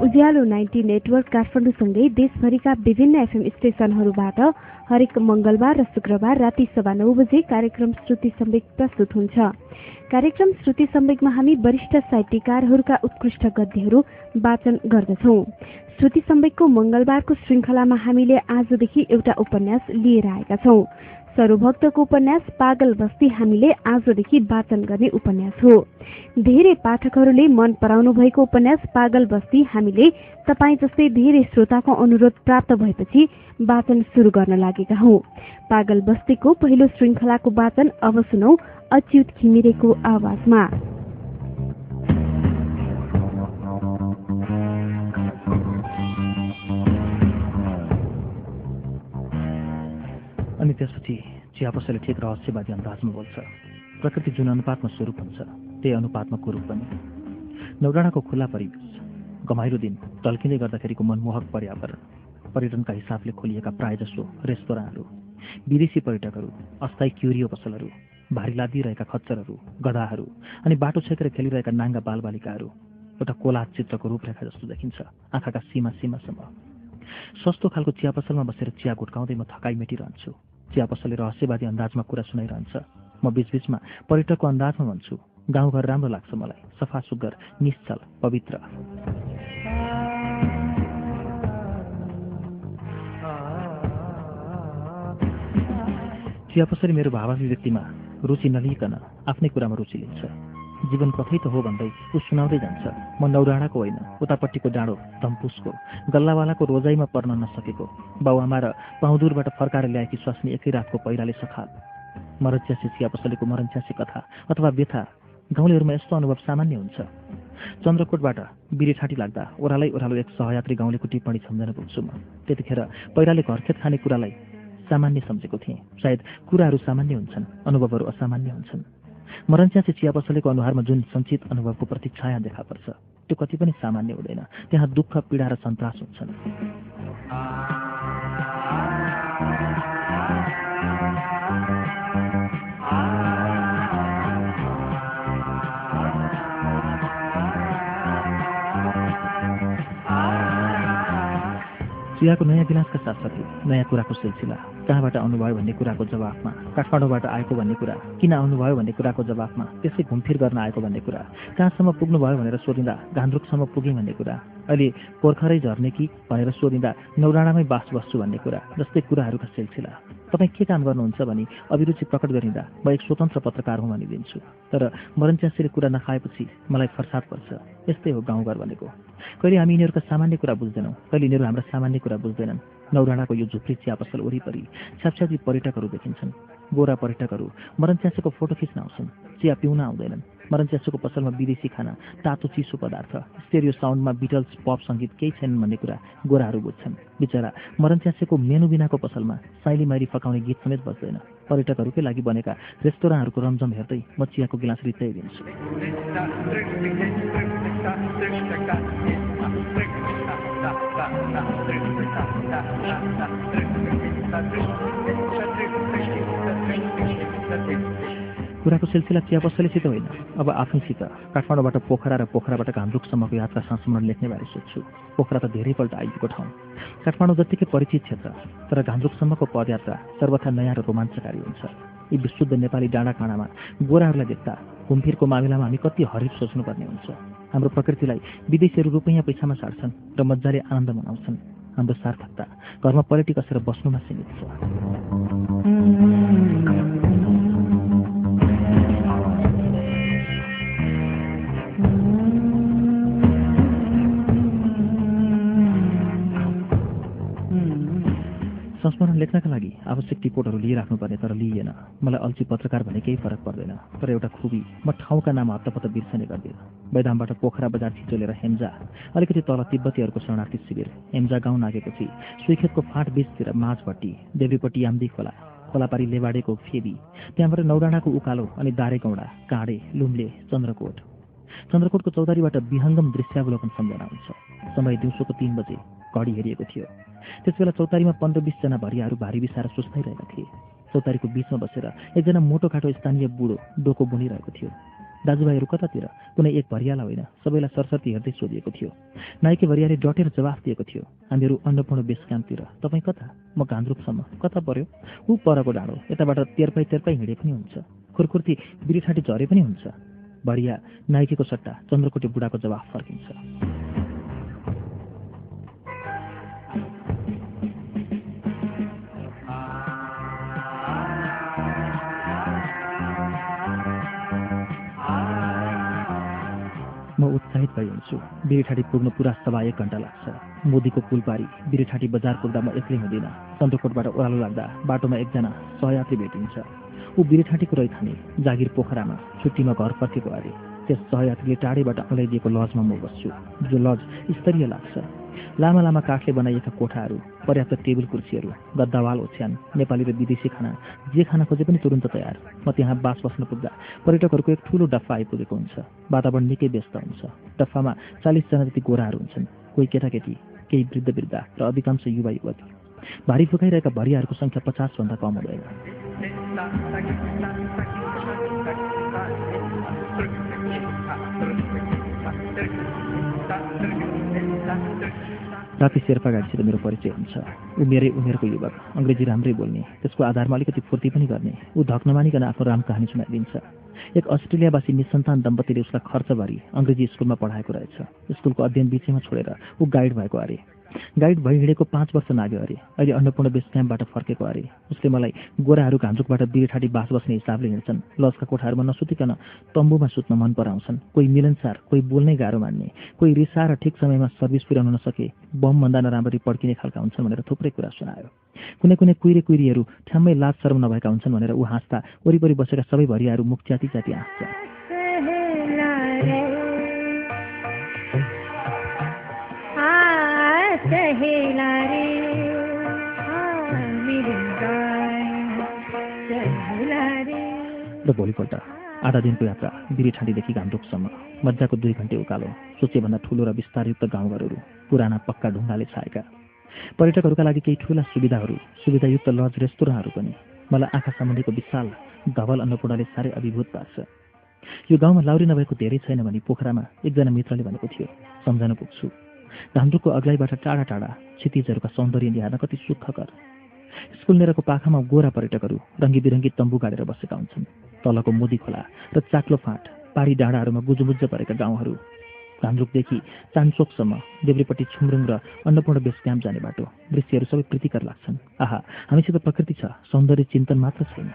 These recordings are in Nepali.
उज्यालो नाइन्टी नेटवर्क काठमाडौँसँगै देशभरिका विभिन्न एफएम स्टेशनहरूबाट हरेक मङ्गलबार र शुक्रबार राति सभा नौ बजे कार्यक्रम श्रुति सम्वेक प्रस्तुत हुन्छ। कार्यक्रम श्रुति सम्वेकमा हामी वरिष्ठ साहित्यकारहरूका उत्कृष्ट गद्यहरू वाचन गर्दछौ। श्रुति सम्वेकको मङ्गलबारको श्रृङ्खलामा हामीले आजदेखि एउटा उपन्यास लिएर आएका छौं। सरोभक्तको उपन्यास पागल बस्ती हामीले आजदेखि वाचन गर्ने उपन्यास हो। धेरै पाठकहरूले मन पराउनु भएको उपन्यास पागल बस्ती हामीले तपाईँ जस्तै धेरै श्रोताको अनुरोध प्राप्त भएपछि वाचन सुरु गर्न लागेका हौ। पागल बस्तीको पहिलो श्रृङ्खलाको वाचन अब सुनौ अच्युत घिमिरेको आवाजमा। अनि त्यसपछि चिया पसले ठिक रहस्यवादी अन्दाजमा बोल्छ प्रकृति जुन अनुपातमा स्वरूप हुन्छ त्यही अनुपातमा कुरूप पनि नौडाँडाको खुल्ला परिवेश घमाइलो दिन टल्किँदै गर्दाखेरिको मनमोहक पर्यावरण पर्यटनका हिसाबले खोलिएका प्रायजसो रेस्तोराँहरू विदेशी पर्यटकहरू अस्थायी क्युरियो पसलहरू भारी लादिरहेका खच्चरहरू गधाहरू अनि बाटो छेकेर खेलिरहेका नाङ्गा बालबालिकाहरू एउटा कोला चित्रको रूपरेखा जस्तो देखिन्छ आँखाका सीमा सीमासम्म। सस्तो खालको चिया पसलमा बसेर चिया गुटकाउँदै म थकाइ मेटिरहन्छु। चिया पसलले रहस्यवादी अंदाजमा कुरा सुनाइरहन्छ। म बिचबिचमा पर्यटकको अन्दाजमा भन्छु गाउँघर राम्रो लाग्छ मलाई। सफा सुग्घर निश्चल पवित्र। चिया पसले मेरो भावाभिव्यक्तिमा रुचि नलिकन आफ्नै कुरामा रुचि लिन्छ। जीवन कथै त हो भन्दै ऊ सुनाउँदै जान्छ। म नौडाँडाको होइन उतापट्टिको डाँडो धम्पुसको गल्लावालाको रोजाइमा पर्न नसकेको। बाउआमा र पाउँदुरबाट फर्काएर ल्याएकी स्वास्नी एकै रातको पहिराले सखाल। मरच्यासी चिया पसलेको मरच्यासी कथा अथवा व्यथा गाउँलेहरूमा यस्तो अनुभव सामान्य हुन्छ। चन्द्रकोटबाट बिरेठाटी लाग्दा ओह्रालै ओह्रालो एक सहयात्री गाउँलेको टिप्पणी सम्झन पुग्छु म। त्यतिखेर पहिराले घरखेत खाने कुरालाई सामान्य सम्झेको थिएँ। सायद कुराहरू सामान्य हुन्छन् अनुभवहरू असामान्य हुन्छन्। मरन्च्यासी चिया पसलेको अनुहारमा जुन सञ्चित अनुभवको प्रतिच्छाया देखा पर्छ त्यो कति पनि सामान्य हुँदैन। त्यहाँ दुःख पीडा र सन्तास हुन्छन्। चियाको नयाँ गिलासका साथसाथै नयाँ कुराको सिलसिला कहाँबाट आउनुभयो भन्ने कुराको जवाफमा काठमाडौँबाट आएको भन्ने कुरा किन आउनुभयो भन्ने कुराको जवाफमा त्यसै घुमफिर गर्न आएको भन्ने कुरा कहाँसम्म पुग्नुभयो भनेर सोधिँदा गान्ध्रुकसम्म पुगेँ भन्ने कुरा अहिले पोर्खरै झर्ने कि भनेर सोधिँदा नौराणामै बास बस्छु भन्ने कुरा जस्तै कुराहरूका सिलसिला। तपाईँ के काम गर्नुहुन्छ भने अभिरुचि प्रकट गरिँदा म एक स्वतन्त्र पत्रकार हुँ भनिदिन्छु। तर मरन्च्यासीले कुरा नखाएपछि मलाई फर्साद पर्छ। यस्तै हो गाउँघर भनेको। कहिले हामी यिनीहरूका सामान्य कुरा बुझ्दैनौँ कहिले यिनीहरू हाम्रा सामान्य कुरा बुझ्दैनन्। नौराणाको यो झुप्री चिया पसल वरिपरि छ्यापछ्यापी पर्यटकहरू देखिन्छन्। गोरा पर्यटकहरू मरनच्यासोको फोटो खिच्न आउँछन्। चिया पिउन आउँदैनन्। मरनच्यासोको पसलमा विदेशी खाना तातो चिसो पदार्थ स्टेरियो साउन्डमा बिटल्स पप सङ्गीत केही छैनन् भन्ने कुरा गोराहरू बुझ्छन्। बिचरा मरनच्यासेको मेनु बिनाको पसलमा साइली माइली फकाउने गीत समेत बज्दैन। पर्यटकहरूकै लागि बनेका रेस्टुराँहरूको रमझम हेर्दै म चियाको गिलास रित्तै दिन्छु कुराको सिलसिला चिया पसलेसित होइन। अब आफैसित काठमाडौँबाट पोखरा र पोखराबाट घामरुकसम्मको यात्रा संस्मरण लेख्ने बारे सोध्छु। पोखरा त धेरैपल्ट आइएको ठाउँ। काठमाडौँ जत्तिकै परिचित क्षेत्र तर घामरुकसम्मको पदयात्रा सर्वथा नयाँ र रोमाञ्चकारी हुन्छ। यी विशुद्ध नेपाली डाँडा काँडामा गोराहरूलाई देख्दा घुमफिरको मामिलामा हामी कति हरिफ सोच्नुपर्ने हुन्छ। हाम्रो प्रकृतिलाई विदेशीहरू रुपैयाँ पैसामा सार्छन् र मजाले आनन्द मनाउँछन्। हाम्रो सार्थकता घरमा पलेटी कसेर बस्नुमा सीमित छ। संस्मरण लेख्नका लागि आवश्यक टिपोटहरू लिइराख्नुपर्ने तर लिइएन। मलाई अल्छी पत्रकार भने केही फरक पर्दैन तर एउटा खुबी म ठाउँका नाम हत्तपत्त बिर्सने गर्दिनँ। बैदामबाट पोखरा बजार छिचोलेर हेम्जा अलिकति तल तिब्बतीहरूको शरणार्थी शिविर हेम्जा गाउँ नागेपछि सुइखेतको फाँट बिचतिर माझभट्टी देवीपट्टि याम्दी खोला खोलापारी लेवाडेको फेबी त्यहाँबाट नौडाँडाको उकालो अनि दारे गौडा काँडे लुम्ले चन्द्रकोट। चन्द्रकोटको चौतारीबाट विहङ्गम दृश्यावलोकन सम्झना हुन्छ। समय दिउँसोको तिन बजे घडी हेरिएको थियो। त्यसबेला चौतारीमा पन्ध्र बिसजना भरियाहरू भारी बिसाएर सुस्ताइरहेका थिए। चौतारीको बिचमा बसेर एकजना मोटो काठो स्थानीय बुढो डोको बुनिरहेको थियो। दाजुभाइहरू कतातिर? कुनै एक भरियाला होइन। सबैलाई सरसर्ती हेर्दै सोधिएको थियो। नाइके भरियाले डटेर जवाफ दिएको थियो। हामीहरू अन्नपूर्ण बेस क्याम्पतिर तपाईँ कता? म घान्द्रुपसम्म। कता पर्यो? ऊ परको डाँडो। यताबाट तेर्पाई तेर्पाई हिँडे पनि हुन्छ। खुरखुर्ती बिरिठाटी झरे पनि हुन्छ। भरिया नाइकेको सट्टा चन्द्रकोटी बुढाको जवाफ फर्किन्छ। म उत्साहित भइ हुन्छु बिरेठाटी पुग्नु पुरा सभा एक घन्टा लाग्छ। मोदीको पुल पारी बिरेठाटी बजार पुग्दा म एक्लै हुँदिनँ। चन्द्रकोटबाट ओह्रालो लाग्दा बाटोमा एकजना सहयात्री भेटिन्छ। ऊ बिरेठाटीको रैथाने जागिर पोखरामा छुट्टीमा घर फर्केको अरे। त्यस सहयात्रीले टाढेबाट औँलाइदिएको लजमा म बस्छु जो लज स्तरीय लाग्छ। लामा लामा काठले बनाइएका कोठाहरू पर्याप्त टेबल कुर्सीहरू गद्दावाल ओछ्यान नेपाली र विदेशी खाना जे खाना खोजे पनि तुरन्त तयार। म त्यहाँ बास बस्न पुग्दा पर्यटकहरूको एक ठुलो डफा आइपुगेको हुन्छ। वातावरण निकै व्यस्त हुन्छ। डफामा चालिसजना जति गोराहरू हुन्छन् कोही केटाकेटी केही वृद्ध वृद्ध र अधिकांश युवा युवती। भारी फुकाइरहेका भरियाहरूको सङ्ख्या पचासभन्दा कम हुँदैन। राति शेर्पा गाडीसित मेरो परिचय हुन्छ। ऊ मेरै उमेरको युवक अङ्ग्रेजी राम्रै बोल्ने त्यसको आधारमा अलिकति फुर्ती पनि गर्ने ऊ धक नमानिकन आफ्नो राम कहानी सुनाइदिन्छ। एक अस्ट्रेलियावासी निसन्तान दम्पतिले उसलाई खर्चभरि अङ्ग्रेजी स्कुलमा पढाएको रहेछ। स्कुलको अध्ययन बिचैमा छोडेर ऊ गाइड भएको अरे। गाइड भइ हिँडेको पाँच वर्ष नाग्यो अरे। अहिले अन्नपूर्ण बेस क्याम्पबाट फर्केको अरे। उसले मलाई गोराहरू घाँचुकबाट बिरेठाटी बास बस्ने हिसाबले हिँड्छन्। लजका कोठाहरूमा नसुतिकन तम्बुमा सुत्न मन पराउँछन्। कोही मिलनसार कोही बोल्नै गाह्रो मान्ने कोही रिसा र ठिक समयमा सर्भिस पुर्याउन नसके बमभन्दा नराम्ररी पड्किने खालका हुन्छन् भनेर थुप्रै कुरा सुनायो। कुनै कुनै कुहिरे कुहिरीहरू ठ्याम्मै लाज शरम नभएका हुन्छन् भनेर ऊ हाँस्दा वरिपरि बसेका सबै भरियाहरू मुख च्याति च्याति हाँस्छ र भोलिपल्ट आधा दिनको यात्रा बिरेठाँडीदेखि घामरुकसम्म मजाको दुई घन्टे उकालो सोचेभन्दा ठुलो र विस्तारयुक्त गाउँघरहरू पुराना पक्का ढुङ्गाले छाएका। पर्यटकहरूका लागि केही ठुला सुविधाहरू सुविधायुक्त लज रेस्तोराँहरू पनि। मलाई आँखा सम्बन्धीको विशाल धवल अन्नपूर्णले साह्रै अभिभूत पार्छ। यो गाउँमा लाउरी नभएको धेरै छैन भने पोखरामा एकजना मित्रले भनेको थियो। सम्झन पुग्छु। धान्द्रुकको अग्लाइबाट टाढा टाढा क्षितिजहरूका सौन्दर्य निहार्न कति सुखकर। स्कुल नेरको पाखामा गोरा पर्यटकहरू रङ्गी बिरङ्गी तम्बु गाडेर बसेका हुन्छन्। तलको मोदी खोला र चाक्लो फाँट पारी डाँडाहरूमा गुजुमुज्ज परेका गाउँहरू। धान्द्रुकदेखि चान्चोकसम्म देब्रेपट्टि छुमरुङ र अन्नपूर्ण बेस क्याम्प जाने बाटो। दृश्यहरू सबै प्रीतिकर लाग्छन्। आहा हामीसित प्रकृति छ सौन्दर्य चिन्तन मात्र छैन।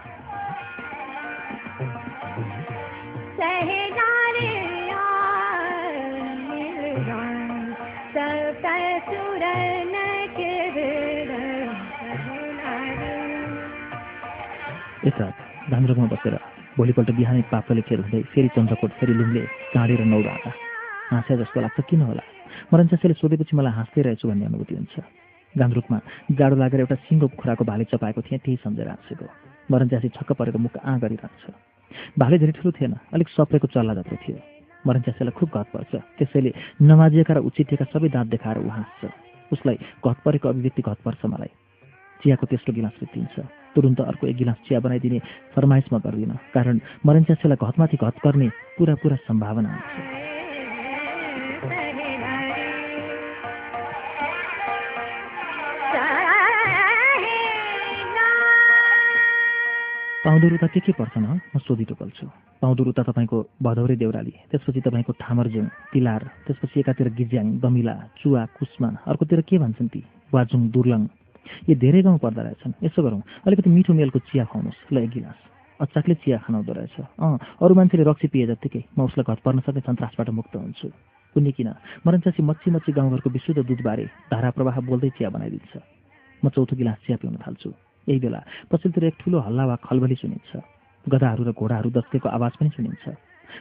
एक रात धान्द्रुकमा बसेर भोलिपल्ट बिहानै पाप्रोले खेर हुँदै फेरि चन्द्रकोट फेरि लुङले काँडेर नौलो आँटा हाँस्या जस्तो लाग्छ किन होला? मरञ्चासेले सोधेपछि मलाई हाँस्दै रहेछु भन्ने अनुभूति हुन्छ। गान्द्रुकमा गाडो लागेर एउटा सिङ्गो कुखुराको भाले चपाएको थिएँ त्यही सम्झेर हाँसेको। मरञ्चासी छक्क परेर मुख आँ गरिरहन्छ। भाले धेरै ठुलो थिएन अलिक सप्रेको चल्ला जत्रो थियो। मरञ्चासीलाई खुब घत पर्छ। त्यसैले नमाजिएका र उचिटिएका सबै दाँत देखाएर ऊ हाँस्छ। उसलाई घत परेको अभिव्यक्ति घत पर्छ मलाई। चियाको तेस्रो गिलास दिन्छ तुरुन्त अर्को एक गिलास चिया बनाइदिने फरमाइसमा गर्दिनँ कारण मरञ्चासेलाई घतमाथि घत गर्ने पुरा पुरा सम्भावना हुन्छ। पाउँदुर उता के के पर्छ म सोधिटो बोल्छु पाउँदुर उता तपाईँको भदौरे देउराली त्यसपछि तपाईँको ठामरजुङ तिलार त्यसपछि एकातिर गिज्याङ दमिला चुवा कुस्मा अर्कोतिर के भन्छन् ती? वाजुङ दुर्लङ यो धेरै गाउँ पर्दो रहेछन्। यसो गरौँ। अलिकति मिठो मेलको चिया खुवाउनुहोस्। ल एक गिलास। अचाकले चिया खानाउँदो रहेछ। अँ अरू मान्छेले रक्सी पिए जत्तिकै म उसलाई घर पर्न सक्ने सन्तासबाट मुक्त हुन्छु। कुनै किन? मरन्चासी मच्छी मच्छी गाउँघरको विशुद्ध दुधबारे धारा प्रवाह बोल्दै चिया बनाइदिन्छ। म चौथो गिलास चिया पिउन थाल्छु। यही बेला पछिल्लोतिर एक ठुलो हल्ला वा खलबली सुनिन्छ। गधाहरू र घोडाहरू दस्केको आवाज पनि सुनिन्छ।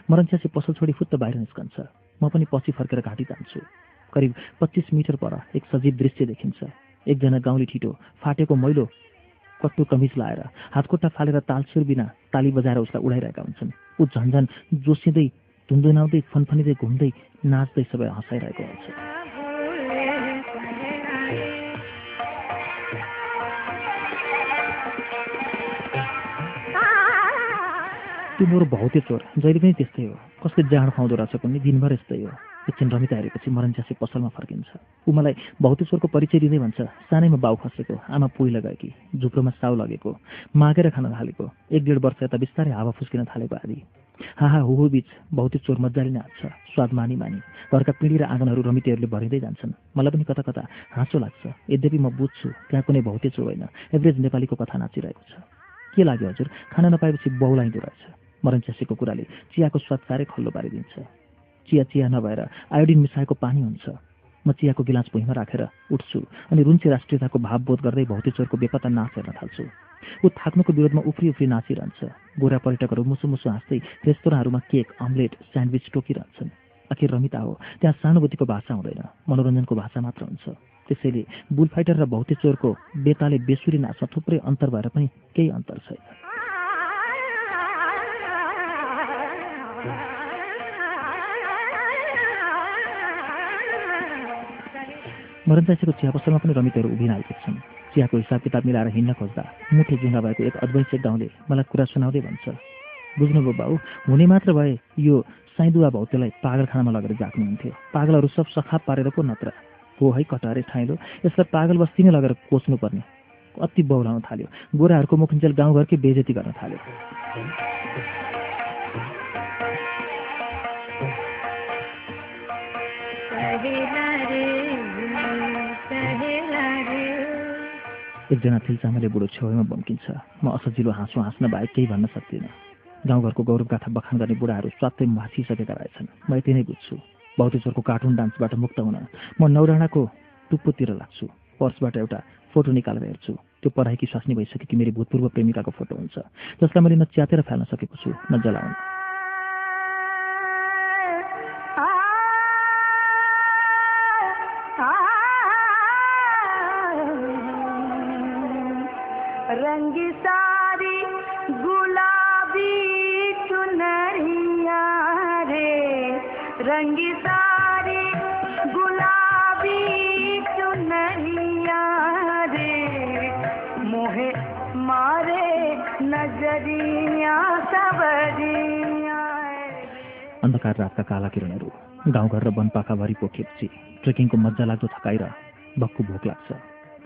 मरन्च्यासी पसल छोडी फुत्त बाहिर निस्कन्छ। म पनि पछि फर्केर घाँटी जान्छु करिब पच्चिस मिटर पर एक सजीव दृश्य देखिन्छ। एकजना गाउँले ठिटो फाटेको मैलो कट्टु कमिज लाएर हातखुट्टा फालेर तालसुर बिना ताली बजाएर उसलाई उडाइरहेका हुन्छन्। ऊ झन्झन जोसिँदै धुन्दुनाउँदै फनफनिँदै घुम्दै नाच्दै सबै हँसाइरहेको हुन्छ। त्यो मोरो भौते चोर जहिले पनि त्यस्तै हो। कसले जाँड खुवाउँदो रहेछ पनि दिनभर यस्तै हो। एकछिन रमिता हेरेपछि मरण च्यासी पसलमा फर्किन्छ। ऊ मलाई भौते चोरको परिचय दिँदै भन्छ सानैमा बाउ खसेको आमा पुइ लगाएकी झुप्रोमा साउ लगेको मागेर खान थालेको एक डेढ वर्ष यता बिस्तारै हावा फुस्किन थालेको आदि। हाहा हुहु बिच भौतिक चोर मजाले नै हाँस्छ स्वाद मानी मानी घरका पिँढी र आँगनहरू रमितेहरूले भरिँदै जान्छन्। मलाई पनि कता कता हाँसो लाग्छ। यद्यपि म बुझ्छु त्यहाँ कुनै भौतिक चोर होइन एभरेज नेपालीको कथा नाचिरहेको छ। के लाग्यो हजुर? खाना नपाएपछि बहुलाइँदो रहेछ। मरण च्यासीको कुराले चियाको स्वाद साह्रै खल्लो पारिदिन्छ। चिया चिया नभएर आयोडिन मिसाएको पानी हुन्छ। म चियाको गिलास भुइँमा राखेर उठ्छु अनि रुन्ची राष्ट्रियताको भावबोध गर्दै भौतिक चोरको बेपत्ता नाच हेर्न थाल्छु। ऊ थाक्नुको विरोधमा उफ्री उफ्री नाचिरहन्छ। गोरा पर्यटकहरू मुसु मुसु हाँस्दै रेस्तोराँहरूमा केक अम्लेट स्यान्डविच टोकिरहन्छन्। आखिर रमिता हो। त्यहाँ सानुभूतिको भाषा हुँदैन। मनोरञ्जनको भाषा मात्र हुन्छ। त्यसैले बुलफाइटर र भौतिक चोरको बेताले बेसुरी नाचमा थुप्रै अन्तर भएर पनि केही अन्तर छैन। मरन्चासीको चिया पसलमा पनि रमितहरू उभिन आइपुग्छन् चियाको हिसाब किताब मिलाएर हिँड्न खोज्दा मुठे जुङ्गा भएको एक अद्वैत गाउँले मलाई कुरा सुनाउँदै भन्छ बुझ्नुभयो बाउ हुने मात्र भए यो साइदुवा भौतेलाई पागलखानामा लगेर जाग्नुहुन्थ्यो पागलहरू सब सखाप पारेर पो नत्र। हो है कटारे ठाइलो यसलाई पागल बस्ती नै लगेर कोच्नुपर्ने। अति बौलाउन थाल्यो। गोराहरूको मुखिन्जेल गाउँघरकै बेजेती गर्न थाल्यो। एकजना थिल्चामाले बुढो छेउमा बम्किन्छ। म असजिलो हाँसो हाँस्न बाहेक केही भन्न सक्दिनँ। गाउँघरको गौरवगाथा बखान गर्ने बुढाहरू स्वात्तै भाँचिसकेका रहेछन्। म यति नै बुझ्छु। भौतेश्वरको कार्टुन डान्सबाट मुक्त हुन म नौराणाको टुप्पोतिर लाग्छु। पर्सबाट एउटा फोटो निकालेर हेर्छु। त्यो पढाइकी स्वास्नी भइसकेकी मेरो भूतपूर्व प्रेमिकाको फोटो हुन्छ। जसलाई मैले न च्यातेर फाल्न सकेको छु न जलाउनु। रंगी सारी गुलाबी चुनरिया रे। रंगी सारी गुलाबी चुनरिया रे। मोहे मारे नजरिया सबरिया अन्धकार रातका काला किरणहरू गाउँघर र वनपाखाभरि पोखेपछि ट्रेकिङको मजा लाग्दो थकाइ र भक्कु भोक लाग्छ।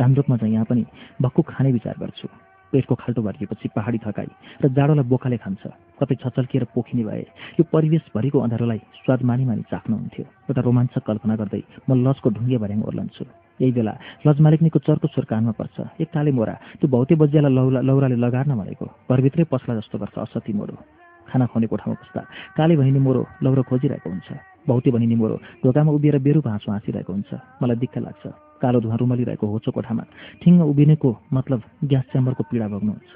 धामधोकमा चाहिँ यहाँ पनि भक्कु खाने विचार गर्छु। पेटको खाल्टो भरिएपछि पहाडी थकाइ र जाडोलाई बोकाले खान्छ। कतै छचल्किएर पोखिने भए यो परिवेशभरिको अँधारोलाई स्वाद मानी मानी चाख्नुहुन्थ्यो एउटा रोमाञ्चक कल्पना गर्दै म लजको ढुङ्गे भर्याङ ओर्लन्छु। यही बेला लज मालिकनीको चर्को स्वर कानमा पर्छ। एक काले मोरा त्यो भौते बजियालाई लौरा लौराले लगार्न भनेको। घरभित्रै पसला जस्तो गर्छ असती मोरो। खाना खुवाउने कोठामा पुस्दा काले बहिनी मोरो लौरो खोजिरहेको हुन्छ। भौते बहिनी मोरो ढोकामा उभिएर बेरु हाँसो हाँसिरहेको हुन्छ। मलाई दिक्क लाग्छ। कालो धुवा रुमलिरहेको होचो कोठामा ठिङ्ग उभिनेको मतलब ग्यास च्याम्बरको पीडा भोग्नुहुन्छ।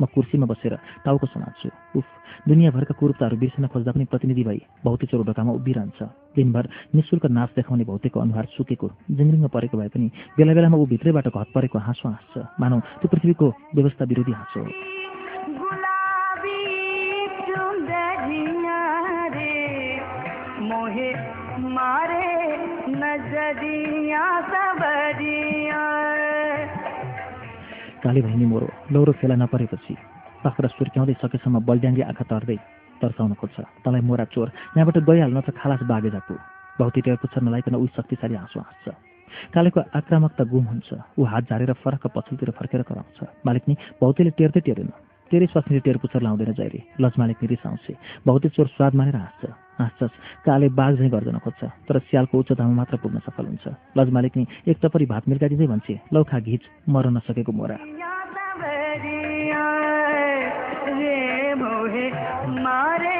म कुर्सीमा बसेर टाउको समात्छु। उफ दुनियाँभरका कुरूपताहरू बिर्सन खोज्दा पनि प्रतिनिधि भई भौतिक चोरो ढोकामा उभिरहन्छ। दिनभर निशुल्क नाच देखाउने भौतिकको अनुहार सुकेको जिङ्रिङ्ग परेको भए पनि बेला बेलामा ऊ भित्रैबाट घट परेको हाँसो हाँस्छ। मानौ त्यो पृथ्वीको व्यवस्था विरोधी हाँसो हो। काली बहिनी मोरो लौरो फेला नपरेपछि पाखुरा सुर्क्याउँदै सकेसम्म बलड्याङ्गी आँखा तर्दै तर्साउन खोज्छ। तँलाई मोरा चोर यहाँबाट गइहाल्न त खालास बागे जापु भौती टेर पुच्छर नलाइकन उही शक्तिशाली हाँसो हाँस्छ। कालेको आक्रामकता गुम हुन्छ। ऊ हात झारेर फरक पछिल्तिर फर्केर कराउँछ। मालिकनी भौतीले टेर्दै टेरेन। तेरै स्वास्नीले टेर पुच्छर लाउँदैन जहिले। लज मालिकनी रिसाउँछ भौतिक चोर स्वाद मानेर हाँस्छ। हाँस्छस् काले बाघ झैँ गर्दैन खोज्छ तर स्यालको उच्चतामा मात्र पुग्न सफल हुन्छ। लज मालिकनी एक टपरी भात मिर्काइदिँदै भन्छे लौखा घिच मर नसकेको मोरा। सबरिया रे मोहे मारे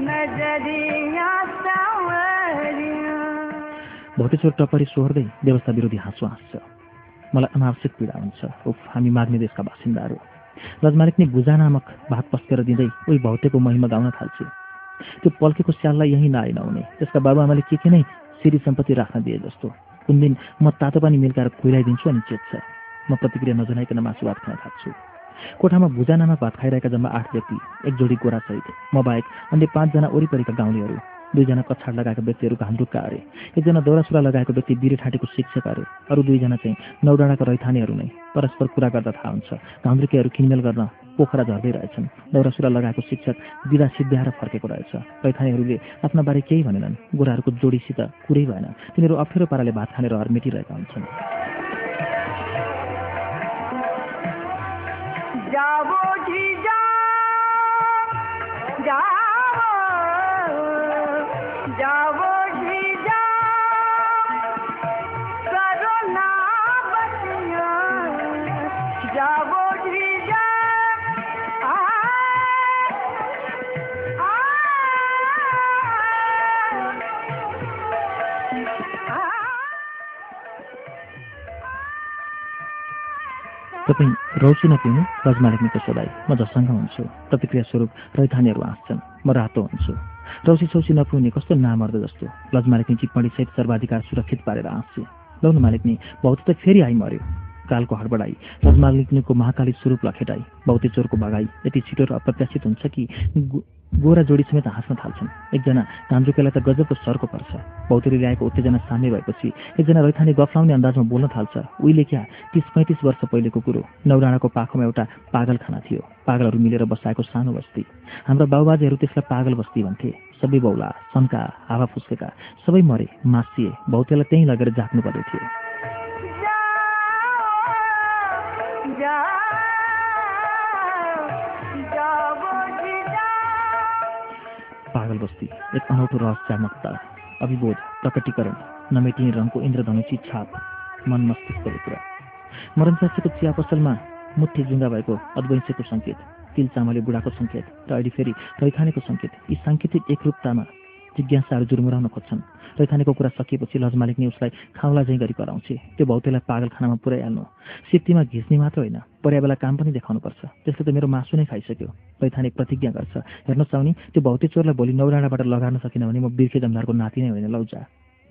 नजरिया सावरिया भौतेश्वर टपरी सोहोर्दै व्यवस्था विरोधी हाँसो हाँस्छ। मलाई अनावश्यक पीडा हुन्छ। उफ हामी माग्ने देशका बासिन्दाहरू। रजमालिक नै भुजा नामक भात पस्केर दिँदै उही भौतेको महिमा गाउन थाल्छु। त्यो पल्केको स्याललाई यहीँ नआइ नहुने त्यसका बाबुआमाले के के नै सिरी सम्पत्ति राख्न दिए जस्तो। कुन दिन म तातो पानी मिल्काएर खुइलाइदिन्छु अनि चेत्छ म प्रतिक्रिया नजनाइकन मासु भात खान थाल्छु। कोठामा भुजानामा भात खाइरहेका जम्मा आठ व्यक्ति एक जोडी गोरासहित। म बाहेक अन्य पाँचजना वरिपरिका गाउँलेहरू। दुईजना कछाड लगाएका व्यक्तिहरू घामरुक्का अरे एकजना दौरासुरा लगाएको व्यक्ति बिरे ठाँटीको शिक्षक अरे अरू दुईजना चाहिँ नौडाँडाका रैथानेहरू नै परस्पर कुरा गर्दा थाहा हुन्छ। घामरुकेहरू किनमेल गर्न पोखरा झर्दै रहेछन्। दौरासुरा लगाएको शिक्षक बिदा सिद्ध्याएर फर्केको रहेछ। रैथानेहरूले आफ्ना बारे केही भनेनन्। गोराहरूको जोडीसित कुरै भएन। तिनीहरू अप्ठ्यारो पाराले भात खानेर हर मेटिरहेका हुन्छन्। तपाईँ रौसी नपिउनु रजमालिनीको सोधाइ म झसङ्ग हुन्छु प्रतिक्रिया स्वरूप रैथानेहरू हाँस्छन्। म रातो हुन्छु। रौसी सौसी नपिउने कस्तो नामर्द जस्तो। लजमालिकनी टिप्पणीसहित सर्वाधिकार सुरक्षित पारेर हाँस्छु लौन मालिकनी भौत त फेरि आइ मर्यो कालको हडबडाई लजमालिकनीको महाकाली स्वरूप लखेटाई। भौते चोरको भगाई। यति छिटो र अप्रत्याशित हुन्छ कि गोरा जोडी समेत हाँस्न थाल्छन्। एकजना कान्द्रुकेलाई त गजबको सर्को पर्छ। भौतेले ल्याएको उत्तेजना साम्य भएपछि एकजना रैथाने गफलाउने अन्दाजमा बोल्न थाल्छ। उहिले क्या तिस पैँतिस वर्ष पहिलेको कुरो। नौराणाको पाखोमा एउटा पागलखाना थियो। पागलहरू मिलेर बसाएको सानो बस्ती। हाम्रा बाबुबाजेहरू त्यसलाई पागल बस्ती भन्थे। सबै बौला सन्का हावा फुस्केका सबै मरे मासिए भौतेलाई त्यहीँ लगेर जाग्नु पर्ने थियो। पागल बस्ती एक अनौठो रहस्यात्मकता अभिबोध प्रकटीकरण नमेटिने रङको इन्द्रधनुषी छाप मन मस्तिष्कको कुरा मरणचासीको चिया पसलमा मुठे जुङ्गा भएको अद्वैंशको सङ्केत तिल चामले बुढाको सङ्केत र अहिले फेरि रैथानेको सङ्केत यी साङ्केतिक एकरूपतामा जिज्ञासाहरू जुर्मुराउन खोज्छन्। रैथानेको कुरा सकिएपछि लजमालिकले उसलाई खाउला झैँ गरी कराउँछे। त्यो भौतेलाई पागलखानामा पुर्याइहाल्नु सिप्तीमा घिच्ने मात्र होइन पर्या बेला काम पनि देखाउनुपर्छ। त्यसले त मेरो मासु नै खाइसक्यो। रैथाने प्रतिज्ञा गर्छ हेर्न चाउने त्यो भौते चोरलाई भोलि नौराडाबाट लगार्न सकिन भने म बिर्खे जमदारको नाति नै होइन लौजा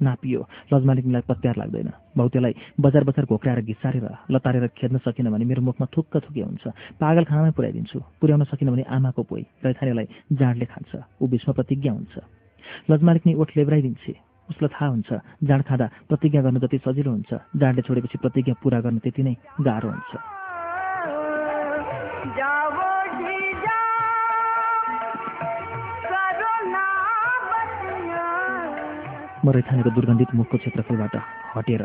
नापियो लजमालिकलाई पत्यार लाग्दैन। भौतेलाई बजार बजार घोक्राएर घिसारेर लतारेर खेद्न सकिन भने मेरो मुखमा थुक्क थुके हुन्छ। पागलखानामै पुर्याइदिन्छु पुर्याउन सकिन भने आमाको पोइ। रैथानेलाई जाँडले खान्छ। ऊ भीष्म प्रतिज्ञा हुन्छ। लजमालिकले ओठ लेब्राइदिन्छे उसलाई थाहा हुन्छ जाँड खाँदा प्रतिज्ञा गर्न जति सजिलो हुन्छ जाँडले छोडेपछि प्रतिज्ञा पुरा गर्न त्यति नै गाह्रो हुन्छ। जाओ जी जाओ करो ना बतिया म रैथानेको दुर्गन्धित मुखको क्षेत्रफलबाट हटेर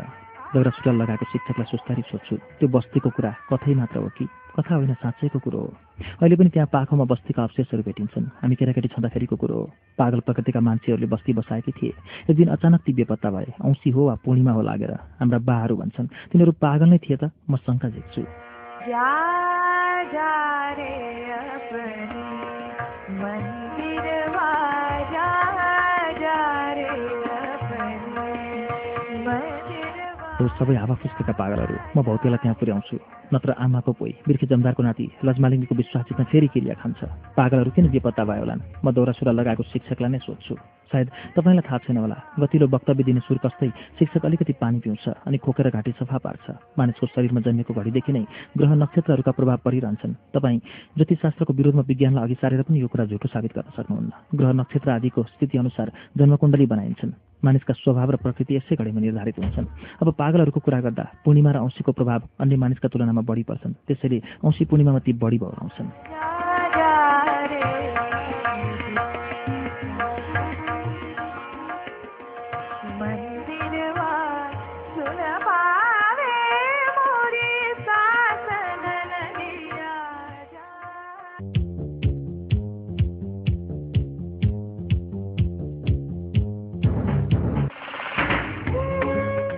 दौरा सुटाल लगाएको शिक्षकलाई सुस्तारी सोध्छु त्यो बस्तीको कुरा कथै मात्र हो कि? कथा होइन साँच्चैको कुरो हो। अहिले पनि त्यहाँ पाखोमा बस्तीका अवशेषहरू भेटिन्छन्। हामी केटाकेटी छँदाखेरिको कुरो हो। पागल प्रकृतिका मान्छेहरूले बस्ती बसाएकै थिए। एक दिन अचानक ती बेपत्ता भए। औँसी हो वा पूर्णिमा हो लागेर हाम्रा बाहरू भन्छन्। तिनीहरू पागल नै थिए त? म शङ्का झेक्छु। सबै हावा फुस्केका पागलहरू म भौतेलाई त्यहाँ पुर्याउँछु। नत्र आमाको पोइ बिर्खे जमदारको नाति लजमालिनीको विश्वास जित्न फेरि क्रिया खान्छ। पागलहरू किन बेपत्ता भयो होलान्? म दौरासुरा लगाएको शिक्षकलाई नै सोध्छु। सायद तपाईँलाई थाहा छैन होला गतिलो वक्तव्य दिने सुर कस्तै शिक्षक अलिकति पानी पिउँछ अनि खोकेर घाँटी सफा पार्छ। मानिसको शरीरमा जन्मेको घडीदेखि नै ग्रह नक्षत्रहरूका प्रभाव परिरहन्छन्। तपाईँ ज्योतिषशास्त्रको विरोधमा विज्ञानलाई अघि सारेर पनि यो कुरा झुटो साबित गर्न सक्नुहुन्न। ग्रह नक्षत्र आदिको स्थिति अनुसार जन्मकुण्डली बनाइन्छन्। मानिसका स्वभाव र प्रकृति यसै घडीमा निर्धारित हुन्छन्। अब पागलहरूको कुरा गर्दा पूर्णिमा र औँसीको प्रभाव अन्य मानिसका तुलनामा बढी पर्छन्। त्यसैले औँसी पूर्णिमामा ती बढी बढाउँछन्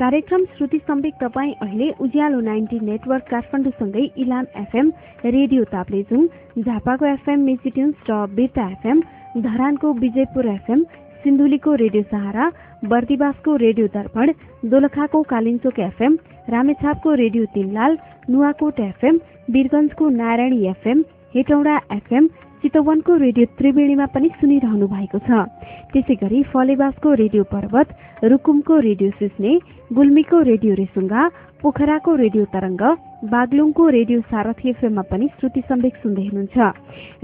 कार्यक्रम श्रुति सम्वेक तपाईँ अहिले उज्यालो नाइन्टी नेटवर्क काठमाडौँसँगै इलाम एफएम रेडियो ताप्लेजुङ झापाको एफएम मेसिट्युन्स र बेता एफएम धरानको विजयपुर एफएम सिन्धुलीको रेडियो सहारा बर्दिवासको रेडियो दर्पण दोलखाको कालिन्चोक एफएम रामेछापको रेडियो तिनलाल नुवाकोट एफएम वीरगञ्जको नारायणी एफएम हेटौँडा एफएम चितवनको रेडियो त्रिवेणीमा पनि सुनिरहनु भएको छ। त्यसै गरी फलेवासको रेडियो पर्वत रुकुमको रेडियो सिस्ने गुल्मीको रेडियो रेसुङ्गा पोखराको रेडियो तरंग बागलुङको रेडियो सारथी एफएममा पनि श्रुति सम्वेक सुन्दै हुनुहुन्छ।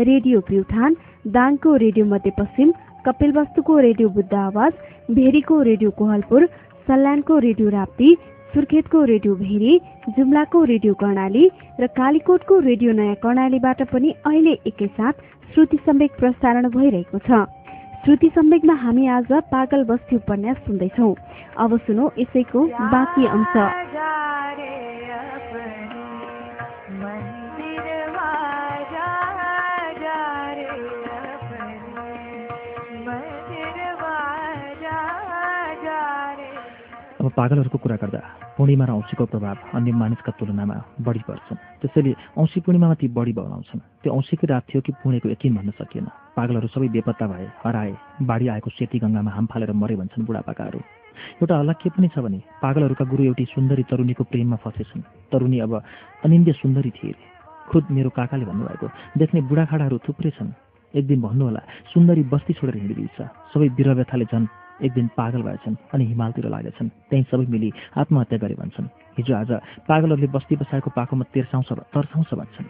रेडियो प्युठान दाङको रेडियो मध्यपश्चिम कपिलवस्तुको रेडियो बुद्ध आवाज भेरीको रेडियो कोहलपुर सल्यानको रेडियो राप्ती सुर्खेतको रेडियो भेरी जुम्लाको रेडियो कर्णाली र कालीकोटको रेडियो नयाँ कर्णालीबाट पनि अहिले एकैसाथ श्रुति सम्वेक प्रसारण भइरहेको छ। श्रुति सम्वेकमा हामी आज पागल बस्ती उपन्यास सुन्दैछौ। अब सुनौ यसैको बाँकी अंश। जा रे अपने मंदिरवा जा जा रे अपने मंदिरवा जा जा रे अब पागलहरूको कुरा गर्दा पूर्णिमा र औँसीको प्रभाव अन्य मानिसका तुलनामा बढी पर्छन् त्यसैले औँसी पूर्णिमामा ती बढी बढाउँछन् त्यो औँसीकै रात थियो कि पुणेको यकिन भन्न सकिएन। पागलहरू सबै बेपत्ता भए हराए बाढी आएको सेती गङ्गामा हाम फालेर मरे भन्छन् बुढापाकाहरू। एउटा अलग के पनि छ भने पागलहरूका गुरु एउटी सुन्दरी तरुणीको प्रेममा फसेछन्। तरुणी अब अनिन्द्य सुन्दरी थिए। खुद मेरो काकाले भन्नुभएको देख्ने बुढाखाडाहरू थुप्रै छन्। एक दिन भन्नुहोला सुन्दरी बस्ती छोडेर हिँडिदिन्छ। सबै बिरव्यथाले झन् एक दिन पागल भएछन् अनि हिमालतिर लागेछन्। त्यहीँ सबै मिली आत्महत्या गरे भन्छन्। हिजो आज पागलहरूले बस्ती बसाएको पाखोमा तेर्साउँछ तर्साउँछ भन्छन्।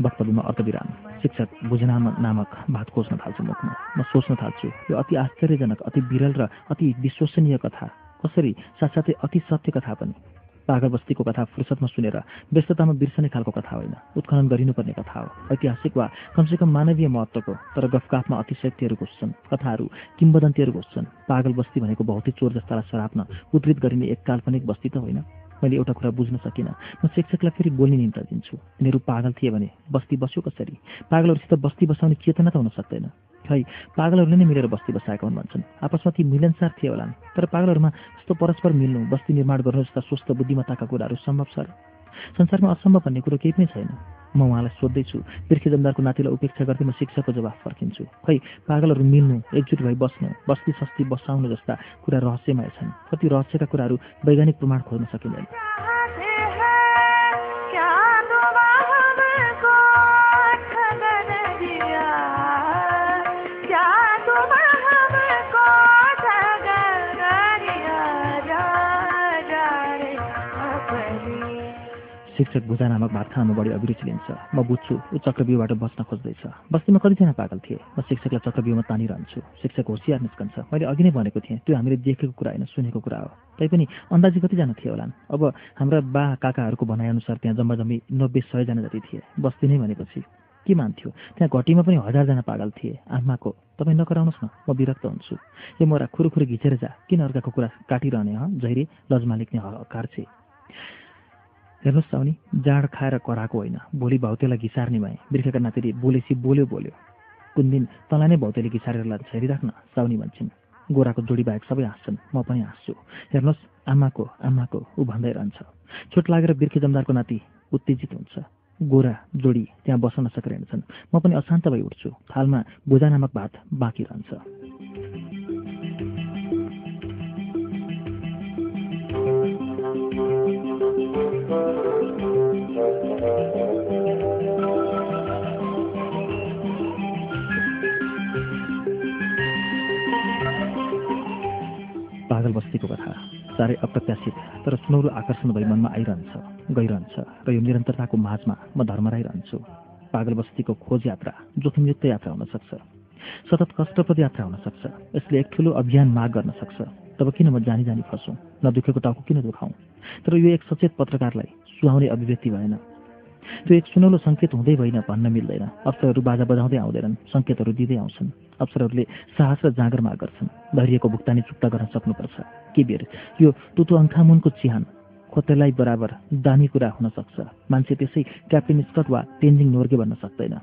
वक्तव्यमा अर्थविराम। शिक्षक बुझनाम नामक भात खोज्न थाल्छु मुखमा। म सोच्न थाल्छु यो अति आश्चर्यजनक अति विरल र अति विश्वसनीय कथा। कसरी साथसाथै अति सत्य कथा पनि। पागल बस्तीको कथा फुर्सदमा सुनेर व्यस्ततामा बिर्सने खालको कथा होइन। उत्खनन गरिनुपर्ने कथा हो। ऐतिहासिक वा कमसेकम मानवीय महत्त्वको तर गफकाफमा अतिशक्तिहरू घुस्छन् कथाहरू किम्बदन्तीहरू घुस्छन् पागल बस्ती भनेको भौतिक चोर जस्तालाई सराप्न उद्धित गरिने एक काल्पनिक बस्ती त होइन। मैले एउटा कुरा बुझ्न सकिनँ। म शिक्षकलाई फेरि बोल्ने निम्ता दिन्छु। यिनीहरू पागल थिए भने बस्ती बस्यो कसरी? पागलहरूसित बस्ती बसाउने चेतना त हुन सक्दैन। खै पागलहरूले नै मिलेर बस्ती बसाएका हुन् भन्छन्। आपसमा ती मिलनसार थिए होलान्। तर पागलहरूमा जस्तो परस्पर मिल्नु बस्ती निर्माण गर्नु जस्ता स्वस्थ बुद्धिमत्ताका कुराहरू सम्भव छ? संसारमा असम्भव भन्ने कुरो केही पनि छैन। म उहाँलाई सोध्दैछु बिर्खे जमदारको नातिलाई उपेक्षा गर्दै म शिक्षकको जवाफ फर्किन्छु। खै पागलहरू मिल्नु एकजुट भई बस्नु बस्ती सस्ती बसाउनु जस्ता कुरा रहस्यमय छन्। कति रहस्यका कुराहरू वैज्ञानिक प्रमाण खोज्न सकिँदैन। शिक्षक भुजा नामक भात खानमा बढी अभिरुचि लिन्छ। म बुझ्छु ऊ चक्रव्यूहबाट बस्न खोज्दैछ। बस्तीमा कतिजना पागल थिए? म शिक्षकलाई चक्रव्यूहमा तानिरहन्छु। शिक्षक होसियार निस्कन्छ। मैले अघि नै भनेको थिएँ त्यो हामीले देखेको कुरा होइन सुनेको कुरा हो। तैपनि अन्दाजी कतिजना थिए होलान्? अब हाम्रा बा काकाहरूको भनाइअनुसार त्यहाँ जम्मा जम्मी नब्बे सयजना जति थिए। बस्ती नै भनेपछि के मान्थ्यो? त्यहाँ घटीमा पनि हजारजना पागल थिए। आमाको तपाईँ नकराउनुहोस् न म विरक्त हुन्छु। यो मोरा खुरुखुरु घिचेर जा। किन अर्काको कुरा काटिरहने ह? जहिले लजमा लेख्ने हकार छे। हेर्नुहोस् साउनी जाँड खाएर कराएको होइन। भोलि भाउतेलाई घिसार्ने भए। बिर्खेका नातिले बोलेसी बोल्यो बोल्यो। कुन दिन तँलाई नै भाउतेले घिसारेर लान्छ हेरिराख्न साउनी भन्छन्। गोराको जोडी बाहेक सबै हाँस्छन् म पनि हाँस्छु। हेर्नुहोस् आमाको आमाको ऊ भन्दै रहन्छ। चोट लागेर बिर्खे जमदारको नाति उत्तेजित हुन्छ। गोरा जोडी त्यहाँ बस्न नसकेर हिँड्छन्। म पनि अशान्त भइ उठ्छु। थालमा बुजा नामक भात बाँकी रहन्छ। पागल बस्तीको कथा साह्रै अप्रत्याशित तर सुनौलो आकर्षण भई मनमा आइरहन्छ गइरहन्छ र यो निरन्तरताको माझमा म धर्मराइरहन्छु पागल बस्तीको खोज यात्रा जोखिमयुक्त यात्रा हुन सक्छ। सतत कष्टप्रद यात्रा हुन सक्छ। यसले एक ठुलो अभियान माग गर्न सक्छ। तब किन म जानी जानी फसौँ नदुखेको टाउको किन दुखाउँ? तर यो एक सचेत पत्रकारलाई सुहाउने अभिव्यक्ति भएन। त्यो एक सुनौलो सङ्केत हुँदै होइन भन्न मिल्दैन। अफसरहरू बाजा बजाउँदै आउँदैनन्। सङ्केतहरू दिँदै आउँछन्। अफसरहरूले साहस र जाँगर माग गर्छन्। धैर्यको भुक्तानी चुक्ता गर्न सक्नुपर्छ। के बेर यो तुतु अङ्खामुनको चिहान। खोतेलाई बराबर दामी कुरा हुन सक्छ। मान्छे त्यसै क्याप्टेन स्कट वा तेन्जिङ नोर्गे बन्न सक्दैन।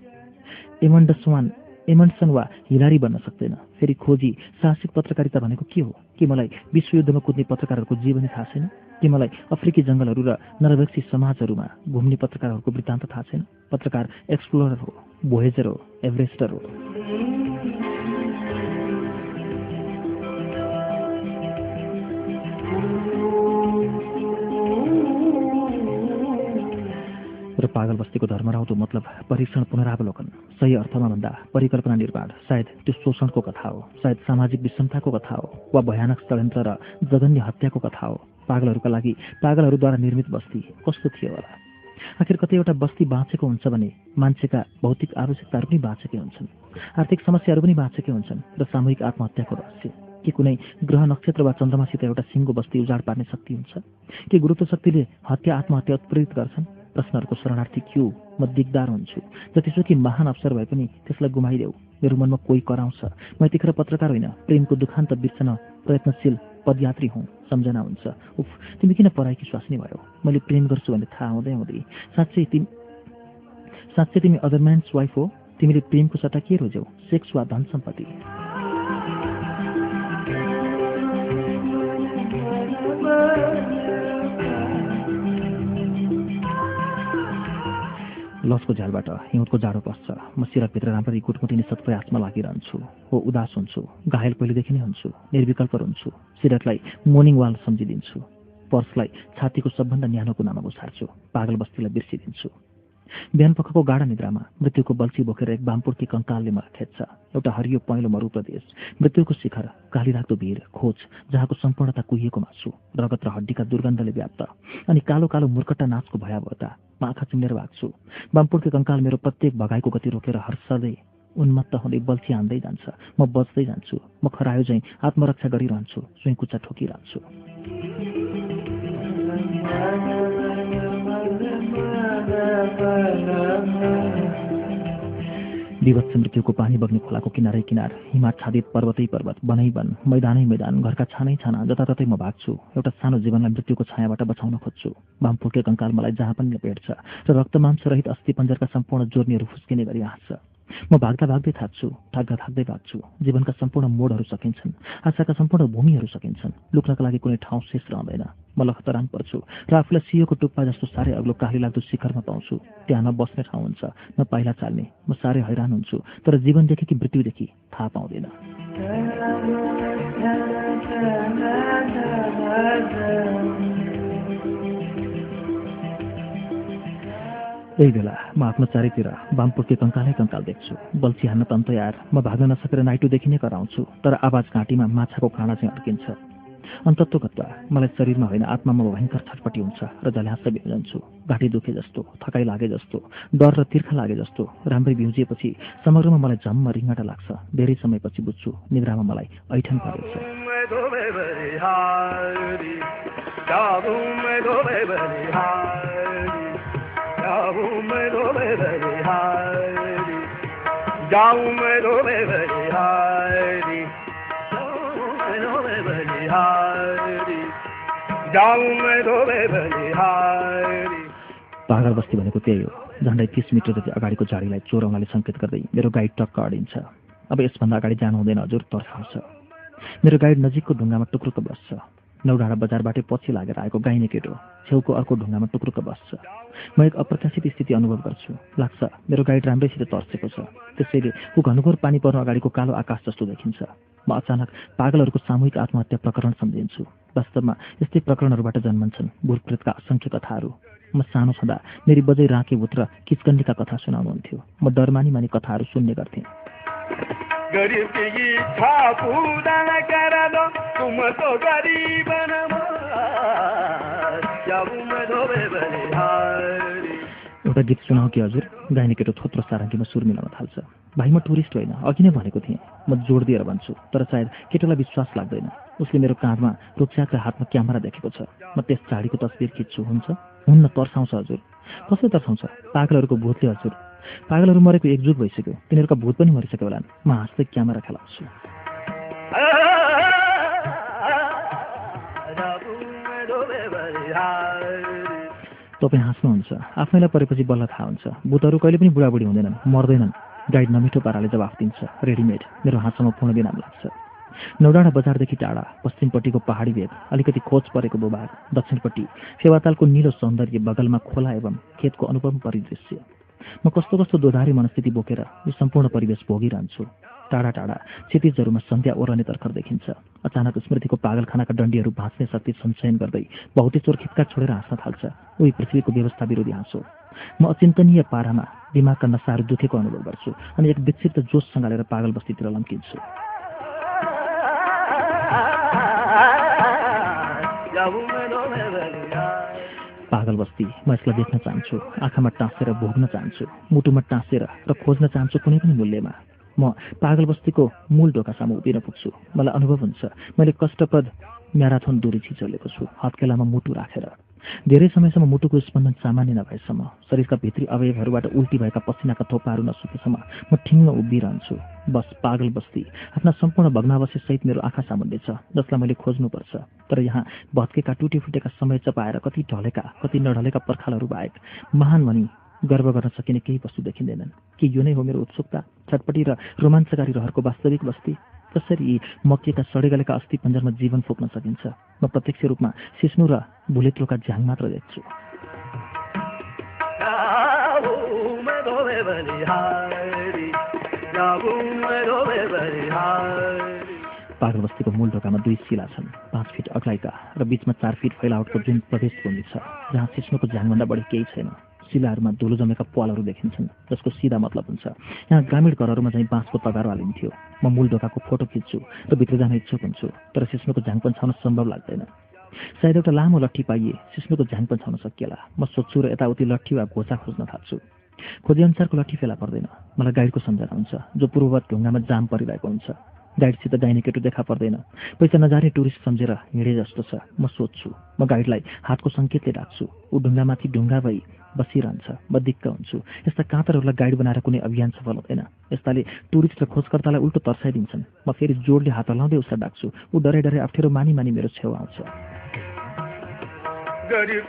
एमन्डसवान एमन्डसन वा हिलारी बन्न सक्दैन। फेरि खोजी साहसिक पत्रकारिता भनेको के हो? के मलाई विश्वयुद्धमा कुद्ने पत्रकारहरूको जीवनी थाहा छैन? के मलाई अफ्रिकी जङ्गलहरू र नरभक्षी समाजहरूमा घुम्ने पत्रकारहरूको वृत्तान्त थाहा छैन। पत्रकार एक्सप्लोरर हो भोएजर हो एभरेस्टर हो। पागल बस्तीको धर्मराउँदो मतलब परीक्षण पुनरावलोकन। सही अर्थमा भन्दा परिकल्पना निर्माण सायद त्यो शोषणको कथा हो सायद सामाजिक विषमताको कथा हो वा भयानक षड्यन्त्र र जघन्य हत्याको कथा हो। पागलहरूका लागि पागलहरूद्वारा निर्मित बस्ती कस्तो थियो होला? आखिर कतैवटा बस्ती बाँचेको हुन्छ भने मान्छेका भौतिक आवश्यकताहरू पनि बाँचेकै हुन्छन्। आर्थिक समस्याहरू पनि बाँचेकै हुन्छन् र सामूहिक आत्महत्याको रहस्य। के कुनै ग्रह नक्षत्र वा चन्द्रमासित एउटा सिङ्गो बस्ती उजाड पार्ने शक्ति हुन्छ? के गुरुत्व शक्तिले हत्या आत्महत्या उत्प्रेरित गर्छन्? प्रश्नहरूको शरणार्थी के हो म दिगदार हुन्छु। जतिसुकै महान अवसर भए पनि त्यसलाई गुमाइदेऊ। मेरो मनमा कोही कराउँछ। म यतिखेर पत्रकार होइन। प्रेमको दुखान्त बिर्सन प्रयत्नशील पदयात्री हुँ। सम्झना हुन्छ। उफ तिमी किन पढाइकी स्वास्नी भयो? मैले प्रेम गर्छु भन्ने थाहा हुँदै हुँदै। साँच्चै तिमी साँच्चै तिमी अदर वाइफ हो। तिमीले प्रेमको सट्टा के रोज्यौ? सेक्स वा धन सम्पत्ति? लसको झ्यालबाट हिउँदको जाडो पस्छ। म सिरकभित्र राम्ररी कुटकुटिने सत प्रयासमा लागिरहन्छु। हो उदास हुन्छु। घायल पहिलेदेखि नै हुन्छु। निर्विकल्प हुन्छु सिरकलाई मोर्निङ वाल सम्झिदिन्छु। पर्सलाई छातीको सबभन्दा न्यानो कुनामा घुसार्छु। पागल बस्तीलाई बिर्सिदिन्छु। बिहान पखको गाढा निद्रामा मृत्युको बल्छी बोकेर एक बामपुर्की कङ्कालले मलाई खेज्छ एउटा हरियो पहेँलो मरुप्रदेश मृत्युको शिखर कालीरातो भिर खोज जहाँको सम्पूर्णता कुहिएको मासु रगत र हड्डीका दुर्गन्धले व्याप्त। अनि कालो कालो मुर्कटा नाचको भयावहता म आँखा चिम्लेर भाग्छु बामपुर्के कङ्काल मेरो प्रत्येक भगाइको गति रोकेर हर्षदै उन्मत्त हुँदै बल्छी हान्दै जान्छ। म बच्दै जान्छु। म खरायो झैँ आत्मरक्षा गरिरहन्छु सुइँकुच्चा ठोकिरहन्छु। विभत्स मृत्युको पानी बग्ने खोलाको किनारै किनार हिमात छादित पर्वतै पर्वत वनै वन मैदानै मैदान घरका छानै छाना जताततै म भाग्छु। एउटा सानो जीवनलाई मृत्युको छायाबाट बचाउन खोज्छु। बामफुर्के कङ्काल मलाई जहाँ पनि लपेट्छ र रक्तमांसरहित अस्थि पञ्जरका सम्पूर्ण जोर्नीहरू फुस्किने गरी हाँस्छ। म भाग्दा भाग्दै थाक्छु थाक्दा थाक्दै भाग्छु। जीवनका सम्पूर्ण मोडहरू सकिन्छन् आशाका सम्पूर्ण भूमिहरू सकिन्छन्। लुक्नका लागि कुनै ठाउँ शेष रहँदैन। म लखतराम पर्छु। र आफूलाई सियोको टुप्पा जस्तो साह्रै अग्लो काली लाग्दो शिखरमा पाउँछु। त्यहाँ न बस्ने ठाउँ हुन्छ न पाइला चाल्ने। म साह्रै हैरान हुन्छु तर जीवनदेखि कि मृत्युदेखि थाहा पाउँदैन। यही बेला म आफ्नो चारैतिर वामपुर्के कङ्कालै कङ्काल देख्छु। बल्छी हान्न तन्त यार म भाग्न नसकेर नाइटोदेखि नै कराउँछु तर आवाज घाँटीमा माछाको काँडा चाहिँ अड्किन्छ। अन्तत्वगत्वा मलाई शरीरमा होइन आत्मामा भयङ्कर छटपट्टि हुन्छ र जल्यास बिउजन्छु घाँटी दुखे जस्तो थकाइ लागे जस्तो डर र तिर्खा लागे जस्तो राम्रै बिउजिएपछि समग्रमा मलाई झम्म रिङ्गटा लाग्छ। धेरै समयपछि बुझ्छु निद्रामा मलाई ऐठन परेछ। जाऊं मैं तो मैं बलिहारी जाऊं मैं तो मैं बलिहारी जाऊं मैं तो मैं बलिहारी पागल बस्ती भनेको त्यही हो। झन्डै तिस मिटर जति अगाडिको झाडीलाई चोराउनाले सङ्केत गर्दै मेरो गाइड टक्क अडिन्छ। अब यसभन्दा अगाडि जानु हुँदैन हजुर तर्साउँछ मेरो गाइड नजिकको ढुङ्गामा टुक्रुक बस्छ। नौडाँडा बजारबाटै पछि लागेर आएको गाइने केटो छेउको अर्को ढुङ्गामा टुक्रुक बस्छ। म एक अप्रत्याशित स्थिति अनुभव गर्छु। लाग्छ मेरो गाइड राम्रैसित तर्सेको छ। त्यसैले ऊ घनघोर पानी पर्नु अगाडिको कालो आकाश जस्तो देखिन्छ। म अचानक पागलहरूको सामूहिक आत्महत्या प्रकरण सम्झिन्छु। वास्तवमा यस्तै प्रकरणहरूबाट जन्मन्छन् भूतप्रेतका असङ्ख्य कथाहरू। म सानो छँदा मेरी बजै राँके भूत र किचकन्डीका कथा सुनाउनुहुन्थ्यो। म डरमानी मानी कथाहरू सुन्ने गर्थेँ। गरीब दो तुम तो एउटा गीत सुनाऊ कि हजुर? गाइने केटो थोत्रो सारङ्गीमा सुर मिलाउन थाल्छ। भाइ म टुरिस्ट होइन अघि नै भनेको थिएँ। म जोड दिएर भन्छु तर सायद केटोलाई विश्वास लाग्दैन। उसले मेरो काँधमा रुप्चाका हातमा क्यामेरा देखेको छ। म त्यस चाडीको तस्बिर खिच्छु हुन्छ? हुन्न तर्साउँछ हजुर। कसले तर्साउँछ? पागलहरूको भूतले हजुर। पागलहरू मरेको एकजुट भइसक्यो। तिनीहरूका भूत पनि मरिसक्यो होला। म हाँस्दै क्यामेरा खेलाउँछु तपाईँ हाँस्नुहुन्छ। आफैलाई परेपछि बल्ल थाहा हुन्छ। भूतहरू कहिले पनि बुढाबुढी हुँदैनन् मर्दैनन्। गाइड नमिठो पाराले जवाफ दिन्छ। रेडिमेड मेरो हाँसोमा पूर्ण विराम लाग्छ। नौडाँडा बजारदेखि टाढा पश्चिमपट्टिको पहाडी भेग अलिकति खोज परेको भूभाग दक्षिणपट्टि फेवातालको निलो सौन्दर्य बगलमा खोला एवं खेतको अनुपम परिदृश्य। म कस्तो कस्तो दोधारी मनस्थिति बोकेर यो सम्पूर्ण परिवेश भोगिरहन्छु। टाढा टाढा क्षितिजहरूमा सन्ध्या ओरने तर्खर देखिन्छ। अचानक स्मृतिको पागलखानाका डन्डीहरू भाँच्ने शक्ति सञ्चयन गर्दै बहुतै चोर खिटका छोडेर हाँस्न थाल्छ। उही पृथ्वीको व्यवस्था विरोधी हाँसो। म अचिन्तनीय पारामा दिमागका नसाहरू दुखेको अनुभव गर्छु अनि एक विक्षिप्त जोस सँगालेर पागल बस्तीतिर लम्किन्छु। पागल बस्ती म यसलाई देख्न चाहन्छु आँखामा टाँसेर भोग्न चाहन्छु मुटुमा टाँसेर र खोज्न चाहन्छु कुनै पनि मूल्यमा। म पागल बस्तीको मूल ढोकासम्म उभिन पुग्छु। मलाई अनुभव हुन्छ मैले कष्टप्रद म्याराथन दूरी छिचोलेको छु हत्केलामा मुटु राखेर। धेरै समयसम्म मुटुको स्पन्दन सामान्य नभएसम्म शरीरका भित्री अवयवहरूबाट उल्टी भएका पसिनाका थोपाहरू नसुकेसम्म म ठिङ्ग उभिरहन्छु। बस पागल बस्ती। आफ्ना सम्पूर्ण भग्नावशेषसहित मेरो आँखा सामुन्ने छ जसलाई मैले खोज्नुपर्छ। तर यहाँ भत्केका टुटे फुटेका समय चपाएर कति ढलेका कति नढलेका पर्खालहरू बाहेक महान भनी गर्व गर्न सकिने केही वस्तु देखिँदैनन्। के यो नै हो मेरो उत्सुकता? छटपटी र रोमाञ्चकारी रहरको वास्तविक बस्ती? कसरी यी मकिएका सडेगलेका अस्थि पञ्जरमा जीवन फुक्न सकिन्छ? म प्रत्यक्ष रूपमा सिस्नु र भुलेत्रोका झ्याङ मात्र देख्छु। पागल बस्तीको मूल ढोकामा दुई शिला छन्। पाँच फिट अग्लाइका र बिचमा चार फिट फैलावटको जुन प्रदेश भूमि छ जहाँ सिस्नुको झ्याङभन्दा बढी केही छैन। शिलाहरूमा धुलो जमेका पालहरू देखिन्छन् जसको सिधा मतलब हुन्छ। यहाँ ग्रामीण घरहरूमा चाहिँ बाँसको तगारो हालिन्थ्यो म मूल ढोकाको फोटो खिच्छु र भित्र जान इच्छुक हुन्छु तर सिस्नुको झ्याङ पन्छाउन सम्भव लाग्दैन। सायद एउटा लामो लट्ठी पाइए सिस्नुको झ्याङ पन्छाउन सकिएला। म सोध्छु र यताउति लट्ठी वा घोचा खोज्न थाल्छु। खोजेअनुसारको लट्ठी फेला पर्दैन। मलाई गाइडको सम्झना हुन्छ जो पूर्ववत ढुङ्गामा जाम परिरहेको हुन्छ। गाइडसित गाइने केटो देखा पर्दैन। पैसा नजाने टुरिस्ट सम्झेर हिँडे जस्तो छ म सोध्छु म गाइडलाई हातको सङ्केतले राख्छु। ऊ ढुङ्गामाथि ढुङ्गा भई बसिरहन्छ म दिक्क हुन्छु। यस्ता काँतरहरूलाई गाइड बनाएर कुनै अभियान सफल हुँदैन। यस्ताले टुरिस्ट र खोजकर्तालाई उल्टो तर्साइदिन्छन्। म फेरि जोडले हात हलाउँदै उसलाई डाक्छु। ऊ डरै डरै अप्ठ्यारो मानी मानी मेरो छेउ आउँछ। गरिब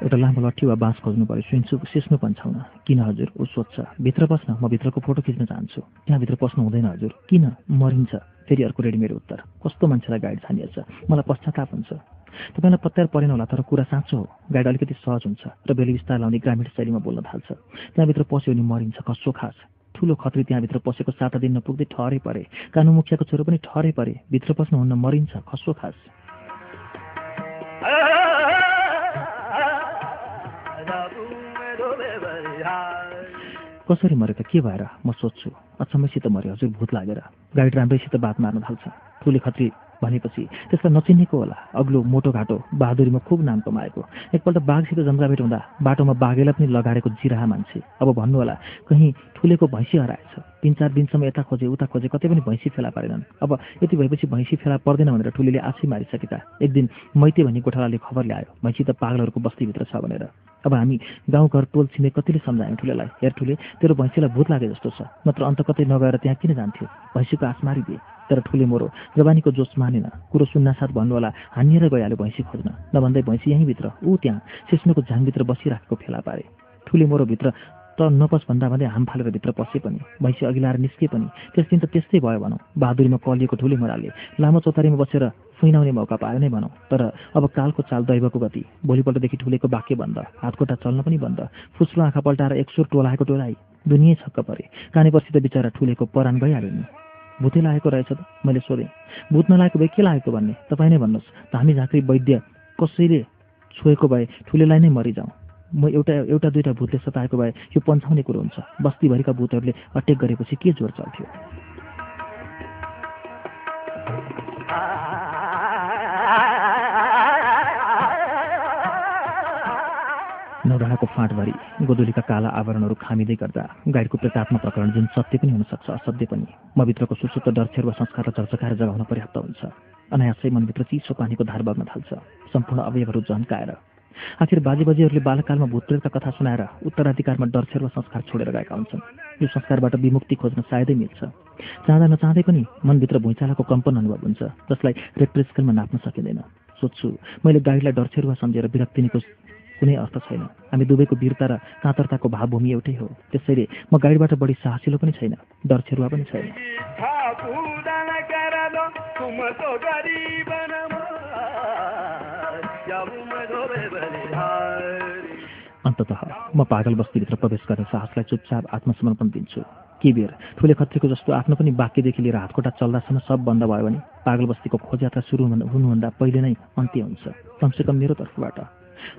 एउटा लामो लट्ठी वा बाँस खोज्नु पर्यो। सुन्छु सिस्नु पन्छाउन किन हजुर? ऊ सोध्छ। भित्र पस्न। म भित्रको फोटो खिच्न चाहन्छु। त्यहाँभित्र पस्नु हुँदैन हजुर। किन? मरिन्छ। फेरि अर्को रेडिमेड उत्तर। कस्तो मान्छेलाई गाइड छानिएछ? मलाई पश्चाताप हुन्छ। तपाईँलाई पत्यार परेन होला तर कुरा साँचो हो। गाइड अलिकति सहज हुन्छ र बेली विस्तार लाउने ग्रामीण शैलीमा बोल्न थाल्छ। त्यहाँभित्र पस्यो भने मरिन्छ कसो खास? ठुलो खत्री त्यहाँभित्र पसेको साता दिन नपुग्दै ठहरै परे। कानु मुखियाको छोरो पनि ठहरै परे। भित्र पस्नुहुन्न मरिन्छ खसो? खास कसरी मरे त के भएर? म सोध्छु। अचम्मैसित मरे हजुर भूत लागेर। गाइड राम्रैसित बात मार्न थाल्छ। ठुले खत्री भनेपछि त्यसलाई नचिनेको होला। अग्लो मोटो घाटो बहादुरीमा खुब नाम कमाएको। एकपल्ट बाघसित जम्जाभेट हुँदा बाटोमा बाघेलाई पनि लगाडेको जिराहा मान्छे। अब भन्नु होला कहीँ ठुलेको भैँसी हराएछ। तिन चार दिनसम्म यता खोजे उता खोजे कतै पनि भैँसी फेला पारेनन्। अब यति भएपछि भैँसी फेला पर्दैन भनेर ठुलीले आँसी मारिसकेका। एक दिन मैते भन्ने गोठालाले खबर ल्यायो भैँसी त पागलहरूको बस्तीभित्र छ भनेर। अब हामी गाउँघर टोल छिमेक कतिले सम्झायौँ ठुलेलाई। हेर ठुले तेरो भैँसीलाई भूत लागे जस्तो छ। नत्र अन्त कतै नगएर त्यहाँ किन जान्थ्यो? भैँसीको आँस मारिदिए। तर ठुले मोरो जवानीको जोस मानेन। कुरो सुन्नासाथ भन्नु होला हानिएर गइहाल्यो भैँसी खोज्न। नभन्दै भैँसी यहीँभित्र ऊ त्यहाँ। सिस्नुको झाङभित्र बसिराखेको फेला पारे। ठुले मोरोभित्र त नपस भन्दा भन्दै हाम फालेर भित्र पसे पनि भैँसी अघि लाएर निस्के पनि। त्यस दिन त त्यस्तै भयो भनौँ। बहादुरीमा कलिएको ठुले मोराले लामो चौतारीमा बसेर फुइनाउने मौका पायो नै भनौँ। तर अब कालको चाल दैवको गति भोलिपल्टदेखि ठुलेको बाक्य बन्द हातखुट्टा चल्न पनि बन्द फुस्रो आँखा पल्टाएर एकसुर टोलाएको टोलाइ दुनियाँ छक्क परे। कानेपर्सित बिचरा ठुलेको परान गइहाल्यो नि। भूतै लागेको रहेछ त? मैले सोधेँ। भूत नलागेको भए के लागेको भन्ने? तपाईँ नै भन्नुहोस्। धामी झाँक्री वैद्य कसैले छोएको भए ठुलेलाई नै मरिजाउँ। म एउटा एउटा दुईवटा भूतले सताएको भए यो पन्छाउने कुरो हुन्छ। बस्तीभरिका भूतहरूले अट्याक गरेपछि के जोर चल्थ्यो? नौडाँडाको फाँटभरि गोदुलीका काला आवरणहरू खामिँदै गर्दा गाइडको प्रेतात्म प्रकरण जुन सत्य पनि हुनसक्छ असत्य पनि। म भित्रको सुसुप्त डर वा संस्कार र चर्चकाएर जगाउन पर्याप्त हुन्छ। अनायासै मनभित्र चिसो पानीको धार बग्न थाल्छ। सम्पूर्ण अवयवहरू झन्काएर आखिर बाजे बजेहरूले बालकालमा भूतप्रेतका कथा सुनाएर उत्तराधिकारमा डरछेर संस्कार छोडेर गएका हुन्छन्। यो संस्कारबाट विमुक्ति खोज्न सायदै मिल्छ। चाहँदा नचाहँदै पनि मनभित्र भुइँचालाको कम्पन अनुभव हुन्छ जसलाई रेड स्केलमा नाप्न सकिँदैन। सोध्छु मैले गाइडलाई डरछेरुवा सम्झेर विरक्तिनीको कुनै अर्थ छैन। हामी दुवैको वीरता र कातरताको भावभूमि एउटै हो। त्यसैले म गाइडबाट बढी साहसिलो पनि छैन डरछेरुवा पनि छैन। अन्ततः म पागल बस्तीभित्र प्रवेश गर्ने साहसलाई चुपचाप आत्मसमर्पण दिन्छु। के बेर ठुले खत्रीको जस्तो आफ्नो पनि बाक्यदेखि लिएर हातखुट्टा चल्दासम्म सब बन्द भयो भने पागल बस्तीको खोज यात्रा सुरु हुन- हुनुभन्दा पहिले नै अन्त्य हुन्छ कमसेकम मेरो तर्फबाट।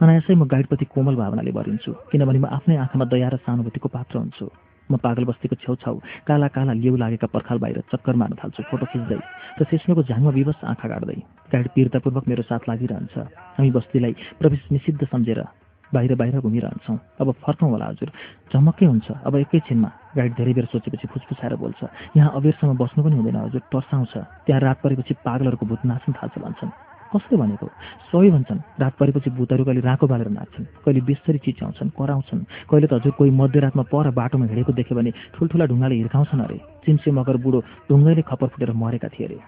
अनायासै म गाइडप्रति कोमल भावनाले भरिन्छु किनभने म आफ्नै आँखामा दया र सहानुभूतिको पात्र हुन्छु। म पागल बस्तीको छेउछाउ काला काला लेउ लागेका पर्खाल बाहिर चक्कर मार्न थाल्छु फोटो खिच्दै र सिस्नोको झाङमा विवश आँखा गाड्दै। गाइड पीरतापूर्वक मेरो साथ लागिरहन्छ। हामी बस्तीलाई प्रवेश निषिद्ध सम्झेर बाहिर बाहिर घुमिरहन्छौँ। अब फर्कौँ होला हजुर। झमक्कै हुन्छ। अब एकैछिनमा गाइड धेरै बेर सोचेपछि फुसफुसाएर बोल्छ। यहाँ अबेरसम्म बस्नु पनि हुँदैन हजुर। टर्साउँछ त्यहाँ रात परेपछि पागलहरूको भूत नाच्न थाल्छ भन्छन्। कसले भनेको? सबै भन्छन्। रात परेपछि भूतहरू कहिले राको बालेर नाच्छन्। कहिले बेसरी चिच्याउँछन् कराउँछन्। कहिले त हजुर कोही मध्यरातमा पर बाटोमा हिँडेको देख्यो भने ठुल्ठुला ढुङ्गाले हिर्काउँछन् अरे। चिन्से मगर बुढो ढुङ्गैले खपर फुटेर मरेका थिए अरे।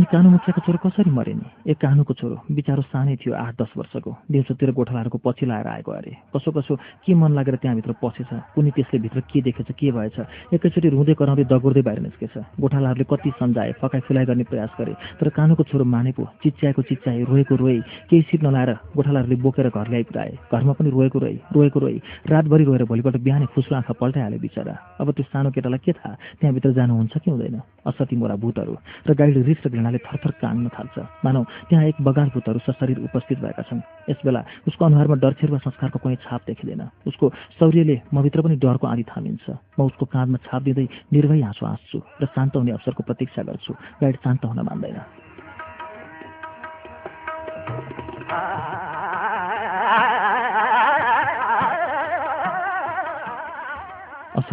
अनि कानु मुखियाको छोरो कसरी मरे नि एक कानुको छोरो बिचारो सानै थियो आठ दस वर्षको। दिउँसोतिर गोठालाहरूको पछि लाएर आएको अरे। कसो कसो के मन लागेर त्यहाँभित्र पसेछ? कुनै त्यसले भित्र के देखेछ के भएछ? एकैचोटि रुँदै कराउँदै दगुर्दै बाहिर निस्केछ। गोठालाहरूले कति सम्झाए फकाइ फुलाइ गर्ने प्रयास गरे। तर कानुको छोरो माने पो चिच्याएको चिच्याए रोएको रोए केही सिट नलाएर गोठालाहरूले बोकेर घर ल्याइ पुऱ्याए घरमा पनि रोएको रोए रोएको रोए। रातभरि रोएर भोलिपल्ट बिहानै फुस्रो आँखा पल्टाइहाल्यो बिचरा। अब त्यो सानो केटालाई के थाहा? त्यहाँभित्र जानुहुन्छ कि हुँदैन? असती मोरा भूतहरू। र गाइड रिस र घृणाले थरथर काङ्न थाल्छ। मानौ त्यहाँ एक बगाल भूतहरू सशरीर उपस्थित भएका छन्। यसबेला उसको अनुहारमा डरछेर वा संस्कारको कुनै छाप देखिँदैन। उसको शौर्यले मभित्र पनि डरको आँधी थामिन्छ। म उसको काँधमा छाप दिँदै निर्भय हाँसो हाँस्छु र शान्त हुने अवसरको प्रतीक्षा गर्छु। गाइड शान्त हुन मान्दैन।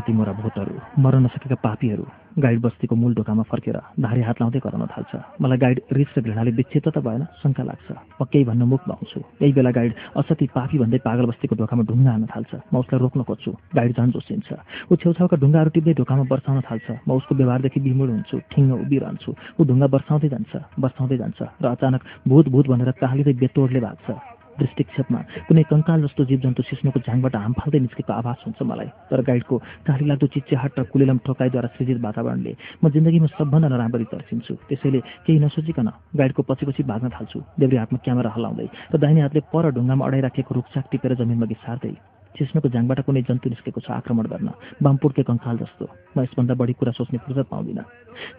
असती मोरा भूतहरू मर्न नसकेका पापीहरू गाइड बस्तीको मूल ढोकामा फर्केर धारे हात लाउँदै कराउन थाल्छ। मलाई गाइड रिस र घृणाले विच्छेद त भएन शङ्का लाग्छ। म केही भन्न मुख भाउँछु यही बेला गाइड असती पापी भन्दै पागल बस्तीको ढोकामा ढुङ्गा हाल्न थाल्छ। म उसलाई रोक्न खोज्छु। गाइड झन् जोसिन्छ। ऊ छेउछाउका ढुङ्गाहरू टिप्दै ढोकामा बर्साउन थाल्छ। म उसको व्यवहारदेखि बिमुड हुन्छु ठिङ्ग उभिरहन्छु। ऊ ढुङ्गा बर्साउँदै जान्छ बर्साउँदै जान्छ र अचानक भूत भूत भनेर कालिँदै बेतोडले भाग्छ। दृष्टिक्षेपमा कुनै कङ्काल जस्तो जीवजन्तु सिस्नोको झाङबाट हाम फाल्दै निस्केको आभास हुन्छ मलाई। तर गाइडको काली लाग्दो चिच्याहाट र कुलेलम ठोकाइद्वारा सृजित वातावरणले म जिन्दगीमा सबभन्दा नराम्ररी तर्सिन्छु। त्यसैले केही नसोचिकन गाइडको पछि पछि भाग्न थाल्छु। देब्री हातमा क्यामेरा हल्लाउँदै र दाहिने हातले पर ढुङ्गामा अडाइराखेको रुखसाक टिपेर जमिनमा घिसार्दै सिस्नोको झाङबाट कुनै जन्तु निस्केको छ आक्रमण गर्न। बामपुर्के कङ्काल जस्तो। म यसभन्दा बढी कुरा सोच्ने फुर्सद पाउँदिनँ।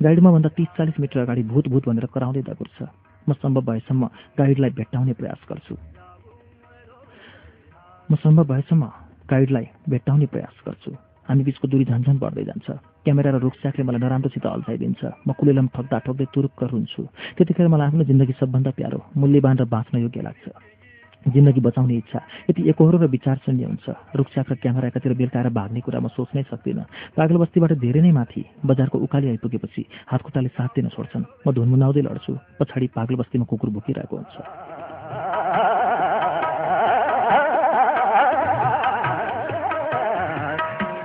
गाइडमा भन्दा तिस चालिस मिटर अगाडि भूत भूत भनेर कराउँदै दगुर्छ। म सम्भव भएसम्म गाइडलाई भेट्टाउने प्रयास गर्छु। म सम्भव भएसम्म गाइडलाई भेट्टाउने प्रयास गर्छु। हामी बिचको दूरी झन्झन बढ्दै जान्छ। क्यामेरा र रुखस्याकले मलाई नराम्रोसित अल्झाइदिन्छ। म कुलेलम ठग्दा ठग्दै तुरुक्क हुन्छु त्यतिखेर मलाई आफ्नो जिन्दगी सबभन्दा प्यारो मूल्यवान र बाँच्न योग्य लाग्छ। जिन्दगी बचाउने इच्छा यति एकहोरो र विचार शून्य हुन्छ। रुखस्याक र क्यामेरा एकातिर बिर्काएर भाग्ने कुरा म सोच्नै सक्दिनँ। पागल बस्तीबाट धेरै नै माथि बजारको उकाली आइपुगेपछि हातखुट्टाले साथ दिन छोड्छन्। म धुनमुनाउँदै लड्छु। पछाडि पागल बस्तीमा कुकुर भुकिरहेको हुन्छ।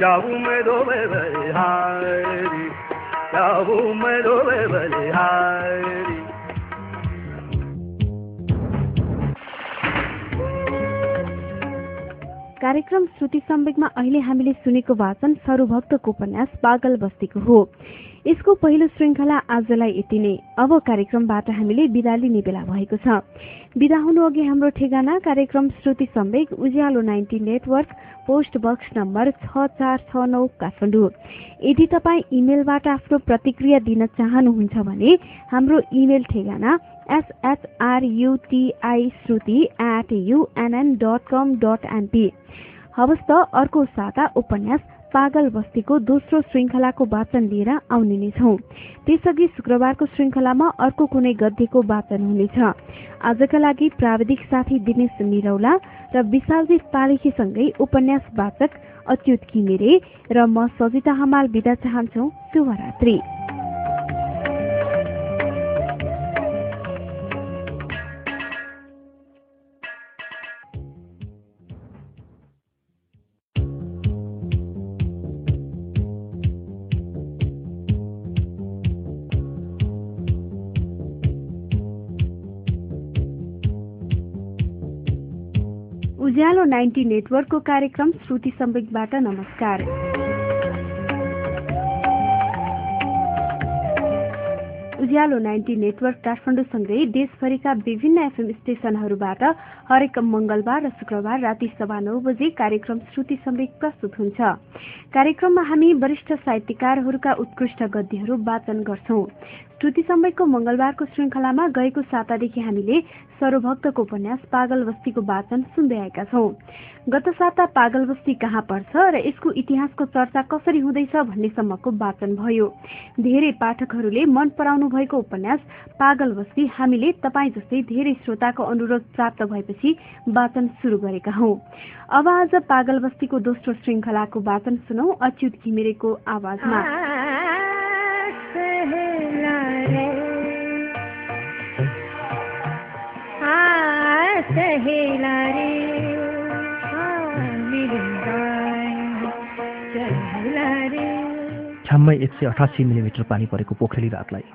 मैं बलिहारी जाऊ मैं दो बलिहारी कार्यक्रम श्रुति सम्वेकमा अहिले हामीले सुनेको वाचन सरुभक्तको उपन्यास पागल बस्तीको हो। यसको पहिलो श्रृङ्खला आजलाई यति नै। अब कार्यक्रमबाट हामीले बिदा लिने बेला भएको छ। बिदा हुनु अघि हाम्रो ठेगाना कार्यक्रम Shruti Sambeg Ujyaalo ninety network post box number छ चार छ नौ काठमाडौँ। यदि तपाईँ इमेलबाट आफ्नो प्रतिक्रिया दिन चाहनुहुन्छ भने हाम्रो इमेल ठेगाना S H R U T I Shruti at U N N dot com dot N P हवस् त अर्को साता उपन्यास पागल बस्तीको दोस्रो श्रृङ्खलाको वाचन लिएर आउने नै छौँ। त्यसअघि शुक्रबारको श्रृङ्खलामा अर्को कुनै गद्यको वाचन हुनेछ। आजका लागि प्राविधिक साथी दिनेश निरौला र विशालजी पालेखीसँगै उपन्यास वाचक अच्युत घिमिरे र म सजिता हमाल बिदा चाहन्छौ। शुभरात्री। उज्यालो नाइन्टी नेटवर्कको कार्यक्रम श्रुति सम्वेकबाट नमस्कार। उज्यालो नाइन्टी नेटवर्क काठमाडौँसँगै देशभरिका विभिन्न एफएम स्टेशनहरूबाट हरेक मंगलबार र शुक्रबार राति सभा नौ बजे कार्यक्रम श्रुति सम्वेक प्रस्तुत हुन्छ। कार्यक्रममा हामी वरिष्ठ साहित्यकारहरूका उत्कृष्ट गद्यहरू वाचन गर्छौं। श्रुति सम्वेकको मङ्गलबारको श्रृङ्खलामा गएको सातादेखि हामीले सरोभक्तको उपन्यास पागल बस्तीको वाचन सुन्दै आएका छौँ गत साता पागल बस्ती कहाँ पर्छ र यसको इतिहासको चर्चा कसरी हुँदैछ भन्नेसम्मको वाचन भयो धेरै पाठकहरूले मन पराउनु भएको उपन्यास पागल बस्ती हामीले तपाईँ जस्तै धेरै श्रोताको अनुरोध प्राप्त भएपछि वाचन सुरु गरेका हौँ अब आज पागल बस्तीको दोस्रो श्रृङ्खलाको वाचन सुनौ अच्युत घिमिरेको आवाजमा सहेला ठ्याम्मै एक सय अठासी मिलिमिटर पानी परेको पोखरेली रातलाई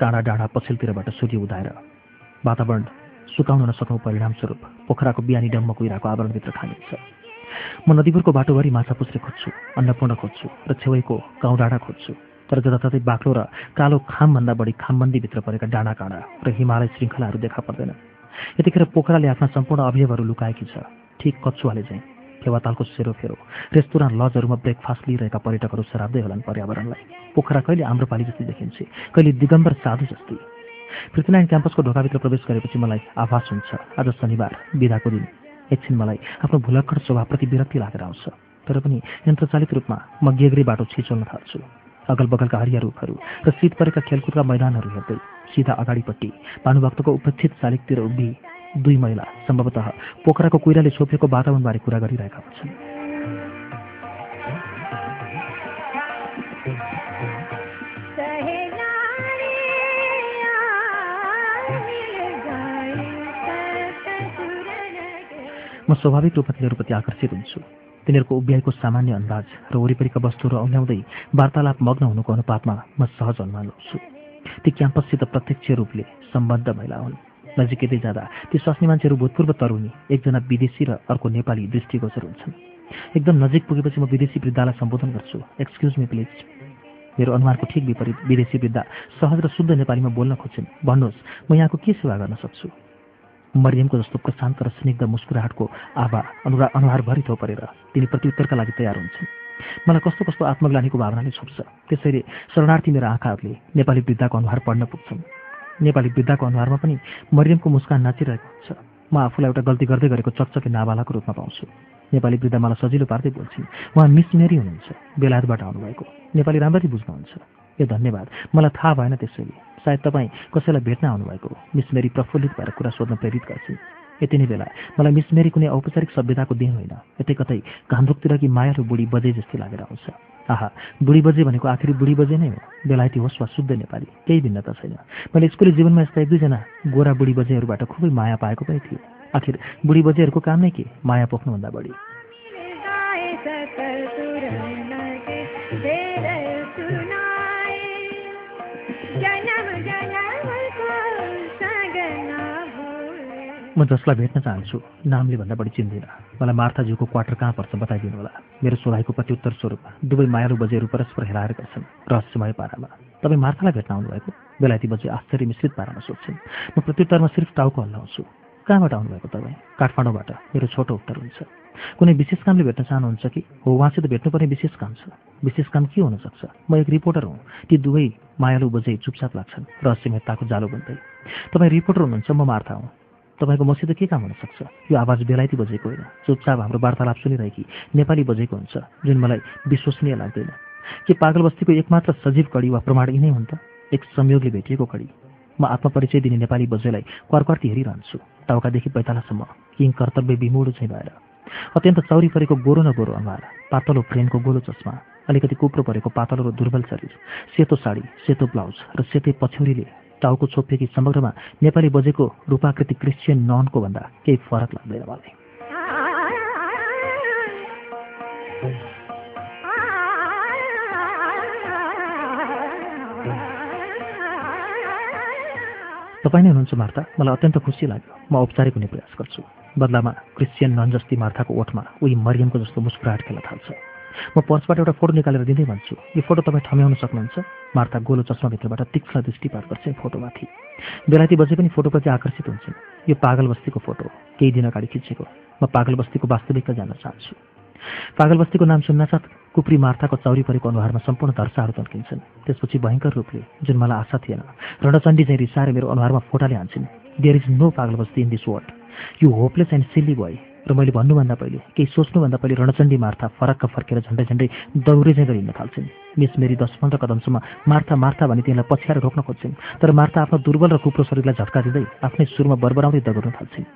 काँडा डाँडा पछिल्तिरबाट सूर्य उदाएर वातावरण सुकाउन नसक्नु परिणामस्वरूप पोखराको बिहानी डम्म कुहिराको आवरणभित्र खानिन्छ म नदीपुरको बाटोभरि माछा पुछ्रे खोज्छु अन्नपूर्ण खोज्छु र छेउको गाउँ डाँडा खोज्छु। तर जताततै बाक्लो र कालो खामभन्दा बढी खामबन्दीभित्र परेका डाँडा काँडा र हिमालय श्रृङ्खलाहरू देखा पर्दैन। यतिखेर पोखराले आफ्ना सम्पूर्ण अवयवहरू लुकाएकी छ। ठिक कच्छुवाले चाहिँ फेवातालको सेरोफेरो रेस्टुरान्ट लजहरूमा ब्रेकफास्ट लिइरहेका पर्यटकहरू सराप्दै होलान् पर्यावरणलाई। पोखरा कहिले आम्रपाली जस्तै देखिन्छ कहिले दिगम्बर साधु जस्तै। पृथ्वीनारायण क्याम्पसको ढोकाभित्र प्रवेश गरेपछि मलाई आभास हुन्छ। आज शनिबार बिदाको दिन। एकछिन मलाई आफ्नो भुलक्कड स्वभावप्रति विरक्ति लागेर आउँछ। तर पनि यन्त्रचालित रूपमा म गेग्री बाटो छिचोल्न थाल्छु। अगल बगलका हरिया रुखहरू र शीत परेका खेलकुदका मैदानहरू हेर्दै सिधा अगाडिपट्टि। भानुभक्तको उपस्थित शालिकतिर उभि दुई महिला सम्भवतः पोखराको कुइराले छोपिएको वातावरणबारे कुरा गरिरहेका हुन्छन्। म स्वाभाविक रूपमा तिनीहरूप्रति आकर्षित हुन्छु। तिनीहरूको उभ्याएको सामान्य अन्दाज र वरिपरिका वस्तुहरू औल्याउँदै वार्तालाप मग्न हुनुको अनुपातमा म सहज अनुमान लाउँछु ती क्याम्पससित प्रत्यक्ष रूपले सम्बद्ध महिला हुन्. नजिकै जाँदा ती स्वास्नी मान्छेहरू भूतपूर्व तरुणी एकजना विदेशी र अर्को नेपाली दृष्टिगोचर हुन्छन्. एकदम नजिक पुगेपछि म विदेशी वृद्धालाई सम्बोधन गर्छु। एक्सक्युज मी प्लिज मेरो अनुहारको ठिक विपरीत विदेशी वृद्धा सहज र शुद्ध नेपालीमा बोल्न खोज्छन्। भन्नुहोस् म यहाँको के सेवा गर्न सक्छु? मरियमको जस्तो प्रशान्त र स्निग्ध मुस्कुराहटको आभा अनुहार अनुहारभरि थोपरेर तिनी प्रत्युत्तरका लागि तयार हुन्छन्। मलाई कस्तो कस्तो आत्मग्लानीको भावनाले छोप्छ। त्यसैले शरणार्थी मेरा आँखाहरूले नेपाली वृद्धाको अनुहार पढ्न पुग्छन्। नेपाली वृद्धाको अनुहारमा पनि मरियमको मुस्कान नाचिरहेको हुन्छ। म आफूलाई एउटा गल्ती गर्दै गरेको चकचके नाबालाको रूपमा पाउँछु। नेपाली वृद्ध मलाई सजिलो पार्दै बोल्छिन् उहाँ मिस मेरी हुनुहुन्छ बेलायतबाट आउनुभएको। नेपाली राम्ररी बुझ्नुहुन्छ। यो धन्यवाद। मलाई थाहा भएन त्यसैले। सायद तपाईँ कसैलाई भेट्न आउनुभएको मिस मेरी प्रफुल्लित भएर कुरा सोध्न प्रेरित गर्छिन्। यति नै बेला। मलाई मिस मेरी कुनै औपचारिक सभ्यताको दिन होइन। यतै कतै घान्द्रुकतिरकी मायालु बुढी बजे जस्तै लागेर आउँछ। आहा बुढी बजे भनेको आखिरी बुढी बजे नै हो। बेलायती होस् वा शुद्ध नेपाली केही भिन्नता छैन। मैले स्कुली जीवनमा यस्ता एक दुईजना गोरा बुढी बजेहरूबाट खुबै माया पाएको पनि थिएँ। आखिर बुढी बजेहरूको काम नै के? माया पोख्नुभन्दा बढी। म जसलाई भेट्न चाहन्छु नामले भन्दा बढी चिन्दिनँ। मलाई मार्थाज्यूको क्वार्टर कहाँ पर्छ बताइदिनु होला। मेरो सोधाइको प्रत्युत्तर स्वरूपमा दुवै मायालु बजेहरू परस्पर हेराएर गर्छन् रहस्यमय पारामा। तपाईँ मार्थालाई भेट्न आउनुभएको? बेलायती बजे आश्चर्य मिश्रित पारामा सोध्छन्। म प्रत्युत्तरमा सिर्फ टाउको हल्लाउँछु कहाँबाट आउनुभएको तपाईँ? काठमाडौँबाट। मेरो छोटो उत्तर हुन्छ। कुनै विशेष कामले भेट्न चाहनुहुन्छ कि? हो उहाँसित भेट्नुपर्ने विशेष काम छ। विशेष काम के हुनसक्छ? म एक रिपोर्टर हुँ। ती दुवै मायालु बजे चुपचाप लाग्छन्। रहस्यमयताको जालो बन्दै। तपाईँ रिपोर्टर हुनुहुन्छ म मार्था हुँ। तपाईँको मसित के काम हुनसक्छ यो आवाज बेलायती बजेको होइन। चुपचाप हाम्रो वार्तालाप सुनिरहेकी नेपाली बजेको हुन्छ जुन मलाई विश्वसनीय लाग्दैन। के पागल बस्तीको एकमात्र सजीव कडी वा प्रमाण यिनै हुन् त? एक संयोगले भेटिएको कडी। म आत्मपरिचय दिने नेपाली बजेलाई क्वारक्वार्ती हेरिरहन्छु। टाउकादेखि पैतालासम्म किङ कर्तव्य विमूढ चाहिँ भएर। अत्यन्त चौरी परेको गोरो न गोरो अनुहार पातलो फ्रेमको गोलो चस्मा अलिकति कुप्रो परेको पातलो र दुर्बल शरीर सेतो साडी सेतो ब्लाउज र सेतै पछ्यौरीले टाउको छोपिएकी समग्रमा नेपाली बजेको रूपाकृति क्रिस्चियन ननको भन्दा केही फरक लाग्दैन मलाई। तपाईँ नै हुनुहुन्छ मार्था। मलाई अत्यन्त खुसी लाग्यो। म औपचारिक हुने प्रयास गर्छु। बदलामा क्रिस्चियन नन जस्ती मार्थाको ओठमा उही मरियमको जस्तो मुस्कुराहट खेल्न थाल्छ। म पर्सबाट एउटा फोटो निकालेर दिँदै भन्छु। यो फोटो तपाईँ ठम्याउन सक्नुहुन्छ। मार्था गोलो चस्माभित्रबाट तीक्ष्ण दृष्टिपात गर्छ फोटोमाथि। बेलायती बजे पनि फोटोप्रति आकर्षित हुन्छन्। यो पागल बस्तीको फोटो केही दिन अगाडि खिचेको। म पागल बस्तीको वास्तविकता जान्न चाहन्छु। पागल बस्तीको नाम सुन्नासाथ कुप्री मार्थाको चौरी परेको अनुहारमा सम्पूर्ण दर्शाहरू तन्किन्छन्। त्यसपछि भयङ्कर रूपले जुन मलाई आशा थिएन रणचण्डी चाहिँ रिसाएर मेरो अनुहारमा फोटाले हान्छन् there is no Pagal Basti in this world you hopeless and silly boy र मैले भन्नुभन्दा पहिले केही सोच्नुभन्दा पहिले रणचण्डी मार्था फरक्क फर्केर झन्डै झन्डै चाहिँ गरी हिँड्न थाल्छन्। मिस मेरी दस पन्ध्र कदमसम्म मार्था मार्था भने तिनीलाई पछ्याएर रोक्न खोज्छन् तर मार्था आफ्नो दुर्बल र कुप्रो शरीरलाई झट्का दिँदै आफ्नै सुरमा बरबराउँदै दगुर्न थाल्छन्।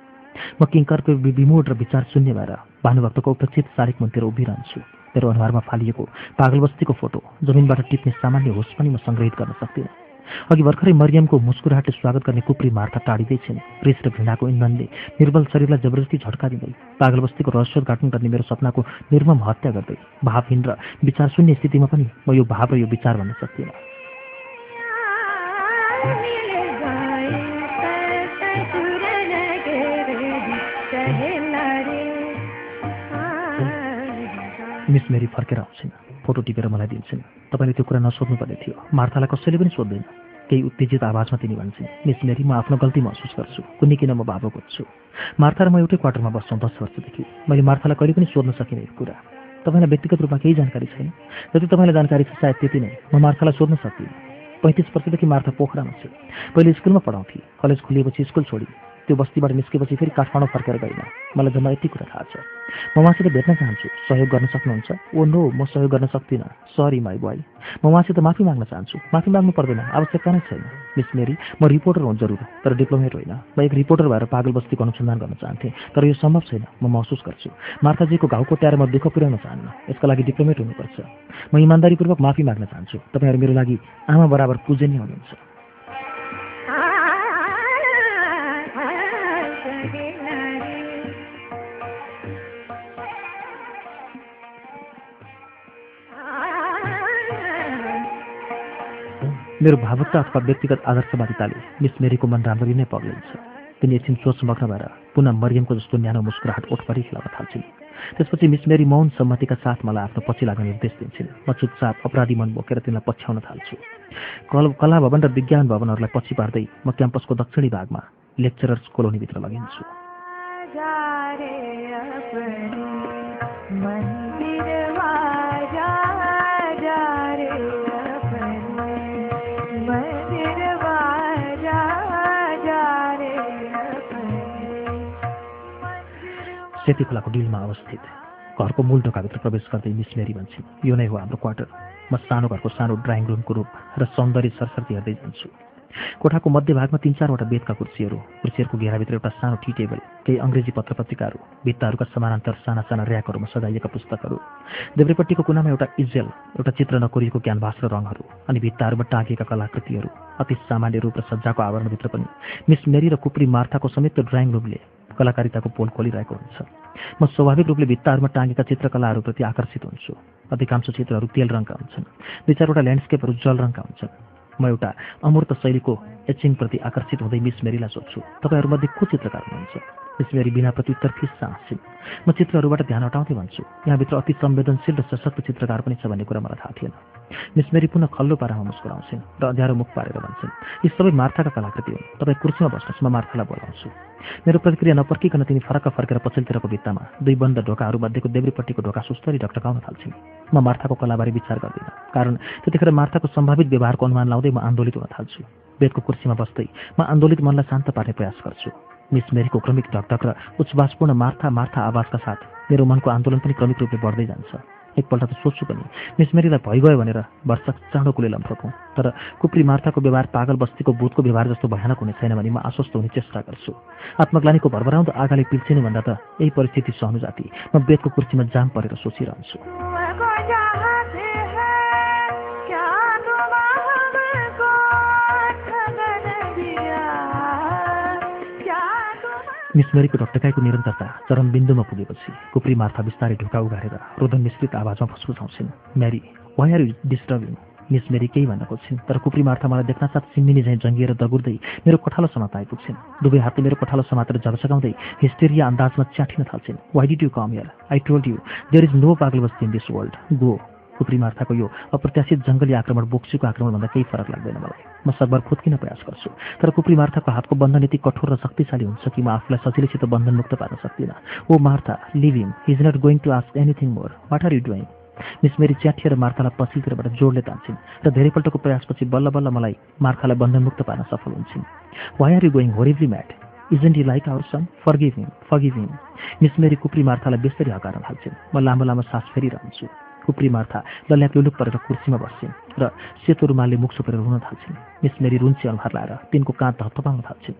म किङ्करको विमोड र विचार शून्य भएर भानुभक्तको उपेक्षित शारीरिक मन्तिर उभिरहन्छु। मेरो अनुहारमा फालिएको पागलबस्तीको फोटो जमिनबाट टिप्ने सामान्य होस् पनि म सङ्ग्रहित गर्न सक्दिनँ। अघि भर्खरै मरियमको मुस्कुराहटले स्वागत गर्ने कुप्री मार्था टाढिँदैछन् रिस र घृणाको इन्धनले निर्बल शरीरलाई जबरजस्ती झट्का दिँदै पागलबस्तीको रहस्योद्घाटन गर्ने मेरो सपनाको निर्मम हत्या गर्दै भावहीन र विचार शून्य स्थितिमा पनि म यो भाव र यो विचार भन्न सक्दिनँ। मिस मेरी फर्केर आउँछन्। फोटो टिपेर मलाई दिन्छन्। तपाईँले त्यो कुरा नसोध्नुपर्ने थियो। मार्थालाई कसैले पनि सोध्दैन। केही उत्तेजित आवाजमा तिनी भन्छन् मिस मेरी म आफ्नो गल्ती महसुस गर्छु। कुनै किन म भावुक हुन्छु मार्था र म एउटै क्वार्टरमा बस्छौँ दस वर्षदेखि। मैले मार्थालाई कहिले पनि सोध्न सकिनँ यो कुरा। तपाईँलाई व्यक्तिगत रूपमा केही जानकारी छैन? जति तपाईँलाई जानकारी छ सायद त्यति नै। म मार्थालाई सोध्न सकिनँ। पैँतिस वर्षदेखि मार्था पोखरामा छु। पहिले स्कुलमा पढाउँथेँ। कलेज खुलिएपछि स्कुल छोडी त्यो बस्तीबाट निस्केपछि फेरि काठमाडौँ फर्केर गइनँ। मलाई जम्मा यति कुरा थाहा छ। म उहाँसित भेट्न चाहन्छु। सहयोग गर्न सक्नुहुन्छ? ओ नो म सहयोग गर्न सक्दिनँ। सरी माई बोय म उहाँसित माफी माग्न चाहन्छु। माफी माग्नु पर्दैन। आवश्यकता नै छैन। मिस मेरी म रिपोर्टर हुँ जरुर तर डिप्लोमेट होइन। म एक रिपोर्टर भएर पागल बस्तीको अनुसन्धान गर्न चाहन्थेँ तर यो सम्भव छैन। म महसुस गर्छु। मार्ताजीको घाउ कोट्याएर म दुःख पुर्याउन चाहन्न। यसका लागि डिप्लोमेट हुनुपर्छ। म इमान्दारीपूर्वक माफी माग्न चाहन्छु। तपाईँहरू मेरो लागि आमा बराबर पूजनीय हुनुहुन्छ। मेरो भावुकता अथवा व्यक्तिगत आदर्शवादिताले मिस मेरीको मन राम्ररी नै पग्लिन्छ तिनी एकछिन सोचमग्न भएर पुनः मरियमको जस्तो न्यानो मुस्कुराहट ओठभरि खेलाउन थाल्छिन्। त्यसपछि मिस मेरी मौन सम्मतिका साथ मलाई आफ्नो पछि लाग्ने निर्देश दिन्छन्। म चुपचाप अपराधी मन बोकेर तिनलाई पछ्याउन थाल्छु। कल कला भवन र विज्ञान भवनहरूलाई पछि पार्दै म क्याम्पसको दक्षिणी भागमा लेक्चरर्स कोलोनीभित्र लगिन्छु। सेती खोलाको डिलमा अवस्थित घरको मूल ढोकाभित्र प्रवेश गर्दै मिस मेरी भन्छन् यो नै हो हाम्रो क्वार्टर। म सानो घरको सानो ड्राइङ रुमको रूप र सौन्दर्य सरसर्ती हेर्दै जान्छु। कोठाको मध्यभागमा तिन चारवटा बेदका कुर्सीहरू कुर्सीहरूको घेराभित्र एउटा सानो टी टेबल केही अङ्ग्रेजी पत्र पत्रिकाहरू भित्ताहरूका समानान्तर साना साना ऱ्याकहरूमा सजाइएका पुस्तकहरू देब्रेपट्टिको कुनामा एउटा इजेल एउटा चित्र नकोरिएको क्यानभास र रङहरू अनि भित्ताहरूमा टाँगिएका कलाकृतिहरू अति सामान्य रूप र सज्जाको आवरणभित्र पनि। मिस मेरी र कुप्री मार्थाको समेत ड्राइङ रुमले कलाकारिताको पोल खोलिरहेको हुन्छ। म स्वाभाविक रूपले भित्ताहरूमा टाँगेका चित्रकलाहरूप्रति आकर्षित हुन्छु। अधिकांश चित्रहरू तेल रङका हुन्छन्। दुई चारवटा ल्यान्डस्केपहरू जल रङका हुन्छन्। म एउटा अमूर्त शैलीको एचिङप्रति आकर्षित हुँदै मिस मेरीलाई सोध्छु तपाईँहरूमध्ये को चित्रकार हुनुहुन्छ? त्यसरी बिना प्रत्युत्तर फिस्सा हाँस्छिन् म चित्रहरूबाट ध्यान हटाउँदै भन्छु यहाँभित्र अति संवेदनशील र सशक्त चित्रकार पनि छ भन्ने कुरा मलाई थाहा थिएन। मिसमेरी पुनः खल्लो पारामा मुस्कुराउँछिन् र अँध्यारो मुख पारेर भन्छन् यी सबै मार्थाका कलाकृति हुन्। तपाईँ कुर्सीमा बस्नुहोस् म मार्थालाई बोलाउँछु। मेरो प्रतिक्रिया नपर्किकन तिनी फरक फर्केर पछिल्लोतिरको भित्तामा दुई बन्द ढोकाहरू मध्येको देब्रीपट्टिको ढोका सुस्तरी ढकढकाउन थाल्छिन्। म मार्थाको कलाबारे विचार गर्दिनँ कारण त्यतिखेर मार्थाको सम्भावित व्यवहारको अनुमान लाउँदै म आन्दोलित हुन थाल्छु। बेदको कुर्सीमा बस्दै म आन्दोलित मनलाई शान्त पार्ने प्रयास गर्छु। मिस मेरीको क्रमिक ढकढक र उच्छ्वासपूर्ण मार्था मार्था आवाजका साथ मेरो मनको आन्दोलन पनि क्रमिक रूपले बढ्दै जान्छ। एकपल्ट त सोच्छु पनि मिस मेरीलाई भइगयो भनेर वर्ष चाँडो कुले लम्फोकौँ तर कुप्री मार्थाको व्यवहार पागल बस्तीको बुथको व्यवहार जस्तो भयानक हुने छैन भने म आश्वस्त हुने चेष्टा गर्छु। आत्मग्लानीको भरभराउँदो आगाले पिल्छिनुभन्दा त यही परिस्थिति सहनु जाति म बेदको कुर्सीमा जाम परेर सोचिरहन्छु। मिसनरीको ढकटकाइको निरन्तरता चरम बिन्दुमा पुगेपछि कुप्री मार्था बिस्तारै ढुका उघारेर रोदन मिश्रित आवाजमा फुसफुसाउँछिन् Mary why are you disturbing miss Mary केही भन्न खोज्छिन्। तर कुप्री मार्था मलाई देख्न साथ सिम्मिनी झैँ जङ्गिएर दगुर्दै मेरो कोठालो समात आइपुग्छिन्। दुवै हातले मेरो कोठालो समातेर झगसगाउँदै हिस्टेरिया अन्दाजमा च्याठिन थाल्छिन्। Why did you come here I told you there is no pagal in this world go कुप्री मार्थाको यो अप्रत्याशित जङ्गली आक्रमण बोक्सीको आक्रमणभन्दा केही फरक लाग्दैन मलाई। म सकभर फुत्किन प्रयास गर्छु? तर कुप्री मार्थाको हातको बन्धन यति कठोर र शक्तिशाली हुन्छ कि म आफूलाई सजिलैसित बन्धनमुक्त पार्न सक्दिनँ। ओ Martha leave him he's not going to ask anything more what are you doing miss Mary च्याठिएर मार्खालाई पछिल्तिरबाट जोडले तान्छन् र धेरैपल्टको प्रयासपछि बल्ल बल्ल मलाई मार्खालाई बन्धनमुक्त पार्न सफल हुन्छन्। Why are you going होरिभली mad isn't you like our son forgive him miss Mary कुप्री मार्खालाई बेस्तरी हकार्न थाल्छन् म लामो लामो सास फेरिरहन्छु। कुप्री मार्था लल्याक लुलुक परेर कुर्सीमा बस्छिन् र सेतो रुमालले मुख छोपेर रुन थाल्छिन्। मिस मेरी रुन्ची अनुहार लाएर तिनको काँध धप्तपाउन थाल्छिन्।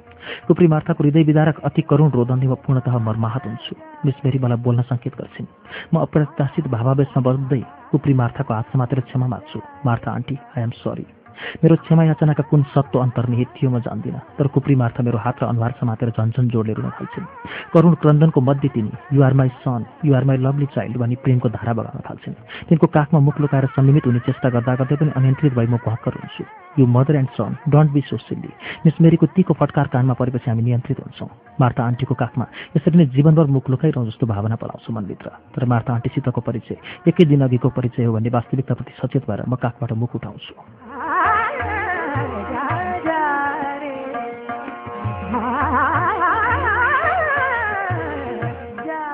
कुप्री मार्थाको हृदय विदारक अति करुण रोदनले म पूर्णतः मर्माहत हुन्छु। मिस मेरी मलाई बोल्न सङ्केत गर्छिन्। म अप्रत्याशित भावावेशमा बस्दै कुप्री मार्थाको हात समातेर क्षमा माग्छु। Martha aunty I am sorry मेरो क्षमा याचनाका कुन सत्व अन्तर्निहित थियो म जान्दिनँ तर कुप्री मार्था मेरो हात र अनुहार समातेर झन्झन जोडले रुन थाल्छिन्। करुण क्रन्दनको मध्ये तिनी you're my son you're my lovely child भनी प्रेमको धारा बगाउन थाल्छिन्। तिनको काखमा मुख लुकाएर संयमित हुने चेष्टा गर्दा गर्दै पनि अनियन्त्रित भई म भक्कर हुन्छु। You mother and son don't be so silly miss मेरीको तीको फटकार कानमा परेपछि हामी नियन्त्रित हुन्छौँ। मार्ता आन्टीको काखमा यसरी नै जीवनभर मुख लुकाइरहँ जस्तो भावना पलाउँछु मनभित्र तर मार्ता आन्टीसितको परिचय एकै दिन अघिको परिचय हो भन्ने वास्तविकताप्रति सचेत भएर म काखबाट मुख उठाउँछु।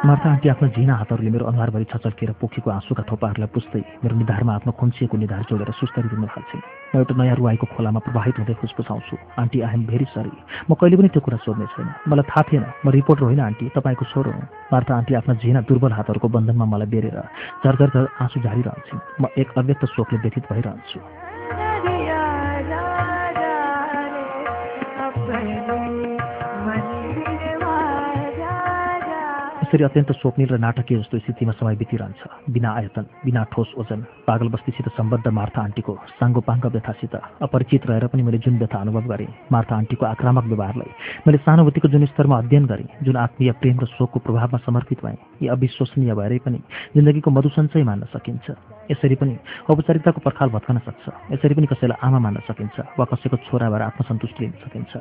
मार्ता आन्टी आफ्नो झिना हातहरूले मेरो अनुहारभरि छचल्किएर पोखीको आँसुका थोपाहरूलाई पुस्दै मेरो निधारमा आफ्नो खुम्चिएको निधार जोडेर सुस्तरी दिन थाल्छन्। म एउटा नयाँ रुवाईको खोलामा प्रवाहित हुँदै फुसफुसाउँछु aunty I am very sorry म कहिले पनि त्यो कुरा सोध्ने छैन। मलाई थाहा थिएन। म रिपोर्टर होइन आन्टी। तपाईँको छोरो हुँ। मार्ता आन्टी आफ्ना झिना दुर्बल हातहरूको बन्धनमा मलाई बेरेर झरझर झर आँसु झारिरहन्छन्। म एक अव्यक्त शोकले व्यथित भइरहन्छु। यसरी अत्यन्त स्वप्निल र नाटकीय जस्तो स्थितिमा समय बितिरहन्छ। बिना आयतन बिना ठोस ओजन पागल बस्तीसित सम्बद्ध मार्था आन्टीको साङ्गोपाङ्ग व्यथासित अपरिचित रहेर पनि मैले जुन व्यथा अनुभव गरेँ मार्था आन्टीको आक्रामक व्यवहारलाई मैले सानुभूतिको जुन स्तरमा अध्ययन गरेँ जुन आत्मीय प्रेम र शोकको प्रभावमा समर्पित भएँ यी अविश्वसनीय भएरै पनि जिन्दगीको मधुसञ्चय मान्न सकिन्छ। यसरी पनि औपचारिकताको पर्खाल भत्कन सक्छ। यसरी पनि कसैलाई आमा मान्न सकिन्छ वा कसैको छोरा भएर आत्मसन्तुष्टि लिन सकिन्छ।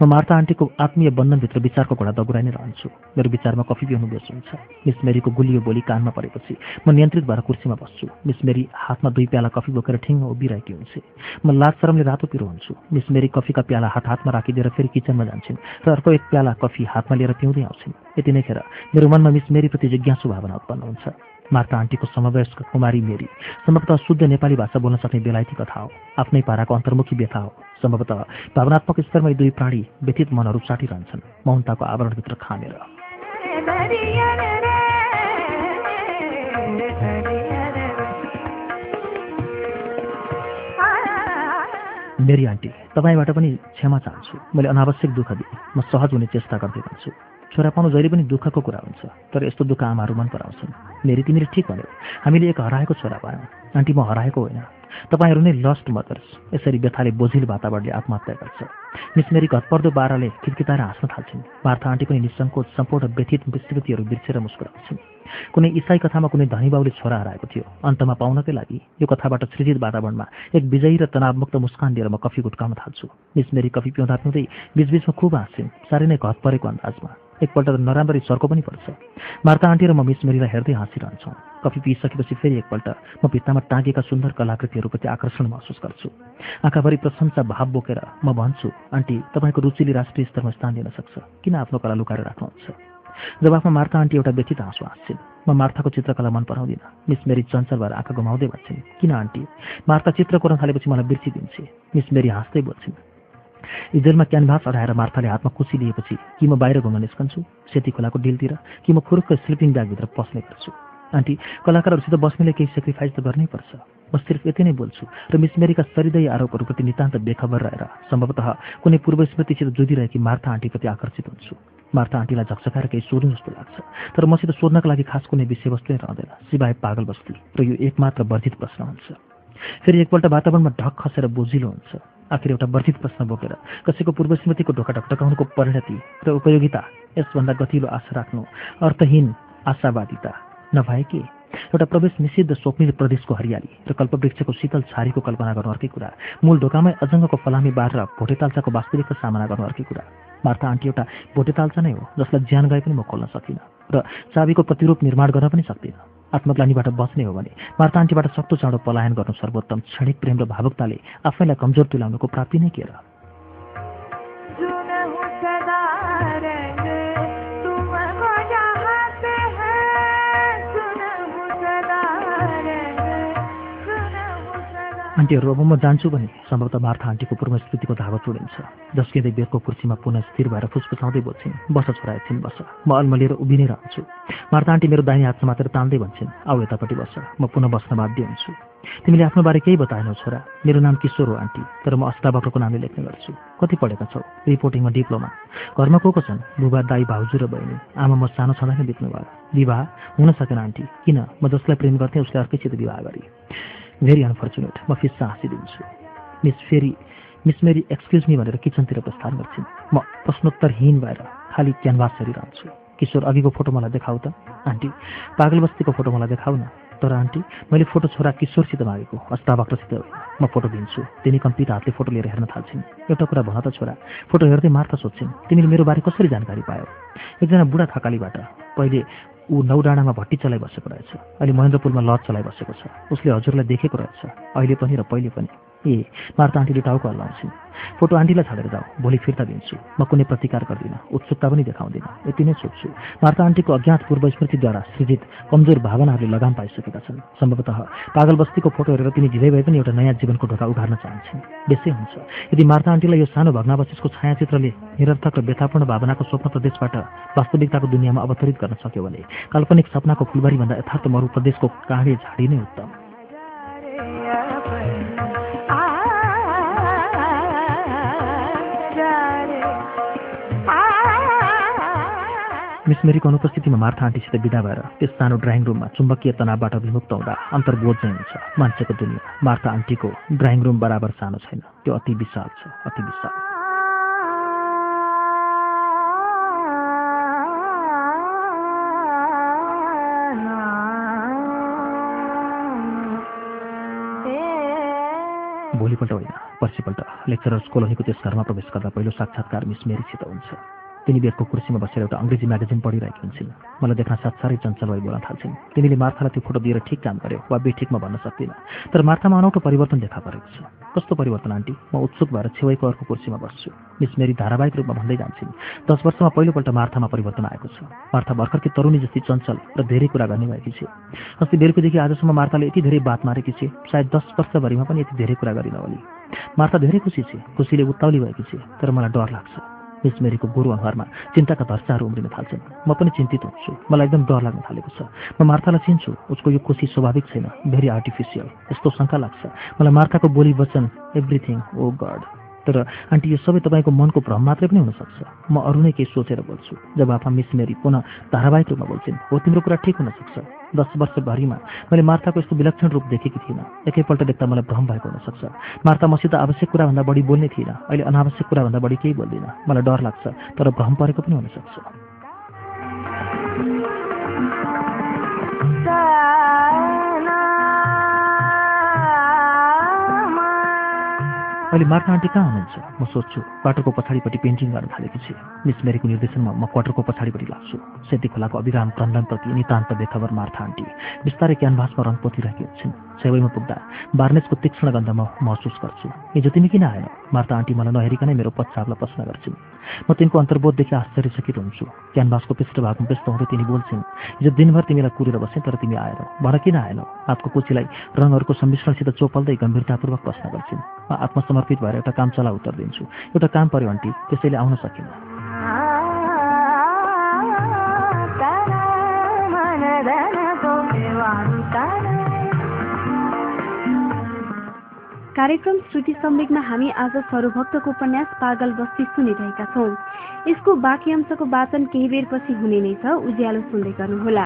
म मार्था आन्टीको आत्मीय बन्धनभित्र विचारको घोडा दगुराइ नै रहन्छु। मेरो विचारमा कफी पिउनु बेस हुन्छ मिस मेरीको गुलियो बोली कानमा परेपछि म नियन्त्रित भएर कुर्सीमा बस्छु। मिस मेरी हातमा दुई प्याला कफी बोकेर ठिङ्ग उभिरहेकी हुन्छ। म लाज शरमले रातो पिरो हुन्छु। मिस मेरी कफीका प्याला हात हातमा राखिदिएर फेरि किचनमा जान्छन् र अर्को एक प्याला कफी हातमा लिएर पिउँदै आउँछन्। यति नै खेर मेरो मनमा मिस मेरीप्रति जिज्ञासु भावना उत्पन्न हुन्छ। मार्ता आन्टीको समवयस्क कुमारी मेरी सम्भवतः शुद्ध नेपाली भाषा बोल्न सक्ने बेलायती कथा हो। आफ्नै पाराको अन्तर्मुखी व्यथा हो। सम्भवतः भावनात्मक स्तरमा दुई प्राणी व्यथित मनहरू साटिरहन्छन्। मौनताको आवरणभित्र खानेर मेरी आन्टी तपाईँबाट पनि क्षमा चाहन्छु। मैले अनावश्यक दुःख दिएँ। म सहज हुने चेष्टा गर्दै भन्छु। छोरा पाउनु जहिले पनि दुःखको कुरा हुन्छ तर यस्तो दुःख आमाहरू मन पराउँछन्। मेरी तिमीले ठिक भन्यो। हामीले एक हराएको छोरा पायौँ। आन्टी म हराएको होइन। तपाईँहरू नै लस्ट मदर्स यसरी व्यथाले बोझिल वातावरणले आत्महत्या गर्छ। मिस मेरी घटपर्दो बाह्रले खिटकिताएर हाँस्न थाल्छन्। मार्था आन्टी पनि निसङ्कोच सम्पूर्ण व्यथित विस्तृतिहरू बिर्सेर मुस्कुराउँछन्। कुनै इसाई कथामा कुनै धनी बाउले छोरा हराएको थियो। अन्तमा पाउनकै लागि यो कथाबाट सृजित वातावरणमा एक विजयी र तनावमुक्त मुस्कान लिएर म कफी गुटकाउन थाल्छु। मिस मेरी कफी पिउँदा पिउँदै बिचबिचमा खुब हाँस्छिन्। साह्रै नै घट परेको अन्दाजमा। एकपल्ट त नराम्ररी सर्को पनि पर्छ। मार्ता आन्टी र म मिस मेरीलाई हेर्दै हाँसिरहन्छौँ। कफी पिइसकेपछि फेरि एकपल्ट म भित्तामा टाँगेका सुन्दर कलाकृतिहरूप्रति आकर्षण महसुस गर्छु। आँखाभरि प्रशंसा भाव बोकेर म भन्छु आन्टी तपाईँको रुचिले राष्ट्रिय स्तरमा स्थान लिन सक्छ। किन आफ्नो कला लुकाएर राख्नुहुन्छ? जवाफमा मार्था आन्टी एउटा व्यथित हाँसु हाँस्छिन्। म मार्थाको चित्रकला मन पराउँदिनँ। मिस मेरी चञ्चल भएर आँखा गुमाउँदै भन्छन् किन आन्टी? मार्था चित्र कोर्न थालेपछि मलाई बिर्सिदिन्छे। मिस मेरी हाँस्दै बोल्छिन् इजलमा क्यानभास अडाएर मार्थाले हातमा कुसी लिएपछि कि म बाहिर घुम्न निस्कन्छु सेती खोलाको डिलतिर कि म खुरुक्क स्लिपिङ ब्यागभित्र पस्ने गर्छु। आन्टी कलाकारहरूसित बस्नेले केही सेक्रिफाइस त गर्नै पर्छ। म सिर्फ यति नै बोल्छु र मिस मेरीका सरिदय आरोपहरूप्रति नितान्त बेखबर रहेर सम्भवतः कुनै पूर्व स्मृतिसित जुधिरहेकी मार्था आन्टीप्रति आकर्षित हुन्छु। मार्था आन्टीलाई झकझकाएर केही सोध्नु जस्तो लाग्छ तर मसित सोध्नका लागि खास कुनै विषयवस्तु नै रहँदैन सिवाय पागल बस्ती र यो एकमात्र वर्धित प्रश्न हुन्छ। फेरि एकपल्ट वातावरणमा ढक खसेर बोझिलो हुन्छ। आखिर एउटा वर्धित प्रश्न बोकेर कसैको पूर्व स्मृतिको ढोका ढकढकाउनुको परिणति र उपयोगिता यसभन्दा गतिलो आशा राख्नु अर्थहीन आशावादिता। नभए के एउटा प्रवेश निषिद्ध स्वप्निल प्रदेशको हरियाली र कल्पवृक्षको शीतल छारीको कल्पना गर्नु अर्कै कुरा। मूल ढोकामै अजङ्गको फलामी बार र भोटेताल्चाको वास्तविकता सामना गर्नु अर्कै कुरा। मार्था आन्टी एउटा भोटेताल्चा नै हो जसलाई ज्यान गए पनि म खोल्न सकिनँ र चाबीको प्रतिरूप निर्माण गर्न पनि सक्दिनँ। आत्मग्लानीबाट बच्ने हो भने मार्ता आन्टीबाट सक्दो चाँडो पलायन गर्नु सर्वोत्तम क्षणिक प्रेम र भावुकताले आफैलाई कमजोर तुल्याउनुको प्राप्ति नै के र? आन्टीहरू अब म जान्छु भने सम्भवतः मार्था आन्टीको पूर्व स्मृतिको धागो चुडिन्छ जस्किँदै बेरको कुर्सीमा पुनः स्थिर भएर फुसफुसाउँदै बोल्छिन्। बस छोरा एकछिन बस। म अल्मलिएर उभिनै रहन्छु। मार्था आन्टी मेरो दाहिने हात समातेर तान्दै भन्छन् आऊ यतापट्टि बस। म पुनः बस्न बाध्य हुन्छु। तिमीले आफ्नो बारे केही बताएनौ छोरा। मेरो नाम किशोर हो आन्टी तर म अस्ताबाटोको नामले लेख्ने गर्छु। कति पढेका छौ? रिपोर्टिङमा डिप्लोमा। घरमा को को छन्? बुबा दाई भाउजू र बहिनी। आमा म सानो छँदा नै बित्नु भयो विवाह हुन सकेन आन्टी। किन? म जसलाई प्रेम गर्थेँ उसले अर्कैसित विवाह गरेँ। भेरी अनफर्चुनेट म फिस्सा हाँसिदिन्छु। मिस फेरि मिस मेरी एक्सक्युज मी भनेर किचनतिर प्रस्थान गर्छिन्। म प्रश्नोत्तरहीन भएर खालि क्यानभास हेरिरहन्छु। किशोर अघिको फोटो मलाई देखाऊ त। आन्टी पागल बस्तीको फोटो मलाई देखाऊ न। तर आन्टी मैले फोटो छोरा किशोरसित मागेको। अस्ताबाक्रसित म फोटो दिन्छु। तिनी कम्पित हातले फोटो लिएर हेर्न थाल्छिन्। एउटा कुरा भन त छोरा फोटो हेर्दै मार्ता सोध्छिन् तिमीले मेरो बारे कसरी जानकारी पायो? एकजना बुढा थकालीबाट पहिले ऊ नौ डाँडामा भट्टी चलाइबसेको रहेछ। अहिले महेन्द्रपुलमा लज चलाइबसेको छ। उसले हजुरलाई देखेको रहेछ। अहिले पनि र पहिले पनि। ए मार्ता आन्टीले टाउको हल्लाउँछिन् फोटो आन्टीलाई छाडेर जाऊ भोलि फिर्ता दिन्छु। म कुनै प्रतिकार गर्दिनँ उत्सुकता पनि देखाउँदिनँ। यति नै सोध्छु। मार्ता आन्टीको अज्ञात पूर्व स्मृतिद्वारा सृजित कमजोर भावनाहरूले लगाम पाइसकेका छन्। सम्भवतः पागल बस्तीको फोटो हेरेर तिनी ढिलै भए पनि एउटा नयाँ जीवनको ढोका उघार्न चाहन्छन्। बेसै हुन्छ। यदि मार्ता आन्टीलाई यो सानो भग्नावशेषको छायाचित्रले निरर्थक र व्यथापूर्ण भावनाको स्वप्न प्रदेशबाट वास्तविकताको दुनियाँमा अवतरित गर्न सक्यो भने काल्पनिक सपनाको फुलबारीभन्दा यथार्थ मरु प्रदेशको काँडे झाडी नै उत्तम। मिस मेरीको अनुपस्थितिमा मार्था आन्टीसित विदा भएर त्यस सानो ड्राइङ रुममा चुम्बकीय तनावबाट विमुक्त हुँदा अन्तर्बोध चाहिँ हुन्छ मान्छेको दुनियाँ मार्था आन्टीको ड्राइङ रुम बराबर सानो छैन। त्यो अति विशाल छ अति विशाल। भोलिपल्ट होइन पर्सिपल्ट। लेक्चरर्स कोलोनीको त्यस घरमा प्रवेश गर्दा पहिलो साक्षात्कार मिस मेरीसित हुन्छ। तिनी बेदको कुर्सीमा बसेर एउटा अङ्ग्रेजी म्यागजिन पढिरहेकी हुन्छन्। मलाई देख्न साथ साह्रै चञ्चल भई बोल्न थाल्छन्। तिमीले मार्थालाई त्यो फोटो दिएर ठिक काम गर्यो वा बेठिकमा भन्न सक्दिनँ। तर मार्थामा अनौठो परिवर्तन देखा परेको छ। कस्तो परिवर्तन आन्टी? म उत्सुक भएर छेउको अर्को कुर्सीमा बस्छु। मिस मेरी धारावाहिक रूपमा भन्दै जान्छन् दस वर्षमा पहिलोपल्ट मार्थामा परिवर्तन आएको छ। मार्था भर्खरकी तरुणी जस्तै चञ्चल र धेरै कुरा गर्ने भएकी छे। अस्ति बेलुकीदेखि आजसम्म मार्थाले यति धेरै बात मारेकी छे सायद दस वर्षभरिमा पनि यति धेरै कुरा गरिन होली। मार्था धेरै खुसी छे खुसीले उत्ताउली भएकी छे तर मलाई डर लाग्छ। मिस मेरीको गोरु अनुहारमा चिन्ताका धर्चाहरू उम्रिन थाल्छन्। म पनि चिन्तित हुन्छु। मलाई एकदम डर लाग्न थालेको छ। म मार्थालाई चिन्छु। उसको यो खुसी स्वाभाविक छैन। Very artificial. यस्तो शङ्का लाग्छ। मलाई मार्थाको बोली वचन एभ्रिथिङ ओ गड तर आन्टी यो सबै तपाईँको मनको भ्रम मात्रै पनि हुनसक्छ। म अरू नै केही सोचेर बोल्छु। जब आफा मिस मेरी पुनः धारावाहिक रूपमा बोल्छिन् हो तिम्रो कुरा ठिक हुनसक्छ। दस वर्षभरिमा मैले मार्ताको यस्तो विलक्षण रूप देखेकी थिइनँ। एकैपल्ट देख्दा मलाई भ्रम भएको हुनसक्छ। मार्ता मसित आवश्यक कुराभन्दा बढी बोल्ने थिइनँ। अहिले अनावश्यक कुराभन्दा बढी केही बोल्दिनँ। मलाई डर लाग्छ तर भ्रम परेको पनि हुनसक्छ। अहिले मार्था आन्टी कहाँ हुनुहुन्छ? म सोध्छु। क्वार्टरको पछाडिपट्टि पेन्टिङ गर्न थालेको छु। मिस मेरीको निर्देशनमा म क्वार्टरको पछाडिपट्टि लाग्छु। सेती खोलाको अभिराम क्रन्दनप्रति नितान्त बेखबर मार्था आन्टी। बिस्तारै क्यानभासमा रङ पोतिरहेकी हुन्छन् छेउमा पुग्दा बार्नेसको तीक्ष्ण गन्ध म महसुस गर्छु। हिजो तिमी किन आएन? मार्ता आन्टी मलाई नहेरिकनै मेरो पश्चापलाई प्रश्न गर्छिन्। म तिनको अन्तर्बोधदेखि आश्चर्यचकित हुन्छु। क्यानभासको पृष्ठभागमा व्यस्त हुँदै तिनी बोल्छिन् हिजो दिनभर तिमीलाई कुरेर बसेँ तर तिमी आएर भन किन आएनौ? हातको कुचीलाई रङहरूको सम्मिश्रणसित चोपल्दै गम्भीरतापूर्वक प्रश्न गर्छिन् म आत्मसमर्पित भएर एउटा काम चला उत्तर दिन्छु। एउटा काम पर्यो आन्टी त्यसैले आउन सकिनँ कार्यक्रम श्रुति सम्वेकमा हामी आज सरोभक्तको उपन्यास पागल बस्ती सुनिरहेका छौँ। यसको बाँकी अंशको वाचन केही बेरपछि हुने नै छ उज्यालो सुन्दै गर्नुहोला।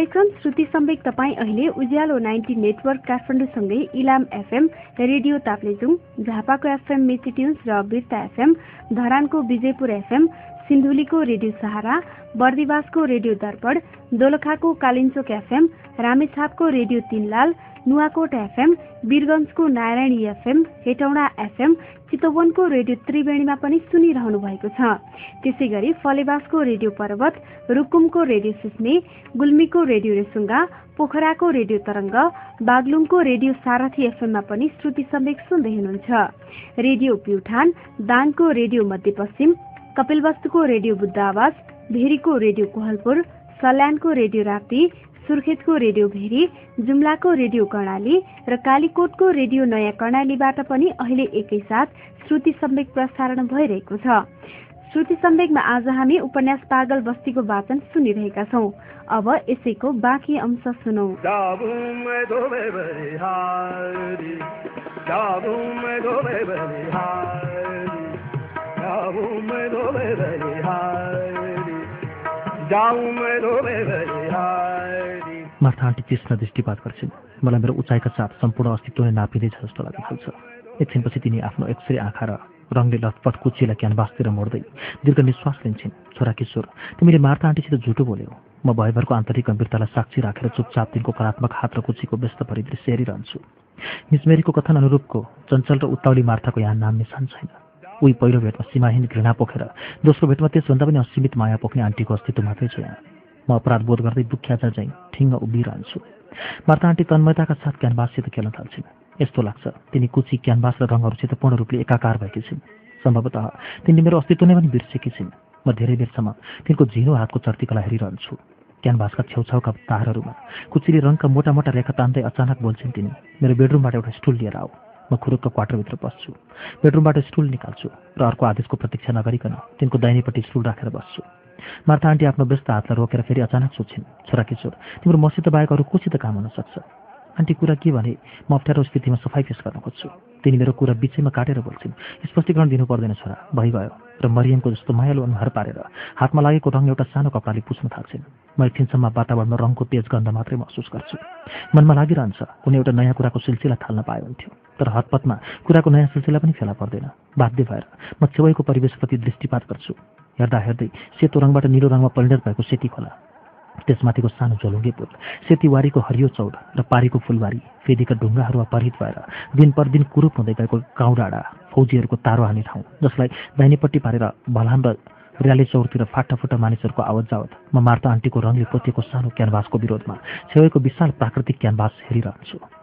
कार्यक्रम श्रुति सम्वेक तपाईँ अहिले उज्यालो नाइन्टी नेटवर्क काठमाडौँसँगै इलाम एफएम रेडियो ताप्लेजुङ झापाको एफएम मेचिट्युन्स र बिर्ता एफएम धरानको विजयपुर एफएम सिन्धुलीको रेडियो सहारा बर्दिवासको रेडियो दर्पण दोलखाको कालिन्चोक एफएम रामेछापको रेडियो तीनलाल नुवाकोट एफएम वीरगञ्जको नारायणी एफएम हेटौँडा एफएम चितवनको रेडियो त्रिवेणीमा पनि सुनिरहनु भएको छ। त्यसै गरी फलेवासको रेडियो पर्वत रुकुमको रेडियो सिस्ने गुल्मीको रेडियो रेसुङ्गा पोखराको रेडियो तरङ्ग बागलुङको रेडियो सारथी एफएममा पनि श्रुति सम्वेक सुन्दै हुनुहुन्छ। रेडियो प्युठान दाङको रेडियो मध्यपश्चिम कपिलवस्तुको रेडियो बुद्ध आवाज भेरीको रेडियो कोहलपुर सल्यानको रेडियो राप्ती सुर्खेतको रेडियो भेरी जुम्लाको रेडियो कर्णाली र कालीकोटको रेडियो नयाँ कर्णालीबाट पनि अहिले एकैसाथ श्रुति सम्वेक प्रसारण भइरहेको छ। श्रुति सम्वेकमा आज हामी उपन्यास पागल बस्तीको वाचन सुनिरहेका छौँ। अब यसैको बाँकी अंश सुनौ। मार्था आन्टी तीक्ष्ण दृष्टिपात गर्छिन्। मलाई मेरो उचाइका साथ सम्पूर्ण अस्तित्व नै नापिँदैछ जस्तो लाग्न थाल्छ। एकछिनपछि तिनी आफ्नो एक्सरे आँखा र रङले लथपथ कुचीलाई क्यानभासतिर मोड्दै दीर्घ निश्वास लिन्छन्। छोरा किशोर तिमीले मार्था आन्टीसित झुटो बोल्यौ। म भयभरको आन्तरिक गम्भीरतालाई साक्षी राखेर चुपचाप तिनको कलात्मक हात र कुचीको व्यस्त परिदृश्य हेरिरहन्छु। मिसमेरीको कथन अनुरूपको चञ्चल र उत्ताउली मार्थाको यहाँ नाम निशान छैन। उही पहिलो भेटमा सीमाहीन घृणा पोखेर दोस्रो भेटमा त्यसभन्दा पनि असीमित माया पोख्ने आन्टीको अस्तित्व मात्रै छ यहाँ म अपराध बोध गर्दै दुख्याचा झैँ ठिङ्ग उभिरहन्छु। मार्ता आन्टी तन्मयताका साथ क्यानभाससित खेल्न थाल्छिन्। यस्तो लाग्छ तिनी कुची क्यानभास र रङहरूसित पूर्ण रूपले एकाकार भएकी छिन् सम्भवतः तिनले मेरो अस्तित्व नै पनि बिर्सेकी छिन् म धेरै बेरसम्म तिनको झिनो हातको चर्तीकला हेरिरहन्छु। क्यानभासका छेउछाउका तारहरूमा कुचीले रङका मोटा मोटा रेखा तान्दै अचानक बोल्छिन् तिनी मेरो बेडरुमबाट एउटा स्टुल लिएर आऊ। म खुरुक्क क्वार्टरभित्र बस्छु। बेडरुमबाट स्टुल निकाल्छु र अर्को आदेशको प्रतीक्षा नगरिकन तिनको दाहिनेपट्टि स्टुल राखेर बस्छु। मार्था आन्टी आफ्नो व्यस्त हातलाई रोकेर फेरि अचानक सोध्छिन् छोरा किशोर तिम्रो मसित बाहेक अरू कोसित काम हुन सक्छ? आन्टी कुरा के भने म अप्ठ्यारो स्थितिमा सफाइ पेस गर्न खोज्छु। तिनी मेरो कुरा बिचैमा काटेर बोल्छिन् स्पष्टीकरण दिनु पर्दैन छोरा भइगयो र मरियमको जस्तो मायालु अनुहार पारेर हातमा लागेको रङ एउटा सानो कपडाले पुस्न थाल्छिन्। म एकछिनसम्म वातावरणमा रङको तेज गन्ध मात्रै महसुस गर्छु। मनमा लागिरहन्छ कुनै एउटा नयाँ कुराको सिलसिला थाल्न पाए हुन्थ्यो। तर हतपतमा कुराको नयाँ सिलसिला पनि फेला पर्दैन। बाध्य भएर म छेउको परिवेशप्रति दृष्टिपात गर्छु। हेर्दा हेर्दै सेतो रङबाट निलो रङमा परिणत भएको सेती खोला। त्यसमाथिको सानो झोलुङ्गे पुल सेतीवारीको हरियो चौड र पारीको फुलबारी फेदीका ढुङ्गाहरूमा परित भएर दिन पर दिन कुरूप हुँदै गएको गाउँ डाँडा फौजीहरूको तारो हाने ठाउँ जसलाई दाहिनेपट्टि पारेर भलान र र्याली चौरतिर फाटाफुटा मानिसहरूको आवत जावत म मार्ता आन्टीको रङले पोतिएको सानो क्यानभासको विरोधमा छेउको विशाल प्राकृतिक क्यानभास हेरिरहन्छु।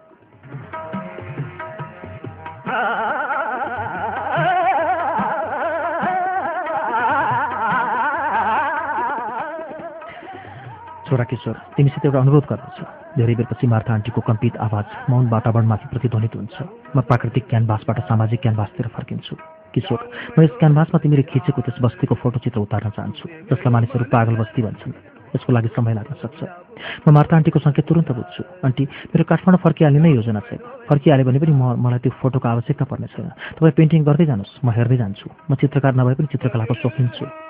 छोरा किशोर तिमीसित एउटा अनुरोध गर्दछ। धेरै बेरपछि मार्था आन्टीको कम्पित आवाज मौन वातावरणमाथि प्रतिध्वनित हुन्छ। म प्राकृतिक क्यानभासबाट सामाजिक क्यानभासतिर फर्किन्छु। किशोर म यस क्यानभासमा तिमीले खिचेको त्यस बस्तीको फोटोचित्र उतार्न चाहन्छु जसलाई मानिसहरू पागल बस्ती भन्छन्। यसको लागि समय लाग्न सक्छ। म मार्था आन्टीको सङ्केत तुरन्त बुझ्छु। आन्टी मेरो काठमाडौँ फर्किहाल्ने नै योजना छैन फर्किहाल्यो भने पनि म मलाई त्यो फोटोको आवश्यकता पर्ने छैन। तपाईँ पेन्टिङ गर्दै जानुहोस् म हेर्दै जान्छु। म चित्रकार नभए पनि चित्रकलाको सोखिन्छु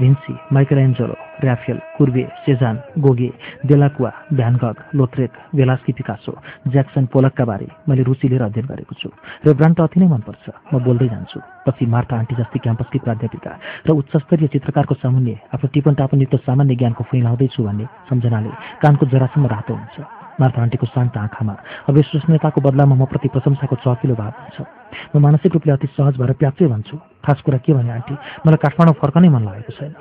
Vinci Michelangelo Raphael Courbet Cezanne Gauguin Delacroix Van Gogh Lautrec Velazquez Picasso Jackson पोलकका बारे मैले रुचि लिएर अध्ययन गरेको छु। र ब्रान्ड अति नै मनपर्छ। म बोल्दै जान्छु। पछि मार्था आन्टी जस्तै क्याम्पसकी प्राध्यापिका र उच्चस्तरीय चित्रकारको सामुन्य आफ्नो टिपन टापन युक्त सामान्य ज्ञानको फुइलाउँदैछु भन्ने सम्झनाले कानको जरासम्म रातो हुन्छ। मार्था आन्टीको शान्त आँखामा। अविश्वसनीयताको बदलामा म प्रति प्रशंसाको चकिलो भाव हुन्छ। म मानसिक रूपले अति सहज भएर प्याच्चै भन्छु खास कुरा के भने आन्टी मलाई काठमाडौँ फर्कनै मन लागेको छैन।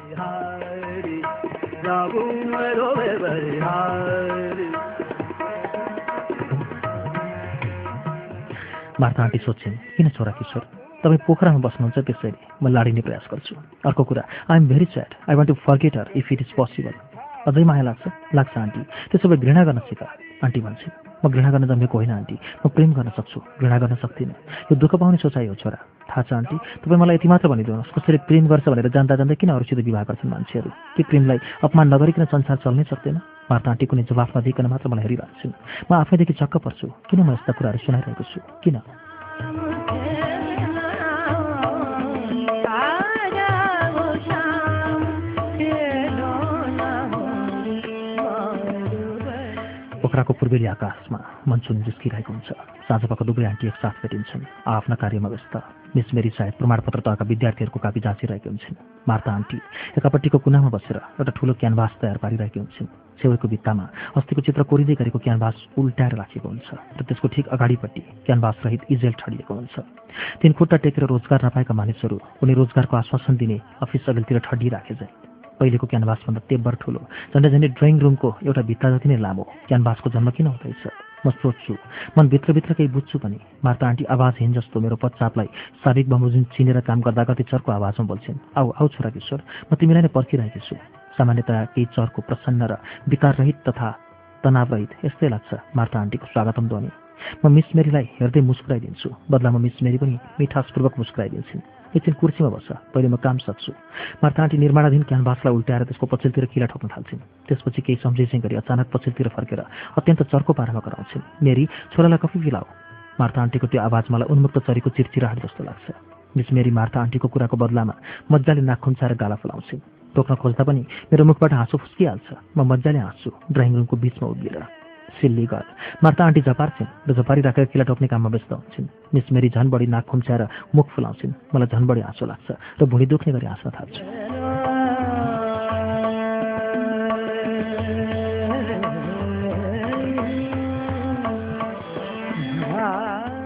मार्था आन्टी सोध्छिन् किन छोरा किशोर? तपाईँ पोखरामा बस्नुहुन्छ त्यसरी। म लाडिने प्रयास गर्छु। अर्को कुरा I am very sad I want to forget her if it is possible अझै माया लाग्छ? लाग्छ आन्टी। त्यसो भए घृणा गर्न सिक। आन्टी भन्छ म घृणा गर्न जन्मेको होइन आन्टी। म प्रेम गर्न सक्छु घृणा गर्न सक्दिनँ। यो दुःख पाउने सोचाइ हो छोरा। थाहा छ आन्टी। तपाईँ मलाई यति मात्र भनिदिनुहोस्। कसैले प्रेम गर्छ भनेर जान्दा जान्दै किन अरूसित विवाह गर्छन् मान्छेहरू? ती प्रेमलाई अपमान नगरिकन संसार चल्नै सक्दैन? मार्ता आन्टी कुनै जवाफ नदिकन मात्र मलाई हेरिरहेको म आफैदेखि चक्क पर्छु। किन म यस्ता कुराहरू सुनाइरहेको छु? किन? पोखराको पूर्वेली आकाशमा मनसुन जिस्किरहेको हुन्छ। साँझपख दुवै आन्टी एकसाथ भेटिन्छन्। आफ्ना कार्यमा व्यस्त। मिस मेरी सायद प्रमाणपत्र तहका विद्यार्थीहरूको कापी जाँचिरहेकी हुन्छन्। मार्ता आन्टी एकापट्टिको कुनामा बसेर एउटा ठुलो क्यानभास तयार पारिरहेकी हुन्छन्। छेउको भित्तामा अस्तिको चित्र कोरिँदै गरेको क्यानभास उल्टाएर राखिएको हुन्छ र त्यसको ठिक अगाडिपट्टि क्यानभास रहित इजेल ठडिएको हुन्छ। तिन खुट्टा टेकेर रोजगार नपाएका मानिसहरू उनी रोजगारको आश्वासन दिने अफिस अघिल्तिर ठडिराखे चाहिँ पहिलेको क्यानभासभन्दा तेब्बर ठुलो। झन्डै झन्डै ड्रइङ रुमको एउटा भित्ता जति नै लामो क्यानभासको जन्म किन हुँदैछ? म सोध्छु। मन भित्रभित्र केही बुझ्छु पनि। मार्ता आन्टी आवाज हिँड जस्तो मेरो पच्चापलाई शारीरिक बमोजिम चिनेर काम गर्दा कति चर्को आवाजमा बोल्छिन् आऊ आऊ छोरा किशोर म तिमीलाई नै पर्खिरहेकी छु। सामान्यतया केही चर्को प्रसन्न र विकाररहित तथा तनावरहित यस्तै लाग्छ मार्ता आन्टीको स्वागतम ध्वनि। म मिस मेरीलाई हेर्दै मुस्कुराइदिन्छु। बदलामा मिस मेरी पनि मिठासपूर्वक मुस्कुराइदिन्छन्। एकछिन कुर्सीमा बस्छ। पहिले म काम सक्छु। मार्ता आन्टी निर्माणाधीन क्यानभासलाई उल्टाएर त्यसको पछिल्तिर किला ठोक्न थाल्छिन्। त्यसपछि केही सम्झिसिङ गरी अचानक पछिल्तिर फर्केर अत्यन्त चर्को पारामा कराउँछिन्। मेरी छोरालाई कफी पिलाऊ। मार्ता आन्टीको त्यो आवाज मलाई उन्मुक्त चरीको चिरचिराहट जस्तो लाग्छ। मिस मेरी मार्ता आन्टीको कुराको बदलामा मजाले नाक खुम्चाएर गाला फुलाउँछिन्। टोक्न खोज्दा पनि मेरो मुखबाट हाँसो फुस्किहाल्छ। म मजाले हाँस्छु। ड्रइङ रुमको बिचमा उभिएर। सिल्ली घर मार्ता आन्टी झपार्छिन् र झपारी राखेर किला टोक्ने काममा व्यस्त हुन्छन् मिस मेरी झन् बढी नाक खुम्च्याएर मुख फुलाउँछिन्। मलाई झन् बढी हाँसो लाग्छ र भुँडी दुख्ने गरी हाँस्न थाल्छु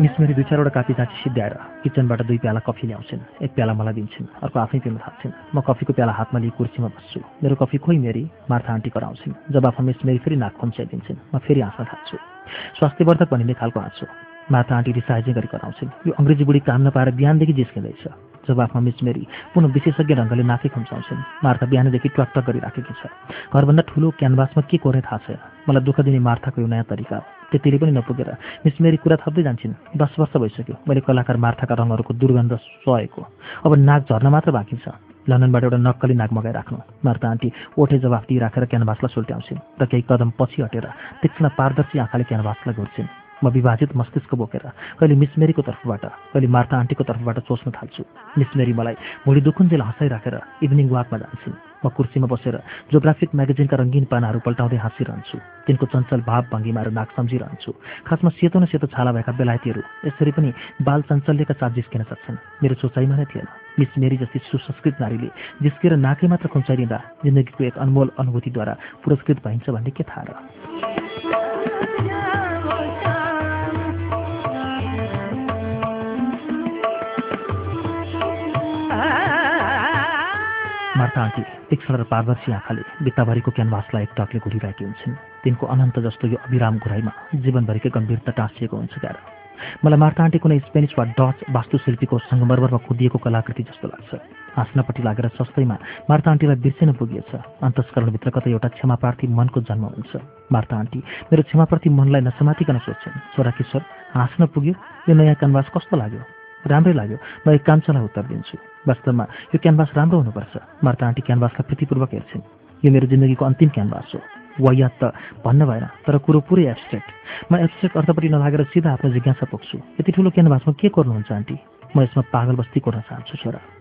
मिस मेरी दुई चारवटा कापी चाँची सिद्ध्याएर किचनबाट दुई प्याला कफी ल्याउँछिन्। एक प्याला मलाई दिन्छन् अर्को आफै पिउन थाल्छिन्। म कफीको प्याला हातमा लिई कुर्सीमा बस्छु। मेरो कफी खोइ मेरी मार्था आन्टी कराउँछिन्। जब आफू मिस मेरी फेरि नाक खुम्च्याइदिन्छन् म फेरि हाँस्न थाल्छु। स्वास्थ्यवर्धक भनिने खालको हाँसु। मार्था आन्टी रिसाइजै गरी कराउँछिन्। यो अङ्ग्रेजी बुढी काम नपाएर बिहानदेखि जिस्किँदैछ। आफ्नो मिस मेरी पुनः विशेषज्ञ ढङ्गले नाकै खुम्चाउँछन् मार्था बिहानदेखि ट्वाक गरी राखेकी छ। घरभन्दा ठुलो क्यानभासमा के कोर्ने थाहा छैन मलाई दुःख दिने मार्थाको यो नयाँ तरिका। त्यतिले पनि नपुगेर। मिस मेरी कुरा थप्दै जान्छन्। दस वर्ष भइसक्यो। मैले कलाकार मार्थाका रङहरूको दुर्गन्ध सहेको। अब नाक झर्न मात्र बाँकी छ। लन्डनबाट एउटा नक्कली नाक मगाइराख्नु। मार्ता आन्टी ओठे जवाफ दिइराखेर क्यानभासलाई सुल्ट्याउँछिन्। र केही कदम पछि हटेर तीक्ष्ण पारदर्शी आँखाले क्यानभासलाई घुर्छिन्। म विभाजित मस्तिष्क बोकेर कहिले मिस मेरीको तर्फबाट कहिले मार्ता आन्टीको तर्फबाट सोच्न थाल्छु। मिस मेरी मलाई भुँडी दुखुन्जेल हँसाइराखेर इभिनिङ वाकमा जान्छन्। म कुर्सीमा बसेर जोग्राफिक म्यागजिनका रङ्गीन पानाहरू पल्टाउँदै हाँसिरहन्छु। तिनको चञ्चल भाव भङ्गीमा नाक सम्झिरहन्छु। खासमा सेतो न सेतो छाला भएका बेलायतीहरू यसरी पनि बाल चञ्चल्यका चाप जिस्किन सक्छन्। मेरो सोचाइमा नै थिएन। मिस मेरी जस्तै सुसंस्कृत नारीले जिस्केर नाकै मात्र खुम्चाइदिँदा जिन्दगीको एक अनमोल अनुभूतिद्वारा पुरस्कृत भइन्छ भन्ने के थाहा र? मार्ता आन्टी तीक्ष्ण र पारदर्शी आँखाले भित्ताभरिको क्यानभासलाई एक टकले घुरिरहेकी हुन्छन्। तिनको अनन्त जस्तो यो अविराम घुराइमा जीवनभरिकै गम्भीरता टाँसिएको हुन्छ क्यार मलाई मार्ता आन्टी कुनै स्पेनिस वा डच वास्तुशिल्पीको सङ्गमर्मरमा कुदिएको कलाकृति जस्तो लाग्छ। हाँस्नपट्टि लागेर सस्तैमा मार्ता आन्टीलाई बिर्सिन पुगिएछ। अन्तस्करणभित्र कतै एउटा क्षमाप्रार्थी मनको जन्म हुन्छ। मार्ता आन्टी मेरो क्षमाप्रार्थी मनलाई नसमातिकन सोध्छन्। छोरा किशोर हाँस्न पुग्यो? यो नयाँ क्यानभास कस्तो लाग्यो? राम्रै लाग्यो। म एक कान्छालाई उत्तर दिन्छु। वास्तवमा यो क्यानभास राम्रो हुनुपर्छ। मार्ता आन्टी क्यानभासलाई प्रीतिपूर्वक हेर्छिन्। यो मेरो जिन्दगीको अन्तिम क्यानभास हो। वायात त भन्न भएन तर कुरो पुरै एब्स्ट्रेक्ट म एब्स्ट्रेक्ट अर्थपट्टि नलागेर सिधा आफ्नो जिज्ञासा पुग्छु यति ठुलो क्यानभासमा के गर्नुहुन्छ आन्टी? म यसमा पागल बस्ती कोर्न चाहन्छु छोरा।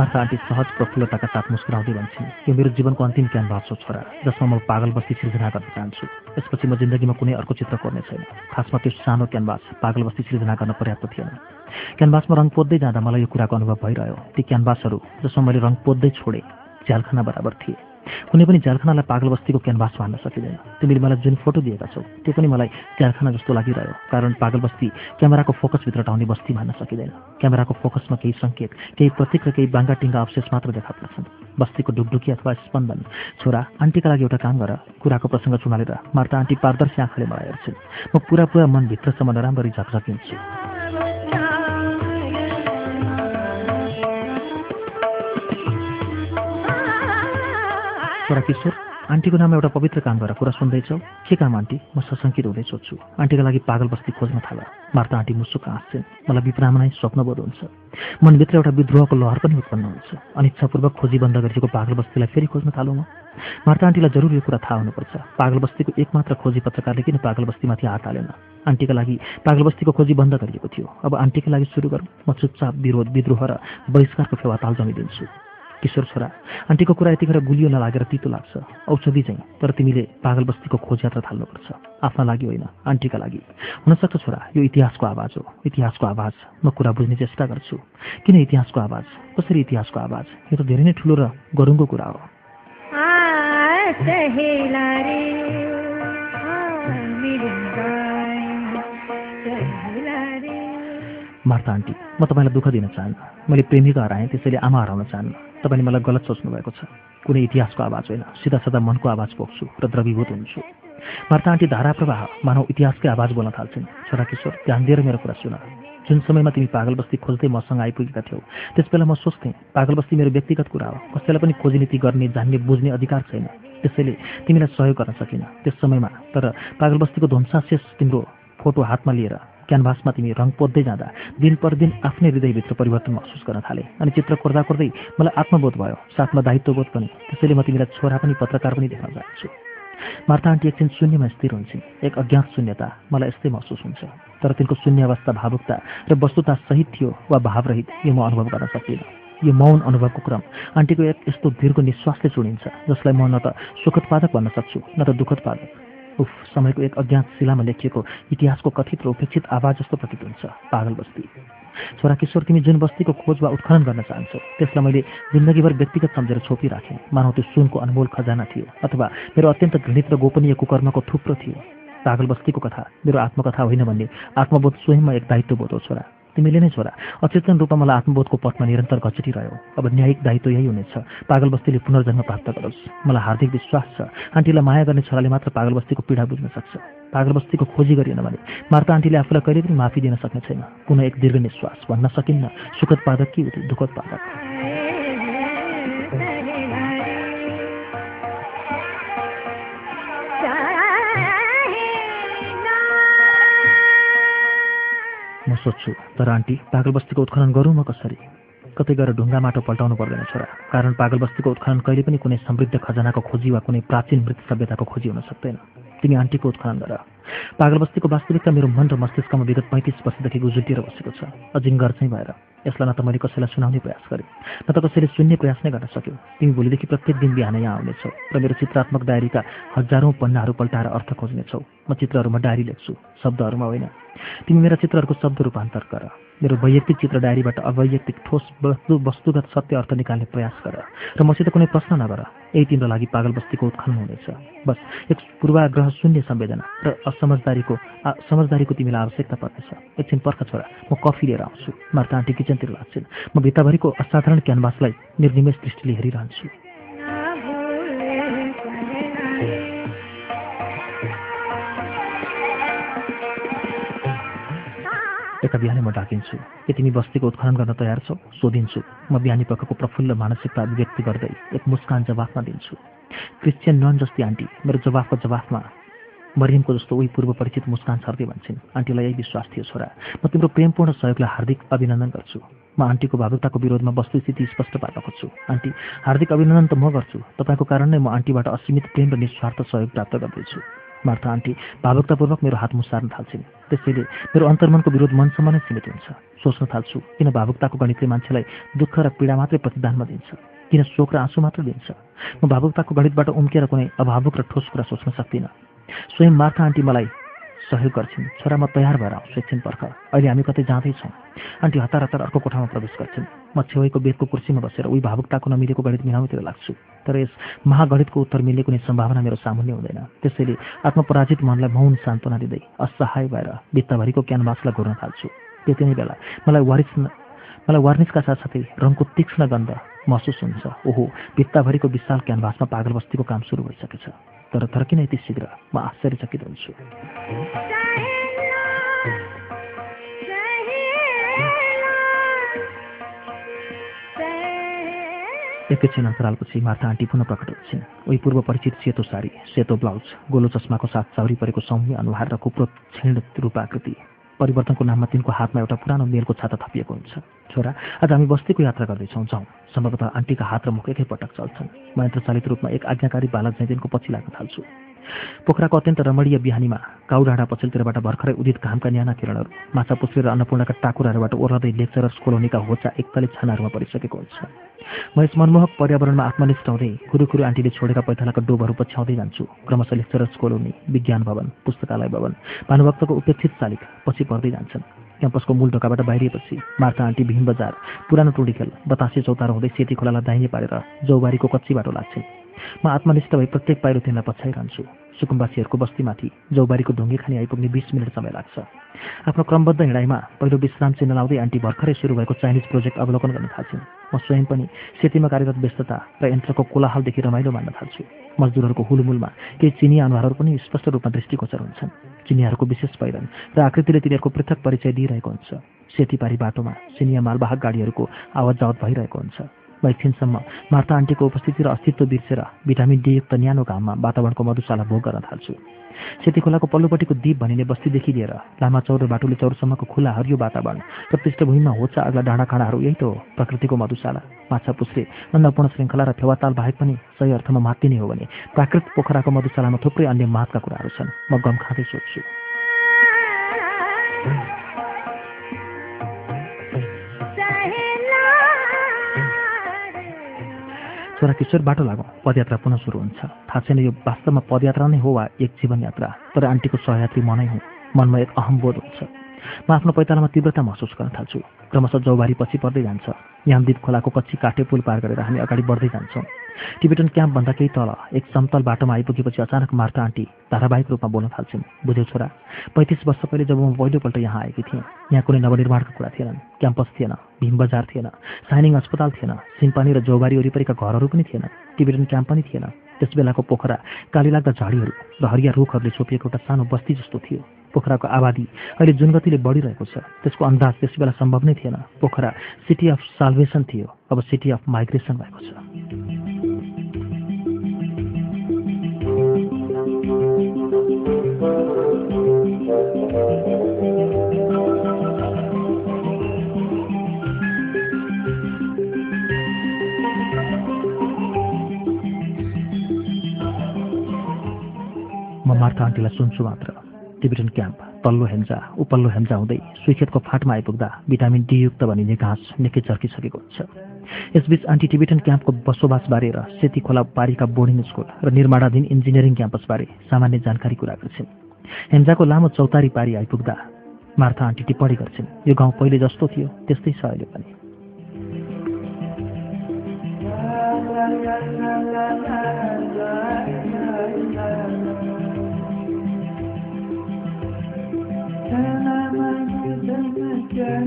मार्था आन्टी सहज प्रफुल्लताका साथ मुस्कुराउँदै भन्छन् यो मेरो जीवनको अन्तिम क्यानभास हो छोरा। जसमा म पागल बस्ती सृजना गर्न चाहन्छु। यसपछि म जिन्दगीमा कुनै अर्को चित्र कोर्ने छैन। खासमा त्यो सानो क्यानभास पागल बस्ती सृजना गर्न पर्याप्त थिएन। क्यानभासमा रङ पोद्दै जाँदा मलाई यो कुराको अनुभव भइरह्यो। ती क्यानभासहरू जसमा मैले रङ पोद्दै छोडेँ झ्यालखाना बराबर थिए। कुनै पनि झ्यालखानालाई पागल बस्तीको क्यानभास मान्न सकिँदैन। तिमीले मलाई जुन फोटो दिएका छौ त्यो पनि मलाई झ्यालखाना जस्तो लागिरह्यो कारण पागल बस्ती क्यामेराको फोकसभित्र टाउने बस्ती मान्न सकिँदैन। क्यामेराको फोकसमा केही सङ्केत केही प्रतीक र केही बाङ्गा टिङ्गा अवशेष मात्र देखा पर्छन्। बस्तीको डुकडुकी अथवा स्पन्दन। छोरा आन्टीका लागि एउटा काम गर कुराको प्रसङ्ग चुमालेर मार्ता आन्टी पारदर्शी आँखाले मलाई हेर्छन्। म पुरा पुरा मनभित्रसम्म नराम्ररी झकझकिन्छु। छोरा किशोर आन्टीको नाममा एउटा पवित्र काम गरेर कुरा सुन्दैछौ। के काम आन्टी? म सशङ्कित हुँदै सोध्छु। आन्टीका लागि पागल बस्ती खोज्न थाल। मार्ता आन्टी मुसुक हाँस्छन्। मलाई विप्रामा नै स्वप्नबोध हुन्छ। मनभित्र एउटा विद्रोहको लहर पनि उत्पन्न हुन्छ। अनिच्छापूर्वक खोजी बन्द गरिएको पागल बस्तीलाई फेरि खोज्न थालौँ म? मार्ता आन्टीलाई जरुर यो कुरा थाहा हुनुपर्छ। पागल बस्तीको एकमात्र खोजी पत्रकारले किन पागल बस्तीमाथि हात हालेन? आन्टीका लागि पागल बस्तीको खोजी बन्द गरिएको थियो। अब आन्टीका लागि सुरु गरौँ। म चुपचाप विरोध विद्रोह र बहिष्कारको फेवा ताल जमिदिन्छु। किशोर छोरा। आन्टीको कुरा यतिखेर गुलियो नलागेर तितो लाग्छ। औषधि चाहिँ तर तिमीले पागल बस्तीको खोज यात्रा थाल्नुपर्छ। आफ्ना लागि होइन आन्टीका लागि। हुनसक्छ छोरा यो इतिहासको आवाज हो। इतिहासको आवाज। म कुरा बुझ्ने चेष्टा गर्छु। किन इतिहासको आवाज? कसरी इतिहासको आवाज? यो त धेरै नै ठुलो र गरुङको कुरा हो। मार्ता आन्टी म तपाईँलाई दुःख दिन चाहन्न। मैले प्रेमिका हराएँ त्यसैले आमा हराउन चाहन्न। तपाईँले मलाई गलत सोच्नु भएको छ। कुनै इतिहासको आवाज होइन। सिधा सादा मनको आवाज पोख्छु र द्रवीभूत हुन्छु। मार्ता आन्टी धारा प्रवाह मानव इतिहासकै आवाज बोल्न थाल्छन्। छोरा किशोर ध्यान दिएर मेरो कुरा सुन। जुन समयमा तिमी पागल बस्ती खोज्दै मसँग आइपुगेका थियौ त्यसबेला म सोच्थेँ पागल बस्ती मेरो व्यक्तिगत कुरा हो। कसैलाई पनि खोजनीति गर्ने जान्ने बुझ्ने अधिकार छैन। त्यसैले तिमीलाई सहयोग गर्न सकिनँ। त्यस समयमा तर पागल बस्तीको ध्वंसाशेष तिम्रो फोटो हातमा लिएर क्यानभासमा तिमी रङ पोद्दै जाँदा दिन पर दिन आफ्नै हृदयभित्र परिवर्तन महसुस गर्न थाले अनि चित्र कोर्दा कोर्दै मलाई आत्मबोध भयो साथमा दायित्वबोध पनि। त्यसैले म तिमीलाई छोरा पनि पत्रकार पनि देख्न चाहन्छु। मार्ता आन्टी एकछिन शून्यमा स्थिर हुन्छन्। एक अज्ञात शून्यता मलाई यस्तै महसुस हुन्छ। तर तिनको शून्य अवस्था भावुकता र वस्तुता सहित थियो वा भावरहित यो म अनुभव गर्न सक्दिनँ। यो मौन अनुभवको क्रम। आन्टीको एक यस्तो दीर्घ निश्वासले चुनिन्छ जसलाई म न त सुखदपादक भन्न सक्छु न त दुःखदपादक उफ समयको एक अज्ञात शिलामा लेखिएको इतिहासको कथित र उपेक्षित आवाज जस्तो प्रतीत हुन्छ। पागल बस्ती। छोरा किशोर तिमी जुन बस्तीको खोज वा उत्खनन गर्न चाहन्छौ त्यसलाई मैले जिन्दगीभर व्यक्तिगत सम्झेर छोपिराखेँ मानव त्यो सुनको अनमोल खजाना थियो अथवा मेरो अत्यन्त घृणित र गोपनीय कुकर्मको थुप्रो थियो। पागल बस्तीको कथा मेरो आत्मकथा होइन भन्ने आत्मबोध स्वयंमा एक दायित्वबोध हो छोरा। तिमीले नै छोरा। अचेतन रूपमा मलाई आत्मबोधको पथमा निरन्तर घचटिरह्यो। अब न्यायिक दायित्व यही हुनेछ। पागल बस्तीले पुनर्जन्म प्राप्त गरोस्। मलाई हार्दिक विश्वास छ। आन्टीलाई माया गर्ने छोराले मात्र पागल बस्तीको पीडा बुझ्न सक्छ। पागल बस्तीको खोजी गरिएन भने मार्ता आन्टीले आफूलाई कहिले पनि माफी दिन सक्ने छैन। कुनै एक दीर्घ निश्वास भन्न सकिन्न। सुखद पादक कि दुःखद पादक? म सोध्छु तर आन्टी पागल बस्तीको उत्खनन गरौँ म कसरी? कतै गएर ढुङ्गा माटो पल्टाउनु पर्दैन छोरा। कारण पागल बस्तीको उत्खनन कहिले पनि कुनै समृद्ध खजनाको खोजी वा कुनै प्राचीन मृत सभ्यताको खोजी हुन सक्दैन। तिमी आन्टीको उत्खनन गर। पागल बस्तीको वास्तविकता मेरो मन र मस्तिष्कमा विगत पैँतिस वर्षदेखि गुजुटिएर बसेको छ। अजिङ्गर चाहिँ भएर। यसलाई न त मैले कसैलाई सुनाउने प्रयास गरेँ। न त कसैले सुन्ने प्रयास नै गर्न सक्यो। तिमी भोलिदेखि प्रत्येक दिन बिहान यहाँ आउनेछौ र मेरो चित्रात्मक डायरीका हजारौँ पन्नाहरू पल्टाएर अर्थ खोज्नेछौ। म चित्रहरूमा डायरी लेख्छु शब्दहरूमा होइन। तिमी मेरा चित्रहरूको शब्द रूपान्तर गर। मेरो वैयक्तिक चित्र डायरीबाट अवैयक्तिक ठोस वस्तु वस्तुगत सत्य अर्थ निकाल्ने प्रयास गर। र मसित कुनै प्रश्न नगर। यही तिम्रो लागि पागल बस्तीको उत्खनन हुनेछ। बस एक पूर्वाग्रह शून्य संवेदना र असमझदारीको समझदारीको तिमीलाई आवश्यकता पर्नेछ। एकछिन पर्ख छोरा म कफी लिएर आउँछु। मार्ता आन्टी किचनतिर लाग्छन्। म भित्ताभरिको असाधारण क्यानभासलाई निर्निमेष दृष्टिले हेरिरहन्छु। एका बिहानै म डाकिन्छु। के तिमी बस्तीको उत्खनन गर्न तयार छौ सोधिन्छु। म बिहानी पखको प्रफुल्ल मानसिकता अभिव्यक्ति गर्दै एक मुस्कान जवाफमा दिन्छु। क्रिस्चियन नन जस्ती आन्टी मेरो जवाफको जवाफमा मरियमको जस्तो उही पूर्व परिचित मुस्कान छर्दै भन्छन्। आन्टीलाई यही विश्वास थियो छोरा। म तिम्रो प्रेमपूर्ण सहयोगलाई हार्दिक अभिनन्दन गर्छु। म आन्टीको भावुकताको विरोधमा वस्तुस्थिति स्पष्ट पार्न खोज्छु। आन्टी हार्दिक अभिनन्दन त म गर्छु। तपाईँको कारण नै म आन्टीबाट असीमित प्रेम र निस्वार्थ सहयोग प्राप्त गर्दैछु। मार्था आन्टी भावुकतापूर्वक मेरो हात मुसार्न थाल्छिन्। त्यसैले मेरो अन्तर्मनको विरोध मनसम्म नै सीमित हुन्छ। सोच्न थाल्छु किन भावुकताको गणितले मान्छेलाई दुःख र पीडा मात्रै प्रतिदानमा दिन्छ? किन शोक र आँसु मात्र दिन्छ? म भावुकताको गणितबाट उम्केर कुनै अभावुक र ठोस कुरा सोच्न सक्दिनँ। स्वयं मार्था आन्टी मलाई सहयोग गर्छिन्। छोरा म तयार भएर आउँछु एकछिन पर्ख। अहिले हामी कतै जाँदैछौँ आन्टी हतार हतार अर्को कोठामा प्रवेश गर्छिन्। म छेउको बेदको कुर्सीमा बसेर उही भावुकताको नमिलेको गणित मिलाउनेतिर लाग्छु। तर यस महागणितको उत्तर मिल्ने कुनै सम्भावना मेरो सामुन्य हुँदैन। त्यसैले आत्मपराजित मनलाई मौन सान्त्वना दिँदै असहाय भएर भित्ताभरिको क्यानभासलाई घुर्न थाल्छु। त्यति नै बेला मलाई वारिस मलाई वार्निसका साथसाथै रङको तीक्ष्ण गन्ध महसुस हुन्छ। ओहो भित्ताभरिको विशाल क्यानभासमा पागल बस्तीको काम सुरु भइसकेछ। तर तर किन यति शीघ्र म आश्चर्यचकित हुन्छु। एकैछिन अन्तरालपछि मार्था आन्टी पुनः प्रकट हुन्छन्। उही पूर्व परिचित सेतो साडी सेतो ब्लाउज गोलो चस्माको साथ चाउरी परेको सौम्य अनुहार र कुप्रो क्षीण रूपाकृति परिवर्तनको नाममा तिनको हातमा एउटा पुरानो मेलको छाता थपिएको हुन्छ। छोरा आज हामी बस्तीको यात्रा गर्दैछौँ जाउँ। सम्भवतः आन्टीका हात र मुख एकै पटक चल्छन्। म यन्त्र चालित रूपमा एक आज्ञाकारी बालक चाहिँ तिनको पछि लाग्न थाल्छु। पोखराको अत्यन्त रमणीय बिहानीमा काउ डाँडा पछिल्लोतिरबाट भर्खरै उदित घामका न्याना किरणहरू माछा पुछ्री र अन्नपूर्णका टाकुराहरूबाट ओर्लदै लेक्चरर्स कोलोनीका होचा एकतले छानाहरूमा परिसकेको हुन्छ। म यस मनमोहक पर्यावरणमा आत्मनिष्ठ हुँदै खुरुखुरु आन्टीले छोडेका पैथालाका डोबहरू पछ्याउँदै जान्छु। क्रमशः लेक्चरर्स कोलोनी विज्ञान भवन पुस्तकालय भवन भानुभक्तको उपेक्षित चालिक पछि पर्दै जान्छन्। क्याम्पसको मूल ढोकाबाट बाहिरिएपछि मार्था आन्टी भीम बजार पुरानो टुडीखेल बतासे चौतारो हुँदै सेती खोलालाई दाहिने पारेर जौबारीको कच्ची बाटो लाग्छन् म आत्मनिष्ठ भई प्रत्येक पाइरो तिनलाई पछ्याइरहन्छु। सुकुम्बासीहरूको बस्तीमाथि जौबारीको ढुङ्गे खानी आइपुग्ने बिस मिनट समय लाग्छ। आफ्नो क्रमबद्ध हिँडाइमा पहिलो विश्राम चिन्ह लाउँदै आन्टी भर्खरै सुरु भएको चाइनिज प्रोजेक्ट अवलोकन गर्न थाल्छन्। म स्वयं पनि सेतीमा कार्यरत व्यस्तता र यन्त्रको कोलाहालदेखि रमाइलो मान्न थाल्छु। मजदुरहरूको हुलमुलमा केही चिनिया अनुहारहरू पनि स्पष्ट रूपमा दृष्टिगोचर हुन्छन्। चिनियाहरूको विशेष पहिरन र आकृतिले तिनीहरूको पृथक परिचय दिइरहेको हुन्छ। सेतीपारी बाटोमा सिनिया मालवाहक गाडीहरूको आवाज जावत भइरहेको हुन्छ। म एकछिनसम्म मार्ता आन्टीको उपस्थिति र अस्तित्व बिर्सेर भिटामिन डीयुक्त न्यानो घाममा वातावरणको मधुशाला भोग गर्न थाल्छु। सेती खोलाको पल्लोपट्टिको द्वीप भनिने बस्तीदेखि लिएर लामा चौर बाटुले चौरसम्मको खुला हरियो वातावरण र पृष्ठभूमिमा होचा अग्ला डाँडा काँडाहरू यही त हो प्रकृतिको मधुशाला। माछा पुस्रे अन्नपूर्ण श्रृङ्खला र फेवाताल बाहेक पनि सही अर्थमा मात्तिने हो भने प्राकृत पोखराको मधुशालामा थुप्रै अन्य महत्का कुराहरू छन्। म गम खाँदै सोध्छु। छोरा किशोर बाटो लागौँ। पदयात्रा पुनः सुरु हुन्छ। थाहा छैन यो वास्तवमा पदयात्रा नै हो वा एक जीवन यात्रा तर आन्टीको सहयात्री मनै हुँ मनमा एक अहम बोध हुन्छ। म आफ्नो पैतालामा तीव्रता महसुस गर्न थाल्छु। क्रमशः जौबारी पछि पर्दै जान्छ। यामदीप खोलाको कच्ची काटे पुल पार गरेर हामी अगाडि बढ्दै जान्छौँ। टिबेटन क्याम्पभन्दा केही तल एक समतल बाटोमा आइपुगेपछि अचानक मार्ता आन्टी धारावाहिक रूपमा बोल्न थाल्छन्। बुझ्यौ छोरा पैँतिस वर्ष पहिले जब म पहिलोपल्ट यहाँ आएकी थिएँ यहाँ कुनै नवनिर्माणका कुरा थिएनन् क्याम्पस थिएन भीम बजार थिएन साइनिङ अस्पताल थिएन सिम्पानी र जौबारी वरिपरिका घरहरू पनि थिएन टिबेटन क्याम्प पनि थिएन। त्यस बेलाको पोखरा कालीलाग्दा झाडीहरू र हरिया रुखहरूले छोपिएको एउटा सानो बस्ती जस्तो थियो। पोखराको आबादी अहिले जुन गतिले बढिरहेको छ त्यसको अन्दाज त्यस बेला सम्भव नै थिएन। पोखरा सिटी अफ साल्भेसन थियो अब सिटी अफ माइग्रेसन भएको छ। म मार्था आन्टीलाई सुन्छु मात्र। टिबिटन क्याम्प तल्लो हेम्जा उपल्लो हेम्जा हुँदै सुइखेतको फाटमा आइपुग्दा भिटामिन डीयुक्त भनिने घाँस निकै चर्किसकेको हुन्छ। यसबीच आन्टी टिबिटन क्याम्पको बसोबासबारे र सेती खोला पारीका बोर्डिङ स्कुल र निर्माणाधीन इन्जिनियरिङ क्याम्पसबारे सामान्य जानकारी कुरा गर्छिन्। हेम्जाको लामो चौतारी पारी आइपुग्दा मार्था आन्टी टिप्पणी गर्छिन् यो गाउँ पहिले जस्तो थियो त्यस्तै छ अहिले पनि। सुइखेतको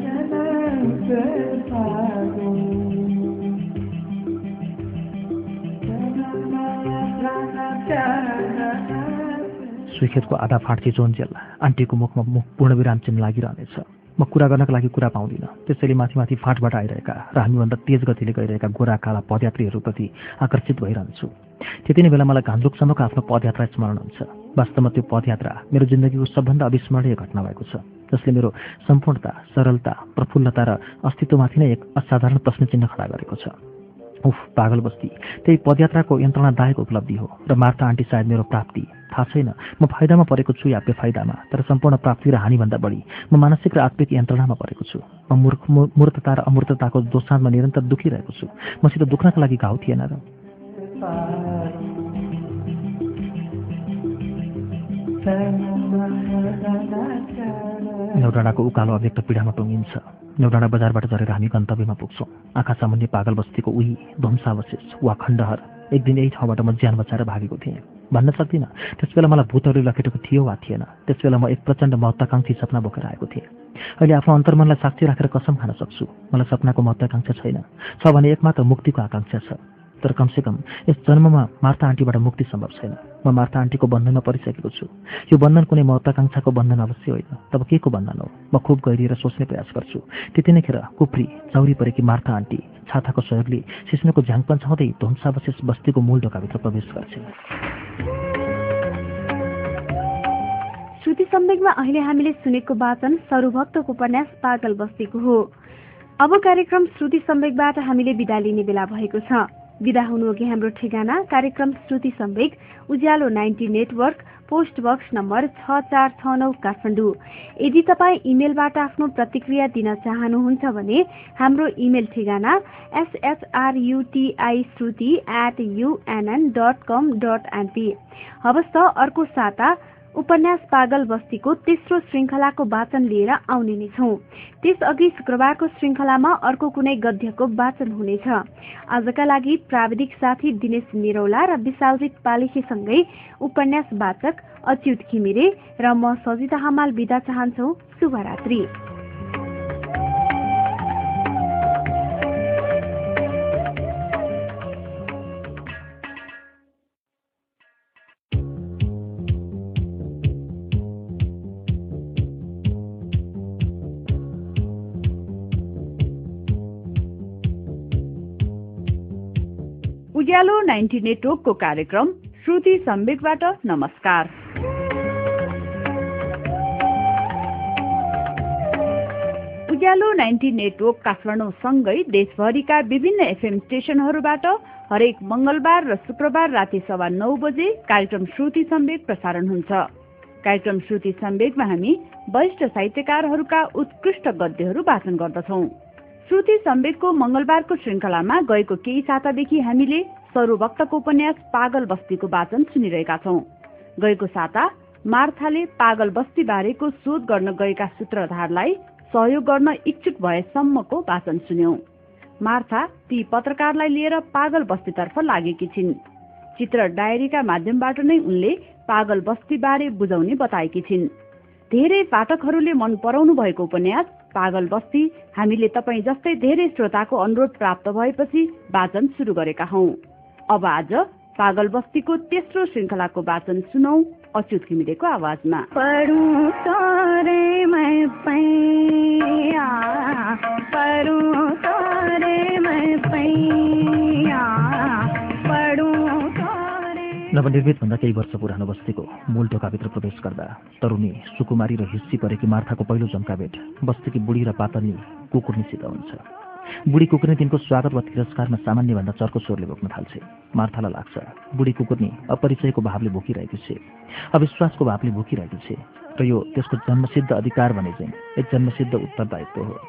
आधा फाँट्थे जोन्जेल आन्टीको मुखमा मुख पूर्णविराम चिन्ह लागिरहनेछ। म कुरा गर्नको लागि कुरा पाउँदिनँ। त्यसैले माथि माथि फाँटबाट आइरहेका र हामीभन्दा तेज गतिले गइरहेका गोरा काला पदयात्रीहरूप्रति आकर्षित भइरहन्छु। त्यति नै बेला मलाई घान्द्रुकसम्मको आफ्नो पदयात्रा स्मरण हुन्छ। वास्तवमा त्यो पदयात्रा मेरो जिन्दगीको सबभन्दा अविस्मरणीय घटना भएको छ। जसले मेरो सम्पूर्णता सरलता प्रफुल्लता र अस्तित्वमाथि नै एक असाधारण प्रश्न चिन्ह खडा गरेको छ। उफ पागल बस्ती। त्यही पदयात्राको यन्त्रणादायक उपलब्धि हो र मार्ता आन्टी सायद मेरो प्राप्ति। थाहा छैन म फाइदामा परेको छु या बेफाइदामा तर सम्पूर्ण प्राप्ति र हानिभन्दा बढी म मानसिक र आत्मिक यन्त्रणामा परेको छु। म मूर्ख मूर्तता र अमूर्तताको दोसाँधमा निरन्तर दुखिरहेको छु। मसित दुख्नका लागि घाउ थिएन र नेउडाँडाको उकालो अव्यक्त पीडामा टुङ्गिन्छ। नेउडाँडा बजारबाट झरेर हामी गन्तव्यमा पुग्छौँ। आँखा सामुन्ने पागल बस्तीको उही ध्वंसावशेष वा खण्डहर। एक दिन यही ठाउँबाट म ज्यान बचाएर भागेको थिएँ। भन्न सक्दिनँ त्यसबेला मलाई भूतहरूले लखेटेको थियो वा थिएन। त्यसबेला म एक प्रचण्ड महत्वाकांक्षी सपना बोकेर आएको थिएँ। अहिले आफ्नो अन्तर्मनलाई साक्षी राखेर कसम खान सक्छु। मलाई सपनाको महत्वाकांक्षा छैन। छ भने एकमात्र मुक्तिको आकाङ्क्षा छ। तर कमसेकम यस जन्ममा मार्ता आन्टीबाट मुक्ति सम्भव छैन। म मार्ता आन्टीको बन्धनमा परिसकेको छु। यो बन्धन कुनै महत्वाकांक्षाको बन्धन अवश्य होइन। तब के को बन्धन हो? म खुब गहिरिएर सोच्ने प्रयास गर्छु। त्यति नै खेर कुफ्री चौरी परेकी मार्ता आन्टी छाताको सहयोगले सिस्नोको झ्याङपन छाउँदै ध्वंसावशेष बस्तीको मूल ढोकाभित्र प्रवेश गर्छिन् श्रुति सम्वेकमा अहिले हामीले सुनेको वाचन सरुभक्तको उपन्यास पागल बस्तीको हो। अब कार्यक्रम श्रुति सम्वेकबाट हामीले विदा लिने बेला भएको छ। विदा हुनुअघि हाम्रो ठेगाना कार्यक्रम Shruti Sambeg Ujyaalo ninety network post box number छ चार छ नौ काठमाडौँ। यदि तपाईँ इमेलबाट आफ्नो प्रतिक्रिया दिन चाहनुहुन्छ भने हाम्रो इमेल ठेगाना S H R U T I Shruti at U N N dot com dot N P हवस् त अर्को साता उपन्यास पागल बस्तीको तेस्रो श्रृङ्खलाको वाचन लिएर आउने नै छौँ। त्यसअघि शुक्रबारको श्रृङ्खलामा अर्को कुनै गद्यको वाचन हुनेछ। आजका लागि प्राविधिक साथी दिनेश निरौला र विशालजित पालिखेसँगै उपन्यास वाचक अच्युत घिमिरे र म सजिता हमाल बिदा चाहन्छौ। शुभरात्री। उज्यालो नाइन्टी नेटवर्कको कार्यक्रम श्रुति सम्वेकबाट नमस्कार। उज्यालो नाइन्टी नेटवर्क काठमाडौँसँगै देशभरिका विभिन्न एफएम स्टेशनहरूबाट हरेक मंगलबार र शुक्रबार राति सवा नौ बजे कार्यक्रम श्रुति सम्वेक प्रसारण हुन्छ। कार्यक्रम श्रुति सम्वेकमा हामी वरिष्ठ साहित्यकारहरूका उत्कृष्ट गद्यहरू वाचन गर्दछौं। श्रुति सम्वेकको मंगलबारको श्रृङ्खलामा गएको केही सातादेखि हामीले सरूभक्तको उपन्यास पागल बस्तीको वाचन सुनिरहेका छौं। गएको साता मार्थाले पागल बस्ती बारेको शोध गर्न गएका सूत्रधारलाई सहयोग गर्न इच्छुक भएसम्मको वाचन सुन्यौं। मार्था ती पत्रकारलाई लिएर पागल बस्तीतर्फ लागेकी छिन्। चित्र डायरीका माध्यमबाट नै उनले पागल बस्ती बारे बुझाउने बताएकी छिन्। धेरै पाठकहरूले मन पराउनु भएको उपन्यास पागल बस्ती हामीले तपाईँ जस्तै धेरै श्रोताको अनुरोध प्राप्त भएपछि वाचन सुरु गरेका हौ। अब आज पागल बस्तीको तेस्रो श्रृङ्खलाको वाचन सुनौ अच्युत घिमिरेको आवाजमा। नवनिर्मितभन्दा केही वर्ष पुरानो बस्तीको मूल ढोकाभित्र प्रवेश गर्दा तरुणी सुकुमारी र हिस्सी परेकी मार्थाको पहिलो जम्का भेट बस्तीकी बुढी र पातनी कुकुर्नीसित हुन्छ। बुढी कुकुरनी तिनको स्वागत वा तिरस्कारमा सामान्यभन्दा चर्को स्वरले बोक्न थाल्छे। मार्थालाई लाग्छ। बुढी कुकुर्नी अपरिचयको भावले भोकिरहेकी छे। अविश्वासको भावले भोकिरहेकी छे। र यो त्यसको जन्मसिद्ध अधिकार भने चाहिँ एक जन्मसिद्ध उत्तरदायित्व हो।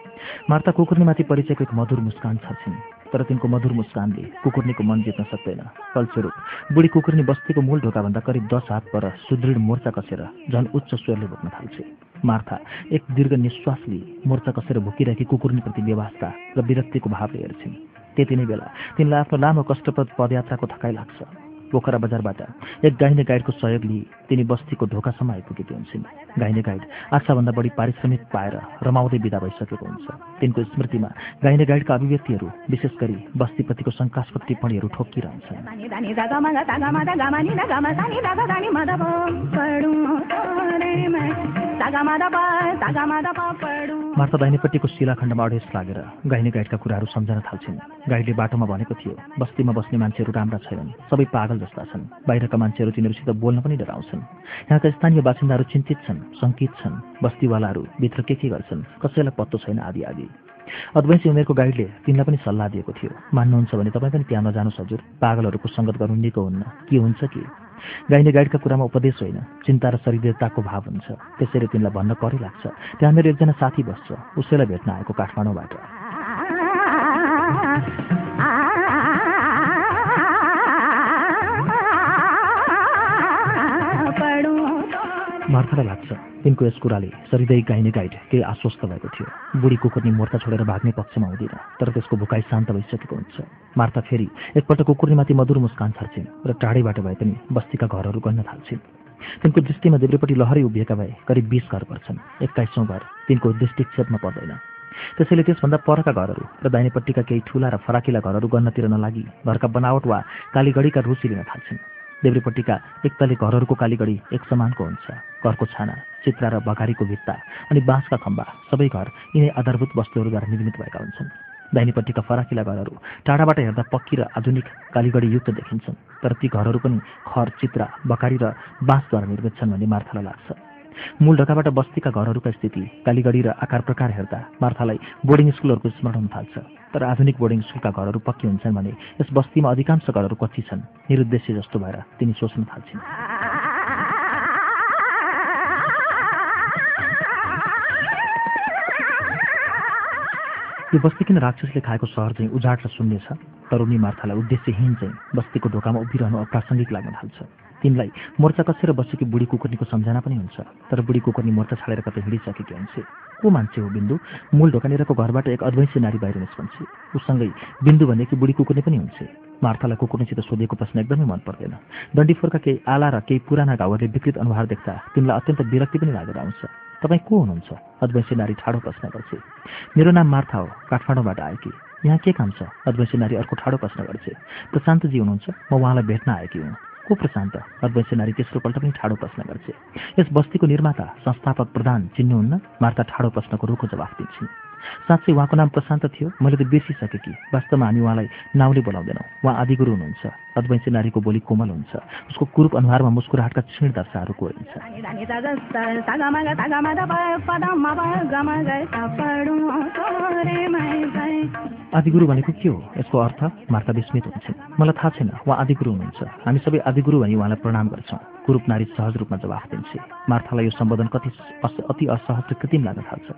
मार्ता कुकुर्नीमाथि परिचयको एक मधुर मुस्कान छर्छिन्। तर तिनको मधुर मुस्कानले कुकुर्नीको मन जित्न सक्दैन। फलस्वरूप बुढी कुकुर्नी बस्तीको मूल ढोकाभन्दा करिब दस हात पर सुदृढ मोर्चा कसेर झन् उच्च स्वरले बोक्न थाल्छे। मार्था एक दीर्घ निश्वास लिई मोर्चा कसेर भुकिरहेकी कुकुर्नीप्रति व्यवस्था र विरक्तिको भावले हेर्छिन्। त्यति नै बेला तिनलाई आफ्नो लामो कष्टप्रद पदयात्राको थकाइ लाग्छ। पोखरा बजारबाट एक गाइने गाइडको सहयोग लिई तिनी बस्तीको ढोकासम्म आइपुगेकी हुन्छन्। गाइने गाइड आशाभन्दा बढी पारिश्रमिक पाएर रमाउँदै विदा भइसकेको हुन्छ। तिनको स्मृतिमा गाइने गाइडका अभिव्यक्तिहरू विशेष गरी बस्तीप्रतिको शङ्कास्पद टिप्पणीहरू पढौँ मार्ता दाहिनेपट्टिको शिलाखण्डमा अडेस लागेर गाइने गाइडका कुराहरू सम्झन थाल्छिन्। गाइडले बाटोमा भनेको थियो बस्तीमा बस्ने मान्छेहरू राम्रा छैनन् सबै पागल जस्ता छन्। बाहिरका मान्छेहरू तिनीहरूसित बोल्न पनि डराउँछन्। यहाँका स्थानीय बासिन्दाहरू चिन्तित छन् शङ्कित छन् बस्तीवालाहरू भित्र के के गर्छन् कसैलाई पत्तो छैन आदि आदि। अद्वैंसी उमेरको गाइडले तिनलाई पनि सल्लाह दिएको थियो। मान्नुहुन्छ भने तपाईँ पनि त्यहाँ नजानुहोस् हजुर। पागलहरूको सङ्गत गर्नु निको हुन्न। के हुन्छ कि? गाइने गाइडका कुरामा उपदेश होइन। चिन्ता र शरीरताको भाव हुन्छ। त्यसैले तिनलाई भन्न करै लाग्छ। त्यहाँ मेरो एकजना साथी बस्छ। उसैलाई भेट्न आएको काठमाडौँबाट। मार्थालाई लाग्छ। तिनको यस कुराले सरिदै गाइने गाइड केही आश्वस्त भएको थियो। बुढी कुकुर्नी मोर्चा छोडेर भाग्ने पक्षमा हुँदैन तर त्यसको भुकाइ शान्त भइसकेको हुन्छ। मार्था फेरि एकपल्ट कुकुर्नीमाथि मधुर मुस्कान छर्छिन् र टाढैबाट भए पनि बस्तीका घरहरू गन्न थाल्छिन्। तिनको दृष्टिमा देब्रेपट्टि लहरै उभिएका भए करिब बिस घर पर्छन् एक्काइसौँ घर तिनको दृष्टिक्षेपमा पर्दैन। त्यसैले त्यसभन्दा परका घरहरू र दाहिनेपट्टिका केही ठुला र फराकिला घरहरू गन्नतिर नलागी घरका बनावट वा कालीगढीका रुचि लिन थाल्छन्। देब्रेपट्टिका एकतले घरहरूको कालीगढी एक समानको हुन्छ। घरको छाना चित्रा र बघारीको भित्ता अनि बाँसका खम्बा सबै घर यिनै आधारभूत वस्तुहरूद्वारा निर्मित भएका हुन्छन्। दाहिनेपट्टिका फराकिला घरहरू टाढाबाट हेर्दा पक्की र आधुनिक कालीगढी युक्त देखिन्छन् तर ती घरहरू पनि खर चित्रा बकारी र बाँसद्वारा निर्मित छन् भन्ने मार्थालाई लाग्छ। मूल ढोकाबाट बस्तीका घरहरूका स्थिति कालीगढी र आकार प्रकार हेर्दा मार्थालाई बोर्डिङ स्कुलहरूको स्मरण हुन थाल्छ। तर आधुनिक बोर्डिङ स्कुलका घरहरू पक्की हुन्छन् भने यस बस्तीमा अधिकांश घरहरू कच्ची छन्। निरुद्देश्य जस्तो भएर तिनी सोच्न थाल्छिन्। यो बस्ती किन राक्षसले खाएको सहर चाहिँ उजाड र शून्य छ? तरुणी मार्थालाई उद्देश्यहीन चाहिँ बस्तीको ढोकामा उभिरहनु अप्रासङ्गिक लाग्न थाल्छ। तिनलाई मोर्चा कसेर बसेकी बुढी कुकुर्नीको सम्झना पनि हुन्छ। तर बुढी कुकुर्नी मोर्चा छाडेर कतै हिँडिसकेकी हुन्छ। को मान्छे हो बिन्दु? मूल ढोकानेरको घरबाट एक अद्वैंसी नारी बाहिर निस्कन्छ। उसँगै बिन्दु भनेकी बुढी कुकुर्नी पनि हुन्छ। मार्थालाई कुकुर्नीसित सोधेको प्रश्न एकदमै मन पर्दैन। डन्डीफोरका केही आला र केही पुराना घाउहरूले विकृत अनुहार देख्दा तिनलाई अत्यन्त विरक्ति पनि लागेर आउँछ। तपाईँ को हुनुहुन्छ? अद्वैंसी नारी ठाडो प्रश्न गर्छे। मेरो नाम मार्था हो काठमाडौँबाट आएकी। यहाँ के काम छ? अद्वैंसी नारी अर्को ठाडो प्रश्न गर्छे। प्रशान्तजी हुनुहुन्छ म उहाँलाई भेट्न आएकी हुँ। को प्रशान्त? अद्वैंसी नारी तेस्रोपल्ट पनि ठाडो प्रश्न गर्छे यस बस्तीको निर्माता संस्थापक प्रधान चिन्नुहुन्न? मार्ता ठाडो प्रश्नको रुखो जवाफ दिन्छन्। साँच्चै उहाँको नाम प्रशान्त थियो? मैले त बिर्सिसकेँ कि। वास्तवमा हामी उहाँलाई नाउँले बोलाउँदैनौँ। उहाँ आदिगुरु हुनुहुन्छ। अद्वैंसी नारीको बोली कोमल हुन्छ। उसको कुरूप अनुहारमा मुस्कुराहटका क्षीण दर्शाहरू कोरिन्छ। आदिगुरु भनेको के हो? यसको अर्थ मार्ता विस्मित हुन्छन् मलाई थाहा छैन उहाँ आदिगुरु हुनुहुन्छ। हामी सबै आदिगुरु भनी उहाँलाई प्रणाम गर्छौँ। कुरूप नारी सहज रूपमा जवाफ दिन्छे। मार्थालाई यो सम्बोधन कति अति असहज कृत्रिम लाग्न थाल्छ।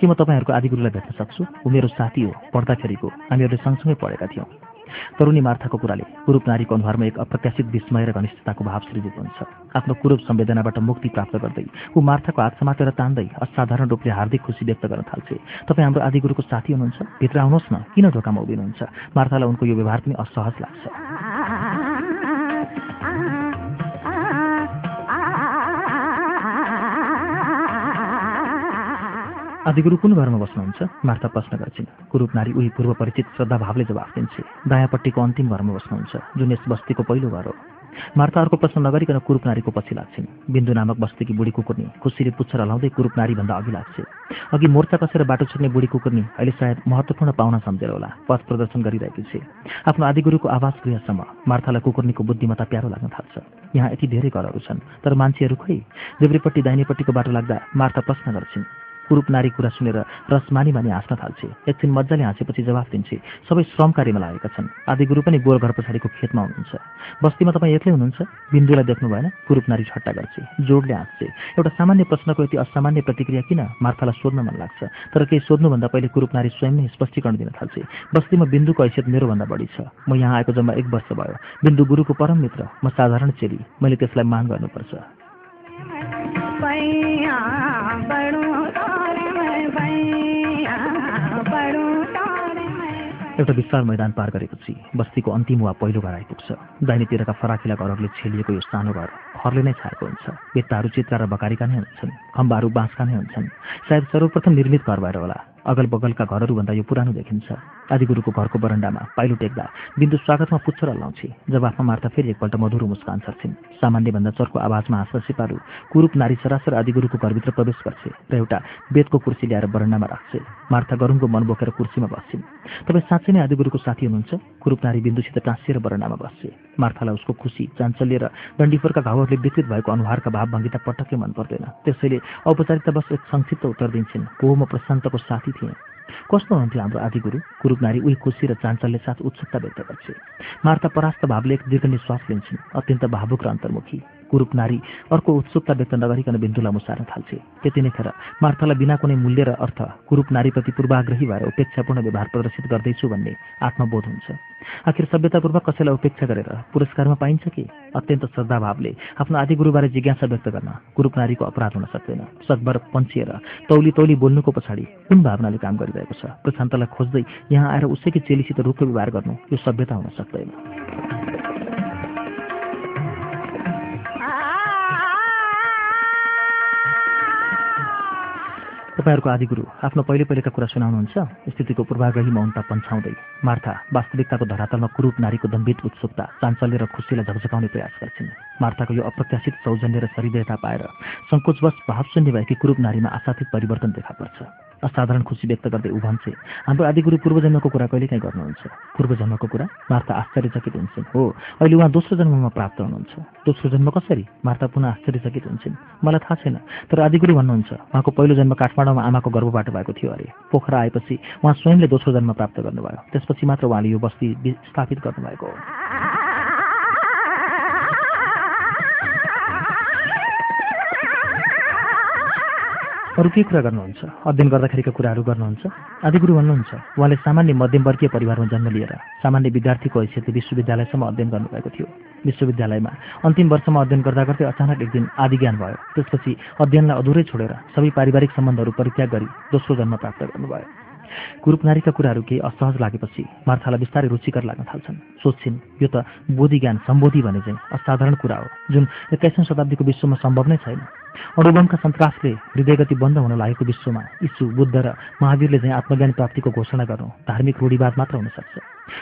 के म तपाईँहरूको आदिगुरुलाई भेट्न सक्छु? ऊ मेरो साथी हो। पढ्दाखेरिको। हामीहरूले सँगसँगै पढेका थियौँ। तरुणी मार्थाको कुराले कुरूप नारीको अनुहारमा एक अप्रत्याशित विस्मय र घनिष्ठताको भाव सृजित हुन्छ। आफ्नो कुरूप संवेदनाबाट मुक्ति प्राप्त गर्दै ऊ मार्थाको हात समातेर तान्दै असाधारण रूपले हार्दिक खुसी व्यक्त गर्न थाल्छे। तपाईँ हाम्रो आदिगुरुको साथी हुनुहुन्छ? भित्र आउनुहोस् न किन ढोकामा उभिनुहुन्छ? मार्थालाई उनको यो व्यवहार पनि असहज लाग्छ। आदिगुरु कुन घरमा बस्नुहुन्छ? मार्था प्रश्न गर्छिन्। कुरूप नारी उही पूर्व परिचित श्रद्धाभावले जवाफ दिन्छे। दायाँपट्टिको अन्तिम घरमा बस्नुहुन्छ जुन यस बस्तीको पहिलो घर हो। मार्था अर्को प्रश्न नगरिकन कुरूप नारीको पछि लाग्छिन्। बिन्दु नामक बस्तीकी बुढी कुकुर्नी खुसीले पुच्छर हलाउँदै कुरूप नारीभन्दा अघि लाग्छ। अघि मोर्चा कसेर बाटो छिर्ने बुढी कुकुर्नी अहिले सायद महत्त्वपूर्ण पाहुना सम्झेर होला पथ प्रदर्शन गरिरहेकी छे। आफ्नो आदिगुरुको आवास गृहसम्म मार्थालाई कुकुर्नीको बुद्धिमत्ता प्यारो लाग्न थाल्छ। यहाँ यति धेरै घरहरू छन् तर मान्छेहरू खै देब्रेपट्टि दाहिनेपट्टिको बाटो लाग्दा मार्था प्रश्न गर्छिन् कुरूप नारी कुरा सुनेर रस मानी हाँस्न थाल्छे। एकछिन मजाले हाँसेपछि जवाफ दिन्छे सबै श्रम कार्यमा लागेका छन्। आदिगुरु पनि गोर घर पछाडिको खेतमा हुनुहुन्छ। बस्तीमा तपाईँ एक्लै हुनुहुन्छ बिन्दुलाई देख्नु भएन कुरूप नारी छट्टा गर्छे जोडले हाँस्छे। एउटा सामान्य प्रश्नको यति असामान्य प्रतिक्रिया किन मार्थालाई सोध्न मन लाग्छ? तर केही सोध्नुभन्दा पहिले कुरूप नारी स्वयं नै स्पष्टीकरण दिन थाल्छे। बस्तीमा बिन्दुको हैसियत मेरोभन्दा बढी छ। म यहाँ आएको जम्मा एक वर्ष भयो। बिन्दु गुरुको परम मित्र म साधारण चेली। मैले त्यसलाई मान गर्नुपर्छ। एउटा विशाल मैदान पार गरेपछि बस्तीको अन्तिम वा पहिलो घर आइपुग्छ। दाहिनेतिरका फराकिला घरहरूले छेलिएको यो सानो घर खरले नै छाएको हुन्छ। भित्ताहरू चित्रा र बकारीका नै हुन्छन्। खम्बाहरू बाँसका नै हुन्छन्। सायद सर्वप्रथम निर्मित घर भएर होला। अगल बगलका घरहरूभन्दा यो पुरानो देखिन्छ। आदिगुरुको घरको बरन्डामा पाइलो टेक्दा बिन्दु स्वागतमा पुच्छर हल्लाउँछे। जवाफमा मार्ता फेरि एकपल्ट मधुरो मुस्कान छर्छिन्। सामान्यभन्दा चर्को आवाजमा हाँस्न सिपालु कुरूप नारी सरासर आदिगुरुको घरभित्र प्रवेश गर्छे र एउटा बेदको कुर्सी ल्याएर बरन्डामा राख्छे। मार्था गरुङको मन बोकेर कुर्सीमा बस्छिन्। तपाईँ साँच्चै नै आदिगुरुको साथी हुनुहुन्छ? कुरूप नारी बिन्दुसित टाँसिएर बरन्डामा बस्छे। मार्थालाई उसको खुसी चाञ्चल्य र डन्डीफोरका घाउहरूले विकृत भएको अनुहारका भाव भङ्गिता पटक्कै मन पर्दैन। त्यसैले औपचारिकता बस एक संक्षिप्त उत्तर दिन्छन्। को म प्रशान्तको साथी थिएँ कस्तो हुन्थ्यो हाम्रो आदिगुरु कुरूप नारी उही खुसी र चाञ्चल्य साथ उत्सुकता व्यक्त गर्छे मार्ता परास्त भावले एक दीर्घ निश्वास लिन्छन् अत्यन्त भावुक र अन्तर्मुखी। कुरूप नारी अर्को उत्सुकता व्यक्त नगरिकन बिन्दुलाई मुसार्न थाल्छे। त्यति नै खेर मार्थालाई बिना कुनै मूल्य र अर्थ कुरूप नारीप्रति पूर्वाग्रही भएर उपेक्षापूर्ण व्यवहार प्रदर्शित गर्दैछु भन्ने आत्मबोध हुन्छ। आखिर सभ्यतापूर्वक कसैलाई उपेक्षा गरेर पुरस्कारमा पाइन्छ कि? अत्यन्त श्रद्धाभावले आफ्नो आदिगुरुबारे जिज्ञासा व्यक्त गर्न कुरूप नारीको अपराध हुन सक्दैन। सकभर पन्छिएर तौली तौली बोल्नुको पछाडि कुन भावनाले काम गरिरहेको छ? प्रशान्तलाई खोज्दै यहाँ आएर उसैकी चेलीसित रुखो व्यवहार गर्नु यो सभ्यता हुन सक्दैन। तपाईँहरूको आदिगुरु आफ्नो पहिले पहिलेका कुरा सुनाउनुहुन्छ। स्थितिको पूर्वाग्रही मौनता पन्छाउँदै मार्था वास्तविकताको धरातलमा कुरूप नारीको दम्भित उत्सुकता चाञ्चल्य र खुसीलाई झकझकाउने प्रयास गर्छिन्। मार्थाको यो अप्रत्याशित सौजन्य र सरिदयता पाएर सङ्कोचवश भावशून्य भएकी कुरूप नारीमा आशातीत परिवर्तन देखा पर्छ। असाधारण खुसी व्यक्त गर्दै ऊ भन्छे हाम्रो आदिगुरु पूर्वजन्मको कुरा कहिले काहीँ गर्नुहुन्छ? पूर्वजन्मको कुरा? मार्ता आश्चर्यचकित हुन्छन्। हो अहिले उहाँ दोस्रो जन्ममा प्राप्त हुनुहुन्छ। दोस्रो जन्म कसरी? मार्ता पुनः आश्चर्यचकित हुन्छन्। मलाई थाहा छैन तर आदिगुरु भन्नुहुन्छ उहाँको पहिलो जन्म काठमाडौँमा आमाको गर्भबाट भएको थियो अरे। पोखरा आएपछि उहाँ स्वयंले दोस्रो जन्म प्राप्त गर्नुभयो। त्यसपछि मात्र उहाँले यो बस्ती स्थापित गर्नुभएको हो। अरू के कुरा गर्नुहुन्छ? अध्ययन गर्दाखेरिका कुराहरू गर्नुहुन्छ? आदिगुरु भन्नुहुन्छ उहाँले सामान्य मध्यमवर्गीय परिवारमा जन्म लिएर सामान्य विद्यार्थीको हैसियतले विश्वविद्यालयसम्म अध्ययन गर्नुभएको थियो। विश्वविद्यालयमा अन्तिम वर्षमा अध्ययन गर्दा गर्दै अचानक एक दिन आदि ज्ञान भयो। त्यसपछि अध्ययनलाई अधुरै छोडेर सबै पारिवारिक सम्बन्धहरू परित्याग गरी दोस्रो जन्म प्राप्त गर्नुभयो। कुरूप नारीका कुराहरू केही असहज लागेपछि मार्थालाई बिस्तारै रुचिकर लाग्न थाल्छन्। सोध्छिन् यो त बोधि ज्ञान सम्बोधि भने चाहिँ असाधारण कुरा हो जुन एक्काइसौँ शताब्दीको विश्वमा सम्भव नै छैन। अणुबमका सन्तासले हृदयगति बन्द हुन लागेको विश्वमा यीशु बुद्ध र महावीरले चाहिँ आत्मज्ञान प्राप्तिको घोषणा गर्नु धार्मिक रूढिवाद मात्र हुन सक्छ।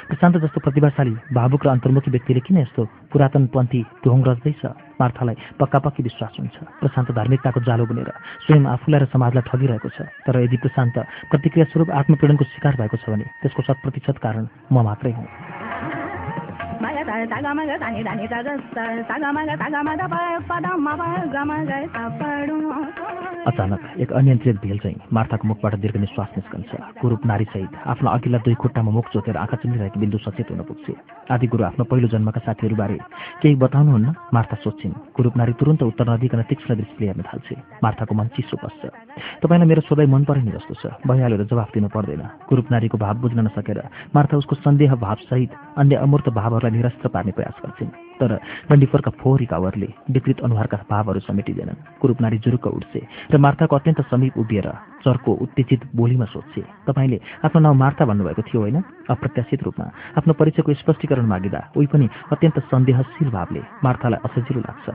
प्रशान्त जस्तो प्रतिभाशाली भावुक र अन्तर्मुखी व्यक्तिले किन यस्तो पुरातनपन्थी ढोङ रच्दैछ मार्थालाई पक्कापक्की विश्वास हुन्छ। प्रशान्त धार्मिकताको जालो बुनेर स्वयं आफूलाई र समाजलाई ठगिरहेको छ। तर यदि प्रशान्त प्रतिक्रिया स्वरूप आत्मपीडनको शिकार भएको छ भने त्यसको शत प्रतिशत कारण म मात्रै हुँ। अचानक एक अनियन्त्रित भेल चाहिँ मार्थाको मुखबाट दीर्घ निश्वास निस्कन्छ। कुरूप नारीसहित आफ्नो अघिल्ला दुई खुट्टामा मुख जोतेर आँखा चिनिरहेको बिन्दु सचेत हुन पुग्छ आदि गुरु आफ्नो पहिलो जन्मका साथीहरूबारे केही बताउनुहुन्न? मार्था सोध्छिन् कुरूप नारी तुरन्त उत्तर नदिकन तीक्ष्ण दृष्टिले हेर्न थाल्छे। मार्थाको मन चिसो बस्छ तपाईँलाई मेरो सोधाइ मन परेन जस्तो छ। भइहाल्यो र जवाफ दिनु पर्दैन। कुरूप नारीको भाव बुझ्न नसकेर मार्था उसको सन्देह भावसहित अन्य अमूर्त भावहरूलाई निरस्त पार्ने प्रयास गर्छिन्। तर डन्डीफोरका फोहोरी कावरले विकृत अनुहारका भावहरू समेटिँदैनन्। कुरूप नारी जुरुक्क उठ्छे र मार्थाको अत्यन्त समीप उभिएर चर्को उत्तेजित बोलीमा सोध्छे तपाईँले आफ्नो नाउँ मार्था भन्नुभएको थियो होइन? अप्रत्याशित रूपमा आफ्नो परिचयको स्पष्टीकरण मागिँदा उही पनि अत्यन्त सन्देहशील भावले मार्थालाई असजिलो लाग्छ।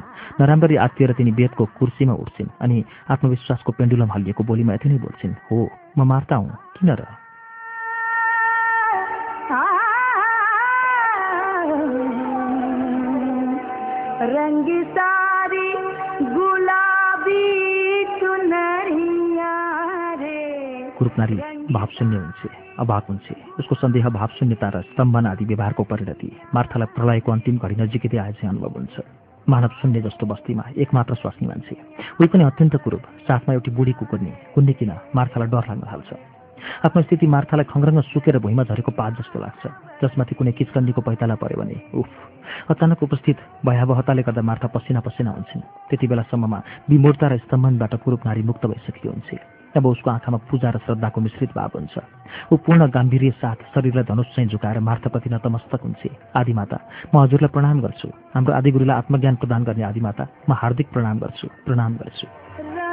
नराम्ररी आत्तिएर तिनी वेदको कुर्सीमा उठ्छिन् अनि आत्मविश्वासको पेन्डुलम हल्लिएको बोलीमा यति नै बोल्छिन् हो म मार्ता हुँ। किन र नारी भावशून्य हुन्छे अभाव हुन्छे। उसको सन्देह भावशून्यता र स्तम्भन आदि व्यवहारको परिणति मार्थालाई प्रलयको अन्तिम घडी नजिकै आए चाहिँ अनुभव हुन्छ। मानव शून्य जस्तो बस्तीमा एकमात्र स्वास्नी मान्छे। उही पनि अत्यन्त कुरूप साथमा एउटी बुढी कुकुर्ने कुन्ने किन मार्थालाई डर लाग्न थाल्छ? आफ्नो स्थिति मार्थालाई खङ्ग्रङ्ग सुकेर भुइँमा झरेको पात जस्तो लाग्छ। जसमाथि कुनै किचकन्डीको पैताला पऱ्यो भने उफ! अचानक उपस्थित भयावहताले गर्दा मार्था पसिना पसिना हुन्छन्। त्यति बेलासम्ममा विमूर्ता र स्तम्भनबाट कुरूप नारी मुक्त भइसकेको हुन्छ। अब उसको आँखामा पूजा र श्रद्धाको मिश्रित भाव हुन्छ। ऊ पूर्ण गाम्भीर्य साथ शरीरलाई धनुष चाहिँ झुकाएर मार्थाप्रति नतमस्तक हुन्छ। आदिमाता म हजुरलाई प्रणाम गर्छु। हाम्रो आदिगुरुलाई आत्मज्ञान प्रदान गर्ने आदिमाता म हार्दिक प्रणाम गर्छु। प्रणाम गर्छु।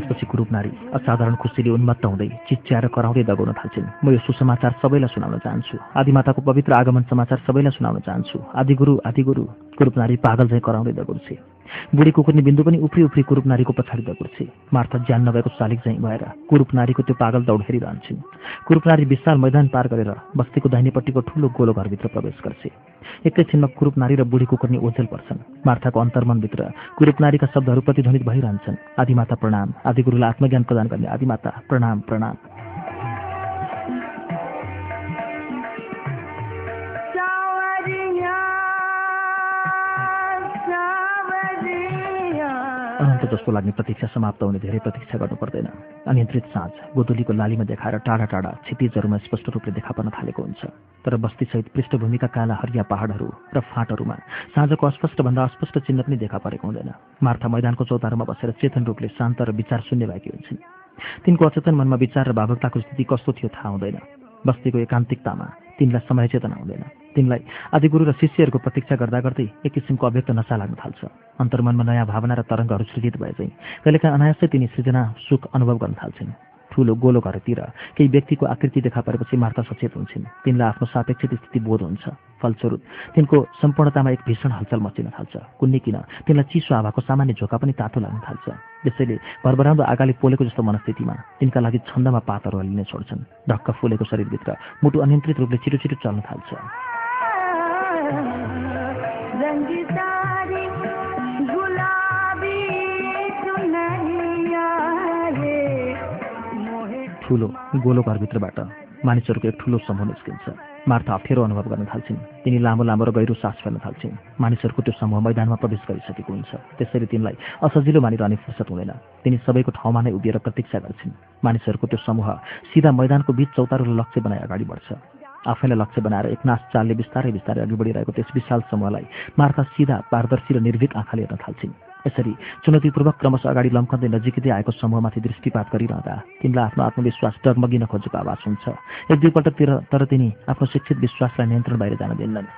त्यसपछि कुरूप नारी असाधारण खुसीले उन्मत्त हुँदै चिच्याएर कराउँदै दगाउन थाल्छिन्। म यो सुसमाचार सबैलाई सुनाउन चाहन्छु। आदिमाताको पवित्र आगमन समाचार सबैलाई सुनाउन चाहन्छु। आदिगुरु आदिगुरु कुरूप नारी पागल झै कराउँदै दगुर्छे बुढी कुकुर्ने बिन्दु पनि उफ्री उफ्री कुरूप नारीको पछाडि दगुर्छे मार्था ज्यान नभएको शालिक झैँ भएर कुरूप नारीको त्यो पागल दौड हेरिरहन्छन् कुरूप नारी विशाल मैदान पार गरेर बस्तीको दाहिनेपट्टिको ठुलो गोलो घरभित्र प्रवेश गर्छे एकैछिनमा कुरूप नारी र बुढी कुकुर्नी ओझेल पर्छन्। मार्थाको अन्तर्मनभित्र कुरूप नारीका शब्दहरू प्रतिध्वनित भइरहन्छन्। आदिमाता प्रणाम। आदिगुरुलाई आत्मज्ञान प्रदान गर्ने आदिमाता प्रणाम प्रणाम। जस्तो लाग्ने प्रतीक्षा समाप्त हुने धेरै प्रतीक्षा गर्नु पर्दैन। अनियन्त्रित साँझ गोधुलीको लालीमा देखाएर टाढा टाढा क्षितिजहरूमा स्पष्ट रूपले देखा पर्न थालेको हुन्छ। तर बस्तीसहित पृष्ठभूमिका काला हरिया पहाडहरू र फाँटहरूमा साँझको अस्पष्टभन्दा अस्पष्ट चिन्ह पनि देखा परेको हुँदैन। मार्था मैदानको चौतारोमा बसेर चेतन रूपले शान्त र विचार शून्य भएकी हुन्छन्। तिनको अचेतन मनमा विचार र भावुकताको स्थिति कस्तो थियो थाहा हुँदैन। बस्तीको एकान्तिकतामा तिनलाई समय चेतना हुँदैन। तिनलाई आदिगुरु र शिष्यहरूको प्रतीक्षा गर्दा गर्दै एक किसिमको अव्यक्त नसा लाग्न थाल्छ। अन्तर्मनमा नयाँ भावना र तरङ्गहरू सृजित भए चाहिँ कहिलेकाहीँ अनायासै तिनी सृजना सुख अनुभव गर्न थाल्छन्। ठुलो गोलो घरतिर केही व्यक्तिको आकृति देखा परेपछि मार्ता सचेत हुन्छन्। तिनलाई आफ्नो सापेक्षित स्थिति बोध हुन्छ। फलस्वरूप तिनको सम्पूर्णतामा एक भीषण हलचल मचिन थाल्छ। कुन्ने किन तिनलाई चिसो हावाको सामान्य झोका पनि तातो लाग्न थाल्छ। त्यसैले भरभराउँदो आगाले पोलेको जस्तो मनस्थितिमा तिनका लागि छन्दमा पातहरू हल्लिने छोड्छन्। ढक्क फुलेको शरीरभित्र मुटु अनियन्त्रित रूपले छिटो छिटो चल्न थाल्छ। ठुलो गोलो घरभित्रबाट मानिसहरूको एक ठुलो समूह निस्किन्छ। मार्था अप्ठ्यारो अनुभव गर्न थाल्छिन्। तिनी लामो लामो र गहिरो सास फेर्न थाल्छिन्। मानिसहरूको त्यो समूह मैदानमा प्रवेश गरिसकेको हुन्छ। त्यसरी तिनलाई असजिलो मानिरहने फुर्सद हुँदैन। तिनी सबैको ठाउँमा नै उभिएर प्रतीक्षा गर्छिन्। मानिसहरूको त्यो समूह सिधा मैदानको बीच चौतारो लक्ष्य बनाए अगाडि बढ्छ। आफैलाई लक्ष्य बनाएर एकनाश चालले बिस्तारै बिस्तारै अघि बढिरहेको त्यस विशाल समूहलाई मार्था सिधा पारदर्शी र निर्भीक आँखाले हेर्न थाल्छिन्। यसरी चुनौतीपूर्वक क्रमशः अगाडि लम्कँदै नजिकै आएको समूहमाथि दृष्टिपात गरिरहँदा तिनलाई आफ्नो आत्मविश्वास डगमगिन खोजेको आवाज हुन्छ एक दुईपल्टतिर तर तिनी आफ्नो शिक्षित विश्वासलाई नियन्त्रण बाहिर जान दिन्नन्।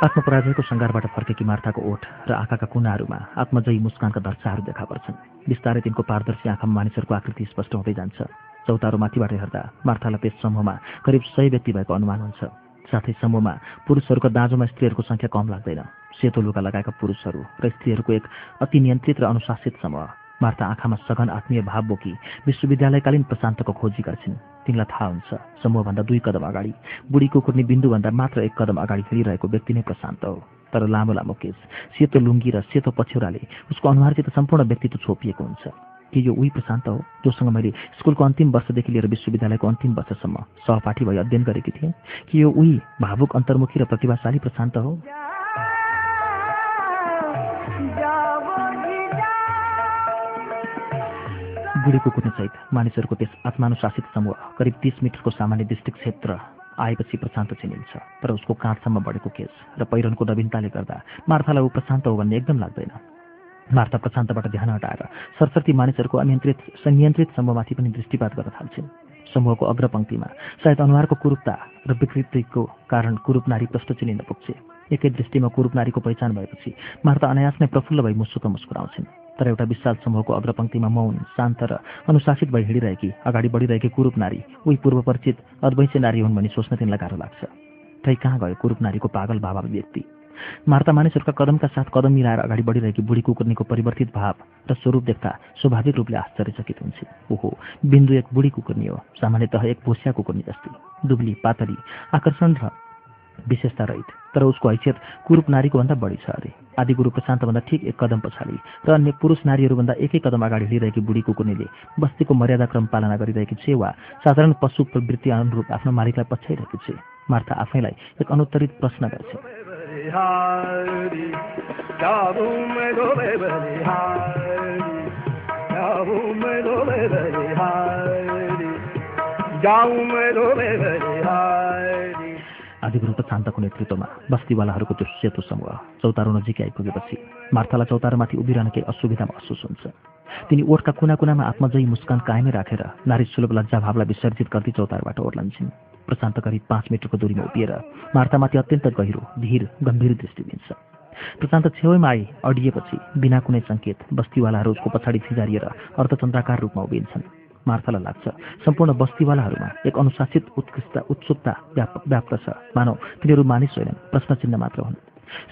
आत्मपराजयको सङ्घारबाट फर्केकी मार्थाको ओठ र आँखाका कुनाहरूमा आत्मजयी मुस्कानका दर्शाहरू देखा पर्छन्। बिस्तारै तिनको पारदर्शी आँखामा मानिसहरूको आकृति स्पष्ट हुँदै जान्छ। चौतारो माथिबाट हेर्दा मार्थालाई त्यस समूहमा करिब सय व्यक्ति भएको अनुमान हुन्छ। साथै समूहमा पुरुषहरूको दाँजोमा स्त्रीहरूको सङ्ख्या कम लाग्दैन। सेतो लुगा लगाएका पुरुषहरू र स्त्रीहरूको एक अति नियन्त्रित र अनुशासित समूह। मार्था आँखामा सघन आत्मीय भाव बोकी विश्वविद्यालयकालीन प्रशान्तको खोजी गर्छिन्। तिनलाई थाहा हुन्छ समूहभन्दा दुई कदम अगाडि बुढी कुकुर्नी बिन्दुभन्दा मात्र एक कदम अगाडि हिँडिरहेको व्यक्ति नै प्रशान्त हो। तर लामो लामो केस सेतो लुङ्गी र सेतो पछ्यौराले उसको अनुहारसित सम्पूर्ण व्यक्तित्व छोपिएको हुन्छ। कि यो उही प्रशान्त हो जोसँग मैले स्कुलको अन्तिम वर्षदेखि लिएर विश्वविद्यालयको अन्तिम वर्षसम्म सहपाठी भई अध्ययन गरेकी थिएँ कि यो उही भावुक अन्तर्मुखी र प्रतिभाशाली प्रशान्त हो। बुढी कुकुर्नेसहित मानिसहरूको त्यस आत्मानुशासित समूह करिब तिस मिटरको सामान्य डिस्ट्रिक्ट क्षेत्र आएपछि प्रशान्त चिनिन्छ तर उसको काँधसम्म बढेको केस र पहिरनको नवीनताले गर्दा मार्थालाई ऊ प्रशान्त हो भन्ने एकदम लाग्दैन। मार्था प्रशान्तबाट ध्यान हटाएर सरस्वती मानिसहरूको अनियन्त्रित संयन्त्रित समूहमाथि पनि दृष्टिपात गर्न थाल्छिन्। समूहको अग्रपङ्क्तिमा सायद अनुहारको कुरूपता र विकृतिको कारण कुरूप नारी प्रष्ट चिनिन पुग्छे। एकै दृष्टिमा कुरूप नारीको पहिचान भएपछि मार्था अनायास नै प्रफुल्ल भई मुसुक मुस्कुराउँछिन्। तर एउटा विशाल समूहको अग्रपङ्क्तिमा मौन शान्त र अनुशासित भई हिँडिरहेकी अगाडि बढिरहेकी कुरूप नारी उही पूर्व परिचित अद्वैंश्य नारी हुन् भनी सोच्न तिनलाई गाह्रो लाग्छ। खै कहाँ गयो कुरूप नारीको पागल भावा व्यक्ति मार्ता मानिसहरूका कदमका साथ कदम मिलाएर अगाडि बढिरहेकी बुढी कुकुर्नीको परिवर्तित भाव र स्वरूप देख्दा स्वाभाविक रूपले आश्चर्यचकित हुन्छ ओहो बिन्दु एक बुढी कुकुर्नी हो सामान्यतः एक भोसिया कुकुर्नी जस्तै दुब्ली पातली आकर्षण र विशेषता रहित तर उसको हैसियत कुरूप नारीको भन्दा बढी छ अरे। आदि गुरु प्रशान्तभन्दा ठिक एक कदम पछाडि र अन्य पुरुष नारीहरूभन्दा एकै कदम अगाडि हिँडिरहेकी बुढी कुकुर्नीले बस्तीको मर्यादाक्रम पालना गरिरहेकी छे वा साधारण पशु प्रवृत्ति अनुरूप आफ्नो मालिकलाई पछ्याइरहेकी छे। मार्था आफैलाई एक अनुत्तरित प्रश्न गर्छ। बलिहारी जाबू मैं धोबे बलिहारी जाबू मैं धोबे बलिहारी जाऊँ मैं धोबे बलिहारी आदिगुरु प्रशान्तको नेतृत्वमा बस्तीवालाहरूको त्यो सेतो समूह चौतारो नजिकै आइपुगेपछि मार्थालाई चौतारोमाथि उभिरहन केही असुविधा महसुस हुन्छ। तिनी ओठका कुना कुनामा आत्मजयी मुस्कान कायमै राखेर नारी सुलभ लज्जाभावलाई विसर्जित गर्दै चौतारबाट ओर्लन्छन्। प्रशान्त करिब पाँच मिटरको दूरीमा उभिएर मार्थामाथि अत्यन्त गहिरो धीर गम्भीर दृष्टि दिन्छ। प्रशान्त छेउमा आई अडिएपछि बिना कुनै सङ्केत बस्तीवालाहरू उसको पछाडि फिजारिएर अर्थचन्द्राकार रूपमा उभिन्छन्। मार्थालाई लाग्छ। सम्पूर्ण बस्तीवालाहरूमा एक अनुशासित उत्कृष्ट उत्सुकता व्याप्त छ। मानव तिनीहरू मानिस होइनन् प्रश्न चिन्ह मात्र हुन्।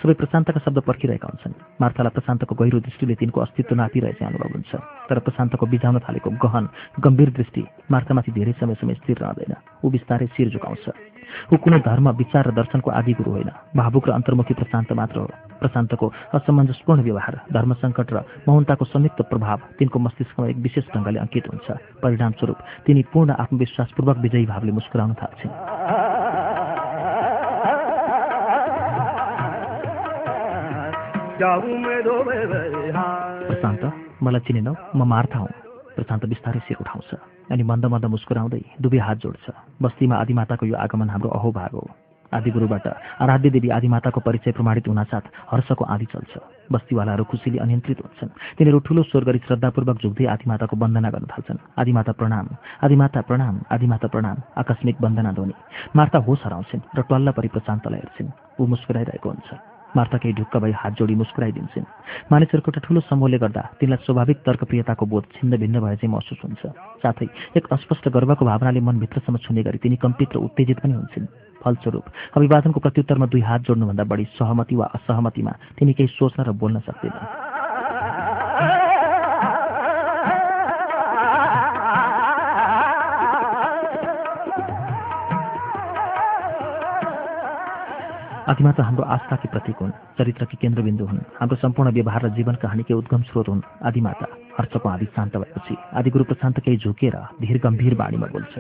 सबै प्रशान्तका शब्द पर्खिरहेका हुन्छन्। मार्थालाई प्रशान्तको गहिरो दृष्टिले तिनको अस्तित्व नापिरहेको अनुभव हुन्छ। तर प्रशान्तको बिजाउन थालेको गहन गम्भीर दृष्टि मार्थामाथि धेरै समयसम्म स्थिर रहँदैन। ऊ बिस्तारै शिर झुकाउँछ। ऊ कुनै धर्म विचार र दर्शनको आदि गुरु होइन। भावुक र अन्तर्मुखी प्रशान्त मात्र हो। प्रशान्तको असमञ्जसपूर्ण व्यवहार धर्म सङ्कट र मौनताको संयुक्त प्रभाव तिनको मस्तिष्कमा एक विशेष ढङ्गले अंकित हुन्छ। परिणामस्वरूप तिनी पूर्ण आत्मविश्वासपूर्वक विजयी भावले मुस्कुराउन थाल्छिन्। प्रशान्त मलाई चिनेनौ म मार्था हुँ। प्रशान्त बिस्तारै शिर उठाउँछ। अनि मन्द मन्द मुस्कुराउँदै दुवै हात जोड्छ। बस्तीमा आदिमाताको यो आगमन हाम्रो अहोभाग हो। आदिगुरुबाट आराध्य देवी आदिमाताको परिचय प्रमाणित हुनासाथ हर्षको आदि चल्छ। बस्तीवालाहरू खुसीले अनियन्त्रित हुन्छन्। तिनीहरू ठूलो स्वर गरी श्रद्धापूर्वक झुक्दै आदिमाताको वन्दना गर्न थाल्छन्। आदिमाता प्रणाम आदिमाता प्रणाम आदिमाता प्रणाम आकस्मिक वन्दना ध्वनि। मार्ता होस हराउँछन् र टल्ल परि प्रशान्तलाई हेर्छन्। ऊ मुस्कुराइरहेको हुन्छ। मार्ता केही ढुक्क भई हात जोडी मुस्कुराइदिन्छन्। मानिसहरूको एउटा ठूलो समूहले गर्दा तिनलाई स्वाभाविक तर्कप्रियताको बोध छिन्न भिन्न भए चाहिँ महसुस हुन्छ। साथै एक अस्पष्ट गर्वको भावनाले मनभित्रसम्म छुने गरी तिनी कम्पित र उत्तेजित पनि हुन्छन्। फलस्वरूप अभिवादनको प्रत्युत्तरमा दुई हात जोड्नुभन्दा बढी सहमति वा असहमतिमा तिनी केही सोच्न र बोल्न सक्दैनन्। आदिमाता हाम्रो आस्थाकी प्रतीक हुन् चरित्रकी केन्द्रबिन्दु हुन् हाम्रो सम्पूर्ण व्यवहार र जीवन कहानीकै उद्गम स्रोत हुन् आदिमाता हर्षको आदि शान्त भएपछि आदिगुरु प्रशान्त केही झुकेर धीर गम्भीर बाणीमा बोल्छ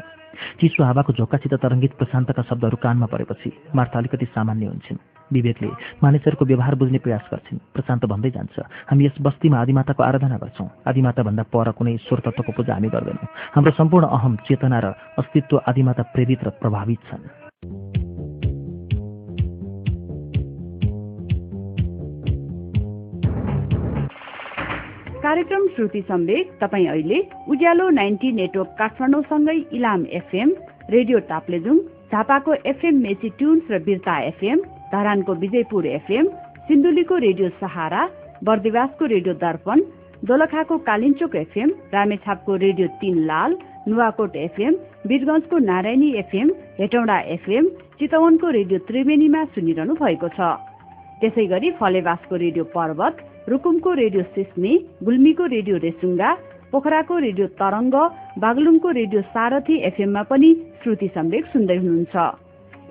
चिसो हावाको झोक्कासित तरङ्गित प्रशान्तका शब्दहरू कानमा परेपछि मार्था अलिकति सामान्य हुन्छन्। विवेकले मानिसहरूको व्यवहार बुझ्ने प्रयास गर्छिन्। प्रशान्त भन्दै जान्छ हामी यस बस्तीमा आदिमाताको आराधना गर्छौँ। आदिमाताभन्दा पर कुनै ईश्वर तत्त्वको पूजा हामी गर्दैनौँ। हाम्रो सम्पूर्ण अहम चेतना र अस्तित्व आदिमाता प्रेरित र प्रभावित छन्। कार्यक्रम श्रुति सम्वेक तपाईँ अहिले उज्यालो नाइन्टी नेटवर्क काठमाडौँसँगै इलाम एफएम रेडियो ताप्लेजुङ झापाको एफएम मेची ट्युन्स र बिर्ता एफएम धरानको विजयपुर एफएम सिन्धुलीको रेडियो सहारा बर्दिवासको रेडियो दर्पण दोलखाको कालिन्चोक एफएम रामेछापको radio Tinlal Nuwakot FM वीरगंजको नारायणी एफएम हेटौँडा एफएम चितवनको रेडियो त्रिवेणीमा सुनिरहनु भएको छ। त्यसै गरी फलेवासको रेडियो पर्वत रुकुमको रेडियो सिस्मी गुल्मीको रेडियो रेसुङ्गा पोखराको रेडियो तरङ्ग बागलुङको रेडियो सारथी एफएममा पनि श्रुति सम्वेक सुन्दै हुनुहुन्छ।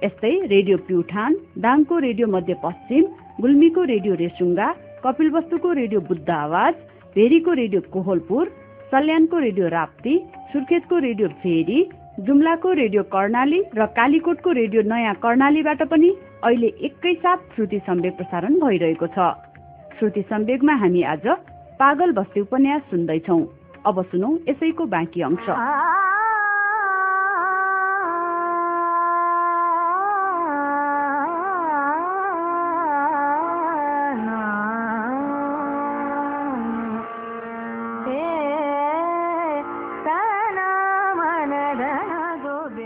यस्तै रेडियो प्युठान दाङको रेडियो मध्यपश्चिम गुल्मीको रेडियो रेसुङ्गा कपिलवस्तुको रेडियो बुद्ध आवाज भेरीको रेडियो कोहलपुर सल्यानको रेडियो राप्ती सुर्खेतको रेडियो भेरी जुम्लाको रेडियो कर्णाली र कालीकोटको रेडियो नयाँ कर्णालीबाट पनि अहिले एकैसाथ श्रुति सम्वेक प्रसारण भइरहेको छ। श्रुति सम्वेगमा हामी आज पागल बस्ती उपन्यास सुन्दैछौ। अब सुनौ यसैको बाँकी अंश।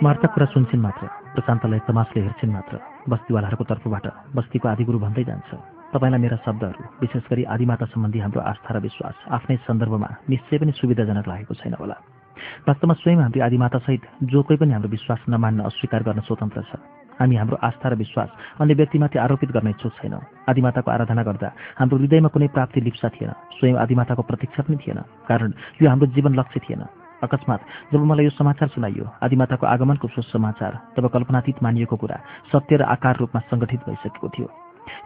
मार्ता कुरा सुन्छन् मात्र प्रशान्तलाई तमासले हेर्छिन् मात्र बस्तीवालाहरूको तर्फबाट बस्तीको आदिगुरु भन्दै जान्छ। तपाईँलाई मेरा शब्दहरू विशेष गरी आदिमाता सम्बन्धी हाम्रो आस्था र विश्वास आफ्नै सन्दर्भमा निश्चय पनि सुविधाजनक लागेको छैन होला। वास्तवमा स्वयं हाम्रो आदिमातासहित जो कोही पनि हाम्रो विश्वास नमान्न अस्वीकार गर्न स्वतन्त्र छ। हामी हाम्रो आस्था र विश्वास अन्य व्यक्तिमाथि आरोपित गर्ने इच्छुक छैनौँ। आदिमाताको आराधना गर्दा हाम्रो हृदयमा कुनै प्राप्ति लिप्सा थिएन। स्वयं आदिमाताको प्रतीक्षा पनि थिएन कारण यो हाम्रो जीवन लक्ष्य थिएन। अकस्मात जब मलाई यो समाचार सुनाइयो आदिमाताको आगमनको सो समाचार तब कल्पनातीत मानिएको कुरा सत्य र आकार रूपमा सङ्गठित भइसकेको थियो।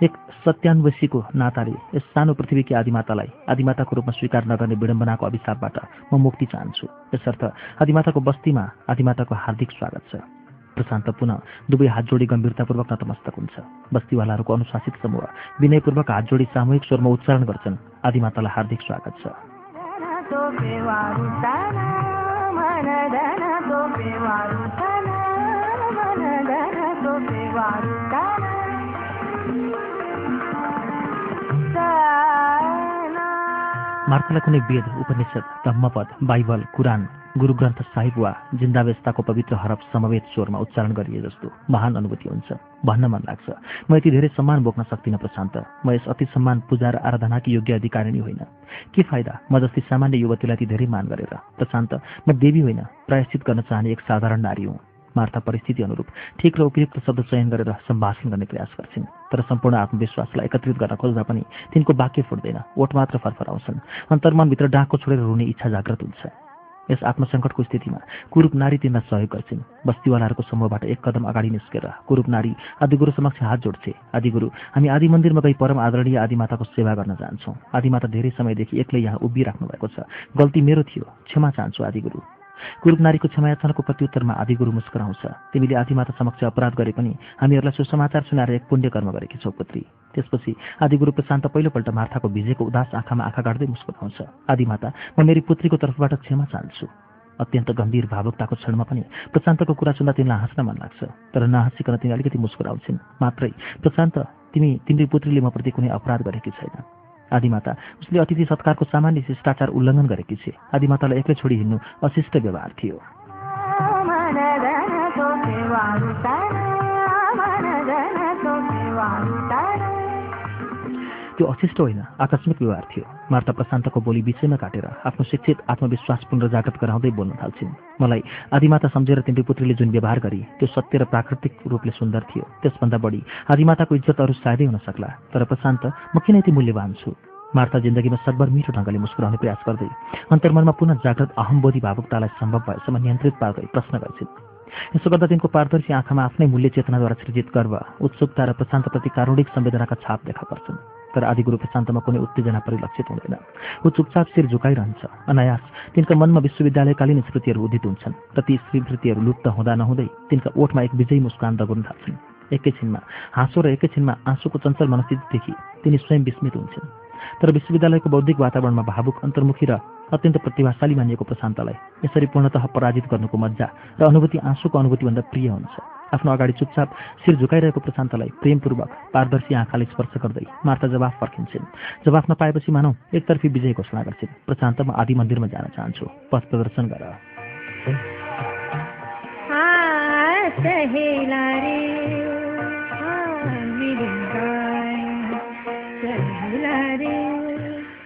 एक सत्यान्वेषीको नाताले यस सानो पृथ्वीकी आदिमातालाई आदिमाताको रूपमा स्वीकार नगर्ने विडम्बनाको अभिशापबाट म मुक्ति चाहन्छु। यसर्थ आदिमाताको बस्तीमा आदिमाताको हार्दिक स्वागत छ। प्रशान्त पुनः दुवै हात जोडी गम्भीरतापूर्वक नतमस्तक हुन्छ। बस्तीवालाहरूको अनुशासित समूह विनयपूर्वक हात जोडी सामूहिक स्वरमा उच्चारण गर्छन्। आदिमातालाई हार्दिक स्वागत छ। मार्फलाई कुनै वेद उपनिषद धम्मपद बाइबल कुरान गुरु ग्रन्थ साहिब वा जिन्दावेस्ताको पवित्र हरफ समवेत स्वरमा उच्चारण गरिए जस्तो महान अनुभूति हुन्छ भन्न मन लाग्छ। म यति धेरै सम्मान बोक्न सक्दिनँ प्रशान्त। म यस अति सम्मान पूजा र आराधनाकी योग्य अधिकारिणी होइन। के फाइदा? म जस्तै सामान्य युवतीलाई ती धेरै मान गरेर। प्रशान्त म देवी होइन प्रायश्चित गर्न चाहने एक साधारण नारी हुँ। मार्था परिस्थिति अनुरूप ठिक र उपयुक्त शब्द चयन गरेर सम्भाषण गर्ने प्रयास गर्छिन्। तर सम्पूर्ण आत्मविश्वासलाई एकत्रित गर्न खोज्दा पनि तिनको वाक्य फुट्दैन। ओठ मात्र फरफराउँछन्। अन्तर्मनभित्र डाँको छोडेर रुने इच्छा जागृत हुन्छ। यस आत्मसङ्कटको स्थितिमा कुरूप नारी तिनलाई सहयोग गर्छिन्। बस्तीवालाहरूको समूहबाट एक कदम अगाडि निस्केर कुरूप नारी आदिगुरु समक्ष हात जोड्छे। आदिगुरु हामी आदि मन्दिरमा गई परम आदरणीय आदिमाताको सेवा गर्न जान्छौँ। आदिमाता धेरै समयदेखि एक्लै यहाँ उभिराख्नु भएको छ। गल्ती मेरो थियो। क्षमा चाहन्छु आदिगुरु। कुरूप नारीको क्षमायाचनाको प्रत्युत्तरमा आदिगुरु मुस्कुराउँछ। तिमीले आदिमाता समक्ष अपराध गरे पनि हामीहरूलाई सुसमाचार सुनाएर एक पुण्य कर्म गरेकी छौ पुत्री। त्यसपछि आदिगुरु प्रशान्त पहिलोपल्ट मार्थाको भिजेको उदास आँखामा आँखा गाड्दै मुस्कुराउँछ। आदिमाता म मेरी पुत्रीको तर्फबाट क्षमा चाहन्छु। अत्यन्त गम्भीर भावुकताको क्षणमा पनि प्रशान्तको कुरा सुन्दा तिमीलाई हाँस्न मन लाग्छ तर नहाँसिकन तिमी अलिकति मुस्कुराउँछिन्। मात्रै प्रशान्त तिमी तिम्री पुत्रीले म प्रति कुनै अपराध गरेकी छैन। आदिमाता। उसले अतिथि सत्कारको सामान्य शिष्टाचार उल्लङ्घन गरेकी छे आदिमातालाई एक्लै छोडी हिँड्नु अशिष्ट व्यवहार थियो। त्यो अशिष्ट होइन आकस्मिक व्यवहार थियो। मार्ता प्रशान्तको बोली विषयमा काटेर आफ्नो शिक्षित आत्मविश्वास पुनर्जागत गराउँदै बोल्न थाल्छिन्। मलाई आदिमाता सम्झेर तिम्रो पुत्रीले जुन व्यवहार गरी त्यो सत्य र प्राकृतिक रूपले सुन्दर थियो। त्यसभन्दा बढी आदिमाताको इज्जत अरू सायदै हुन सक्ला तर प्रशान्त म किन यति मूल्यवान छु? मार्था जिन्दगीमा सकभर मिठो ढङ्गले मुस्कुराउने प्रयास गर्दै अन्तर्मनमा पुनः जागृत अहम्बोधी भावुकतालाई सम्भव भएसम्म नियन्त्रित पार्दै प्रश्न गर्छिन्। यसो गर्दा तिनको पारदर्शी आँखामा आफ्नै मूल्य चेतनाद्वारा सृजित गर्व उत्सुकता र प्रशान्तप्रति कारुणिक संवेदनाका छाप देखा पर्छन्। तर आदिगुरु प्रशान्तमा कुनै उत्तेजना परिलक्षित हुँदैन। ऊ चुपचाप शिर झुकाइरहन्छ। अनायास तिनका मनमा विश्वविद्यालयकालीन स्मृतिहरू उदित हुन्छन्। र ती स्मृतिहरू लुप्त हुँदा नहुँदै तिनका ओठमा एक विजयी मुस्कान दगुर्न थाल्छन्। एकैछिनमा हाँसो र एकैछिनमा आँसुको चञ्चल मनस्थितिदेखि तिनी स्वयं विस्मित हुन्छन्। तर विश्वविद्यालयको बौद्धिक वातावरणमा भावुक अन्तर्मुखी र अत्यन्त प्रतिभाशाली मानिएको प्रशान्तलाई यसरी पूर्णतः पराजित गर्नुको मजा र अनुभूति आँसुको अनुभूतिभन्दा प्रिय हुन्छ। आफ्नो अगाडि चुपचाप शिर झुकाइरहेको प्रशान्तलाई प्रेमपूर्वक पारदर्शी आँखाले स्पर्श गर्दै मार्ता जवाफ फर्किन्छन् जवाफ नपाएपछि मानौ एकतर्फी विजय घोषणा गर्छिन्। प्रशान्त म आदि मन्दिरमा जान चाहन्छु। पथ प्रदर्शन गर।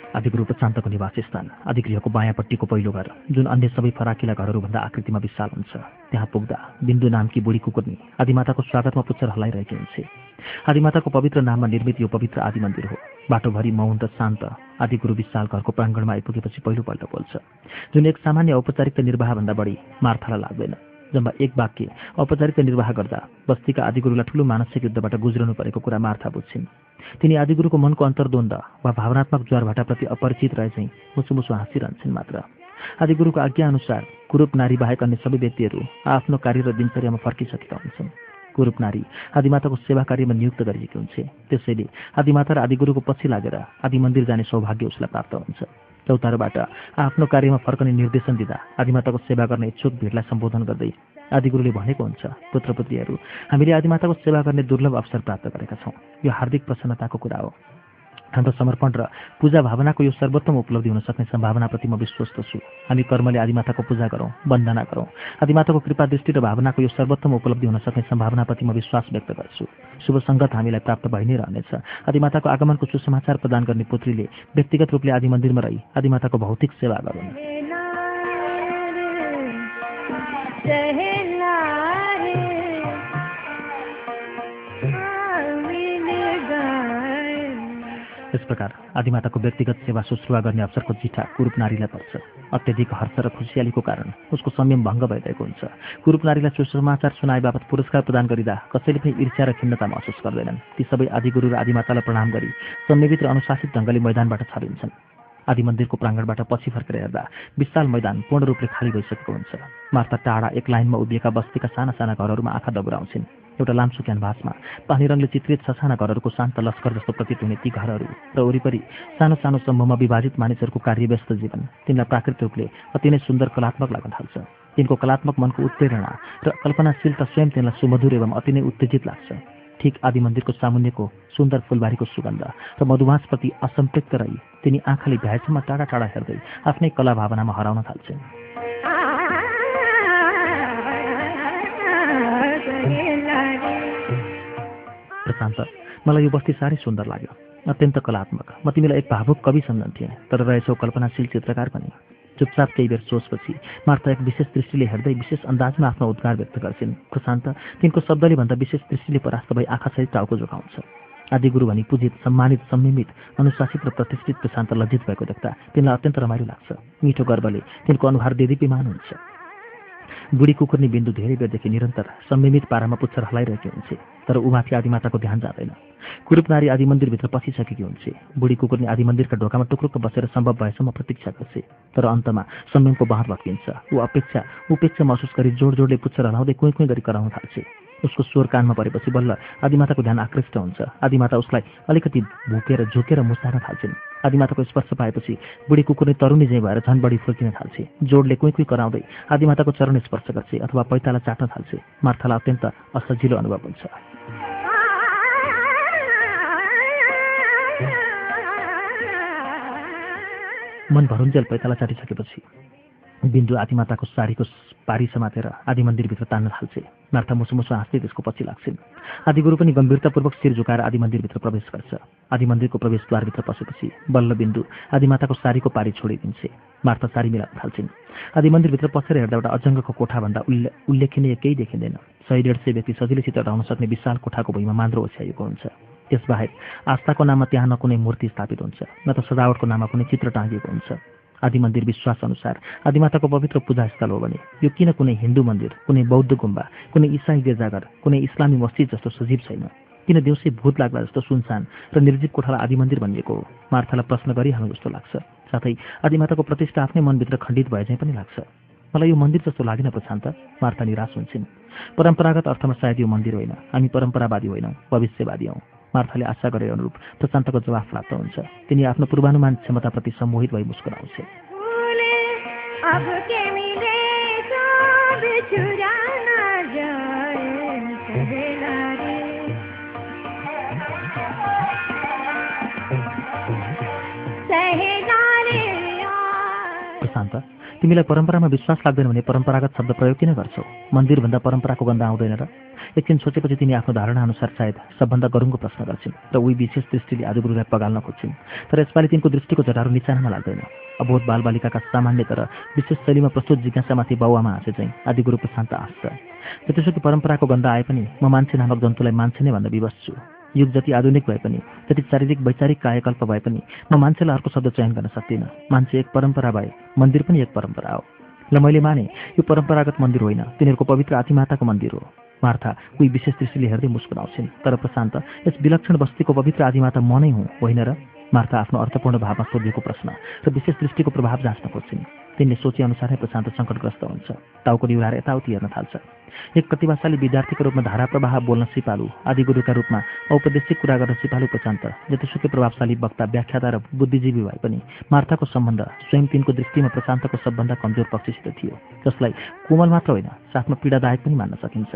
आदिगुरु प्रशान्तको निवास स्थान आदिगृहको बायाँपट्टिको पहिलो घर जुन अन्य सबै फराकिला घरहरूभन्दा आकृतिमा विशाल हुन्छ। त्यहाँ पुग्दा बिन्दु नामकी बुढी कुकुर्नी आदिमाताको स्वागतमा पुच्छर हल्लाइरहेकी हुन्छे। आदिमाताको पवित्र नाममा निर्मित यो पवित्र आदि मन्दिर हो। बाटोभरि मौन र शान्त आदिगुरु विशाल घरको प्राङ्गणमा आइपुगेपछि पहिलोपल्ट बोल्छ जुन एक सामान्य औपचारिकता निर्वाहभन्दा बढी मार्थालाई लाग्दैन जम्मा एक वाक्य औपचारिकता निर्वाह गर्दा बस्तीका आदिगुरुलाई ठुलो मानसिक युद्धबाट गुज्रनु परेको कुरा मार्था बुझ्छिन्। तिनी आदिगुरुको मनको अन्तर्द्वन्द वा भावनात्मक ज्वारभाटाप्रति अपरिचित रहे चाहिँ मुसु मुसु हाँसिरहन्छन् मात्र। आदिगुरुको आज्ञाअनुसार कुरूप नारी बाहेक अन्य सबै व्यक्तिहरू आफ्नो कार्य र दिनचर्यामा फर्किसकेका हुन्छन्। कुरूप नारी आदिमाताको सेवा कार्यमा नियुक्त गरिएकी हुन्छ। त्यसैले आदिमाता र आदिगुरुको पछि लागेर आदि मन्दिर जाने सौभाग्य उसलाई प्राप्त हुन्छ। चौतारोबाट आफ्नो कार्यमा फर्कने निर्देशन दिँदा आदिमाताको सेवा गर्ने इच्छुक भिडलाई सम्बोधन गर्दै आदिगुरुले भनेको हुन्छ पुत्रपुत्रीहरू हामीले आदिमाताको सेवा गर्ने दुर्लभ अवसर प्राप्त गरेका छौँ। यो हार्दिक प्रसन्नताको कुरा हो। हाम्रो समर्पण र पूजा भावनाको यो सर्वोत्तम उपलब्धि हुन सक्ने सम्भावनाप्रति म विश्वस्त छु। हामी कर्मले आदिमाताको पूजा गरौँ वन्दना गरौँ। आदिमाताको कृपा दृष्टि र भावनाको यो सर्वोत्तम उपलब्धि हुन सक्ने सम्भावनाप्रति म विश्वास व्यक्त गर्छु। शुभ सङ्गत हामीलाई प्राप्त भइ नै रहनेछ। आदिमाताको आगमनको सुसमाचार प्रदान गर्ने पुत्रीले व्यक्तिगत रूपले आदि मन्दिरमा रही आदिमाताको भौतिक सेवा गरून्। यस प्रकार आदिमाताको व्यक्तिगत सेवा शुश्रूवा गर्ने अवसरको चिठा कुरूप नारीलाई पर्छ। अत्यधिक हर्ष र खुसियालीको कारण उसको संयम भङ्ग भइरहेको हुन्छ। कुरूप नारीलाई सुसमाचार सुनाए बापत पुरस्कार प्रदान गरिँदा कसैले पनि ईर्ष्या र खिन्नता महसुस गर्दैनन्। ती सबै आदिगुरु र आदिमातालाई प्रणाम गरी संयमित र अनुशासित ढङ्गले मैदानबाट छरिन्छन् आदि मन्दिरको प्राङ्गणबाट पछि फर्केर हेर्दा विशाल मैदान पूर्ण रूपले खाली भइसकेको हुन्छ। मार्ता टाढा एक लाइनमा उभिएका बस्तीका साना साना घरहरूमा आँखा दबुराउँछिन्। एउटा लाम्सो क्यानभासमा पानी रङले चित्रित ससाना घरहरूको शान्त लस्कर जस्तो प्रतीत हुने ती घरहरू र वरिपरि सानो सानो समूहमा विभाजित मानिसहरूको कार्यव्यस्त जीवन तिनलाई प्राकृतिक रूपले अति नै सुन्दर कलात्मक लाग्न थाल्छ। तिनको कलात्मक मनको उत्प्रेरणा र कल्पनाशीलता स्वयं तिनलाई सुमधुर एवं अति नै उत्तेजित लाग्छ। ठिक आदि मन्दिरको सामुन्यको सुन्दर फुलबारीको सुगन्ध र मधुमासप्रति असम्पृक्त रही तिनी आँखाले भ्याएसम्म टाढा टाढा हेर्दै आफ्नै कला भावनामा हराउन थाल्छन्। प्रशान्त मलाई यो बस्ती साह्रै सुन्दर लाग्यो। अत्यन्त कलात्मक। म तिमीलाई एक भावुक कवि सम्झन्थेँ तर रहेछौ कल्पनाशील चित्रकार पनि। चुपचाप केही बेर सोचपछि मार्ता एक विशेष दृष्टिले हेर्दै विशेष अन्दाजमा आफ्नो उद्गार व्यक्त गर्छिन् प्रशान्त तिनको शब्दले भन्दा विशेष दृष्टिले परास्त भई आँखासहित टाउको जोगाउँछ आदिगुरु भनी पूजित सम्मानित संयमित अनुशासित र प्रतिष्ठित प्रशान्त लज्जित भएको देख्दा तिनलाई अत्यन्त रमाइलो लाग्छ मिठो गर्वले तिनको अनुहार देदीप्यमान हुन्छ बुढी कुकुर्नी बिन्दु धेरै बेरदेखि निरन्तर संयमित पारामा पुच्छर हलाइरहेकी हुन्छ तर उमाथि आदिमाताको ध्यान जाँदैन। कुरूप नारी आदि मन्दिरभित्र पसिसकेकी हुन्छ। बुढी कुकुर्नी आदि मन्दिरका ढोकामा टुक्रुक्क बसेर सम्भव भएसम्म प्रतीक्षा गर्छ तर अन्तमा संयमको बाँध भत्किन्छ ऊ अपेक्षा उपेक्षा महसुस गरी जोड जोडले पुच्छर हलाउँदै कुइँ कुइँ गरी कराउन थाल्छ। उसको स्वर कानमा परेपछि बल्ल आदिमाताको ध्यान आकृष्ट हुन्छ। आदिमाता उसलाई अलिकति भुकेर झुकेर मुस्तान थाल्छन्। आदिमाताको स्पर्श पाएपछि बुढी कुकुरले तरुणी चाहिँ भएर झन् बढी फुर्किन थाल्छे। जोडले कुइँ कुइँ कराउँदै आदिमाताको चरण स्पर्श गर्छे अथवा पैताला चाट्न थाल्छे। मार्थालाई अत्यन्त असजिलो अनुभव हुन्छ। मन भरुन्जेल पैताला चाटिसकेपछि बिन्दु आदिमाताको साडीको पारी समातेर आदि मन्दिरभित्र तान्न थाल्छे। मार्था मुसु हाँस्दै त्यसको पछि लाग्छिन्। आदिगुरु पनि गम्भीरतापूर्वक शिर झुकाएर आदि मन्दिरभित्र प्रवेश गर्छ। आदि मन्दिरको प्रवेशद्वारभित्र पसेपछि बल्ल बिन्दु आदिमाताको साडीको पारी छोडिदिन्छे। मार्था साडी मिलाउन थाल्छिन्। आदि मन्दिरभित्र पसेर हेर्दा एउटा अजङ्गको कोठाभन्दा उल्ले उल्लेखनीय केही देखिँदैन सय डेढ सय व्यक्ति सजिलैसित रहन सक्ने विशाल कोठाको भुइँमा मान्द्रो ओछ्याइएको हुन्छ। त्यसबाहेक आस्थाको नाममा त्यहाँ न कुनै मूर्ति स्थापित हुन्छ न त सजावटको नाममा कुनै चित्र टाँगिएको हुन्छ। आदि मन्दिर विश्वास अनुसार आदिमाताको पवित्र पूजास्थल हो भने यो किन कुनै हिन्दू मन्दिर कुनै बौद्ध गुम्बा कुनै इसाई गिर्जाघर कुनै इस्लामी मस्जिद जस्तो सजीव छैन? किन देउसे भूत लाग्ला जस्तो सुनसान र निर्जीव कोठालाई आदि मन्दिर भनिएको हो? मार्थालाई प्रश्न गरिहाल्नु जस्तो लाग्छ। साथै आदिमाताको प्रतिष्ठा आफ्नै मनभित्र खण्डित भए चाहिँ पनि लाग्छ। मलाई यो मन्दिर जस्तो लागेन प्रशान्त। मार्था निराश हुन्छन्। परम्परागत अर्थमा सायद यो मन्दिर होइन। हामी परम्परावादी होइनौँ भविष्यवादी हौँ। मार्थाले आशा गरे अनुरूप प्रशान्तको जवाफ प्राप्त हुन्छ। तिनी आफ्नो पूर्वानुमान क्षमताप्रति सम्मोहित भई मुस्कुराउँछ। प्रशान्त तिमीलाई परम्परामा विश्वास लाग्दैन भने परम्परागत शब्द प्रयोग किन गर्छौ? मन्दिरभन्दा परम्पराको गन्ध आउँदैन र एकछिन सोचेपछि तिनी आफ्नो धारणा अनुसार सायद सबभन्दा गरुङको प्रश्न गर्छिन् र उही विशेष दृष्टिले आदिगुरुलाई पगाल्न खोज्छिन्। तर यसपालि तिनको दृष्टिको जटारो निचानमा लाग्दैन। अबोध बालबालिकाका सामान्य तर विशेष शैलीमा प्रस्तुत जिज्ञासामाथि बाउआमा हाँसे चाहिँ आदिगुरु प्रशान्त हाँस्छ जतिसुकै परम्पराको गन्ध आए पनि म मान्छे नामक जन्तुलाई मान्छे नै भन्न विवश छु। युग जति आधुनिक भए पनि जति शारीरिक वैचारिक कायकल्प भए पनि म मान्छेलाई अर्को शब्द चयन गर्न सक्दिनँ। मान्छे एक परम्परा भए मन्दिर पनि एक परम्परा हो। ल मैले माने यो परम्परागत मन्दिर होइन तिनीहरूको पवित्र आतिमाताको मन्दिर हो। मार्था उही विशेष दृष्टिले हेर्दै मुस्कुराउँछिन् तर प्रशान्त यस विलक्षण बस्तीको पवित्र आदिमाता म नै हुँ होइन र? मार्था आफ्नो अर्थपूर्ण भावमा सोधिएको प्रश्न र विशेष दृष्टिको प्रभाव जाँच्न खोज्छिन्। तिनले सोचे अनुसारै प्रशान्त सङ्कटग्रस्त हुन्छ। टाउको निहुराएर यताउति हेर्न थाल्छ। एक प्रतिभाशाली विद्यार्थीको रूपमा धारा प्रवाह बोल्न सिपालु आदि गुरुका रूपमा औपदेशिक कुरा गर्न सिपालु प्रशान्त जतिसुकै प्रभावशाली वक्ता व्याख्याता र बुद्धिजीवी भए पनि मार्थाको सम्बन्ध स्वयं तिनको दृष्टिमा प्रशान्तको सबभन्दा कमजोर पक्षसित थियो जसलाई कोमल मात्र होइन साथमा पीडादायक पनि मान्न सकिन्छ।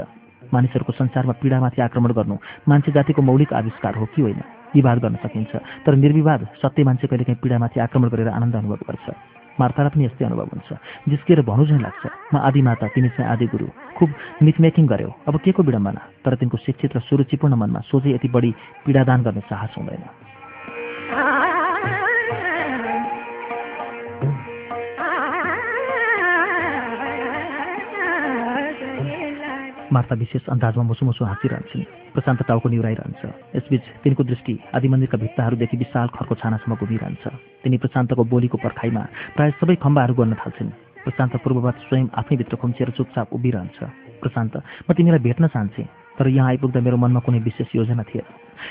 मानिसहरूको संसारमा पीडामाथि आक्रमण गर्नु मान्छे जातिको मौलिक आविष्कार हो कि होइन विवाद गर्न सकिन्छ तर निर्विवाद सत्य मान्छे कहिलेकाहीँ पीडामाथि आक्रमण गरेर आनन्द अनुभव गर्छ। मार्तालाई पनि यस्तै अनुभव हुन्छ। जिस्किएर भनौँ झैँ लाग्छ। म आदि माता तिमी चाहिँ आदि गुरु। खुब मिथमेकिङ गर्यौ। अब के को विडम्बना? तर तिनको शिक्षित र सुरुचिपूर्ण मनमा सोझै यति बढी पीडादान गर्ने साहस हुँदैन। मार्ता विशेष अन्दाजमा मुसु मुसु हाँसिरहन्छन्। प्रशान्त टाउको निहुराइरहन्छ। यसबीच तिनको दृष्टि आदि मन्दिरका भित्ताहरूदेखि विशाल खरको छानासम्म घुमिरहन्छ तिनी प्रशान्तको बोलीको पर्खाइमा प्राय सबै खम्बाहरू गर्न थाल्छन्। प्रशान्त पूर्ववत स्वयं आफैभित्र खुम्चिएर चुपचाप उभिरहन्छ। प्रशान्त म तिमीलाई भेट्न चाहन्थेँ तर यहाँ आइपुग्दा मेरो मनमा कुनै विशेष योजना थिएन।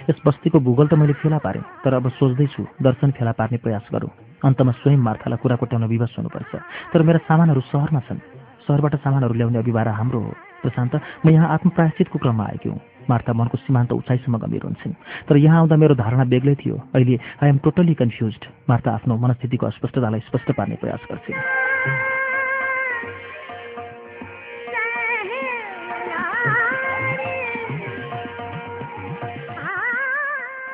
यस बस्तीको भूगोल त मैले फेला पारेँ तर अब सोच्दैछु दर्शन फेला पार्ने प्रयास गरौँ। अन्तमा स्वयं मार्थालाई कुरा कोट्याउन विवश हुनुपर्छ। तर मेरा सामानहरू सहरमा छन्। सहरबाट सामानहरू ल्याउने अभिभारा हाम्रो हो। प्रशान्त म यहाँ आत्मप्रायश्चितको क्रममा आएकी हुँ। मार्ता मनको सीमान्त उचाइसम्म गम्भीर हुन्छन्। तर यहाँ आउँदा मेरो धारणा बेग्लै थियो। अहिले I am totally confuse Martha आफ्नो मनस्थितिको अस्पष्टतालाई स्पष्ट पार्ने प्रयास गर्छिन्।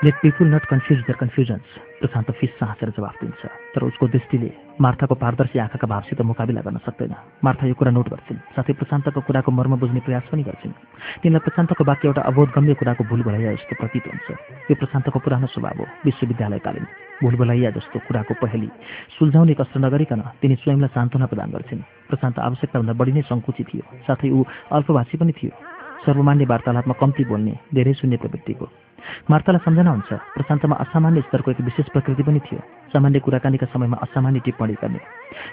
Let people not confuse their confusions Prashant फिस्सा हाँसेर जवाफ दिन्छ। तर उसको दृष्टिले मार्थाको पारदर्शी आँखाका भावसित मुकाबिला गर्न सक्दैन। मार्था यो कुरा नोट गर्छिन्। साथै प्रशान्तको कुराको मर्म बुझ्ने प्रयास पनि गर्छिन्। तिनलाई प्रशान्तको वाक्य एउटा अबोधगम्य कुराको भूल भलाइया जस्तो प्रतीत हुन्छ। यो प्रशान्तको पुरानो स्वभाव हो। विश्वविद्यालयकालीन भूल भलाइया जस्तो कुराको पहली। सुल्झाउने कष्ट नगरिकन तिनी स्वयंलाई सान्त्वना प्रदान गर्छिन्। प्रशान्त आवश्यकताभन्दा बढी नै सङ्कुची थियो। साथै ऊ अल्पभाषी पनि थियो। सर्वमान्य वार्तालापमा कम्ती बोल्ने धेरै शून्य प्रवृत्तिको मार्तालाई सम्झना हुन्छ। प्रशान्तमा असामान्य स्तरको एक विशेष प्रकृति पनि थियो। सामान्य कुराकानीका समयमा असामान्य टिप्पणी गर्ने।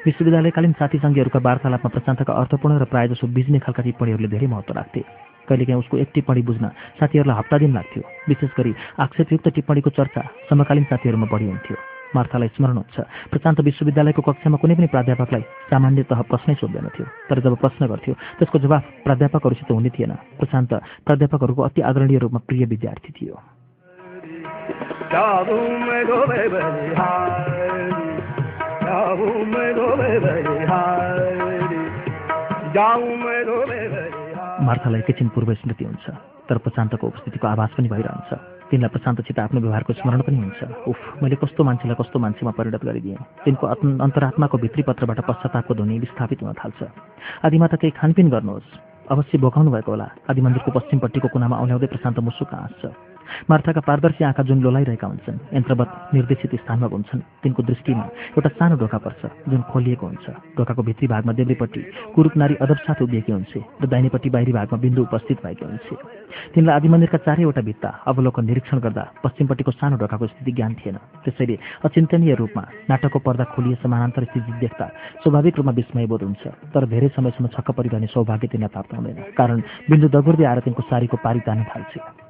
विश्वविद्यालयकालीन साथी सङ्घीयहरूका वार्तालापमा प्रशान्तका अर्थपूर्ण र प्रायःजसो बिज्ने खालका टिप्पणीहरूले धेरै महत्त्व राख्थे। कहिलेकाहीँ उसको एक टिप्पणी बुझ्न साथीहरूलाई हप्ता दिन लाग्थ्यो। विशेष गरी आक्षेपयुक्त टिप्पणीको चर्चा समकालीन साथीहरूमा बढी हुन्थ्यो। मार्थालाई स्मरण हुन्छ। प्रशान्त विश्वविद्यालयको कक्षामा कुनै पनि प्राध्यापकलाई सामान्यतः प्रश्नै सोध्दैन थियो। तर जब प्रश्न गर्थ्यो त्यसको जवाफ प्राध्यापकहरूसित हुने थिएन। प्रशान्त प्राध्यापकहरूको अति आदरणीय रूपमा प्रिय विद्यार्थी थियो। मार्थालाई एकैछिन पूर्व स्मृति हुन्छ तर प्रशान्तको उपस्थितिको आभास पनि भइरहन्छ। तिनलाई प्रशान्तसित आफ्नो व्यवहारको स्मरण पनि हुन्छ। उफ मैले कस्तो मान्छेलाई कस्तो मान्छेमा परिणत गरिदिएँ। तिनको अन्तरात्माको भित्री पत्रबाट पश्चातापको ध्वनि विस्थापित हुन थाल्छ। आदिमाता केही खानपिन गर्नुहोस्। अवश्य भोकाउनु भएको होला। आदि मन्दिरको पश्चिमपट्टिको कुनामा औल्याउँदै प्रशान्त मुसुक हाँस्छ मार्थाका पारदर्शी आँखा जुन लोलाइरहेका हुन्छन् यन्त्रवत निर्देशित स्थानमा घुम्छन् तिनको दृष्टिमा एउटा सानो ढोका पर्छ जुन खोलिएको हुन्छ। ढोकाको भित्री भागमा देब्रेपट्टि कुरूप नारी अदबसाथ उभिएकी हुन्छ र दाहिनेपट्टि बाहिरी भागमा बिन्दु उपस्थित भएकी हुन्छ। तिनलाई आदि मन्दिरका चारैवटा भित्ता अवलोकन निरीक्षण गर्दा पश्चिमपट्टिको सानो ढोकाको स्थिति ज्ञान थिएन। त्यसैले अचिन्तनीय रूपमा नाटकको पर्दा खोलिए समानान्तर स्थिति देख्दा स्वाभाविक रूपमा विस्मयबोध हुन्छ तर धेरै समयसम्म छक्क परिरहने सौभाग्य तिनलाई प्राप्त हुँदैन कारण बिन्दु दगुर्दै आएर तिनको सारीको पारी तान्न थाल्छ।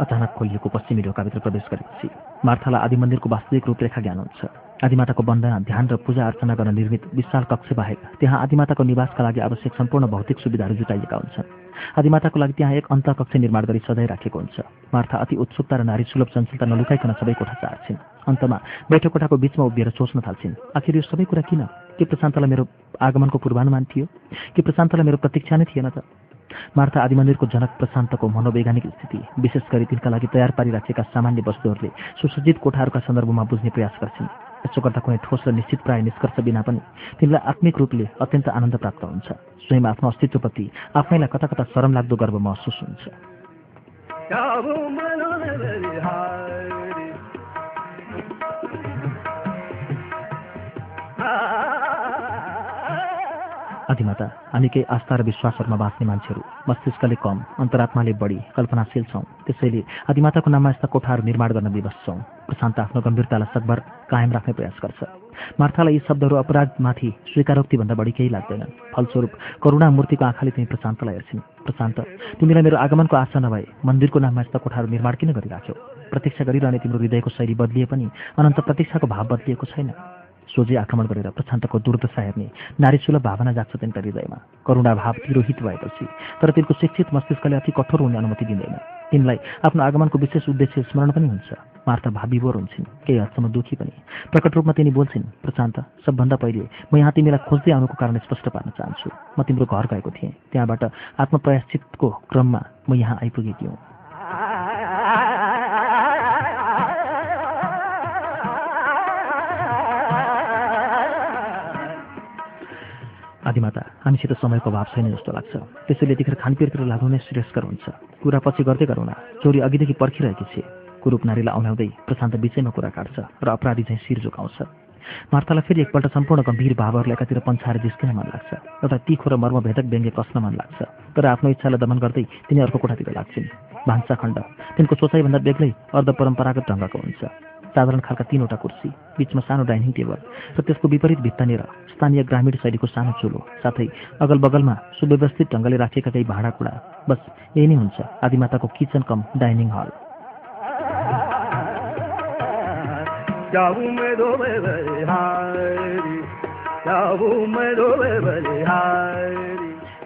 अचानक खोलिएको पश्चिमी ढोकाभित्र प्रवेश गरेपछि मार्थालाई आदि मन्दिरको वास्तविक रूपरेखा ज्ञान हुन्छ। आदिमाताको वन्दना ध्यान र पूजा अर्चना गर्न निर्मित विशाल कक्ष बाहेक त्यहाँ आदिमाताको निवासका लागि आवश्यक सम्पूर्ण भौतिक सुविधाहरू जुटाइएका हुन्छन्। आदिमाताको लागि त्यहाँ एक अन्त कक्ष निर्माण गरी सजाइराखेको हुन्छ। मार्था अति उत्सुकता र नारी सुलभ चञ्चलता नलुकाइकन सबै कोठा चार्छिन् अन्तमा बैठक कोठाको बिचमा उभिएर सोच्न थाल्छिन् आखिर यो सबै कुरा किन? के प्रशान्तलाई मेरो आगमनको पूर्वानुमान थियो? कि प्रशान्तलाई मेरो प्रतीक्षा नै थिएन त? मार्था आदि मन्दिरको जनक प्रशान्तको मनोवैज्ञानिक स्थिति विशेष गरी तिनका लागि तयार पारिराखेका सामान्य वस्तुहरूले सुसज्जित कोठाहरूका सन्दर्भमा बुझ्ने प्रयास गर्छिन्। यसो गर्दा कुनै ठोस र निश्चित प्राय निष्कर्ष बिना पनि तिनलाई आत्मिक रूपले अत्यन्त आनन्द प्राप्त हुन्छ। स्वयं आफ्नो अस्तित्वप्रति आफैलाई कता कता शरम लाग्दो गर्व महसुस हुन्छ। जाऊं आदिमाता हामी केही आस्था र विश्वासहरूमा बाँच्ने मान्छेहरू मस्तिष्कले कम अन्तरात्माले बढी कल्पनाशील छौँ। त्यसैले आदिमाताको नाममा यस्ता कोठाहरू निर्माण गर्न विवश छौँ। प्रशान्त आफ्नो गम्भीरतालाई सकभर कायम राख्ने प्रयास गर्छ। मार्थालाई यी शब्दहरू अपराधमाथि स्वीकारोक्तिभन्दा बढी केही लाग्दैन फलस्वरूप करुणा मूर्तिको आँखाले तिमी प्रशान्तलाई हेर्छिन्। प्रशान्त तिमीलाई मेरो आगमनको आशा नभए मन्दिरको नाममा यस्ता कोठाहरू निर्माण किन गरिराख्यौ? प्रतीक्षा गरिरहने तिम्रो हृदयको शैली बदलिए पनि अनन्त प्रतीक्षाको भाव बदलिएको छैन। सोझै आक्रमण गरेर प्रशान्तको दुर्दशा हेर्ने नारीसुलभ भावना जाग्छ तिनका हृदयमा। करुणा भाव तिरोहित भएपछि तर तिनको शिक्षित मस्तिष्कले अति कठोर हुने अनुमति दिँदैन। तिनलाई आफ्नो आगमनको विशेष उद्देश्य स्मरण पनि हुन्छ। मार्ता भाविभोर हुन्छन् केही हदसम्म दुःखी पनि। प्रकट रूपमा तिनी बोल्छिन् प्रशान्त सबभन्दा पहिले म यहाँ तिमीलाई खोज्दै आउनुको कारण स्पष्ट पार्न चाहन्छु। म तिम्रो घर गएको थिएँ। त्यहाँबाट आत्मप्रयाश्चितको क्रममा म यहाँ आइपुगेकी हुँ। आदिमाता हामीसित समयको अभाव छैन जस्तो लाग्छ। त्यसैले यतिखेर खानपिरतिर लाग्नु नै श्रेयस्कर हुन्छ। कुरा पछि गर्दै गरौँ न। चोरी अघिदेखि पर्खिरहेकी छे कुरूप नारीलाई औनाउँदै प्रशान्त बिचैमा कुरा काट्छ र अपराधी चाहिँ शिर झुकाउँछ। मार्तालाई फेरि एकपल्ट सम्पूर्ण गम्भीर भावहरूलाई एकातिर पन्छाएर जिस्किन मन लाग्छ एउटा तिखो र मर्मभेदक व्यङ्ग्य कस्न मन लाग्छ। तर आफ्नो इच्छालाई दमन गर्दै तिनी अर्को कोठातिर लाग्छिन्। भान्सा खण्ड तिनको सोचाइभन्दा बेग्लै अर्ध परम्परागत ढङ्गको हुन्छ। साधारण खालका तीनवटा कुर्सी बिचमा सानो डाइनिङ टेबल र त्यसको विपरीत भित्तानेर स्थानीय ग्रामीण शैलीको सानो चुलो साथै अगल बगलमा सुव्यवस्थित ढङ्गले राखिएका केही भाँडाकुँडा बस यही नै हुन्छ आदिमाताको किचन कम डाइनिङ हल।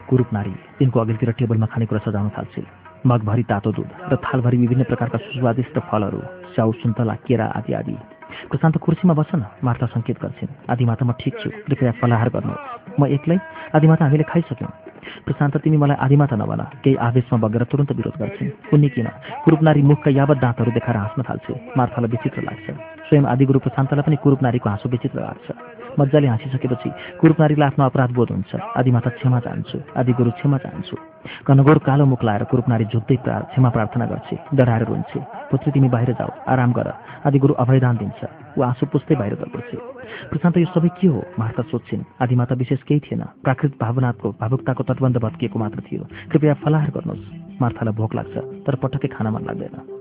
कुरूप नारी तिनको अघिल्तिर टेबलमा खानेकुरा सजाउन थाल्छिन्। मगभरि तातो दुध र थालभरि विभिन्न प्रकारका सुस्वादिष्ट फलहरू। च्याउ सुन्तला केरा आदि आदि। प्रशान्त कुर्सीमा बस न मार्ता सङ्केत गर्छिन्। आदिमाता म ठिक छु। कृपया फलाहार गर्नुहोस्। म एक्लै आदिमाता हामीले खाइसक्यौँ। प्रशान्त तिमी मलाई आदिमाता नभन। केही आवेशमा बगेर तुरन्त विरोध गर्छिन्। कुन्नी किन? कुरूप नारी मुखका यावत दाँतहरू देखाएर हाँस्न थाल्छ। मार्थालाई विचित्र लाग्छ। स्वयं आदिगुरु प्रशान्तलाई पनि कुरूप नारीको हाँसो विचित्र लाग्छ। मजाले हाँसिसकेपछि कुरूप नारीलाई आफ्नो अपराध बोध हुन्छ। आदिमाता क्षमा चाहन्छु। आदिगुरु क्षमा चाहन्छु। घनघोर कालो मुख लाएर कुरूप नारी झुक्दै प्रा क्षमा प्रार्थना गर्छे। डराएर रुन्छे। पुत्री तिमी बाहिर जाऊ। आराम गर। आदिगुरु अभयदान दिन्छ। ऊ आँसु पुस्दै बाहिर दर्छ प्रशान्त यो सबै के हो? मार्ता सोध्छिन्। आदिमाता विशेष केही थिएन। प्राकृत भावनाको भावुकताको तटबन्ध भत्किएको मात्र थियो। कृपया फलाहार गर्नुहोस्। मार्थालाई भोक लाग्छ तर पटक्कै खान मन लाग्दैन।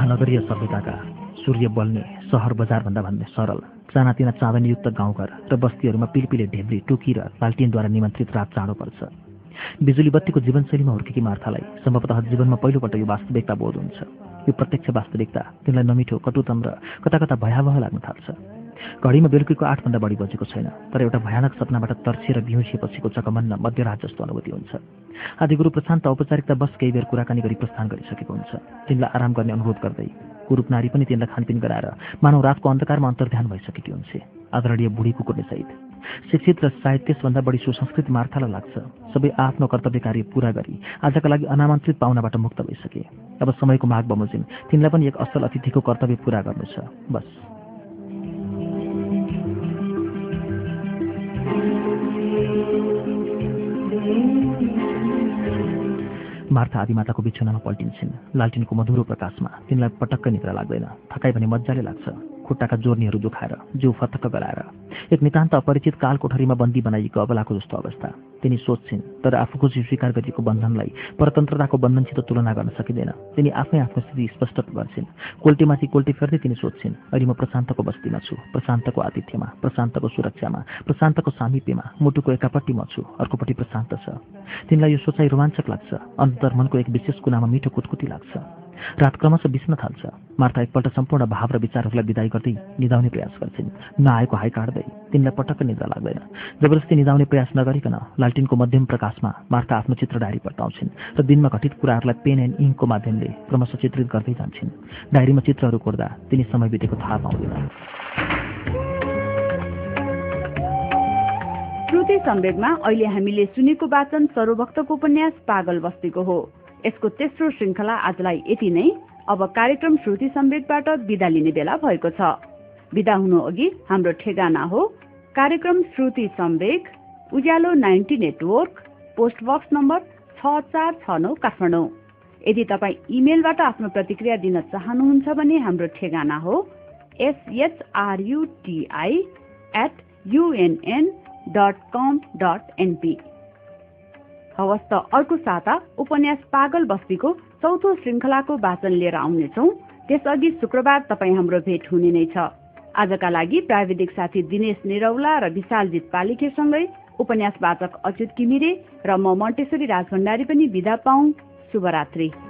महानगरीय सभ्यताका सूर्य बल्ने सहर बजारभन्दा भन्ने सरल चानातिना चाँदनीयुक्त गाउँघर र बस्तीहरूमा पिलपिले ढेब्री टोकी र बाल्टिनद्वारा निमन्त्रित रात चाँडो पर्छ। बिजुली बत्तीको जीवनशैलीमा हुर्केकी मार्थालाई सम्भवतः जीवनमा पहिलोपल्ट यो वास्तविकता बोध हुन्छ। यो प्रत्यक्ष वास्तविकता तिनलाई नमिठो कटुतम र कता कता भयावह लाग्न थाल्छ। घडीमा बेलुकीको आठभन्दा बढी बजेको छैन तर एउटा भयानक सपनाबाट तर्सिएर बिउसिएपछिको चकमन्न मध्यरात जस्तो अनुभूति हुन्छ। आदिगुरु प्रशान्त औपचारिकता बस केही बेर कुराकानी गरी प्रस्थान गरिसकेको हुन्छ। तिनलाई आराम गर्ने अनुरोध गर्दै कुरूप नारी पनि तिनलाई खानपिन गराएर मानव रातको अन्धकारमा अन्तर्ध्यान भइसकेकी हुन्छ आदरणीय बुढी कुकुरले सहित शिक्षित र सायद त्यसभन्दा बढी सुसंस्कृत मार्थालाई लाग्छ। सबै आफ्नो कर्तव्य कार्य पूरा गरी आजका लागि अनामन्त्रित पाहुनाबाट मुक्त भइसके। अब समयको माग बमोजिम तिनलाई पनि एक असल अतिथिको कर्तव्य पूरा गर्नु छ। बस। मार्था आदिमाताको बिछुनामा पल्टिन्छन्। लालटिनको मधुरो प्रकाशमा तिनलाई पटक्क निद्रा लाग्दैन। थकाइ भने मजाले लाग्छ। खुट्टाका जोर्नीहरू दुखाएर जिउ फतक्क गराएर एक नितान्त अपरिचित काल कोठरीमा बन्दी बनाइएको अबलाको जस्तो अवस्था। तिनी सोध्छिन् तर आफू खुसी स्वीकार गरिएको बन्धनलाई परतन्त्रताको बन्धनसित तुलना गर्न सकिँदैन। तिनी आफै आफ्नो स्थिति स्पष्ट गर्छिन्। कोल्टीमाथि कोल्टी फेर्दै तिनी सोध्छिन् अहिले म प्रशान्तको बस्तीमा छु प्रशान्तको आतिथ्यमा प्रशान्तको सुरक्षामा प्रशान्तको सामिप्यमा मुटुको एकापट्टि म छु अर्कोपट्टि प्रशान्त छ। तिनलाई यो सोचाइ रोमाञ्चक लाग्छ अन्तर्मनको एक विशेष कुनामा मिठो कुटकुटी लाग्छ। रात क्रमशः बिस्न थाल्छ। मार्था एकपल्ट सम्पूर्ण भाव र विचारहरूलाई विदाई गर्दै निधाउने प्रयास गर्छिन्। नआएको हाई काट्दै तिनलाई पटक्क निद्रा लाग्दैन। जबरजस्ती निधाउने प्रयास नगरिकन लालटिनको मध्यम प्रकाशमा मार्था आफ्नो चित्र डायरी पल्टाउँछिन् र दिनमा घटित कुराहरूलाई पेन एन्ड इङ्कको माध्यमले क्रमशः चित्रित गर्दै जान्छन्। डायरीमा चित्रहरू कोर्दा तिनी समय बितेको थाहा पाउँदैन। श्रुति सम्वेकमा अहिले हामीले सुनेको वाचन सर्वभक्तको उपन्यास पागल बस्तीको हो। यसको तेस्रो श्रृङ्खला आजलाई यति नै। अब कार्यक्रम श्रुति सम्वेकबाट विदा लिने बेला भएको छ। विदा हुनु अघि हाम्रो ठेगाना हो। कार्यक्रम Shruti Sambeg Ujyaalo ninety network post box number छ चार छ नौ काठमाडौँ। यदि तपाईँ इमेलबाट आफ्नो प्रतिक्रिया दिन चाहनुहुन्छ भने हाम्रो ठेगाना हो। S H R U T I at U N N dot com dot N P हवस् अर्को साता उपन्यास पागल बस्तीको चौथो श्रृङ्खलाको वाचन लिएर आउनेछौ। त्यसअघि शुक्रबार तपाईँ हाम्रो भेट हुने नै छ। आजका लागि प्राविधिक साथी दिनेश निरौला र विशालजित पालिखेसँगै उपन्यास वाचक अच्युत किमिरे र म मन्टेश्वरी राजभण्डारी पनि विदा पाउँ शुभरात्री।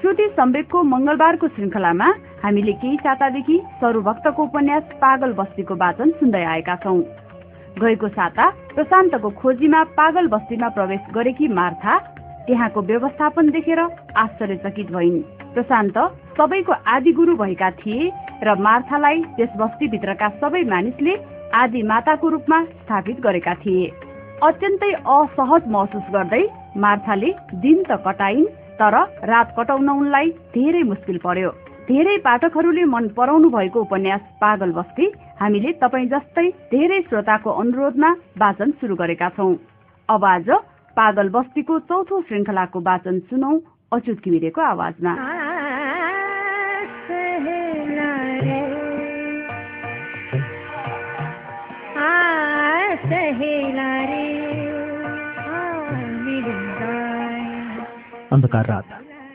श्रुति सम्वेकको मंगलबारको श्रृङ्खलामा हामीले केही सातादेखि सरूभक्तको उपन्यास पागल बस्तीको वाचन सुन्दै आएका छौं। गएको साता प्रशान्तको खोजीमा पागल बस्तीमा प्रवेश गरेकी मार्था त्यहाँको व्यवस्थापन देखेर आश्चर्यचकित भइन्। प्रशान्त सबैको आदि गुरु भएका थिए र मार्थालाई त्यस बस्तीभित्रका सबै मानिसले आदि माताको रूपमा स्थापित गरेका थिए। अत्यन्तै असहज महसुस गर्दै मार्थाले दिन त कटाइन् तर रात कटाउन उनलाई धेरै मुस्किल पर्यो। धेरै पाठकहरूले मन पराउनु भएको उपन्यास पागल बस्ती हामीले तपाईँ जस्तै धेरै श्रोताको अनुरोधमा वाचन सुरु गरेका छौं। अब आज पागल बस्तीको चौथो श्रृङ्खलाको वाचन सुनौ अच्युत घिमिरेको आवाजमा। अन्धकार रात।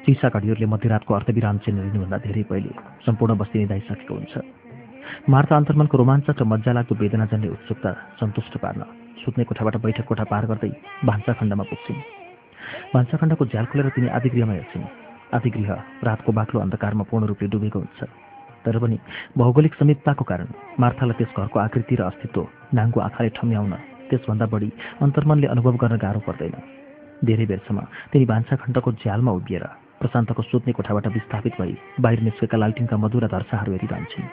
चिसा घडीहरूले मध्यरातको अर्थविराम चिन्ह लिनुभन्दा धेरै पहिले सम्पूर्ण बस्ती निधाइसकेको हुन्छ। मार्ता अन्तर्मनको रोमाञ्चक र मजालाग्दो वेदनाजन्य उत्सुकता सन्तुष्ट पार्न सुत्ने कोठाबाट बैठक कोठा पार गर्दै भान्साखण्डमा पुग्छिन्। भान्साखण्डको झ्याल खोलेर तिनी आदिगृहमा हेर्छिन्। आदिगृह रातको बाक्लो अन्धकारमा पूर्ण रूपले डुबेको हुन्छ। तर पनि भौगोलिक समीपताको कारण मार्थालाई त्यस घरको आकृति र अस्तित्व नाङ्गो आँखाले ठम्याउन त्यसभन्दा बढी अन्तर्मनले अनुभव गर्न गाह्रो पर्दैन। धेरै बेरसम्म तिनी भान्साखण्डको झ्यालमा उभिएर प्रशान्तको सुत्ने कोठाबाट विस्थापित भई बाहिर निस्केका लालटिनका मधुरा धर्साहरू हेरिरहन्छन्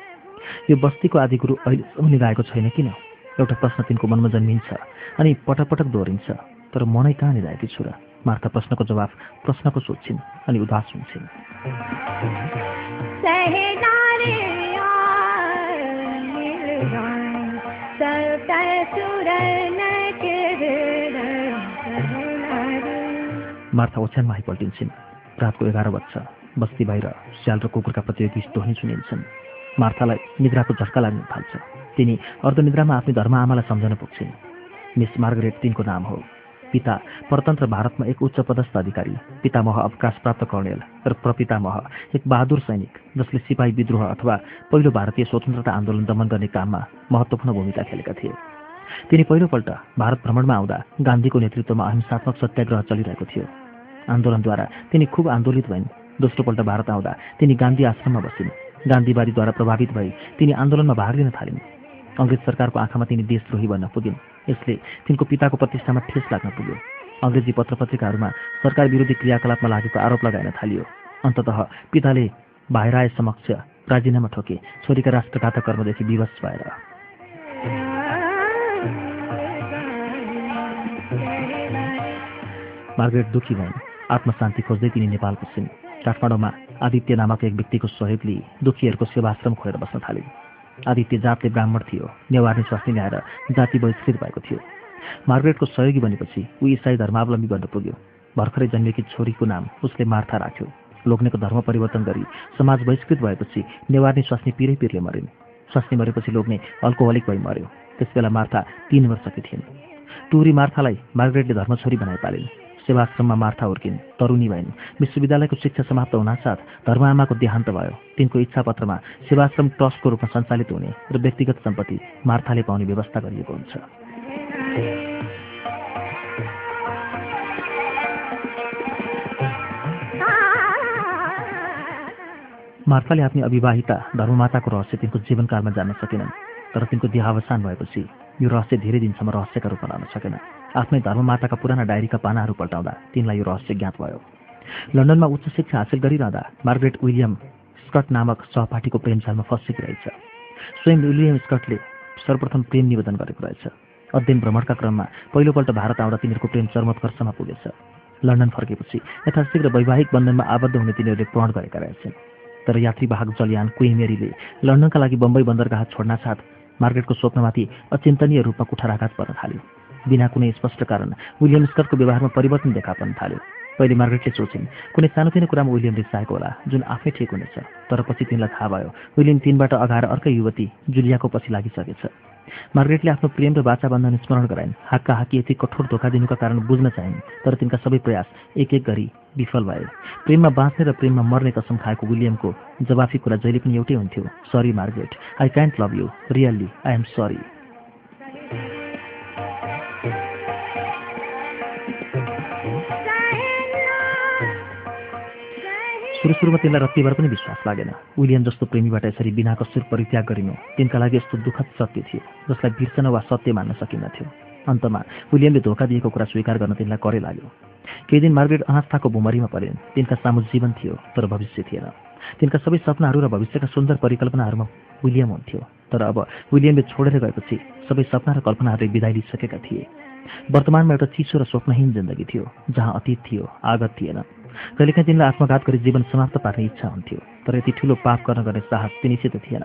यो बस्तीको आदिगुरु अहिलेसम्म निधाएको छैन किन? एउटा प्रश्न तिनको मनमा जन्मिन्छ अनि पटक पटक दोहोरिन्छ तर मनै कहाँ निधाएकी छु र? प्रश्नको जवाफ प्रश्नको सोध्छिन् अनि उदास हुन्छन्। सहना मार्था ओछ्यानमा आइपल्टिन्छन् रातको एघार बज्छ। बस्ती बाहिर स्याल र कुकुरका प्रतियोगी ध्वनि सुनिन्छन्। मार्थालाई निद्राको झट्का लाग्न थाल्छ। तिनी अर्धनिद्रामा आफ्नै धर्म आमालाई सम्झन पुग्छिन्। मिस मार्गरेट तिनको नाम हो। पिता परतन्त्र भारतमा एक उच्च पदस्थ अधिकारी। पितामह अवकाशप्राप्त कर्णेल र प्रपितामह एक बहादुर सैनिक जसले सिपाही विद्रोह अथवा पहिलो भारतीय स्वतन्त्रता आन्दोलन दमन गर्ने काममा महत्त्वपूर्ण भूमिका खेलेका थिए। तिनी पहिलोपल्ट भारत भ्रमणमा आउँदा गान्धीको नेतृत्वमा अहिंसात्मक सत्याग्रह चलिरहेको थियो। आन्दोलनद्वारा तिनी खुब आन्दोलित भइन्। दोस्रोपल्ट भारत आउँदा तिनी गान्धी आश्रममा बसिन्। गान्धीवादीद्वारा प्रभावित भई तिनी आन्दोलनमा भाग लिन थालिन्। अङ्ग्रेज सरकारको आँखामा तिनी देशद्रोही बन्न पुगिन्। यसले तिनको पिताको प्रतिष्ठामा ठेस लाग्न पुग्यो। अङ्ग्रेजी पत्र पत्रिकाहरूमा सरकार विरोधी क्रियाकलापमा लागेको आरोप लगाइन थालियो। अन्तत पिताले भाइराय समक्ष राजीनामा ठोके छोरीका राष्ट्रघातक कर्मदेखि विवश भएर। मार्गरेट दुखी भइन् आत्मशान्ति खोज्दै तिनी नेपाल पुग्छिन् काठमाडौँमा आदित्य नामक एक व्यक्तिको सहयोग लिई दुखीहरूको सेवाश्रम खोलेर बस्न थालिन्। आदित्य जातले ब्राह्मण थियो नेवारनी स्वास्नी ल्याएर जाति बहिष्कृत भएको थियो। मार्गरेटको सहयोगी बनेपछि ऊ इसाई धर्मावलम्बी बन्न पुग्यो। भर्खरै जन्मेकी छोरीको नाम उसले मार्था राख्यो। लोग्नेको धर्म परिवर्तन गरी समाज बहिष्कृत भएपछि नेवारनी स्वास्नी पिरै पिरले मरिन्। स्वास्नी मरेपछि लोग्ने अल्कोहलिक भई मर्यो। त्यसबेला मार्था तीन वर्षकी थिइन्। टुरी मार्थालाई मार्गरेटले धर्मछोरी बनाइ पालिन्। सेवाश्रममा मार्था हुर्किन् तरुणी भइन्। विश्वविद्यालयको शिक्षा समाप्त हुनासाथ धर्मआमाको देहान्त भयो। तिनको इच्छापत्रमा सेवाश्रम ट्रस्टको रूपमा सञ्चालित हुने र व्यक्तिगत सम्पत्ति मार्थाले पाउने व्यवस्था गरिएको हुन्छ। मार्थाले आफ्नी अविवाहिता धर्ममाताको रहस्य तिनको जीवनकालमा जान्न सकेनन् तर तिनको देहावसान भएपछि यो रहस्य धेरै दिनसम्म रहस्यका रूपमा रहन सकेन आफ्नै धर्ममाताका पुराना डायरीका पानाहरू पल्टाउँदा तिनलाई यो रहस्य ज्ञात भयो। लन्डनमा उच्च शिक्षा हासिल गरिरहँदा मार्गरेट विलियम स्कट नामक सहपाठीको प्रेमजालमा फँसेकी रहेछ। स्वयं विलियम स्कटले सर्वप्रथम प्रेम निवेदन गरेको रहेछ। अध्ययन भ्रमणका क्रममा पहिलोपल्ट भारत आउँदा तिनीहरूको प्रेम चर्मोत्कर्षमा पुगेछ। लन्डन फर्केपछि यथाशीघ्र वैवाहिक बन्धनमा आबद्ध हुने तिनीहरूले प्रण गरेका रहेछन्। तर यात्रीवाहक जलयान क्वेमेरीले लन्डनका लागि बम्बई बन्दरगाह छोड्न साथ मार्केटको स्वप्नमाथि अचिन्तनीय रूपमा कुठाराघात पर्न थाल्यो। बिना कुनै स्पष्ट कारण विलियम स्कटको व्यवहारमा परिवर्तन देखा पर्न थाल्यो। पहिले मार्गरेटले सोचिन् कुनै सानोतिनो कुरामा विलियम रिसाएको होला जुन आफै ठिक हुनेछ तर पछि तिनलाई थाहा भयो विलियम तिनबाट अगाएर अर्कै युवती जुलियाको पछि लागिसकेछ। मार्गरेटले आफ्नो प्रेम र बाचा बन्धन स्मरण गराइन्। हाक्का हाकी यति कठोर धोका दिनुका कारण बुझ्न चाहिन् तर तिनका सबै प्रयास एक एक गरी विफल भए। प्रेममा बाँच्ने र प्रेममा मर्ने कसम खाएको विलियमको जवाफी कुरा जहिले पनि एउटै हुन्थ्यो sorry Margaret I can't love you really I am sorry सुरु सुरुमा तिनलाई रत्तिभर पनि विश्वास लागेन। विलियम जस्तो प्रेमीबाट यसरी बिना कसुर परित्याग गरिनु तिनका लागि यस्तो दुःखद सत्य थियो जसलाई बिर्सन वा सत्य मान्न सकिन्नथ्यो अन्तमा विलियमले धोका दिएको कुरा स्वीकार गर्न तिनलाई करे लाग्यो। केही दिन मार्गरेट अनास्थाको भुमरीमा परेन्। तिनका सामु जीवन थियो तर भविष्य थिएन। तिनका सबै सपनाहरू र भविष्यका सुन्दर परिकल्पनाहरूमा विलियम हुन्थ्यो। तर अब विलियमले छोडेर गएपछि सबै सपना र कल्पनाहरूले विदाय लिइसकेका थिए। वर्तमानमा एउटा चिसो र स्वप्नहीन जिन्दगी थियो जहाँ अतीत थियो आगत थिएन। कहिलेकाहीँ तिनलाई आत्मघात गरी जीवन समाप्त पार्ने इच्छा हुन्थ्यो तर यति ठुलो पाप गर्न गर्ने साहस तिनीसित थिएन।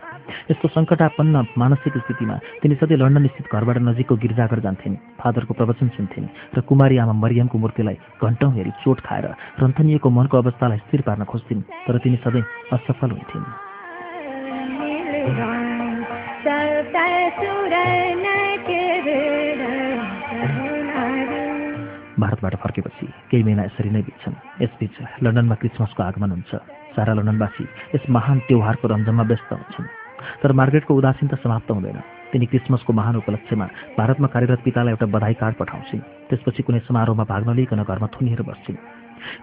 यस्तो सङ्कटापन्न मानसिक स्थितिमा तिनी सधैँ लन्डन स्थित घरबाट नजिकको गिर्जाघर जान्थिन् फादरको प्रवचन सुन्थिन् र कुमारी आमा मरियमको मूर्तिलाई घन्टौँ हेरी चोट खाएर रन्थनिएको मनको अवस्थालाई स्थिर पार्न खोज्थिन् तर तिनी सधैँ असफल हुन्थिन्। भारतबाट फर्केपछि केही महिना यसरी नै बित्छन्। यसबीच लन्डनमा क्रिसमसको आगमन हुन्छ। सारा लन्डनवासी यस महान त्योहारको रमझममा व्यस्त हुन्छन्। तर मार्गरेटको उदासीनता समाप्त हुँदैन। तिनी क्रिसमसको महान उपलक्ष्यमा भारतमा कार्यरत पितालाई एउटा बधाई कार्ड पठाउँछिन्। त्यसपछि कुनै समारोहमा भाग नलिकन घरमा थुनिएर बस्छिन्।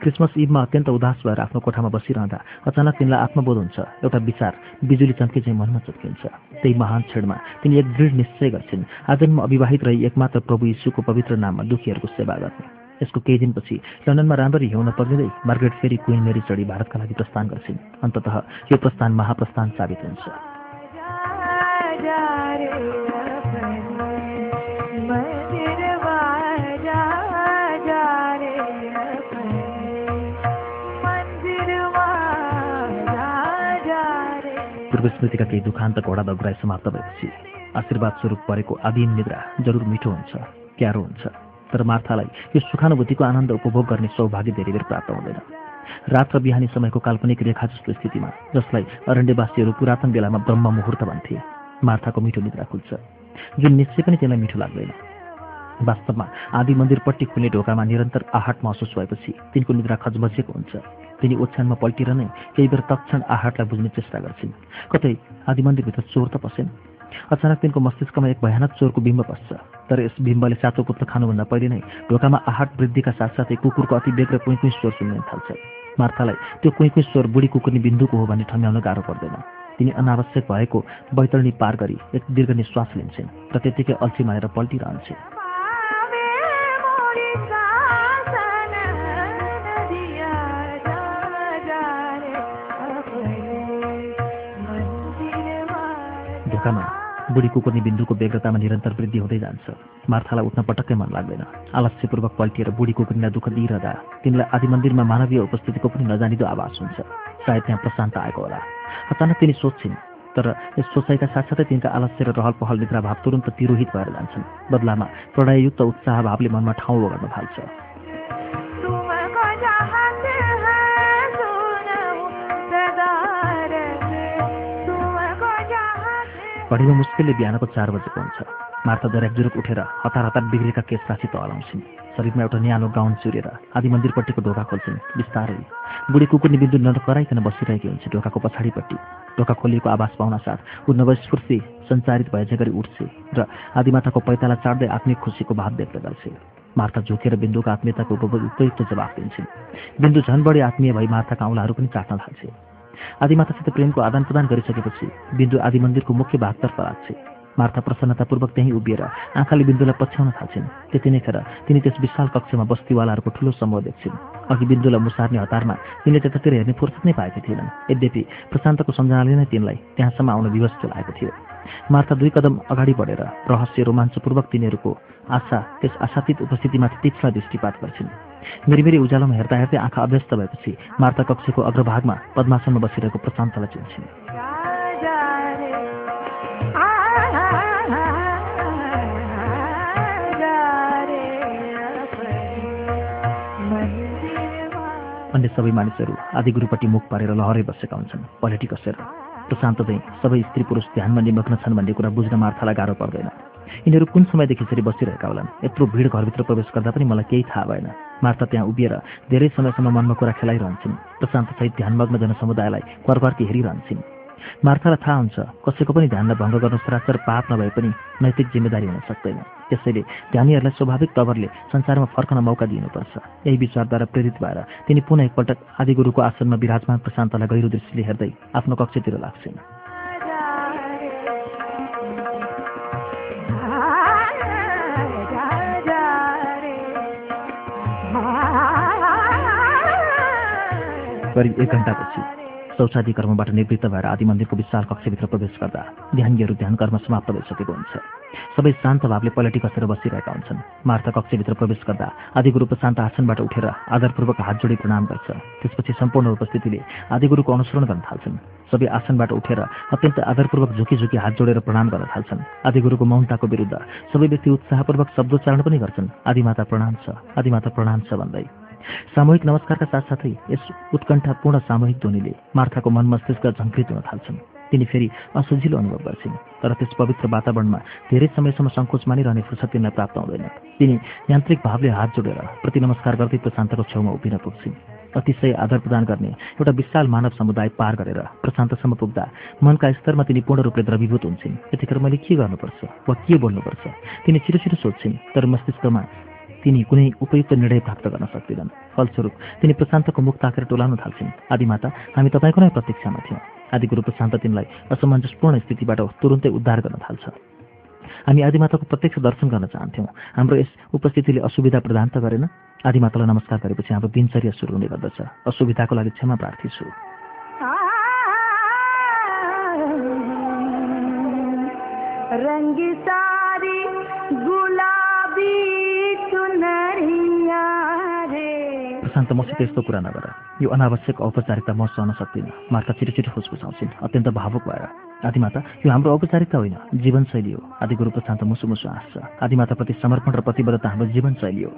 क्रिसमस इभमा अत्यन्त उदास भएर आफ्नो कोठामा बसिरहँदा अचानक तिनलाई आत्मबोध हुन्छ। एउटा विचार बिजुली चम्के चाहिँ मनमा चुत्किन्छ त्यही महान क्षणमा तिनी एक दृढ निश्चय गर्छिन्। आज म अविवाहित रही एकमात्र प्रभु यीशुको पवित्र नाममा दुखीहरूको सेवा गर्ने। यसको केही दिनपछि लन्डनमा राम्ररी हिउन पर्दिँदै मार्गरेट फेरि क्विन मेरी चढी भारतका लागि प्रस्थान गर्छिन्। अन्ततः यो प्रस्थान महाप्रस्थान साबित हुन्छ। पूर्व स्मृतिका केही दुखान्त घोडा दग्राई समाप्त भएपछि आशीर्वाद स्वरूप परेको आदिम निद्रा जरुर मिठो हुन्छ क्यारो हुन्छ। तर मार्थालाई यो सुखानुभूतिको आनन्द उपभोग गर्ने सौभाग्य धेरै बेर प्राप्त हुँदैन। रात र बिहानी समयको काल्पनिक रेखा जस्तो स्थितिमा जसलाई अरण्यवासीहरू पुरातन बेलामा ब्रह्म मुहुर्त भन्थे मार्थाको मिठो निद्रा खुल्छ जुन निश्चय पनि त्यसलाई मिठो लाग्दैन। वास्तवमा आदि मन्दिरपट्टि खुल्ने ढोकामा निरन्तर आहट महसुस भएपछि तिनको निद्रा खजमजिएको हुन्छ। तिनी ओछ्यानमा पल्टिएर नै केही बेर तक्षण आहटलाई बुझ्ने चेष्टा गर्छिन्। कतै आदि मन्दिरभित्र चोर त पसेन? अचानक तिनको मस्तिष्कमा एक भयानक चोरको बिम्ब पस्छ तर यस बिम्बले सातो पुत्र खानुभन्दा पहिले नै ढोकामा आहट वृद्धिका साथसाथै कुकुरको अति बेग्र कुइँ कुइँ स्वर सुन्न थाल्छ। मार्थालाई त्यो कुइँ कुइँ स्वर बुढी कुकुरनी बिन्दुको हो भन्ने ठम्याउन गाह्रो पर्दैन। तिनी अनावश्यक भएको बैतरणी पार गरी एक दीर्घ निश्वास लिन्छन् र त्यतिकै अल्छी मारेर पल्टिरहन्छन्। ढोकामा बुढी कुकुर्नी बिन्दुको बेग्रतामा निरन्तर वृद्धि हुँदै जान्छ। मार्थालाई उठ्न पटक्कै मन लाग्दैन। आलस्यपूर्वक पल्टिएर बुढी कुकुर्नीलाई दुःख दिइरहँदा तिनलाई आदि मन्दिरमा मानवीय उपस्थितिको पनि नजानिदो आवाज हुन्छ। सायद त्यहाँ प्रशान्त आएको होला। अचानक तिनी सोध्छिन् तर यस सोचाइका साथसाथै तिनका आलस्य र रहल पहल निद्राभाव तुरन्त तिरोहित भएर जान्छन्। बदलामा प्रणययुक्त उत्साह भावले मनमा ठाउँ ओगर्न थाल्छ। घडीमा मुस्किलले बिहानको चार बजेको हुन्छ। मार्था दर्याकजुरुक उठेर हतार हतार बिग्रेका केस राशि शरीरमा एउटा न्यानो गाउन चुरेर आदि मन्दिरपट्टिको ढोका खोल्छिन्। बिस्तारै बुढी कुकुरनी बिन्दु नडकराइकन बसिरहेकी हुन्छ ढोकाको पछाडिपट्टि। ढोका खोलिएको आवास पाउन साथ ऊ नवस्फूर्ति सञ्चारित भएछ गरी उठ्छे र आदिमाताको पैताला चाड्दै आत्मिक खुसीको भाव व्यक्त गर्छे। मार्था झुकेर बिन्दुको आत्मीयताको उपयुक्त जवाफ दिन्छन्। बिन्दु झन् बढी आत्मीय भई मार्थाका औँलाहरू पनि चाट्न थाल्छे। आदिमातासित प्रेमको आदान प्रदान गरिसकेपछि बिन्दु आदि मन्दिरको मुख्य भागतर्फ लाग्छे मार्था प्रसन्नतापूर्वक त्यहीँ उभिएर आँखाले बिन्दुलाई पछ्याउन थाल्छिन्। त्यति नै खेर तिनी त्यस विशाल कक्षमा बस्तीवालाहरूको ठुलो समूह देख्छिन्। अघि बिन्दुलाई मुसार्ने हतारमा तिनले त्यतातिर हेर्ने फुर्सद नै पाएकी थिएनन्। यद्यपि प्रशान्तको सम्झनाले नै तिनलाई त्यहाँसम्म आउन विवश चलाएको थियो। मार्था दुई कदम अगाडि बढेर रहस्य रोमाञ्चपूर्वक तिनीहरूको आशा त्यस आशातीत उपस्थितिमाथि तीक्ष्ण दृष्टिपात गर्छिन्। मेरी उज्यालोमा हेर्दा हेर्दै आँखा अभ्यस्त भएपछि मार्ता कक्षको अग्रभागमा पद्मासनमा बसिरहेको प्रशान्तलाई चिन्छन्। सबै मानिसहरू आदि गुरुपट्टि मुख पारेर लहरै बसेका हुन्छन्। पलेटी कसेर। प्रशान्त चाहिँ सबै स्त्री पुरुष ध्यानमा निमग्न छन् भन्ने कुरा बुझ्न मार्थालाई गाह्रो पर्दैन। यिनीहरू कुन समयदेखि यसरी बसिरहेका होलान्? यत्रो भिड घरभित्र प्रवेश गर्दा पनि मलाई केही थाहा भएन। मार्ता त्यहाँ उभिएर धेरै समयसम्म मनमा कुरा खेलाइरहन्छन्। प्रशान्तसहित ध्यानमग्न जनसमुदायलाई कर्कर्की हेरिरहन्छन्। मार्थालाई थाहा हुन्छ कसैको पनि ध्यानलाई भङ्ग गर्नु सरासर पाप नभए पनि नैतिक जिम्मेदारी हुन सक्दैन। त्यसैले ध्यानीहरूलाई स्वाभाविक तवरले संसारमा फर्कन मौका दिनुपर्छ। यही विचारद्वारा प्रेरित भएर तिनी पुनः एकपल्ट आदिगुरुको आसनमा विराजमान प्रशान्तलाई गहिरो दृष्टिले हेर्दै आफ्नो कक्षतिर लाग्छन्। करिब एक घन्टापछि शौचादी कर्मबाट निवृत्त भएर आदि मन्दिरको विशाल कक्षभित्र प्रवेश गर्दा ध्यानीहरू ध्यान कर्म समाप्त भइसकेको हुन्छ। सबै शान्त भावले पलटी कसेर बसिरहेका हुन्छन्। मार्थ कक्षभित्र प्रवेश गर्दा आदिगुरु प्रशान्त आसनबाट उठेर आदरपूर्वक हात जोडी प्रणाम गर्छ। त्यसपछि सम्पूर्ण उपस्थितिले आदिगुरुको अनुसरण गर्न थाल्छन्। सबै आसनबाट उठेर अत्यन्त आदरपूर्वक झुकी झुकी हात जोडेर प्रणाम गर्न थाल्छन्। आदिगुरुको मौनताको विरुद्ध सबै व्यक्ति उत्साहपूर्वक शब्दोच्चारण पनि गर्छन्। आदिमाता प्रणाम छ आदिमाता प्रणाम छ भन्दै। सामूहिक नमस्कारका साथसाथै यस उत्कण्ठापूर्ण सामूहिक ध्वनिले मार्थाको मन मस्तिष्क झङ्कृत हुन थाल्छन्। तिनी फेरि असजिलो अनुभव गर्छिन् तर त्यस पवित्र वातावरणमा धेरै समयसम्म सङ्कोच मानिरहने फुर्सद तिनलाई प्राप्त हुँदैन तिनी यान्त्रिक भावले हात जोडेर प्रति नमस्कार गर्दै प्रशान्तको छेउमा उभिन पुग्छिन्। अतिशय आदर प्रदान गर्ने एउटा विशाल मानव समुदाय पार गरेर प्रशान्तसम्म पुग्दा मनका स्तरमा तिनी पूर्ण रूपले द्रवीभूत हुन्छन्। यतिखेर मैले के गर्नुपर्छ वा के बोल्नुपर्छ? तिनी छिटो छिटो सोध्छिन् तर मस्तिष्कमा तिनी कुनै उपयुक्त निर्णय प्राप्त गर्न सक्दैनन्। फलस्वरूप तिनी प्रशान्तको मुख ताकेर टोलाउन थाल्छिन्। आदिमाता हामी तपाईँको नै प्रतीक्षामा थियौँ। आदिगुरु प्रशान्त तिनलाई असमञ्जसपूर्ण स्थितिबाट तुरुन्तै उद्धार गर्न थाल्छ। हामी आदिमाताको प्रत्यक्ष दर्शन गर्न चाहन्थ्यौँ। हाम्रो यस उपस्थितिले असुविधा प्रदान त गरेन। आदिमातालाई नमस्कार गरेपछि हाम्रो दिनचर्या सुरु हुने गर्दछ। असुविधाको लागि क्षमा प्रार्थी छु। रंगी सारी प्रशान्त मसित यस्तो कुरा नगर। यो अनावश्यक औपचारिकता म सहन सक्दिनँ। मार्था छिटो छिटो फुसफुसाउँछिन् अत्यन्त भावुक भएर। आदिमाता यो हाम्रो औपचारिकता होइन। जीवनशैली हो। आदि गुरु प्रशान्त मुसु मुसु हाँस्छ आदिमाताप्रति समर्पण र प्रतिबद्धता हाम्रो जीवनशैली हो।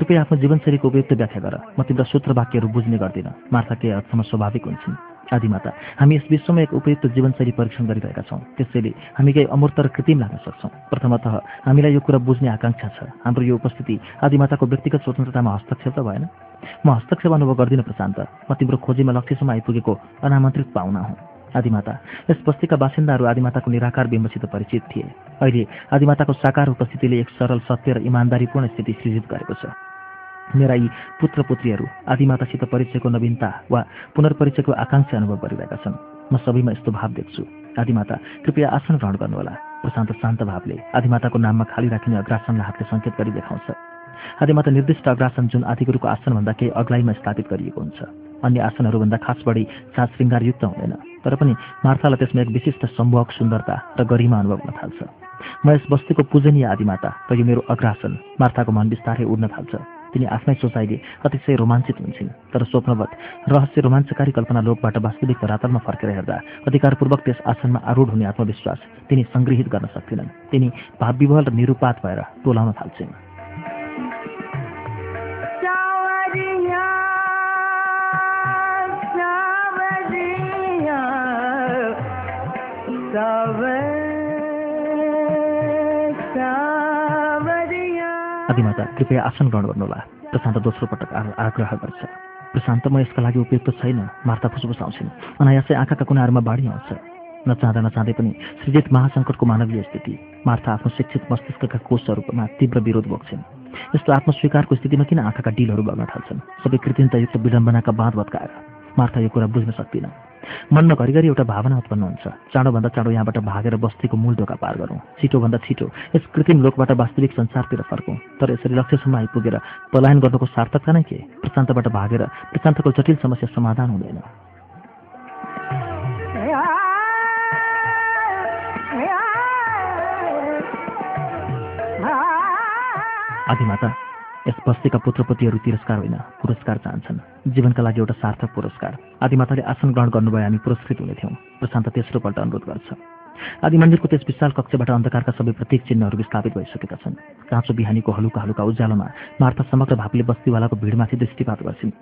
कृपया आफ्नो जीवनशैलीको उपयुक्त व्याख्या गर। म तिम्रो सूत्र वाक्यहरू बुझ्ने गर्दिनँ। मार्था केही हदसम्म स्वाभाविक हुन्छन्? आदिमाता। हामी यस विश्वमा एक उपयुक्त जीवनशैली परीक्षण गरिरहेका छौँ। त्यसैले हामी केही अमूर्त र कृत्रिम लाग्न सक्छौँ। प्रथमतः हामीलाई यो कुरा बुझ्ने आकाङ्क्षा छ। हाम्रो यो उपस्थिति आदिमाताको व्यक्तिगत स्वतन्त्रतामा हस्तक्षेप त भएन। म हस्तक्षेप अनुभव गर्दिनँ प्रशान्त। म तिम्रो खोजीमा लक्ष्यसम्म आइपुगेको अनामन्त्रित पाहुना हुँ। आदिमाता यस बस्तीका बासिन्दाहरू आदिमाताको निराकार बिम्बसित परिचित थिए। अहिले आदिमाताको साकार उपस्थितिले एक सरल सत्य र इमान्दारीपूर्ण स्थिति सृजित गरेको छ। मेरा यी पुत्र पुत्रीहरू आदिमातासित परिचयको नवीनता वा पुनर्परिचयको आकाङ्क्षा अनुभव गरिरहेका छन्। म सबैमा यस्तो भाव देख्छु। आदिमाता कृपया आसन ग्रहण गर्नुहोला। प्रशान्त शान्त भावले आदिमाताको नाममा खाली राखिने अग्रासनलाई हातले सङ्केत गरी देखाउँछ। आदिमाता निर्दिष्ट अग्रासन जुन आदिगुरुको आसनभन्दा केही अग्लाइमा स्थापित गरिएको हुन्छ। अन्य आसनहरूभन्दा खास बढी साज श्रृङ्गारयुक्त हुँदैन तर पनि मार्थालाई त्यसमा एक विशिष्ट सम्भवक सुन्दरता र गरिमा अनुभव हुन थाल्छ। म यस बस्तीको पूजनीय आदिमाता र यो मेरो अग्रासन मार्थाको मन बिस्तारै उड्न थाल्छ। तिनी आफ्नै सोचाइले अतिशय रोमाञ्चित हुन्छन् तर स्वप्नवत रहस्य रोमाञ्चकारी कल्पना लोकबाट वास्तविक धरातलमा फर्केर हेर्दा अधिकारपूर्वक त्यस आसनमा आरूढ हुने आत्मविश्वास तिनी सङ्ग्रहित गर्न सक्थिनन्। तिनी भावविवल र निरुपात भएर टोलाउन थाल्छन्। आदिमाता कृपया आसन ग्रहण गर्नुहोला। प्रशान्त दोस्रो पटक आग्रह गर्छ। प्रशान्त म यसका लागि उपयुक्त छैन। मार्ता फुसफुसाउँछिन् अनायासै आँखाका कुनाहरूमा बाढी आउँछ। नचाहँदा नचाहँदै पनि सृजित महासङ्कटको मानवीय स्थिति मार्था आफ्नो शिक्षित मस्तिष्कका कोषहरूमा तीव्र विरोध बोक्छन्। यस्तो आत्मस्वीकारको स्थितिमा किन आँखाका डिलहरू बग्न थाल्छन्? सबै कृत्रिमतायुक्त विडम्बनाका बाँध भत्काएर मार्था यो कुरा बुझ्न सक्दिनँ। मनमा घरिघरि एउटा भावना उत्पन्न हुन्छ। चाँडोभन्दा चाँडो यहाँबाट भागेर बस्तीको मूल ढोका पार गरौँ। छिटोभन्दा छिटो यस कृत्रिम लोकबाट वास्तविक संसारतिर फर्कौँ। तर यसरी लक्ष्यसम्म आइपुगेर पलायन गर्नुको सार्थकता नै के? प्रशान्तबाट भागेर प्रशान्तको जटिल समस्या समाधान हुँदैन। आदिमाता यस बस्तीका पुत्रपतिहरू तिरस्कार होइन पुरस्कार चाहन्छन्। जीवनका लागि एउटा सार्थक पुरस्कार। आदिमाताले आसन ग्रहण गर्नुभए हामी पुरस्कृत हुने थियौँ। प्रशान्त तेस्रोपल्ट अनुरोध गर्छ। आदि मन्दिरको त्यस विशाल कक्षबाट अन्धकारका सबै प्रतीक चिन्हहरू विस्थापित भइसकेका छन्। काँचो बिहानीको हलुका हलुका उज्यालोमा मार्था समग्र भावले बस्तीवालाको भिडमाथि दृष्टिपात गर्छिन्।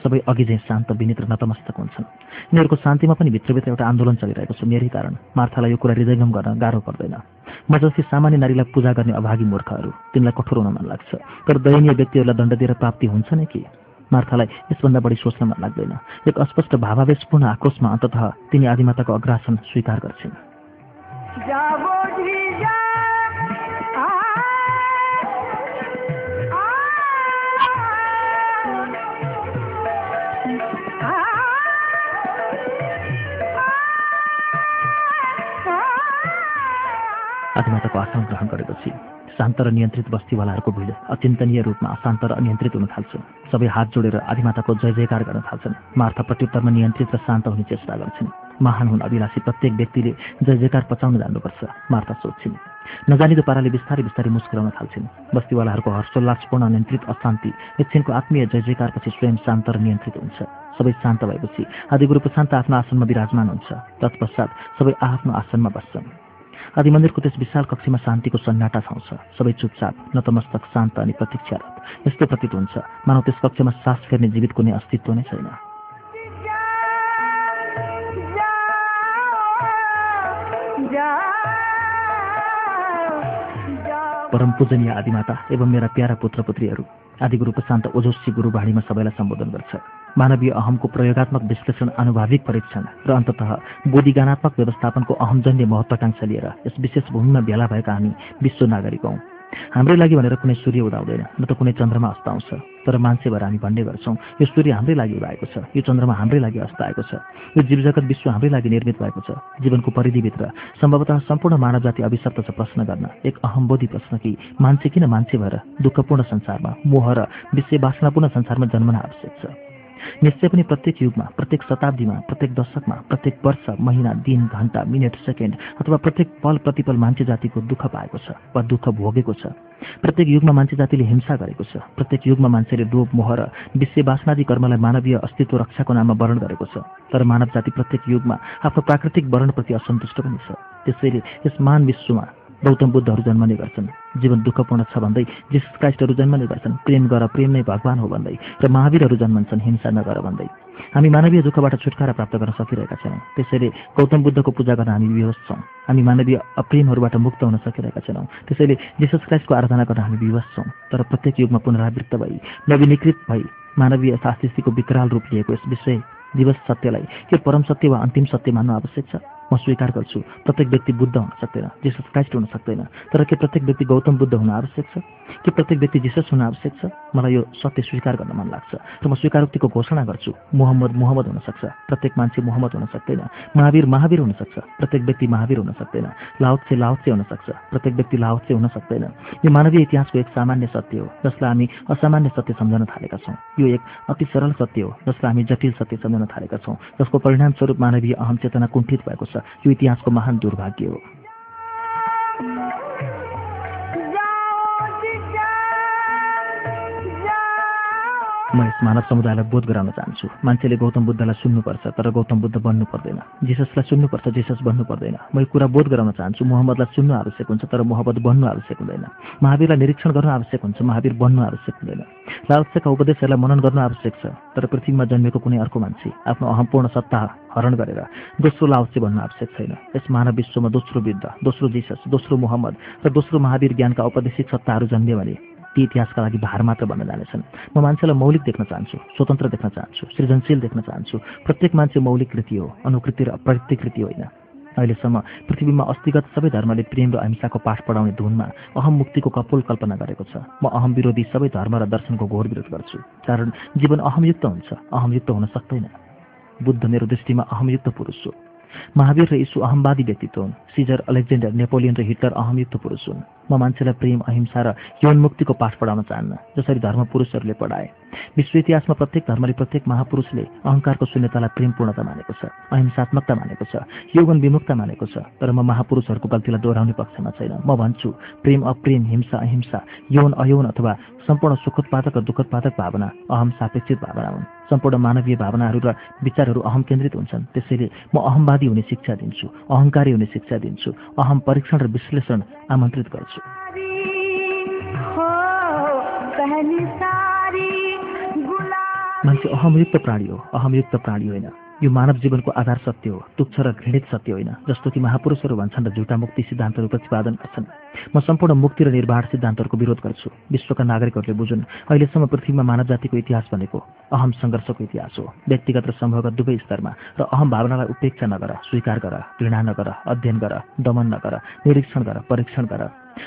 सबै अघि चाहिँ शान्त विनित र नतमस्तक हुन्छन्। यिनीहरूको शान्तिमा पनि भित्रभित्र एउटा आन्दोलन चलिरहेको छ मेरै कारण। मार्थालाई यो कुरा हृदयगम गर्न गाह्रो पर्दैन। म जस्तै सामान्य नारीलाई पूजा गर्ने अभागी मूर्खहरू। तिनलाई कठोर हुन मन लाग्छ। तर दयनीय व्यक्तिहरूलाई दण्ड दिएर प्राप्ति हुन्छ नै के? मार्थालाई यसभन्दा बढी सोच्न मन लाग्दैन। एक अस्पष्ट भावावेशपूर्ण आक्रोशमा अन्ततः तिनी आदिमाताको अग्रासन स्वीकार गर्छिन्। आदिमाताको आसन ग्रहण गरेपछि शान्त र नियन्त्रित बस्तीवालाहरूको भिड अचिन्तनीय रूपमा अशान्त र अनियन्त्रित हुन थाल्छ। सबै हात जोडेर आदिमाताको जय जयकार गर्न थाल्छन्। मार्था प्रत्युत्तरमा नियन्त्रित र शान्त हुने चेष्टा गर्छन्। महान हुन अभिलाषी प्रत्येक व्यक्तिले जय जयकार पचाउन जान्नुपर्छ मार्था सोध्छिन्। नजानिदो पाराले बिस्तारै बिस्तारै मुस्कुराउन थाल्छिन्। बस्तीवालाहरूको हर्षोल्लासपूर्ण अनियन्त्रित अशान्ति एकछिनको आत्मीय जय जयकारपछि स्वयं शान्त र नियन्त्रित हुन्छ। सबै शान्त भएपछि आदिगुरु प्रशान्त आफ्नो आसनमा विराजमान हुन्छ। तत्पश्चात सबै आफ्नो आसनमा बस्छन्। आदि मन्दिरको त्यस विशाल कक्षमा शान्तिको सन्नाटा छाउँछ। सबै चुपचाप नतमस्तक शान्त अनि प्रतीक्षारत। यस्तो प्रतीत हुन्छ। मानव त्यस कक्षमा सास फेर्ने जीवित कुनै अस्तित्व नै छैन। परम पूजनीय आदिमाता एवं मेरा प्यारा पुत्र पुत्रीहरू आदिगुरु प्रशान्त ओजस्वी गुरुवाणीमा सबैलाई सम्बोधन गर्छ। मानवीय अहमको प्रयोगात्मक विश्लेषण आनुभाविक परीक्षण र अन्ततः बोधिगानात्मक व्यवस्थापनको अहमजन्य महत्वाकांक्षा लिएर यस विशेष भूमिमा भेला भएका हामी विश्व नागरिक हौँ। हाम्रै लागि भनेर कुनै सूर्य उदाउँदैन न त कुनै चन्द्रमा अस्ताउँछ तर मान्छे भएर हामी भन्ने गर्छौँ यो सूर्य हाम्रै लागि उदाएको छ यो चन्द्रमा हाम्रै लागि अस्ताएको छ यो जीवजगत विश्व हाम्रै लागि निर्मित भएको छ जीवनको परिधिभित्र सम्भवतः सम्पूर्ण मानव जाति अभिशप्त छ प्रश्न गर्न। एक अहम्बोधी प्रश्न कि मान्छे किन मान्छे भएर दुःखपूर्ण संसारमा मोह र विषय वासनापूर्ण संसारमा जन्मन आवश्यक छ? निश्चय पनि प्रत्येक युगमा प्रत्येक शताब्दीमा प्रत्येक दशकमा प्रत्येक वर्ष महिना दिन घन्टा मिनट सेकेन्ड अथवा प्रत्येक पल प्रतिपल मान्छे जातिको दुःख पाएको छ वा दुःख भोगेको छ। प्रत्येक युगमा मान्छे जातिले हिंसा गरेको छ। प्रत्येक युगमा मान्छेले लोभ मोह र विश्ववासनादि कर्मलाई मानवीय अस्तित्व रक्षाको नाममा वर्ण गरेको छ। तर मानव जाति प्रत्येक युगमा आफ्नो प्राकृतिक वर्णप्रति असन्तुष्ट पनि छ। त्यसैले यस महान विश्वमा गौतम बुद्धहरू जन्मने गर्छन्। जीवन दुःखपूर्ण छ भन्दै जिसस क्राइस्टहरू जन्मने गर्छन्। प्रेम गर प्रेम नै भगवान हो भन्दै र महावीरहरू जन्मन्छन् हिंसा नगर भन्दै। हामी मानवीय दुःखबाट छुटकारा प्राप्त गर्न सकिरहेका छैनौँ। त्यसैले गौतम बुद्धको पूजा गर्न हामी विवश छौँ। हामी मानवीय अप्रेमहरूबाट मुक्त हुन सकिरहेका छैनौँ। त्यसैले जिसस क्राइस्टको आराधना गर्न हामी विवश छौँ। तर प्रत्येक युगमा पुनरावृत्त भई नवीनीकृत भई मानवीय शास्त्रीको विकराल रूप लिएको यस विषय दिवस सत्यलाई के परम सत्य वा अन्तिम सत्य मान्नु आवश्यक छ। म स्वीकार गर्छु। प्रत्येक व्यक्ति बुद्ध हुन सक्दैन जिसस क्राइस्ट हुन सक्दैन। तर के प्रत्येक व्यक्ति गौतम बुद्ध हुन आवश्यक छ? के प्रत्येक व्यक्ति जिसस हुन आवश्यक छ? मलाई यो सत्य स्वीकार गर्न मन लाग्छ। र म स्वीकारोक्तिको घोषणा गर्छु मोहम्मद मोहम्मद हुन सक्छ। प्रत्येक मान्छे मोहम्मद हुन सक्दैन। महावीर महावीर हुन सक्छ। प्रत्येक व्यक्ति महावीर हुन सक्दैन। लाउत्से लाउत्से हुन सक्छ। प्रत्येक व्यक्ति लाउत्से हुन सक्दैन। यो मानवीय इतिहासको एक सामान्य सत्य हो जसलाई हामी असामान्य सत्य सम्झन थालेका छौँ। यो एक अति सरल सत्य हो जसलाई हामी जटिल सत्य सम्झन थालेका छौँ जसको परिणामस्वरूप मानवीय अहम चेतना कुण्ठित भएको छ। यो इतिहासको महान दुर्भाग्य हो। म यस मानव समुदायलाई बोध गराउन चाहन्छु। मान्छेले गौतम बुद्धलाई सुन्नुपर्छ तर गौतम बुद्ध बन्नु पर्दैन। जिससलाई सुन्नुपर्छ जिसस बन्नु पर्दैन। म यो कुरा बोध गराउन चाहन्छु। मोहम्मदलाई सुन्नु आवश्यक हुन्छ तर मोहम्मद बन्नु आवश्यक हुँदैन। महावीरलाई निरीक्षण गर्नु आवश्यक हुन्छ महावीर बन्नु आवश्यक हुँदैन। लालसेका उपदेशहरूलाई मनन गर्नु आवश्यक छ तर पृथ्वीमा जन्मेको कुनै अर्को मान्छे आफ्नो अहमपूर्ण सत्ता हरण गरेर दोस्रो लाउसे भन्नु आवश्यक छैन। यस मानव विश्वमा दोस्रो वृद्ध दोस्रो जिसस दोस्रो मोहम्मद र दोस्रो महावीर ज्ञानका औपदेशिक सत्ताहरू जन्मियो भने ती इतिहासका लागि भार मात्र बन्न जानेछन्। म मान्छेलाई मौलिक देख्न चाहन्छु स्वतन्त्र देख्न चाहन्छु सृजनशील देख्न चाहन्छु। प्रत्येक मान्छे मौलिक कृति हो अनुकृति र प्रतिकृति होइन। अहिलेसम्म पृथ्वीमा अस्तिगत सबै धर्मले प्रेम र अहिंसाको पाठ पढाउने धुनमा अहम मुक्तिको कपोल कल्पना गरेको छ। म अहम विरोधी सबै धर्म र दर्शनको घोर विरोध गर्छु। कारण जीवन अहमयुक्त हुन्छ अहमयुक्त हुन सक्दैन। बुद्ध मेरो दृष्टिमा अहमयुक्त पुरुष हो। महावीर र यीशु अहमवादी व्यक्तित्व हुन्। सिजर अलेक्जेन्डर नेपोलियन र हिटलर अहमयुक्त पुरुष हुन्। म मान्छेलाई प्रेम अहिंसा र यौनमुक्तिको पाठ पढाउन चाहन्न जसरी धर्म पुरुषहरूले पढाए। विश्व इतिहासमा प्रत्येक धर्मले प्रत्येक महापुरुषले अहङ्कारको शून्यतालाई प्रेमपूर्णता मानेको छ अहिंसात्मकता मानेको छ यौवन विमुक्ता मानेको छ तर म महापुरुषहरूको गल्तीलाई दोहोऱ्याउने पक्षमा छैन। म भन्छु प्रेम अप्रेम हिंसा अहिंसा यौन अयौन अथवा सम्पूर्ण सुखोत्पादक र दुःखोत्पादक भावना अहम सापेक्षित भावना हुन्। सम्पूर्ण मानवीय भावनाहरू र विचारहरू अहम केन्द्रित हुन्छन्। त्यसैले म अहमवादी हुने शिक्षा दिन्छु अहङ्कारी हुने शिक्षा दिन्छु अहम परीक्षण र विश्लेषण आमन्त्रित गर्छु। मान्छे अहमयुक्त प्राणी हो अहमयुक्त प्राणी होइन। यो मानव जीवनको आधार सत्य हो तुच्छ र घृणित सत्य होइन जस्तो कि महापुरुषहरू भन्छन् र झुटा मुक्ति सिद्धान्तहरू प्रतिपादन गर्छन्। म सम्पूर्ण मुक्ति र निर्वाह सिद्धान्तहरूको विरोध गर्छु विश्वका नागरिकहरूले बुझुन् अहिलेसम्म पृथ्वीमा मानव जातिको इतिहास भनेको अहम सङ्घर्षको इतिहास हो। व्यक्तिगत र समूहगत दुवै स्तरमा र अहम भावनालाई उपेक्षा नगर स्वीकार गर घृणा नगर अध्ययन गर दमन नगर निरीक्षण गर परीक्षण गर।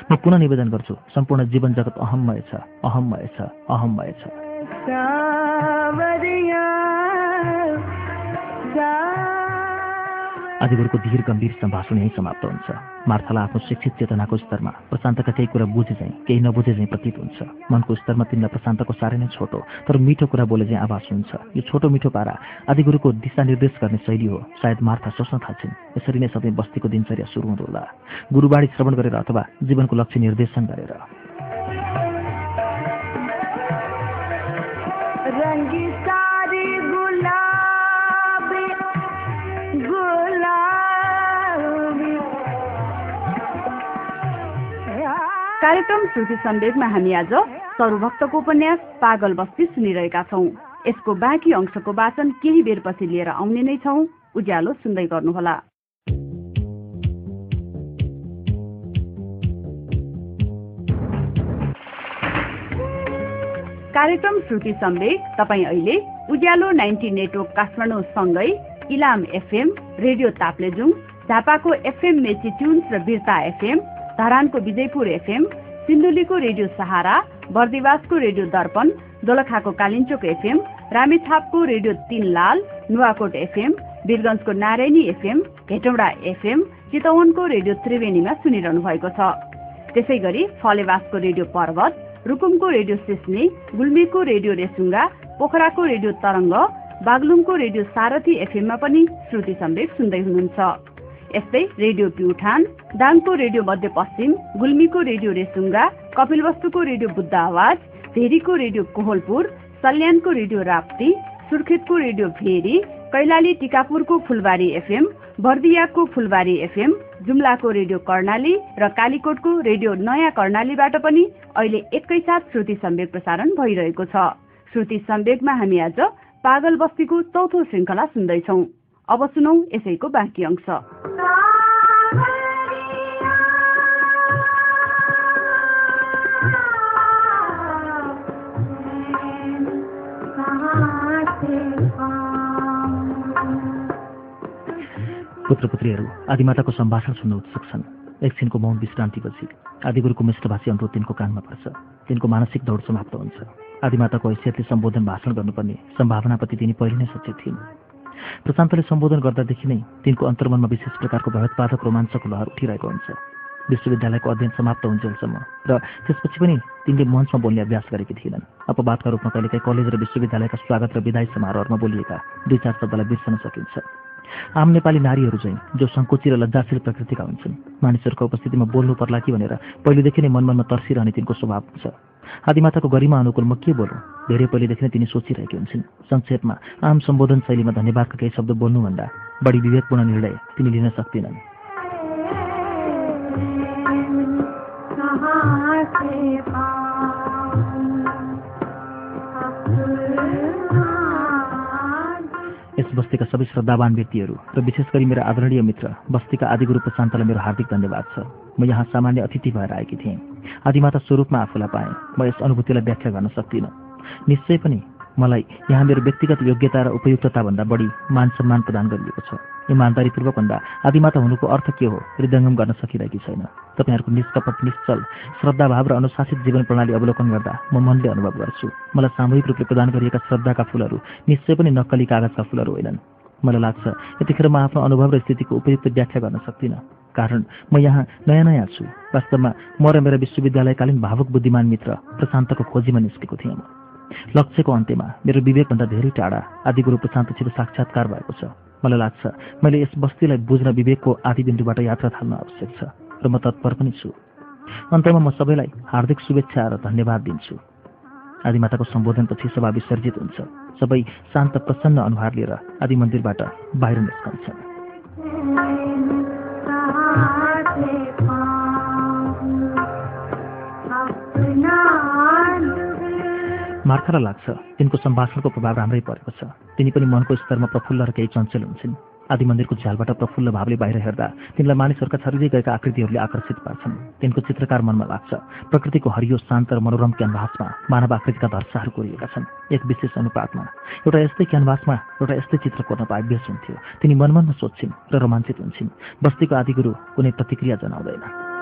म पुनः निवेदन गर्छु सम्पूर्ण जीवन जगत अहममय छ अहममय छ अहममय छ। आदिगुरुको धीर गम्भीर सम्भाषण यहीँ समाप्त हुन्छ। मार्थालाई आफ्नो शिक्षित चेतनाको स्तरमा प्रशान्तका केही कुरा बुझे चाहिँ केही नबुझे चाहिँ प्रतीत हुन्छ। मनको स्तरमा तिनलाई प्रशान्तको साह्रै नै छोटो तर मिठो कुरा बोले चाहिँ आभास हुन्छ। यो छोटो मिठो पारा आदिगुरुको दिशानिर्देश गर्ने शैली हो। सायद मार्था सोच्न थाल्छिन्। यसरी नै सधैँ बस्तीको दिनचर्या सुरु हुँदोला गुरुबाणी श्रवण गरेर अथवा जीवनको लक्ष्य निर्देशन गरेर। कार्यक्रम श्रुति सन्देशमा हामी आज सरूभक्तको उपन्यास पागल बस्ती सुनिरहेका छौँ। यसको बाँकी अंशको वाचन केही बेरपछि लिएर आउने नै छौँ। उज्यालो सुन्दै गर्नुहोला। कार्यक्रम श्रुति सम्वेक तपाईँ अहिले उज्यालो नाइन्टी नेटवर्क काठमाडौँ सँगै इलाम एफएम रेडियो ताप्लेजुङ झापाको एफएम मेची ट्युन्स र बिर्ता एफएम धरानको विजयपुर एफएम सिन्धुलीको रेडियो सहारा बर्दिवासको रेडियो दर्पण दोलखाको कालिन्चोक एफएम रामेछापको रेडियो तीनलाल नुवाकोट एफएम वीरगंजको नारायणी एफएम हेटौडा एफएम चितवनको रेडियो त्रिवेणीमा सुनिरहनु भएको छ। त्यसै गरी फलेवासको रेडियो पर्वत रुकुमको रेडियो सिस्ने गुल्मीको रेडियो रेसुङ्गा पोखराको रेडियो तरङ्ग बागलुङको रेडियो सारथी एफएममा पनि श्रुति सम्वेक सुन्दै हुनुहुन्छ। यस्तै रेडियो प्युठान दाङको रेडियो मध्यपश्चिम गुल्मीको रेडियो रेसुङ्गा कपिलवस्तुको रेडियो बुद्ध आवाज भेरीको रेडियो कोहलपुर सल्यानको रेडियो राप्ती सुर्खेतको रेडियो भेरी कैलाली टिकापुरको फुलबारी एफएम बर्दियाको फुलबारी एफएम जुम्लाको रेडियो कर्णाली र कालीकोटको रेडियो नयाँ कर्णालीबाट पनि अहिले एकैसाथ श्रुति सम्वेक प्रसारण भइरहेको छ। श्रुति सम्वेकमा हामी आज पागल बस्तीको चौथो श्रृङ्खला सुन्दैछौ। अब सुनौ यसैको बाँकी अंश। पुत्रपुत्रीहरू आदिमाताको सम्भाषण सुन्न उत्सुक छन्। एकछिनको मौन विश्रान्तिपछि आदिगुरुको मिष्टभाषी अनुरोध तिनको कानमा पर्छ। तिनको मानसिक दौड समाप्त हुन्छ। आदिमाताको हैसियतले सम्बोधन भाषण गर्नुपर्ने सम्भावनाप्रति तिनी पहिले नै सचेत थिइन्। प्रशान्तले सम्बोधन गर्दादेखि नै तिनको अन्तर्मनमा विशेष प्रकारको भयोत्पादक रोमाञ्चको लहर उठिरहेको हुन्छ। विश्वविद्यालयको अध्ययन समाप्त हुन्जेलसम्म र त्यसपछि पनि तिनले मञ्चमा बोल्ने अभ्यास गरेकी थिएनन्। अपवादका रूपमा कहिलेकाहीँ कलेज र विश्वविद्यालयका स्वागत र विदाई समारोहमा बोलिएका दुई चार शब्दलाई बिर्सन सकिन्छ। आम नेपाली नारीहरू चाहिँ जो सङ्कुची र लज्जाशील प्रकृतिका हुन्छन् मानिसहरूको उपस्थितिमा बोल्नु पर्ला कि भनेर पहिलेदेखि नै मनमनमा तर्सिरहने तिनको स्वभाव हुन्छ। आदिमाताको गरिमा अनुकूल म के बोलौँ? धेरै पहिलेदेखि नै तिनी सोचिरहेकी हुन्छन्। संक्षेपमा आम सम्बोधन शैलीमा धन्यवादका केही शब्द बोल्नुभन्दा बढी विवेकपूर्ण निर्णय तिनी लिन सक्दिनन्। बस्तीका सबै श्रद्धावान व्यक्तिहरू र विशेष गरी मेरो आदरणीय मित्र बस्तीका आदिगुरु प्रशान्तलाई मेरो हार्दिक धन्यवाद छ म यहाँ सामान्य अतिथि भएर आएकी थिएँ। आदिमाता स्वरूपमा आफूलाई पाएँ। म यस अनुभूतिलाई व्याख्या गर्न सक्दिनँ। निश्चय पनि मलाई यहाँ मेरो व्यक्तिगत योग्यता र उपयुक्तताभन्दा बढी मान सम्मान प्रदान गरिएको छ। इमान्दारीपूर्वक भन्दा आदिमाता हुनुको अर्थ के हो? हृदयङ्गम गर्न सकिरहेकी छैन। तपाईँहरूको निष्कपट निश्चल श्रद्धाभाव र अनुशासित जीवन प्रणाली अवलोकन गर्दा म मनले अनुभव गर्छु। मलाई सामूहिक रूपले प्रदान गरिएका श्रद्धाका फुलहरू निश्चय पनि नक्कली कागजका फुलहरू होइनन्। मलाई लाग्छ यतिखेर म आफ्नो अनुभव र स्थितिको उपयुक्त व्याख्या गर्न सक्दिनँ। कारण म यहाँ नयाँ नयाँ छु। वास्तवमा म र मेरा विश्वविद्यालयकालीन भावुक बुद्धिमान मित्र प्रशान्तको खोजीमा निस्केको थिएँ म। लक्ष्यको अन्त्यमा मेरो विवेकभन्दा धेरै टाढा आदिगुरु प्रशान्तसित साक्षात्कार भएको छ। मलाई लाग्छ मैले यस बस्तीलाई बुझ्न विवेकको आदिबिन्दुबाट यात्रा थाल्न आवश्यक छ र म तत्पर पनि छु। अन्तमा म सबैलाई हार्दिक शुभेच्छा र धन्यवाद दिन्छु। आदिमाताको सम्बोधनपछि सभा विसर्जित हुन्छ। सबै शान्त प्रसन्न अनुहार लिएर आदि मन्दिरबाट बाहिर निस्कन्छन्। मार्खालाई लाग्छ। तिनको सम्भाषणको प्रभाव राम्रै परेको छ। तिनी पनि मनको स्तरमा प्रफुल्ल र केही चञ्चल हुन्छन्। आदि मन्दिरको झ्यालबाट प्रफुल्ल भावले बाहिर हेर्दा तिनलाई मानिसहरूका छरिँदै गएका आकृतिहरूले आकर्षित पार्छन्। तिनको चित्रकार मनमा लाग्छ प्रकृतिको हरियो शान्त र मनोरम क्यानभासमा मानव आकृतिका धर्साहरू कोरिएका छन्। एक विशेष अनुपातमा एउटा यस्तै क्यानभासमा एउटा यस्तै चित्र कोर्न पाए हुन्थ्यो। तिनी मनमनमा सोध्छिन् र रोमाञ्चित हुन्छन्। बस्तीको आदिगुरु कुनै प्रतिक्रिया जनाउँदैन।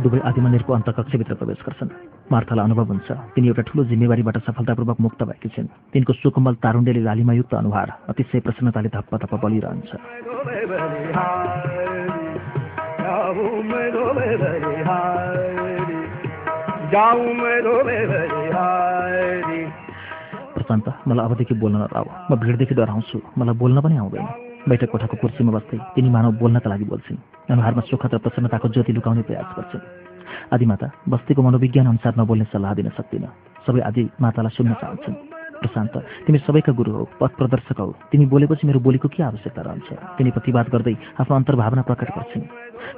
दुवै आदि मन्दिरको अन्तकक्षभित्र प्रवेश गर्छन्। मार्थालाई अनुभव हुन्छ तिनी एउटा ठूलो जिम्मेवारीबाट सफलतापूर्वक मुक्त भएकी छिन्। तिनको सुकमल तारुण्यले लालिमायुक्त अनुहार अतिशय प्रसन्नताले धप्प धप्प बलिरहन्छ। प्रशान्त मलाई अबदेखि बोल्न नराउ म भिडदेखि डराउँछु। मलाई बोल्न पनि आउँदैन। बैठक कोठाको कुर्सीमा बस्दै तिनी मानव बोल्नका लागि बोल्छिन्। अनुहारमा सुखद र प्रसन्नताको ज्योति लुकाउने प्रयास गर्छिन्। आदिमाता बस्तीको मनोविज्ञान अनुसार नबोल्ने सल्लाह दिन सक्दिन। सबै आदि मातालाई सुन्न चाहन्छन्। प्रशान्त तिमी सबैका गुरु हौ पथ प्रदर्शक हौ। तिमी बोलेपछि मेरो बोलीको के आवश्यकता रहन्छ? तिनी प्रतिवाद गर्दै आफ्नो अन्तर्भावना प्रकट गर्छिन्।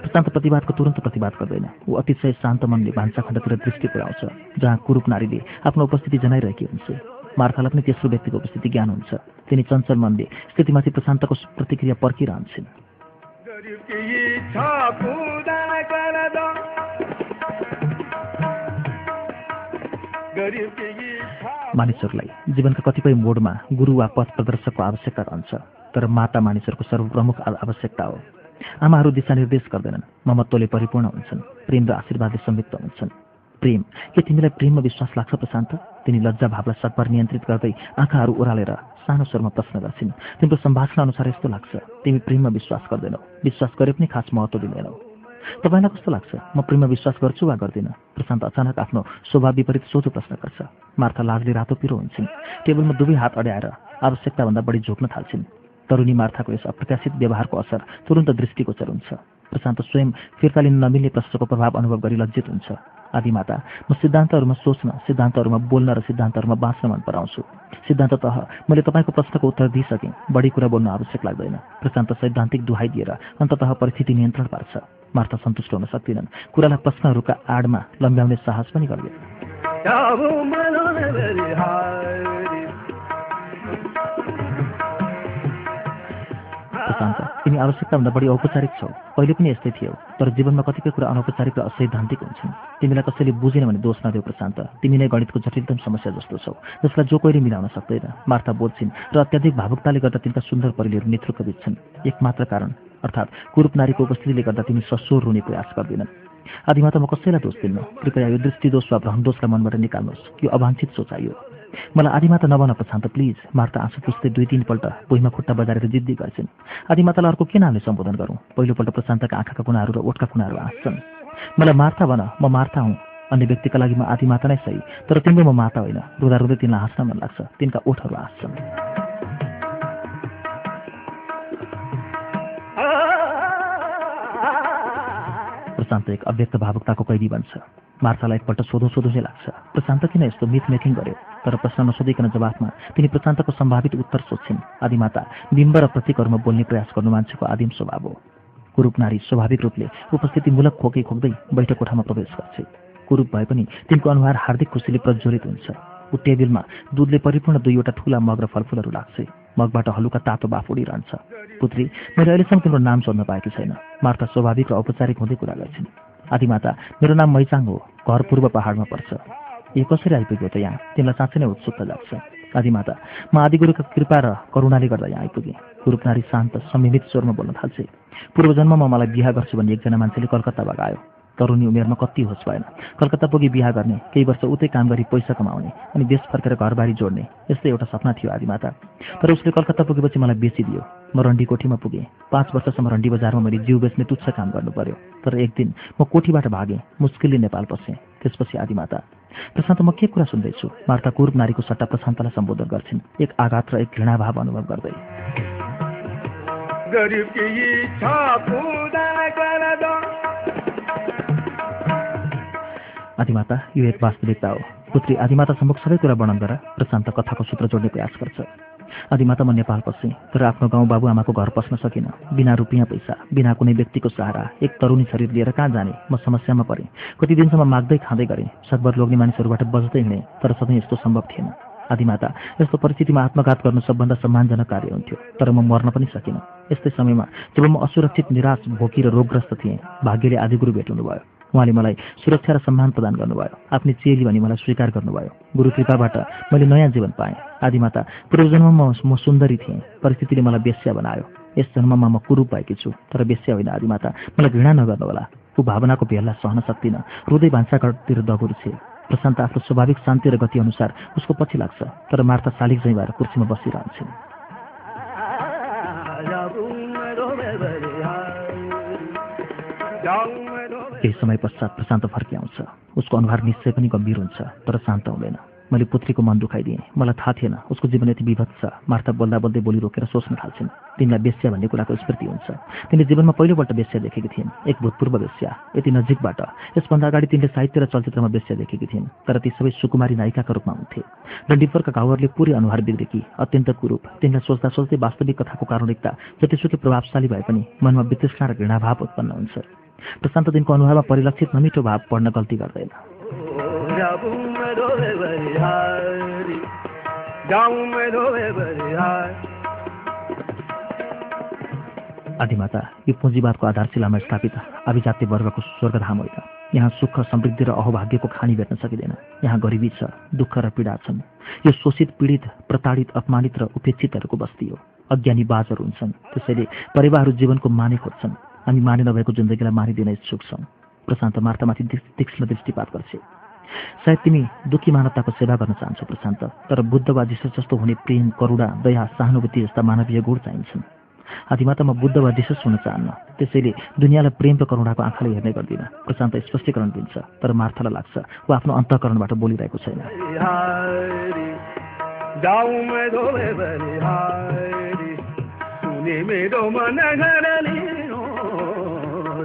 प्रशान्त प्रतिवादको तुरन्त प्रतिवाद गर्दैन। ऊ अतिशय शान्त मनले भान्साखण्डतिर दृष्टि पुर्याउँछ जहाँ कुरूप नारीले आफ्नो उपस्थिति जनाइरहेकी हुन्छ। मार्खालाई पनि तेस्रो व्यक्तिको उपस्थिति ज्ञान हुन्छ। तिनी चञ्चल मनले स्थितिमाथि प्रशान्तको प्रतिक्रिया पर्खिरहन्छन्। मानिसहरूलाई जीवनका कतिपय मोडमा गुरु वा पथ प्रदर्शकको आवश्यकता रहन्छ तर माता मानिसहरूको सर्वप्रमुख आवश्यकता हो। आमाहरू दिशानिर्देश गर्दैनन् ममत्वले परिपूर्ण हुन्छन् प्रेम र आशीर्वादले संयुक्त हुन्छन्। प्रेम। के तिमीलाई प्रेममा विश्वास लाग्छ प्रशान्त तिनी लज्जा भावलाई सत्पर नियन्त्रित गर्दै आँखाहरू ओह्रालेर सानो स्वरमा प्रश्न गर्छिन्। तिम्रो सम्भाषण अनुसार यस्तो लाग्छ तिमी प्रेममा विश्वास गर्दैनौ। विश्वास गरे पनि खास महत्त्व दिँदैनौ। तपाईँलाई कस्तो लाग्छ? म प्रेममा विश्वास गर्छु वा गर्दिनँ? प्रशान्त अचानक आफ्नो स्वभाव विपरीत सोझो प्रश्न गर्छ। मार्था लाजले रातो पिरो हुन्छन्। टेबलमा दुवै हात अड्याएर आवश्यकताभन्दा बढी झोक्न थाल्छिन्। तरुणी मार्थाको यस अप्रत्याशित व्यवहारको असर तुरन्त दृष्टिगोचर हुन्छ। प्रशान्त स्वयं फिर्ता लिन नमिल्ने प्रश्नको प्रभाव अनुभव गरी लज्जित हुन्छ। आदिमाता। म सिद्धान्तहरूमा सोच्न सिद्धान्तहरूमा बोल्न र सिद्धान्तहरूमा बाँच्न मन पराउँछु। सिद्धान्त तह मैले तपाईँको प्रश्नको उत्तर दिइसकेँ। बढी कुरा बोल्न आवश्यक लाग्दैन। प्रशान्त सैद्धान्तिक दुहाई दिएर अन्ततः परिस्थिति नियन्त्रण पार्छ। मार्था सन्तुष्ट हुन सक्दिनन्। कुरालाई प्रश्नहरूका आडमा लम्ब्याउने साहस पनि गर्दैन प्रशान्त तिमी आवश्यकताभन्दा बढी औपचारिक छौ। पहिले पनि यस्तै थियौ तर जीवनमा कतिपय कुरा अनौपचारिक र असैद्धान्तिक हुन्छन्। तिमीलाई कसैले बुझेन भने दोष नदेऊ प्रशान्त। तिमी नै गणितको जटिलतम समस्या जस्तो छौ जसलाई जो कोहीले मिलाउन सक्दैन। मार्था बोल्छिन् र अत्याधिक भावुकताले गर्दा तिनका सुन्दर परिलेहरू नेतृत्व बित्छन् एकमात्र कारण अर्थात् कुरूप नारीको उपस्थितिले गर्दा तिमी सस्वर रुने प्रयास गर्दैनन्। आदिमा त म कसैलाई दोष दिन्न? कृपया यो दृष्टिदोष वा भ्रमदोषलाई मनबाट निकाल्नुहोस्। यो अवाञ्छित सोचाइयो मलाई आदिमाता नबन प्रशान्त प्लिज। मार्ता आँसु पुस्दै दुई तिनपल्ट भुइँमा खुट्टा बजारेर जिद्दी गर्छिन् आदिमातालाई अर्को के नामले सम्बोधन गरौँ? पहिलोपल्ट प्रशान्तका आँखाका कुनाहरू र ओठका कुनाहरू हाँस्छन् मलाई मार्था भन म मार्था हुँ। अन्य व्यक्तिका लागि म आदिमाता नै सही तर तिम्रो म माता होइन। रुँदा रुँदै तिनलाई हाँस्न मन लाग्छ। तिनका ओठहरू हाँस्छन् प्रशान्त एक अव्यक्त भावुकताको कैदी बन्छ। मार्थालाई एकपल्ट सोधो सोधो नै लाग्छ। प्रशान्त किन यस्तो मिथ मेकिङ गर्यो? तर प्रश्न नसोधिकन जवाफमा तिनी प्रशान्तको सम्भावित उत्तर सोध्छिन् आदिमाता। बिम्ब र प्रतीकहरूमा बोल्ने प्रयास गर्नु मान्छेको आदिम स्वभाव हो। कुरूप नारी स्वाभाविक रूपले उपस्थितिमूलक खोकै खोक्दै बैठक कोठामा प्रवेश गर्छ। कुरूप भए पनि तिनको अनुहार हार्दिक खुसीले प्रज्वलित हुन्छ। ऊ टेबलमा दुधले परिपूर्ण दुईवटा ठुला मग र फलफुलहरू लाग्छ। मगबाट हलुका तातो बाफ उडिरहन्छ। पुत्री मैले अहिलेसम्म तिम्रो नाम सोध्न पाएकी छैन। मार्ता स्वाभाविक र औपचारिक हुँदै कुरा गर्छिन्। आदिमाता मेरो नाम मैचाङ हो। घर पूर्व पहाडमा पर्छ। यो कसरी आइपुग्यो त यहाँ? तिमीलाई साँच्चै नै उत्सुकता लाग्छ। आदिमाता म आदिगुरुको कृपा र करुणाले गर्दा यहाँ आइपुगेँ। गुरुप नारी शान्त संयमित स्वरमा बोल्न थाल्छे। पूर्वजन्ममा मलाई बिहा गर्छु भन्ने एकजना मान्छेले कलकत्ताबाट आयो। तरुणी उमेरमा कति होस् भएन। कलकत्ता पुगी बिहा गर्ने केही वर्ष उतै काम गरी पैसा कमाउने अनि देश फर्केर घरबारी जोड्ने यस्तै एउटा सपना थियो आदिमाता तर उसले कलकत्ता पुगेपछि मलाई बेचिदियो। म रन्डी कोठीमा पुगेँ। पाँच वर्षसम्म रन्डी बजारमा मैले जिउ बेच्ने तुच्छ काम गर्नु पर्यो तर एक दिन म कोठीबाट भागेँ मुस्किलले नेपाल पसेँ त्यसपछि आदिमाता प्रशान्त म के कुरा सुन्दैछु? मार्ता कुरूप नारीको सट्टा प्रशान्तलाई सम्बोधन गर्छिन्। एक आघात र एक घृणाभाव अनुभव गर्दै। आदिमाता यो एक वास्तविकता हो पुत्री आदिमाता सम्मुख सबै कुरा वर्णन गरेर प्रशान्त कथाको सूत्र जोड्ने प्रयास गर्छ। आदिमाता म नेपाल पसेँ तर आफ्नो गाउँ बाबुआमाको घर पस्न सकिनँ। बिना रुपियाँ पैसा बिना कुनै व्यक्तिको सहारा एक तरुणी शरीर लिएर कहाँ जाने म समस्यामा परेँ। कति दिनसम्म माग्दै खाँदै गरेँ। सकभर लोग्ने मानिसहरूबाट बज्दै हिँडेँ तर सधैँ यस्तो सम्भव थिएन। आदिमाता यस्तो परिस्थितिमा आत्मघात गर्नु सबभन्दा सम्मानजनक कार्य हुन्थ्यो तर म मर्न पनि सकिनँ। यस्तै समयमा जब म असुरक्षित निराश भोकी र रोगग्रस्त थिएँ भाग्यले आदिगुरु भेट्नु भयो उहाँले मलाई सुरक्षा र सम्मान प्रदान गर्नुभयो। आफ्नै चेली भनी मलाई स्वीकार गर्नुभयो। गुरु कृपाबाट मैले नयाँ जीवन पाएँ। आदिमाता पूर्वजन्ममा म सुन्दरी थिएँ। परिस्थितिले मलाई बेस्या बनायो। यस जन्ममा म कुरूप भएकी छु तर बेस्या होइन आदिमाता। मलाई घृणा नगर्नुहोला। ऊ भावनाको भेललाई सहन सक्दिनँ। हृदय भान्साघरतिर दगुरु छे। प्रशान्त आफ्नो स्वाभाविक शान्ति र गति अनुसार उसको पछि लाग्छ। तर मार्ता शालिक भएर कुर्सीमा बसिरहन्छन्। केही समय पश्चात प्रशान्त फर्किआउँछ। उसको अनुहार निश्चय पनि गम्भीर हुन्छ तर शान्त हुँदैन। मैले पुत्रीको मन दुखाइदिएँ। मलाई थाहा थिएन उसको जीवन यति विभत्स छ। मार्ता बोल्दा बोल्दै बोली रोकेर सोच्न थाल्छिन्। तिमीलाई बेस्या भन्ने कुराको स्मृति हुन्छ। तिनले जीवनमा पहिलोपल्ट बेस्या देखेकी थिइन्। एक भूतपूर्व बेस्या यति नजिकबाट। यसभन्दा अगाडि तिनले साहित्य र चलचित्रमा बेस्या देखेकी थिइन् तर ती सबै सुकुमारी नायिकाका रूपमा हुन्थे। र डिम्परका घाउहरूले पुरै अनुहार बिग्रेकी अत्यन्त कुरूप। तिनलाई सोच्दा सोच्दै वास्तविक कथाको कारुणिकता जतिसुकै प्रभावशाली भए पनि मनमा वितृष्णा र घृणाभाव उत्पन्न हुन्छ। प्रशान्त दिनको अनुहारमा परिलक्षित नमिठो भाव पढ्न गल्ती गर्दैन। आदिमाता यो पुँजीवादको आधारशिलामा स्थापित अभिजात्य वर्गको स्वर्गधाम होइन। यहाँ सुख समृद्धि र अहोभाग्यको खानी भेट्न सकिँदैन। यहाँ गरिबी छ दुःख र पीडा छन्। यो शोषित पीडित प्रताडित अपमानित र उपेक्षितहरूको बस्ती हो। अज्ञानी बाजहरू हुन्छन्। त्यसैले परिवारहरू जीवनको माने खोज्छन् हामी माने नभएको जिन्दगीलाई मानिदिन इच्छुक छौँ। प्रशान्त मार्तामाथि तीक्ष्ण दृष्टिपात गर्छ। सायद तिमी दुःखी मानवताको सेवा गर्न चाहन्छौ प्रशान्त तर बुद्ध वा जस्तो हुने प्रेम करुणा दया सहानुभूति जस्ता मानवीय गुण चाहिन्छन्। आदिमाता म बुद्ध वा जिसस हुन चाहन्न। त्यसैले दुनियाँलाई प्रेम र करुणाको आँखाले हेर्ने गर्दिनँ। प्रशान्त स्पष्टीकरण दिन्छ तर मार्थालाई लाग्छ ऊ आफ्नो अन्तकरणबाट बोलिरहेको छैन।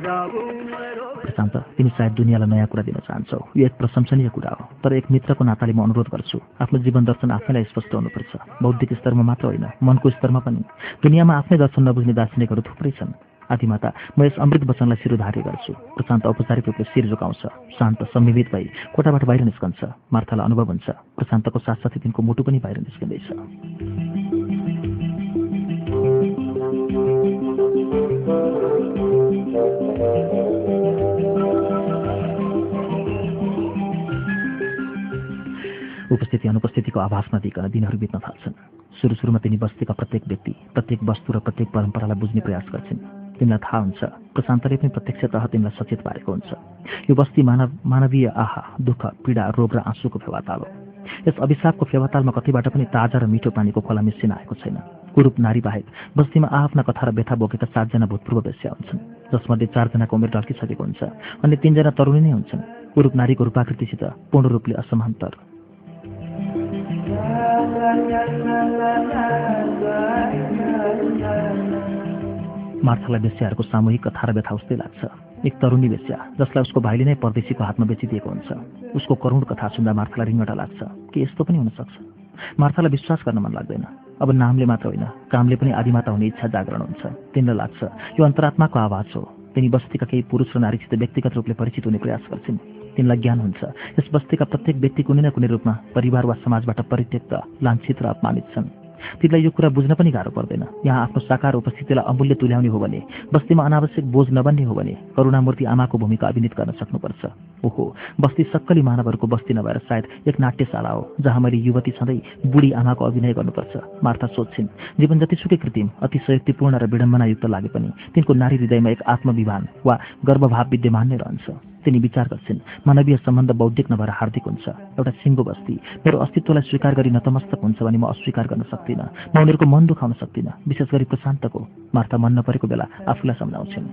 प्रशान्त तिमी सायद दुनियाँलाई नयाँ कुरा दिन चाहन्छौ। यो एक प्रशंसनीय कुरा हो तर एक मित्रको नाताले म अनुरोध गर्छु आफ्नो जीवन दर्शन आफैलाई स्पष्ट हुनुपर्छ। बौद्धिक स्तरमा मात्र होइन मनको स्तरमा पनि। दुनियाँमा आफ्नै दर्शन नबुझ्ने दार्शनिकहरू थुप्रै छन्। आदिमाता म यस अमृत वचनलाई शिरोधार्य गर्छु। प्रशान्त औपचारिक रूपले शिर झुकाउँछ। शान्त सम्मिलित भई कोठाबाट बाहिर निस्कन्छ। मार्थालाई अनुभव हुन्छ। प्रशान्तको साथसाथै तिनको मुटु पनि बाहिर निस्किँदैछ। उपस्थिति अनुपस्थितिको आभास नदिकन दिनहरू बित्न थाल्छन्। सुरु सुरुमा तिनी बस्तीका प्रत्येक व्यक्ति प्रत्येक वस्तु र प्रत्येक परम्परालाई बुझ्ने प्रयास गर्छन्। तिमीलाई थाहा हुन्छ प्रशान्तले पनि प्रत्यक्षतः तिमीलाई सचेत पारेको हुन्छ। यो बस्ती मानव मानवीय आहा दुःख पीडा रोग र आँसुको फेवाताल हो। यस अभिशापको फेवातालमा कतिबाट पनि ताजा र मिठो पानीको खोला मिसिन आएको छैन। कुरूप नारी बाहेक बस्तीमा आफ्ना कथा र व्यथा बोकेका सातजना भूतपूर्व वेश्या हुन्छन् जसमध्ये चारजनाको उमेर ढल्किसकेको हुन्छ अनि तिनजना तरुणी नै हुन्छन्। कुरूप नारीको रूपाकृतिसित पूर्ण रूपले असमान्तर। मार्थालाई वेश्याहरूको सामूहिक कथा र व्यथा उस्तै लाग्छ। एक तरुणी वेश्या जसलाई उसको भाइले नै परदेशीको हातमा बेचिदिएको हुन्छ। उसको करुण कथा सुन्दा मार्थालाई रिङ्गटा लाग्छ। कि यस्तो पनि हुनसक्छ? मार्थालाई विश्वास गर्न मन लाग्दैन। अब नामले मात्र होइन कामले पनि आदिमाता हुने इच्छा जागरण हुन्छ। तिनलाई लाग्छ यो अन्तरात्माको आवाज हो। तिनी बस्तीका केही पुरुष र नारीसित व्यक्तिगत रूपले परिचित हुने प्रयास गर्छिन्। तिनलाई ज्ञान हुन्छ। यस बस्तीका प्रत्येक व्यक्ति कुनै न कुनै रूपमा परिवार वा समाजबाट परित्यक्त लान्छित र अपमानित छन्। तिनलाई यो कुरा बुझ्न पनि गाह्रो पर्दैन। यहाँ आफ्नो साकार उपस्थितिलाई अमूल्य तुल्याउने हो भने बस्तीमा अनावश्यक बोझ नबन्ने हो भने करुणामूर्ति आमाको भूमिका अभिनित गर्न सक्नुपर्छ। ओहो बस्ती सक्कली मानवहरूको बस्ती नभएर सायद एक नाट्यशाला हो जहाँ मैले युवती सधैँ बुढी आमाको अभिनय गर्नुपर्छ। मार्था सोध्छिन् जीवन जतिसुकै कृत्रिम अतिशयोक्तिपूर्ण र विडम्बनायुक्त लागे पनि तिनको नारी हृदयमा एक आत्मविभान वा गर्भभाव विद्यमान नै रहन्छ। तिनी विचार गर्छिन् मानवीय सम्बन्ध बौद्धिक नभएर हार्दिक हुन्छ एउटा सिङ्गो बस्ती मेरो अस्तित्वलाई स्वीकार गरी नतमस्तक हुन्छ भने म अस्वीकार गर्न सक्दिनँ म उनीहरूको मन दुखाउन सक्दिनँ विशेष गरी प्रशान्तको मार्था मन नपरेको बेला आफूलाई सम्झाउँछिन्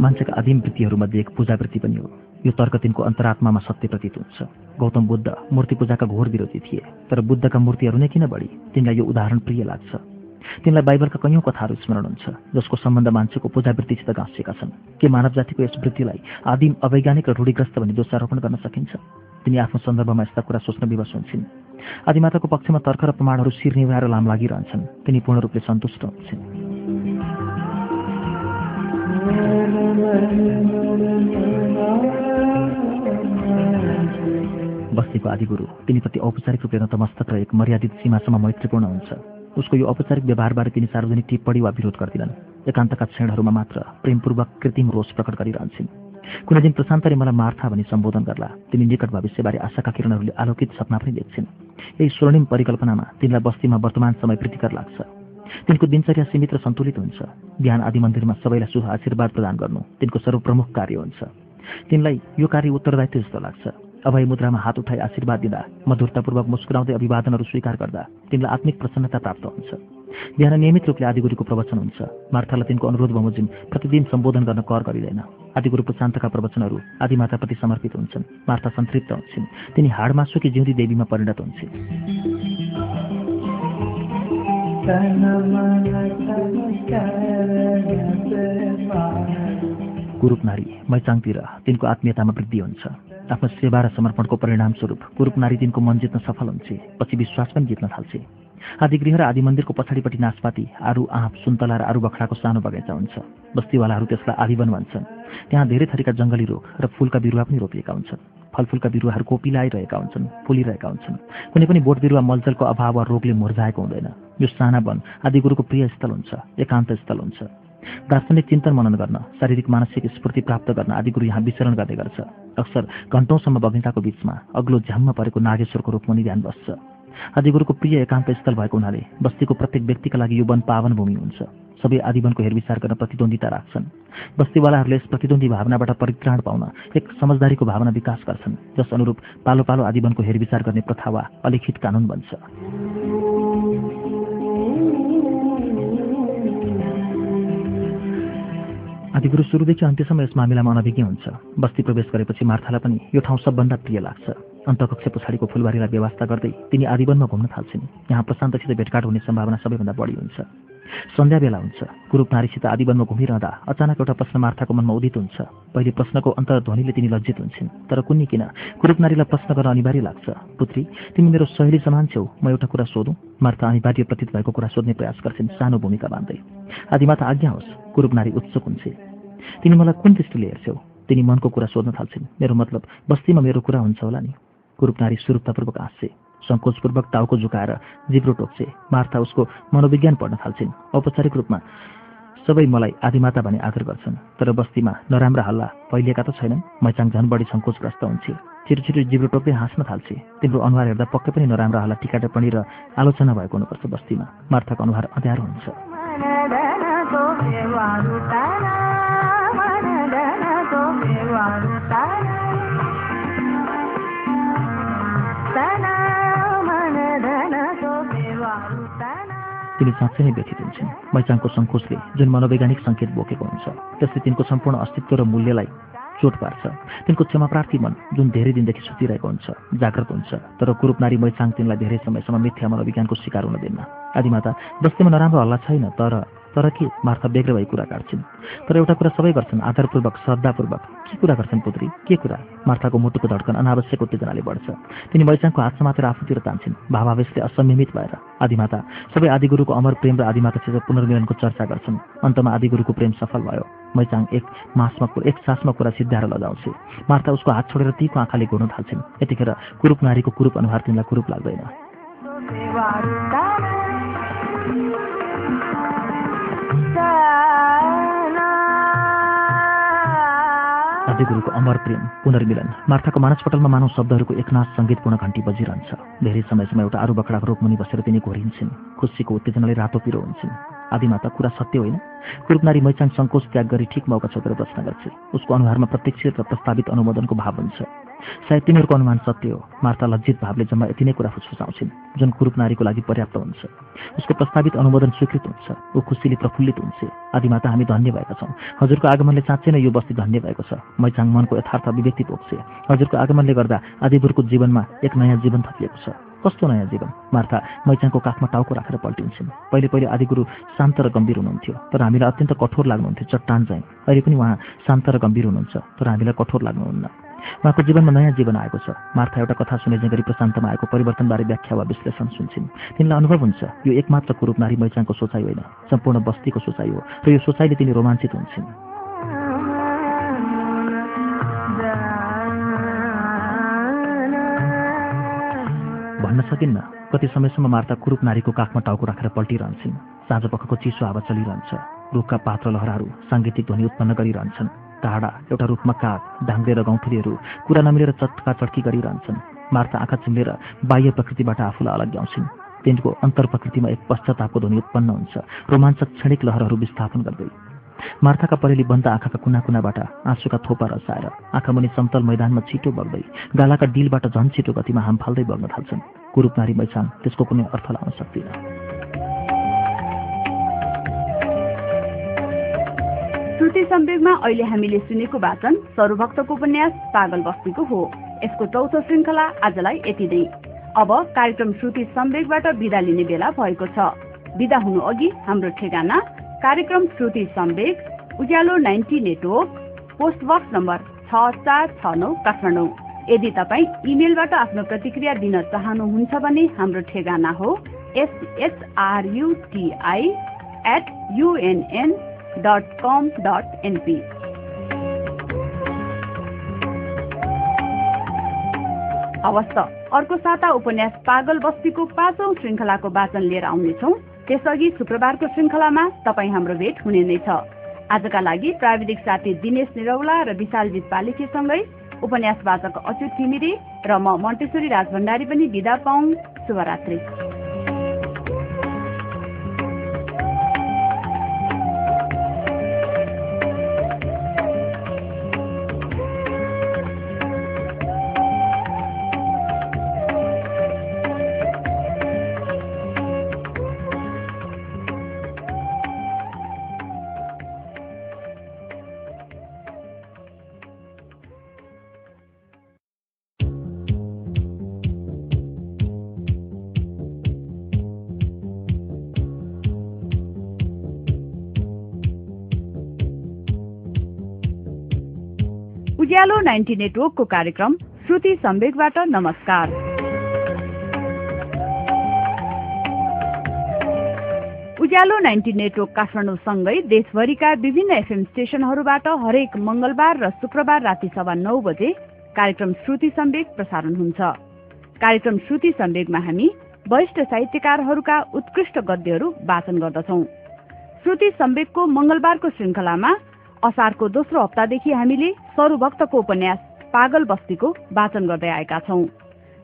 मान्छेका आदिम वृत्तिहरूमध्ये एक पूजावृत्ति पनि हो। यो तर्क तिनको अन्तरात्मामा सत्य प्रतीत हुन्छ। गौतम बुद्ध मूर्ति पूजाका घोर विरोधी थिए तर बुद्धका मूर्तिहरू नै किन बढी? तिनलाई यो उदाहरण प्रिय लाग्छ। तिनलाई बाइबलका कैयौँ कथाहरू स्मरण हुन्छ जसको सम्बन्ध मान्छेको पूजावृत्तिसित गाँसिएका छन्। के मानव जातिको यस वृत्तिलाई आदिम अवैज्ञानिक र रूढिग्रस्त भनी दोषारोपण गर्न सकिन्छ? तिनी आफ्नो सन्दर्भमा यस्ता कुरा सोच्न विवश हुन्छन्। आदिमाताको पक्षमा तर्क र प्रमाणहरू शिर लाम लागिरहन्छन्। तिनी पूर्ण रूपले सन्तुष्ट हुन्छन्। बस्तीको आदिगुरु तिनीप्रति औपचारिक रूपले नतमस्तक र एक मर्यादित सीमासम्म मैत्रीपूर्ण हुन्छ। उसको यो औपचारिक व्यवहारबारे तिनी सार्वजनिक टिप्पणी वा विरोध गर्दिनन्। एकान्तका क्षणहरूमा मात्र प्रेमपूर्वक कृत्रिम रोष प्रकट गरिरहन्छन्। कुनै दिन प्रशान्तले मलाई मार्था भनी सम्बोधन गर्ला। तिनी निकट भविष्यबारे आशाका किरणहरूले आलोकित सपना पनि देख्छिन्। यही स्वर्णिम परिकल्पनामा तिनलाई बस्तीमा वर्तमान समय प्रीतिकर लाग्छ। तिनको दिनचर्या सीमित र सन्तुलित हुन्छ। बिहान आदि मन्दिरमा सबैलाई शुभ आशीर्वाद प्रदान गर्नु तिनको सर्वप्रमुख कार्य हुन्छ। तिनलाई यो कार्य उत्तरदायित्व जस्तो लाग्छ। अभय मुद्रामा हात उठाई आशीर्वाद दिँदा मधुरतापूर्वक मुस्कुराउँदै अभिवादनहरू स्वीकार गर्दा तिनलाई आत्मिक प्रसन्नता प्राप्त हुन्छ। बिहान नियमित रूपले आदिगुरुको प्रवचन हुन्छ। मार्थालाई तिनको अनुरोध बमोजिम प्रतिदिन सम्बोधन गर्न कर गरिँदैन। आदिगुरु प्रशान्तका प्रवचनहरू आदिमाताप्रति समर्पित हुन्छन्। मार्था सन्तृप्त हुन्छन्। तिनी हाडमासुकी जिउँदी देवीमा परिणत हुन्छन्। कुरूप नारी मैचाङतिर तिनको आत्मीयतामा वृद्धि हुन्छ। आफ्नो सेवा र समर्पणको परिणामस्वरूप कुरूप नारी तिनको मन जित्न सफल हुन्छ पछि विश्वास पनि जित्न थाल्छ। आदिगृह र आदि मन्दिरको पछाडिपट्टि नासपाती आरु आँप सुन्तला र आरु बखडाको सानो बगैँचा हुन्छ। बस्तीवालाहरू त्यसलाई आदिवन भन्छन् त्यहाँ धेरै थरीका जङ्गली रुख र फुलका बिरुवा पनि रोपिएका हुन्छन्। फलफुलका बिरुवाहरू कोपिलाइरहेका हुन्छन् फुलिरहेका हुन्छन्। कुनै पनि बोट बिरुवा मलजलको अभाव वा रोगले मुर्झाएको हुँदैन। यो साना वन आदिगुरुको प्रिय स्थल हुन्छ एकान्त स्थल हुन्छ। दार्शनिक चिन्तन मनन गर्न शारीरिक मानसिक स्फूर्ति प्राप्त गर्न आदिगुरु यहाँ विचरण गर्ने गर्छ। अक्सर घन्टौँसम्म बगैँचाको बिचमा अग्लो झ्याममा परेको नागेश्वरको रूपमुनि ध्यान बस्छ। आदिगुरुको प्रिय एकान्त स्थल भएको हुनाले बस्तीको प्रत्येक व्यक्तिका लागि यो वन पावन भूमि हुन्छ। सबै आदिवनको हेरविचार गर्न प्रतिद्वन्दिता राख्छन्। बस्तीवालाहरूले यस प्रतिद्वन्दी भावनाबाट परित्राण पाउन एक समझदारीको भावना विकास गर्छन्। जस अनुरूप पालो पालो आदिवनको हेरविचार गर्ने प्रथा वा अलिखित कानुन बन्छ। आदिगुरु सुरुदेखि अन्त्यसम्म यस मामिलामा अनभिज्ञ हुन्छ। बस्ती प्रवेश गरेपछि मार्थालाई पनि यो ठाउँ सबभन्दा प्रिय लाग्छ। अन्तकक्ष पछाडिको फुलबारीलाई व्यवस्था गर्दै तिनी आदिवनमा घुम्न थाल्छिन्। यहाँ प्रशान्तसित भेटघाट हुने सम्भावना सबैभन्दा बढी हुन्छ। सन्ध्या बेला हुन्छ। कुरूप नारीसित आदिवनमा घुमिरहँदा अचानक एउटा प्रश्न मार्थाको मनमा उदित हुन्छ। पहिले प्रश्नको अन्तर्ध्वनिले तिनी लज्जित हुन्छन् तर कुनै किन? कुरूप नारीलाई प्रश्न गर्न अनिवार्य लाग्छ। पुत्री तिमी मेरो सहेली समान छेउ म एउटा कुरा सोधौँ? मार्था अनिवार्य प्रतीत भएको कुरा सोध्ने प्रयास गर्छिन् सानो भूमिका बाँध्दै। आदिमाता आज्ञा होस् कुरूप नारी उत्सुक हुन्छ। तिमी मलाई कुन दृष्टिले हेर्छौ? तिनी मनको कुरा सोध्न थाल्छिन्। मेरो मतलब बस्तीमा मेरो कुरा हुन्छ होला नि। कुरूप नारी सुरक्षापूर्वक हाँस्छे। सङ्कोचपूर्वक टाउको झुकाएर जिब्रो टोक्छे। मार्था उसको मनोविज्ञान पढ्न थाल्छिन्। औपचारिक रूपमा सबै मलाई आदिमाता भने आदर गर्छन् तर बस्तीमा नराम्रा हल्ला फैलिएका त छैनन्। मैचाङ झन् बढी सङ्कोचग्रस्त हुन्छे छिटो छिटो जिब्रो टोक्दै हाँस्न थाल्छे। तिम्रो अनुहार हेर्दा पक्कै पनि नराम्रा हल्ला टिका टिप्पणी र आलोचना भएको हुनुपर्छ बस्तीमा। मार्थाको अनुहार अँध्यारो हुन्छ। तिनी साँच्चै नै व्यथित हुन्छन् मैचाङको सङ्कोचले जुन मनोवैज्ञानिक सङ्केत बोकेको हुन्छ त्यसले तिनको सम्पूर्ण अस्तित्व र मूल्यलाई चोट पार्छ तिनको क्षमाप्रार्थी मन जुन धेरै दिनदेखि सुतिरहेको हुन्छ जागृत हुन्छ तर कुरूप नारी मैचाङ तिनलाई धेरै समयसम्म मिथ्या मनोविज्ञानको शिकार हुन दिन्न आदिमाता बस्तीमा नराम्रो हल्ला छैन तर तर के मार्था बेग्र भई कुरा काट्छिन्। तर एउटा कुरा सबै गर्छन् आदरपूर्वक श्रद्धापूर्वक। के कुरा गर्छन् पुत्री? के कुरा? मार्थाको मुटुको धड्कन अनावश्यक उत्तेजनाले बढ्छ। तिनी मैचाङको हात समातेर आफूतिर तान्छन्। भावावेशले असंयमित भएर आदिमाता सबै आदिगुरुको अमर प्रेम र आदिमातासित पुनर्मिलनको चर्चा गर्छन्। अन्तमा आदिगुरुको प्रेम सफल भयो। मैचाङ एक मासमा एक सासमा कुरा सिद्ध्याएर लजाउँछे। मार्था उसको हात छोडेर तीको आँखाले घुर्न थाल्छिन्। यतिखेर कुरूप नारीको कुरूप अनुहार तिमीलाई कुरूप लाग्दैन। आदिगुरुको अमर प्रेम पुनर्मिलन। मार्थाको मानसपटलमा मानव शब्दहरूको एकनाथ सङ्गीतपूर्ण घन्टी बजिरहन्छ। धेरै समयसम्म एउटा आरु बखडाको रूपमुनि बसेर तिनी घोरिन्छन्। खुसीको उत्तेजनाले रातो पिरो हुन्छन् आदिमाता कुरा सत्य होइन। कुरूपनारी मैचाङ सङ्कोच त्याग गरी ठिक मौका छोपेर प्रश्न गर्छ उसको अनुहारमा प्रत्यक्ष र प्रस्तावित अनुमोदनको भाव हुन्छ। सायद तिनीहरूको अनुमान सत्य हो। मार्ता लज्जित भावले जम्मा यति नै कुरा फुसफुसाउँछिन्। जुन कुरूप नारीको लागि पर्याप्त हुन्छ। उसको प्रस्तावित अनुमोदन स्वीकृत हुन्छ। ऊ खुसीले प्रफुल्लित हुन्छ। आदिमाता हामी धन्य भएका छौँ। हजुरको आगमनले साँच्चै नै यो बस्ती धन्य भएको छ। मैचाङ मनको यथार्थ अभिव्यक्ति पोख्छे। हजुरको आगमनले गर्दा आदिपुरको जीवनमा एक नयाँ जीवन थपिएको छ। कस्तो नयाँ जीवन? मार्था मैचाङको काखमा टाउको राखेर पल्टिन्छन्। पहिले पहिले आदिगुरु शान्त र गम्भीर हुनुहुन्थ्यो। तर हामीलाई अत्यन्त कठोर लाग्नुहुन्थ्यो। चट्टान चाहिँ अहिले पनि उहाँ शान्त र गम्भीर हुनुहुन्छ। तर हामीलाई कठोर लाग्नुहुन्न। उहाँको जीवनमा नयाँ जीवन आएको छ। मार्था एउटा कथा सुने गरी प्रशान्तमा आएको परिवर्तनबारे व्याख्या वा विश्लेषण सुन्छन्। तिनलाई अनुभव हुन्छ यो एकमात्र कुरूप नारी मैचाङको सोचाइ होइन सम्पूर्ण बस्तीको सोचाइ हो र यो सोचाइले तिनी रोमाञ्चित हुन्छन्। भन्न सकिन्न कति समयसम्म मार्ता कुरूप नारीको काखमा टाउको राखेर पल्टिरहन्छन्। साँझ पखको चिसो हावा चलिरहन्छ। रुखका पात्र लहराहरू साङ्गीतिक ध्वनि उत्पन्न गरिरहन्छन्। टाढा एउटा रुखमा काग ढाङ्ग्रे र गौँथलीहरू कुरा नमिलेर चटका चट्की गरिरहन्छन्। मार्ता आँखा चिम्लेर बाह्य प्रकृतिबाट आफूलाई अलग्याउँछिन् तिनको अन्तर प्रकृतिमा एक पश्चातापको ध्वनि उत्पन्न हुन्छ रोमाञ्चक क्षणिक लहरहरू विस्थापन गर्दै। मार्थाका परेली बन्द आँखाका कुना कुनाबाट आँसुका थोपा रसाएर आँखा मुनि समतल मैदानमा छिटो बग्दै गालाका डिलबाट झन् छिटो गतिमा हाम फाल्दै बग्न थाल्छन्। कुरूप नारी मैछान त्यसको कुनै अर्थ लाउन सक्दिन। श्रुति सम्वेगमा अहिले हामीले सुनेको वाचन सरूभक्तको उपन्यास पागल बस्तीको हो। यसको चौथो श्रृङ्खला आजलाई यति नै। अब कार्यक्रम श्रुति सम्वेगबाट विदा लिने बेला भएको छ। विदा हुनु अघि हाम्रो ठेगाना कार्यक्रम Shruti Samveg Ujyaalo ninety network post box number छ चार छ नौ काठमाडौँ। यदि तपाईँ इमेलबाट आफ्नो प्रतिक्रिया दिन चाहनुहुन्छ भने हाम्रो ठेगाना हो S H R U T I at U N N dot com dot N P हवस् अर्को साता उपन्यास पागल बस्तीको पाँचौं श्रृङ्खलाको वाचन लिएर आउनेछौ। त्यसअघि शुक्रबारको श्रृङ्खलामा तपाईँ हाम्रो भेट हुने नै छ। आजका लागि प्राविधिक साथी दिनेश निरौला र विशालजित पालिकेसँगै उपन्यास वाचक अच्युत घिमिरे र म मन्टेश्वरी राजभण्डारी पनि विदा पाउँ शुभरात्रि। उज्यालो नाइन्टी नेटवर्कको कार्यक्रम श्रुति सम्वेकबाट नमस्कार। उज्यालो नाइन्टी नेटवर्क काठमाडौँसँगै देशभरिका विभिन्न एफएम स्टेशनहरूबाट हरेक मंगलबार र शुक्रबार राति सभा नौ बजे कार्यक्रम श्रुति सम्वेक प्रसारण हुन्छ। कार्यक्रम श्रुति सम्वेकमा हामी वरिष्ठ साहित्यकारहरूका उत्कृष्ट गद्यहरू वाचन गर्दछौ। श्रुति सम्वेकको मंगलबारको श्रृंखलामा असारको दोस्रो हप्तादेखि हामीले सरूभक्तको उपन्यास पागल बस्तीको वाचन गर्दै आएका छौं।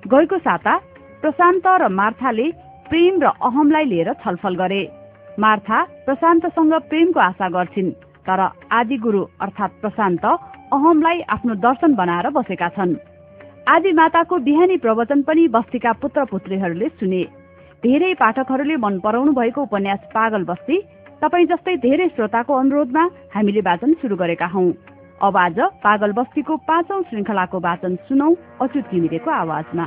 गएको साता प्रशान्त र मार्थाले प्रेम र अहमलाई लिएर छलफल गरे। मार्था प्रशान्तसँग प्रेमको आशा गर्छिन् तर आदि गुरु अर्थात् प्रशान्त अहमलाई आफ्नो दर्शन बनाएर बसेका छन्। आदि माताको बिहानी प्रवचन पनि बस्तीका पुत्र पुत्रीहरूले सुने। धेरै पाठकहरूले मन पराउनु भएको उपन्यास पागल बस्ती तपाईँ जस्तै धेरै श्रोताको अनुरोधमा हामीले वाचन शुरू गरेका हौ। अब आज पागल बस्तीको पाँचौं श्रृङ्खलाको वाचन सुनौ अच्युत घिमिरेको आवाजमा।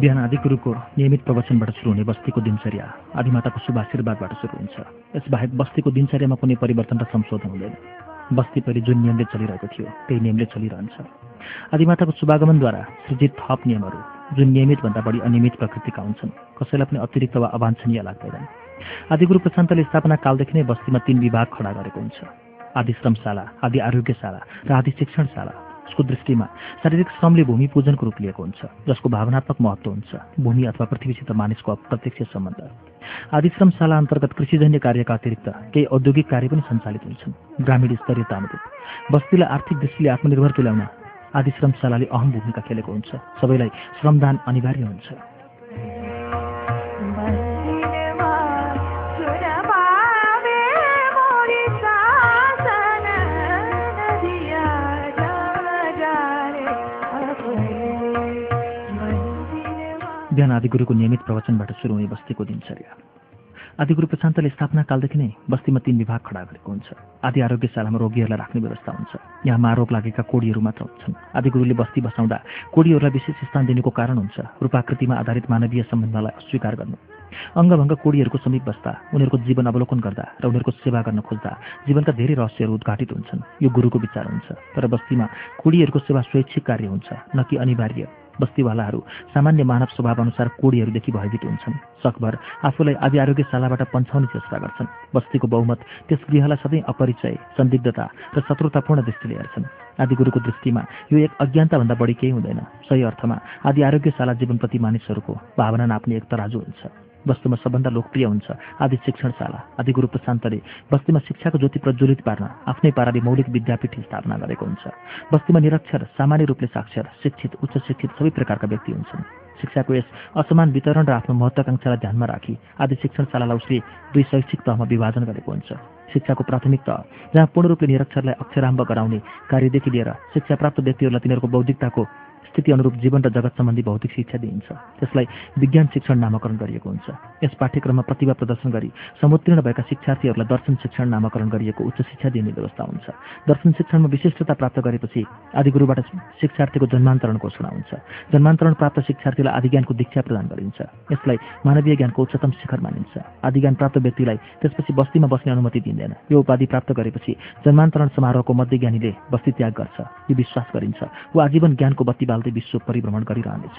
बिहान आदिगुरुको नियमित प्रवचनबाट सुरु हुने बस्तीको दिनचर्या आदिमाताको शुभ आशीर्वादबाट सुरु हुन्छ। यसबाहेक बस्तीको दिनचर्यामा कुनै परिवर्तन र संशोधन हुँदैन। बस्ती पहिले जुन नियमले चलिरहेको थियो त्यही नियमले चलिरहन्छ। आदिमाताको शुभागमनद्वारा सृजित थप नियमहरू जुन नियमित भन्दा बढी अनियमित प्रकृतिका हुन्छन् कसैलाई पनि अतिरिक्त वा अवाञ्छनीय लाग्दैन आदिगुरु प्रशान्तले स्थापना कालदेखि नै बस्तीमा तीन विभाग खडा गरेको हुन्छ। आदि श्रमशाला आदि आरोग्यशाला र आदि शिक्षणशाला। उसको दृष्टिमा शारीरिक श्रमले भूमि पूजनको रूप लिएको हुन्छ जसको भावनात्मक महत्व हुन्छ भूमि अथवा पृथ्वीसित मानिसको अप्रत्यक्ष सम्बन्ध। आदिश्रमशाला अन्तर्गत कृषिजन्य कार्यका अतिरिक्त केही औद्योगिक कार्य पनि सञ्चालित हुन्छन्। ग्रामीण स्तरीयता अनुरूप बस्तीलाई आर्थिक दृष्टिले आत्मनिर्भर तुल्याउन आदिश्रमशालाले अहम भूमिका खेलेको हुन्छ। सबैलाई श्रमदान अनिवार्य हुन्छ। बिहान आदिगुरुको नियमित प्रवचनबाट सुरु हुने बस्तीको दिनचर्या। आदिगुरु प्रशान्तले स्थापना कालदेखि नै बस्तीमा तीन विभाग खडा गरेको हुन्छ। आदि आरोग्यशालामा रोगीहरूलाई राख्ने व्यवस्था हुन्छ। यहाँ महारोग लागेका कोडीहरू मात्र हुन्छन्। आदिगुरुले बस्ती बसाउँदा कोडीहरूलाई विशेष स्थान दिनुको कारण हुन्छ। रूपाकृतिमा आधारित मानवीय सम्बन्धलाई अस्वीकार गर्नु। अङ्गभङ्ग कोडीहरूको समीप बस्दा उनीहरूको जीवन अवलोकन गर्दा र उनीहरूको सेवा गर्न खोज्दा जीवनका धेरै रहस्यहरू उद्घाटित हुन्छन्। यो गुरुको विचार हुन्छ। तर बस्तीमा कोडीहरूको सेवा स्वैच्छिक कार्य हुन्छ न कि अनिवार्य। बस्तीवालाहरू सामान्य मानव स्वभाव अनुसार कोडीहरूदेखि भयभीत हुन्छन्। सकभर आफूलाई आदि आरोग्यशालाबाट पन्छाउने चेष्टा गर्छन्। बस्तीको बहुमत त्यस गृहलाई सधैँ अपरिचय सन्दिग्धता र शत्रुतापूर्ण दृष्टिले हेर्छन्। आदिगुरुको दृष्टिमा यो एक अज्ञानताभन्दा बढी केही हुँदैन। सही अर्थमा आदि आरोग्यशाला जीवनप्रति मानिसहरूको भावना नाप्ने एक तराजु हुन्छ। वस्तुमा सबभन्दा लोकप्रिय हुन्छ। आदि शिक्षणशाला आदि गुरु प्रशान्तले बस्तीमा शिक्षाको ज्योति प्रज्वलित पार्न आफ्नै पाराले मौलिक विद्यापीठ स्थापना गरेको हुन्छ। बस्तीमा निरक्षर सामान्य रूपले साक्षर शिक्षित उच्च शिक्षित सबै प्रकारका व्यक्ति हुन्छन्। शिक्षाको यस असमान वितरण र आफ्नो महत्वाकांक्षालाई ध्यानमा राखी आदि शिक्षणशालालाई उसले दुई शैक्षिक तहमा विभाजन गरेको हुन्छ। शिक्षाको प्राथमिक तह जहाँ पूर्ण रूपले निरक्षरलाई अक्षराम्ब गराउने कार्यदेखि लिएर शिक्षा प्राप्त व्यक्तिहरूलाई तिनीहरूको बौद्धिकताको स्थिति अनुरूप जीवन र जगत सम्बन्धी भौतिक शिक्षा दिइन्छ। त्यसलाई विज्ञान शिक्षण नामाकरण गरिएको हुन्छ। यस पाठ्यक्रममा प्रतिभा प्रदर्शन गरी समुत्तीर्ण भएका शिक्षार्थीहरूलाई दर्शन शिक्षण नामाकरण गरिएको उच्च शिक्षा दिने व्यवस्था हुन्छ। दर्शन शिक्षणमा विशिष्टता प्राप्त गरेपछि आदिगुरुबाट शिक्षार्थीको जन्मान्तरण घोषणा हुन्छ। जन्मान्तरण प्राप्त शिक्षार्थीलाई आदिज्ञानको दीक्षा प्रदान गरिन्छ। यसलाई मानवीय ज्ञानको उच्चतम शिखर मानिन्छ। आदिज्ञान प्राप्त व्यक्तिलाई त्यसपछि बस्तीमा बस्ने अनुमति दिँदैन। यो उपाधि प्राप्त गरेपछि जन्मान्तरण समारोहको मध्य ज्ञानीले बस्ती त्याग गर्छ। यो विश्वास गरिन्छ। वा आजीवन ज्ञानको बत्ती बाल्दै विश्व परिभ्रमण गरिरहनेछ।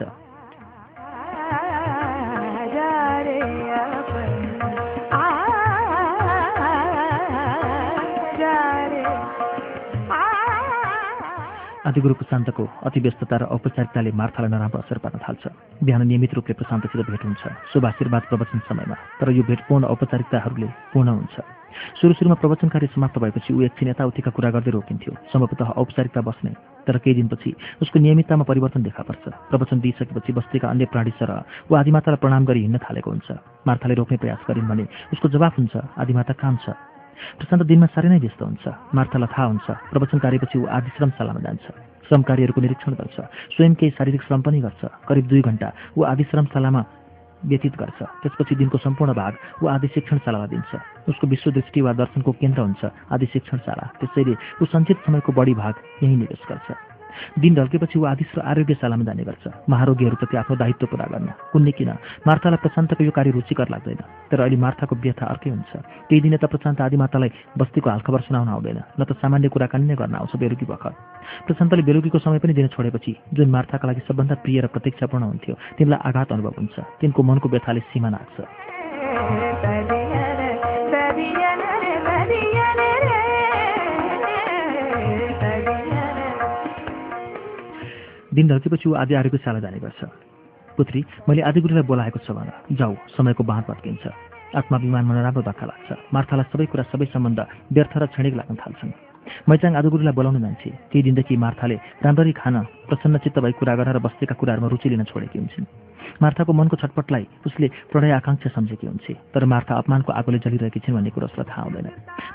आदिगुरु प्रशान्तको अति व्यस्तता र औपचारिकताले मार्थालाई नराम्रो असर पार्न थाल्छ। बिहान नियमित रूपले प्रशान्तसित भेट हुन्छ। शुभ आशीर्वाद प्रवचन समयमा तर यो भेट पूर्ण औपचारिकताहरूले पूर्ण हुन्छ। सुरु सुरुमा प्रवचन कार्य समाप्त भएपछि ऊ एकछिन यताउतिका कुरा गर्दै रोकिन्थ्यो। सम्भवतः औपचारिकता बस्ने तर केही दिनपछि उसको नियमिततामा परिवर्तन देखा पर्छ। प्रवचन दिइसकेपछि बस्तीका अन्य प्राणी सरह ऊ आदिमातालाई प्रणाम गरी हिँड्न थालेको हुन्छ। मार्थाले रोक्ने प्रयास गरिन् भने उसको जवाफ हुन्छ आदिमाता काम छ। प्रशान्त दिनमा साह्रै नै व्यस्त हुन्छ। मार्थालाई थाहा हुन्छ। प्रवचन कार्यपछि ऊ आदि श्रमशालामा जान्छ। श्रम कार्यहरूको निरीक्षण गर्छ। स्वयं केही शारीरिक श्रम पनि गर्छ। करिब दुई घन्टा ऊ आदि श्रमशालामा व्यतीत गर्छ। त्यसपछि दिनको सम्पूर्ण भाग ऊ आदि शिक्षणशालामा दिन्छ। उसको विश्वदृष्टि वा दर्शनको केन्द्र हुन्छ। आदि शिक्षणशाला। त्यसैले ऊ सञ्चित समयको बढी भाग यहीँ निवेश गर्छ। दिन ढल्केपछि ऊ आदिश र आरोग्यशालामा जाने गर्छ। महारोगीहरूप्रति आफ्नो दायित्व पुरा गर्न। कुन्ने किन? मार्थालाई प्रशान्तको यो कार्य रुचिकर लाग्दैन। तर अहिले मार्थाको व्यथा अर्कै हुन्छ। केही दिन त प्रशान्त आदिमातालाई बस्तीको हालखबर सुनाउन आउँदैन। न त सामान्य कुराकानी नै गर्न आउँछ बेलुकी भर्खर। प्रशान्तले बेलुकीको समय पनि दिन छोडेपछि जुन मार्थाका लागि सबभन्दा प्रिय र प्रतीक्षापूर्ण हुन्थ्यो तिनलाई आघात अनुभव हुन्छ। तिनको मनको व्यथाले सीमा नाग्छ। दिन ढल्केपछि ऊ आदि आरोग्यशाला जाने गर्छ। पुत्री मैले आदिगुरुलाई बोलाएको छ भन। जाऊ समयको बाँध भत्किन्छ आत्माभिमानमा नराम्रो धक्का लाग्छ। मार्थालाई सबै कुरा सबै सम्बन्ध व्यर्थ र क्षणिक लाग्न थाल्छन्। मैचाङ आदिगुरुलाई बोलाउन जान्छे केही दिनदेखि मार्थाले राम्ररी खान प्रसन्नचित्त भई कुरा गरेर बस्तीका कुराहरूमा रुचि लिन छोडेकी हुन्छन्। मार्थाको मनको छटपटलाई उसले प्रणय आकाङ्क्षा सम्झेकी हुन्छ तर मार्था अपमानको आगोले जलिरहेकी छिन् भन्ने कुरो उसलाई थाहा हुँदैन।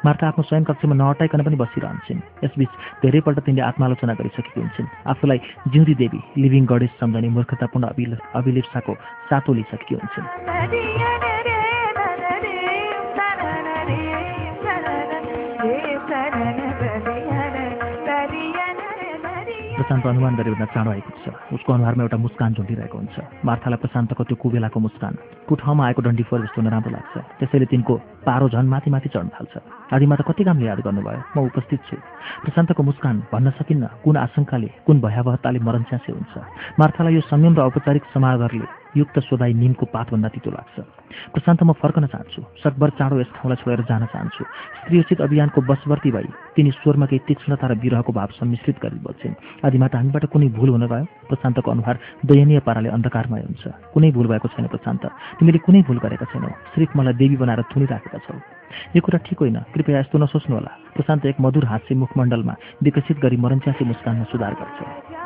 मार्था आफ्नो स्वयं कक्षमा नअटाइकन पनि बसिरहन्छन्। यसबीच धेरैपल्ट तिनले आत्मालोचना गरिसकेकी हुन्छन्। आफूलाई जिउँदी देवी लिभिङ गडेस सम्झने मूर्खतापूर्ण अभिल अभिलिप्साको सातो लिइसकेकी हुन्छन्। प्रशान्त अनुमान गरेभन्दा चाँडो आइपुग्छ उसको अनुहारमा एउटा मुस्कान झुन्डिरहेको हुन्छ। मार्थालाई प्रशान्तको त्यो कुबेलाको मुस्कान। कुठाउँमा आएको डन्डीफोर जस्तो नराम्रो लाग्छ। त्यसैले तिनको पारो झन् माथि माथि चढ्न थाल्छ। आदिमा त कति कामले याद गर्नुभयो। म उपस्थित छु। प्रशान्तको मुस्कान भन्न सकिन्न कुन आशंकाले कुन भयावहताले मरणच्यासे हुन्छ। मार्थालाई यो संयम र औपचारिक समागरले युक्त सोधाई निमको पातभन्दा तितो लाग्छ। प्रशान्त म फर्कन चाहन्छु। सकभर चाँडो यस ठाउँलाई छोडेर जान चाहन्छु। स्त्रीयोचित अभियानको बसवर्ती भई तिनी स्वरमा केही तीक्ष्णता र विरहको भाव सम्मिश्रित गरी बोल्छिन् आदिमाता हामीबाट कुनै भूल हुन गयो प्रशान्तको अनुहार दयनीय पाराले अन्धकारमय हुन्छ। कुनै भूल भएको छैन प्रशान्त। तिमीले कुनै भूल गरेका छैनौ। सिर्फ मलाई देवी बनाएर थुनिराखेका छौ। यो कुरा ठिक होइन। कृपया यस्तो नसोच्नु होला प्रशान्त एक मधुर हास्य मुखमण्डलमा विकसित गरी मरन्च्यासी मुस्कानमा सुधार गर्छ।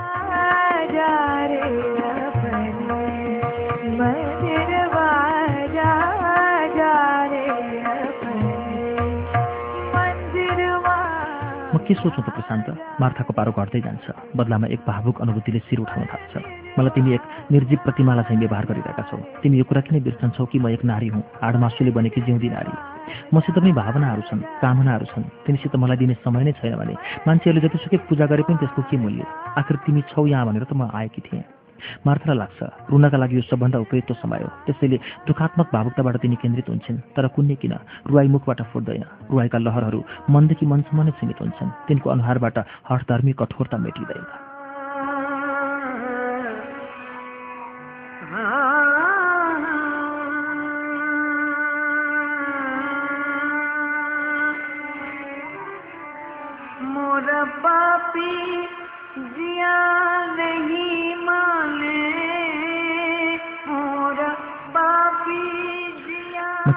के सोच्नु त प्रशान्त मार्थाको पारो घट्दै जान्छ। बदलामा एक भावुक अनुभूतिले शिर उठाउन थाल्छ। मलाई तिमी एक निर्जीव प्रतिमालाई चाहिँ व्यवहार गरिरहेका छौ। तिमी यो कुरा किन बिर्सन्छौ कि म एक नारी हुँ? हाडमासुले बनेकी जिउँदी नारी। मसित पनि भावनाहरू छन् कामनाहरू छन्। तिमीसित मलाई दिने समय नै छैन भने मान्छेहरूले जतिसुकै पूजा गरे पनि त्यसको के मूल्य? आखिर तिमी छौ यहाँ भनेर त म आएकी थिएँ। मार्थालाई लाग्छ। रुनका लागि यो सबभन्दा उपयुक्त समय हो। त्यसैले दुःखात्मक भावुकताबाट तिनी केन्द्रित हुन्छन् तर कुन्ने किन? रुवाई मुखबाट फुट्दैन रुवाईका लहरहरू मनदेखि मनसम्म नै सीमित हुन्छन्। तिनको अनुहारबाट हठधर्मी कठोरता मेटिँदैन।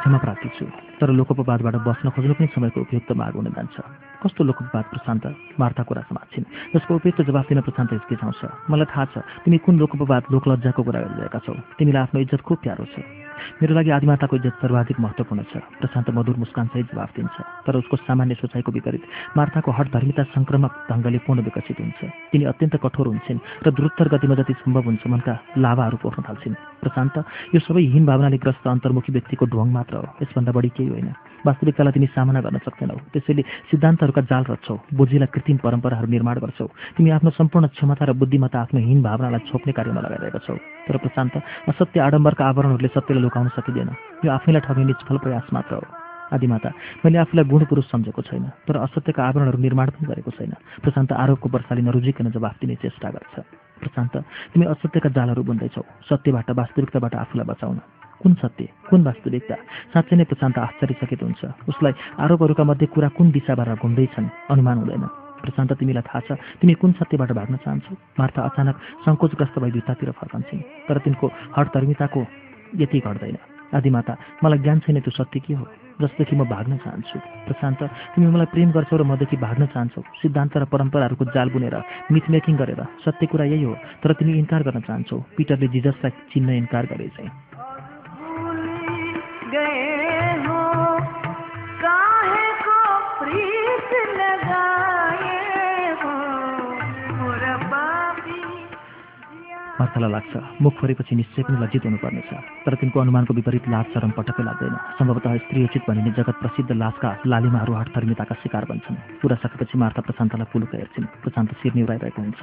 क्षमा प्रार्थी छु तर लोकोपवादबाट बस्न खोज्नु पनि समयको उपयुक्त मार्ग हुन जान्छ कस्तो लोकोपवाद प्रशान्त? मार्था कुरा समात्छिन् जसको उपयुक्त जवाफ दिन प्रशान्त हिचकिचाउँछ मलाई थाहा छ तिमी कुन लोकोपवाद लोकलज्जाको कुरा गरिरहेका छौ। तिमीलाई आफ्नो इज्जत खुब प्यारो छ। मेरो लागि आदिमाताको इज्जत सर्वाधिक महत्त्वपूर्ण छ। प्रशान्त मधुर मुस्कानसहित जवाफ दिन्छ तर उसको सामान्य सोचाइको विपरीत मार्थाको हठधर्मिता संक्रमक ढङ्गले पूर्ण विकसित हुन्छ। तिनी अत्यन्त कठोर हुन्छन् र द्रुत्तर गतिमा जति सम्भव हुन्छ मनका लाभाहरू पोख्न थाल्छिन्। प्रशान्त यो सबै हीन भावनाले ग्रस्त अन्तर्मुखी व्यक्तिको ढोङ मात्र हो यसभन्दा बढी केही होइन। वास्तविकतालाई तिमी सामना गर्न सक्दैनौ। त्यसैले सिद्धान्तहरूका जाल रच्छौ बुझिला कृत्रिम परम्पराहरू निर्माण गर्छौ। तिमी आफ्नो सम्पूर्ण क्षमता र बुद्धिमत्ता आफ्नो हीन भावनालाई छोप्ने कार्यमा लगाइरहेका छौ। तर प्रशान्त असत्य आडम्बरका आवरणहरूले सत्यलाई लुकाउन सकिँदैन। यो आफैलाई ठग्ने निष्फल प्रयास मात्र हो। आदिमाता मैले आफूलाई गुण पुरुष सम्झेको छैन तर असत्यका आवरणहरू निर्माण पनि गरेको छैन। प्रशान्त आरोपको वर्षाले नरुझिकन जवाफ दिने चेष्टा गर्छ। प्रशान्त तिमी असत्यका जालहरू बुन्दैछौ। सत्यबाट वास्तविकताबाट आफूलाई बचाउन। कुन सत्य कुन वास्तविकता? साँच्चै नै प्रशान्त आश्चर्यचकित हुन्छ। उसलाई आरोपहरूका मध्ये कुरा कुन दिशाबाट घुम्दैछन् अनुमान हुँदैन। प्रशान्त तिमीलाई थाहा छ तिमी कुन सत्यबाट भाग्न चाहन्छौ? मार्था अचानक सङ्कोचग्रस्त भई भित्तातिर फर्कन्छन् तर तिनको हडतर्मिताको यति घट्दैन। आदिमाता मलाई ज्ञान छैन त्यो सत्य के हो जसदेखि म भाग्न चाहन्छु। प्रशान्त तिमी मलाई प्रेम गर्छौ र मदेखि भाग्न चाहन्छौ। सिद्धान्त र परम्पराहरूको जाल बुनेर मिथ मेकिङ गरेर सत्य कुरा यही हो तर तिमी इन्कार गर्न चाहन्छौ। पिटरले जिजसलाई चिन्न इन्कार गरे चाहिँ मार्थालाई लाग्छ। मुख फोरेपछि निश्चय पनि लज्जित हुनुपर्नेछ। तर तिनको अनुमानको विपरीत लाज शरम पटक्कै लाग्दैन। सम्भवतः स्त्रीयोचित भनिने जगत प्रसिद्ध लाजका लालिमाहरू हठधर्मिताका शिकार बन्छन्। कुरा सकेपछि मार्था प्रशान्तलाई पुलुक हेर्छिन्। प्रशान्त शिर निहुराइरहेको हुन्छ।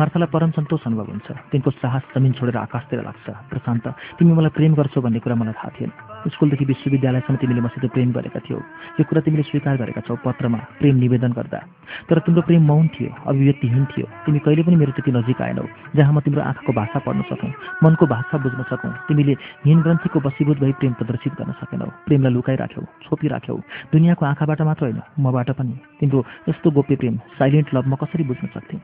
मार्थालाई परम सन्तोष अनुभव हुन्छ। तिनको साहस जमिन छोडेर आकाशतिर लाग्छ। प्रशान्त तिमी मलाई प्रेम गर्छौ भन्ने कुरा मलाई थाहा थिएन। स्कुलदेखि विश्वविद्यालयसम्म तिमीले मसित प्रेम गरेका थियौ। यो कुरा तिमीले स्वीकार गरेका छौ पत्रमा प्रेम निवेदन गर्दा। तर तिम्रो प्रेम मौन थियो अभिव्यक्तिहीन थियो। तिमी कहिले पनि मेरो त्यति नजिक आएनौ। जहाँ म तिम्रो आँखाको भाषा पढ्न सकौँ मनको भाषा बुझ्न सकौँ। तिमीले हिन ग्रन्थीको बसीभूत भई प्रेम प्रदर्शित गर्न सकेनौ। प्रेमलाई लुकाइराख्यौ छोपिराख्यौ। दुनियाँको आँखाबाट मात्र होइन मबाट पनि। तिम्रो यस्तो गोप्य प्रेम साइलेन्ट लभ म कसरी बुझ्न सक्थेँ?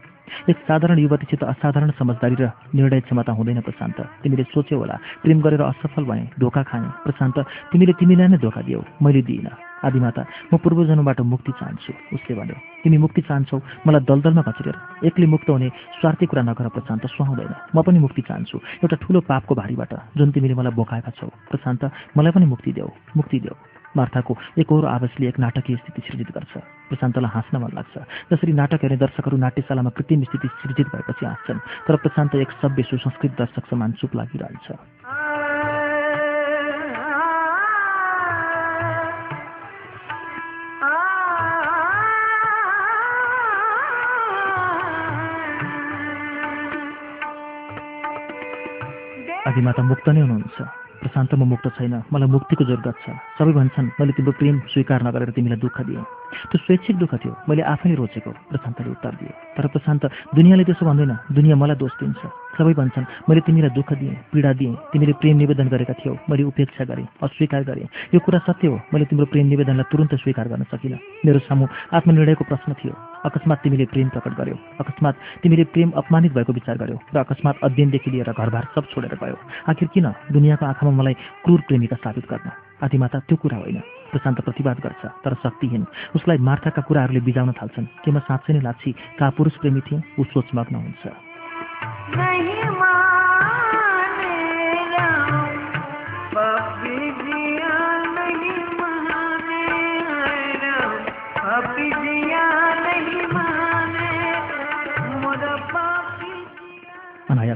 एक साधारण युवतीसित असाधारण समझदारी र निर्णय क्षमता हुँदैन प्रशान्त। तिमीले सोच्यौ होला प्रेम गरेर असफल भएँ धोका खाएँ। प्रशान्त तिमीले तिमीलाई नै धोका दियौ मैले दिइनँ। आदिमाता म पूर्वजन्मबाट मुक्ति चाहन्छु उसले भन्यो। तिमी मुक्ति चाहन्छौ मलाई दलदलमा खचेर एक्लै मुक्त हुने स्वार्थी कुरा नगर प्रशान्त सुहाउँदैन। म पनि मुक्ति चाहन्छु। एउटा ठुलो पापको भारीबाट जुन तिमीले मलाई बोकाएका छौ। प्रशान्त मलाई पनि मुक्ति देऊ मुक्ति देऊ। मार्थाको एकहोरो आवाजले एक नाटकीय स्थिति सृजित गर्छ। प्रशान्तलाई हाँस्न मन लाग्छ। जसरी नाटक हेर्ने दर्शकहरू नाट्यशालामा कृत्रिम स्थिति सृजित भएपछि हाँस्छन् तर प्रशान्त एक सभ्य सुसंस्कृत दर्शक समान चुप लागिरहन्छ। आदिमाता मुक्त नै हुनुहुन्छ। प्रशान्त म मुक्त छैन मलाई मुक्तिको जरुरत छ। सबै भन्छन् मैले तिम्रो प्रेम स्वीकार नगरेर तिमीलाई दुःख दिएँ। त्यो स्वैच्छिक दुःख थियो मैले आफै रोजेको प्रशान्तले उत्तर दिए तर प्रशान्त दुनियाँले त्यसो भन्दैन दुनियाँ मलाई दोष दिन्छ। सबै भन्छन् मैले तिमीलाई दुःख दिएँ पीडा दिएँ तिमीले प्रेम निवेदन गरेका थियौ मैले उपेक्षा गरेँ अस्वीकार गरेँ। यो कुरा सत्य हो मैले तिम्रो प्रेम निवेदनलाई तुरन्त स्वीकार गर्न सकिनँ। मेरो सामु आत्मनिर्णयको प्रश्न थियो अकस्मात तिमीले प्रेम प्रकट गर्यौ अकस्मात तिमीले प्रेम अपमानित भएको विचार गर्यौ र अकस्मात अध्ययनदेखि लिएर घरबार सब छोडेर गयो। आखिर किन दुनियाँको आँखामा मलाई क्रूर प्रेमिका साबित गर्न? आदिमाता त्यो कुरा होइन प्रशान्त प्रतिवाद गर्छ तर शक्तिहीन। उसलाई मार्थाका कुराहरूले बिजाउन थाल्छन्। के म साँच्चै नै लाक्षी का पुरुष प्रेमी थिएँ ऊ सोचमग्न हुन्छ। नहीं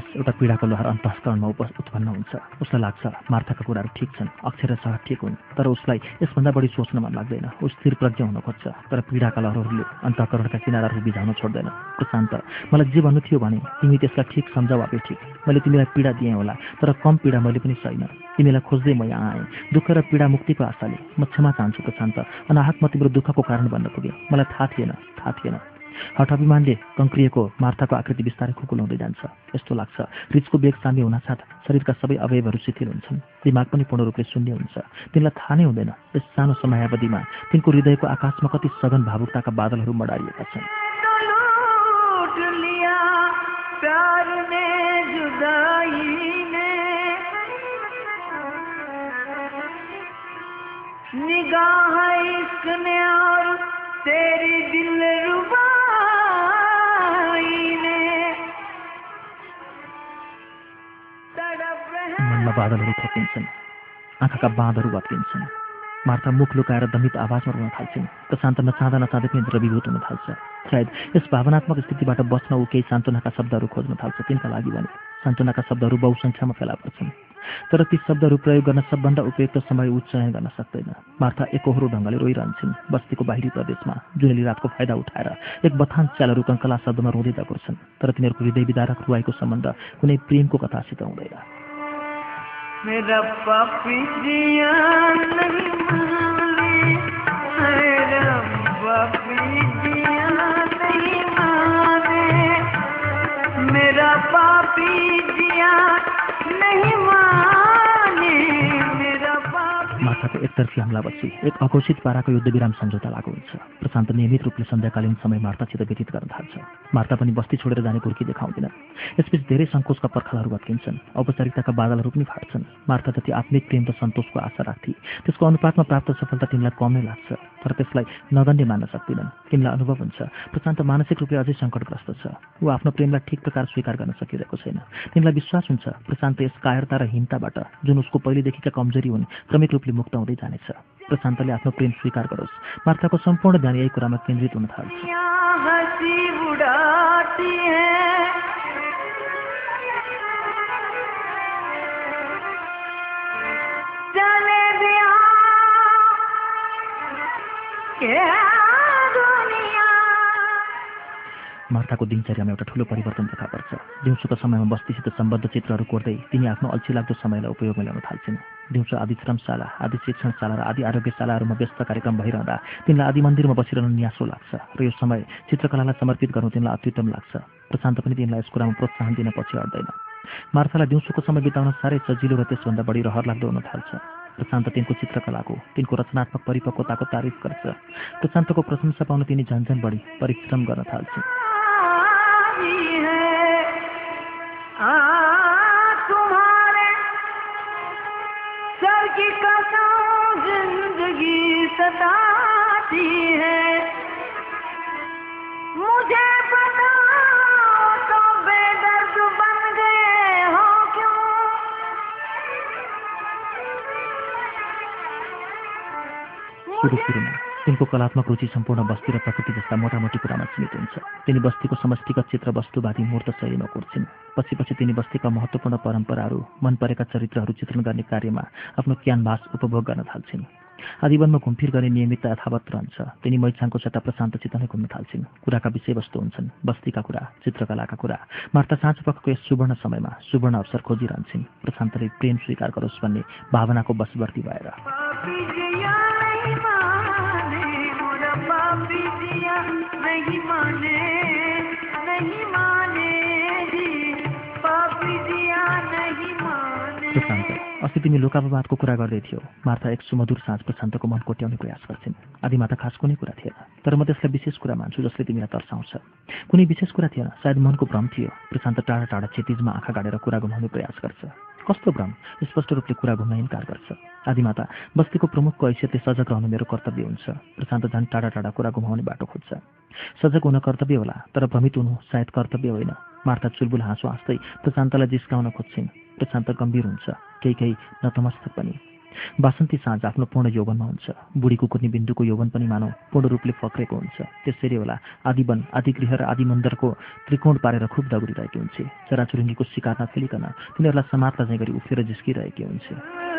अनायास एउटा पीडाको लहर अन्तस्करणमा उप उत्पन्न हुन्छ। उसलाई लाग्छ मार्थाका कुराहरू ठिक छन् अक्षर सह ठिक हुन् तर उसलाई यसभन्दा बढी सोच्न मन लाग्दैन। ऊ स्थिर प्रज्ञ हुन खोज्छ तर पीडाका लहरहरूले अन्तकरणका किनाराहरू बिझाउन छोड्दैन। प्रशान्त मलाई जे भन्नु थियो भने तिमी त्यसलाई ठिक सम्झाउ आफै ठिक। मैले तिमीलाई पीडा दिएँ होला तर कम पीडा मैले पनि सैन तिमीलाई खोज्दै म यहाँ आएँ। दुःख र पीडा मुक्तिको आशाले म क्षमा चाहन्छु प्रशान्त। अनाहत म तिम्रो दुःखको कारण बन्न पुगेँ मलाई थाहा थिएन थाहा थिएन। हठ अभिमानले कङ्क्रिएको मार्थाको आकृति बिस्तारै खुकुलाउँदै जान्छ। यस्तो लाग्छ। रिचको बेग सामी हुनासाथ शरीरका सबै अवयवहरू शिथिल हुन्छन्। दिमाग पनि पूर्ण रूपले शून्य हुन्छ। तिनलाई थाहा नै हुँदैन। यस सानो समयावधिमा तिनको हृदयको आकाशमा कति सघन भावुकताका बादलहरू मडारिएका छन्। निगाह इश्क और तेरी दिल रुबाई रहे मनमा बादलहरू थोकिन्छन् आँखाका बाँधहरू भत्किन्छन् मार्था मुख लुकाएर दमित आवाजमा रुन थाल्छन् प्रशान्त नचाहँदा नचाहँदै पनि द्रवीभूत हुन थाल्छ। सायद यस भावनात्मक स्थितिबाट बच्न ऊ केही सान्त्वनाका शब्दहरू खोज्न थाल्छ तिनका लागि भने सान्त्वनाका शब्दहरू बहुसङ्ख्यामा फेला पर्छन्। तर ती शब्दहरू प्रयोग गर्न सबभन्दा उपयुक्त समय ऊ चयन गर्न सक्दैन। मार्था एकहोरो ढङ्गले रोइरहन्छन् बस्तीको बाहिरी प्रदेशमा जुनेली रातको फाइदा उठाएर एक बथान च्यालहरू कङ्कला शब्दमा रोँदै दगुर्छन्। तर तिनीहरूको हृदय विदारक रुवाईको सम्बन्ध कुनै प्रेमको कथासित हुँदैन। मेरा पापी जिया नहीं माने मेरा पापी जिया नहीं माने मेरा पापी जिया एक एकतर्फी हमलापछि एक अघोषित पाराको युद्धविराम सम्झौता लागू हुन्छ। प्रशान्त नियमित रूपले सन्ध्याकालीन समय मार्तासित व्यतीत गर्न थाल्छ। मार्ता पनि बस्ती छोडेर जाने कुर्की देखाउँदिन। यसपछि धेरै सङ्कोचका पर्खालहरू भत्किन्छन् औपचारिकताका बादलहरू पनि फाट्छन्। मार्ता जति आत्मिक प्रेम र सन्तोषको आशा राख्थे। त्यसको अनुपातमा प्राप्त सफलता तिमीलाई कम लाग्छ। तर त्यसलाई नगण्य मान्न सक्दिनन्। तिमीलाई अनुभव हुन्छ। प्रशान्त मानसिक रूपले अझै सङ्कटग्रस्त छ। ऊ आफ्नो प्रेमलाई ठिक प्रकार स्वीकार गर्न सकिरहेको छैन। तिमीलाई विश्वास हुन्छ। प्रशान्त यस कायरता र हिंताबाट जुन उसको पहिलेदेखिका कमजोरी हुन् क्रमिक रूपले मुक्त हुँदै जानेछ। प्रशान्तले आफ्नो प्रेम स्वीकार गरोस्। मार्ताको सम्पूर्ण ध्यान यही कुरामा केन्द्रित हुन थाल्छ। मार्ताको दिनचर्यामा एउटा ठुलो परिवर्तन देखा पर्छ। दिउँसोको समयमा बस्तीसित सम्बद्ध चित्रहरू कोर्दै तिनी आफ्नो अल्छी लाग्दो समयलाई उपयोगमा ल्याउन थाल्छिन्। दिउँसो आदि श्रमशाला आदि शिक्षणशाला र आदि आरोग्यशालाहरूमा व्यस्त कार्यक्रम भइरहँदा तिनलाई आदि मन्दिरमा बसिरहनु न्यासो लाग्छ र यो समय चित्रकलालाई समर्पित गर्नु तिनलाई अत्युत्तम लाग्छ। प्रशान्त पनि तिनलाई यस कुरामा प्रोत्साहन दिन पछि हट्दैन। मार्थालाई दिउँसोको समय बिताउन साह्रै सजिलो र त्यसभन्दा बढी रहर लाग्दो हुन थाल्छ। प्रशान्त तिनको चित्रकलाको तिनको रचनात्मक परिपक्वताको तारिफ गर्छ। प्रशान्तको प्रशंसा पाउन तिनी झन्झन बढी परिश्रम गर्न सताती है। मुझे पता सुरु सुरुमा तिनको कलात्मक रुचि सम्पूर्ण बस्ती र प्रकृति जस्ता मोटामोटी कुरामा सीमित हुन्छ। तिनी बस्तीको समष्टिगत चित्र वस्तुवादी मूर्त शैलीमा कोर्छिन्। पछि पछि तिनी बस्तीका महत्त्वपूर्ण परम्पराहरू मन परेका चरित्रहरू चित्रण गर्ने कार्यमा आफ्नो क्यानभास उपभोग गर्न थाल्छिन्। आजीवनमा घुमफिर गर्ने नियमितता यथावत रहन्छ। तिनी मैचाङको सट्टा प्रशान्तसित नै घुम्न थाल्छिन्। कुराका विषयवस्तु हुन्छन्। बस्तीका कुरा चित्रकलाका कुरा। मार्ता साँझ पखको यस सुवर्ण समयमा सुवर्ण अवसर खोजिरहन्छन्। प्रशान्तले प्रेम स्वीकार गरोस् भन्ने भावनाको बसवर्ती भएर। नहीं माने नहीं नहीं माने। प्रशान्त अस्ति तिमी लोकापवादको कुरा गर्दै थियौ। मार्था एक सुमधुर साँझ प्रशान्तको मन कोट्याउने प्रयास गर्छिन्। आदिमा त खास कुनै कुरा थिएन तर म त्यसलाई विशेष कुरा मान्छु जसले तिमीलाई तर्साउँछ। कुनै विशेष कुरा थिएन सायद मनको भ्रम थियो। प्रशान्त टाढा टाढा क्षतिजमा आँखा गाडेर कुरा घुमाउने प्रयास गर्छ। कस्तो भ्रम? स्पष्ट रूपले कुरा घुम्न इन्कार गर्छ। आदिमाता बस्तीको प्रमुखको हैसियतले सजग रहनु मेरो कर्तव्य हुन्छ प्रशान्त झन् टाढा टाढा कुरा घुमाउने बाटो खोज्छ। सजग हुन कर्तव्य होला तर भ्रमित हुनु सायद कर्तव्य होइन। मार्ता चुलबुल हाँसो हाँस्दै प्रशान्तलाई जिस्काउन खोज्छिन्। प्रशान्त गम्भीर हुन्छ। केही केही नतमस्तक पनि। वासन्ती साँझ आफ्नो पूर्ण यौवनमा हुन्छ। बुढी कुकुर्नी बिन्दुको यौवन पनि मानव पूर्ण रूपले फक्रेको हुन्छ। त्यसरी होला आदिवन आदिगृह र आदि मन्दिरको त्रिकोण पारेर खुब दगुरिरहेकी हुन्छ। चराचुरुङ्गीको शिकार नफेलिकन तिनीहरूलाई समात्न चाहिँ गरी उफ्रेर जिस्किरहेकी हुन्छ।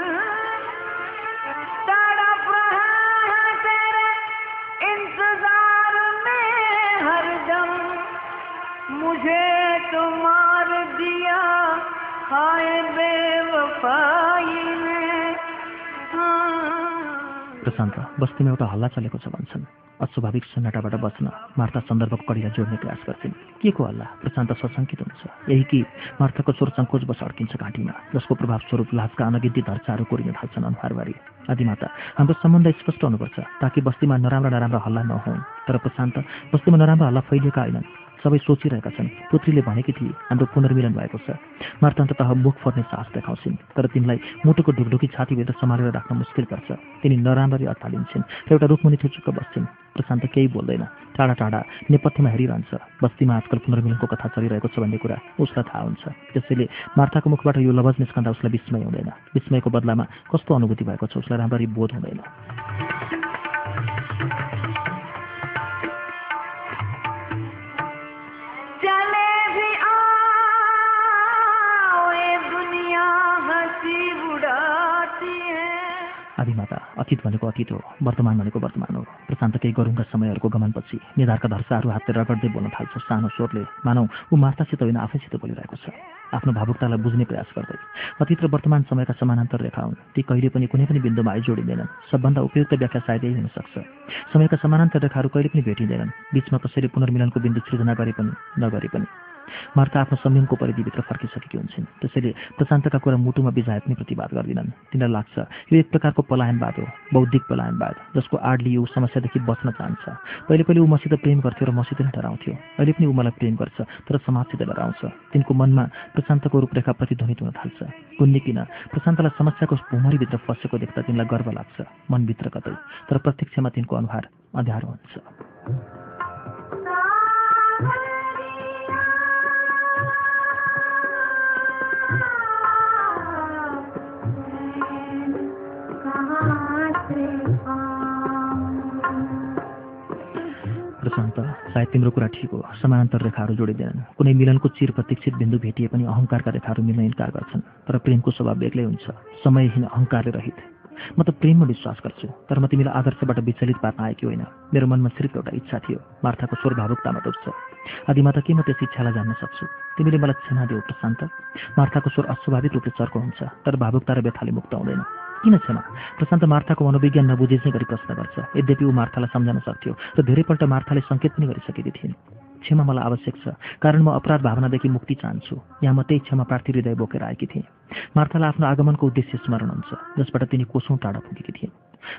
प्रशान्त बस्तीमा एउटा हल्ला चलेको छ भन्छन्। अस्वाभाविक सन्नाटाबाट बच्न मार्ता सन्दर्भको कडीलाई जोड्ने प्रयास गर्छिन् के को हल्ला? प्रशान्त सशङ्कित हुन्छ। यही कि मार्ताको स्वर सङ्कोचवश अड्किन्छ घाँटीमा जसको प्रभाव स्वरूप लाजका अनगिन्ती धर्चाहरू कोरिन थाल्छन् अनुहारबारी आदिमाता हाम्रो सम्बन्ध स्पष्ट हुनुपर्छ। ताकि बस्तीमा नराम्रा नराम्रा हल्ला नहुन्। तर प्रशान्त बस्तीमा नराम्रा हल्ला फैलिएका होइनन्। सबै सोचिरहेका छन्। पुत्रीले भनेकी थिए हाम्रो पुनर्मिलन भएको छ। मार्ता अन्ततः मुख फर्ने साहस देखाउँछिन् तर तिनलाई मुटुको ढुकढुकी छातीभित्र सम्हालेर राख्न मुस्किल पर्छ। तिनी नराम्ररी अत्तालिन्छन् र एउटा रुखमुनि थुचुक्क बस्छिन्। प्रशान्त केही बोल्दैन। टाढा टाढा नेपथ्यमा हेरिरहन्छ। बस्तीमा आजकल पुनर्मिलनको कथा चलिरहेको छ भन्ने कुरा उसलाई थाहा हुन्छ। त्यसैले मार्थाको मुखबाट यो लवज निस्कँदा उसलाई विस्मय हुँदैन। विस्मयको बदलामा कस्तो अनुभूति भएको छ उसलाई राम्ररी बोध हुँदैन। आदिमाता अतीत भनेको अतीत हो वर्तमान भनेको वर्तमान हो। प्रशान्त केही गरुङका समयहरूको गमनपछि निधारका धर्साहरू हातले रगड्दै बोल्न थाल्छ सानो स्वरले। मानौ ऊ मार्तासित होइन आफैसित बोलिरहेको छ। आफ्नो भावुकतालाई बुझ्ने प्रयास गर्दै। अतीत र वर्तमान समयका समानान्तर रेखा हुन्। ती कहिले पनि कुनै पनि बिन्दुमा आइजोडिँदैनन् सबभन्दा उपयुक्त व्याख्या सायद यही हुनसक्छ समयका समानान्तर रेखाहरू कहिले पनि भेटिँदैनन्। बिचमा कसैले पुनर्मिलनको बिन्दु सृजना गरे पनि नगरे पनि। मार्था आफ्नो संयमको परिधिभित्र फर्किसकेकी हुन्छन्। त्यसैले प्रशान्तका कुरा मुटुमा बिजाए पनि प्रतिवाद गर्दिनन्। तिनीलाई लाग्छ यो एक प्रकारको पलायनवाद हो बौद्धिक पलायनवाद जसको आडले यो समस्यादेखि बच्न चाहन्छ। पहिले पहिले ऊ मसित प्रेम गर्थ्यो र मसित नै डराउँथ्यो। अहिले पनि ऊ मलाई प्रेम गर्छ तर समाजसित डराउँछ। तिनको मनमा प्रशान्तको रूपरेखा प्रतिध्वनित हुन थाल्छ। कुन्नी किन? प्रशान्तलाई समस्याको भुमरीभित्र फसेको देख्दा तिनलाई गर्व लाग्छ मनभित्र कतै। तर प्रत्यक्षमा तिनको अनुहार अँध्यारो हुन्छ। प्रशान्त सायद तिम्रो कुरा ठिक हो। समानान्तर रेखाहरू जोडिँदैनन्। कुनै मिलनको चिर प्रतीक्षित बिन्दु भेटिए पनि अहङ्कारका रेखाहरू मिल्न इन्कार गर्छन्। तर प्रेमको स्वभाव बेग्लै हुन्छ। समयहीन अहङ्कारले रहित। म त प्रेममा विश्वास गर्छु। तर म तिमीलाई आदर्शबाट विचलित पार्न आएकी होइन। मेरो मनमा सिर्फ एउटा इच्छा थियो। मार्थाको स्वर भावुकतामा डुब्छ आदिमाता के म त्यस इच्छालाई जान्न सक्छु? तिमीले मलाई क्षमा देऊ प्रशान्त। मार्थाको स्वर अस्वाभाविक रूपले चर्को हुन्छ। तर भावुकता र व्यथाले मुक्त हुँदैन। किन क्षमा प्रशान्त मार्थाको मनोविज्ञान नबुझिने गरी प्रश्न गर्छ। यद्यपि ऊ मार्थालाई सम्झाउन सक्थ्यो र धेरैपल्ट मार्थाले सङ्केत पनि गरिसकेकी थिइन्। क्षमा मलाई आवश्यक छ कारण म अपराध भावनादेखि मुक्ति चाहन्छु। यहाँ म त्यही क्षमा प्रार्थी हृदय बोकेर आएकी थिएँ। मार्थालाई आफ्नो आगमनको उद्देश्य स्मरण हुन्छ जसबाट तिनी कोसौँ टाढा पुगेकी थिइन्।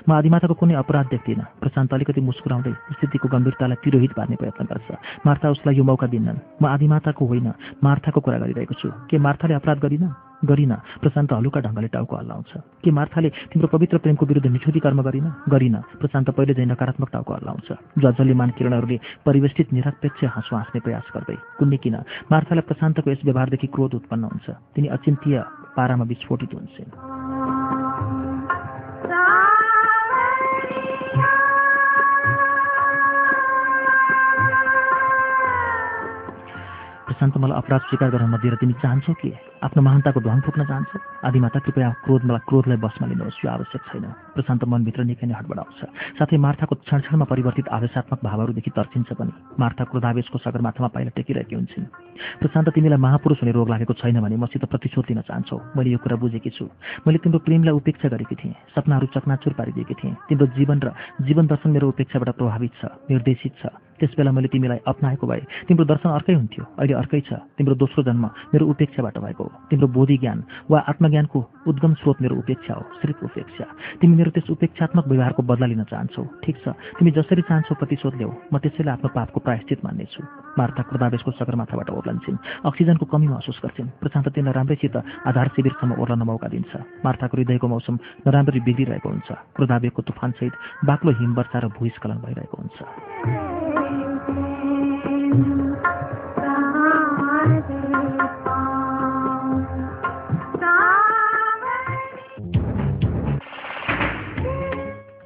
म आदिमाताको कुनै अपराध देख्दिनँ। प्रशान्त अलिकति मुस्कुराउँदै स्थितिको गम्भीरतालाई तिरोहित पार्ने प्रयत्न गर्छ। मार्था उसलाई यो मौका दिन्नन्। म आदिमाताको होइन मार्थाको कुरा गरिरहेको छु। के मार्थाले अपराध गरिन? गरिन। प्रशान्त हलुका ढङ्गले टाउको हल्लाउँछ के मार्थाले तिम्रो पवित्र प्रेमको विरुद्ध मिठोदी कर्म गरिन? गरिन। प्रशान्त पहिले झै नकारात्मक टाउको हल्लाउँछ जजलीमान किरणहरूले परिवेष्टित निरपेक्ष हाँसो हाँस्ने प्रयास गर्दै कुन्ने किन मार्थालाई प्रशान्तको यस व्यवहारदेखि क्रोध उत्पन्न हुन्छ। तिनी अचिन्तीय पारामा विस्फोटित हुन्छन्। प्रशान्त मलाई अपराध स्वीकार गर्न नदिएर तिमी चाहन्छौ कि? आफ्नो महानताको ध्वङ फुक्न चाहन्छौ? आदिमाता कृपया क्रोध मलाई क्रोधलाई बसमा लिनुहोस् यो आवश्यक छैन। प्रशान्त मनभित्र निकै नै हडबडाउँछ साथै मार्थाको क्षण परिवर्तित आवेशात्मक भावहरूदेखि तर्सिन्छ पनि। मार्था क्रोधावेशको सगरमाथामा पाइला टेकिरहेकी हुन्छन्। प्रशान्त तिमीलाई महापुरुष हुने रोग लागेको छैन भने मसित प्रतिशोध लिन चाहन्छौ। मैले यो कुरा बुझेकी छु। मैले तिम्रो प्रेमलाई उपेक्षा गरेकी थिएँ। सपनाहरू चकनाचुर पारिदिएकी थिएँ। तिम्रो जीवन र जीवन दर्शन मेरो उपेक्षाबाट प्रभावित छ निर्देशित छ। त्यस बेला मैले तिमीलाई अप्नाएको भए तिम्रो दर्शन अर्कै हुन्थ्यो। अहिले अर्कै छ। तिम्रो दोस्रो जन्म मेरो उपेक्षाबाट भएको हो। तिम्रो बोधि ज्ञान वा आत्मज्ञानको उद्गम स्रोत मेरो उपेक्षा हो सिर्फ उपेक्षा। तिमी मेरो त्यस उपेक्षात्मक व्यवहारको बदला लिन चाहन्छौ। ठिक छ। तिमी जसरी चाहन्छौ प्रतिशोध ल्याऊ। म त्यसैले आफ्नो पापको प्रायश्चित मान्नेछु। मार्ता क्रोधावेशको सगरमाथाबाट ओर्लन्छन् अक्सिजनको कमी महसुस गर्छिन्। प्रशान्त तिनलाई राम्रैसित आधार शिविरसम्म ओर्लन मौका दिन्छ। मार्थाको हृदयको मौसम नराम्ररी बिग्रिरहेको हुन्छ। क्रोधावेगको तुफानसहित बाक्लो हिमवर्षा र भूस्खलन भइरहेको हुन्छ।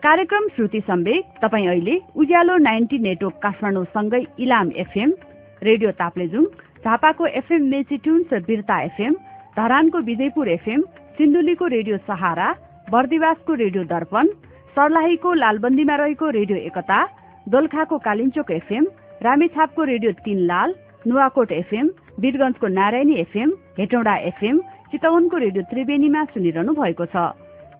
कार्यक्रम श्रुति सम्वेक तपाईँ अहिले उज्यालो नाइन्टी नेटवर्क काठमाडौँसँगै इलाम एफएम रेडियो ताप्लेजुङ झापाको एफएम मेची ट्युन्स र बिर्ता एफएम धरानको विजयपुर एफएम सिन्धुलीको रेडियो सहारा बर्दिवासको रेडियो दर्पण सर्लाहीको लालबन्दीमा रहेको रेडियो एकता दोलखाको कालिन्चोक एफएम रामेछापको radio Tinlal Nuwakot FM वीरगंजको नारायणी एफएम हेटौँडा एफएम चितवनको रेडियो त्रिवेणीमा सुनिरहनु भएको छ।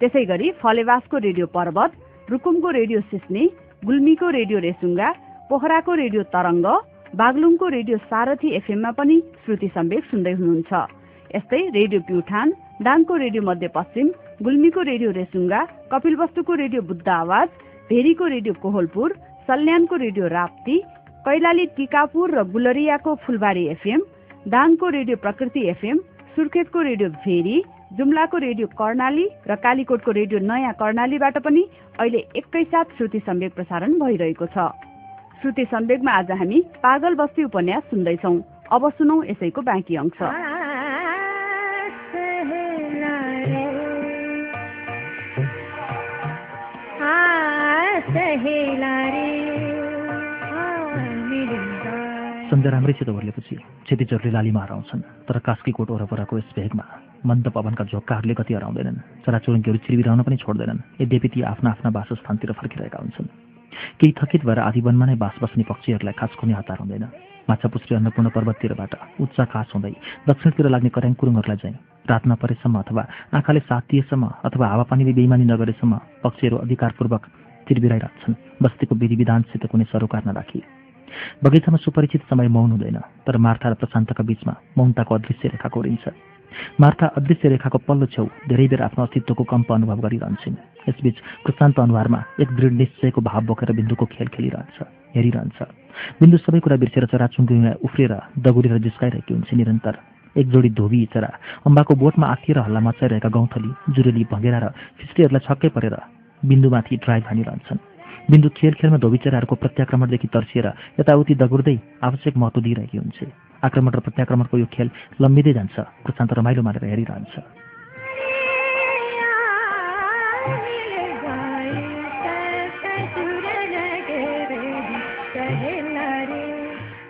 त्यसै गरी फलेवासको रेडियो पर्वत रुकुमको रेडियो सिस्ने गुल्मीको रेडियो रेसुङ्गा पोखराको रेडियो तरङ्ग बागलुङको रेडियो सारथी एफएममा पनि श्रुति सम्वेक सुन्दै हुनुहुन्छ। यस्तै रेडियो प्युठान डाङको रेडियो मध्यपश्चिम गुल्मीको रेडियो रेसुङ्गा कपिलवस्तुको रेडियो बुद्ध आवाज भेरीको रेडियो कोहलपुर सल्यानको रेडियो राप्ती कैलाली टिकापुर र गुलरियाको फुलबारी एफएम दाङको रेडियो प्रकृति एफएम सुर्खेतको रेडियो भेरी जुम्लाको रेडियो कर्णाली र कालीकोटको रेडियो नयाँ कर्णालीबाट पनि अहिले एकैसाथ श्रुति सम्वेक प्रसारण भइरहेको छ। श्रुति सम्वेकमा आज हामी पागल बस्ती उपन्यास सुन्दैछौ। अब सुनौ यसैको बाँकी अंश। सन्ध्या राम्रैसित ओर्लेपछि क्षतिचरले लालीमा हराउँछन् तर कास्कीकोट वरपरको यस भेगमा मन्द पवनका झोक्काहरूले गति हराउँदैनन्। चराचुरुङ्गीहरू चिरबिराउन पनि छोड्दैनन्। यद्यपि ती आफ्ना आफ्ना वासस्थानतिर फर्किरहेका हुन्छन्। केही थकित भएर आदिवनमा नै बास बस्ने पक्षीहरूलाई खास कुनै हतार हुँदैन। माछापुछ्री अन्नपूर्ण पर्वततिरबाट उच्च आकाश हुँदै दक्षिणतिर लाग्ने कर्याङ कुरुङहरूलाई चाहिँ रात नपरेसम्म अथवा आँखाले साथ दिएसम्म अथवा हावापानीले बेइमानी नगरेसम्म पक्षीहरू अधिकारपूर्वक चिरबिराइरहेछन् बस्तीको विधि विधानसित कुनै सरोकार नराखी। बगैँचामा सुपरिचित समय मौन हुँदैन तर मार्था र प्रशान्तका बीचमा मौनताको अदृश्य रेखा कोरिन्छ। मार्था अदृश्य रेखाको पल्लो छेउ धेरै बेर आफ्नो अस्तित्वको कम्प अनुभव गरिरहन्छन्। यसबीच प्रशान्त अनुहारमा एक दृढ निश्चयको भाव बोकेर बिन्दुको खेल खेलिरहन्छ हेरिरहन्छ। बिन्दु सबै कुरा बिर्सेर चराचुङ्गीमा उफ्रेर दगुरेर जिस्काइरहेकी हुन्छ निरन्तर। एक जोडी धोबी चरा अम्बाको बोटमा आथिएर हल्ला मचाइरहेका गौँथली जुरेली भगेरा र फिस्टीहरूलाई छक्कै परेर बिन्दुमाथि ड्राइभ हानिरहन्छन्। बिन्दु खेल खेलमा धोबी चराहरूको प्रत्याक्रमणदेखि तर्सिएर यताउति दगुर्दै आवश्यक महत्व दिइरहेकी हुन्छ आक्रमण र प्रत्याक्रमणको यो खेल लम्बिँदै जान्छ। प्रशान्त रमाइलो मारेर हेरिरहन्छ।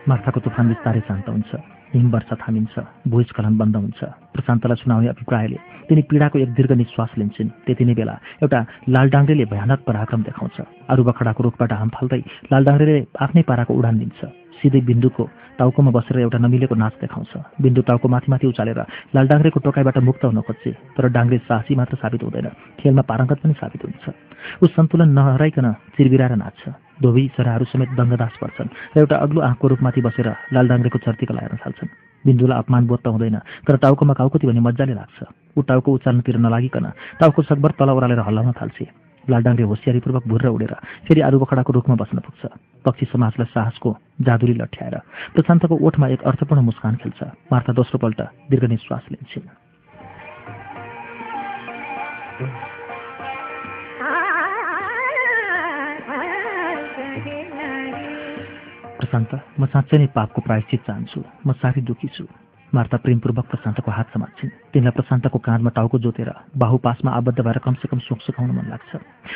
मार्थाको तुफान बिस्तारै शान्त हुन्छ। हिम वर्षा थामिन्छ। भूस्खलन बन्द हुन्छ। प्रशान्तलाई सुनाउने अभिप्रायले तिनी पीडाको एक दीर्घ निश्वास लिन्छन्। त्यति नै बेला एउटा लालडाङ्ग्रेले भयानक पराक्रम देखाउँछ। अरू बखडाको रुखबाट हाम फाल्दै लालडाङ्ग्रेले आफ्नै पाराको उडान दिन्छ। सिधै बिन्दुको टाउकोमा बसेर एउटा नमिलेको नाच देखाउँछ। बिन्दु टाउको माथि माथि उचालेर लालडाङ्ग्रेको टोकाइबाट मुक्त हुन खोज्छे तर डाङ्ग्रे साहसी मात्र साबित हुँदैन। खेलमा पारङ्गत पनि साबित हुन्छ। ऊ सन्तुलन नहराइकन चिरबिराएर नाच्छ। धोबी चराहरू समेत दङ्गदास पर्छन् र एउटा अग्लो आँखको रूपमाथि बसेर लालडाङ्ग्रेको चर्तीका हेर्न थाल्छन्। बिन्दुलाई अपमान बोध त हुँदैन तर टाउकोमा काउकुती भने मजाले लाग्छ। ऊ टाउको उचाल्नतिर नलागिकन टाउको सकभर तल ओह्रालेर हल्लाउन थाल्छे। लालडाङ्ग्रे होसियारीपूर्वक भुर्र उडेर फेरि आरू बखडाको रुखमा बस्न पुग्छ। पक्षी समाजलाई साहसको जादुरी लठ्याएर प्रशान्तको ओठमा एक अर्थपूर्ण मुस्कान खेल्छ। मार्था दोस्रोपल्ट दीर्घ निश्वास लिन्छन्। प्रशान्त म साँच्चै नै पापको प्रायश्चित चाहन्छु। म साह्रै दुःखी छु। मार्ता प्रेमपूर्वक प्रशान्तको हात समात्छिन् तिनलाई प्रशान्तको काँधमा टाउको जोतेर बाहुपासमा आबद्ध भएर कमसेकम सुख सुखाउन मन लाग्छ।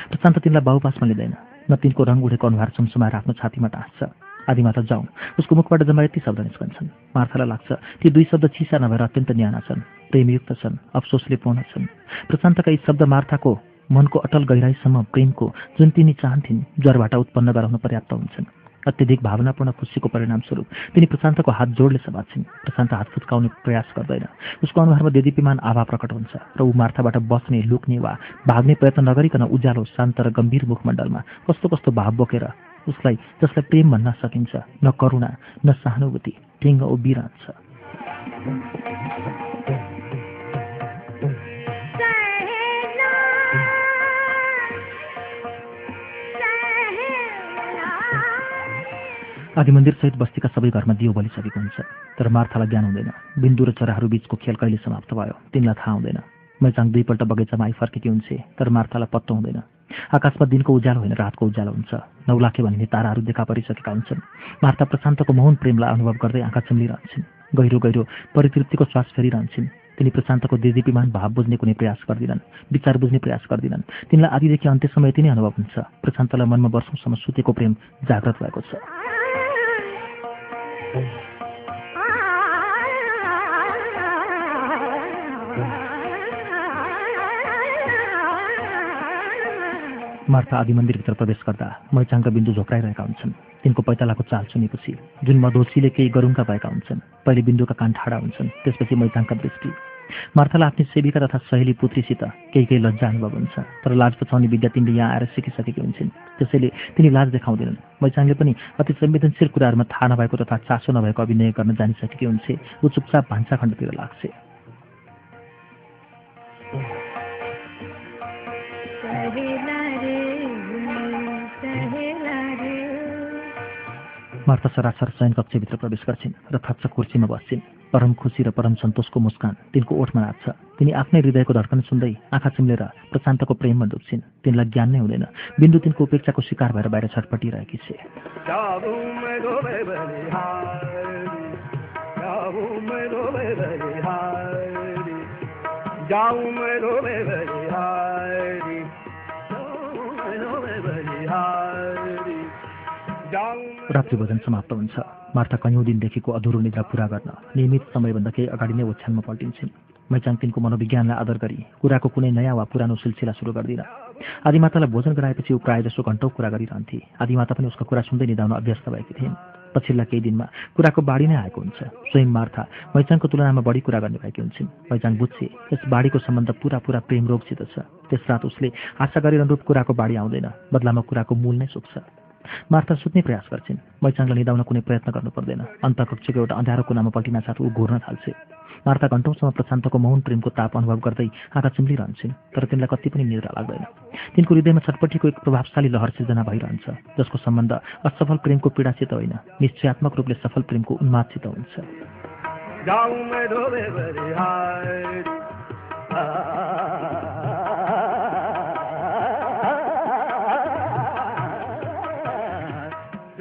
प्रशान्त तिनलाई बाहुपासमा लिँदैन न तिनको रङ उडेको अनुहार सुमसुमाएर आफ्नो छातीमा टाँस्छ। आदिमाता जाउँ उसको मुखबाट जम्मा यति शब्द निस्कन्छन्। मार्थालाई लाग्छ ती दुई शब्द चिसा नभएर अत्यन्त न्याना छन् प्रेमयुक्त छन् अफसोसले पूर्ण छन्। प्रशान्तका यी शब्द मार्थाको मनको अटल गहिराईसम्म प्रेमको जुन तिनी चाहन्थिन् ज्वरबाट उत्पन्न गराउन पर्याप्त हुन्छन्। अत्यधिक भावनापूर्ण खुसीको परिणामस्वरूप तिनी प्रशान्तको हात जोडले समात्छिन् प्रशान्त हात फुत्काउने प्रयास गर्दैन। उसको अनुहारमा देदीपीमान आभा प्रकट हुन्छ र ऊ मार्थाबाट बस्ने लुक्ने वा भाग्ने प्रयत्न नगरिकन उज्यालो शान्त र गम्भीर मुखमण्डलमा कस्तो कस्तो भाव बोकेर उसलाई जसलाई प्रेम भन्न सकिन्छ न करुणा न सहानुभूति ठिङ्ग उभिरहन्छ आदि मन्दिरसहित बस्तीका सबै घरमा दियो बलिसकेको हुन्छ तर मार्थालाई ज्ञान हुँदैन। बिन्दु र चराहरू बिचको खेल कहिले समाप्त भयो तिनलाई थाहा हुँदैन। मैचाङ दुईपल्ट बगैँचामा आइफर्केकी हुन्छ तर मार्थालाई पत्तो हुँदैन। आकाशमा दिनको उज्यालो होइन रातको उज्यालो हुन्छ। नौलाखे भनिने ताराहरू देखा परिसकेका हुन्छन्। मार्था प्रशान्तको मौन प्रेमलाई अनुभव गर्दै आँखा चिम्लिरहन्छन्। गहिरो गहिरो परितृप्तिको श्वास फेरिरहन्छन्। तिनी प्रशान्तको दिदीपिमान भाव बुझ्ने कुनै प्रयास गर्दिनन् विचार बुझ्ने प्रयास गर्दिनन्। तिनलाई आदिदेखि अन्त्यसम्म यति नै अनुभव हुन्छ। प्रशान्तलाई मनमा वर्षौँसम्म सुतेको प्रेम जागृत भएको छ। मार्था आदि मन्दिरभित्र प्रवेश गर्दा मैचाङका बिन्दु झोक्राइरहेका हुन्छन्। तिनको पैतालाको चाल सुनेपछि जुन मधोसीले केही गरुङका भएका हुन्छन्। पहिले बिन्दुका कान ठाडा हुन्छन् त्यसपछि मैचाङका दृष्टि। मार्थालाई आफ्नै सेविका तथा सहेली पुत्रीसित केही केही लज्जा अनुभव हुन्छ तर लाज पछाउने विद्या तिनले यहाँ आएर सिकिसकेकी हुन्छन्। त्यसैले तिनी लाज देखाउँदैनन्। मैचाङले पनि अति संवेदनशील कुराहरूमा थाहा नभएको तथा चासो नभएको अभिनय गर्न जानिसकेकी हुन्छ ऊ चुपचाप भान्सा खण्डतिर लाग्छ। मार्ता सरासर शयन कक्षभित्र प्रवेश गर्छिन् र थच्छ कुर्सीमा बस्छिन्। परम खुसी र परम सन्तोषको मुस्कान तिनको ओठमा नाच्छ। तिनी आफ्नै हृदयको धड्कन सुन्दै आँखा चिम्लेर प्रशान्तको प्रेममा डुब्छिन्। तिनलाई ज्ञान नै हुँदैन। बिन्दु तिनको उपेक्षाको शिकार भएर बाहिर छटपटिरहेकी छे। रात्रि भोजन समाप्त हुन्छ। मार्था कैयौँ दिनदेखिको अधुरो निद्रा पुरा गर्न नियमित समयभन्दा केही अगाडि नै ओछ्यानमा पल्टिन्छन्। मैचाङ तिनको मनोविज्ञानलाई आदर गरी कुराको कुनै नयाँ वा पुरानो सिलसिला सुरु गर्दिन। आदिमातालाई भोजन गराएपछि ऊ प्रायः जसो घन्टौँ कुरा गरिरहन्थे। आदिमाता पनि उसको कुरा सुन्दै निधाउन अभ्यस्त भएकी थिइन्। पछिल्ला केही दिनमा कुराको बाढी नै आएको हुन्छ। स्वयं मार्था मैचाङको तुलनामा बढी कुरा गर्ने भएकी हुन्छन्। मैचाङ बुझ्छे यस बाढीको सम्बन्ध पुरा पुरा प्रेम रोगसित छ। त्यस रात उसले आशा गरेर अनुरूप कुराको बाढी आउँदैन। बदलामा कुराको मूल नै सुक्छ। मार्था सुत्ने प्रयास गर्छिन्। मैचाङलाई निदाउन कुनै प्रयत्न गर्नु पर्दैन। अन्तकक्षको एउटा अँध्यारो कुनामा पल्टिना साथ ऊ घुर्न थाल्छ। मार्था घन्टौँसम्म प्रशान्तको मौन प्रेमको ताप अनुभव गर्दै आँखा चुम्लिरहन्छन् तर तिनलाई कति पनि निद्रा लाग्दैन। तिनको हृदयमा छटपट्टिको एक प्रभावशाली लहर सिर्जना भइरहन्छ जसको सम्बन्ध असफल प्रेमको पीडासित होइन निश्चयात्मक रूपले सफल प्रेमको उन्मादसित हुन्छ।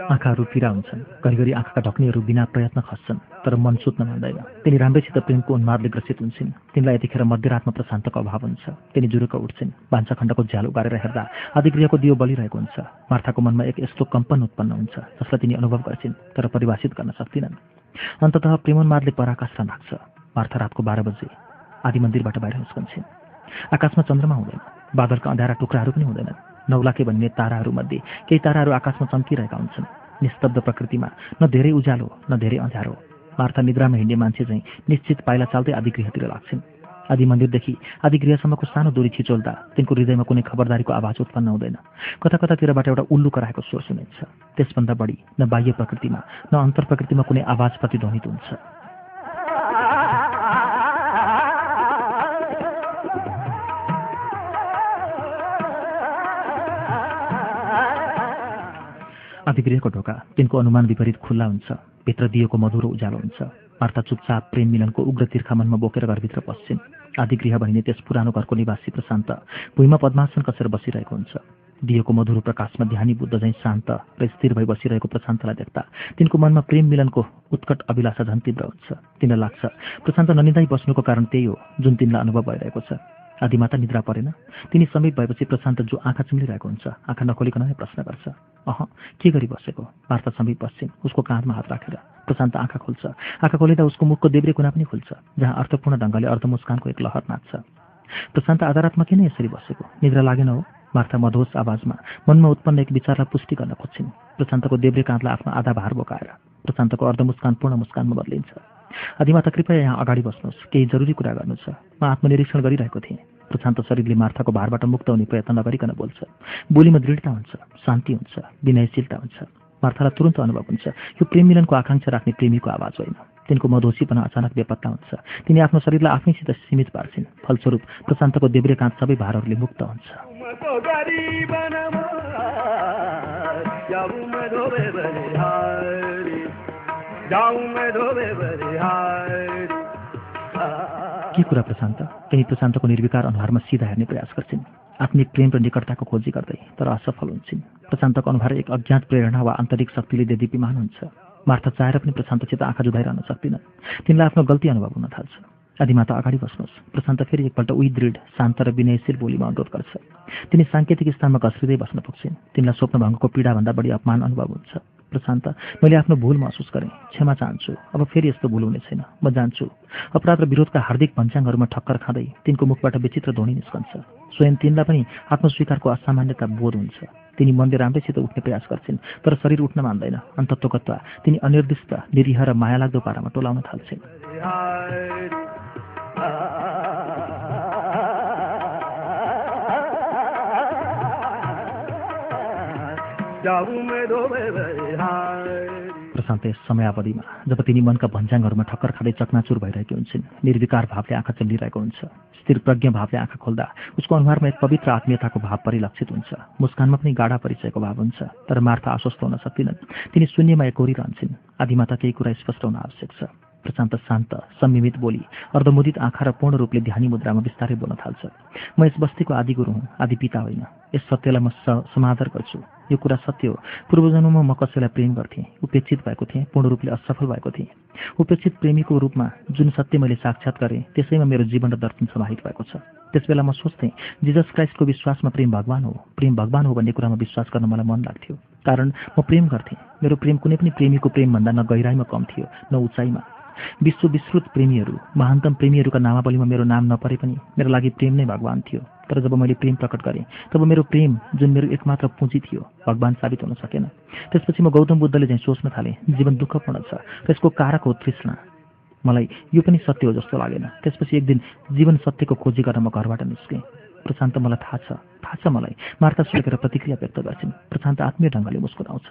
आँखाहरू पीडा हुन्छन्। घरिघरि आँखाका ढक्नीहरू बिना प्रयत्न खस्छन् तर मन सुत्न मान्दैन। तिनी राम्रैसित प्रेमको उन्मादले ग्रसित हुन्छन्। तिनलाई यतिखेर मध्यरातमा प्रशान्तको अभाव हुन्छ। तिनी जुरुक उठ्छन् भान्साखण्डको झ्याल उगारेर हेर्दा आदिगृहको दियो बलिरहेको हुन्छ। मार्थाको मनमा एक यस्तो कम्पन उत्पन्न हुन्छ जसलाई तिनी अनुभव गर्छिन् तर परिभाषित गर्न सक्दिनन् अन्ततः प्रेमोन्मादले पराकाष्ठा माग्छ मार्था रातको बाह्र बजे आदि मन्दिरबाट बाहिर निस्कन्छन्। आकाशमा चन्द्रमा हुँदैन। बादलका अँध्यारा टुक्राहरू पनि हुँदैनन्। नौलाखे भन्ने ताराहरूमध्ये। केही ताराहरू आकाशमा चम्किरहेका हुन्छन्। निस्तब्ध प्रकृतिमा। न धेरै उज्यालो न धेरै अँध्यारो। मार्था निद्रामा हिँड्ने मान्छे चाहिँ निश्चित पाइला चाल्दै आदिगृहतिर लाग्छन्। आदि मन्दिरदेखि आदिगृहसम्मको सानो दूरी छिचोल्दा तिनको हृदयमा कुनै खबरदारीको आवाज उत्पन्न हुँदैन। कता कतातिरबाट एउटा उल्लु कराएको स्वर सुनिन्छ। त्यसभन्दा बढी न बाह्य प्रकृतिमा न अन्तर प्रकृतिमा कुनै आवाज प्रतिध्वनित हुन्छ। आदिगृहको ढोका तिनको अनुमान विपरीत खुल्ला हुन्छ। भित्र दिएको मधुरो उज्यालो हुन्छ। वार्ता चुपचाप प्रेम मिलनको उग्र तिर्खामनमा बोकेर घरभित्र पस्छिन्। आदिगृह भनिने त्यस पुरानो घरको निवासी प्रशान्त भुइँमा पद्मासन कसेर बसिरहेको हुन्छ। दिएको मधुरो प्रकाशमा ध्यानी बुद्ध झैँ शान्त र स्थिर भई बसिरहेको प्रशान्तलाई देख्दा तिनको मनमा प्रेम मिलनको उत्कट अभिलाषा झन् तीव्र हुन्छ। तिनलाई लाग्छ प्रशान्त ननिदाई बस्नुको कारण त्यही हो जुन तिनलाई अनुभव भइरहेको छ। आदिमाता निद्रा परेन। तिनी समीप भएपछि प्रशान्त जो आँखा चिम्लिरहेको हुन्छ आँखा नखोलिकन नै प्रश्न गर्छ। अह के गरी बसेको? वार्ता समीप बस्छिन् उसको काँधमा हात राखेर। प्रशान्त आँखा खोल्छ। आँखा खोलिँदा उसको मुखको देब्रे कुना पनि खुल्छ जहाँ अर्थपूर्ण ढङ्गले अर्धमुस्कानको एक लहर नाच्छ। प्रशान्त आधारात्मा किन यसरी बसेको? निद्रा लागेन हो? मार्था मधोस आवाजमा मनमा उत्पन्न एक विचारलाई पुष्टि गर्न खोज्छिन्। प्रशान्तको देब्रे काँधलाई आफ्नो आधा भार बोकाएर प्रशान्तको अर्धमुस्कान पूर्ण मुस्कानमा बदलिन्छ। आदिमाता कृपया यहाँ अगाडि बस्नुहोस्। केही जरुरी कुरा गर्नु छ। म आत्मनिरीक्षण गरिरहेको थिएँ। प्रशान्त शरीरले मार्थाको भारबाट मुक्त हुने प्रयत्न नगरिकन बोल्छ। बोलीमा दृढता हुन्छ शान्ति हुन्छ विनयशीलता हुन्छ। मार्थालाई तुरन्त अनुभव हुन्छ। यो प्रेम मिलनको आकाङ्क्षा राख्ने प्रेमीको आवाज होइन। तिनको मधोसीपना अचानक बेपत्ता हुन्छ। तिनी आफ्नो शरीरलाई आफैसित सीमित पार्छिन्। फलस्वरूप प्रशान्तको देब्रे काँध सबै भारहरूले मुक्त हुन्छ। के कुरा प्रशान्त? तिनी प्रशान्तको निर्विकार अनुहारमा सिधा हेर्ने प्रयास गर्छिन्। आत्मिक प्रेम र निकटताको खोजी गर्दै तर असफल हुन्छन्। प्रशान्तको अनुहार एक अज्ञात प्रेरणा वा आन्तरिक शक्तिले देदीप्यमान हुन्छ। मार्था चाहेर पनि प्रशान्तसित आँखा जुधाइरहन सक्दिनन्। तिनलाई आफ्नो गल्ती अनुभव हुन थाल्छ। आदिमाता अगाडि बस्नुहोस्। प्रशान्त फेरि एकपल्ट उही दृढ शान्त र विनयशील बोलीमा अनुरोध गर्छ। तिनी साङ्केतिक स्थानमा घस्रिँदै बस्न पुग्छिन्। तिनलाई स्वप्नभङ्गको पीडाभन्दा बढी अपमान अनुभव हुन्छ। प्रशान्त मैले आफ्नो भूल महसुस गरेँ। क्षमा चाहन्छु। अब फेरि यस्तो भूल हुने छैन। म जान्छु। अपराध र विरोधका हार्दिक भन्चाङहरूमा ठक्कर खाँदै तिनको मुखबाट विचित्र ध्वनि निस्कन्छ। स्वयं तिनलाई पनि आत्मस्वीकारको असामान्यता बोध हुन्छ। तिनी मनले राम्रैसित उठ्ने प्रयास गर्छिन् तर शरीर उठ्न मान्दैन। अन्तत्वकत्वा तिनी अनिर्दिष्ट निरीह र मायालाग्दो पारामा टोलाउन थाल्छिन्। प्रशान्त यस समयावधिमा जब तिनी मनका भन्ज्याङहरूमा ठक्कर खाँदै चकनाचुर भइरहेकी हुन्छन् निर्विकार भावले आँखा चलिरहेको हुन्छ स्थिर प्रज्ञ भावले आँखा खोल्दा उसको अनुहारमा एक पवित्र आत्मीयताको भाव परिलक्षित हुन्छ मुस्कानमा पनि गाढा परिचयको भाव हुन्छ तर मार्था आश्वस्त हुन सक्दिनन्। तिनी शून्यमा एकोरिरहन्छन् आदिमाता केही कुरा स्पष्ट हुन आवश्यक छ। प्रशान्त शान्त संयमित बोली अर्धमुदित आँखा र पूर्ण रूपले ध्यानी मुद्रामा बिस्तारै बोल्न थाल्छ। म यस बस्तीको आदि गुरु हुँ आदि पिता होइन। यस सत्यलाई म समादर गर्छु। यो कुरा सत्य हो। पूर्वजन्ममा म कसैलाई प्रेम गर्थेँ उपेक्षित भएको थिएँ पूर्ण रूपले असफल भएको थिएँ। उपेक्षित प्रेमीको रूपमा जुन सत्य मैले साक्षात गरेँ त्यसैमा मेरो जीवन र दर्शन समाहित भएको छ। त्यसबेला म सोच्थेँ जिजस क्राइस्टको विश्वासमा प्रेम भगवान हो। प्रेम भगवान हो भन्ने कुरामा विश्वास गर्न मलाई मन लाग्थ्यो। कारण म प्रेम गर्थेँ। मेरो प्रेम कुनै पनि प्रेमीको प्रेमभन्दा न गहिराइमा कम थियो न उचाइमा। विश्व विस्तृत प्रेमीहरू महानतम प्रेमीहरूका नामावलीमा मेरो नाम नपरे पनि मेरो लागि प्रेम नै भगवान थियो। तर जब मैले प्रेम प्रकट गरेँ तब मेरो प्रेम जुन मेरो एकमात्र पुँजी थियो भगवान साबित हुन सकेन। त्यसपछि म गौतम बुद्धले चाहिँ सोच्न थालेँ जीवन दुःखपूर्ण छ त्यसको कारक हो तृष्णा। मलाई यो पनि सत्य हो जस्तो लागेन। त्यसपछि एक दिन जीवन सत्यको खोजी गर्न म घरबाट निस्केँ। प्रशान्त मलाई थाहा छ। थाहा छ मलाई। मार्ता सुलेखेर प्रतिक्रिया व्यक्त गर्छिन्। प्रशान्त आत्मीय ढङ्गले मुस्कुराउँछ।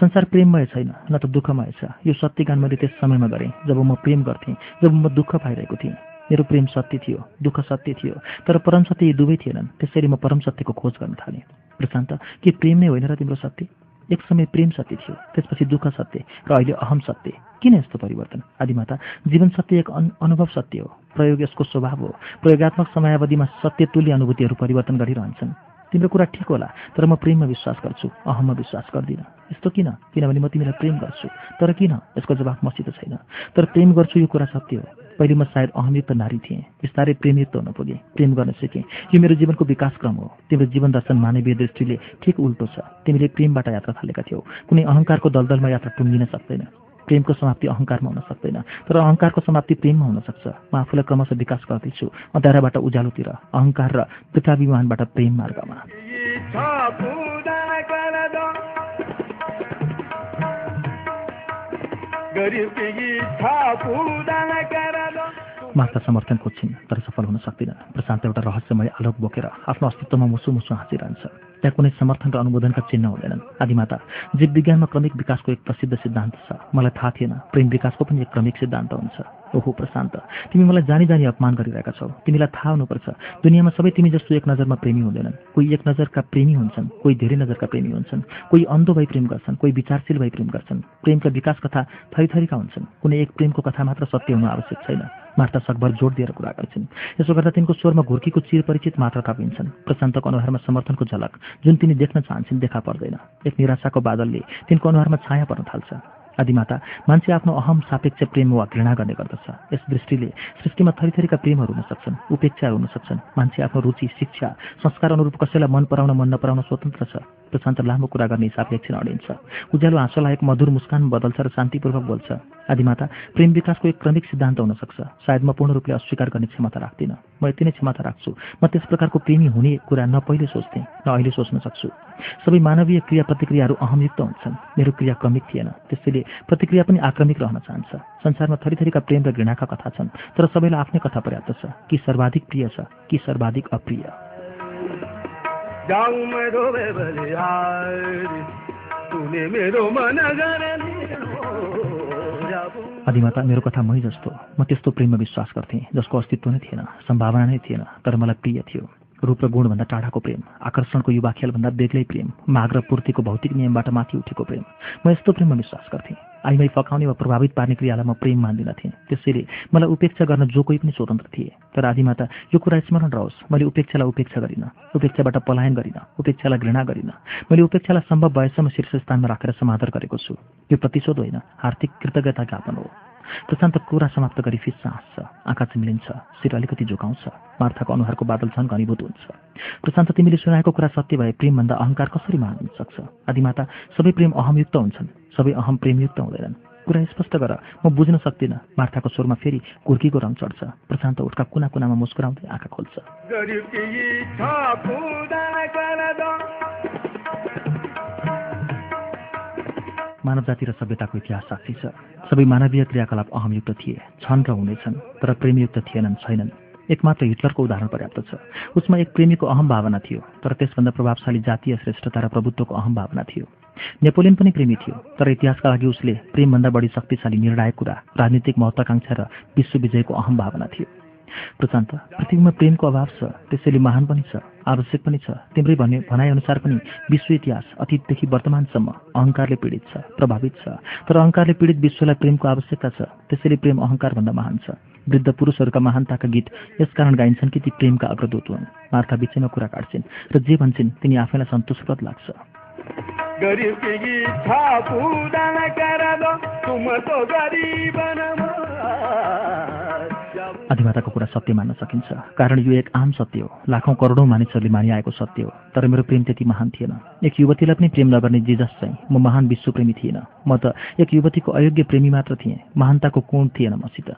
संसार प्रेममय छैन न त दुःखमय छ। यो सत्य गान मैले त्यस समयमा गरेँ जब म प्रेम गर्थेँ जब म दुःख पाइरहेको थिएँ। मेरो प्रेम सत्य थियो दुःख सत्य थियो तर परम सत्य यी दुवै थिएनन्। त्यसरी म परम सत्यको खोज गर्न थालेँ। प्रशान्त के प्रेम नै होइन र तिम्रो सत्य? एक समय प्रेम सत्य थियो त्यसपछि दुःख सत्य र अहिले अहम सत्य। किन यस्तो परिवर्तन? आदिमाता जीवन सत्य एक अन अनुभव सत्य हो। प्रयोग यसको स्वभाव हो। प्रयोगात्मक समयावधिमा सत्य तुल्य अनुभूतिहरू परिवर्तन गरिरहन्छन्। तिम्रो कुरा ठिक होला तर म प्रेममा विश्वास गर्छु अहममा विश्वास गर्दिनँ। यस्तो किन? किनभने म तिमीलाई प्रेम गर्छु। तर किन? यसको जवाफ मसित छैन। तर प्रेम गर्छु यो कुरा सत्य हो। पहिले म सायद अहमयुक्त नारी थिएँ बिस्तारै प्रेमयुक्त हुन पुगेँ प्रेम गर्न सिकेँ। यो मेरो जीवनको विकास क्रम हो। तिम्रो जीवन दर्शन मानवीय दृष्टिले ठिक उल्टो छ। तिमीले प्रेमबाट यात्रा थालेका थियौ। कुनै अहङ्कारको दलदलमा यात्रा टुङ्गिन सक्दैन। प्रेमको समाप्ति अहङ्कारमा हुन सक्दैन। तर अहङ्कारको समाप्ति प्रेममा हुन सक्छ। म आफूलाई क्रमशः विकास गर्दैछु। अँध्याराबाट उज्यालोतिर अहङ्कार र पृथ्वाभिमानबाट प्रेम मार्गमा। गरीब की इच्छा पूर्ण कर दो मार्ता समर्थन खोज्छिन् तर सफल हुन सक्दिनँ। प्रशान्त एउटा रहस्यमय आलोक बोकेर आफ्नो अस्तित्वमा मुसु मुसु हाँसिरहन्छ। त्यहाँ कुनै समर्थन र अनुमोदनका चिन्ह हुँदैनन्। आदिमाता जीव विज्ञानमा क्रमिक विकासको एक प्रसिद्ध सिद्धान्त छ। मलाई थाहा थिएन प्रेम विकासको पनि एक क्रमिक सिद्धान्त हुन्छ। ओहो प्रशान्त तिमी मलाई जानी जानी अपमान गरिरहेका छौ। तिमीलाई थाहा हुनुपर्छ दुनियाँमा सबै तिमी जस्तो एक नजरमा प्रेमी हुँदैनन्। कोही एक नजरका प्रेमी हुन्छन् कोही धेरै नजरका प्रेमी हुन्छन् कोही अन्धो भई प्रेम गर्छन् कोही विचारशील भई प्रेम गर्छन्। प्रेमका विकास कथा थरी थरीका हुन्छन्। कुनै एक प्रेमको कथा मात्र सत्य हुनु आवश्यक छैन। मार्ता सकभर जोड दिएर कुरा गर्छिन्। यसो गर्दा तिनको स्वरमा घुर्कीको चिरपरिचित मात्र तापिन्छन् प्रशान्तको अनुहारमा समर्थनको झलक जुन तिनी देख्न चाहन्छन् देखा पर्दैन। एक निराशाको बादलले तिनको अनुहारमा छाया पर्न थाल्छ। आदिमाता मान्छे आफ्नो अहम सापेक्ष प्रेम वा घृणा गर्ने गर्दछ। यस दृष्टिले सृष्टिमा थरीथरीका प्रेमहरू हुन सक्छन् उपेक्षाहरू हुन सक्छन्। मान्छे आफ्नो रुचि शिक्षा संस्कार अनुरूप कसैलाई मन पराउन मन नपराउन स्वतन्त्र छ। प्रशान्त लामो कुरा गर्ने हिसाबले एकछिन अडिन्छ। उज्यालो हाँसो लायक मधुर मुस्कान बदल्छ र शान्तिपूर्वक बोल्छ। आदिमाता प्रेम विकासको एक क्रमिक सिद्धान्त हुन सक्छ। सायद म पूर्ण रूपले अस्वीकार गर्ने क्षमता राख्दिनँ। म यति नै क्षमता राख्छु। म त्यस प्रकारको प्रेमी हुने कुरा न पहिले सोच्थेँ न अहिले सोच्न सक्छु। सबै मानवीय क्रिया प्रतिक्रियाहरू अहमयुक्त हुन्छन्। मेरो क्रिया क्रमिक थिएन। त्यसैले प्रतिक्रिया पनि आक्रमिक रहन चाहन्छ। संसारमा थरीथरीका प्रेम र घृणाका कथा छन् तर सबैलाई आफ्नै कथा पर्याप्त छ। कि सर्वाधिक प्रिय छ कि सर्वाधिक अप्रिय। मेरो आदिमाता मेरो कथा मै जस्तो। म त्यस्तो प्रेममा विश्वास गर्थेँ जसको अस्तित्व नै थिएन सम्भावना नै थिएन तर मलाई प्रिय थियो। रूप र गुणभन्दा टाढाको प्रेम आकर्षणको युवा खेलभन्दा बेग्लै प्रेम माग र पूर्तिको भौतिक नियमबाट माथि उठेको प्रेम। म यस्तो प्रेममा विश्वास गर्थेँ। आइमाई फकाउने वा प्रभावित पार्ने क्रियालाई म प्रेम मान्दिनथेँ त्यसैले मलाई उपेक्षा गर्न जो कोही पनि स्वतन्त्र थिए। तर आदिमाता यो कुरा स्मरण रहोस्। मैले उपेक्षालाई उपेक्षा गरिनँ। उपेक्षाबाट पलायन गरिनँ। उपेक्षालाई घृणा गरिनँ। मैले उपेक्षालाई सम्भव भएसम्म शीर्ष स्थानमा राखेर समादर गरेको छु। यो प्रतिशोध होइन आर्थिक कृतज्ञता ज्ञापन हो। प्रशान्त कुरा समाप्त गरी फिस्सा हाँस्छ आँखा चिम्लिन्छ शिर अलिकति झुकाउँछ। मार्थाको अनुहारको बादल झन् घनीभूत हुन्छ। प्रशान्त तिमीले सुनाएको कुरा सत्य भए प्रेमभन्दा अहङ्कार कसरी मान हुन सक्छ? आदिमाता सबै प्रेम अहमयुक्त हुन्छन्। सबै अहम प्रेमयुक्त हुँदैनन्। कुरा स्पष्ट गर म बुझ्न सक्दिनँ। मार्थाको स्वरमा फेरि कुर्कीको रङ चढ्छ। प्रशान्त उठका कुना कुनामा मुस्कुराउँदै आँखा खोल्छ। मानव जाति र सभ्यताको इतिहास साक्षी छ। सबै मानवीय क्रियाकलाप अहमयुक्त थिए छन् र हुनेछन् तर प्रेमयुक्त थिएनन् छैनन्। एकमात्र हिटलरको उदाहरण पर्याप्त छ। उसमा एक प्रेमीको अहम भावना थियो तर त्यसभन्दा प्रभावशाली जातीय श्रेष्ठता र प्रभुत्वको अहम भावना थियो। नेपोलियन पनि प्रेमी थियो तर इतिहासका लागि उसले प्रेमभन्दा बढी शक्तिशाली निर्णायक कुरा राजनीतिक महत्वाकांक्षा र विश्व विजयको अहम भावना थियो। प्रशान्त पृथ्वीमा प्रेमको अभाव छ त्यसैले महान पनि छ आवश्यक पनि छ तिम्रै भन्ने भनाइअनुसार पनि विश्व इतिहास अतीतदेखि वर्तमानसम्म अहङ्कारले पीडित छ प्रभावित छ तर अहङ्कारले पीडित विश्वलाई प्रेमको आवश्यकता छ त्यसैले प्रेम अहङ्कारभन्दा महान छ। वृद्ध पुरुषहरूका महानताका गीत यसकारण गाइन्छन् कि ती प्रेमका अग्रदूत हुन्। मार्था बिचैमा कुरा काट्छिन् र जे भन्छन् तिनी आफैलाई सन्तोषप्रद लाग्छ। गरीब तुम कुरा सत्य मान्न सकिन्छ कारण यो एक आम सत्य हो लाखौँ करोडौँ मानिसहरूले मानिआएको सत्य हो तर मेरो प्रेम त्यति महान थिएन एक युवतीलाई पनि प्रेम नगर्ने जिजस चाहिँ म महान विश्वप्रेमी थिएन म त एक युवतीको अयोग्य प्रेमी मात्र थिएँ महानताको कोण थिएन मसित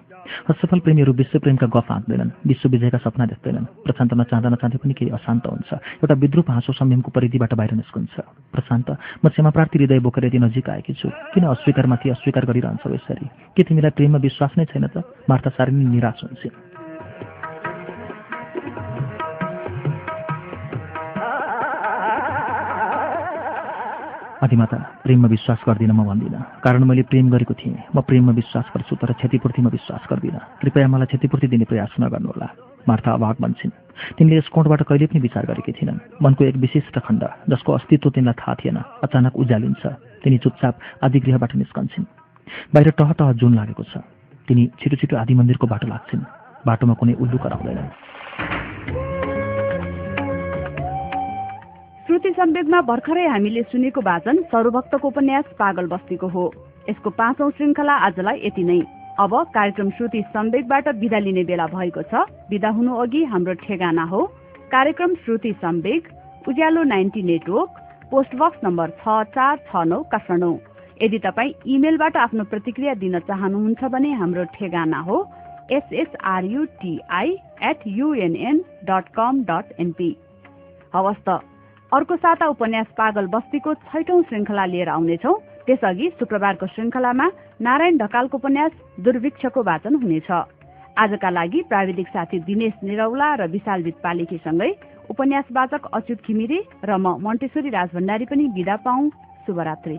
असफल प्रेमीहरू विश्वप्रेमका गफ आँक्दैनन् विश्व विजयका सपना देख्दैनन्। प्रशान्त नचाहँदा नचाहँदै पनि केही अशान्त हुन्छ। एउटा विद्रुप हाँसो संयमको परिधिबाट बाहिर निस्कन्छ। प्रशान्त म क्षमाप्रार्थी हृदय बोकेर यति नजिक आएकी छु। किन अस्वीकारमाथि अस्वीकार गरिरहन्छौ यसरी? के तिमीलाई प्रेममा विश्वास नै छैन त? मार्ता साह्रै निराश हुन्छ आदिमाता प्रेममा विश्वास गर्दिनँ म भन्दिनँ। कारण मैले प्रेम गरेको थिएँ। म प्रेममा विश्वास गर्छु तर क्षतिपूर्तिमा विश्वास गर्दिनँ। कृपया मलाई क्षतिपूर्ति दिने प्रयास नगर्नुहोला मार्था अभाग बन्छन् तिनले यस कोणबाट कहिले पनि विचार गरेकी थिएनन्। मनको एक विशिष्ट खण्ड जसको अस्तित्व तिनलाई थाहा थिएन अचानक उज्यालिन्छ। तिनी चुपचाप आदिगृहबाट निस्कन्छन्। बाहिर टह टह जुन लागेको छ तिनी छिटो छिटो आदि मन्दिरको बाटो लाग्छन्। बाटोमा कुनै उल्लु कराउँदैनन्। श्रुति सम्वेकमा भर्खरै हामीले सुनेको वाचन सर्वभक्तको उपन्यास पागल बस्तीको हो। यसको पाँचौं श्रृङ्खला आजलाई यति नै। अब कार्यक्रम श्रुति सम्वेकबाट विदा लिने बेला भएको छ। विदा हुनु अघि हाम्रो ठेगाना हो। कार्यक्रम Shruti Sambeg Ujyaalo ninety network post box number छ चार छ नौ काठमाडौँ। यदि तपाईँ इमेलबाट आफ्नो प्रतिक्रिया दिन चाहनुहुन्छ भने हाम्रो ठेगाना हो। S S R U T I at U N N dot com dot N P हवस् त। अर्को साता उपन्यास पागल बस्तीको छैटौं श्रृङ्खला लिएर आउनेछौ। त्यसअघि शुक्रबारको श्रृङ्खलामा नारायण ढकालको उपन्यास दुर्भिक्षको वाचन हुनेछ। आजका लागि प्राविधिक साथी दिनेश निरौला र विशाल पालेकीसँगै उपन्यासवाचक अच्युत घिमिरे र म मन्टेश्वरी राजभण्डारी पनि विदा पाऊ। शुभरात्री।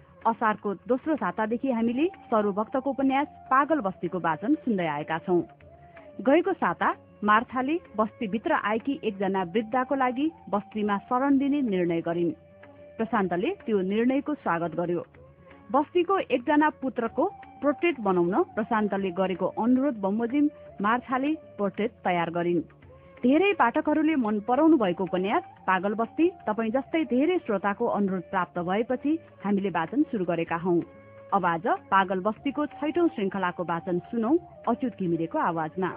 असारको दोस्रो सातादेखि हामीले सर्वभक्तको उपन्यास पागल बस्तीको वाचन सुन्दै आएका छौं। गएको साता मार्थाले बस्तीभित्र आएकी एकजना वृद्धाको लागि बस्तीमा शरण दिने निर्णय गरिन्। प्रशान्तले त्यो निर्णयको स्वागत गर्यो। बस्तीको एकजना पुत्रको पोर्ट्रेट बनाउन प्रशान्तले गरेको अनुरोध बमोजिम मार्थाले पोर्ट्रेट तयार गरिन्। धेरै पाठकहरूले मन पराउनु भएको उपन्यास पागल बस्ती तपाईँ जस्तै धेरै श्रोताको अनुरोध प्राप्त भएपछि हामीले वाचन शुरू गरेका हौ। अब आज पागल बस्तीको छैटौं श्रृङ्खलाको वाचन सुनौ अच्युत घिमिरेको आवाजमा।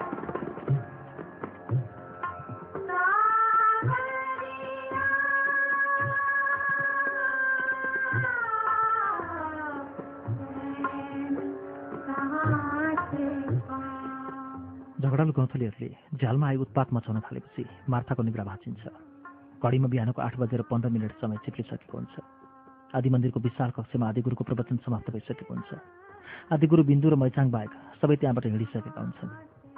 झगडालु गौँथलीहरूले झ्यालमा आइ उत्पात मचाउन थालेपछि मार्थाको निद्रा भाँचिन्छ। घडीमा बिहानको आठ बजेर पन्ध्र मिनट समय चिप्लिसकेको हुन्छ। आदि मन्दिरको विशाल कक्षमा आदिगुरुको प्रवचन समाप्त भइसकेको हुन्छ। आदिगुरु बिन्दु र मैचाङ बाहेक सबै त्यहाँबाट हिँडिसकेका हुन्छन्।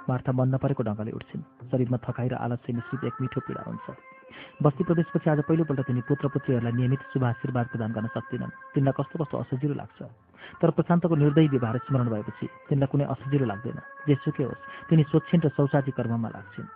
मार्था बन्द परेको ढङ्गले उठ्छिन्। शरीरमा थकाइ र आलस्य मिश्रित एक मिठो पीडा हुन्छ। बस्ती प्रदेशपछि आज पहिलोपल्ट तिनी पुत्र पुत्रीहरूलाई नियमित शुभ आशीर्वाद प्रदान गर्न सक्दिनन्। तिनलाई कस्तो कस्तो असजिलो लाग्छ? तर प्रशान्तको निर्दयी व्यवहार स्मरण भएपछि तिनलाई कुनै असजिलो लाग्दैन। जेसुकै होस् तिनी स्वच्छिन र शौचाजी कर्ममा लाग्छिन्।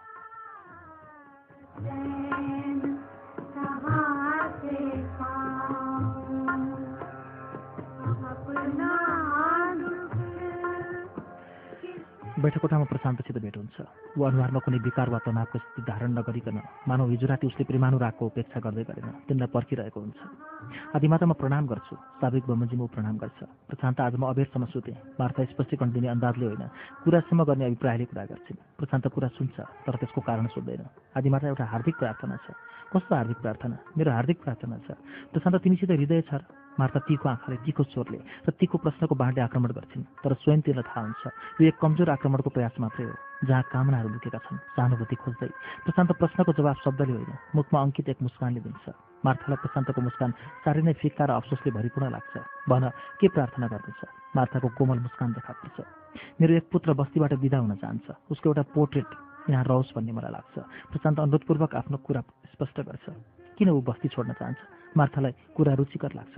बैठक कोठामा प्रशान्तसित भेट हुन्छ ऊ अनुहारमा कुनै विकार वा तनावको स्थिति धारण नगरिकन मानव हिजो राति उसले प्रेमानुरागको उपेक्षा गर्दै गरेन। तिनलाई पर्खिरहेको हुन्छ। आदिमाता म प्रणाम गर्छु। स्वाभाविक बमोजिम ऊ प्रणाम गर्छ। प्रशान्त आज म अबेरसम्म सुतेँ। वार्ता स्पष्टीकरण दिने अन्दाजले होइन। कुरासम्म गर्ने अभिप्रायले कुरा गर्छिन्। प्रशान्त कुरा सुन्छ तर त्यसको कारण सोध्दैन। आदिमाता एउटा हार्दिक प्रार्थना छ। कस्तो हार्दिक प्रार्थना? मेरो हार्दिक प्रार्थना छ। प्रशान्त तिमीसित हृदय छ मार्ता तीको आँखाले तीको स्वरले र तीको प्रश्नको बाँडले आक्रमण गर्छिन्। तर स्वयं तिनलाई थाहा हुन्छ यो एक कमजोर आक्रमणको प्रयास मात्रै हो जहाँ कामनाहरू लुकेका छन् सहानुभूति खोज्दै। प्रशान्त प्रश्नको जवाब शब्दले होइन मुखमा अङ्कित एक मुस्कानले दिन्छ। मार्थालाई प्रशान्तको मुस्कान साह्रै नै फिक्का र अफसोसले भरिपूर्ण लाग्छ। भन के प्रार्थना गर्दछ? मार्थाको कोमल मुस्कान देखा पर्छ। मेरो एक पुत्र बस्तीबाट विदा हुन चाहन्छ उसको एउटा पोर्ट्रेट यहाँ रहोस् भन्ने मलाई लाग्छ। प्रशान्त अनुरोधपूर्वक आफ्नो कुरा स्पष्ट गर्छ। किन ऊ बस्ती छोड्न चाहन्छ? मार्थालाई कुरा रुचिकर लाग्छ।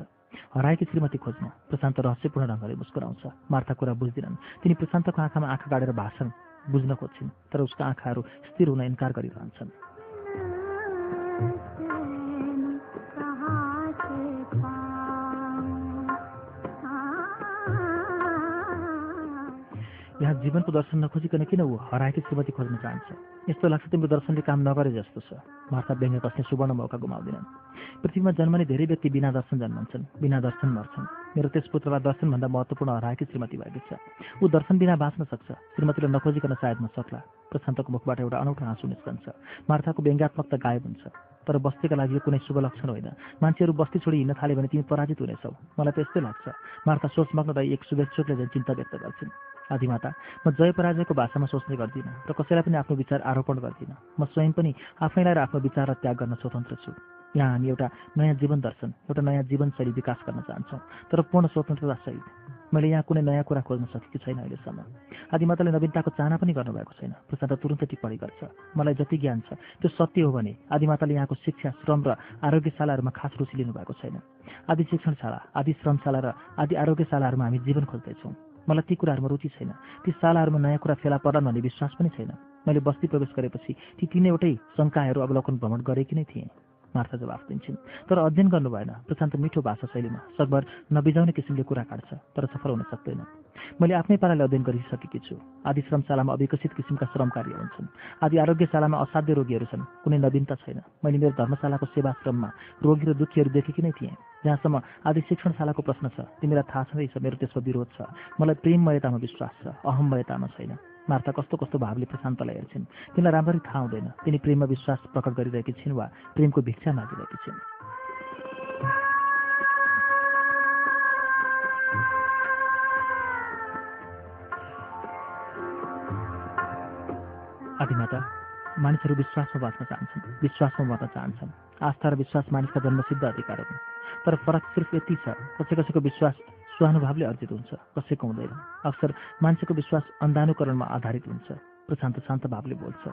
हराएकी श्रीमती खोज्न। प्रशान्त रहस्यपूर्ण ढङ्गले मुस्कुराउँछ। मार्था कुरा बुझ्दिनन्। तिनी प्रशान्तको आँखामा आँखा गाडेर भाषण बुझ्न खोज्छिन् तर उसका आँखाहरू स्थिर हुन इन्कार गरिरहन्छन्। यहाँ जीवनको दर्शन नखोजिकन किन ऊ हराएकी श्रीमती खोज्न चाहन्छ? यस्तो लाग्छ तिम्रो दर्शनले काम नगरे जस्तो छ। मार्था व्यङ्ग्य कस्ने सुवर्ण मौका गुमाउँदैनन्। पृथ्वीमा जन्मने धेरै व्यक्ति बिना दर्शन जन्मन्छन् बिना दर्शन मर्छन्। मेरो त्यस पुत्रलाई दर्शनभन्दा महत्त्वपूर्ण हराएकी श्रीमती भएकी छ। ऊ दर्शन बिना बाँच्न सक्छ। श्रीमतीलाई नखोजिकन सायद नसक्ला। प्रशान्तको मुखबाट एउटा अनौठो हाँसो निस्कन्छ। मार्थाको व्यङ्ग्यात्मकता गायब हुन्छ। तर बस्तीका लागि यो कुनै शुभ लक्षण होइन। मान्छेहरू बस्ती छोडी हिँड्न थाल्यो भने तिमी पराजित हुनेछौ। मलाई त यस्तै लाग्छ। मार्था सोचमग्न रही एक शुभेच्छुकले चिन्ता व्यक्त गर्छिन्। आदिमाता। म जय पराजयको भाषामा सोच्ने गर्दिनँ र कसैलाई पनि आफ्नो विचार आरोपण गर्दिनँ। म स्वयं पनि आफैलाई र आफ्नो विचार र त्याग गर्न स्वतन्त्र छु। यहाँ हामी एउटा नयाँ जीवन दर्शन एउटा नयाँ जीवनशैली विकास गर्न चाहन्छौँ तर पूर्ण स्वतन्त्रता सहित। मैले यहाँ कुनै नयाँ कुरा खोज्न सकेकी छैन अहिलेसम्म। आदिमाताले नवीनताको चाहना पनि गर्नुभएको छैन। प्रशान्त तुरन्तै टिप्पणी गर्छ। मलाई जति ज्ञान छ त्यो सत्य हो भने आदिमाताले यहाँको शिक्षा श्रम र आरोग्यशालाहरूमा खास रुचि लिनुभएको छैन। आदि शिक्षणशाला आदि श्रमशाला र आदि आरोग्यशालाहरूमा हामी जीवन खोज्दैछौँ। मलाई ती कुराहरूमा रुचि छैन। ती शालाहरूमा नयाँ कुरा फेला पर्लान् भन्ने विश्वास पनि छैन। मैले बस्ती प्रवेश गरेपछि ती तिनैवटै शङ्काहरू अवलोकन भ्रमण गरेकी नै थिएँ। मार्था जवाफ दिन्छन्। तर अध्ययन गर्नु भएन। प्रशान्त मिठो भाषा शैलीमा सकभर नबिजाउने किसिमले कुरा काट्छ तर सफल हुन सक्दैन। मैले आफ्नै पाराले अध्ययन गरिसकेकी छु। आदि श्रमशालामा अविकसित किसिमका श्रम कार्य हुन्छन्। आदि आरोग्यशालामा असाध्य रोगीहरू छन्। कुनै नवीनता छैन। मैले मेरो धर्मशालाको सेवाश्रममा रोगी र दुःखीहरू देखेकी नै थिएँ। जहाँसम्म आदि शिक्षणशालाको प्रश्न छ तिमीलाई थाहा छँदैछ मेरो त्यसमा विरोध छ। मलाई प्रेममयतामा विश्वास छ अहममयतामा छैन। मार्ता कस्तो कस्तो भावले प्रशान्तलाई हेर्छिन् तिनलाई राम्ररी थाहा हुँदैन। तिनी प्रेममा विश्वास प्रकट गरिरहेकी छिन् वा प्रेमको भिक्षा मागिरहेकी छिन्। आदिमाता मानिसहरू विश्वासमा बाँच्न चाहन्छन्। विश्वासमा मर्न चाहन्छन्। आस्था र विश्वास मानिसका जन्मसिद्ध अधिकार हुन्। तर फरक सिर्फ यति छ कसै कसैको विश्वास स्वानुभावले अर्जित हुन्छ कसैको हुँदैन। अक्सर मान्छेको विश्वास अन्धानुकरणमा आधारित हुन्छ प्रशान्त शान्त भावले बोल्छ।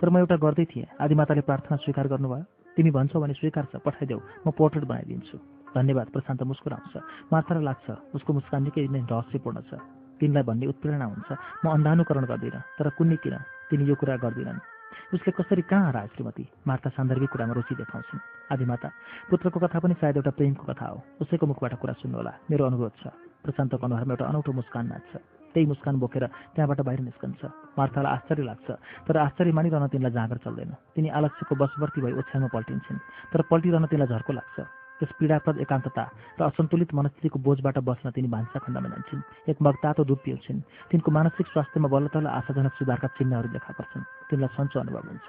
तर म एउटा गर्दै थिएँ आदिमाताले प्रार्थना स्वीकार गर्नुभयो। तिमी भन्छौ भने स्वीकार छ पठाइदेऊ म पोर्ट्रेट बनाइदिन्छु। धन्यवाद प्रशान्त मुस्कुराउँछ। माथालाई लाग्छ उसको मुस्कान निकै नै रहस्यपूर्ण छ। तिनलाई भन्ने उत्प्रेरणा हुन्छ म अन्धानुकरण गर्दिनँ तर कुनै किन तिनी यो कुरा गर्दिनन्। उसले कसरी कहाँ हराए श्रीमती? मार्ता सान्दर्भिक कुरामा रुचि देखाउँछिन्। आदिमाता पुत्रको कथा पनि सायद एउटा प्रेमको कथा हो। उसैको मुखबाट कुरा सुन्नुहोला। मेरो अनुरोध छ। प्रशान्तको अनुहारमा एउटा अनौठो मुस्कान नाच्छ। त्यही मुस्कान बोकेर त्यहाँबाट बाहिर निस्कन्छ। मार्थालाई आश्चर्य लाग्छ। तर आश्चर्य मानिरहन तिनलाई जाँगर चल्दैन। तिनी आलस्यको बसवर्ती भई ओछ्यानमा पल्टिन्छन्। तर पल्टिरहन तिनलाई झर्को लाग्छ। त्यस पीडाप्रद एकान्तता र असन्तुलित मनस्थितिको बोझबाट बस्न तिनी भान्सा खण्डमा जान्छन्। एक मग तातो दुध पिउँछिन् तिनको मानसिक स्वास्थ्यमा बल्ल तल्ल आशाजनक सुधारका चिन्हहरू देखा पर्छन्। तिनलाई सन्चो अनुभव हुन्छ।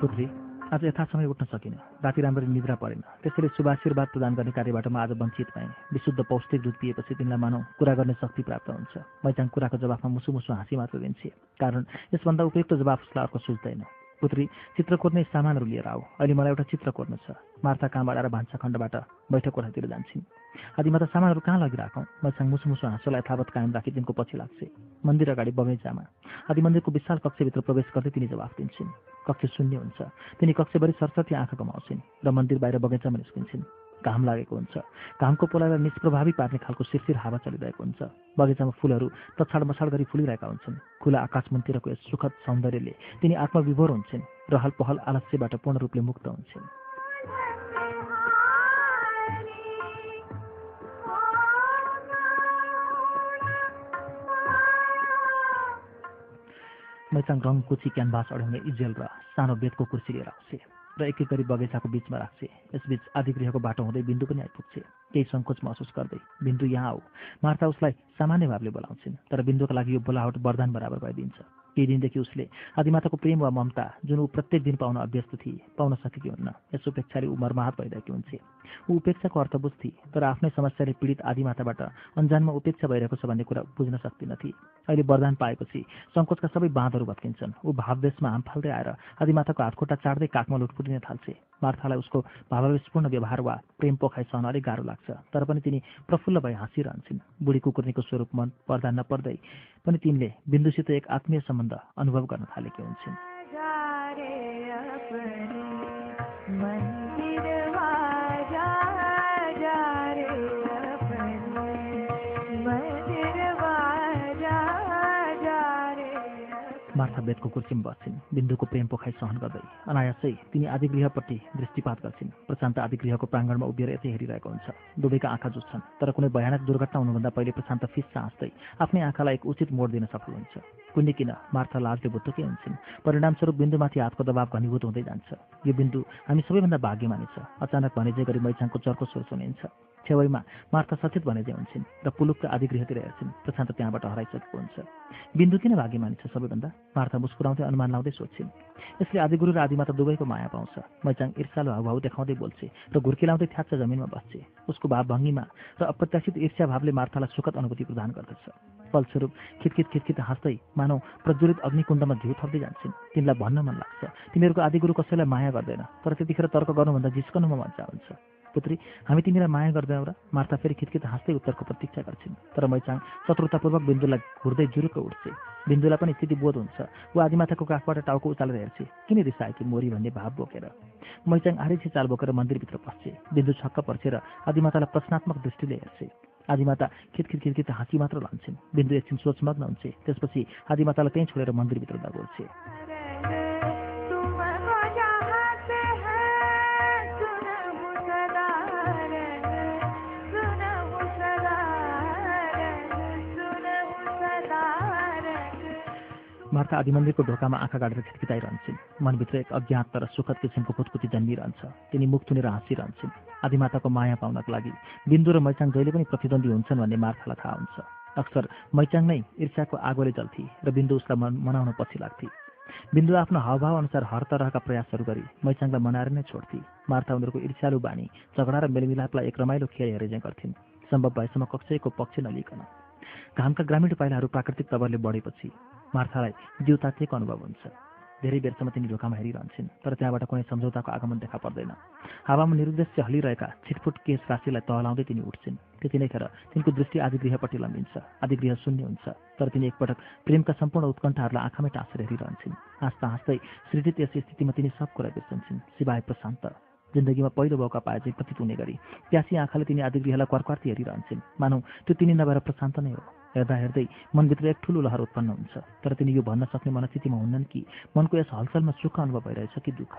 पुत्री। आज यथासमय उठ्न सकिनँ। राति राम्ररी निद्रा परेन। त्यसैले शुभाशीर्वाद प्रदान गर्ने कार्यबाट म आज वञ्चित पाएँ विशुद्ध पौष्टिक दुध पिएपछि तिमीलाई मानौ कुरा गर्ने शक्ति प्राप्त हुन्छ। मैचाङ कुराको जवाफमा मुसु मुसु हाँसी मात्र दिन्छे। कारण यसभन्दा उपयुक्त जवाफ उसलाई अर्को सुझ्दैन। पुत्री चित्र कोर्ने सामानहरू लिएर आऊ। अहिले मलाई एउटा चित्र कोर्नु छ। मार्था कहाँबाट आएर भान्सा खण्डबाट बैठक कोठातिर जान्छन्। आदिमाता सामानहरू कहाँ लगिराखौँ? मैसँग मुसु मुसु हाँसोलाई यथावत कायम राखी तिनको पछि लाग्छ। मन्दिर अगाडि बगैँचामा आदि मन्दिरको विशाल कक्षभित्र प्रवेश गर्दै तिनी जवाफ दिन्छन्। कक्ष शून्य हुन्छ। तिनी कक्षभरि सरस्वती आँखा कमाउँछिन् र मन्दिर बाहिर बगैँचामा निस्किन्छन्। घाम लागेको हुन्छ। घामको पोलालाई निष्प्रभावी पार्ने खालको शिरशिर हावा चलिरहेको हुन्छ। बगैँचामा फुलहरू तछाड मछाड गरी फुलिरहेका हुन्छन्। खुला आकाशमुनतिरको यस सुखद सौन्दर्यले तिनी आत्मविभोर हुन्छन् रहल पहल आलस्यबाट पूर्ण रूपले मुक्त हुन्छन्। मैचाङ रङ कुची क्यानभास अड्याउने इजेल र सानो बेतको कुर्सी लिएर आउँछे र एक एक गरी बगैँचाको बिचमा राख्छे यसबीच बाटो हुँदै बिन्दु पनि आइपुग्छे केही सङ्कोच महसुस गर्दै बिन्दु यहाँ आऊ। मार्ता उसलाई सामान्य भावले बोलाउँछिन् तर बिन्दुको लागि यो बोलावट वरदान बराबर भइदिन्छ केही दिनदेखि उसले आदिमाताको प्रेम वा ममता जुन ऊ प्रत्येक दिन पाउन अभ्यस्त थिए पाउन सकेकी हुन्न। यस उपेक्षाले ऊ मर्माहत भइरहेकी हुन्छे। ऊ उपेक्षाको अर्थ बुझ्थे तर आफ्नै समस्याले पीडित आदिमाताबाट अन्जानमा उपेक्षा भइरहेको छ भन्ने कुरा बुझ्न सक्दिनथे अहिले वरदान पाएपछि सङ्कोचका सबै बाँधहरू भत्किन्छन्। ऊ भाववेशमा हाम फाल्दै आएर आदिमाताको हातखुट्टा चाड्दै काखमा लुटपुटिन थाल्छे। मार्थालाई उसको भावावेशपूर्ण व्यवहार वा प्रेम पोखाइ सहन अलिक गाह्रो लाग्छ तर पनि तिनी प्रफुल्ल भई हाँसिरहन्छन्। बुढी कुकुर्नीको स्वरूप मन पर्दा नपर्दै पनि तिनले बिन्दुसित एक आत्मीय सम्बन्ध अनुभव गर्न थालेकी हुन्छन्। मार्था बेदको कुर्सीमा बस्छिन्। बिन्दुको प्रेम पोखाइ सहन गर्दै अनायासै तिनी आदिगृहपट्टि दृष्टिपात गर्छिन्। प्रशान्त आदिगृहको प्राङ्गणमा उभिएर यतै हेरिरहेको हुन्छ। दुवैका आँखा जुत्छन् तर कुनै भयानक दुर्घटना हुनुभन्दा पहिले प्रशान्त फिस्सा हाँस्दै आफ्नै आँखालाई एक उचित मोड दिन सफल हुन्छ कुन्नी किन मार्था लाजले हुन्छन्? परिणामस्वरूप बिन्दुमाथि हातको दबाव घनीभूत हुँदै जान्छ। यो बिन्दु हामी सबैभन्दा भाग्यमानी छ। अचानक भनेजै गरी मैचाङको चर्को स्वर सुनिन्छ। छेउमा मार्था सचेत भनेजै हुन्छन् र पुलुकका आदिगृहतिर हेर्छिन्। प्रशान्त त्यहाँबाट हराइसकेको हुन्छ। बिन्दु किन भाग्यमानी छ सबैभन्दा? मार्था मुस्कुराउँदै अनुमान लाउँदै सोध्छिन्। यसले आदिगुरु र आदिमाता दुवैको माया पाउँछ। मैचाङ ईर्षालु हाउभाउ देखाउँदै बोल्छे र घुर्किलाउँदै थ्याच्छ जमिनमा बस्छे। उसको भाव भङ्गीमा र अप्रत्याशित ईर्ष्या भावले मार्थालाई सुखद अनुभूति प्रदान गर्दछ। फलस्वरूप खिटखिट खिटखिट हाँस्दै मानव प्रज्वलित अग्निकुण्डमा घिउ थप्दै जान्छन्। तिमीलाई भन्न मन लाग्छ। तिमीहरूको आदिगुरु कसैलाई माया गर्दैन तर त्यतिखेर तर्क गर्नुभन्दा जिस्कनुमा मजा हुन्छ। पुत्री हामी तिमीलाई माया गर्दैनौ र मार्ता फेरि खिटखिट हाँस्दै उत्तरको प्रतीक्षा गर्छिन्। तर मैचाङ शत्रुतापूर्वक बिन्दुलाई घुर्दै जुरुक्क उठ्छे। बिन्दुलाई पनि स्थिति बोध हुन्छ। ऊ आदिमाताको काखबाट टाउको उचालेर हेर्छे किन रिसाएकी मोरी भन्ने भाव बोकेर? मैचाङ आरिछे चाल बोकेर मन्दिरभित्र पस्छे। बिन्दु छक्क पर्छे र आदिमातालाई प्रश्नात्मक दृष्टिले हेर्छे। आदिमाता खिटखिट खिटखिट हाँसी मात्र लान्छन्। बिन्दु एकछिन सोचमग्न हुन्छे। त्यसपछि आदिमातालाई त्यहीँ छोडेर मन्दिरभित्र दगोल्छे मार्था आदि मन्दिरको ढोकामा आँखा गाडेर खिटखिटाइरहन्छन्। मनभित्र एक अज्ञात तर सुखद किसिमको कुतकुती जन्मिरहन्छ। तिनी मुख थुनेर हाँसिरहन्छन्। आदिमाताको माया पाउनको लागि बिन्दु र मैचाङ जहिले पनि प्रतिद्वन्दी हुन्छन् भन्ने मार्थालाई थाहा हुन्छ। अक्सर मैचाङ नै ईर्ष्याको आगोले जल्थे र बिन्दु उसलाई मन मनाउन पछि लाग्थे। बिन्दु आफ्नो हावभाव अनुसार हर तरहका प्रयासहरू गरी मैचाङलाई मनाएर नै छोड्थे। मार्था उनीहरूको ईर्ष्यालु बानी झगडा र मेलमिलापलाई एक रमाइलो खेल हेरे चाहिँ गर्थिन्। सम्भव भएसम्म कक्षैको पक्ष नलिकन घामका ग्रामीण पाइलाहरू प्राकृतिक तवरले बढेपछि मार्थालाई जिउ तातिएको अनुभव हुन्छ। धेरै बेरसम्म तिनी ढोकामा हेरिरहन्छन् तर त्यहाँबाट कुनै सम्झौताको आगमन देखा पर्दैन। हावामा निरुद्देश्य हलिरहेका छिटफुट केस राशिलाई तहलाउँदै तिनी उठ्छन्। त्यति नै खेर तिनको दृष्टि आदिगृहपट्टि लम्बिन्छ आदिगृह शून्य हुन्छ तर तिनी एकपटक प्रेमका सम्पूर्ण उत्कण्ठाहरूलाई आँखामै टाँसेर हेरिरहन्छन्। हाँस्दा हाँस्दै सृजित यस स्थितिमा तिनी सब कुरा बिर्सन्छन्। सिवाय प्रशान्त जिन्दगीमा पहिलो मौका पाए चाहिँ प्रतीत हुने गरी प्यासी आँखाले तिनी आदिगृहलाई कर्कर्ती हेरिरहन्छन्। मानौ त्यो तिनी नभएर प्रशान्त नै हो। हेर्दा हेर्दै मनभित्र एक ठुलो लहर उत्पन्न हुन्छ। तर तिनी यो भन्न सक्ने मनस्थितिमा हुन्नन् कि मनको यस हलचलमा सुख अनुभव भइरहेछ कि दुःख?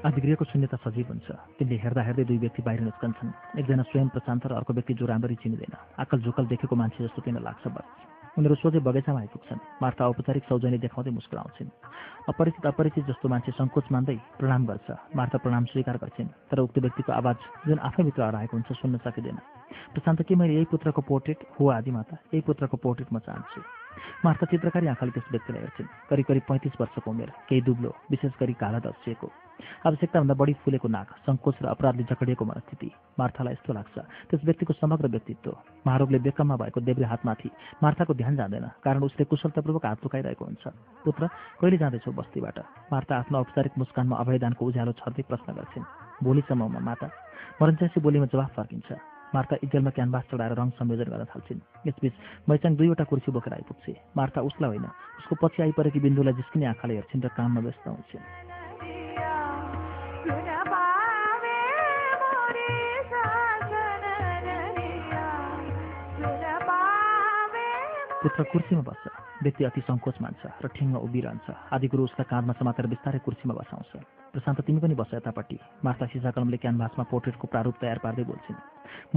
आदिगृहको शून्यता सजीव हुन्छ। तिनले हेर्दा हेर्दै दुई व्यक्ति बाहिर निस्कन्छन्। एकजना स्वयं प्रशान्त र अर्को व्यक्ति जो राम्ररी चिनिँदैन। आकल झुकल देखेको मान्छे जस्तो तिनीलाई लाग्छ बस। उनीहरू सोझै बगैँचामा आइपुग्छन् मार्था औपचारिक सौजनी देखाउँदै मुस्कुराउँछिन्। अपरिचित अपरिचित जस्तो मान्छे सङ्कोच मान्दै प्रणाम गर्छ। मार्था प्रणाम स्वीकार गर्छिन् तर उक्त व्यक्तिको आवाज जुन आफैभित्र हराएको हुन्छ सुन्न सकिँदैन। प्रशान्त के मैले यही पुत्रको पोर्ट्रेट? हो आदिमाता यही पुत्रको पोर्ट्रेट म चाहन्छु। मार्था चित्रकारी आँखाले त्यस व्यक्तिलाई हेर्छिन्। करिब करिब पैँतिस वर्षको उमेर केही दुब्लो विशेष गरी काला दसिएको आवश्यकताभन्दा बढी फुलेको नाक सङ्कोच र अपराधले जकडिएको मनस्थिति। मार्थालाई यस्तो लाग्छ। त्यस व्यक्तिको समग्र व्यक्तित्व। महारोगले बेकममा भएको देब्रे हातमाथि मार्थाको ध्यान जाँदैन कारण उसले कुशलतापूर्वक हात लुकाइरहेको हुन्छ। पुत्र कहिले जाँदैछौ बस्तीबाट? मार्था आफ्नो औपचारिक मुस्कानमा अभयदानको उज्यालो छर्दै प्रश्न गर्छिन्। भोलिसम्ममा माता। मरन्च्यासी बोलीमा जवाफ फर्किन्छ। मार्था इजलमा क्यानभास चढाएर रङ संयोजन गर्न थाल्छिन्। यसबीच मैचाङ दुईवटा कुर्सी बोकेर आइपुग्छे। मार्था उसलाई होइन। उसको पछि आइपरेकी बिन्दुलाई जिस्किने आँखाले हेर्छिन् र काममा व्यस्त हुन्छन्। पुत्र कुर्सीमा बस्छ। व्यक्ति अति सङ्कोच मान्छ र ठिङ्ग उभिरहन्छ। आदिगुरु उसलाई काँधमा समातेर बिस्तारै कुर्सीमा बसाउँछ। प्रशान्त तिमी पनि बस यतापट्टि। मार्था सिसा कलमले क्यानभासमा पोर्ट्रेटको प्रारूप तयार पार्दै बोल्छिन्।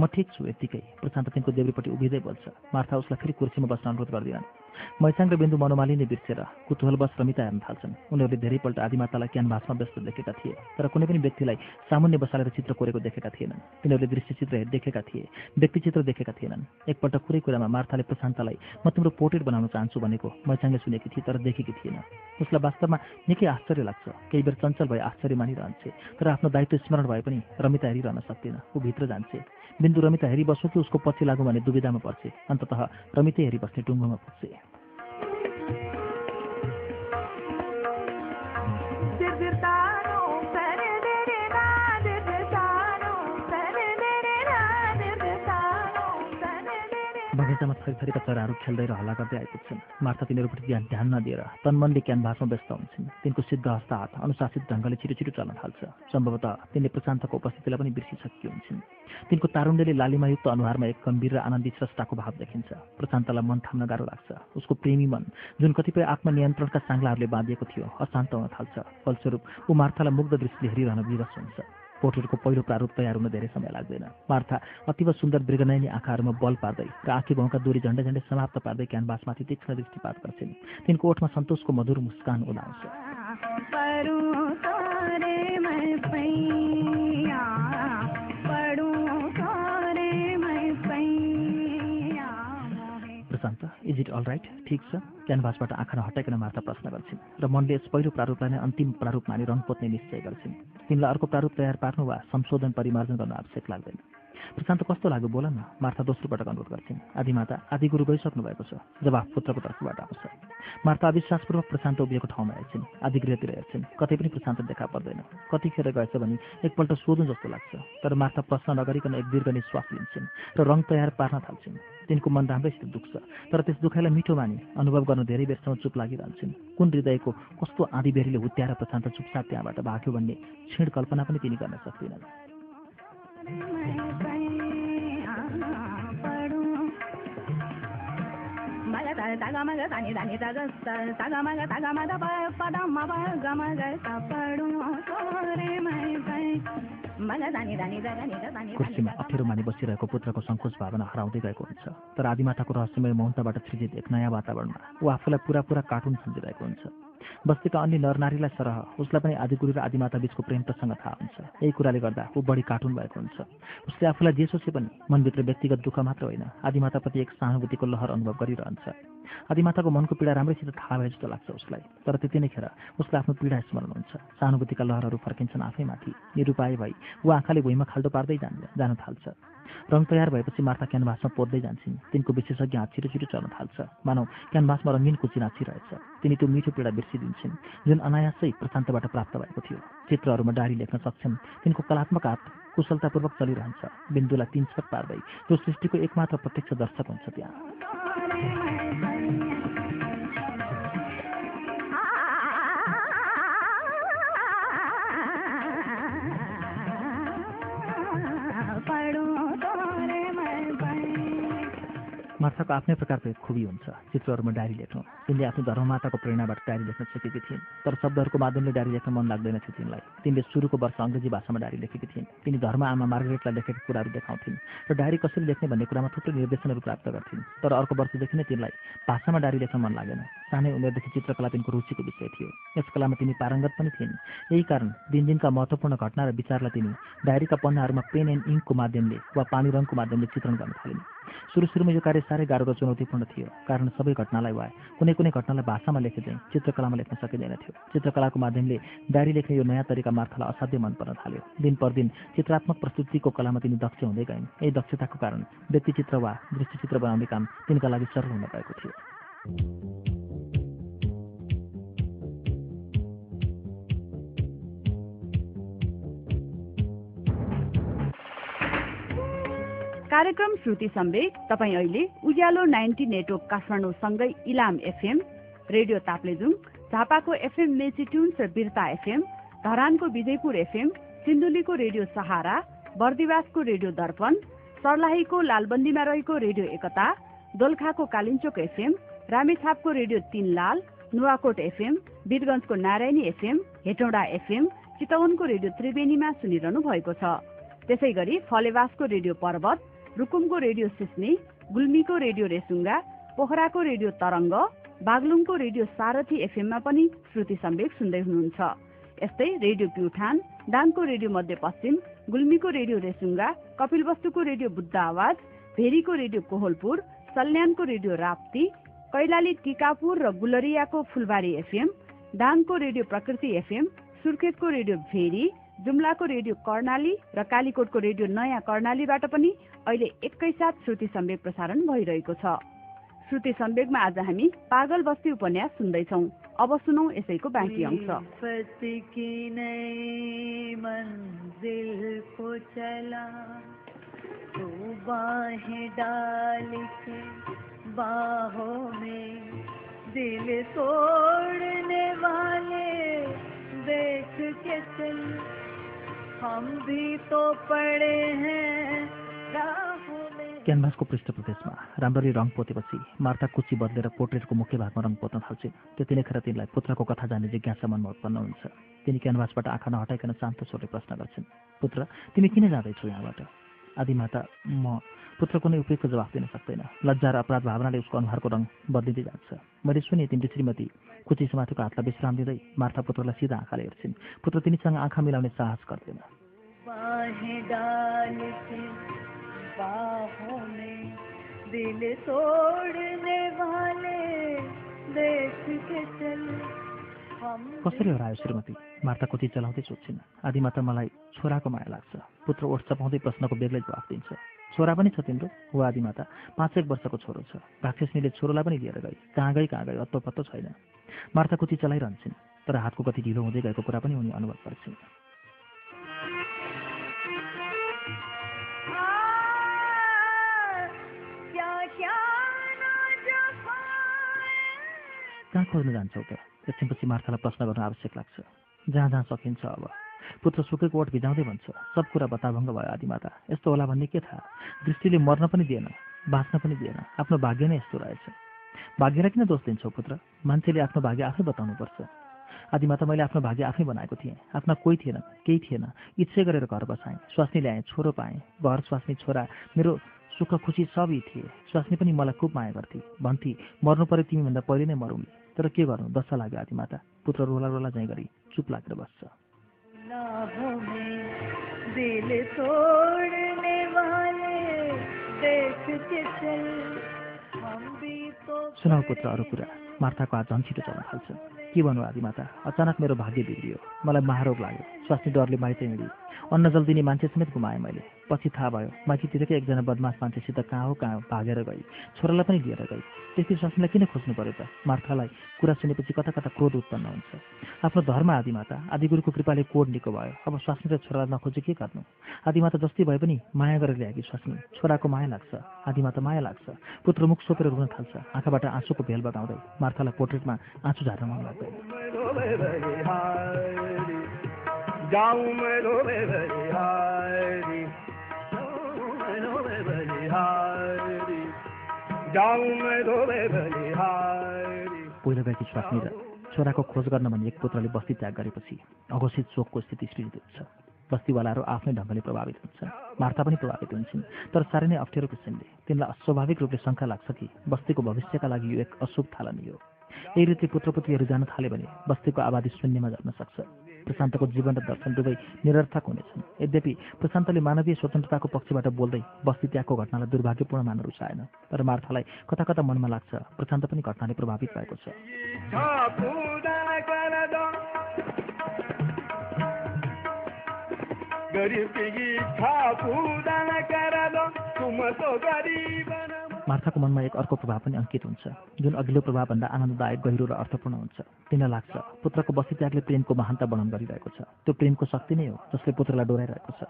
म ठिक छु यत्तिकै। प्रशान्त तिनको देब्रेपट्टि उभिँदै बोल्छ। मार्था उसलाई फेरि कुर्सीमा बस्न अनुरोध गर्दिनन्। मैचाङ र बिन्दु मनोमाली नै बिर्सेर कुतूहलवश रमिता हेर्न थाल्छन्। उनीहरूले धेरैपल्ट आदिमातालाई क्यानभासमा व्यस्त देखेका थिए तर कुनै पनि व्यक्तिलाई सामुन्य बसालेर चित्र कोरेको देखेका थिएनन्। तिनीहरूले दृश्यचित्र देखेका थिए व्यक्तिचित्र देखेका थिएनन्। एकपल्ट कुरै कुरामा मार्थाले प्रशान्तलाई म तिम्रो पोर्ट्रेट बनाउन चाहन्छु भनेको मैचाङले सुनेकी थिए तर देखेकी थिएन। उसलाई वास्तवमा निकै आश्चर्य लाग्छ। केही बेर चञ्चल भए आश्चर्य मानिरहन्छे तर आफ्नो दायित्व स्मरण भए पनि रमिता हेरिरहन सक्दैन ऊ भित्र जान्छे। बिन्दु रमिता हेरिबस्छु कि उसको पछि लागु भने दुविधामा पर्छे अन्ततः रमितै हेरिबस्ने टुङ्गोमा पुग्छे। बगैँचामा थरीथरीका चराहरू खेल्दै र हल्ला गर्दै आइपुग्छन् मार्था तिनीहरूप्रति ध्यान ध्यान नदिएर तनमनले क्यानभासमा व्यस्त हुन्छन्। तिनको सिद्ध हस्त हात अनुशासित ढङ्गले छिटो छिटो चल्न थाल्छ। सम्भवतः तिनले प्रशान्तको उपस्थितिलाई पनि बिर्सिसकेकी हुन्छन्। तिनको तारुण्यले लालिमायुक्त अनुहारमा एक गम्भीर र आनन्दित स्रष्टाको भाव देखिन्छ। प्रशान्तलाई मन थाम्न गाह्रो लाग्छ। उसको प्रेमी मन जुन कतिपय आत्मनियन्त्रणका साङ्लाहरूले बाँधिएको थियो अशान्त हुन थाल्छ। फलस्वरूप ऊ मार्थालाई मुग्ध दृष्टिले हेरिरहन विवश हुन्छ। पोर्ट्रेटको पहिलो प्रारूप तयार हुन धेरै समय लाग्दैन। मार्था अतिव सुन्दर मृगनयनी आँखाहरूमा बल पार्दै र आँखी भाउका दोरी झन्डै झन्डै समाप्त पार्दै क्यानभासमाथि तीक्ष्ण दृष्टिपात गर्छिन्। तिनको ओठमा सन्तोषको मधुर मुस्कान उदाउँछ Prashant is it all right ठिक छ। क्यानभासबाट आँखा हटाइकन मार्था प्रश्न गर्छिन् र मनले यस पहिलो प्रारूपलाई नै अन्तिम प्रारूप मानि रङ पोत्ने निश्चय गर्छिन्। तिमीलाई अर्को प्रारूप तयार पार्नु वा संशोधन परिमार्जन गर्न आवश्यक लाग्दैन। प्रशान्त कस्तो लाग्यो बोल न? मार्था दोस्रो पटक अनुरोध गर्छिन् आदिमाता आदि गुरु गइसक्नु भएको छ। जवाफ पुत्रको तर्फबाट आउँछ मार्था अविश्वासपूर्वक प्रशान्त उभिएको ठाउँमा हेर्छिन् आदिगृहतिर हेर्छिन्। कतै पनि प्रशान्त देखा पर्दैन। कतिखेर गएछ भने एकपल्ट सोधौँ जस्तो लाग्छ। तर मार्था प्रश्न नगरिकन एक दीर्घ निश्वास लिन्छन् र रङ तयार पार्न थाल्छिन्। तिनको मन राम्रैसित दुख्छ। तर त्यस दुखाइलाई मिठो मानि अनुभव गर्न धेरै बेरसम्म चुप लागिरहन्छन्। कुन हृदयको कस्तो आँधीबेरीले हुत्याएर प्रशान्त चुपचाप त्यहाँबाट भाग्यो भन्ने क्षीण कल्पना पनि तिनी गर्न सक्दिनन्। मग तग मग तानी तानी तग तग मग तग मग प पद म प ग म ग स पढूं तोरे मैं पै मग तानी तानी तग नि त तानी कुर्सीमा अप्ठ्यारो मानि बसिरहेको पुत्रको सङ्कोच भावना हराउँदै गएको हुन्छ। तर आदिमाताको रहस्यमय मौनताबाट सृजित एक नयाँ वातावरणमा ऊ आफूलाई पुरा पुरा कार्टुन सम्झिरहेको हुन्छ। बस्तीका अन्य नरनारीलाई सरह। उसलाई पनि आदिगुरु र आदिमाता बीचको प्रेम प्रसङ्ग थाहा हुन्छ। यही कुराले गर्दा ऊ बढी कार्टुन भएको हुन्छ। उसले आफूलाई जे सोचे पनि मनभित्र व्यक्तिगत दुःख मात्र होइन आदिमाताप्रति एक सहानुभूतिको लहर अनुभव गरिरहन्छ। आदिमाताको मनको पीडा राम्रैसित थाहा भए जस्तो लाग्छ उसलाई तर त्यति नै खेर उसलाई आफ्नो पीडा स्मरण हुन्छ। सहानुभूतिका लहरहरू फर्किन्छन् आफैमाथि। निरुपाय भई ऊ आँखाले भुइँमा खाल्डो पार्दै जान जान थाल्छ। रङ तयार भएपछि मार्था क्यानभासमा पोद्दै जान्छन्। तिनको विशेषज्ञ हात छिटो छिटो चल्न थाल्छ। मानव क्यानभासमा रङ्गीन कुची नाचिरहेछ तिनी त्यो मिठो पीडा बिर्सिदिन्छन् जुन अनायासै प्रशान्तबाट प्राप्त भएको थियो। चित्रहरूमा डारी लेख्न सक्छन् तिनको कलात्मक हात कुशलतापूर्वक चलिरहन्छ। बिन्दुलाई तिन छट पार्दै त्यो सृष्टिको एकमात्र प्रत्यक्ष दर्शक हुन्छ त्यहाँ। मार्थाको आफ्नै प्रकारको एक खुबी हुन्छ चित्रहरूमा डायरी लेख्नु। तिनले आफ्नो धर्ममाताको प्रेरणाबाट डायरी लेख्न सिकेकी थिइन् तर शब्दहरूको माध्यमले डायरी लेख्न मन लाग्दैन थियो तिनलाई। तिनले सुरुको वर्ष अङ्ग्रेजी भाषामा डायरी लेखेकी थिइन्। तिनी धर्म आमा मार्गरेटलाई लेखेका कुराहरू देखाउँथिन् र डायरी कसरी लेख्ने भन्ने कुरामा थुप्रै निर्देशनहरू प्राप्त गर्थिन्। तर अर्को वर्षदेखि नै तिनलाई भाषामा डायरी लेख्न मन लागेन। सानै उमेरदेखि चित्रकला तिनको रुचिको विषय थियो। यस कलामा तिनी पारङ्गत पनि थिइन्। यही कारण दिनदिनका महत्त्वपूर्ण घटना र विचारलाई तिनी डायरीका पन्नाहरूमा पेन एन्ड इङ्कको माध्यमले वा पानी रङको माध्यमले चित्रण गर्न थालिन्। सुरु सुरुमा यो कार्य साह्रै गाह्रो र चुनौतीपूर्ण थियो। कारण सबै घटनालाई वा कुनै कुनै घटनालाई भाषामा लेखिँदै चित्रकलामा लेख्न सकिँदैन थियो। चित्रकलाको माध्यमले डायरी लेख्ने यो नयाँ तरिका मार्थालाई असाध्य मन पर्न थाल्यो। दिन पर दिन चित्रात्मक प्रस्तुतिको कलामा तिनी दक्ष हुँदै गइन्। यही दक्षताको कारण व्यक्तिचित्र वा दृश्यचित्र बनाउने काम तिनका लागि सरल हुन गएको थियो। कार्यक्रम श्रुति सम्वेक तपाईँ अहिले उज्यालो नाइन्टी नेटवर्क काठमाडौँसँगै इलाम एफएम रेडियो ताप्लेजुङ झापाको एफएम मेची ट्युन्स र बिर्ता एफएम धरानको विजयपुर एफएम सिन्धुलीको रेडियो सहारा बर्दिवासको रेडियो दर्पण सर्लाहीको लालबन्दीमा रहेको रेडियो एकता दोलखाको कालिन्चोक एफएम रामेछापको रेडियो तीनलाल नुवाकोट एफएम वीरगंजको नारायणी एफएम हेटौँडा एफएम चितवनको रेडियो त्रिवेणीमा सुनिरहनु भएको छ। त्यसै गरी फलेवासको रेडियो पर्वत रुकुमको रेडियो सिस्ने गुल्मीको रेडियो रेसुङ्गा पोखराको रेडियो तरङ्ग बागलुङको रेडियो सारथी एफएममा पनि श्रुति सम्वेक सुन्दै हुनुहुन्छ। यस्तै रेडियो प्युठान दाङको रेडियो मध्यपश्चिम गुल्मीको रेडियो रेसुङ्गा कपिलवस्तुको रेडियो बुद्ध आवाज भेरीको रेडियो कोहलपुर सल्यानको रेडियो राप्ती कैलाली टिकापुर र गुलरियाको फुलबारी एफएम दाङको रेडियो प्रकृति एफएम सुर्खेतको रेडियो भेरी जुम्लाको रेडियो कर्णाली र कालीकोटको रेडियो नयाँ कर्णालीबाट पनि अहिले एकैसाथ श्रुति सम्वेक प्रसारण भइरहेको छ। श्रुति सम्वेकमा आज हामी पागल बस्ती उपन्यास सुन्दैछौ। अब सुनौ यसैको बाँकी अंश। बाहें में दिल तोड़ने वाले देख के चल। हम भी तो पड़े हैं क्यानभासको पृष्ठ प्रदेशमा राम्ररी रङ पोतेपछि मार्ता कुची बदलेर पोर्ट्रेटको मुख्य भागमा रङ पोत्न थाल्छिन् त्यति नै खेर तिनलाई पुत्रको कथा जान्ने जिज्ञासा मनमा उत्पन्न हुन्छ। तिनी क्यानभासबाट आँखा नहटाइकन शान्त स्वरले प्रश्न गर्छिन् पुत्र तिमी किन जाँदैछौ यहाँबाट? आदिमाता म पुत्र कुनै उपयुक्त जवाफ दिन सक्दैन। लज्जा र अपराध भावनाले उसको अनुहारको रङ बदलिँदै जान्छ। मैले सुने तिनले श्रीमती कुची समाथिको हातलाई विश्राम दिँदै मार्था पुत्रलाई सिधा आँखाले हेर्छिन्। पुत्र तिनीसँग आँखा मिलाउने साहस गर्दैन। बाहें में दिल तोड़ने वाले देख के चल। कसरी हरायो श्रीमती? मार्ता कुती चलाउँदै सोध्छिन् आदिमाता मलाई छोराको माया लाग्छ। पुत्र ओठ चपाउँदै प्रश्नको बेग्लै जवाफ दिन्छ। छोरा पनि छ तिम्रो? हो आदिमाता पाँच एक वर्षको छोरो छ। राक्षसनीले छोरोलाई पनि लिएर गई। कहाँ गई कहाँ गई अत्तो पत्तो छैन। मार्ता कुती चलाइरहन्छन् तर हातको गति ढिलो हुँदै गएको कुरा पनि उनी अनुभव गर्छिन्। कहाँ खोज्न जान्छौ त एकछिनपछि मार्थालाई प्रश्न गर्न आवश्यक लाग्छ। जहाँ जहाँ सकिन्छ अब। पुत्र सुकेको ओठ भिजाउँदै भन्छ सब कुरा बताभङ्ग भयो आदिमाता यस्तो होला भन्ने के थाहा? दृष्टिले मर्न पनि दिएन बाँच्न पनि दिएन। आफ्नो भाग्य नै यस्तो रहेछ। भाग्यलाई किन दोष दिन्छौ पुत्र? मान्छेले आफ्नो भाग्य आफै बताउनुपर्छ। आदिमाता मैले आफ्नो भाग्य आफै बनाएको थिएँ। आफ्ना कोही थिएन केही थिएन। इच्छा गरेर घर बसाएँ। स्वास्नी ल्याएँ छोरो पाएँ। घर स्वास्नी छोरा मेरो सुख खुसी सबै थिए। स्वास्नी पनि मलाई खुब माया गर्थे। भन्थे मर्नु पऱ्यो तिमीभन्दा पहिले नै मरौँ तर के गर्नु? दशा लाग्यो आदिमाता। पुत्र रोला रोला जाइ गरी चुप लागेर बस्छ। सुनाउ पुत्र अरू कुरा मार्थाको हात झन् छिटो चल्न थाल्छ। के भनौँ आदिमाता अचानक मेरो भाग्य बिग्रियो। मलाई महारोग लाग्यो। स्वास्नी डरले माइती हिँडी। अन्न जल दिने मान्छे समेत गुमाएँ मैले। पछि थाहा भयो माइतीतिरकै एकजना बदमास मान्छेसित कहाँ हो कहाँ भागेर गई। छोरालाई पनि लिएर गई। त्यति स्वास्नीलाई किन खोज्नु पर्यो त? मार्थालाई कुरा सुनेपछि कता कता क्रोध उत्पन्न हुन्छ। आफ्नो धर्म आदिमाता आदिगुरुको कृपाले कोड निको भयो। अब स्वास्नी र छोरालाई नखोजी के गर्नु? आदिमाता जस्तै भए पनि माया गरेर ल्याएकी स्वास्नी? छोराको माया लाग्छ। आदिमाता माया लाग्छ। पुत्र मुख सोपेर रुन थाल्छ आँखाबाट आँसुको भेल बगाउँदै मार्थालाई पोर्ट्रेटमा आँसु झार्न मन लाग्दैन। पहिलो गएकी स्वास्नी र छोराको खोज गर्न भनी एक पुत्रले बस्ती त्याग गरेपछि अघोषित शोकको स्थिति सृजित हुन्छ। बस्तीवालाहरू आफ्नै ढङ्गले प्रभावित हुन्छन् मार्था पनि प्रभावित हुन्छन् तर साह्रै नै अप्ठ्यारो किसिमले तिनलाई अस्वाभाविक रूपले शङ्का लाग्छ कि बस्तीको भविष्यका लागि यो एक अशुभ थालनी हो। यही रीति पुत्रपुत्रीहरू जान थाले भने बस्तीको आबादी शून्यमा झर्न सक्छ। प्रशान्तको जीवन र दर्शन दुवै निरर्थक हुनेछन्। यद्यपि प्रशान्तले मानवीय स्वतन्त्रताको पक्षबाट बोल्दै बस्ती त्यागको घटनालाई दुर्भाग्यपूर्ण मान्न रुचाएन तर मार्थालाई कता कता मनमा लाग्छ प्रशान्त पनि घटनाले प्रभावित भएको छ। गरीब मार्थाको मनमा एक अर्को प्रभाव पनि अंकित हुन्छ जुन अघिल्लो प्रभावभन्दा आनन्ददायक गहिरो र अर्थपूर्ण हुन्छ। तिनलाई लाग्छ पुत्रको बस्ती त्यागले प्रेमको महानता वर्णन गरिरहेको छ। त्यो प्रेमको शक्ति नै हो जसले पुत्रलाई डोराइरहेको छ।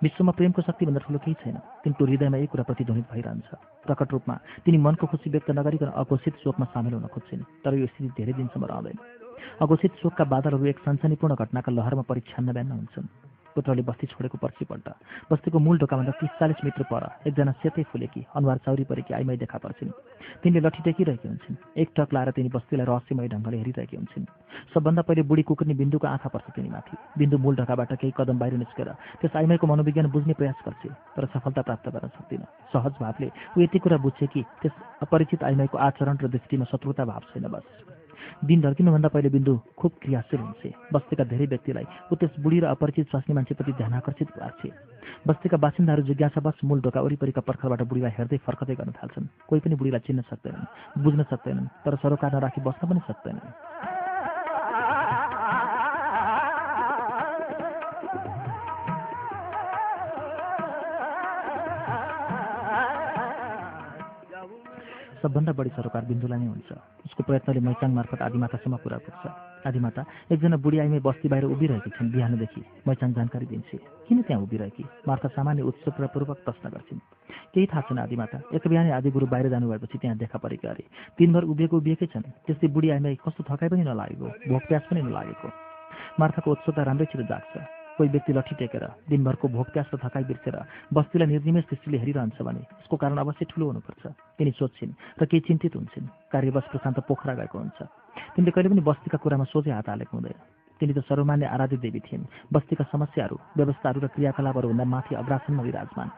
विश्वमा प्रेमको शक्तिभन्दा ठुलो केही छैन तिनको हृदयमा यही कुरा प्रतिध्वनित भइरहन्छ। प्रकट रूपमा तिनी मनको खुसी व्यक्त नगरिकन अघोषित शोकमा सामेल हुन खोज्छिन् तर यो स्थिति धेरै दिनसम्म रहँदैन। अघोषित शोकका बादलहरू एक सनसनीपूर्ण घटनाका लहरमा परिच्छन्न बिहान हुन्छन्। पुत्रले बस्ती छोडेको पर्सिपल्ट बस्तीको मूल ढोकाभन्दा तिस चालिस मिटर पर एकजना सेतै फुलेकी अनुहार चौरी परेकी आइमाई देखा पर्छिन्। तिनले लठी टेकिरहेकी हुन्छन्। एक टक लाएर तिनी बस्तीलाई रहस्यमय ढङ्गले हेरिरहेकी हुन्छन्। सबभन्दा पहिले बुढी कुकुर्नी बिन्दुको आँखा पर्छ तिनीमाथि। बिन्दु मूल ढोकाबाट केही कदम बाहिर निस्केर त्यस आइमाईको मनोविज्ञान बुझ्ने प्रयास गर्छ तर सफलता प्राप्त गर्न सक्दिन। सहज भावले ऊ यति कुरा बुझ्छ कि त्यस अपरिचित आइमाईको आचरण र दृष्टिमा शत्रुता भाव छैन बस। दिन ढल्किनुभन्दा पहिले बिन्दु खुब क्रियाशील हुन्छे बस्तीका धेरै व्यक्तिलाई ऊ बुढी र अपरिचित स्वास्नी मान्छेप्रति ध्यान आकर्षित पार्छे बस्तीका बासिन्दाहरू जिज्ञासावश मूल ढोका वरिपरिका पर्खरबाट बुढीलाई हेर्दै फर्कदै गर्न थाल्छन्। कोही पनि बुढीलाई चिन्न सक्दैनन् बुझ्न सक्दैनन् तर सरोकार नराखी बस्न पनि सक्दैनन्। सबभन्दा बढी सरोकार बिन्दुलाई नै हुन्छ। उसको प्रयत्नले मैचाङ मार्फत आदिमातासम्म पुरा पुग्छ। आदिमाता एकजना बुढी आइमै बस्ती बाहिर उभिरहेकी छिन् बिहानदेखि। मैचाङ जानकारी दिन्छे। किन त्यहाँ उभिरहेकी? मार्था सामान्य उत्सुकतापूर्वक प्रश्न गर्छिन्। केही थाहा छैन आदिमाता। एक बिहानै आदि गुरु बाहिर जानुभएपछि त्यहाँ देखा परेका अरे दिनभर उभिएको उभिएकै छन्। त्यस्तै बुढी आइमाई कस्तो थकाइ पनि नलागेको। भोक प्यास पनि नलागेको। मार्थाको उत्सुकता राम्रैसित जाग्छ। कोही व्यक्ति लट्ठी टेकेर दिनभरको भोक प्यास र थकाइ बिर्सेर बस्तीलाई निर्निमेष दृष्टिले हेरिरहन्छ भने यसको कारण अवश्य ठुलो हुनुपर्छ। तिनी सोध्छिन् र केही चिन्तित हुन्छन्? कार्यवश प्रशान्त पोखरा गएको हुन्छ। तिनले कहिले पनि बस्तीका कुरामा सोझै हात हालेको हुँदैन। तिनी त सर्वमान्य आराधित देवी थिइन्। बस्तीका समस्याहरू व्यवस्थाहरू र क्रियाकलापहरूभन्दा माथि अग्रासनमा विराजमान।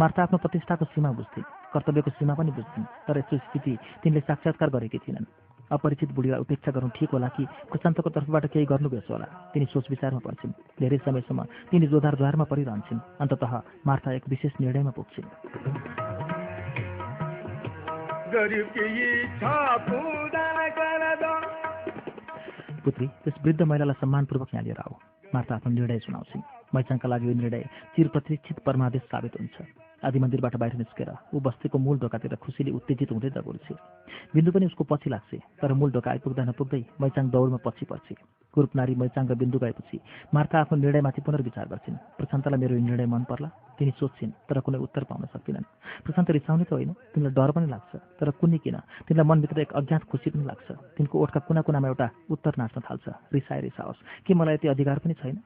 मार्था आफ्नो प्रतिष्ठाको सीमा बुझ्थिन् कर्तव्यको सीमा पनि बुझ्थिन् तर यस्तो स्थिति तिनले साक्षात्कार गरेकी थिएनन् अपरिचित बुढीलाई उपेक्षा गर्नु ठिक होला कि प्रशान्तको तर्फबाट केही गर्नु बेस होला? तिनी सोच विचारमा पर्छिन् धेरै समयसम्म तिनी जोधार द्वारमा परिरहन्छन्। अन्ततः मार्था एक विशेष निर्णयमा पुग्छिन्। पुत्री त्यस वृद्ध महिलालाई सम्मानपूर्वक यहाँ लिएर आऊ। मार्था आफ्नो निर्णय सुनाउँछिन्। मैचाङका लागि यो निर्णय चिरप्रतीक्षित परमादेश साबित हुन्छ। आदि मन्दिरबाट बाहिर निस्केर ऊ बस्तीको मूल ढोकातिर खुसीले उत्तेजित हुँदै दगुर्छे बिन्दु पनि उसको पछि लाग्छ तर मूल ढोका आइपुग्दा नपुग्दै मैचाङ दौडमा पछि पर्छ कुरूप नारी मैचाङ र बिन्दु गएपछि मार्था आफ्नो निर्णयमाथि पुनर्विचार गर्छिन्। प्रशान्तलाई मेरो निर्णय मन पर्ला? तिनी सोध्छिन् तर कुनै उत्तर पाउन सक्दिनन् प्रशान्त रिसाउने त होइन तिमीलाई डर पनि लाग्छ तर कुनै किन? तिमीलाई मनभित्र एक अज्ञात खुसी पनि लाग्छ। तिनको ओठका कुना कुनामा एउटा उत्तर नाच्न थाल्छ। रिसाए रिसाओस् के मलाई यति अधिकार पनि छैन?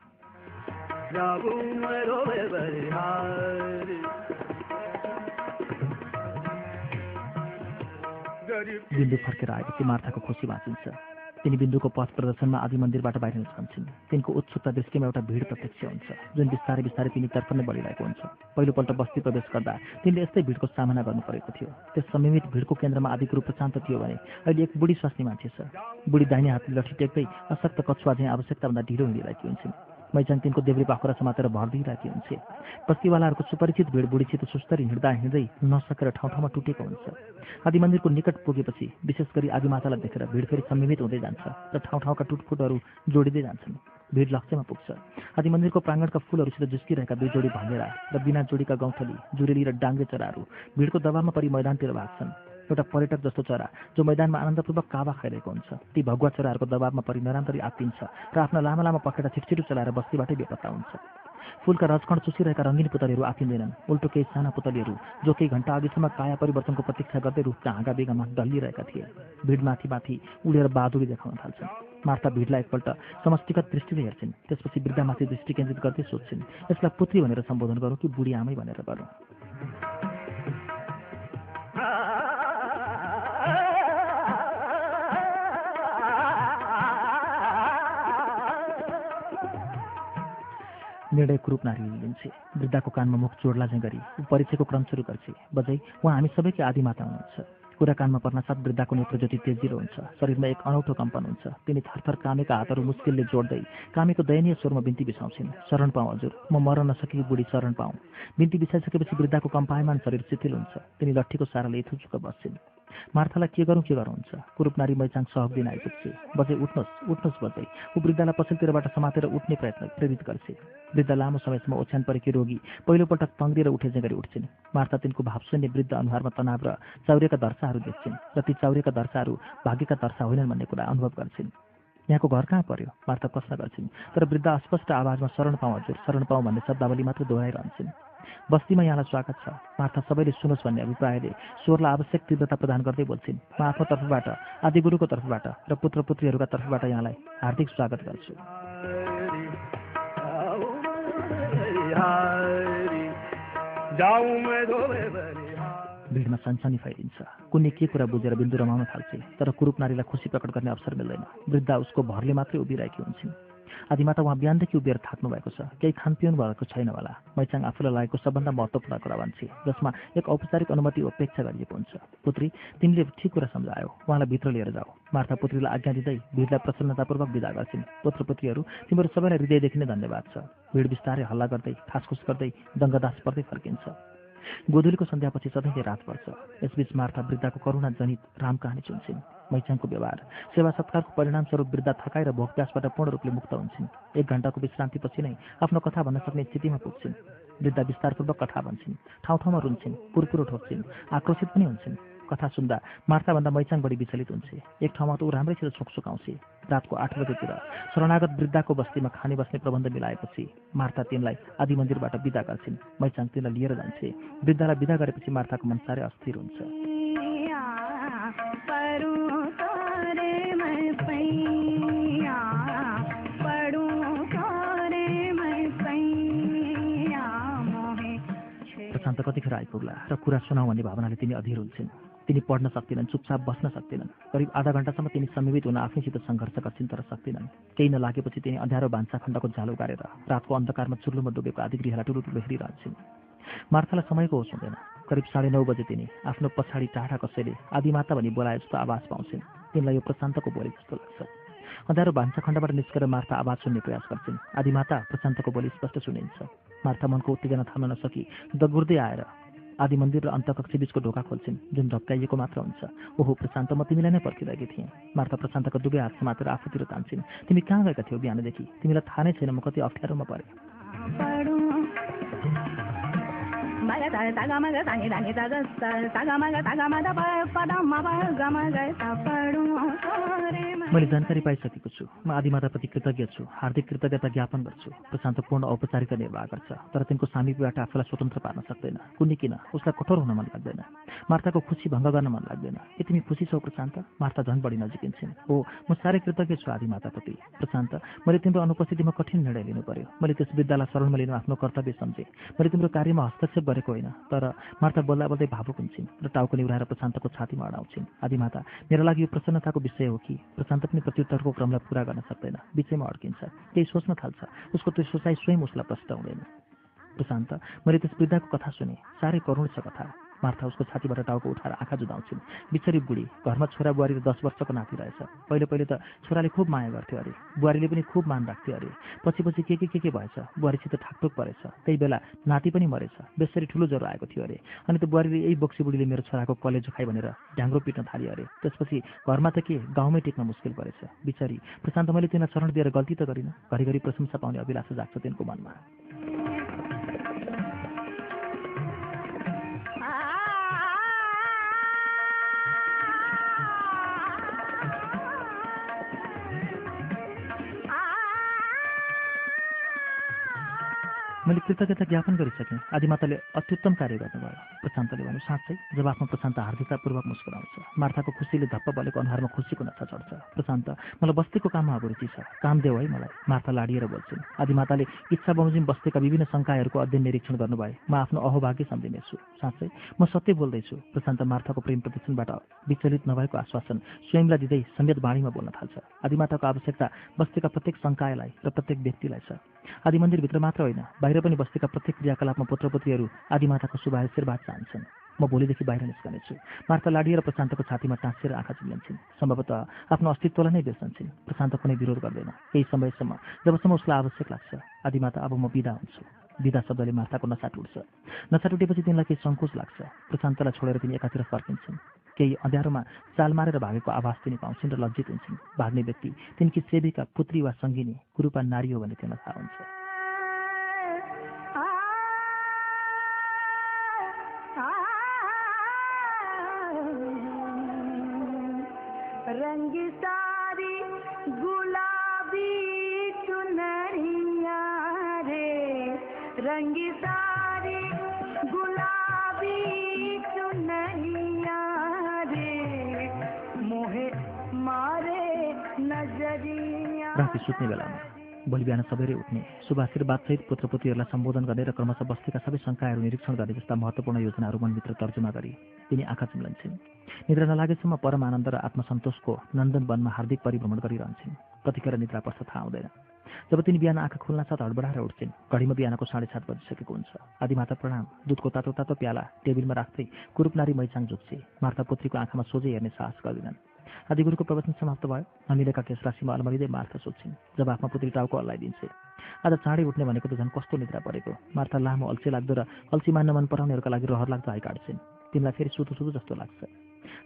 बिन्दु फर्केर आएपछि मार्थाको खुसी बाँचिन्छ। तिनी बिन्दुको पथ प्रदर्शनमा आदि मन्दिरबाट बाहिर निस्कन्छन्। तिनको उत्सुकता दृष्टिमा एउटा भिड प्रत्यक्ष हुन्छ जुन बिस्तारै बिस्तारै तिनीतर्फ नै बढिरहेको हुन्छ। पहिलोपल्ट बस्ती प्रवेश गर्दा तिनले यस्तै भिडको सामना गर्नु परेको थियो। त्यस संयमित भिडको केन्द्रमा आदिको रूप प्रशान्त थियो भने अहिले एक बुढी स्वास्नी मान्छे छ। बुढी दाहिने हातले लट्ठी टेक्दै अशक्त कछुवा चाहिँ आवश्यकताभन्दा ढिलो हिँडिरहेकी हुन्छन्। मैचाङ तिनको देब्री पाखुरा समातेर भर दिइरहेकी हुन्छ। बस्तीवालाहरूको सुपरिचित भिड बुढीसित सुस्तरी हिँड्दा हिँड्दै नसकेर ठाउँ ठाउँमा टुटेको हुन्छ। आदि मन्दिरको निकट पुगेपछि विशेष गरी आदिमातालाई देखेर भिड फेरि संयमित हुँदै जान्छ र ठाउँ ठाउँका टुटफुटहरू जोडिँदै जान्छन्। भिड लक्ष्यमा पुग्छ। आदि मन्दिरको प्राङ्गणका फुलहरूसित जुस्किरहेका दुई जोडी भनेरा र बिना जोडीका गौँथली जुरेली र डाङ्गे चराहरू भिडको दबावमा परि मैदानतिर भाग्छन्। एउटा पर्यटक जस्तो चरा जो मैदानमा आनन्दपूर्वक कावा खाइरहेको हुन्छ। ती भगुवा चराहरूको दबावमा परि नराम्ररी आत्तिन्छ र आफ्ना लामा लामा पखेटा छिटछिटो चलाएर बस्तीबाटै बेपत्ता हुन्छ। फुलका रजकण चुसिरहेका रङ्गिन पुतलीहरू आत्तिँदैनन्। उल्टो केही साना पुतलीहरू जो केही घन्टा अघिसम्म काया परिवर्तनको प्रतीक्षा गर्दै रूपका हाँगा बेगामा डल्लिरहेका थिए। भिड माथि माथि उडेर बहादुरी देखाउन थाल्छन्। मार्ता भिडलाई एकपल्ट समष्टिगत दृष्टिले हेर्छिन् त्यसपछि वृद्धामाथि दृष्टि केन्द्रित गर्दै सोध्छिन् यसलाई पुत्री भनेर सम्बोधन गरौँ कि बुढी आमै भनेर गरौँ? निर्णय कुरूप नारीले लिन्छे वृद्धाको कानमा मुख जोड्ला चाहिँ गरी ऊ क्रम सुरु गर्छे। बजै उहाँ हामी सबैकै आदि माता हुनुहुन्छ। कुरा कानमा पर्नासाथ वृद्धाको नेत्र ज्योति तेजिलो हुन्छ। शरीरमा एक अनौठो कम्पन हुन्छ। तिनी थरथर कामेका हातहरू मुस्किलले जोड्दै कामेको दयनीय स्वरमा बिन्ती बिसाउँछिन्। शरण पाऊँ हजुर। म मर्न नसकेकी बुढी शरण पाऊँ। बिन्ती बिसाइसकेपछि वृद्धाको कम्पायमान शरीर शिथिल हुन्छ। तिनी लट्ठीको साराले यथुचुक बस्छिन्। मार्थालाई के गरौँ के गरौँ हुन्छ? कुरूप नारी मैचाङ सहक दिन आइपुग्छे। बजै उठ्नुहोस् उठ्नुहोस् बजै। ऊ वृद्धालाई पछिल्लोतिरबाट समातेर उठ्ने प्रयत्न प्रेरित गर्छे। वृद्ध लामो समयसम्म ओछ्यान परेकी रोगी पहिलोपल्ट तङ्ग्रिएर उठेझै गरी उठ्छिन्। मार्था तिनको भावशून्य वृद्ध अनुहारमा तनाव र चाउरेका दर्शाहरू देख्छिन् र ती चाउरेका दर्शाहरू भाग्यका दर्शा होइनन् भन्ने कुरा अनुभव गर्छिन् यहाँको घर कहाँ पर्यो मार्था प्रश्न गर्छिन् तर वृद्ध अस्पष्ट आवाजमा शरण पाउँ हजुर शरण पाउँ भन्ने शब्दावली मात्र दोहोऱ्याइरहन्छन् बस्तीमा यहाँलाई स्वागत छ मार्था सबैले सुनोस् भन्ने अभिप्रायले स्वरलाई आवश्यक तीव्रता प्रदान गर्दै बोल्छिन् म आफ्नो तर्फबाट आदिगुरुको तर्फबाट र पुत्र पुत्रीहरूका तर्फबाट यहाँलाई हार्दिक स्वागत गर्छु जाऊ मैं धोबे बलिहारी भिडमा सनसनी फैलिन्छ। कुनै के कुरा बुझेर बिन्दु रमाउन थाल्छे तर कुरूप नारीलाई खुसी प्रकट गर्ने अवसर मिल्दैन। वृद्धा उसको भरले मात्रै उभिरहेकी हुन्छन्। आदिमाता उहाँ बिहानदेखि उभिएर थाक्नु भएको छ। केही खानपिउनु भएको छैन होला। मैचाङ आफूलाई लागेको सबभन्दा महत्त्वपूर्ण कुरा भन्छे जसमा एक औपचारिक अनुमति अपेक्षा गरिएको हुन्छ पुत्री तिमीले ठिक कुरा सम्झायो। उहाँलाई भित्र लिएर जाऊ। मार्था पुत्रीलाई आज्ञा दिँदै भिडलाई प्रसन्नतापूर्वक विदा गर्छिन्। पुत्र पुत्रीहरू तिमीहरू सबैलाई हृदयदेखि नै धन्यवाद छ। भिड बिस्तारै हल्ला गर्दै खासखुस गर्दै दङ्गदास पर्दै फर्किन्छ। गोधुलीको सन्ध्यापछि सधैँ रात पर्छ। यसबीच मार्था वृद्धाको करुणा जनित राम कहानी चुन्छन् मैचाङको व्यवहार। सेवा सत्कारको परिणामस्वरूप वृद्धा थकाइ र भोकप्यासबाट पूर्ण रूपले मुक्त हुन्छन्। एक घन्टाको विश्रान्तिपछि नै आफ्नो कथा भन्न सक्ने स्थितिमा पुग्छन्। वृद्धा विस्तारपूर्वक कथा भन्छन्। ठाउँ ठाउँमा रुन्छन्। पुरपुरो ठोक्छन्। आक्रोशित पनि हुन्छन्। कथा सुन्दा मार्ताभन्दा मैचाङ बढी विचलित हुन्छे एक ठाउँमा त ऊ राम्रैसित छोकछोकाउँछे रातको आठ बजेतिर शरणागत वृद्धाको बस्तीमा खाने बस्ने प्रबन्ध मिलाएपछि मार्ता तिनलाई आदि मन्दिरबाट विदा गर्छिन्। मैचाङ तिनलाई लिएर जान्छे वृद्धालाई विदा गरेपछि मार्ताको मन साह्रै अस्थिर हुन्छ। प्रशान्त कतिखेर आइपुग्ला र कुरा सुनाऊ भन्ने भावनाले तिनी अधीर हुन्छन्। तिनी पढ्न सक्दिनन् चुपचाप बस्न सक्दिनन्। करिब आधा घन्टासम्म तिनी समीपित हुन आफैसित सङ्घर्ष गर्छिन् तर सक्दिनन्। केही नलागेपछि तिनी अँध्यारो भान्सा खण्डको झालो गाडेर रातको अन्धकारमा चुल्लुमा डुबेको आदि गृहलाई टुलुटुलु हेरिरहन्छन्। मार्थालाई समयको होस् हुँदैन। करिब साढे नौ बजे तिनी आफ्नो पछाडि टाढा कसैले आदिमाता भनी बोलाए जस्तो आवाज पाउँछिन्। तिनलाई यो प्रशान्तको बोली जस्तो लाग्छ। अँध्यारो भान्सा खण्डबाट निस्केर मार्था आवाज सुन्ने प्रयास गर्छिन्। आदिमाता प्रशान्तको बोली स्पष्ट सुनिन्छ। मार्था मनको उत्तेजना थाम्न नसकी दगुर्दै आएर आदि मन्दिर र अन्तकक्ष बिचको ढोका खोल्छिन् जुन ढप्काइएको मात्र हुन्छ। ओहो प्रशान्त म तिमीलाई नै पर्खिरहेकी थिएँ। मार्था प्रशान्तको दुवै हात समातेर आफूतिर तान्छिन्। तिमी कहाँ गएका थियौ बिहानदेखि? तिमीलाई थाहा नै छैन म कति अप्ठ्यारोमा परेँ। मैले जानकारी पाइसकेको छु। म आदिमाताप्रति कृतज्ञ छु। हार्दिक कृतज्ञता ज्ञापन गर्छु। प्रशान्त पूर्ण औपचारिकता निर्वाह गर्छ। तर तिनको सामिप्यबाट आफूलाई स्वतन्त्र पार्न सक्दैन। कुनै किन? उसलाई कठोर हुन मन लाग्दैन। मार्ताको खुसी भङ्ग गर्न मन लाग्दैन। के तिमी खुसी छौ प्रशान्त। मार्ता झन् बढी नजिकिन्छन्। हो म साह्रै कृतज्ञ छु आदिमाताप्रति प्रशान्त मैले तिम्रो अनुपस्थितिमा कठिन निर्णय लिनु पर्यो। मैले त्यस वृद्धालाई शरणमा लिनु आफ्नो कर्तव्य सम्झेँ। मैले तिम्रो कार्यमा हस्तक्षेप गरेको होइन। तर मार्ता बोल्दा बोल्दै भावुक हुन्छन् र टाउको निभाएर प्रशान्तको छातीमा अडाउँछिन्। आदिमाता मेरो लागि यो प्रसन्नताको विषय हो कि? प्रशान्त पनि प्रत्युत्तरको क्रमलाई पुरा गर्न सक्दैन। बिचैमा अड्किन्छ। केही सोच्न थाल्छ। उसको त्यो सोचाइ स्वयं उसलाई प्रष्ट हुँदैन। प्रशान्त मैले त्यस वृद्धाको कथा सुने। साह्रै करुण छ कथा। मार्था उसको छातीबाट टाउको उठाएर आँखा जुदाउँछिन् बिचरी बुढी घरमा छोरा बुहारी र दस वर्षको नाति रहेछ। पहिले पहिले त छोराले खुब माया गर्थ्यो अरे। बुहारीले पनि खुब मान राख्थ्यो अरे। पछि पछि के के के के भएछ? बुहारीसित ठाकठोक परेछ। त्यही बेला नाति पनि मरेछ। बेसरी ठुलो ज्वरो आएको थियो अरे। अनि त बुहारीले यही बोक्सी बुढीले मेरो छोराको कलेजो खाइ भनेर ढ्याङ्ग्रो पिट्न थाल्यो अरे। त्यसपछि घरमा त के? गाउँमै टेक्न मुस्किल परेछ। बिचरी प्रशान्त मैले तिनीलाई शरण दिएर गल्ती त गरिनँ। घरिघरि प्रशंसा पाउने अभिलाषा जाग्छ तिनको मनमा। मैले कृतज्ञता ज्ञापन गरिसकेँ। आदिमाताले अत्युत्तम कार्य गर्नुभयो। प्रशान्तले भन्यो साँच्चै जब आफ्नो प्रशान्त हार्दिकतापूर्वक मुस्कुराउँछ मार्थाको खुसीले धप्प बलेको अनुहारमा खुसीको नशा चढ्छ? प्रशान्त मलाई बस्तीको काममा अभिरुचि छ। काम देऊ है मलाई। मार्था लाडिएर बोल्छिन् आदिमाताले इच्छा बमोजिम बस्तीका विभिन्न शङ्काहरूको अध्ययन निरीक्षण गर्नुभए म आफ्नो अहोभाग्य सम्झिनेछु। साँच्चै म सत्य बोल्दैछु। प्रशान्त मार्थाको प्रेम प्रदर्शनबाट विचलित नभएको आश्वासन स्वयंलाई दिँदै समेत बाणीमा बोल्न थाल्छ। आदिमाताको आवश्यकता बस्तीका प्रत्येक शङ्कायलाई र प्रत्येक व्यक्तिलाई छ। आदि मन्दिरभित्र मात्र होइन बाहिर पनि बस्तीका प्रत्येक क्रियाकलापमा पुत्रपुत्रीहरू आदिमाताको शुभाशीर्वाद चाहन्छन् म भोलिदेखि बाहिर निस्कनेछु। मार्ता लाडिएर प्रशान्तको छातीमा टाँसिएर आँखा चिम्लन्छन् सम्भवतः आफ्नो अस्तित्वलाई नै बिर्सन्छन् प्रशान्त कुनै विरोध गर्दैन। केही समयसम्म जबसम्म उसलाई आवश्यक लाग्छ। आदिमाता अब म बिदा हुन्छु। विदा शब्दले मार्ताको नसा टुट्छ नसा टुटेपछि तिनलाई केही सङ्कोच लाग्छ। प्रशान्तलाई छोडेर तिनी एकातिर फर्किन्छन्। केही अँध्यारोमा चाल मारेर भागेको आवाज तिनी पाउँछन् र लज्जित हुन्छन्। भाग्ने व्यक्ति तिनकी सेविका पुत्री वा सङ्गिनी कुरूपा नारी हो भन्ने तिनलाई थाहा हुन्छ। राति सुत्ने बेलामा। भोलि बिहान सबैले उठ्ने शुभाशीर्वादसहित पुत्रपुत्रीहरूलाई सम्बोधन गर्ने र क्रमशः बस्तीका सबै शङ्काहरू निरीक्षण गर्ने जस्ता महत्त्वपूर्ण योजनाहरू मनभित्र तर्जुमा गरी तिनी आँखा चिम्लन्छन्। निद्रा नलागेसम्म परम आनन्द र आत्मसन्तोषको नन्दन वनमा हार्दिक परिभ्रमण गरिरहन्छन्। कतिखेर निद्रा पर्छ थाहा हुँदैन। जब तिनी बिहान आँखा खुल्न साथ हडबडाएर उठ्छन् घडीमा बिहानको साढे सात बजिसकेको हुन्छ। आदिमाता प्रणाम दुधको तातो तातो प्याला टेबिलमा राख्दै कुरूपनारी मैचाङ झुक्छे। मार्ता पुत्रीको आँखामा सोझै हेर्ने साहस गर्दैनन्। आदिगुरुको प्रवचन समाप्त भयो। नमिलेका केस राशिमा अलमरिँदै मार्था सोध्छिन्। जब आफ्नो पुत्री टाउको हल्लाइदिन्छे आज चाँडै उठ्ने भनेको त झन् कस्तो निद्रा परेको। मार्था लामो अल्छी लाग्दो र अल्छी मान्न मन पराउनेहरूका लागि रहर लाग्दो हाई काट्छिन्। तिमीलाई फेरि सुतो सुतो जस्तो लाग्छ।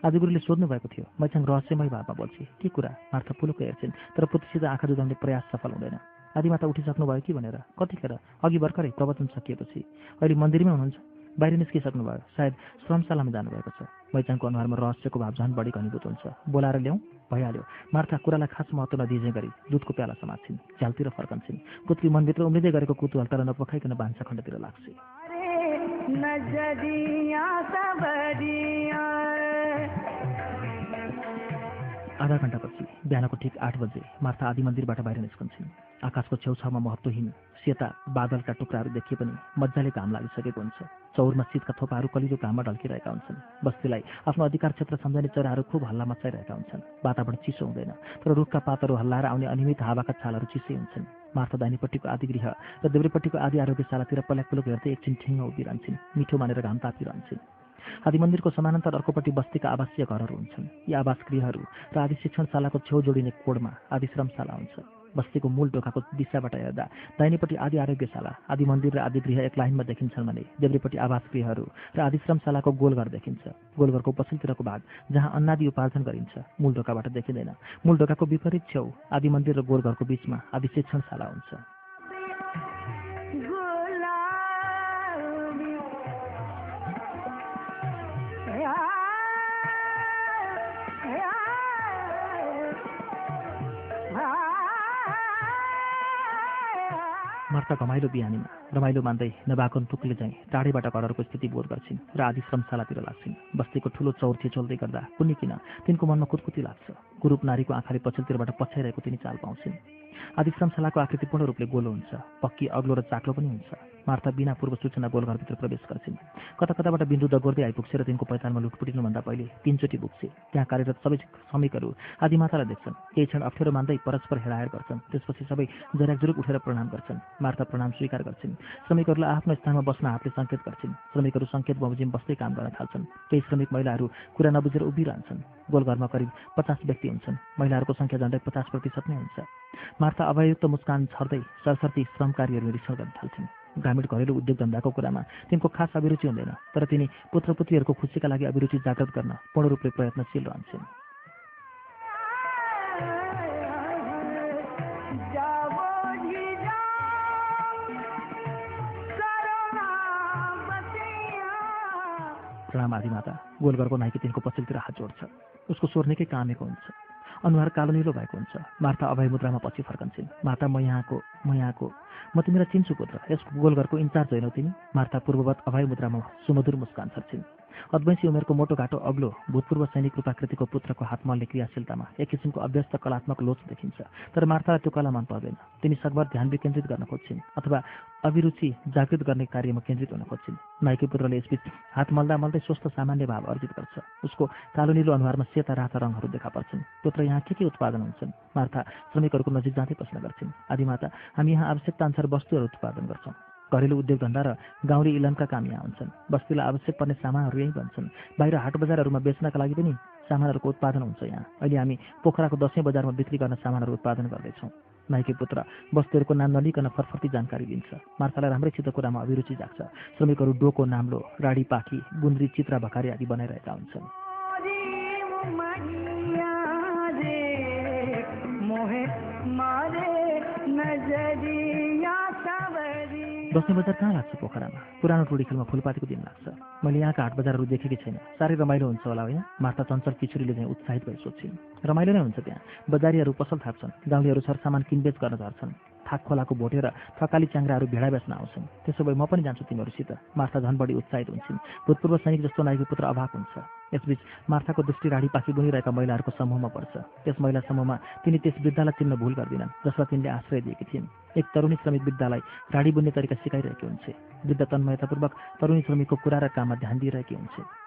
आदिगुरुले सोध्नु भएको थियो मैचाङ रहस्यमय भावमा बोल्छे। के कुरा? मार्था पुलुको हेर्छिन् तर पुत्रीसित आँखा जुदाउने प्रयास सफल हुँदैन। आदिमाता उठिसक्नु भयो कि भनेर? कतिखेर अघि भर्खरै प्रवचन सकिएपछि। अहिले मन्दिरमै हुनुहुन्छ। बाहिर निस्किसक्नु भयो। सायद श्रमशालामा जानुभएको छ। मैचाङको अनुहारमा रहस्यको भाव झन् बढी घनीभूत हुन्छ। बोलाएर ल्याउँ भइहाल्यो। मार्था कुरालाई खास महत्त्व नदिजे गरी दुधको प्याला समात्छिन्। झ्यालतिर फर्कन्छन्। पुत्री मनभित्र उम्लिँदै गरेको कुतूहलता नपखाइकन भान्सा खण्डतिर लाग्छ आधा घन्टापछि बिहानको ठिक आठ बजे मार्था आदि मन्दिरबाट बाहिर निस्कन्छन्। आकाशको छेउछाउमा महत्त्वहीन सेता बादलका टुक्राहरू देखिए पनि मजाले घाम लागिसकेको हुन्छ। चौरमा शीतका थोपाहरू कलिलो घाममा ढल्किरहेका हुन्छन्। बस्तीलाई आफ्नो अधिकार क्षेत्र सम्झने चराहरू खुब हल्ला मचाइरहेका हुन्छन्। वातावरण चिसो हुँदैन तर रुखका पातहरू हल्लाएर आउने अनियमित हावाका छालहरू चिसै हुन्छन्। मार्था दाहिनेपट्टिको आदि गृह र देब्रेपट्टिको आदि आरोग्यशालातिर पल्याक पुलक हेर्दै एकछिन ठिङ्ग उभिरहन्छन् मिठो मानेर घाम तापिरहन्छन्। आदि मन्दिरको समानान्तर अर्कोपट्टि बस्तीका आवासीय घरहरू हुन्छन्। यी आवास गृहहरू र आदि शिक्षणशालाको छेउ जोडिने कोडमा आदि श्रमशाला हुन्छ। बस्तीको मूल ढोकाको दिशाबाट हेर्दा दाहिनेपट्टि आदि आरोग्यशाला आदि मन्दिर र आदि गृह एक लाइनमा देखिन्छन् भने देब्रेपट्टि आवास गृहहरू र आदि श्रमशालाको गोलघर देखिन्छ। गोलघरको पछिल्लोतिरको भाग जहाँ अन्नादि उपार्जन गरिन्छ मूल ढोकाबाट देखिँदैन। मूल ढोकाको विपरीत छेउ आदि मन्दिर र गोलघरको बिचमा आदि शिक्षणशाला हुन्छ। मार्ता घमाइलो बिहानीमा। रमाइलो मान्दै नभाकन तुकले चाहिँ टाढैबाट घरहरूको स्थिति बोध गर्छिन् र आदि श्रमशालातिर लाग्छिन्। बस्तीको ठुलो चौर चोल्दै गर्दा कुनै किन? तिनको मनमा कुतकुती लाग्छ। कुरूप नारीको आँखाले पछिल्लोतिरबाट पछ्याइरहेको तिनी चाल पाउँछिन्। आदि श्रमशालाको आकृति पूर्ण रूपले गोलो हुन्छ। पक्की अग्लो र चाक्लो पनि हुन्छ। मार्ता बिना पूर्व सूचना गोलघरभित्र प्रवेश गर्छिन्। कता कताबाट बिन्दु दगोर्दै आइपुग्छ र तिनको पैतानमा लुटपुटिनुभन्दा पहिले तिनचोटि पुग्छे। त्यहाँ कार्यरत सबै श्रमिकहरू आदिमातालाई देख्छन्। केही क्षण अप्ठ्यारो मान्दै परस्पर हेराएर गर्छन्। त्यसपछि सबै जराकजुरुक उठेर प्रणाम गर्छन्। मार्ता प्रणाम स्वीकार गर्छिन्। श्रमिकहरूलाई आफ्नो स्थानमा बस्न हातले सङ्केत गर्छिन्। श्रमिकहरू सङ्केत बमोजिम बस्दै काम गर्न थाल्छन्। केही श्रमिक महिलाहरू कुरा नबुझेर उभिरहन्छन्। गोलघरमा करिब पचास व्यक्ति हुन्छन्। महिलाहरूको सङ्ख्या झन्डै पचास प्रतिशत नै हुन्छ। मार्ता अभययुक्त मुस्कान छर्दै सरसर्ती श्रम कार्यहरू निरीक्षण गर्न थाल्छिन्। ग्रामीण घरेलु उद्योग धन्दाको कुरामा तिनको खास अभिरुचि हुँदैन तर तिनी पुत्रपुत्रीहरूको खुसीका लागि अभिरुचि जागृत गर्न पूर्ण रूपले प्रयत्नशील रहन्छन्। प्रणाम आदिमाता गोलघरको नाइकी तिनको पछिल्लोतिर हात जोड्छ। उसको स्वर निकै कामेको हुन्छ। अनुहार कालो निलो भएको हुन्छ। मार्ता अभय मुद्रामा पछि फर्कन्छन्। माता म यहाँको म यहाँको म तिमीलाई चिन्छु पुत्र यस गोलघरको इन्चार्ज होइनौ तिमी। मार्ता पूर्ववत अभय मुद्रामा सुमधुर मुस्कान छर्छिन्। अद्वैंशी उमेरको मोटो घाटो अग्लो भूतपूर्व सैनिक रूपाकृतिको पुत्रको हातमलले क्रियाशीलतामा एक किसिमको अभ्यस्त कलात्मक लोच देखिन्छ। तर मार्तालाई त्यो कला मन पर्दैन। तिनी सकभर ध्यान विकेन्द्रित गर्न खोज्छिन् अथवा अभिरुचि जागृत गर्ने कार्यमा केन्द्रित हुन खोज्छिन्। नाइकी पुत्रले यसबीच हात मल्दा मल्दै स्वस्थ सामान्य भाव अर्जित गर्छ। उसको कालो निलो अनुहारमा सेता राता रङहरू देखा पर्छन्। पुत्र यहाँ के के उत्पादन हुन्छन्? मार्था श्रमिकहरूको नजिक जाँदै प्रश्न गर्छिन्। आदिमाता हामी यहाँ आवश्यकता अनुसार वस्तुहरू उत्पादन गर्छौँ। घरेलु उद्योग धन्दा र गाउँले इलमका काम यहाँ हुन्छन्। बस्तीलाई आवश्यक पर्ने सामानहरू यहीँ बन्छन्। बाहिर हाट बजारहरूमा बेच्नका लागि पनि सामानहरूको उत्पादन हुन्छ यहाँ। अहिले हामी पोखराको दसैँ बजारमा बिक्री गर्न सामानहरू उत्पादन गर्दैछौँ। नाइके पुत्र बस्तीहरूको नाम नलिकन फरफर्ती जानकारी दिन्छ। मार्तालाई राम्रैसित कुरामा अभिरुचि जाग्छ। श्रमिकहरू डोको नाम्लो राडी पाखी गुन्द्री चित्रा भकारी आदि बनाइरहेका हुन्छन्। मरिया रे मोहे मारे नजरिया। दसैँ बजार कहाँ लाग्छ पोखरामा? पुरानो टोडी खेलमा फुलपातीको दिन लाग्छ। मैले यहाँका हाट बजारहरू देखेकी छैन। साह्रै रमाइलो हुन्छ होला होइन? मार्ता चञ्चल किशोरीले चाहिँ उत्साहित भई सोध्छिन्। रमाइलो नै हुन्छ त्यहाँ। बजारीहरू पसल थाप्छन्। गाउँलेहरू सरसामान किनबेच गर्न झर्छन्। थाक खोलाको भोटेर थकाली च्याङ्राहरू भेडा बेच्न आउँछन्। त्यसो भए म पनि जान्छु तिमीहरूसित। मार्था झन् बढी उत्साहित हुन्छन्। भूतपूर्व सैनिक जस्तो नाइको पुत्र अभाव हुन्छ। यसबीच मार्थाको दृष्टि राडी पाखी बुनिरहेका महिलाहरूको समूहमा पर्छ। त्यस महिला समूहमा तिनी त्यस वृद्धालाई चिन्न भूल गर्दिनन् जसलाई तिनले आश्रय दिएकी थिइन्। एक तरुणी श्रमिक वृद्धालाई राडी बुन्ने तरिका सिकाइरहेकी हुन्छ। वृद्ध तन्मयतापूर्वक तरुणी श्रमिकको कुरा र काममा ध्यान दिइरहेकी हुन्छ।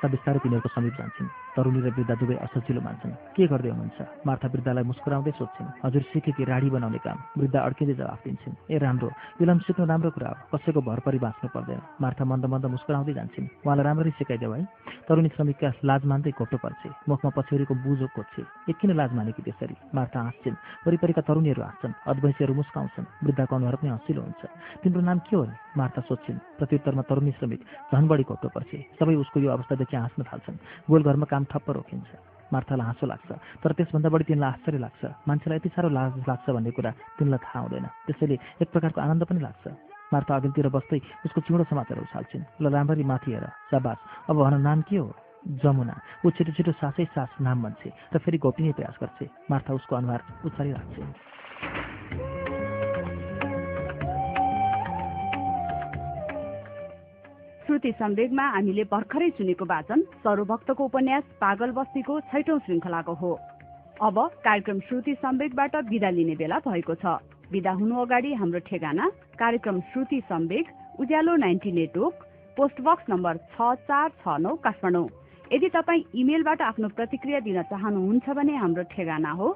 मार्था बिस्तारै तिनीहरूको समीप जान्छन्। तरुणी र वृद्ध दुवै असजिलो मान्छन्। के गर्दै हुनुहुन्छ? मार्था वृद्धालाई मुस्कुराउँदै सोध्छिन् हजुर सिके कि राडी बनाउने काम। वृद्ध अड्किँदै जवाफ दिन्छन् ए राम्रो। इलम सिक्नु राम्रो कुरा हो। कसैको भर परि बाँच्नु पर्दैन। मार्था मन्द मन्द मुस्कुराउँदै जान्छन् उहाँलाई राम्ररी सिकाइदेऊ है। तरुणी श्रमिकका लाज मान्दै घोप्टो पर्छे। मुखमा पछ्यौरीको बुझो कोच्छे एक किन लाज मानेकी त्यसरी? मार्था हाँस्छिन् वरिपरिका तरुणीहरू हाँस्छन् अद्वैंसीहरू मुस्काउँछन्। वृद्धको अनुहार पनि हँसिलो हुन्छ। तिम्रो नाम के हो मार्था सोध्छिन् प्रत्युत्तरमा तरुणी श्रमिक झन् बढी घोप्टो पर्छे। सबै उसको यो अवस्था देखि हाँस्न थाल्छन्। गोलघरमा काम ठप्प रोकिन्छ। मार्थालाई हाँसो लाग्छ। तर त्यसभन्दा बढी तिनलाई आश्चर्य लाग्छ। मान्छेलाई यति साह्रो लाज लाग्छ भन्ने कुरा तिनलाई थाहा हुँदैन। त्यसैले एक प्रकारको आनन्द पनि लाग्छ। मार्था अघिल्तिर बस्दै उसको चिउँडो समातेर उछाल्छिन्। ल राम्ररी माथि हेर। साबास अब भन नाम के हो? जमुना। ऊ छिटो छिटो सासै सास नाम भन्छे र फेरि गोपिने प्रयास गर्छे। मार्था उसको अनुहार उचालिराख्छे श्रुति सम्वेगमा हामीले भर्खरै सुनेको वाचन सरूभक्तको उपन्यास पागल बस्तीको छैटौं श्रृङ्खलाको हो। अब कार्यक्रम श्रुति सम्वेगबाट विदा लिने बेला भएको छ। विदा हुनु अगाडि हाम्रो ठेगाना कार्यक्रम Shruti Sambeg Ujyaalo ninety network post box number छ चार छ नौ काठमाडौँ। यदि तपाईँ इमेलबाट आफ्नो प्रतिक्रिया दिन चाहनुहुन्छ भने हाम्रो ठेगाना हो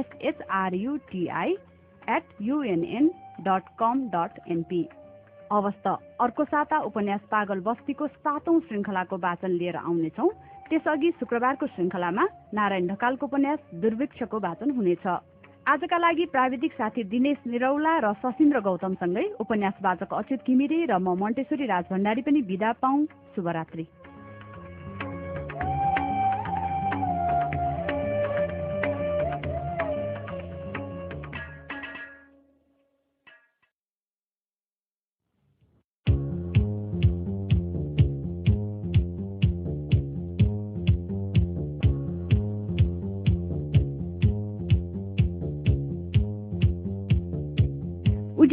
S H R U T I at U N N dot com dot N P अवस्थ। अर्को साता उपन्यास पागल बस्तीको सातौं श्रृङ्खलाको वाचन लिएर आउनेछौ। त्यसअघि शुक्रबारको श्रृङ्खलामा नारायण ढकालको उपन्यास दुर्भिक्षको वाचन हुनेछ। आजका लागि प्राविधिक साथी दिनेश निरौला र सशिन्द्र गौतमसँगै उपन्यास वाचक अच्युत घिमिरे र म मन्टेश्वरी राजभण्डारी पनि विदा पाऊ। शुभरात्री।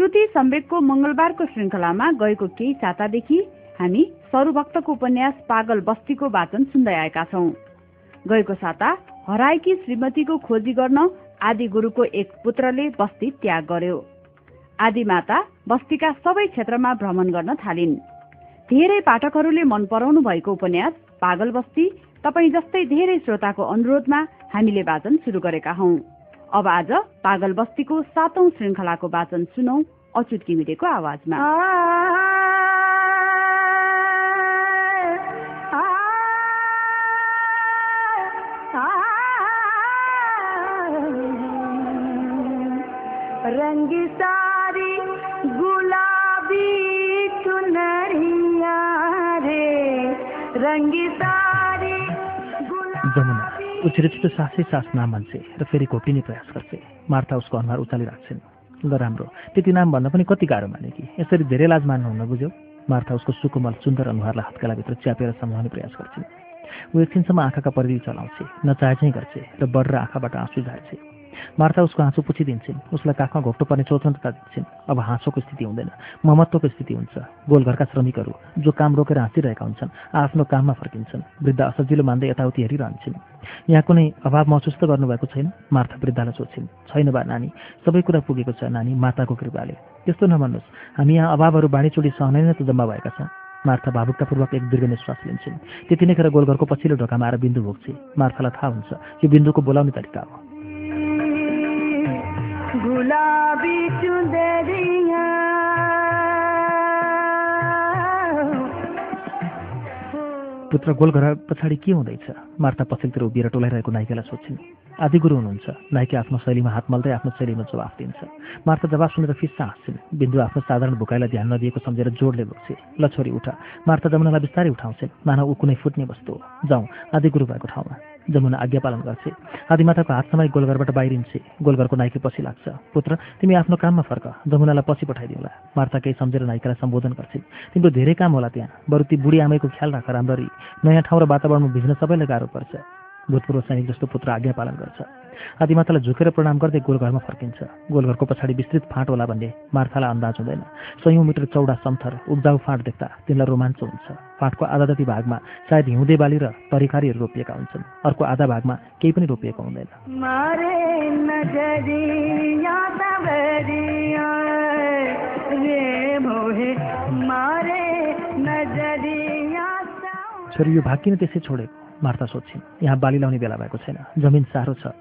श्रुति सम्वेकको मंगलबारको श्रृङ्खलामा गएको केही सातादेखि हामी सरूभक्तको उपन्यास पागल बस्तीको वाचन सुन्दै आएका छौं। गएको साता हराएकी श्रीमतीको खोजी गर्न आदि गुरुको एक पुत्रले बस्ती त्याग गर्यो। आदि माता बस्तीका सबै क्षेत्रमा भ्रमण गर्न थालिन्। धेरै पाठकहरूले मन पराउनु भएको उपन्यास पागल बस्ती तपाईँ जस्तै धेरै श्रोताको अनुरोधमा हामीले वाचन शुरू गरेका हौ। अब आज पागल बस्तीको सातौं श्रृङ्खलाको वाचन सुनौ अच्युत किमिरेको आवाजमा रंग सारी गुलाबी चुनरिया रे रंग सारी ऊ छिटो सासै सास नाम भन्छे र फेरि घोप्टिने प्रयास गर्छे मार्था उसको अनुहार उचालिराख्छन्। ल राम्रो त्यति नाम भन्न पनि कति गाह्रो माने कि? यसरी धेरै लाज मान्नु हुन बुझ्यो? मार्था उसको सुकुमल सुन्दर अनुहारलाई हत्केलाभित्र च्यापेर सम्झाउने प्रयास गर्छिन्। ऊ एकछिनसम्म आँखाका परिधि चलाउँछे नचाहे चाहिँ गर्छे र बढ्र आँखाबाट आँसु झार्छे। मार्था उसको हाँसो पुछिदिन्छन्। उसलाई काखमा घोप्टो पर्ने स्वतन्त्रता दिन्छन्। अब हाँसोको स्थिति हुँदैन। ममत्वको स्थिति हुन्छ। गोलघरका श्रमिकहरू जो काम रोकेर हाँसिरहेका हुन्छन् आफ्नो काममा फर्किन्छन्। वृद्ध असजिलो मान्दै यताउति हेरिरहन्छन्। यहाँ कुनै अभाव महसुस त गर्नुभएको छैन? मार्था वृद्धालाई सोध्छिन्। छैन बा नानी सबै कुरा पुगेको छ नानी माताको कृपाले। त्यस्तो नभन्नुहोस्। हामी यहाँ अभावहरू बाँडीचुडी सहनै नै त जम्मा भएका छौँ। मार्था भावुकतापूर्वक एक दीर्घ निश्वास लिन्छन्। त्यति नै खेर गोलघरको पछिल्लो ढोकामा आएर बिन्दु भोग्छे। मार्थालाई थाहा हुन्छ यो बिन्दुको बोलाउने तरिका हो। गुलाबी चुनरिया। पुत्र गोलघर पछाडि के हुँदैछ? मार्ता पछिल्तिर उभिएर टोलाइरहेको नायिकालाई सोध्छिन्। आदिगुरु हुनुहुन्छ। नायिका आफ्नो शैलीमा हात मल्दै आफ्नो शैलीमा जवाफ दिन्छ। मार्ता जवाफ सुनेर फिस्सा हाँस्छिन्। बिन्दु आफ्नो साधारण भुकाइलाई ध्यान नदिएको सम्झेर जोडले बोक्छे ल छोरी उठ। मार्ता जमुनालाई बिस्तारै उठाउँछिन्। मानव ऊ कुनै फुट्ने वस्तु हो। जाउँ। आदिगुरु भएको ठाउँमा। जमुना आज्ञा पालन गर्छे आदिमाताको हात समय गोलघरबाट बाहिरिन्छे। गोलघरको नाइके पछि लाग्छ। पुत्र तिमी आफ्नो काममा फर्क। जमुनालाई पछि पठाइदिउँला। मार्ता केही सम्झेर नायिकालाई सम्बोधन गर्छिन् तिम्रो धेरै काम होला त्यहाँ। बरु ती बुढी आमैको ख्याल राख राम्ररी। नयाँ ठाउँ र वातावरणमा भिज्न सबैलाई गाह्रो पर्छ। भूतपूर्व सैनिक जस्तो पुत्र आज्ञा पालन गर्छ। आदिमातालाई झुकेर प्रणाम गर्दै गोलघरमा फर्किन्छ। गोलघरको पछाडि विस्तृत फाँट होला भन्ने मार्थालाई अन्दाज हुँदैन। सयौँ मिटर चौडा समथर उब्जाउ फाँट देख्दा तिनलाई रोमाञ्च हुन्छ। फाँटको आधा जति भागमा सायद हिउँदे बाली र तरिकारीहरू रोपिएका हुन्छन्। अर्को आधा भागमा केही पनि रोपिएको हुँदैन। छोरी यो भाग किन त्यसै छोडेको। मार्ता सोध्छिन् यहाँ बाली लाउने बेला भएको छैन जमिन साह्रो छ।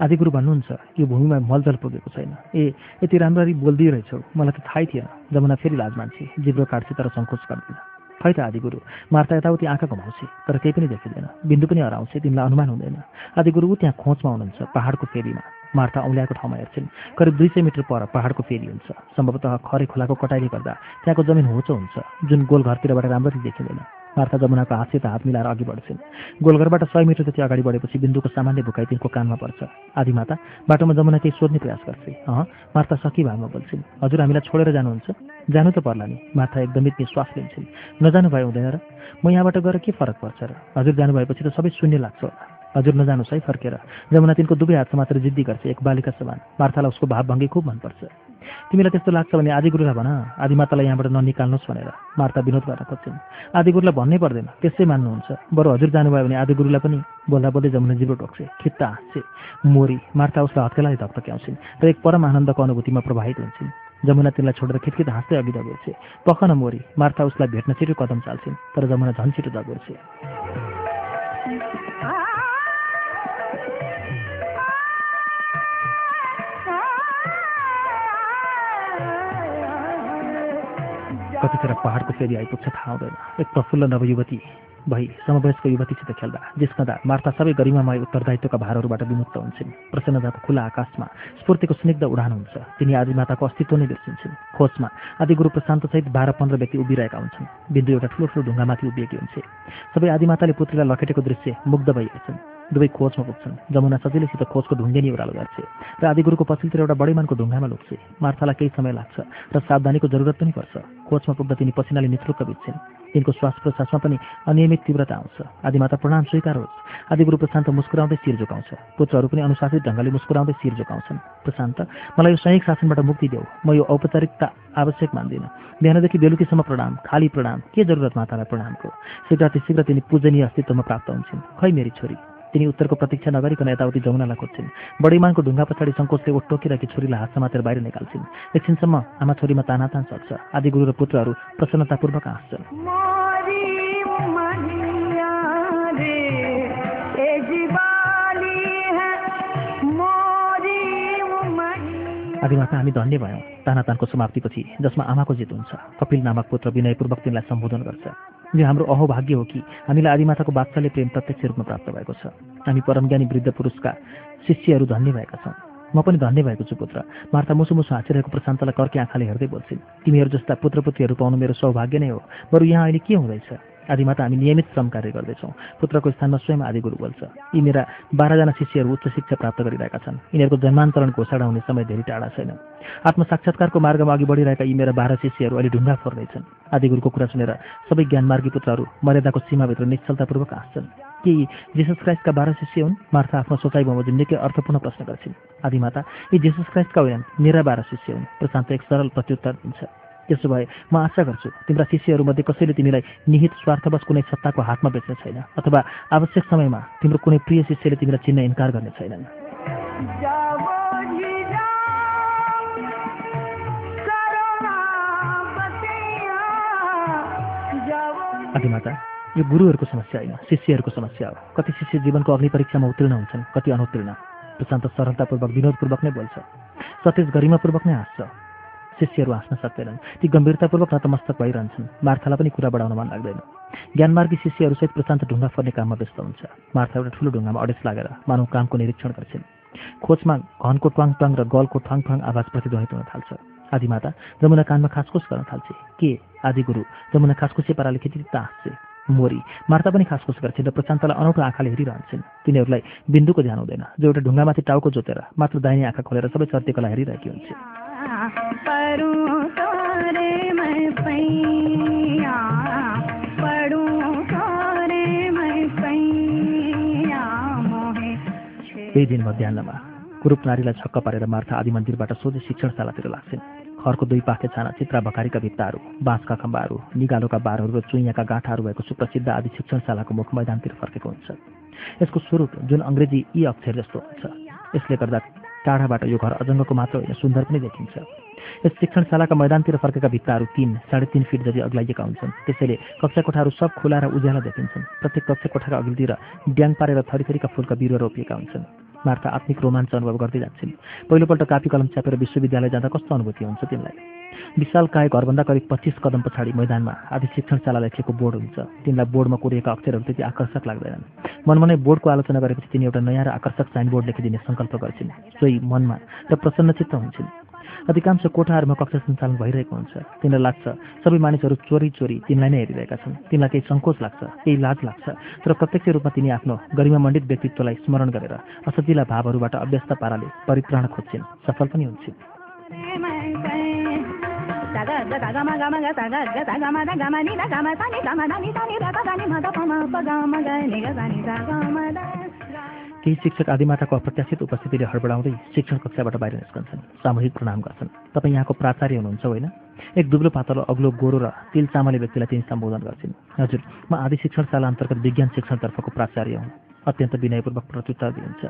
आदिगुरु भन्नुहुन्छ यो भूमिमा मलजल पुगेको छैन। ए यति राम्ररी बोल्दै रहेछौ मलाई त थाहै थिएन जमुना फेरि लाज मान्छे जिब्रो काट्छ तर सङ्कोच गर्दैन। खै त आदिगुरु मार्ता यताउति आँखा घुमाउँछ तर केही पनि देखिँदैन बिन्दु पनि हराउँछ तिमीलाई अनुमान हुँदैन। आदिगुरु त्यहाँ खोजमा हुनुहुन्छ पहाडको फेरीमा। मार्ता औल्याएको ठाउँमा हेर्छिन् करिब दुई सय मिटर पर पहाडको फेरी हुन्छ। सम्भवतः खरे खोलाको कटाइले गर्दा त्यहाँको जमिन होचो हुन्छ जुन गोलघरतिरबाट राम्ररी देखिँदैन। मार्ता जमुनाको हातसित हात मिलाएर अघि बढ्छिन्। गोलघरबाट सय मिटर जति अगाडि बढेपछि बिन्दुको सामान्य भुकाइ तिनको कानमा पर्छ। आदिमाता बाटोमा जमुना केही सोध्ने प्रयास गर्थे। अँ मार्ता सकी भावमा बोल्छिन्। हजुर हामीलाई छोडेर जानुहुन्छ। जानु त पर्ला नि। मार्ता एकदमै श्वास लिन्छन्। नजानु भए हुँदैन र? म यहाँबाट गएर के फरक पर्छ र? हजुर जानुभएपछि त सबै शून्य लाग्छ होला। हजुर नजानुहोस् है फर्केर। जमुना तिनको दुवै हातमा मात्र जिद्दी गर्छ एक बालिका समान। मार्थालाई उसको भावभङ्गी खुब मनपर्छ। तिमीलाई त्यस्तो लाग्छ भने आदिगुरुलाई भन आदिमातालाई यहाँबाट ननिकाल्नुहोस् भनेर। मार्ता विनोद गर्न खोज्छन् आदिगुरुलाई भन्नै पर्दैन त्यसै मान्नुहुन्छ। बरु हजुर जानुभयो भने आदिगुरुलाई पनि बोल्दा बोल्दै जमुना जिब्रो टोक्छे खित्ता हाँस्छे मोरी मार्ता उसलाई हत्केलाले धक्तक्याउँछिन् र एक परम आनन्दको अनुभूतिमा प्रभावित हुन्छन्। जमुना तिनलाई छोडेर खिटखिट हाँस्दै अघि दगुर्छे पख मोरी मार्ता उसलाई भेट्न छिटो कदम चाल्छिन् तर जमुना झन् छिटो दगुर्छे कतिखेर पहाडको फेरि आइपुग्छ थाहा हुँदैन। एक प्रफुल्ल नवयुवती भई समवयस्क युवतीसित खेल्दा जिस्कँदा मार्ता सबै गरिमामय उत्तरदायित्वका भारहरूबाट विमुक्त हुन्छन्। प्रसन्नताको खुला आकाशमा स्फूर्तिको स्निग्ध उडान हुन्छ। तिनी आदिमाताको अस्तित्व नै बिर्सिन्छन्। खोजमा आदिगुरु प्रशान्तसहित बाह्र पन्ध्र व्यक्ति उभिरहेका हुन्छन्। बिन्दु एउटा ठुलो ठुलो ढुङ्गामाथि उभिएकी हुन्छ। सबै आदिमाताले पुत्रीलाई लखेटेको दृश्य मुग्ध भइहेर्छन् दुवै खोजमा पुग्छन्। जमुना सजिलैसित खोजको ढुङ्गेनी ओह्रालो गर्छे र आदिगुरुको पछिल्तिर एउटा बडैमानको ढुङ्गामा लुक्छे। मार्थालाई केही समय लाग्छ र सावधानीको जरुरत पनि पर्छ। खोजमा पुग्दा तिनी पसिनाले निथुक्क बित्छन्। तिनको श्वास प्रश्वासमा पनि अनियमित तीव्रता आउँछ। आदिमाता प्रणाम स्वीकार होस्। आदिगुरु प्रशान्त मुस्कुराउँदै शिर झुकाउँछ। पुत्रहरू पनि अनुशासित ढङ्गले मुस्कुराउँदै शिर झुकाउँछन्। प्रशान्त मलाई यो संयुक्त शासनबाट मुक्ति देऊ। म यो औपचारिकता आवश्यक मान्दिनँ। बिहानदेखि बेलुकीसम्म प्रणाम खाली प्रणाम। के जरुरत मातालाई प्रणामको? शीघ्र शीघ्र तिनी पूजनीय अस्तित्वमा प्राप्त हुन्छन्। खै मेरी छोरी? तिनी उत्तरको प्रतीक्षा नगरिकन यताउति जमुनालाई खोज्छिन् बडीमानको ढुङ्गा पछाडि सङ्कोचले ओठ टोकिरहेकी छोरीलाई हात समातेर बाहिर निकाल्छिन् एकछिनसम्म आमा छोरीमा तानातान सक्छ आदि गुरु र पुत्रहरू प्रसन्नतापूर्वक हाँस्छन् आदिमाता हामी धन्य भयौँ। तानातानको समाप्तिपछि जसमा आमाको जित हुन्छ। कपिल नामक पुत्र विनयपूर्वक तिनलाई सम्बोधन गर्छ। यो हाम्रो अहोभाग्य हो कि हामीलाई आदिमाताको बात्सल्य प्रेम प्रत्यक्ष रूपमा प्राप्त भएको छ। हामी परमज्ञानी वृद्ध पुरुषका शिष्यहरू धन्य भएका छौँ। म पनि धन्य भएको छु पुत्र। मार्ता मुसु मुसु हाँसिरहेको प्रशान्तलाई कर्के आँखाले हेर्दै बोल्छिन्। तिमीहरू जस्ता पुत्रपुत्रीहरू पाउनु मेरो सौभाग्य नै हो। बरु यहाँ अहिले के हुँदैछ? आदिमाता हामी नियमित श्रम कार्य गर्दैछौँ। पुत्रको स्थानमा स्वयं आदिगुरु बोल्छ यी मेरा बाह्रजना शिष्यहरू उच्च शिक्षा प्राप्त गरिरहेका छन्। यिनीहरूको जन्मान्तरण घोषणा हुने समय धेरै टाढा छैन। आत्मसाक्षात्कारको मार्गमा अघि बढिरहेका यी मेरा बाह्र शिष्यहरू अहिले ढुङ्गा फोर्दैछन् आदिगुरुको कुरा सुनेर सबै ज्ञानमार्गी पुत्रहरू मर्यादाको सीमाभित्र निश्चलतापूर्वक हाँस्छन्। के यी जेसस क्राइस्टका बाह्र शिष्य हुन्? मार्था आफ्नो सोचाइ बमोजिम निकै अर्थपूर्ण प्रश्न गर्छिन्। आदिमाता यी जेसस क्राइस्टका होइनन्? मेरा बाह्र शिष्य हुन्। प्रशान्त एक सरल प्रत्युत्तर दिन्छ। त्यसो भए म आशा गर्छु तिम्रा शिष्यहरूमध्ये कसैले तिमीलाई निहित स्वार्थवश कुनै सत्ताको हातमा बेच्ने छैन अथवा आवश्यक समयमा तिम्रो कुनै प्रिय शिष्यले तिमीलाई चिन्न इन्कार गर्ने छैनन्। आदिमाता यो गुरुहरूको समस्या होइन शिष्यहरूको समस्या हो। कति शिष्य जीवनको अग्नि परीक्षामा उत्तीर्ण हुन्छन् कति अनुत्तीर्ण प्रशान्त सरलतापूर्वक विनोदपूर्वक नै बोल्छ। सतेज गरिमापूर्वक नै हाँस्छ। शिष्यहरू हाँस्न सक्दैनन्। ती गम्भीरतापूर्वक नतमस्तक भइरहन्छन्। मार्थालाई पनि कुरा बढाउन मन लाग्दैन। ज्ञानमार्गी शिष्यहरूसहित प्रशान्त ढुङ्गा फर्ने काममा व्यस्त हुन्छ। मार्था एउटा ठुलो ढुङ्गामा अडेस लागेर मानव कामको निरीक्षण गर्छन्। खोजमा घनको ट्वाङ ट्वाङ र गलको ठाङ ठाङ आवाज प्रतिध्वनित हुन थाल्छ। आदिमाता जमुना कानमा खासखुस गर्न थाल्छ। के? आदि गुरु जमुना खासखुसे पाराले खेती हाँस्छे। मोरी मार्ता पनि खासखुस गर्छिन् र प्रशान्तलाई अनौठो आँखाले हेरिरहन्छन्। तिनीहरूलाई बिन्दुको ध्यान हुँदैन। जो एउटा ढुङ्गामाथि टाउको जोतेर मात्र दाहिने आँखा खोलेर सबै चर्तेकोलाई हेरिरहेकी हुन्छ। केही दिन मध्याहमा कुरूप नारीलाई छक्क पारेर मार्था आदि मन्दिरबाट सोझै शिक्षणशालातिर लाग्छन्। खरको दुई पाखे छाना चित्रा भकारीका भित्ताहरू बाँसका खम्बाहरू निगालोका बारहरू र चुइयाका गाँठाहरू भएको सुप्रसिद्ध आदि शिक्षणशालाको मुख मैदानतिर फर्केको हुन्छ यसको स्वरूप जुन अङ्ग्रेजी यी अक्षर जस्तो हुन्छ। यसले गर्दा टाढाबाट यो घर अजङ्गको मात्र होइन सुन्दर पनि देखिन्छ। यस शिक्षणशालाका मैदानतिर फर्केका भित्ताहरू तिन साढे तिन फिट जति अग्लाइएका हुन्छन्। त्यसैले कक्षा कोठाहरू सब खुला र उज्यालो देखिन्छन्। प्रत्येक कक्षा कोठाका अघिल्तिर ड्याङ पारेर थरीथरीका फुलका बिरुवा रोपिएका हुन्छन्। मार्था आत्मिक रोमाञ्च अनुभव गर्दै जान्छन्। पहिलोपल्ट कापी कलम च्यापेर विश्वविद्यालय जाँदा कस्तो अनुभूति हुन्छ तिनलाई? विशाल काय घरभन्दा करिब पच्चिस कदम पछाडि मैदानमा आदि शिक्षणशाला लेखेको बोर्ड हुन्छ। तिनलाई बोर्डमा कोरिएका अक्षरहरू त्यति आकर्षक लाग्दैनन्। मनमा नै बोर्डको आलोचना गरेपछि तिनी एउटा नयाँ र आकर्षक साइनबोर्ड लेखिदिने सङ्कल्प गर्छिन्। सोही मनमा र प्रसन्नचित्त हुन्छन्। अधिकांश कोठाहरूमा कक्षा सञ्चालन भइरहेको हुन्छ तिनीलाई लाग्छ सबै मानिसहरू चोरी चोरी तिनलाई नै हेरिरहेका छन् तिनलाई केही सङ्कोच लाग्छ केही लाज लाग्छ तर प्रत्यक्ष रूपमा तिनी आफ्नो गरिमामण्डित व्यक्तित्वलाई स्मरण गरेर असजिला भावहरूबाट अभ्यस्त पाराले परित्राण खोज्छिन् सफल पनि हुन्छन् केही शिक्षक आदिमाताको अप्रत्याशित उपस्थितिले हडबडाउँदै शिक्षण कक्षाबाट बाहिर निस्कन्छन्। सामूहिक प्रणाम गर्छन्। तपाईँ यहाँको प्राचार्य हुनुहुन्छ होइन? एक दुब्लो पातलो अग्लो गोरो र तिल चामले व्यक्तिलाई तिनी सम्बोधन गर्छिन्। हजुर म आदि शिक्षणशाला अन्तर्गत विज्ञान शिक्षणतर्फको प्राचार्य हुँ। अत्यन्त विनयपूर्वक प्रत्युत्तर दिन्छ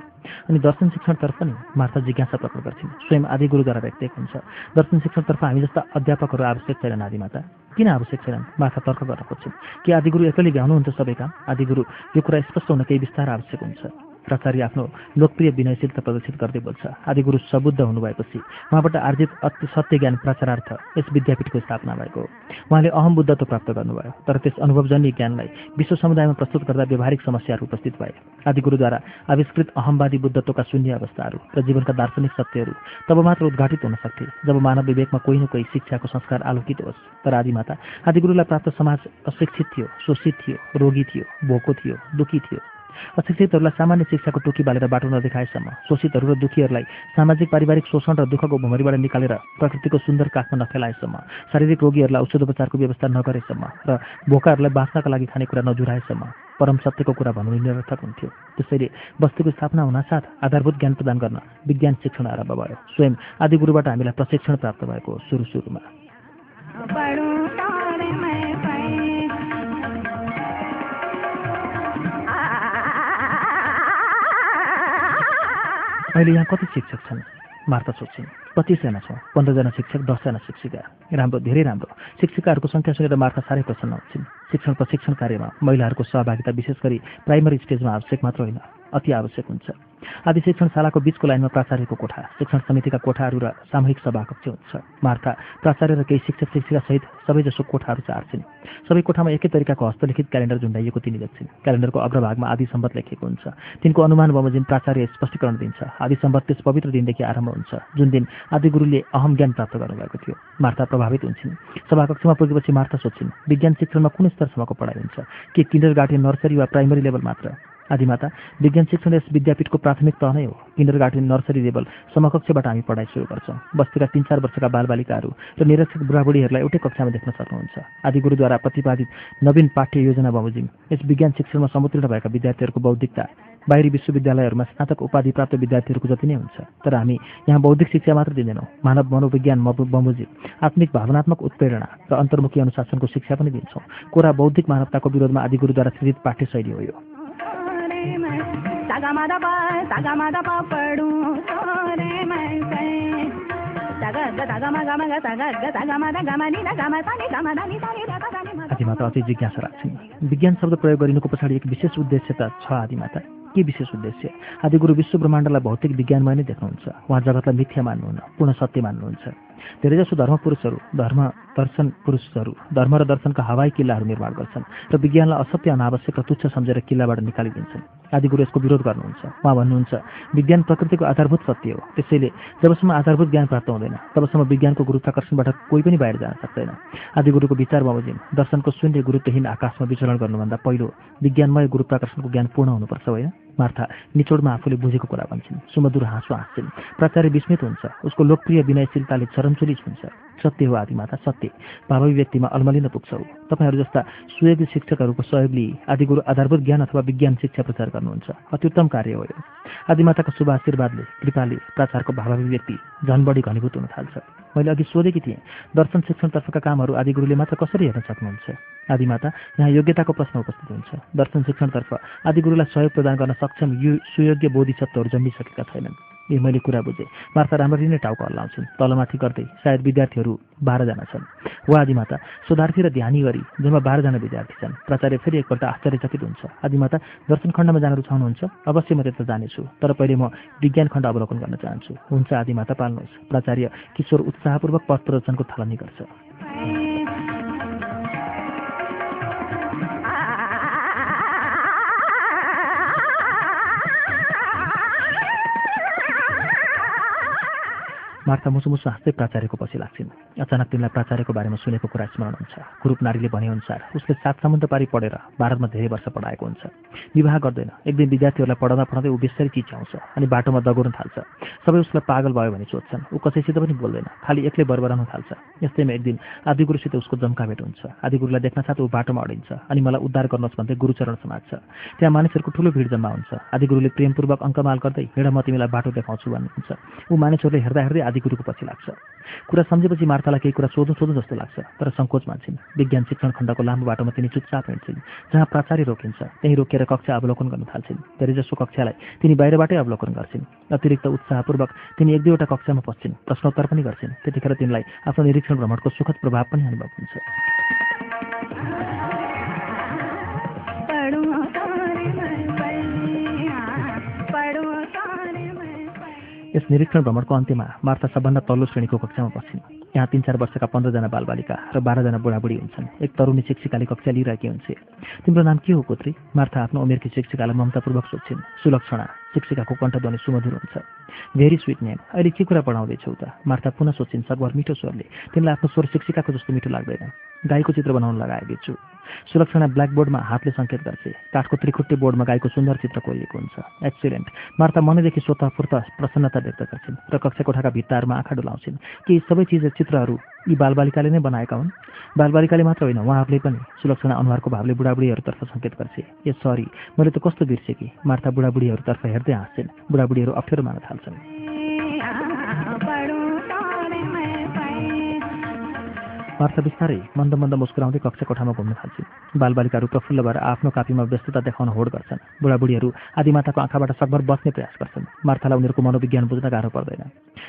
अनि दर्शन शिक्षणतर्फ नि मार्था जिज्ञासा प्रकट गर्छिन्। स्वयं आदि गुरुद्वारा व्यक्तिक हुन्छ। दर्शन शिक्षणतर्फ हामी जस्ता अध्यापकहरू आवश्यक छैनन् आदिमाता। किन आवश्यक छैनन्? मार्था तर्क गर्न खोज्छिन्। कि आदिगुरु एक्लै भ्याउनुहुन्छ सबै काम? आदिगुरु यो कुरा स्पष्ट हुन केही विस्तार आवश्यक हुन्छ। प्राचार्य आफ्नो लोकप्रिय विनयशीलता प्रदर्शित गर्दै बोल्छ। आदिगुरु सबुद्ध हुनुभएपछि उहाँबाट आर्जित अति सत्य ज्ञान प्रचारार्थ यस विद्यापीठको स्थापना भएको। उहाँले अहम बुद्धत्व प्राप्त गर्नुभयो तर त्यस अनुभवजन्य ज्ञानलाई विश्व समुदायमा प्रस्तुत गर्दा व्यावहारिक समस्याहरू उपस्थित भए। आदिगुरुद्वारा आविष्कृत अहमवादी बुद्धत्वका शून्य अवस्थाहरू र जीवनका दार्शनिक सत्यहरू तब मात्र उद्घाटित हुन सक्थे जब मानव विवेकमा कोही न कोही शिक्षाको संस्कार आलोकित होस्। तर आदिमाता आदिगुरुलाई प्राप्त समाज अशिक्षित थियो शोषित थियो रोगी थियो भोको थियो दुःखी थियो। अशिक्षितहरूलाई सामान्य शिक्षाको टोकी बालेर बाटो नदेखाएसम्म। शोषितहरू र दुःखीहरूलाई सामाजिक पारिवारिक शोषण र दुःखको भुमरीबाट निकालेर प्रकृतिको सुन्दर काखमा नफेलाएसम्म शारीरिक रोगीहरूलाई औषधोपचारको व्यवस्था नगरेसम्म र भोकाहरूलाई बाँच्नका लागि खानेकुरा नजुराएसम्म। परम सत्यको कुरा भन्नु निरर्थक हुन्थ्यो। त्यसैले बस्तीको स्थापना हुनासाथ आधारभूत ज्ञान प्रदान गर्न विज्ञान शिक्षण आरम्भ भयो। स्वयं आदिगुरुबाट हामीलाई प्रशिक्षण प्राप्त भएको सुरु सुरुमा। अहिले यहाँ कति शिक्षक छन्? मार्ता सोध्छिन् पच्चिसजना छौँ पन्ध्रजना शिक्षक दसजना शिक्षिका। राम्रो धेरै राम्रो। शिक्षिकाहरूको सङ्ख्या सुनेर मार्था साह्रै प्रसन्न हुन्छन्। शिक्षण प्रशिक्षण कार्यमा महिलाहरूको सहभागिता विशेष गरी प्राइमरी स्टेजमा आवश्यक मात्र होइन अति आवश्यक हुन्छ। आदि शिक्षणशालाको बिचको लाइनमा प्राचार्यको कोठा शिक्षण समितिका कोठाहरू र सामूहिक सभाकक्ष हुन्छ। मार्था प्राचार्य र केही शिक्षक शिक्षिकासहित सबैजसो कोठाहरू चार्छिन्। सबै कोठामा एकै तरिकाको हस्तलिखित क्यालेन्डर झुन्डाइएको तिनी देख्छिन्। क्यालेन्डरको अग्रभागमा आदि सम्बत लेखिएको हुन्छ। तिनको अनुमान बमोजिम प्राचार्य स्पष्टीकरण दिन्छ। आदि सम्बत त्यस पवित्र दिनदेखि आरम्भ हुन्छ। जुन दिन आदि गुरुले अहम ज्ञान प्राप्त गर्नुभएको थियो। मार्था प्रभावित हुन्छन्। सभाकक्षमा पुगेपछि मार्था सोध्छिन् विज्ञान शिक्षणमा कुन स्तरसम्मको पढाइ हुन्छ? के किन्डर गार्डन नर्सरी वा प्राइमरी लेभल मात्र? आदिमाता विज्ञान शिक्षण यस विद्यापीठको प्राथमिक तह नै हो। किन्डर गार्डन नर्सरी लेभल समकक्षबाट हामी पढाइ सुरु गर्छौँ। बस्तीका तिन चार वर्षका बालबालिकाहरू र निरक्षक बुढाबुढीहरूलाई एउटै कक्षामा देख्न सक्नुहुन्छ। आदि गुरुद्वारा प्रतिपादित नवीन पाठ्य योजना बमोजिम यस विज्ञान शिक्षणमा समुत्तीर्ण भएका विद्यार्थीहरूको बौद्धिकता बाहिरी विश्वविद्यालयहरूमा स्नातक उपाधि प्राप्त विद्यार्थीहरूको जति नै हुन्छ तर हामी यहाँ बौद्धिक शिक्षा मात्र दिँदैनौँ मानव मनोविज्ञान बमोजिम आत्मिक भावनात्मक उत्प्रेरणा र अन्तर्मुखी अनुशासनको शिक्षा पनि दिन्छौँ कोरा बौद्धिक मानवताको विरोधमा आदि गुरुद्वारा सृजित पाठ्य शैली हो यो आदिमाता अझै जिज्ञासा राख्छन् विज्ञान शब्द प्रयोग गरिनुको पछाडि एक विशेष उद्देश्य त छ आदिमाता के विशेष उद्देश्य? आदिगुरु विश्व ब्रह्माण्डलाई भौतिक विज्ञानमय नै देख्नुहुन्छ उहाँ जगतलाई मिथ्या मान्नुहुन्न पूर्ण सत्य मान्नुहुन्छ। धेरैजसो धर्म पुरुषहरू धर्म दर्शन पुरुषहरू धर्म र दर्शनका हवाई किल्लाहरू निर्माण गर्छन् र विज्ञानलाई असत्य अनावश्यक र तुच्छ सम्झेर किल्लाबाट निकालिदिन्छन्। आदिगुरु यसको विरोध गर्नुहुन्छ। उहाँ भन्नुहुन्छ विज्ञान प्रकृतिको आधारभूत सत्य हो। त्यसैले जबसम्म आधारभूत ज्ञान प्राप्त हुँदैन तबसम्म विज्ञानको गुरुत्वाकर्षणबाट कोही पनि बाहिर जान सक्दैन। आदिगुरुको विचार बमोजिम दर्शनको शून्य गुरुत्वहीन आकाशमा विचरण गर्नुभन्दा पहिलो विज्ञानमय गुरुत्वाकर्षणको ज्ञान पूर्ण हुनुपर्छ होइन मार्था निचोडमा आफूले बुझेको कुरा भन्छन्। सुमधुर हाँसो हाँस्छन्। प्राचार्य विस्मित हुन्छ। उसको लोकप्रिय विनयशीलताले चरमचुरी छुन्छ सत्य हो आदिमाता सत्य। भावी व्यक्तिमा अलमलिन पुग्छौ तपाईँहरू जस्ता सुयोगी शिक्षकहरूको सहयोग लिई आदिगुरु आधारभूत ज्ञान अथवा विज्ञान शिक्षा प्रचार गर्नुहुन्छ। अत्युत्तम कार्य हो यो। आदिमाताको शुभ आशीर्वादले कृपाले प्राचारको भावी व्यक्ति झन बढी घनीभूत हुन थाल्छ। मैले अघि सोधेकी थिएँ दर्शन शिक्षणतर्फका कामहरू आदिगुरुले मात्र कसरी हेर्न सक्नुहुन्छ? आदिमाता यहाँ योग्यताको प्रश्न उपस्थित हुन्छ। दर्शन शिक्षणतर्फ आदिगुरुलाई सहयोग प्रदान गर्न सक्षम यो सुयोग्य बोधिसत्वहरू जन्मिसकेका छैनन्। ए मैले कुरा बुझेँ। मार्था राम्ररी नै टाउको हल्लाउँछिन्। तलमाथि गर्दै सायद विद्यार्थीहरू बाह्रजना छन्। वा आदिमाता सुधार्थी र ध्यानी गरी जम्मा बाह्रजना विद्यार्थी छन्। प्राचार्य फेरि एकपल्ट आश्चर्यचकित हुन्छ। आदिमाता दर्शन खण्डमा जान रुचाउनुहुन्छ? अवश्य म त्यता जानेछु। तर पहिले म विज्ञान खण्ड अवलोकन गर्न चाहन्छु। हुन्छ आदिमाता पाल्नुहोस्। प्राचार्य किशोर उत्साहपूर्वक पथ प्रदर्शनको थालनी गर्छ। मार्था मुसु हाँस्दै प्राचार्यको पछि लाग्छिन्। अचानक तिमीलाई प्राचार्यको बारेमा सुनेको कुरा स्मरण हुन्छ। कुरूप नारीले भनेअनुसार उसले सात समुद्र पारी पढेर भारतमा धेरै वर्ष पढाएको हुन्छ। विवाह गर्दैन। एक दिन विद्यार्थीहरूलाई पढाउँदा पढाउँदै ऊ बेसरी चिच्याउँछ अनि बाटोमा दगुर्न थाल्छ। सबै उसलाई पागल भयो भने सोध्छन्। ऊ कसैसित पनि बोल्दैन। खालि एक्लै बरबराउन थाल्छ। यस्तैमा एक दिन आदिगुरुसित उसको जम्का भेट हुन्छ। आदिगुरुलाई देख्न साथ ऊ बाटोमा अडिन्छ अनि मलाई उद्धार गर्नुहोस् भन्दै गुरुचरण समात्छ। त्यहाँ मानिसहरूको ठुलो भिड जम्मा हुन्छ। आदिगुरुले प्रेमपूर्वक अङ्कमाल गर्दै हिँड म तिमीलाई बाटो देखाउँछु भन्नुहुन्छ। ऊ मानिसहरूले हेर्दा हेर्दै आदिगुरुको पछि लाग्छ। कुरा सम्झेपछि मार्तालाई केही कुरा सोधौँ सोधौँ जस्तो लाग्छ तर सङ्कोच मान्छन् विज्ञान शिक्षण खण्डको लामो बाटोमा तिनी चुपचाप हिँड्छिन् जहाँ प्राचार्य रोकिन्छ त्यहीँ रोकेर कक्षा अवलोकन गर्न थाल्छिन्। धेरैजसो कक्षालाई तिनी बाहिरबाटै अवलोकन गर्छिन्। अतिरिक्त उत्साहपूर्वक तिनी एक दुईवटा कक्षामा पस्छिन् प्रश्नोत्तर पनि गर्छिन्। त्यतिखेर तिनलाई आफ्नो निरीक्षण भ्रमणको सुखद प्रभाव पनि अनुभव हुन्छ। यस निरीक्षण भ्रमणको अन्त्यमा मार्था सबभन्दा तल्लो श्रेणीको कक्षामा बस्छिन्। यहाँ तिन चार वर्षका पन्ध्रजना बालबालिका र बाह्रजना बुढाबुढी हुन्छन्। एक तरुणी शिक्षिकाले कक्षा लिइरहेकी हुन्छ। तिम्रो नाम के हो पुत्री मार्था आफ्नो उमेरकी शिक्षिकालाई ममतापूर्वक सोध्छिन्। सुलक्षणा शिक्षिकाको कण्ठध्वनि सुमधुर हुन्छ। Very sweet name. अहिले के कुरा पढाउँदैछौ त? मार्था पुनः सोध्छिन् सकभर मिठो स्वरले। तिमीलाई आफ्नो स्वर शिक्षिकाको जस्तो मिठो लाग्दैन। गाईको चित्र बनाउन लगाएकी छु। सुलक्षणा ब्ल्याकबोर्डमा हातले सङ्केत गर्छे काठको त्रिखुट्टे बोर्डमा गाईको सुन्दर चित्र कोरिएको हुन्छ। एक्सिलेन्ट मार्ता मनैदेखि स्वतःफूर्त प्रसन्नता व्यक्त गर्छिन् र कक्षा कोठाका भित्ताहरूमा आँखा डुलाउँछिन् कि सबै चिज चित्रहरू यी बालबालिकाले नै बनाएका हुन्। बालबालिकाले मात्र होइन उहाँहरूले पनि सुलक्षणा अनुहारको भावले बुढाबुढीहरूतर्फ सङ्केत गर्छे। ए सरी मैले त कस्तो बिर्सेँ कि? मार्ता बुढाबुढीहरूतर्फ हेर्दै हाँस्छन्। बुढाबुढीहरू अप्ठ्यारो मान्न थाल्छन्। मार्था बिस्तारै मन्द मन्द मुस्कुराउँदै कक्षा कोठामा घुम्न थाल्छिन् बालबालिकाहरू प्रफुल्ल भएर आफ्नो कापीमा व्यस्तता देखाउन होड गर्छन्। बुढाबुढीहरू आदिमाताको आँखाबाट सकभर बस्ने प्रयास गर्छन्। मार्थालाई उनीहरूको मनोविज्ञान बुझ्न गाह्रो पर्दैन।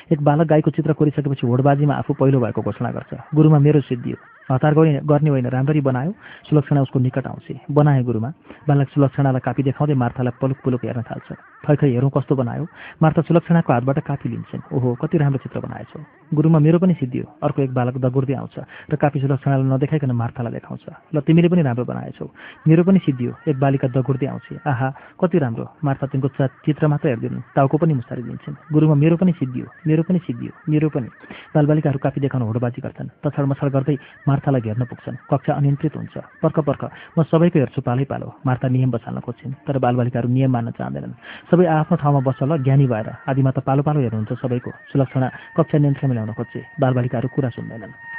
एक बालक गाईको चित्र कोरिसकेपछि होडबाजीमा आफू पहिलो भएको घोषणा गर्छ। गुरुमा मेरो सिद्धि हो। हतार गर्ने होइन राम्ररी बनायो सुलक्षणा उसको निकट आउँछ। बनाए गुरुमा। बालक सुलक्षणालाई कापी देखाउँदै मार्थालाई पलुक पुलुक हेर्न थाल्छ। खै खै हेरौँ कस्तो बनायो। मार्था सुलक्षणाको हातबाट कापी लिन्छन्। ओहो कति राम्रो चित्र बनाएछौ। गुरुमा मेरो पनि सिद्धि हो। अर्को एक बालक दगुर्दै आउँछ। र कापी सुलक्षणालाई नदेखाइकन मार्थालाई देखाउँछ। ल तिमीले पनि राम्रो बनाएछौ। मेरो पनि सिद्धि हो एक बालिका दगुर्दै आउँछ। आहा कति राम्रो। मार्था च- चित्र मात्र हेर्दैनन् टाउको पनि मुसारी दिन्छन्। गुरुमा मेरो पनि सिद्धि हो मेरो पनि सिद्धि हो मेरो पनि। बालबालिकाहरू कापी देखाउन होडबाजी गर्छन्। तछाड मछाड गर्दै मार्थालाई घेर्न पुग्छन्। कक्षा अनियन्त्रित हुन्छ। पर्ख पर्ख। म सबैको हेर्छु पालै पालो। मार्था नियम बसाल्न खोज्छिन् तर बालबालिकाहरू नियम मान्न चाहँदैनन्। सबै आफ्नो ठाउँमा बस्छ ल ज्ञानी भएर। आदिमा त पालो पालो हेर्नुहुन्छ सबैको। सुलक्षणा कक्षा नियन्त्रण मिलाउन खोज्छे। बालबालिकाहरू कुरा सुन्दैनन्।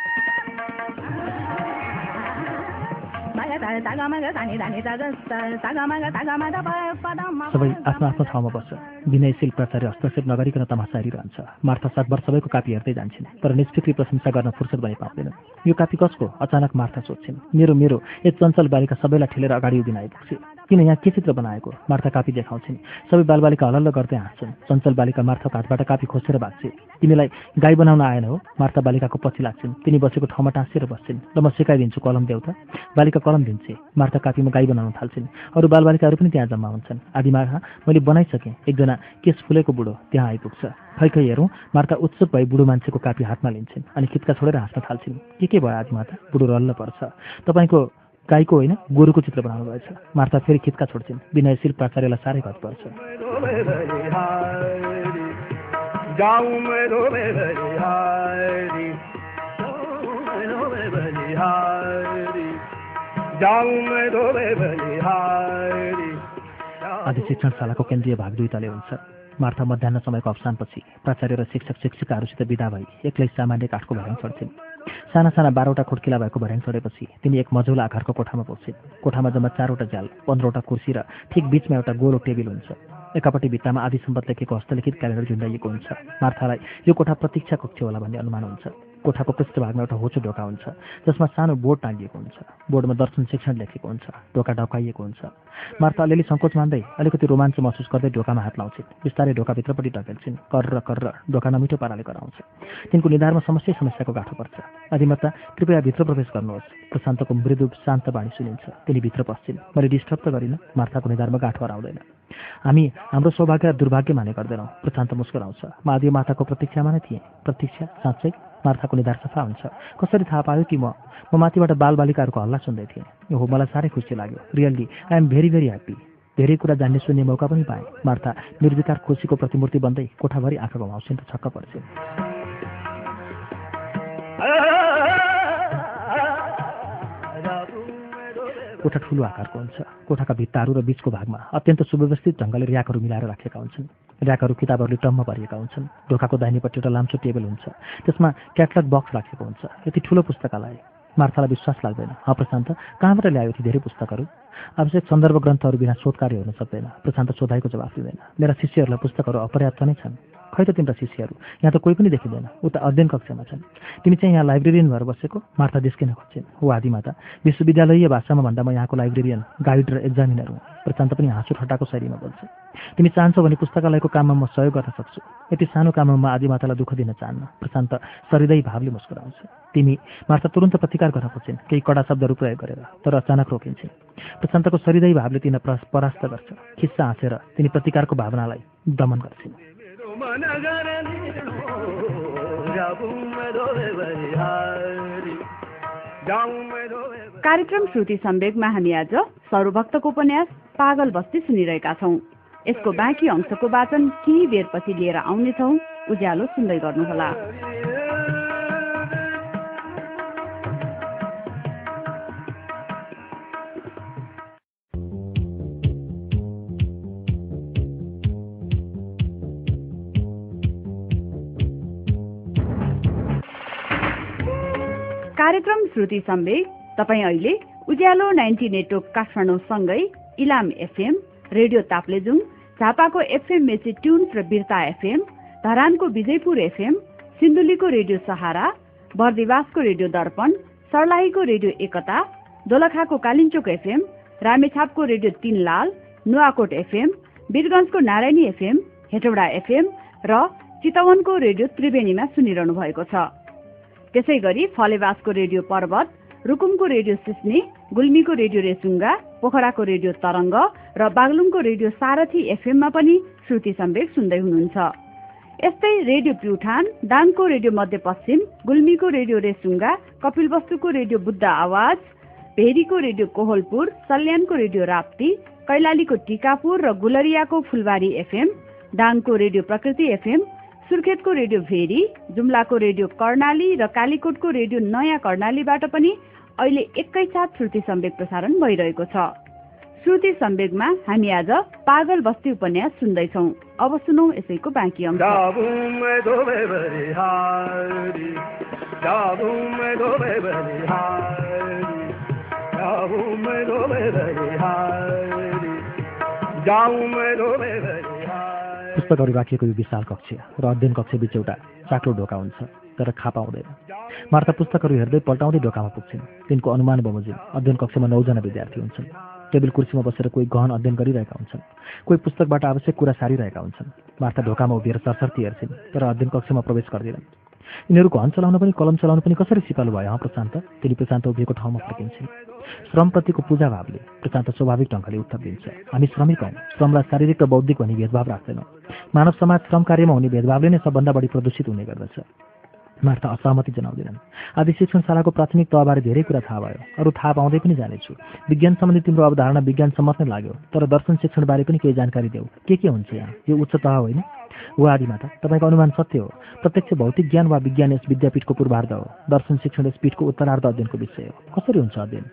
सबै आफ्नो आफ्नो ठाउँमा बस्छ। विनयशील प्राचार्य हस्तक्षेप नगरिकन तमासा हेरिरहन्छ मार्था सकभर सबैको कापी हेर्दै जान्छन् तर निष्फिक्री प्रशंसा गर्न फुर्सद पनि पाउँदैन यो कापी कसको? अचानक मार्था सोध्छिन्। मेरो मेरो एक चञ्चल बालिका सबैलाई ठेलेर अगाडि उभिन आइपुग्छ। किन यहाँ के चित्र बनाएको? मार्था कापी देखाउँछिन्। सबै बालबालिका हलल्ल गर्दै हाँस्छन्। चञ्चल बालिका मार्थाको हातबाट कापी खोसेर भाग्छे तिमीलाई गाई बनाउन आएन हो? मार्था बालिकाको पछि लाग्छन्। तिनी बसेको ठाउँमा टाँसिएर बस्छन्। र म सिकाइदिन्छु कलम देउता बालिका कलम दिन्छे। मार्था कापीमा गाई बनाउन थाल्छिन्। अरू बालबालिकाहरू पनि त्यहाँ जम्मा हुन्छन्। आदिमाघा मैले बनाइसकेँ। एकजना केस फुलेको बुढो त्यहाँ आइपुग्छ। खै खै हेरौँ मार्था उत्सुक भई बुढो मान्छेको कापी हातमा लिन्छन्। अनि खिच्का छोडेर हाँस्न थाल्छिन्। के के भयो आदिमाता बुढो रल्ल पर्छ। तपाईँको गाईको होइन गोरुको चित्र बनाउनु भएछ। मार्था फेरि खिच्का छोड्छिन्। विनयशील प्राचार्यलाई साह्रै घट पर्छ। आदि शिक्षणशालाको केन्द्रीय भाग दुई तले हुन्छ। मार्था मध्याह समयको अवसानपछि प्राचार्य र शिक्षक शिक्षिकाहरूसित विदा भई एक्लै सामान्य काठको भर्याङ चढ्छिन् साना साना बाह्रवटा खुड्किला भएको भर्याङ चढेपछि तिनी एक मझौला आकारको कोठामा पुग्छिन् कोठामा जम्मा चारवटा जाल पन्ध्रवटा कुर्सी र ठिक बिचमा एउटा गोलो टेबिल हुन्छ। एकापट्टि भित्तामा आदि सम्पत लेखेको हस्तलिखित क्यालेन्डर झुन्डाइएको हुन्छ। मार्थालाई यो कोठा प्रतीक्षा कक्ष होला भन्ने अनुमान हुन्छ। कोठाको पृष्ठभागमा एउटा होचो ढोका हुन्छ। जसमा सानो बोर्ड टाँगिएको हुन्छ। बोर्डमा दर्शन शिक्षण लेखेको हुन्छ। ढोका ढकाइएको हुन्छ। मार्था अलिअलि सङ्कोच मान्दै अलिकति रोमाञ्च महसुस गर्दै ढोकामा हात लाउँछिन्। बिस्तारै ढोकाभित्रपट्टि ढकेल्छिन्। कर र कर र ढोका नमिठो पाराले कराउँछ तिनको निधारमा समस्या समस्याको गाँठो पर्छ। अधिमत्ता कृपया भित्र प्रवेश गर्नुहोस्। प्रशान्तको मृदु शान्त बाणी सुनिन्छ। तिनी भित्र पस्छिन्। मैले डिस्टर्ब त गरिनँ। मार्थाको निधारमा गाँठो हराउँदैन। हामी हाम्रो सौभाग्य दुर्भाग्य माने गर्दैनौँ। प्रशान्त मुस्कुराउँछ। म माताको प्रतीक्षामा नै थिएँ। प्रतीक्षा साँच्चै? मार्थाको निधार सफा हुन्छ। कसरी थाहा पायो कि म? म माथिबाट बालबालिकाहरूको हल्ला सुन्दै थिएँ। हो मलाई साह्रै खुसी लाग्यो। Really I am very very happy धेरै कुरा जान्ने सुन्ने मौका पनि पाएँ। मार्था निर्विकार खुसीको प्रतिमूर्ति बन्दै कोठाभरि आँखा घुमाउँछिन् र छक्क पर्छिन्। कोठा ठुलो आकारको हुन्छ। कोठाका भित्ताहरू र बिचको भागमा अत्यन्त सुव्यवस्थित ढङ्गले ऱ्याकहरू मिलाएर राखेका हुन्छन्। ऱ्याकहरू किताबहरूले टम्म भरिएका हुन्छन्। ढोकाको दाहिनेपट्टि एउटा लाम्चो टेबल हुन्छ। त्यसमा क्याटलग बक्स राखेको हुन्छ। यति ठुलो पुस्तकालय। मार्थालाई विश्वास लाग्दैन। ह प्रशान्त कहाँबाट ल्यायो ती धेरै पुस्तकहरू? आवश्यक सन्दर्भ ग्रन्थहरू बिना शोधकार्य हुन सक्दैन। प्रशान्त सोधाइको जवाफ दिँदैन। मेरा शिष्यहरूलाई पुस्तकहरू अपर्याप्त नै छन्। खै त तिम्रा शिष्यहरू? यहाँ त कोही पनि देखिँदैन। उता अध्ययन कक्षामा छन्। तिमी चाहिँ यहाँ लाइब्रेरियन भएर बसेको? मार्था देशकिन खोज्छिन्। हो आदिमाता विश्वविद्यालयीय भाषामा भन्दा म यहाँको लाइब्रेरियन गाइड र एक्जामिनर हुँ। प्रशान्त पनि हाँसो ठट्टाको शैलीमा बोल्छ। तिमी चाहन्छौ भने पुस्तकालयको काममा म सहयोग गर्न सक्छु। यति सानो काममा म आदिमातालाई दुःख दिन चाहन्न। प्रशान्त सरिँदै भावले मुस्कुराउँछ। तिमी मार्था तुरन्त प्रतिकार गर्न खोज्छिन्। केही कडा शब्दहरू प्रयोग गरेर तर अचानक रोकिन्छन्। प्रशान्तको सरिँदै भावले तिन परास्त गर्छ। खिस्सा हाँसेर तिनी प्रतिकारको भावनालाई दमन गर्छिन्। कार्यक्रम श्रुति सम्वेकमा हामी आज सौरभक्तको उपन्यास पागल बस्ती सुनिरहेका छौँ। यसको बाँकी अंशको वाचन केही बेरपछि लिएर आउनेछौँ। उज्यालो सुन्दै गर्नुहोला। कार्यक्रम श्रुति सम्वेक तपाईँ अहिले उज्यालो नाइन्टी नेटवर्क काठमाडौँसँगै इलाम एफएम रेडियो ताप्लेजुङ झापाको एफएम मेची ट्युन्स र बिर्ता एफएम धरानको विजयपुर एफएम सिन्धुलीको रेडियो सहारा बर्दिवासको रेडियो दर्पण सर्लाहीको रेडियो एकता दोलखाको कालिन्चोक एफएम रामेछापको रेडियो तीनलाल नुवाकोट एफएम वीरगंजको नारायणी एफएम हेटौडा एफएम र चितवनको रेडियो त्रिवेणीमा सुनिरहनु भएको छ। त्यसै गरी फलेवासको रेडियो पर्वत रुकुमको रेडियो सिस्ने गुल्मीको रेडियो रेसुङ्गा पोखराको रेडियो तरङ्ग र बागलुङको रेडियो सारथी एफएममा पनि श्रुति सम्वेक सुन्दै हुनुहुन्छ। यस्तै रेडियो प्युठान दाङको रेडियो मध्यपश्चिम गुल्मीको रेडियो रेसुङ्गा कपिलवस्तुको रेडियो बुद्ध आवाज भेरीको रेडियो कोहलपुर सल्यानको रेडियो राप्ती कैलालीको टिकापुर र गुलरियाको फुलबारी एफएम दाङको रेडियो प्रकृति एफएम सुर्खेतको रेडियो भेरी जुम्लाको रेडियो कर्णाली र कालीकोटको रेडियो नयाँ कर्णालीबाट पनि अहिले एकैसाथ श्रुति सम्वेक प्रसारण भइरहेको छ। श्रुति सम्वेकमा हामी आज पागल बस्ती उपन्यास सुन्दैछौ। अब सुनौ यसैको बाँकी अंश। पुस्तकहरू राखिएको यो विशाल कक्ष र अध्ययन कक्ष बिच एउटा चाक्लो ढोका हुन्छ तर खापा हुँदैन। मार्ता पुस्तकहरू हेर्दै पल्टाउँदै ढोकामा पुग्छिन्। तिनको अनुमान बमोजिम अध्ययन कक्षमा नौजना विद्यार्थी हुन्छन्। टेबल कुर्सीमा बसेर कोही गहन अध्ययन गरिरहेका हुन्छन्। कोही पुस्तकबाट आवश्यक कुरा सारिरहेका हुन्छन्। मार्ता ढोकामा उभिएर सरसर्ती हेर्छिन् तर अध्ययन कक्षमा प्रवेश गर्दैनन्। यिनीहरूको हन चलाउन पनि कलम चलाउन पनि कसरी सिपालु भयो हँ प्रशान्त? तिनी प्रशान्त उभिएको ठाउँमा फर्किन्छन्। श्रमप्रतिको पूजा भावले प्रशान्त स्वाभाविक ढङ्गले उत्तर दिन्छ। हामी श्रमिक हौँ। श्रमलाई शारीरिक र बौद्धिक भनी भेदभाव राख्दैनौँ। मानव समाज श्रम कार्यमा हुने भेदभावले नै सबभन्दा बढी प्रदूषित हुने गर्दछ। मार्था असहमति जनाउँदैनन्। आदि शिक्षणशालाको प्राथमिक तहबारे धेरै कुरा थाहा भयो। अरू थाहा पाउँदै पनि जानेछु। विज्ञान सम्बन्धी तिम्रो अवधारणा विज्ञान सम्मत नै लाग्यो। तर दर्शन शिक्षणबारे पनि केही जानकारी देऊ। के के हुन्छ यहाँ? यो उच्च तह होइन? हो आदिमाता तपाईँको अनुमान सत्य हो। प्रत्यक्ष भौतिक ज्ञान वा विज्ञान यस विद्यापीठको पूर्वार्ध हो। दर्शन शिक्षण यस पीठको उत्तरार्ध अध्ययनको विषय हो। कसरी हुन्छ अध्ययन?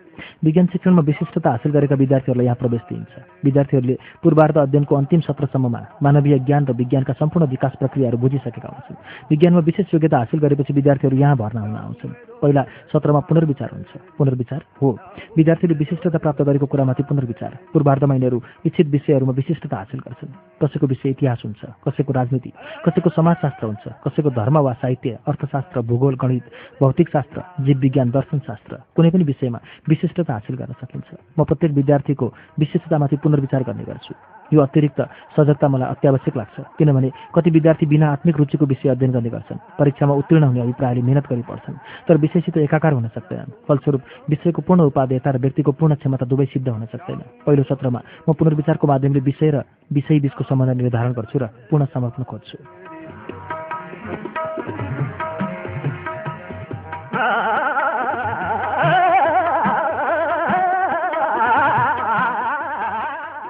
विज्ञान शिक्षणमा विशिष्टता हासिल गरेका विद्यार्थीहरूलाई यहाँ प्रवेश दिइन्छ। विद्यार्थीहरूले पूर्वार्ध अध्ययनको अन्तिम सत्रसम्ममा मानवीय ज्ञान र विज्ञानका सम्पूर्ण विकास प्रक्रियाहरू बुझिसकेका हुन्छन्। विज्ञानमा विशेष योग्यता हासिल गरेपछि विद्यार्थीहरू यहाँ भर्ना हुन आउँछन्। पहिला सत्रमा पुनर्विचार हुन्छ। पुनर्विचार हो। विद्यार्थीले विशिष्टता प्राप्त गरेको कुरामाथि पुनर्विचार। पूर्वार्धमा यिनीहरू इच्छित विषयहरूमा विशिष्टता हासिल गर्छन्। कसैको विषय इतिहास हुन्छ कसैको राजनीति कसैको समाजशास्त्र हुन्छ कसैको धर्म वा साहित्य अर्थशास्त्र भूगोल गणित भौतिकशास्त्र जीव विज्ञान दर्शनशास्त्र कुनै पनि विषयमा विशिष्टता हासिल गर्न सकिन्छ। म प्रत्येक विद्यार्थीको विशिष्टतामाथि पुनर्विचार गर्ने गर्छु। यो अतिरिक्त सजगता मलाई अत्यावश्यक लाग्छ। किनभने कति विद्यार्थी बिना आत्मिक रुचिको विषय अध्ययन गर्ने गर्छन् परीक्षामा उत्तीर्ण हुने अभिप्रायले मिहिनेत गरी पढ्छन् तर विषयसित एकाकार हुन सक्दैनन् फलस्वरूप विषयको पूर्ण उपादेयता र व्यक्तिको पूर्ण क्षमता दुवै सिद्ध हुन सक्दैन। पहिलो सत्रमा म पुनर्विचारको माध्यमले विषय र विषय बीचको सम्बन्ध निर्धारण गर्छु र पूर्ण समर्पण खोज्छु।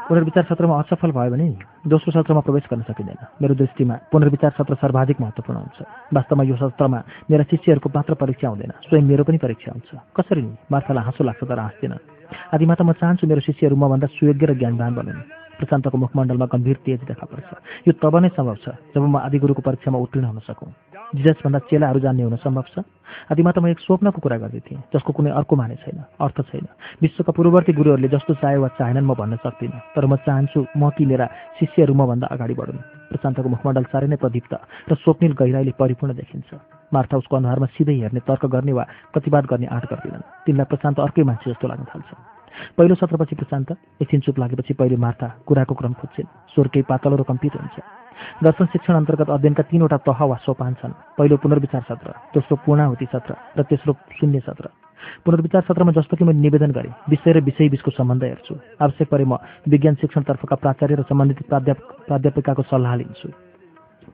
पुनर्विचार सत्रमा असफल भयो भने दोस्रो सत्रमा प्रवेश गर्न सकिँदैन। मेरो दृष्टिमा पुनर्विचार सत्र सर्वाधिक महत्त्वपूर्ण हुन्छ। वास्तवमा यो सत्रमा मेरा शिष्यहरूको मात्र परीक्षा हुँदैन स्वयं मेरो पनि परीक्षा हुन्छ। कसरी मार्थालाई हाँसो लाग्छ तर हाँस्दैन। आदिमा त म चाहन्छु मेरो शिष्यहरू मभन्दा सुयोग्य र ज्ञानवान बनुन्। प्रशान्तको मुखमण्डलमा गम्भीर तेज देखा पर्छ। यो तब नै सम्भव छ जब म आदिगुरुको परीक्षामा उत्तीर्ण हुन सकौँ। जिजसभन्दा चेलाहरू जान्ने हुन सम्भव छ? आदिमा त म एक स्वप्नको कुरा गर्दै थिएँ जसको कुनै अर्को माने छैन अर्थ छैन। विश्वका पूर्ववर्ती गुरुहरूले जस्तो चाहे वा चाहेनन् म भन्न सक्दिनँ तर म चाहन्छु म कि शिष्यहरू मभन्दा अगाडि बढुन्। प्रशान्तको मुखमण्डल साह्रै नै प्रदीप्त र स्वप्निल गहिराईले परिपूर्ण देखिन्छ। मार्था उसको अनुहारमा सिधै हेर्ने तर्क गर्ने वा प्रतिवाद गर्ने आँट गर्दैनन्। तिनलाई प्रशान्त अर्कै मान्छे जस्तो लाग्न थाल्छ। पहिलो सत्रपछि प्रशान्त एकछिन चुप लागेपछि पहिले मार्था कुराको क्रम खोज्छिन्। स्वर केही पातलो र कम्पित हुन्छ दर्शन शिक्षण अन्तर्गत अध्ययनका तीनवटा तह वा सोपान छन् पहिलो पुनर्विचार सत्र दोस्रो पूर्णाहुति सत्र र तेस्रो शून्य सत्र। पुनर्विचार सत्रमा जस्तो कि मैले निवेदन गरेँ विषय र विषय बिचको सम्बन्ध हेर्छु। आवश्यक परे म विज्ञान शिक्षणतर्फका प्राचार्य र सम्बन्धित प्राध्यापक प्राध्यापिकाको सल्लाह लिन्छु।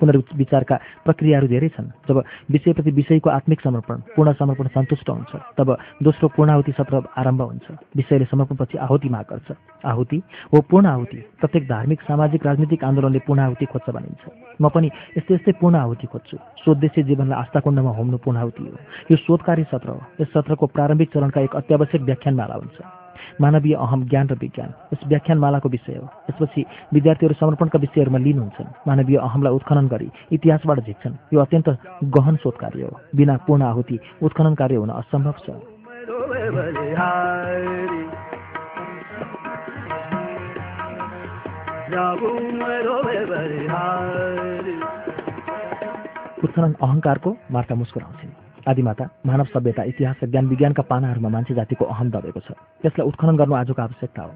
पुनर्विचारका प्रक्रियाहरू धेरै छन्। जब विषयप्रति विषयको आत्मिक समर्पण पूर्ण समर्पण सन्तुष्ट हुन्छ तब दोस्रो पूर्णाहुति सत्र आरम्भ हुन्छ। विषयले समर्पणपछि आहुति माग गर्छ। आहुति हो पूर्ण आहुति प्रत्येक धार्मिक सामाजिक राजनीतिक आन्दोलनले पूर्ण आहुति खोज्छ भनिन्छ। म पनि यस्तै यस्तै पूर्ण आहुति खोज्छु। सोद्देश्य जीवनलाई आस्थाकुण्डमा होम्नु पूर्ण आहुति हो। यो शोधकारी सत्र हो। यस सत्रको प्रारम्भिक चरणका एक अत्यावश्यक व्याख्यानमाला हुन्छ। मानवीय अहम ज्ञान र विज्ञान। यस व्याख्यानमालाको विषय हो। यसपछि विद्यार्थीहरू समर्पणका विषयहरूमा लिन हुन्छन् मानवीय अहमलाई उत्खनन गरी इतिहासबाट झिक्छन्। यो अत्यन्त गहन शोध कार्य हो। बिना पूर्ण आहुति उत्खनन कार्य हुन असम्भव छ। उत्खनन अहङ्कारको मार्ता मुस्कुराउँछिन्। आदिमाता मानव सभ्यता इतिहास र ज्ञान विज्ञानका पानाहरूमा मान्छे जातिको अहम दबेको छ। यसलाई उत्खनन गर्नु आजको आवश्यकता हो।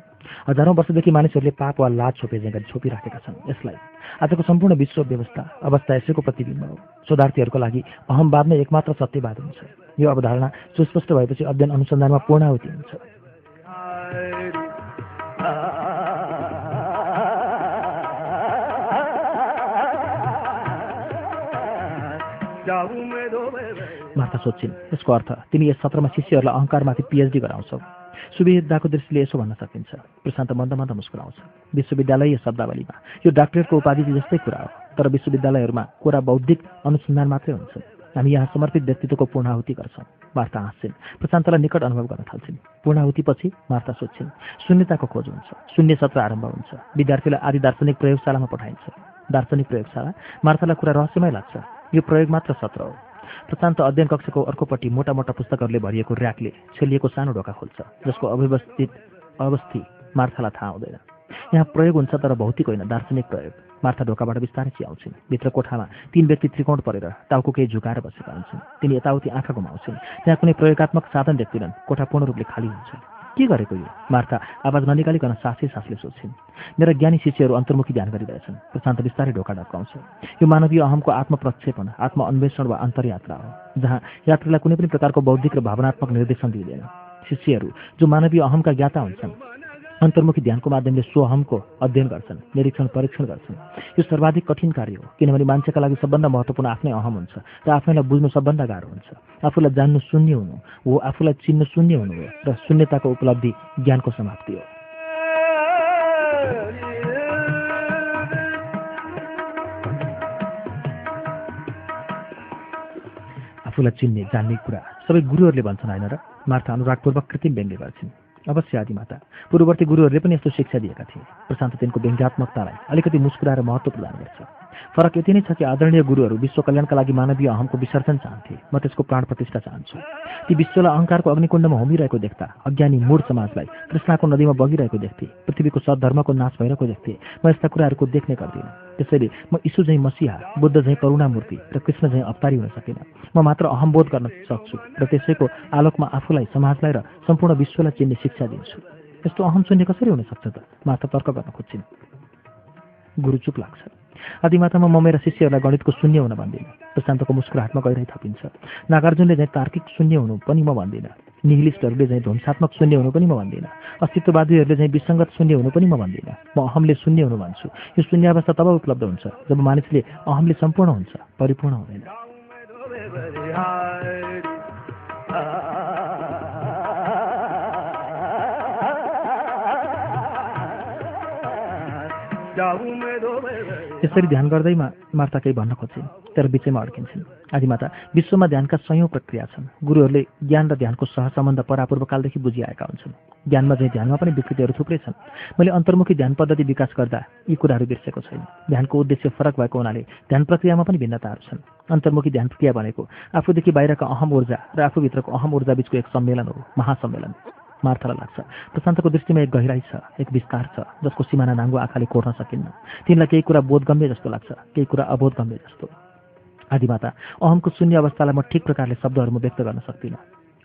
हजारौँ वर्षदेखि मानिसहरूले पाप वा लाज छोपे गरी छोपिराखेका छन्। यसलाई आजको सम्पूर्ण विश्व व्यवस्था अवस्था यसैको प्रतिबिम्ब हो। शोधार्थीहरूको लागि अहमवाद नै एकमात्र सत्यवाद हुन्छ। यो अवधारणा सुस्पष्ट भएपछि अध्ययन अनुसन्धानमा पूर्णाहुति हुन्छ। सोध्छिन्। यसको अर्थ तिमी यस सत्रमा शिष्यहरूलाई अहङ्कारमाथि पिएचडी गराउँछौ। सुविधाको दृष्टिले यसो भन्न सकिन्छ। प्रशान्त मन्द मन्द मुस्कुराउँछ विश्वविद्यालयीय शब्दावलीमा। यो डाक्टरेटको उपाधि जस्तै कुरा हो तर विश्वविद्यालयहरूमा कुरा बौद्धिक अनुसन्धान मात्रै हुन्छ हामी यहाँ समर्पित व्यक्तित्वको पूर्णाहुति गर्छौँ। वार्ता हाँस्छिन्। प्रशान्तलाई निकट अनुभव गर्न थाल्छिन्। पूर्णाहुतिपछि वार्ता सोध्छिन्। शून्यताको खोज हुन्छ। शून्य सत्र आरम्भ हुन्छ। विद्यार्थीलाई आदि दार्शनिक प्रयोगशालामा पठाइन्छ। दार्शनिक प्रयोगशाला? मार्थालाई कुरा रहस्यमय लाग्छ। यो प्रयोग मात्र सत्र हो। प्रशान्त अध्ययन कक्षको अर्कोपट्टि मोटा मोटा पुस्तकहरूले भरिएको ऱ्याकले छेलिएको सानो ढोका खोल्छ जसको अव्यवस्थित अवस्थी मार्थालाई थाहा हुँदैन। यहाँ प्रयोग हुन्छ तर भौतिक होइन दार्शनिक प्रयोग। मार्था ढोकाबाट बिस्तारै चियाउँछिन्। भित्र कोठामा तीन व्यक्ति त्रिकोण परेर टाउको केही झुकाएर बसेका हुन्छन्। तिनी यताउति आँखा घुमाउँछिन्। त्यहाँ कुनै प्रयोगत्मक साधन देख्दैनन्। कोठा पूर्ण रूपले खाली हुन्छ। के गरेको यो? मार्था आवाज ननिकालिकन सासै सासले सोध्छिन्। मेरा ज्ञानी शिष्यहरू अन्तर्मुखी ध्यान गरिरहेछन्। प्रशान्त बिस्तारै ढोका ढक्काउँछ। यो मानवीय अहमको आत्मप्रक्षेपण आत्मअन्वेषण वा अन्तर्यात्रा हो। जहाँ यात्रीलाई कुनै पनि प्रकारको बौद्धिक र भावनात्मक निर्देशन दिइँदैन। शिष्यहरू जो मानवीय अहमका ज्ञाता हुन्छन् अन्तर्मुखी ध्यानको माध्यमले स्वहमको अध्ययन गर्छन् निरीक्षण परीक्षण गर्छन्। यो सर्वाधिक कठिन कार्य हो किनभने मान्छेका लागि सबभन्दा महत्त्वपूर्ण आफ्नै अहम हुन्छ र आफैलाई बुझ्नु सबभन्दा गाह्रो हुन्छ। आफूलाई जान्नु शून्य हुनु हो आफूलाई चिन्नु शून्य हुनु हो र शून्यताको उपलब्धि ज्ञानको समाप्ति हो। आफूलाई चिन्ने जान्ने कुरा सबै गुरुहरूले भन्छन् होइन र? मार्था अनुरागपूर्वक कृत्रिम व्यङ्ग्य गर्छिन्। अवश्य आदिमाता पूर्ववर्ती गुरुहरूले पनि यस्तो शिक्षा दिएका थिए। प्रशान्त तिनको व्यङ्ग्यात्मकतालाई अलिकति मुस्कुराएर महत्त्व प्रदान गर्छ। फरक यति नै छ कि आदरणीय गुरुहरू विश्व कल्याणका लागि मानवीय अहमको विसर्जन चाहन्थे। म त्यसको प्राण प्रतिष्ठा चाहन्छु। ती विश्वलाई अहङ्कारको अग्निकुण्डमा होमिरहेको देख्दा अज्ञानी मूढ समाजलाई कृष्णको नदीमा बगिरहेको देख्थे पृथ्वीको सद्धर्मको नाश भइरहेको देख्थे म यस्ता कुराहरूको देख्ने गर्दिनँ। त्यसैले म यीशु झैँ मसिहा बुद्ध झैँ करुणामूर्ति र कृष्ण झैँ अवतारी हुन सकिनँ। म मात्र अहम्बोध गर्न सक्छु र त्यसैको आलोकमा आफूलाई समाजलाई र सम्पूर्ण विश्वलाई चिन्ने शिक्षा दिन्छु। यस्तो अहम शून्य कसरी हुन सक्छ त? मात्र तर्क गर्न खोज्छिन्। गुरु चुप लाग्छ आदिमातामा म मेरा शिष्यहरूलाई गणितको शून्य हुन भन्दिनँ। प्रशान्तको मुस्कुराटमा गहिराई थपिन्छ। नागार्जुनले चाहिँ तार्किक शून्य हुनु पनि म भन्दिनँ। निहिलिस्टहरूले चाहिँ ध्वंसात्मक शून्य हुनु पनि म भन्दिनँ। अस्तित्ववादीहरूले चाहिँ विसङ्गत शून्य हुनु पनि म भन्दिनँ। म अहमले शून्य हुनु भन्छु। यो शून्यावस्था तब उपलब्ध हुन्छ जब मानिसले अहमले सम्पूर्ण हुन्छ परिपूर्ण हुँदैन। यसरी ध्यान गर्दैमा मार्ता केही भन्न खोज्छिन् तर बिचैमा अड्किन्छन्। आदिमाता विश्वमा ध्यानका सयौँ प्रक्रिया छन्। गुरुहरूले ज्ञान र ध्यानको सहसम्बन्ध परापूर्वकालदेखि बुझिआएका हुन्छन्। ज्ञानमा चाहिँ ध्यानमा पनि विकृतिहरू थुप्रै छन्। मैले अन्तर्मुखी ध्यान पद्धति विकास गर्दा यी कुराहरू बिर्सेको छैन। ध्यानको उद्देश्य फरक भएको हुनाले ध्यान प्रक्रियामा पनि भिन्नताहरू छन्। अन्तर्मुखी ध्यान प्रक्रिया भनेको आफूदेखि बाहिरका अहम ऊर्जा र आफूभित्रको अहम ऊर्जा बिचको एक सम्मेलन हो महासम्मेलन। मार्थालाई लाग्छ। प्रशान्तको दृष्टिमा एक गहिराई छ एक विस्तार छ जसको सिमाना नाङ्गो आँखाले कोर्न सकिन्न। तिनलाई केही कुरा बोधगम्य जस्तो लाग्छ केही कुरा अबोधगम्य जस्तो। आदिमाता अहमको शून्य अवस्थालाई म ठिक प्रकारले शब्दहरूमा व्यक्त गर्न सक्दिनँ।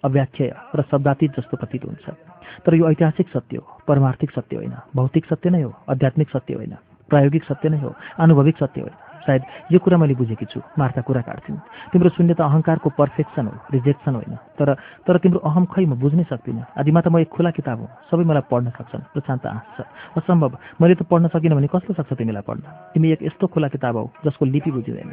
अव्याख्यय र शब्दातीत जस्तो प्रतीत हुन्छ। तर यो ऐतिहासिक सत्य हो परमार्थिक सत्य होइन भौतिक सत्य नै हो आध्यात्मिक सत्य होइन प्रायोगिक सत्य नै हो आनुभविक सत्य होइन। सायद यो कुरा मैले बुझेकी छु। मार्था कुरा काट्छिन् तिम्रो शून्य त अहङ्कारको पर्फेक्सन हो रिजेक्सन होइन। तर तर तिम्रो अहम खै म बुझ्नै सक्दिनँ? आदिमा त म एक खुला किताब हो। सबै मलाई पढ्न सक्छन्। प्रशान्त हाँस्छ असम्भव। मैले त पढ्न सकिनँ भने कसले सक्छ तिमीलाई पढ्न? तिमी एक यस्तो खुला किताब हौ जसको लिपि बुझिँदैन।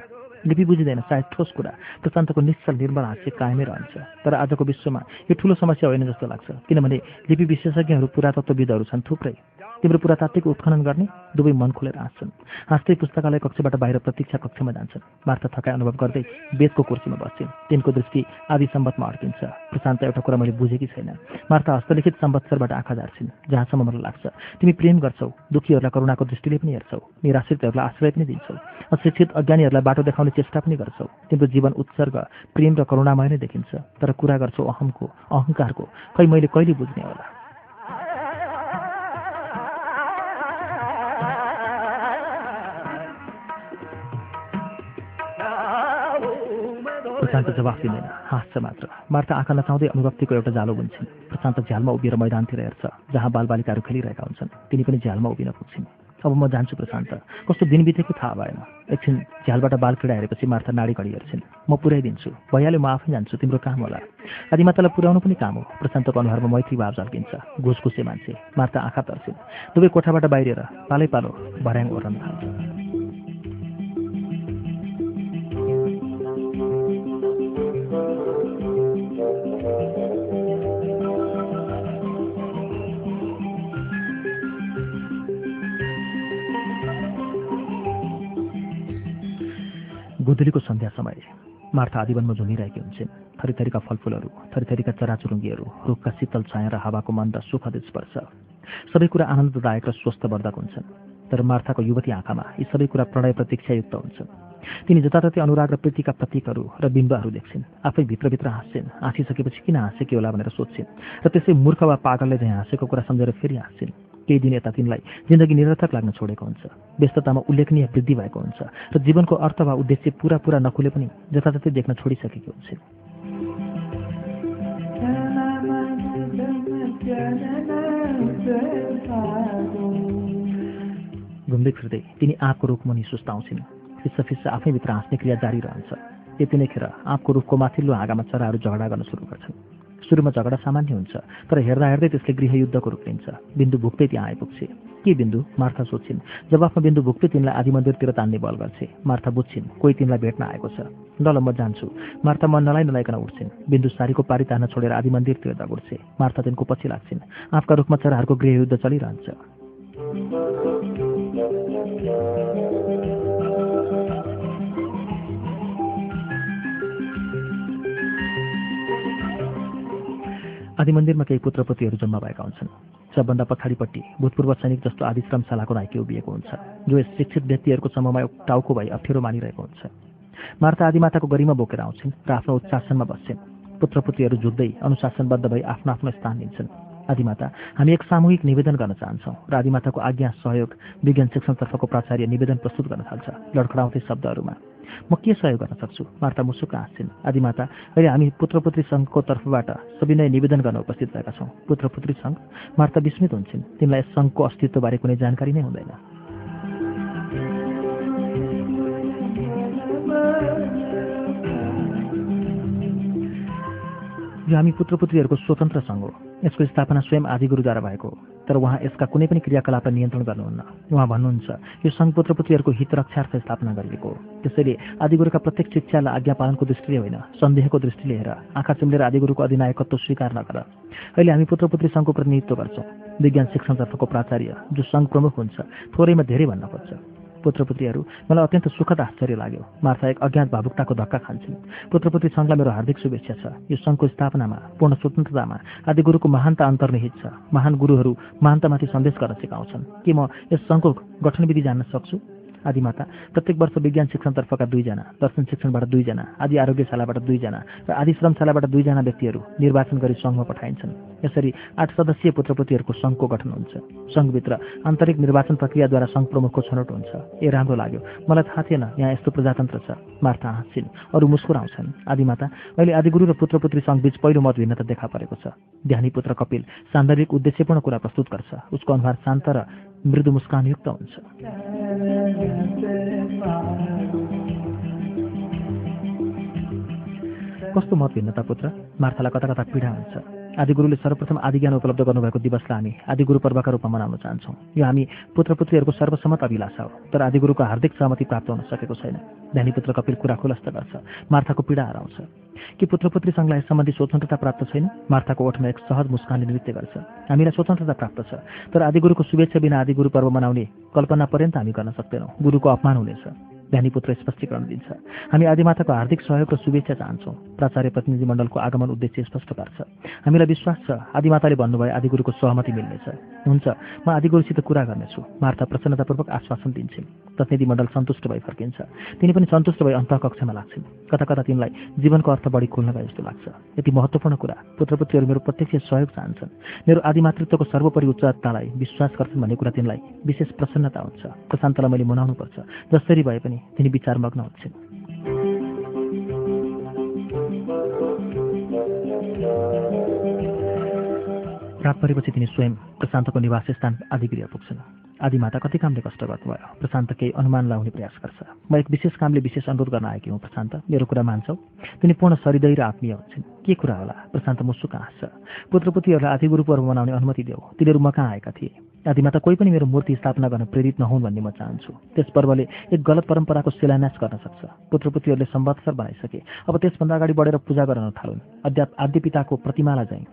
लिपि बुझिँदैन सायद ठोस कुरा। प्रशान्तको निश्चल निर्मल हाँस्य कायमै रहन्छ। तर आजको विश्वमा यो ठुलो समस्या होइन जस्तो लाग्छ। किनभने लिपि विशेषज्ञहरू पुरातत्वविदहरू छन् थुप्रै। तिम्रो पुरातात्विक उत्खनन गर्ने दुवै मन खोलेर हाँस्छन्। हाँस्दै पुस्तकालय कक्षबाट बाहिर प्रतीक्षा कक्षमा जान्छन्। मार्था थकाइ अनुभव गर्दै बेदको कुर्सीमा बस्छिन्। तिनको दृष्टि आदि सम्बतमा अड्किन्छ। प्रशान्त एउटा कुरा मैले बुझेकी छैन। मार्था हस्तलिखित सम्बत्सरबाट आँखा झार्छिन् जहाँसम्म मलाई लाग्छ तिमी प्रेम गर्छौ दुःखीहरूलाई करुणाको दृष्टिले पनि हेर्छौ निराश्रितहरूलाई आश्रय पनि दिन्छौ अशिक्षित अज्ञानीहरूलाई बाटो देखाउने चेष्टा पनि गर्छौ। तिम्रो जीवन उत्सर्ग प्रेम र करुणामय नै देखिन्छ तर कुरा गर्छौ अहमको अहङ्कारको खै मैले कहिले बुझ्ने होला? प्रशान्त जवाफ दिँदैन। हाँस्छ मात्र। मार्ता आँखा नचाउँदै अनुभक्तिको एउटा जालो बुन्छन्। प्रशान्त झ्यालमा उभिएर मैदानतिर हेर्छ जहाँ बालबालिकाहरू खेलिरहेका हुन्छन्। तिनी पनि झ्यालमा उभिन पुग्छिन्। अब म जान्छु प्रशान्त। कस्तो दिन बितेको थाहा भएन। एकछिन झ्यालबाट बाल क्रीडा हेरेपछि मार्था नाडी घडी हेर्छिन्। म पुर्याइदिन्छु भइहाल्यो म आफै जान्छु। तिम्रो काम होला। आदिमातालाई पुर्याउनु पनि काम हो। प्रशान्तको अनुहारमा मैत्री भाव झल्किन्छ। घुसघुसे मान्छे। मार्ता आँखा तर्सिन् दुवै कोठाबाट बाहिर पालै पालो। भर्याङ ओर्न थाल्छ गोधुलीको सन्ध्या समय। मार्था आदिवनमा झुमिरहेकी हुन्छन्। थरीथरीका फलफुलहरू थरीथरीका चराचुरुङ्गीहरू रुखका शीतल छाया र हावाको मन र सुखद स्पर्श सबै कुरा आनन्ददायक र स्वस्थवर्धक हुन्छन्। तर मार्थाको युवती आँखामा यी सबै कुरा प्रणय प्रतीक्षायुक्त हुन्छन्। तिनी जताततै अनुराग र प्रीतिका प्रतीकहरू र बिम्बहरू देख्छिन्। आफै भित्रभित्र हाँस्छिन्। हाँसिसकेपछि किन हाँसे के होला भनेर सोध्छिन्। र त्यसै मूर्ख वा पागलले चाहिँ हाँसेको कुरा सम्झेर फेरि हाँस्छिन्। केही दिन यता तिनलाई जिन्दगी निरर्थक लाग्न छोडेको हुन्छ। व्यस्ततामा उल्लेखनीय वृद्धि भएको हुन्छ र जीवनको अर्थ वा उद्देश्य पुरा पुरा नखुले पनि जताततै देख्न छोडिसकेको हुन्छ। घुम्दै फिर्दै तिनी आँपको रुखमुनि सुस्ताउँछिन् फिस्सा फिस्सा आफैभित्र हाँस्ने क्रिया जारी रहन्छ। यति नै खेर आँपको रुखको माथिल्लो हाँगामा चराहरू झगडा गर्न सुरु गर्छन्। सुरुमा झगडा सामान्य हुन्छ तर हेर्दा हेर्दै त्यसले गृहयुद्धको रूप लिन्छ। बिन्दु भुक्दै त्यहाँ आइपुग्छे। के बिन्दु? मार्था सोध्छिन्। आफ्नो बिन्दु भुक्दै तिनलाई आदि मन्दिरतिर तान्ने बल गर्छे। मार्था बुझ्छिन् कोही तिनलाई भेट्न आएको छ। ल ल म जान्छु। मार्था मन नलाई नलाइकन उठ्छिन्। बिन्दु सारीको पारी तान्न छोडेर आदि मन्दिरतिर दगुड्छे। मार्था तिनको पछि लाग्छिन्। आँपका रूपमा चराहरूको गृहयुद्ध चलिरहन्छ। आदि मन्दिरमा केही पुत्रपतिहरू जम्मा भएका हुन्छन्। सबभन्दा पछाडिपट्टि भूतपूर्व सैनिक जस्तो आदि श्रमशालाको उभिएको हुन्छ जो यस शिक्षित व्यक्तिहरूको समूहमा टाउको भई अप्ठ्यारो मानिरहेको हुन्छ। मार्ता आदिमाताको गरिमा बोकेर आउँछन् र आफ्नो उच्चासनमा बस्छन्। पुत्रपुत्रीहरू झुक्दै अनुशासनबद्ध भई आफ्नो आफ्नो स्थान लिन्छन् आदिमाता हामी एक सामूहिक निवेदन गर्न चाहन्छौँ र आदिमाताको आज्ञा सहयोग विज्ञान शिक्षणतर्फको प्राचार्य निवेदन प्रस्तुत गर्न थाल्छ। लडखडाउँदै शब्दहरूमा। म के सहयोग गर्न सक्छु? मार्ता मुसुक हाँस्छिन् आदिमाता अहिले हामी पुत्रपुत्री सङ्घको तर्फबाट सविनय निवेदन गर्न उपस्थित भएका छौँ। पुत्रपुत्री सङ्घ मार्ता विस्मित हुन्छन्। तिमीलाई सङ्घको अस्तित्वबारे कुनै जानकारी नै हुँदैन। यो हामी पुत्रपुत्रीहरूको स्वतन्त्र सङ्घ हो। यसको स्थापना स्वयं आदिगुरुद्वारा भएको तर उहाँ यसका कुनै पनि क्रियाकलापलाई नियन्त्रण गर्नुहुन्न। उहाँ भन्नुहुन्छ यो सङ्घ पुत्रपुत्रीहरूको हित रक्षार्थ स्थापना गरिएको त्यसैले आदिगुरुका प्रत्येक शिक्षालाई आज्ञा पालनको दृष्टिले होइन सन्देहको दृष्टिले हेर आँखा चिम्लेर आदिगुरुको अधिनायकत्व स्वीकार नगर। अहिले हामी पुत्रपुत्री सङ्घको प्रतिनिधित्व गर्छौँ। विज्ञान शिक्षणतर्फको प्राचार्य जो सङ्घ प्रमुख हुन्छ थोरैमा धेरै भन्न खोज्छ पुत्रपुत्रीहरू मलाई अत्यन्त सुखद आश्चर्य लाग्यो। मार्था एक अज्ञात भावुकताको धक्का खान्छन्। पुत्रपुत्री सङ्घलाई मेरो हार्दिक शुभेच्छा छ। यो सङ्घको स्थापनामा पूर्ण स्वतन्त्रतामा आदि गुरुको महानता अन्तर्निहित छ। महान गुरुहरू महानतामाथि सन्देश गर्न सिकाउँछन्। के म यस सङ्घको गठनविधि जान्न सक्छु? आदिमाता प्रत्येक वर्ष विज्ञान शिक्षणतर्फका दुईजना दर्शन शिक्षणबाट दुईजना आदि आरोग्यशालाबाट दुईजना र आदि श्रमशालाबाट दुईजना व्यक्तिहरू निर्वाचन गरी सङ्घमा पठाइन्छन्। यसरी आठ सदस्यीय पुत्रपुतीहरूको सङ्घको गठन हुन्छ। सङ्घभित्र आन्तरिक निर्वाचन प्रक्रियाद्वारा सङ्घ प्रमुखको छनौट हुन्छ। ए राम्रो लाग्यो। मलाई थाहा थिएन यहाँ यस्तो प्रजातन्त्र छ। मार्था हाँस्छिन् अरू मुस्कुराउँछन्। आदिमाता अहिले आदिगुरु र पुत्रपुत्री सङ्घबीच पहिलो मत भिन्नता देखा परेको छ। ध्यानी पुत्र कपिल सान्दर्भिक उद्देश्यपूर्ण कुरा प्रस्तुत गर्छ। उसको अनुहार शान्त र मृदु मुस्कानयुक्त हुन्छ। कस्तो मत भिन्नता पुत्र? मार्थालाई कता कता पीडा हुन्छ। आदिगुरुले सर्वप्रथम आदि ज्ञान उपलब्ध गर्नुभएको दिवसलाई हामी आदिगुरु पर्वका रूपमा मनाउन चाहन्छौँ। यो हामी पुत्रपुत्रीहरूको सर्वसम्मत अभिलाषा हो। तर आदिगुरुको हार्दिक सहमति प्राप्त हुन सकेको छैन। ध्यानीपुत्र कपिल कुरा खुलस्त गर्छ। मार्थाको पीडा हराउँछ। कि पुत्रपुत्री सङ्घलाई सम्बन्धी स्वतन्त्रता प्राप्त छैन? मार्थाको ओठमा एक सहज मुस्कानले नृत्य गर्छ। हामीलाई स्वतन्त्रता प्राप्त छ। तर आदिगुरुको शुभेच्छा बिना आदिगुरु पर्व मनाउने कल्पना पर्यन्त हामी गर्न सक्दैनौँ। गुरुको अपमान हुनेछ। ध्यानीपुत्र स्पष्टीकरण दिन्छ। हामी आदिमाताको हार्दिक सहयोग र शुभेच्छा चाहन्छौँ। प्राचार्य प्रतिनिधिमण्डलको आगमन उद्देश्य स्पष्ट पार्छ। हामीलाई विश्वास छ आदिमाताले भन्नुभयो आदिगुरुको सहमति मिल्नेछ। हुन्छ म आदिगुरुसित कुरा गर्नेछु। मार्ता प्रसन्नतापूर्वक आश्वासन दिन्छन्। प्रतिनिधिमण्डल सन्तुष्ट भई फर्किन्छ। तिनी पनि सन्तुष्ट भई अन्तकक्षमा लाग्छन्। कता कता तिनलाई जीवनको अर्थ बढी खुल्न गए जस्तो लाग्छ। यति महत्त्वपूर्ण कुरा पुत्रपुत्रीहरू मेरो प्रत्यक्ष सहयोग चाहन्छन्। मेरो आदिमातृत्वको सर्वोपरि उच्चतालाई विश्वास गर्छन् भन्ने कुरा तिनलाई विशेष प्रसन्नता हुन्छ। प्रशान्तलाई मैले मनाउनुपर्छ। जसरी भए पनि तिनी विचारमग्न हुन्छन् रात परेपछि तिनी स्वयं प्रशान्तको निवास स्थान आदिगृह पुग्छन्। आदिमाता कति कामले कष्ट गर्नुभयो? प्रशान्त केही अनुमान लगाउने प्रयास गर्छ। म एक विशेष कामले विशेष अनुरोध गर्न आएकी हुँ प्रशान्त। मेरो कुरा मान्छौ। तिनी पूर्ण सरिदय र आत्मीय हुन्छन्। के कुरा होला? प्रशान्त मुसुक हाँस्छ। पुत्रपुत्रीहरूलाई आदिगुरु पर्व मनाउने अनुमति देऊ। तिनीहरू म कहाँ आएका थिए? आदिमाता कोही पनि मेरो मूर्ति स्थापना गर्न प्रेरित नहुन् भन्ने म चाहन्छु। त्यस पर्वले एक गलत परम्पराको शिलान्यास गर्न सक्छ। पुत्रपुत्रीहरूले सम्वत्सर बनाइसके। अब त्यसभन्दा अगाडि बढेर पूजा गर्न थालुन्। अध्याप आद्य पिताको प्रतिमालाई चाहिँ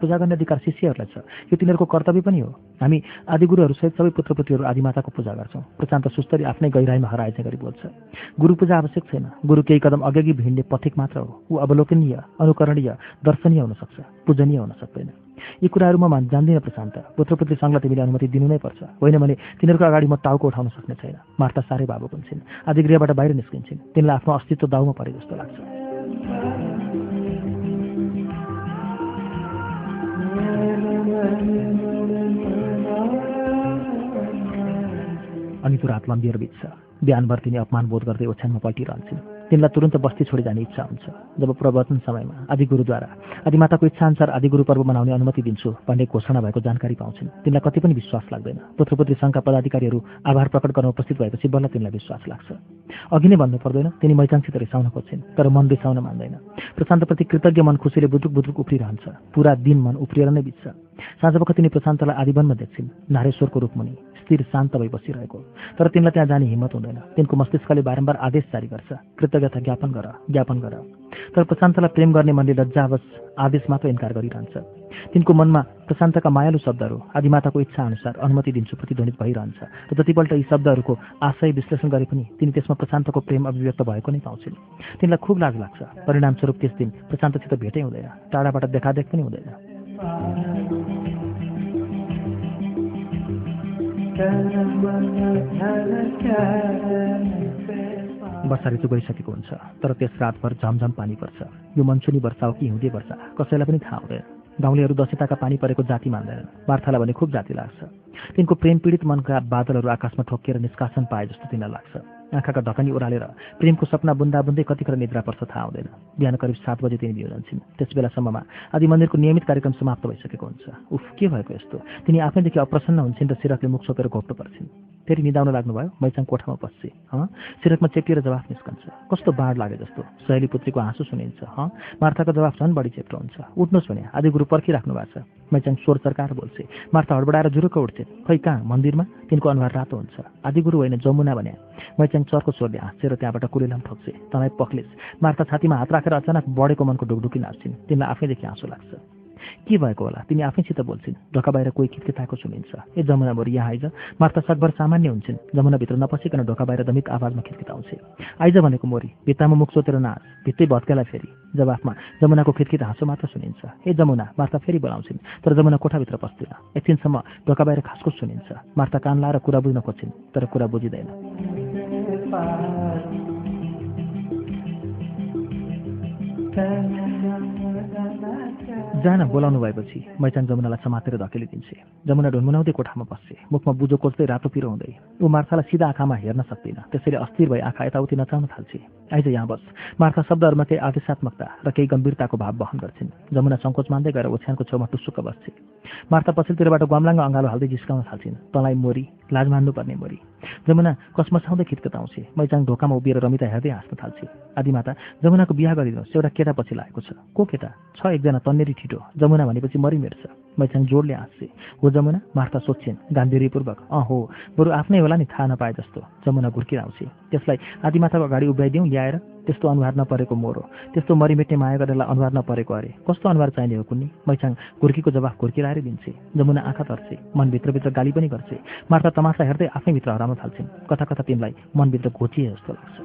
पूजा गर्ने अधिकार शिष्यहरूलाई छ। यो तिनीहरूको कर्तव्य पनि हो। हामी आदिगुरुहरूसहित सबै पुत्रपुत्रीहरू आदिमाताको पूजा गर्छौँ। प्रशान्त सुस्तरी आफ्नै गहिराईमा हराएछ गरी बोल्छ। गुरु पूजा आवश्यक छैन। गुरु केही कदम अघि भिड्ने पथिक मात्र हो। ऊ अवलोकनीय अनुकरणीय दर्शनीय हुन सक्छ पूजनीय हुन सक्दैन। यी कुराहरूमा मान जान्दिनँ प्रशान्त। पुत्रपुत्री सङ्घलाई तिमीले अनुमति दिनु नै पर्छ। होइन भने तिनीहरूको अगाडि म टाउको उठाउन सक्ने छैन। मार्ता साह्रै भावुक हुन्छन् आदिगृहबाट बाहिर निस्किन्छन्। तिनलाई आफ्नो अस्तित्व दाउमा परे जस्तो लाग्छ। अनि त्यो रात लम्बिएर बित्छ बिहानभर तिनी अपमान बोध गर्दै ओछ्यानमा पल्टिरहन्छन् तिनलाई तुरन्त बस्ती छोडी जाने इच्छा हुन्छ। जब प्रवचन समयमा आदि गुरुद्वारा आदिमाताको इच्छाअनुसार आदि गुरु पर्व मनाउने अनुमति दिन्छु भन्ने घोषणा भएको जानकारी पाउँछन्। तिनलाई कति पनि विश्वास लाग्दैन। पुत्रपुत्री सङ्घका पदाधिकारीहरू आभार प्रकट गर्न उपस्थित भएपछि बल्ल तिनलाई विश्वास लाग्छ। अघि नै भन्नु पर्दैन तिनी मैचानसित रिसाउन खोज्छन् तर मन रिसाउन मान्दैन। प्रशान्तप्रति कृतज्ञ मन खुसीले बुद्रुक बुद्रुक उफ्रिरहन्छ। पुरा दिन मन उफ्रिएर नै बित्छ। साँझ तिनी प्रशान्तलाई आदिवनमा देख्छिन् नारेश्वरको रूपमुनि। स्थिर शान्त भई बसिरहेको तर तिनलाई त्यहाँ जाने हिम्मत हुँदैन। तिनको मस्तिष्कले बारम्बार आदेश जारी गर्छ। कृतज्ञता ज्ञापन गर ज्ञापन गर। तर प्रशान्तलाई प्रेम गर्ने मनले लज्जावश आदेश मात्र इन्कार गरिरहन्छ। तिनको मनमा प्रशान्तका मायालु शब्दहरू आदिमाताको इच्छा अनुसार अनुमति दिन्छु प्रतिध्वनित भइरहन्छ। र जतिपल्ट यी शब्दहरूको आशय विश्लेषण गरे पनि तिनी त्यसमा प्रशान्तको प्रेम अभिव्यक्त भएको नै पाउँछन्। तिनलाई खुब लाज लाग्छ। परिणामस्वरूप त्यस दिन प्रशान्तसित भेटै हुँदैन। टाढाबाट देखादेख पनि हुँदैन। वर्षा ऋतु गइसकेको हुन्छ तर त्यस रातभर झमझम पानी पर्छ। यो मनसुनी वर्षा हो कि हिउँदे वर्षा कसैलाई पनि थाहा हुँदैन। गाउँलेहरू दसैँताका पानी परेको जाति मान्दैनन्। मार्थालाई भने खुब जाति लाग्छ। तिनको प्रेम पीडित मनका बादलहरू आकाशमा ठोकिएर निष्कासन पाए जस्तो तिनलाई लाग्छ। आँखाका ढकनी ओह्रालेर प्रेमको सपना बुन्दा बुन्दै कतिखेर निद्रा पर्छ थाहा हुँदैन। बिहान करिब सात बजे तिनी बिउ जान्छन् त्यस बेलासम्ममा आदि मन्दिरको नियमित कार्यक्रम समाप्त भइसकेको हुन्छ। उफ के भएको यस्तो? तिनी आफैदेखि अप्रसन्न हुन्छन् र सिरकले मुख छोपेर घोप्नु पर्छन्। फेरि निदाउन लाग्नुभयो मैचाङ कोठामा पस्छे हँ? सिरकमा चेपिएर जवाफ निस्कन्छ। कस्तो बाढ लागे जस्तो? सहेली पुत्रीको हाँसो सुनिन्छ हँ? मार्थाको जवाफ झन् बढी चेप्रो हुन्छ। उठ्नुहोस् भने आदि गुरु पर्खिराख्नु भएको छ। मैचाङ स्वर चर्काएर बोल्छे मार्था हडबडाएर जुरुक्क उठ्छे। खै कहाँ? मन्दिरमा? तिनको अनुहार रातो हुन्छ। आदि गुरु होइन जमुना भने। मैचाङ चर्को स्वरले हाँसेर त्यहाँबाट कुलेलाम ठोक्छे तँलाई पक्लिस। मार्था छातीमा हात राखेर अचानक बढेको मनको ढुकढुकी नाच्छिन्। तिनलाई आफैदेखि आँसु लाग्छ। के भएको होला? तिनी आफैसित बोल्छिन्। ढोका बाहिर कोही खिटकिताएको सुनिन्छ। ए जमुना भरि यहाँ आइज। मार्ता सकभर सामान्य हुन्छन्। जमुनाभित्र नपसिकन ढोका बाहिर दमित आवाजमा खिटकिताउँछ आइज भनेको मोरी। भित्तामा मुख सोतेर नाच। भित्तै भत्केला फेरि। जवाफमा जमुनाको खिटखित हाँसो मात्र सुनिन्छ। ए जमुना मार्ता फेरि बोलाउँछिन्। तर जमुना कोठाभित्र पस्दैन। एकछिनसम्म ढोका बाहिर खासको सुनिन्छ। मार्ता कान लाएर कुरा बुझ्न खोज्छिन् तर कुरा बुझिँदैन। paz. जान बोलाउनु भएपछि मैचाङ जमुनालाई समातेर धकेलिदिन्छे जमुना ढुनमुनाउँदै कोठामा बस्छे मुखमा बुझो कोच्दै रातो पिरो हुँदै। ऊ मार्थालाई सिधा आँखामा हेर्न सक्दैन। त्यसैले अस्थिर भई आँखा यताउति नचाउन थाल्छे आइज यहाँ बस मार्था शब्दहरूमा केही आदेशात्मकता र केही गम्भीरताको भाव वहन गर्छिन्। जमुना सङ्कोच मान्दै गएर ओछ्यानको छेउमा टुसुक्क बस्छे मार्था पछिल्लोतिरबाट ग्वाम्लाङ्ग अँगालो हाल्दै जिस्काउन थाल्छिन्। तँलाई मोरी लाज मान्नुपर्ने मोरी। जमुना कसमसाउँदै खिटकताउँछे मैचाङ ढोकामा उभिएर रमिता हेर्दै हाँस्न थाल्छे आदिमाता जमुनाको बिहा गरिदिनुहोस्। एउटा केटा पछि लागेको छ। को केटा? छ एकजना तन्नेरी ठिटो जमुना भनेपछि मरिमेट्छ मैचाङ जोडले हाँस्छे हो जमुना मार्ता सोध्छिन् गान्धीपूर्वक अँ हो बरु आफ्नै होला नि थाहा नपाए जस्तो जमुना घुर्किआउँछे त्यसलाई आदिमाताको अगाडि उभ्याइदिउँ ल्याएर त्यस्तो अनुहार नपरेको मोरो त्यस्तो मरिमेट्ने माया गरेरलाई अनुहार नपरेको अरे कस्तो अनुहार चाहिने हो कुन्नी? मैचाङ घुर्कीको जवाफ घुर्किलाएर दिन्छे जमुना आँखा तर्छे मनभित्रभित्र गाली पनि गर्छे। मार्ता तमासा हेर्दै आफैभित्र हराउन थाल्छिन्। कता कता तिनलाई मनभित्र घोचिए जस्तो लाग्छ।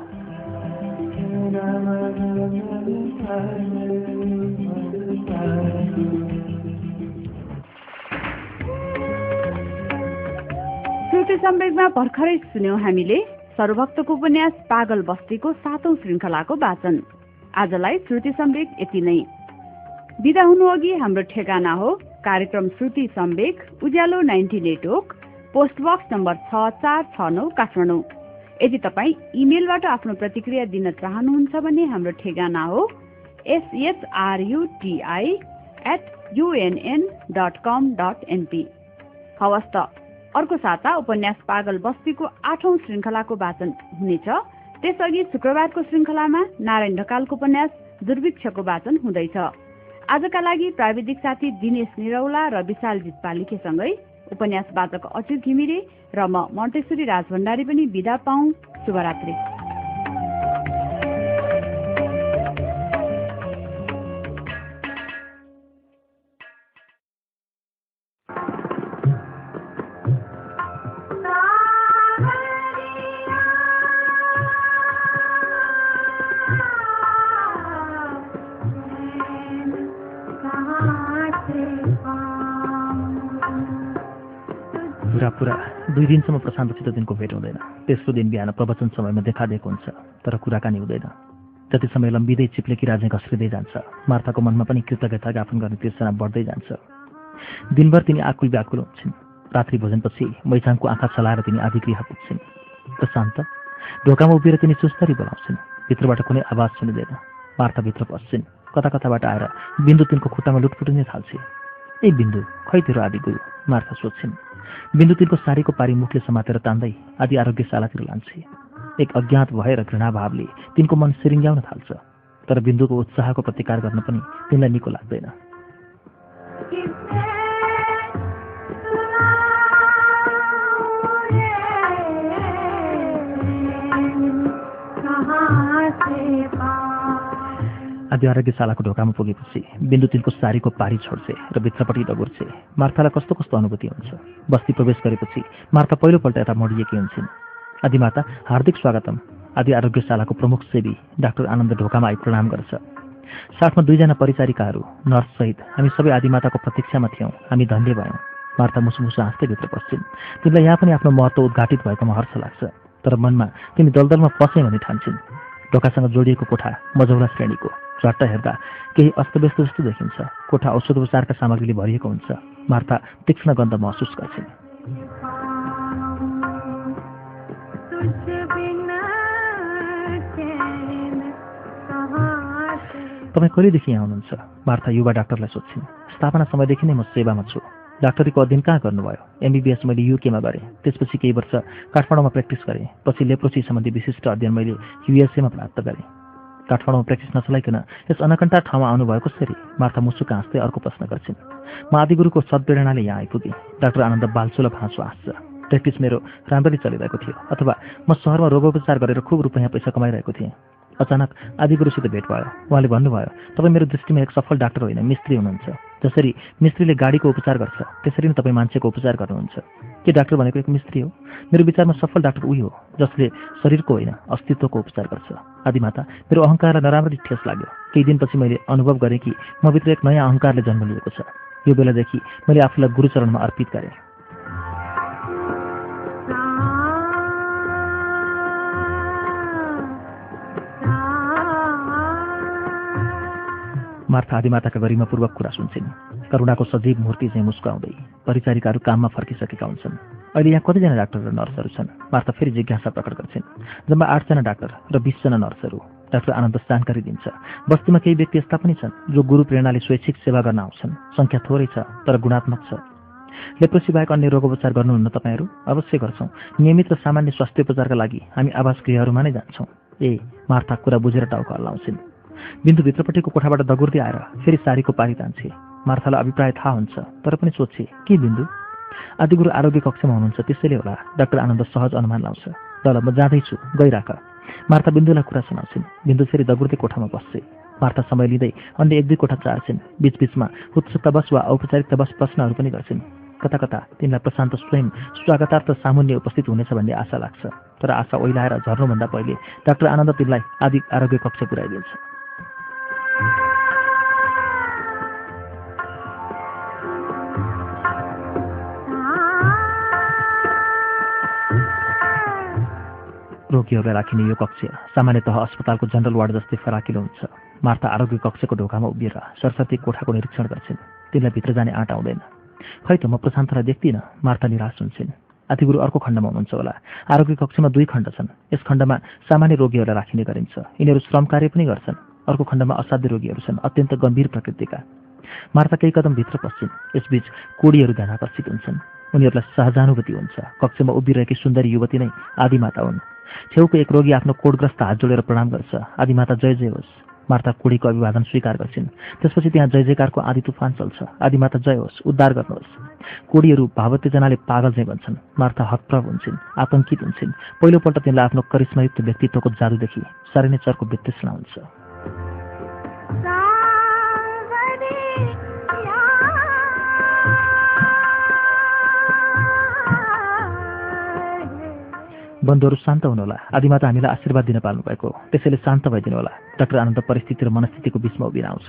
श्रुति सम्वेकमा भर्खरै सुन्यौं हामीले सर्वभक्तको उपन्यास पागल बस्तीको सातौं श्रृङ्खलाको वाचन। आजलाई श्रुति सम्वेक यति नै। विदा हुनु अघि हाम्रो ठेगाना हो कार्यक्रम Shruti Sambeg Ujyaalo ninety network post box number छ चार छ नौ काठमाडौँ। यदि तपाईँ इमेलबाट आफ्नो प्रतिक्रिया दिन चाहनुहुन्छ भने हाम्रो ठेगाना हो S H R U T I at U N N dot com dot N P हवस् त। अर्को साता उपन्यास पागल बस्तीको आठौं श्रृङ्खलाको वाचन हुनेछ। त्यसअघि शुक्रबारको श्रृङ्खलामा नारायण ढकालको उपन्यास दुर्भिक्षको वाचन हुँदैछ। आजका लागि प्राविधिक साथी दिनेश निरौला र विशालजित पालिकेसँगै उपन्यास वाचक अच्युत घिमिरे र म मन्टेश्वरी राजभण्डारी पनि विदा पाऊ। शुभरात्री। पुरा दुई दिनसम्म प्रशान्तसित दिनको भेट हुँदैन। तेस्रो दिन बिहान प्रवचन समयमा देखादिएको हुन्छ तर कुराकानी हुँदैन। जति समय लम्बिँदै चिप्लेकी राजे घस्रिँदै जान्छ। मार्थाको मनमा पनि कृतज्ञता ज्ञापन गर्ने तिर्सना बढ्दै जान्छ। दिनभर तिनी आकुल व्याकुल हुन्छन्। रात्रि भोजनपछि मैचाङको आँखा चलाएर तिनी आदि गृह पुग्छन्। प्रशान्त ढोकामा उभिएर तिनी सुस्तरी बोलाउँछन् भित्रबाट कुनै आवाज सुनिँदैन। मार्था भित्र पस्छन्। कता कताबाट आएर बिन्दु तिनको खुट्टामा लुटपुटिनै थाल्छे। ए बिन्दु खै तेरो आदि गुरु मार्था सोध्छिन्। बिन्दु तिनको सारीको पारी मुखले समातेर तान्दै आदि आरोग्यशालातिर लान्छे। एक अज्ञात भएर घृणाभावले तिनको मन सिरिङ्ग्याउन थाल्छ तर बिन्दुको उत्साहको प्रतिकार गर्न पनि तिनलाई निको लाग्दैन। आदि आरोग्यशालाको ढोकामा पुगेपछि बिन्दु तिनको सारीको पारी छोड्छे र भित्रपट्टि दगुर्छे मार्थालाई कस्तो कस्तो अनुभूति हुन्छ? बस्ती प्रवेश गरेपछि मार्था पहिलोपल्ट यता मोडिएकी हुन्छन्। आदिमाता हार्दिक स्वागतम। आदि आरोग्यशालाको प्रमुख सेवी डाक्टर आनन्द ढोकामा आई प्रणाम गर्छ। साथमा दुईजना परिचारिकाहरू नर्ससहित हामी सबै आदिमाताको प्रतीक्षामा थियौँ। हामी धन्य भयौँ। मार्था मुसुमुसु हाँस्दै भित्र पस्छिन्। तिमीलाई यहाँ पनि आफ्नो महत्त्व उद्घाटित भएकोमा हर्ष लाग्छ। तर मनमा तिमी दलदलमा पसेँ भनी ठान्छन्। ढोकासँग जोडिएको कोठा मजौला श्रेणीको। झट्ट हेर्दा केही अस्तव्यस्त जस्तो देखिन्छ। कोठा औषधोपचारका सामग्रीले भरिएको हुन्छ। मार्था तीक्ष्ण गन्ध महसुस गर्छिन्। तपाईँ कहिलेदेखि यहाँ हुनुहुन्छ? मार्था युवा डाक्टरलाई सोध्छिन्। स्थापना समयदेखि नै म सेवामा छु। डाक्टरीको अध्ययन कहाँ गर्नुभयो? एमबिबिएस मैले युकेमा गरेँ। त्यसपछि केही वर्ष काठमाडौँमा प्र्याक्टिस गरेँ। पछि लेप्रोसी सम्बन्धी विशिष्ट अध्ययन मैले युएसएमा प्राप्त गरेँ। काठमाडौँमा प्र्याक्टिस नचलाइकन यस अनकन्टा ठाउँमा आउनुभयो कसरी मार्था मुसुक हाँस्दै अर्को प्रश्न गर्छिन्। म आदिगुरुको सद्प्रेरणाले यहाँ आइपुगेँ। डाक्टर आनन्द बाल्छो र भाँसो हाँस्छ। प्र्याक्टिस मेरो राम्ररी चलिरहेको थियो अथवा म सहरमा रोगोपचार गरेर खुब रुपियाँ पैसा कमाइरहेको थिएँ। अचानक आदिगुरुसित भेट भयो। उहाँले भन्नुभयो तपाईँ मेरो दृष्टिमा एक सफल डाक्टर होइन मिस्त्री हुनुहुन्छ। जसरी मिस्त्रीले गाडीको उपचार गर्छ त्यसरी नै तपाईँ मान्छेको उपचार गर्नुहुन्छ। के डाक्टर भनेको एक मिस्त्री हो? मेरो विचारमा सफल डाक्टर उही हो जसले शरीरको होइन अस्तित्वको उपचार गर्छ। आदिमाता मेरो अहङ्कारलाई नराम्ररी ठेस लाग्यो। केही दिनपछि मैले अनुभव गरेँ कि मभित्र एक नयाँ अहङ्कारले जन्म लिएको छ। यो बेलादेखि मैले आफूलाई गुरुचरणमा अर्पित गरेँ। मार्था आदिमाताका गरिमापूर्वक कुरा सुन्छन्। करुणाको सजीव मूर्ति चाहिँ मुस्कुराउँदै परिचारिकाहरू काममा फर्किसकेका हुन्छन्। अहिले यहाँ कतिजना डाक्टर र नर्सहरू छन्। मार्था फेरि जिज्ञासा प्रकट गर्छन्। जम्मा आठजना डाक्टर र बिसजना नर्सहरू। डाक्टर आनन्द जानकारी दिन्छ। बस्तीमा केही व्यक्ति यस्ता पनि छन् जो गुरु प्रेरणाले स्वैच्छिक सेवा गर्न आउँछन्। सङ्ख्या थोरै छ तर गुणात्मक छ। लेप्रोसी बाहेक अन्य रोगोपचार गर्नुहुन्न तपाईँहरू अवश्य गर्छौँ। नियमित र सामान्य स्वास्थ्य उपचारका लागि हामी आवास गृहहरूमा नै जान्छौँ। ए मार्था कुरा बुझेर टाउको हल्लाउँछिन्। बिन्दु भित्रपट्टिको कोठाबाट दगुर्दै आएर फेरि सारीको पारी तान्छे। मार्थालाई अभिप्राय थाहा हुन्छ तर पनि सोध्छे के बिन्दु? आदिगुरु आरोग्य कक्षमा हुनुहुन्छ त्यसैले होला डाक्टर आनन्द सहज अनुमान लाउँछ। ल म जाँदैछु गइराख मार्था बिन्दुलाई कुरा सुनाउँछिन्। बिन्दु फेरि दगुर्दै कोठामा बस्छे। मार्था समय लिँदै अन्य एक दुई कोठा चार्छिन् बिचबिचमा उत्सुकतावश वा औपचारिकतावश प्रश्नहरू पनि गर्छिन्। कता कता तिनलाई प्रशान्त स्वयं स्वागतार्थ सामुन्य उपस्थित हुनेछ भन्ने आशा लाग्छ। तर आशा ओइलाएर झर्नुभन्दा पहिले डाक्टर आनन्द तिनलाई आदि आरोग्य कक्ष पुर्याइदिन्छ रोगीहरूलाई राखिने यो कक्ष सामान्यतः अस्पतालको जनरल वार्ड जस्तै फराकिलो हुन्छ। मार्था आरोग्य कक्षको ढोकामा उभिएर सरस्वती कोठाको निरीक्षण गर्छिन्। तिनलाई भित्र जाने आँट आउँदैन। खै त म प्रशान्तलाई देख्दिनँ मार्था निराश हुन्छन्। आदिगुरु अर्को खण्डमा हुनुहुन्छ होला। आरोग्य कक्षमा दुई खण्ड छन्। यस खण्डमा सामान्य रोगीहरूलाई राखिने गरिन्छ। यिनीहरू श्रम कार्य पनि गर्छन्। अर्को खण्डमा असाध्य रोगीहरू छन् अत्यन्त गम्भीर प्रकृतिका। मार्था केही कदम भित्र पस्छिन् यसबीच कोडीहरू ध्यान आकर्षित हुन्छन्। उनीहरूलाई सहजानुभूति हुन्छ। कक्षमा उभिरहेकी सुन्दरी युवती नै आदिमाता हुन्। छेउको एक रोगी आफ्नो कोडग्रस्त हात जोडेर प्रणाम गर्छ। आदिमाता जय जय होस्। मार्था कोडीको अभिवादन स्वीकार गर्छिन्। त्यसपछि त्यहाँ जय जयकारको आदि तुफान चल्छ। आदिमाता जय होस्। उद्धार गर्नुहोस्। कोडीहरू भावोत्तेजनाले पागल चाहिँ भन्छन् मार्था हतप्रभ हुन्छन्। आतंकित हुन्छन्। पहिलोपल्ट तिनलाई आफ्नो करिश्मायुक्त व्यक्तित्वको जादुदेखि साह्रै नै चर्को वितृष्णा हुन्छ। बन्धुहरू शान्त हुनुहोला आदिमाता हामीलाई आशीर्वाद दिन पाल्नुभएको त्यसैले शान्त भइदिनु होला डाक्टर आनन्द परिस्थिति र मनस्थितिको बिचमा उभिन आउँछ।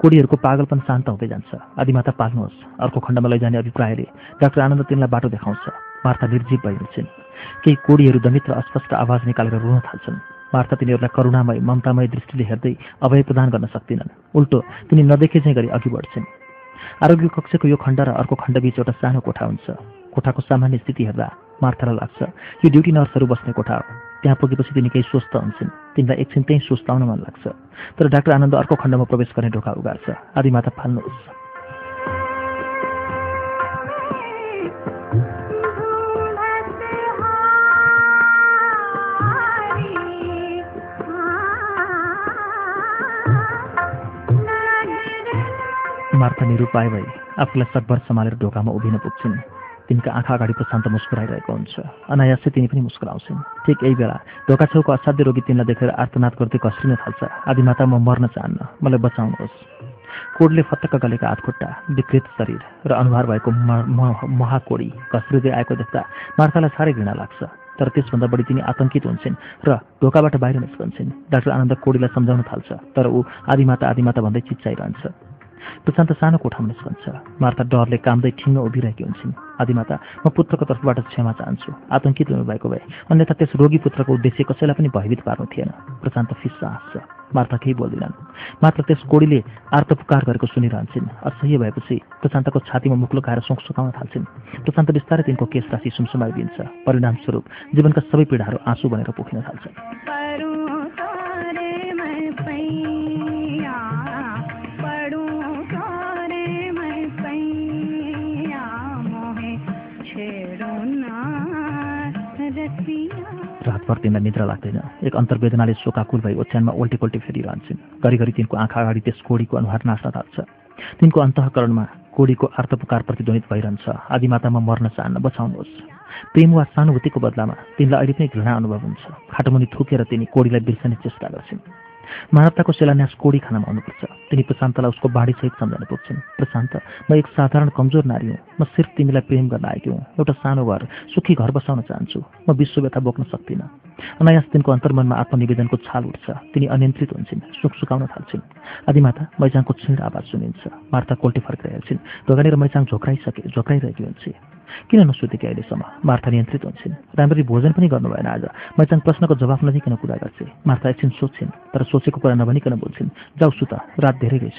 कोडीहरूको पागलपन शान्त हुँदै जान्छ। आदिमाता पाल्नुहोस्। अर्को खण्डमा लैजाने अभिप्रायले डाक्टर आनन्द तिनलाई बाटो देखाउँछ। मार्था निर्जीव भइदिन्छन् केही कोडीहरू दमित र अस्पष्ट आवाज निकालेर रुन थाल्छन्। मार्था तिनीहरूलाई करुणामय ममतामय दृष्टिले हेर्दै अभय प्रदान गर्न सक्दिनन्। उल्टो तिनी नदेखे चाहिँ गरी अघि बढ्छन्। आरोग्य कक्षको यो खण्ड र अर्को खण्डबीच एउटा सानो कोठा हुन्छ। कोठाको सामान्य स्थिति हेर्दा मार्थालाई लाग्छ। यो ड्युटी नर्सहरू बस्ने कोठा हो। त्यहाँ पुगेपछि तिनी केही स्वस्थ हुन्छन्। तिनलाई एकछिन त्यहीँ सुस्ताउन मन लाग्छ। तर डाक्टर आनन्द अर्को खण्डमा प्रवेश गर्ने ढोका उगार्छ। आदिमाता फाल्नुहोस्। मार्था निरुपाय भई आफूलाई सकभर सम्हालेर ढोकामा उभिन पुग्छिन्। तिनका आँखा अगाडि प्रशान्त मुस्कुराइरहेको हुन्छ। अनायासै तिनी पनि मुस्कुराउँछिन्। ठिक यही बेला ढोका छेउको असाध्य रोगी तिनलाई देखेर आर्तनाद गर्दै कस्रिन थाल्छ। आदिमाता म मर्न चाहन्न। मलाई बचाउनुहोस्। कोडले फतक्क गलेका हातखुट्टा विकृत शरीर र अनुहार भएको महाकोडी घस्रिँदै आएको देख्दा मार्तालाई साह्रै घृणा लाग्छ। तर त्यसभन्दा बढी तिनी आतंकित हुन्छन् र ढोकाबाट बाहिर निस्कन्छन्। डाक्टर आनन्द कोडीलाई सम्झाउन थाल्छ तर ऊ आदिमाता आदिमाता भन्दै चिच्चाइरहन्छ। प्रशान्त सानो कोठामा निस्कन्छ मार्था डरले कामदै ठिङ्ग उभिरहेकी हुन्छन्। आदिमाता म पुत्रको तर्फबाट क्षमा चाहन्छु। आतङ्कित हुनुभएको भए अन्यथा त्यस रोगी पुत्रको उद्देश्य कसैलाई पनि भयभीत पार्नु थिएन। प्रशान्त फिस्सा हाँस्छ मार्था केही बोल्दिनन्। मात्र त्यस कोडीले आर्तपुकार गरेको सुनिरहन्छन्। असह्य भएपछि प्रशान्तको छातीमा मुक्लो खाएर सोक सुकाउन थाल्छन्। प्रशान्त बिस्तारै तिनको केस राशि सुमसुमाइदिन्छ परिणामस्वरूप जीवनका सबै पीडाहरू आँसु बनेर पोखिन थाल्छन्। रातभर तिनलाई निद्रा लाग्दैन। एक अन्तर्वेदनाले शोकाकुल भई ओछ्यानमा उल्टी पल्टी फेरिरहन्छन्। घरिघरि तिनको आँखा अगाडि त्यस कोडीको अनुहार नाच्न थाल्छ। तिनको अन्तःकरणमा कोडीको आर्तपुकार प्रतिध्वनित भइरहन्छ। आदिमातामा मर्न चाहन्न बचाउनुहोस्। प्रेम वा सहानुभूतिको बदलामा तिनलाई अहिले पनि घृणा अनुभव हुन्छ। खाटोमुनि थुकेर तिनी कोडीलाई बिर्सने चेष्टा गर्छिन्। मानवताको शिलान्यास कोडी खानामा आउनुपर्छ। तिनी प्रशान्तलाई उसको बाढीसहित सम्झाउन पुग्छन्। प्रशान्त म एक साधारण कमजोर नारी हुँ। म सिर्फ तिमीलाई प्रेम गर्न आएकी हुँ। एउटा सानो घर सुखी घर बसाउन चाहन्छु। म विश्व व्यथा बोक्न सक्दिनँ। अनायास तिनको अन्तर्मनमा आत्मनिवेदनको छाल उठ्छ। तिनी अनियन्त्रित हुन्छन् सुख सुकाउन थाल्छन्। आदिमाता मैचाङको छिड आवाज सुनिन्छ। मार्ता कोल्टी फर्किरहेछन् ढोगानेर मैचाङ झोक्राइसके झोक्राइरहेकी हुन्छ। किन नसुतेकी अहिलेसम्म मार्था नियन्त्रित हुन्छन्। राम्ररी भोजन पनि गर्नु भएन आज। मैचाङ प्रश्नको जवाफ नदिकन कुरा गर्छे मार्था एकछिन सोध्छिन् तर सोचेको कुरा नभनिकन बोल्छिन् जाउ सुत रात धेरै पै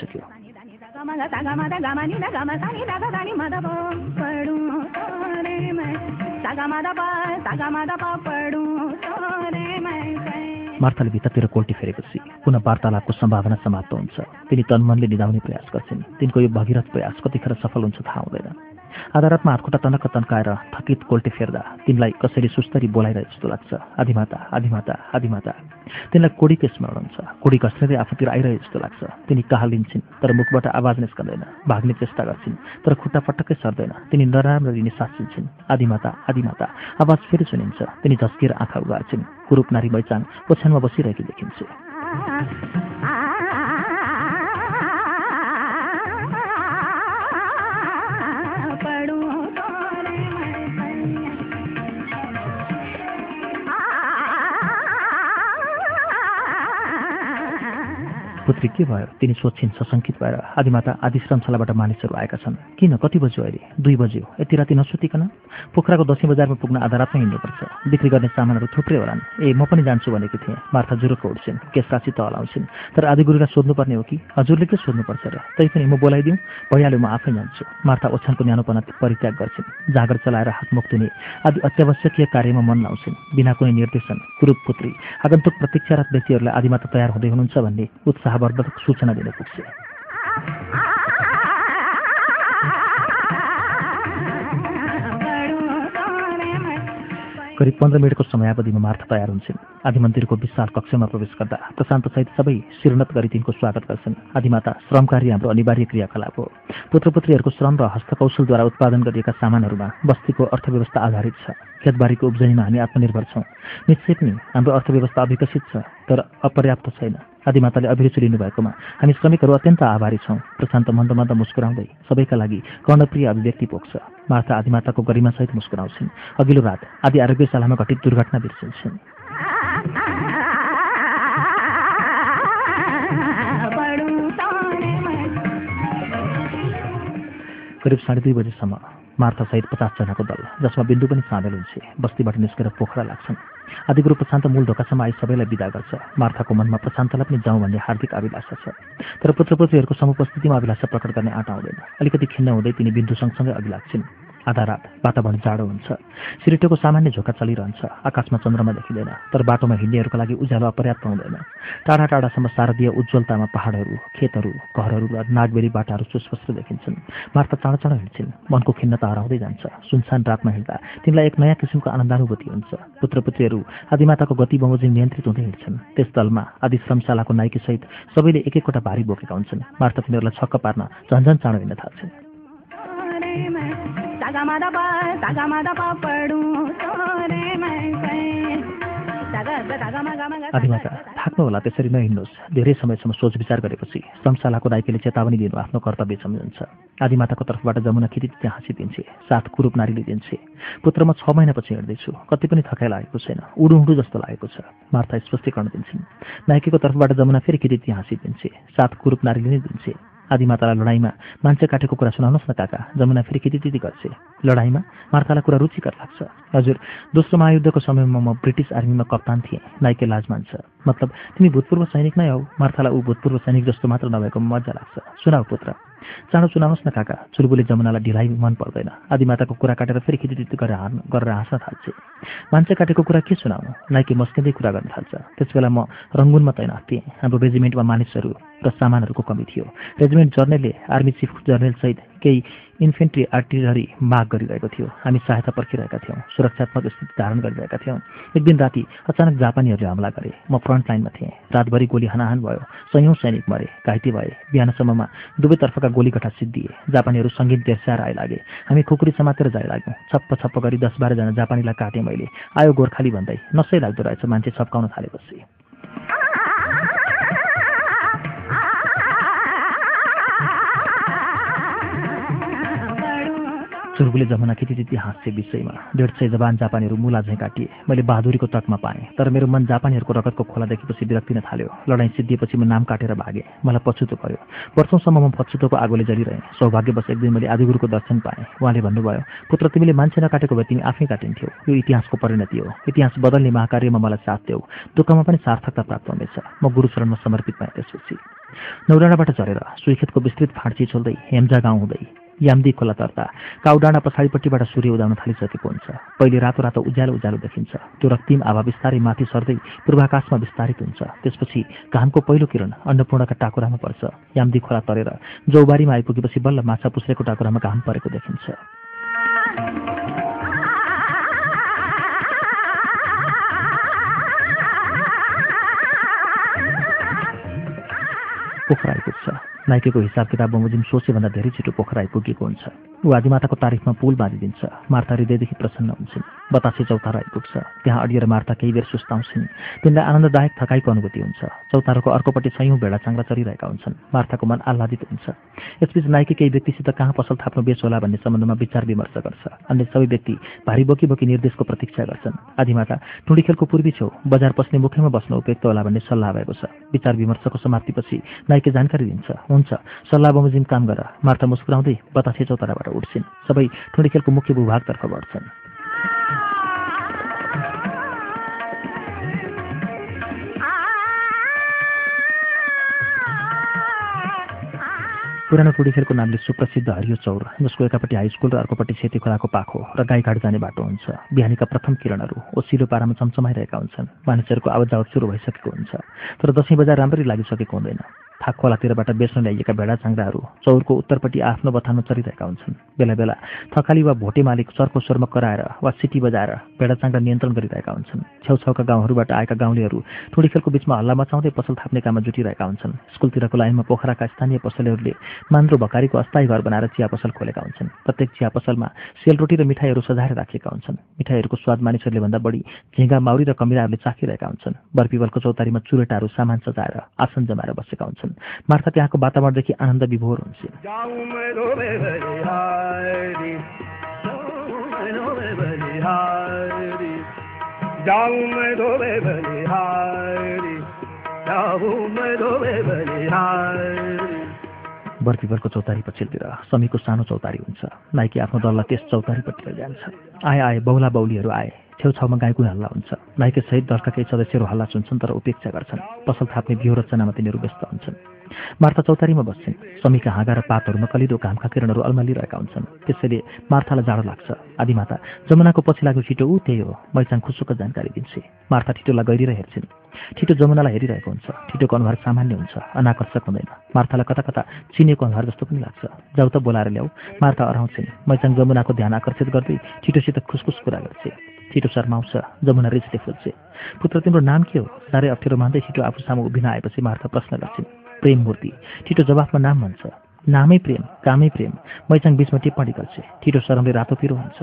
मार्थाले भित्तातिर कोल्टी फेरेपछि पुनः वार्तालापको सम्भावना समाप्त हुन्छ। तिनी तनमनले निधाउने प्रयास गर्छिन्। तिनको यो भगीरथ प्रयास कतिखेर सफल हुन्छ थाहा हुँदैन। आधा रातमा हातखुट्टा तनक्क तन्काएर थकित कोल्टी फेर्दा तिनलाई कसैले सुस्तरी बोलाइरहे जस्तो लाग्छ। आदिमाता आदिमाता आदिमाता तिनलाई कोडीको स्मरण हुन्छ? कोडी घस्रेरै आफूतिर आइरहे जस्तो लाग्छ? तिनी कहाँ लिन्छन्? तर मुखबाट आवाज निस्कँदैन भाग्ने चेष्टा गर्छिन् तर खुट्टा पटक्कै सर्दैन। तिनी नराम्ररी निसास छिन्छन् आदिमाता आदिमाता आवाज फेरि सुनिन्छ तिनी झस्किएर आँखा उगार्छिन् कुरूप नारी मैचाङ ओछ्यानमा बसिरहेकी देखिन्छ। पुत्री के भयो? तिनी सोध्छिन् सशङ्कित भएर। आदिमाता आदिश्रमशालाबाट मानिसहरू आएका छन्। किन? कति बज्यो अहिले? दुई बज्यो। यति राति नसुतिकन? पोखराको दसैँ बजारमा पुग्न आधा रातमै हिँड्नुपर्छ। बिक्री गर्ने सामानहरू थुप्रै होलान्। ए म पनि जान्छु भनेकी थिएँ। मार्था जुरुक्क उठ्छिन्। केसरासी त हलाउँछिन्। तर आदिगुरुलाई सोध्नुपर्ने हो कि? हजुरले के सोध्नुपर्छ र? तैपनि म बोलाइदिउँ। भइहाल्यो म आफै जान्छु। मार्था ओछ्यानको न्यानोपना परित्याग गर्छिन्। जागर चलाएर हातमुख धुने आदि अत्यावश्यकीय कार्यमा मन लाउँछिन्। बिना कुनै निर्देशन। कुरूप पुत्री। आगन्तुक प्रतीक्षारत व्यक्तिहरूलाई आदिमाता तयार हुँदै हुनुहुन्छ भन्ने उत्साहवर्धक सूचना दिन पुग्छ करिब पन्ध्र मिनटको समयावधिमा मार्थ तयार हुन्छन् आदि मन्दिरको विशाल कक्षमा प्रवेश गर्दा प्रशान्तसहित सबै शिरोन्नत गरी तिनको स्वागत गर्छन् आदिमाता श्रमकारी हाम्रो अनिवार्य क्रियाकलाप हो पुत्रपुत्रीहरूको श्रम र हस्तकौशलद्वारा उत्पादन गरिएका सामानहरूमा बस्तीको अर्थव्यवस्था आधारित छ खेतबारीको उब्जनीमा हामी आत्मनिर्भर छौँ निश्चय पनि हाम्रो अर्थव्यवस्था अविकसित छ तर अपर्याप्त छैन। आदिमाताले अभिरुचि लिनुभएकोमा हामी श्रमिकहरू अत्यन्त आभारी छौँ। प्रशान्त मन्द मन्द मुस्कुराउँदै सबैका लागि कर्णप्रिय अभिव्यक्ति पोख्छ। मार्था आदिमाताको गरिमासहित मुस्कुराउँछिन्। अघिल्लो रात आदि आरोग्यशालामा घटित दुर्घटना बिर्सिन्छन्। करिब साढे दुई बजीसम्म मार्थासहित पचासजनाको दल जसमा बिन्दु पनि सामेल हुन्छ। बस्तीबाट निस्केर पोखरा लाग्छन्। आदिगुरु प्रशान्त मूल ढोकासम्म आई सबैलाई विदा गर्छ। मार्थाको मनमा प्रशान्तलाई पनि जाउँ भन्ने हार्दिक अभिलाषा छ। तर पुत्रपुत्रीहरूको समुपस्थितिमा अभिलाषा प्रकट गर्ने आँट आउँदैन अलिकति खिन्न हुँदै तिनी बिन्दु सँगसँगै अघि लाग्छिन् आधा रात वातावरण जाडो हुन्छ। सिरिटोको सामान्य झोका चलिरहन्छ। आकाशमा चन्द्रमा देखिँदैन तर बाटोमा हिँड्नेहरूका लागि उज्यालो अपर्याप्त हुँदैन। टाढा टाढासम्म शारदीय उज्जवलतामा पहाडहरू खेतहरू घरहरू र नागबेरी बाटाहरू सुस्पष्ट देखिन्छन्। मार्ता चाँडो चाँडो हिँड्छन्। मनको खिन्नता हराउँदै जान्छ। सुनसान रातमा हिँड्दा तिमीलाई एक नयाँ किसिमको आनन्दानुभूति हुन्छ। पुत्रपुत्रीहरू आदिमाताको गति बमोजिम नियन्त्रित हुँदै हिँड्छन्। त्यस दलमा आदि श्रमशालाको नाइकीसहित सबैले एक एकवटा भारी बोकेका हुन्छन्। मार्ता तिनीहरूलाई छक्क पार्न झन्झन चाँडो हिँड्न थाल्छन्। तगम द प तगम द प पढूं तोरे मैं पै तग तगम गम ग आदिमाता थाक्नु होला त्यसरी नहिँड्नुहोस्। धेरै समयसम्म सोच विचार गरेपछि श्रमशालाको नाइकेले चेतावनी दिनु आफ्नो कर्तव्य सम्झन्छ। आदिमाताको तर्फबाट जमुना खेती त्यहाँ हाँसिदिन्छे साथ कुरूप नारीले दिन्छे। पुत्र म छ महिनापछि हिँड्दैछु कति पनि थकाइ लागेको छैन उडु उडु जस्तो लागेको छ मार्था स्पष्टीकरण दिन्छन्। नाइकेको तर्फबाट जमुना फेरि खेती त्यहाँ हाँसिदिन्छे साथ कुरूप नारीले नै दिन्छे। आदिमातालाई लडाइँमा मान्छे काटेको कुरा सुनाउनुहोस् न काका। जमुना फेरि किति गर्छ। लडाइँमा मार्तालाई कुरा रुचिकर लाग्छ। हजुर दोस्रो महायुद्धको समयमा म ब्रिटिस आर्मीमा कप्तान थिएँ नाइके लाज मान्छ मतलब तिमी भूतपूर्व सैनिक नै हौ। मार्थालाई ऊ भूतपूर्व सैनिक जस्तो मात्र नभएको मजा लाग्छ। सुनाऊ पुत्र। चाँडो सुनाउनुहोस् न काका। चुलबुले जमुनालाई ढिलाइ मन पर्दैन। आदिमाताको कुरा काटेर फेरि खिचिटिति गरेर हार्न गरेर हाँस्न थाल्छ। मान्छे काटेको कुरा के सुनाउनु? नाइके मस्किँदै कुरा गर्न थाल्छ। त्यसबेला म रङ्गुनमा तैनाथ थिएँ। हाम्रो रेजिमेन्टमा मानिसहरू र सामानहरूको कमी थियो। रेजिमेन्ट जर्नेलले आर्मी चिफ जर्नेलसहित केही इन्फेन्ट्री आर्टिलरी माग गरिरहेको थियो। हामी सहायता पर्खिरहेका थियौँ सुरक्षात्मक स्थिति धारण गरिरहेका थियौँ। एक दिन राति अचानक जापानीहरूले हमला गरे। म फ्रन्ट लाइनमा थिएँ। रातभरि गोली हनाहान भयो। सयौँ सैनिक मरे घाइते भए। बिहानसम्ममा दुवैतर्फका गोलीकटा सिद्धिए। जापानीहरू सङ्गीत देर्स्याएर आइलागे हामी खुकुरी समातेर जाइ लाग्यौँ। छप्प छप्प गरी दस बाह्रजना जापानीलाई काटेँ मैले। आयो गोर्खाली भन्दै नसै लाग्दो रहेछ मान्छे छप्काउन थालेपछि। सुर्गुले जमुना त्यति हाँस्य विषयमा। डेढ सय जवान जापानीहरू मुला झैँ काटिए। मैले बहादुरीको तकमा पाएँ तर मेरो मन जापानीहरूको रगतको खोला देखेपछि विरक्ति नै थाल्यो। लडाइँ सिद्धिएपछि म नाम काटेर भागेँ। मलाई पछुतो भयो। वर्षौँसम्म म पछुतोको आगोले जलिरहेँ सौभाग्यवश एक दिन मैले आदिगुरुको दर्शन पाएँ। उहाँले भन्नुभयो पुत्र तिमीले मान्छे नकाटेको भए तिमी आफै काटिन्थ्यौ। यो इतिहासको परिणति हो। इतिहास बदल्ने महाकार्यमा मलाई साथ देऊ। दुःखमा पनि सार्थकता प्राप्त हुनेछ। म गुरुचरणमा समर्पित पाएँ त्यसपछि। नौराणाबाट झरेर सुइखेतको विस्तृत फाँडची छोल्दै हेम्जा गाउँ हुँदै याम्दी खोला तर्ता काउडाँडा पछाडिपट्टिबाट सूर्य उदाउन थालिसकेको हुन्छ। पहिले रातो रातो उज्यालो उज्यालो देखिन्छ। त्यो रक्तिम आभा बिस्तारै माथि सर्दै पूर्वाकाशमा विस्तारित हुन्छ। त्यसपछि घामको पहिलो किरण अन्नपूर्णका टाकुरामा पर्छ। याम्दी खोला तरेर जौबारीमा आइपुगेपछि बल्ल माछा पुस्रेको टाकुरामा घाम परेको देखिन्छ। पोखरा आइपुग्छ। नाइकेको हिसाब किताब बमोजिम सोचेभन्दा धेरै छिटो पोखरा आइपुगेको हुन्छ। ऊ आदिमाताको तारिफमा पुल बाँधिदिन्छ। मार्ता हृदयदेखि प्रसन्न हुन्छन्। बतासे चौतारा आइपुग्छ। त्यहाँ अडिएर मार्ता केही बेर सुस्ताउँछिन्। तिनलाई आनन्ददायक थकाइको अनुभूति हुन्छ। चौतारोको अर्कोपट्टि सयौँ भेडा चाङ्रा चरिरहेका हुन्छन्। मार्थाको मन आह्लादित हुन्छ। यसबीच नाइके केही व्यक्तिसित कहाँ पसल थाप्नु बेच होला भन्ने सम्बन्धमा विचार विमर्श गर्छ। अन्य सबै व्यक्ति भारी बोकी बोकी निर्देशको प्रतीक्षा गर्छन्। आदिमाता टुँडी खेलको पूर्वी छेउ बजार पस्ने मुखैमा बस्नु उपयुक्त होला भन्ने सल्लाह भएको छ। विचार विमर्शको समाप्तिपछि नाइके जानकारी दिन्छ। हुन्छ। सल्लाह बमोजिम काम गर। मार्था मुस्कुराउँदै बतासे चौताराबाट उठ्छिन्। सबै ठुँडी खेलको मुख्य भूभागतर्फ बढ्छन्। पुरानो टुडी खेलको नामले सुप्रसिद्ध हरियो चौर जसको एकापट्टि हाई स्कुल र अर्कोपट्टि सेती खोलाको पाखो र गाईघाट जाने बाटो हुन्छ। बिहानीका प्रथम किरणहरू ओसिलो पारामा चम्चमाइरहेका हुन्छन्। मानिसहरूको आवत जावत सुरु भइसकेको हुन्छ। तर दसैँ बजार राम्ररी लागिसकेको हुँदैन। थाक खोलातिरबाट बेच्न ल्याइएका भेडा चाङ्राहरू चौरको उत्तरपट्टि आफ्नो बथानमा चरिरहेका हुन्छन्। बेला बेला थकाली वा भोटे मालिक चर्को स्वरमा कराएर वा सिटी बजाएर भेडा चाङ्रा नियन्त्रण गरिरहेका हुन्छन्। छेउछाउका गाउँहरूबाट आएका गाउँलेहरू ठुडी खेलको बिचमा हल्ला मचाउँदै पसल थाप्ने काममा जुटिरहेका हुन्छन्। स्कुलतिरको लाइनमा पोखराका स्थानीय पसलहरूले मान्द्रो भकारीको अस्थायी घर बनाएर चिया पसल खोलेका हुन्छन्। प्रत्येक चिया पसलमा सेलरोटी र मिठाईहरू सजाएर राखिएका हुन्छन्। मिठाईहरूको स्वाद मानिसहरूले भन्दा बढी झिङ्गा माउरी र कमिराहरूले चाखिरहेका हुन्छन्। बरपिवलको चौतारीमा चुरेटाहरू सामान सजाएर आसन जमाएर बसेका हुन्छन्। मार्था त्यहाँको वातावरणदेखि आनन्द विभोर हुन्छ बर्फीभरको चौतारी पछिल्तिर समीको सानो चौतारी हुन्छ। नाइकी आफ्नो दललाई त्यस चौतारीपट्टि जान्छ। आए आए बौला बौलीहरू आए। छेउछाउमा गाईको हल्ला हुन्छ। नाइके सहित दलका केही सदस्यहरू हल्ला सुन्छन् तर उपेक्षा गर्छन्। पसल थाप्ने बिउ रचनामा तिनीहरू व्यस्त हुन्छन्। मार्था चौतारीमा बस्छन्। समीका हाँगा र पातहरूमा कलिलो घामका किरणहरू अल्मलिरहेका हुन्छन्। त्यसैले मार्थालाई जाडो लाग्छ। आदिमाता जमुनाको पछि लागेको छिटो ऊ त्यही हो। मैचाङ खुसुको जानकारी दिन्छे। मार्था ठिटोलाई गहिरिएर हेर्छिन्। ठिटो जमुनालाई हेरिरहेको हुन्छ। ठिटोको अनुहार सामान्य हुन्छ। अनाकर्षक हुँदैन। मार्थालाई कता कता चिनेको अनुहार जस्तो पनि लाग्छ। जाउ त बोलाएर ल्याऊ। मार्था अराउँछिन्। मैचाङ जमुनाको ध्यान आकर्षित गर्दै ठिटोसित खुसखुस कुरा गर्छे। छिटो शर्माउँछ जमुना रिसले फुल्छे। पुत्र तिम्रो नाम के हो? साह्रै अप्ठ्यारो मान्दै छिटो आफू सामु उभिन आएपछि मार्था प्रश्न गर्छिन्। प्रेम मूर्ति। छिटो जवाफमा नाम भन्छ। नामै प्रेम कामै प्रेम। मैचाङ बिचमा टिप्पणी गर्छ। छिटो सरमले रातो पिरो हुन्छ।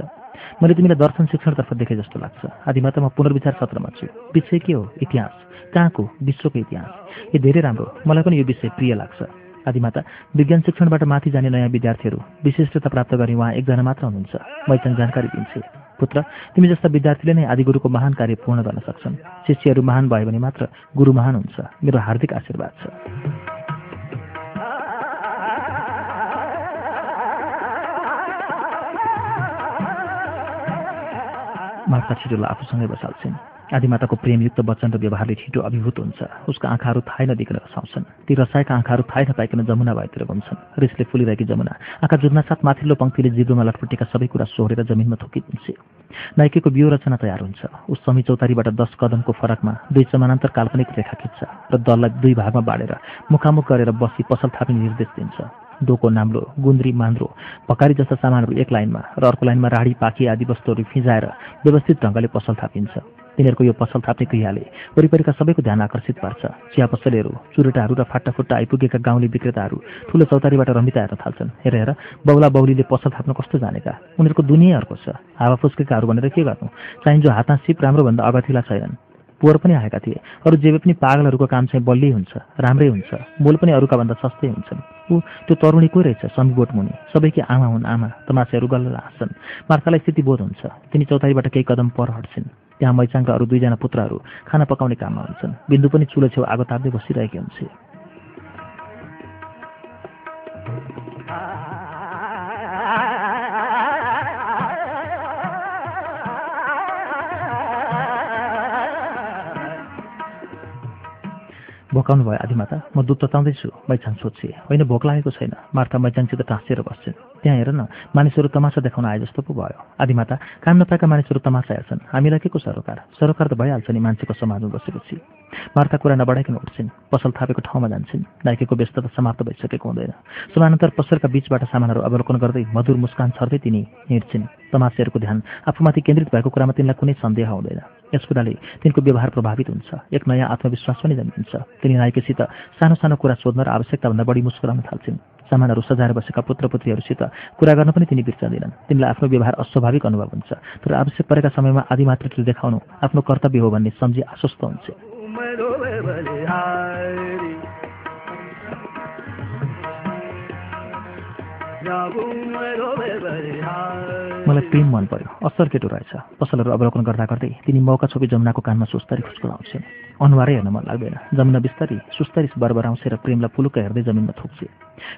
मैले तिमीलाई दर्शन शिक्षणतर्फ देखे जस्तो लाग्छ। आदिमा त म पुनर्विचार सत्रमा छु। विषय के हो? इतिहास। कहाँको विश्वको इतिहास। यो धेरै राम्रो। मलाई पनि यो विषय प्रिय लाग्छ। आदिमाता विज्ञान शिक्षणबाट माथि जाने नयाँ विद्यार्थीहरू विशिष्टता प्राप्त गर्ने उहाँ एकजना मात्र हुनुहुन्छ। मैचाङ जानकारी दिन्छे। पुत्र तिमी जस्ता विद्यार्थीले नै आदिगुरुको महान कार्य पूर्ण गर्न सक्छन्। शिष्यहरू महान भयो भने मात्र गुरु महान हुन्छ। मेरो हार्दिक आशीर्वाद छ। माता छिटोलाई आफूसँगै बसाल्छिन्। आदिमाताको प्रेमयुक्त वचन र व्यवहारले छिटो अभिभूत हुन्छ। उसका आँखाहरू थाहै नदिकन रसाउँछन् ती रसाएका आँखाहरू थाहै नपाइकन जमुना भएतिर घुम्छन्। रिसले फुलिरहेकी जमुना आँखा जुझ्न साथ माथिल्लो पङ्क्तिले जिब्रोमा लटपटेका सबै कुरा सोहोरेर जमिनमा थुकिदिन्छे। नाइकेको बिउ रचना तयार हुन्छ। उस समी चौतारीबाट दस कदमको फरकमा दुई समानान्तर काल्पनिक रेखा खिच्छ र दललाई दुई भागमा बाँडेर मुखामुख गरेर बसी पसल थाप्ने निर्देश दिन्छ। डोको नाम्लो गुन्द्री मान्द्रो भकारी जस्ता सामानहरू एक लाइनमा र अर्को लाइनमा राडी पाखी आदि वस्तुहरू फिजाएर व्यवस्थित ढङ्गले पसल थापिन्छ। तिनीहरूको यो पसल थाप्ने क्रियाले वरिपरिका सबैको ध्यान आकर्षित पार्छ। चिया पसलेहरू चुरेटाहरू र फाटाफुट्टा आइपुगेका गाउँले विक्रेताहरू ठुलो चौतारीबाट रमिता हेर्न थाल्छन्। हेर हेर बौला बौलीले पसल थाप्न कस्तो जानेका? उनीहरूको दुनियाँ अर्को छ। हावा फुस्केकाहरू भनेर के गर्नु? चाहिँ जो हातमा सिप राम्रोभन्दा अगथिला छैनन्। पोहोर पनि आएका थिए। अरू जे पनि पागलहरूको काम चाहिँ बलियै हुन्छ राम्रै हुन्छ। मोल पनि अरूका भन्दा सस्तै हुन्छन्। ऊ त्यो तरुणी कोही रहेछ? समीबोट मुनि सबैकी आमा हुन् आमा तमासेहरू गल्ल हाँस्छन्। मार्तालाई स्थितिबोध हुन्छ। तिनी चौतारीबाट केही कदम पर हट्छन्। त्यहाँ मैचाङका अरू दुईजना पुत्रहरू खाना पकाउने काममा हुन्छन्। बिन्दु पनि चुलो छेउ आगो ताप्दै बसिरहेकी हुन्छ। भोकाउनु भयो आदिमाता। म दुध तताउँदैछु मैचाङ सोध्छे। होइन भोक लागेको छैन। मार्था मैचाङसित टाँसिएर बस्छन्। त्यहाँ हेर न मानिसहरू तमासा देखाउन आए जस्तो पो भयो। आदिमाता काम नपाएका मानिसहरू तमासा हेर्छन्। हामीलाई के को सरोकार? सरोकार त भइहाल्छ नि मान्छेको समाजमा बसेपछि। मार्था कुरा नबढाइकन उठ्छन्। पसल थापेको ठाउँमा जान्छन्। नाइकेको व्यस्तता समाप्त भइसकेको हुँदैन। समानान्तर पसलका बिचबाट सामानहरू अवलोकन गर्दै मधुर मुस्कान छर्दै तिनी हिँड्छिन्। तमासेहरूको ध्यान आफूमाथि केन्द्रित भएको कुरामा तिनलाई कुनै सन्देह हुँदैन। यस कुराले तिनको व्यवहार प्रभावित हुन्छ। एक नयाँ आत्मविश्वास पनि जन्मिन्छ। तिनी नायकीसित सानो सानो कुरा सोध्न र आवश्यकताभन्दा बढी मुस्कुराउन थाल्छन्। सामानहरू सजाएर बसेका पुत्र पुत्रीहरूसित कुरा गर्न पनि तिनी बिर्सदिनन्। तिनलाई आफ्नो व्यवहार अस्वाभाविक अनुभव हुन्छ तर आवश्यक परेका समयमा आदि मातृत्व देखाउनु आफ्नो कर्तव्य हो भन्ने सम्झी आश्वस्त हुन्छ। मलाई प्रेम मन पर्यो। असर केटो रहेछ। पसलहरू अवलोकन गर्दा गर्दै तिनी मौका छोपी जमुनाको कानमा सुस्तरी खुस्कुलाउँछन् अनुहारै हेर्न मन लाग्दैन। जमुना बिस्तारी सुस्तरी बरबराउँछ र प्रेमलाई पुलुक्क हेर्दै जमिनमा थुक्छे।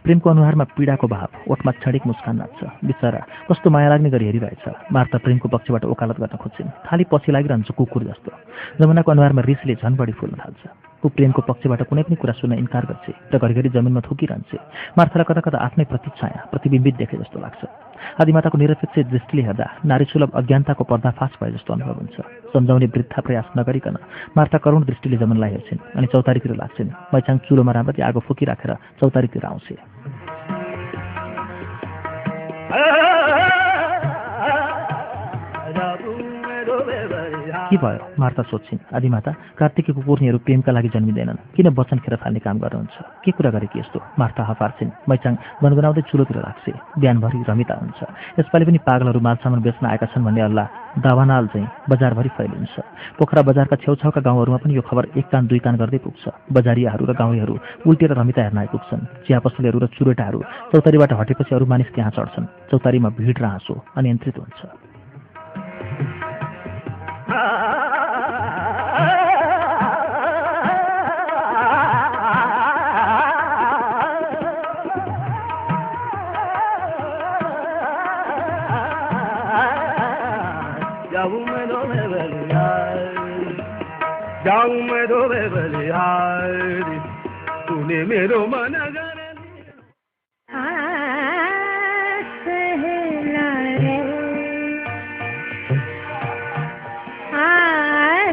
प्रेमको अनुहारमा पीडाको भाव ओठमा क्षणिक मुस्कान नाच्छ। बिचरा कस्तो माया लाग्ने गरी हेरिरहेछ। मार्ता प्रेमको पक्षबाट ओकालत गर्न खोज्छिन्। खालि पछि लागिरहन्छ कुकुर जस्तो। जमुनाको अनुहारमा रिसले झन बढी फुल्न थाल्छ। ऊ प्रेमको पक्षबाट कुनै पनि कुरा सुन्न इन्कार गर्छ। र घरिघरि जमिनमा थुकिरहन्छ। मार्थालाई कता कता आफ्नै प्रतिच्छाया प्रतिबिम्बित देखे जस्तो लाग्छ। आदिमाताको निरपेक्ष दृष्टिले हेर्दा नारी सुलभ अज्ञानताको पर्दाफास भए जस्तो अनुभव हुन्छ। सम्झाउने वृद्धा प्रयास नगरिकन मार्था करुण दृष्टिले जमनलाई हेर्छिन् अनि चौतारीतिर लाग्छन्। मैचाङ चुलोमा राम्ररी आगो फुकिराखेर चौतारीतिर आउँछ। के भयो? मार्ता सोध्छिन्। आदिमाता कार्तिकीको कुर्नीहरू प्रेमका लागि जन्मिँदैनन्। किन वचन खेर फाल्ने काम गर्नुहुन्छ? के कुरा गरेकी यस्तो? मार्ता हपार्छिन् मैचाङ गनगनाउँदै चुलोतिर राख्छे। बिहानभरि रमिता हुन्छ। यसपालि पनि पागलहरू मालसामान बेच्न आएका छन् भन्ने अल्लाह दावानाल चाहिँ बजारभरि फैलिन्छ। पोखरा बजारका छेउछाउका गाउँहरूमा पनि यो खबर एक कान दुई कान गर्दै पुग्छ। बजारियाहरू र गाउँलेहरू उल्टेर रमिता हेर्न आइपुग्छन्। चिया पसलेहरू र चुरेटाहरू चौतारीबाट हटेपछि अरू मानिस त्यहाँ चढ्छन्। चौतारीमा भिड र हाँसो अनियन्त्रित हुन्छ। जाऊं मैं रोवे बलिहारी तूने मेरो मन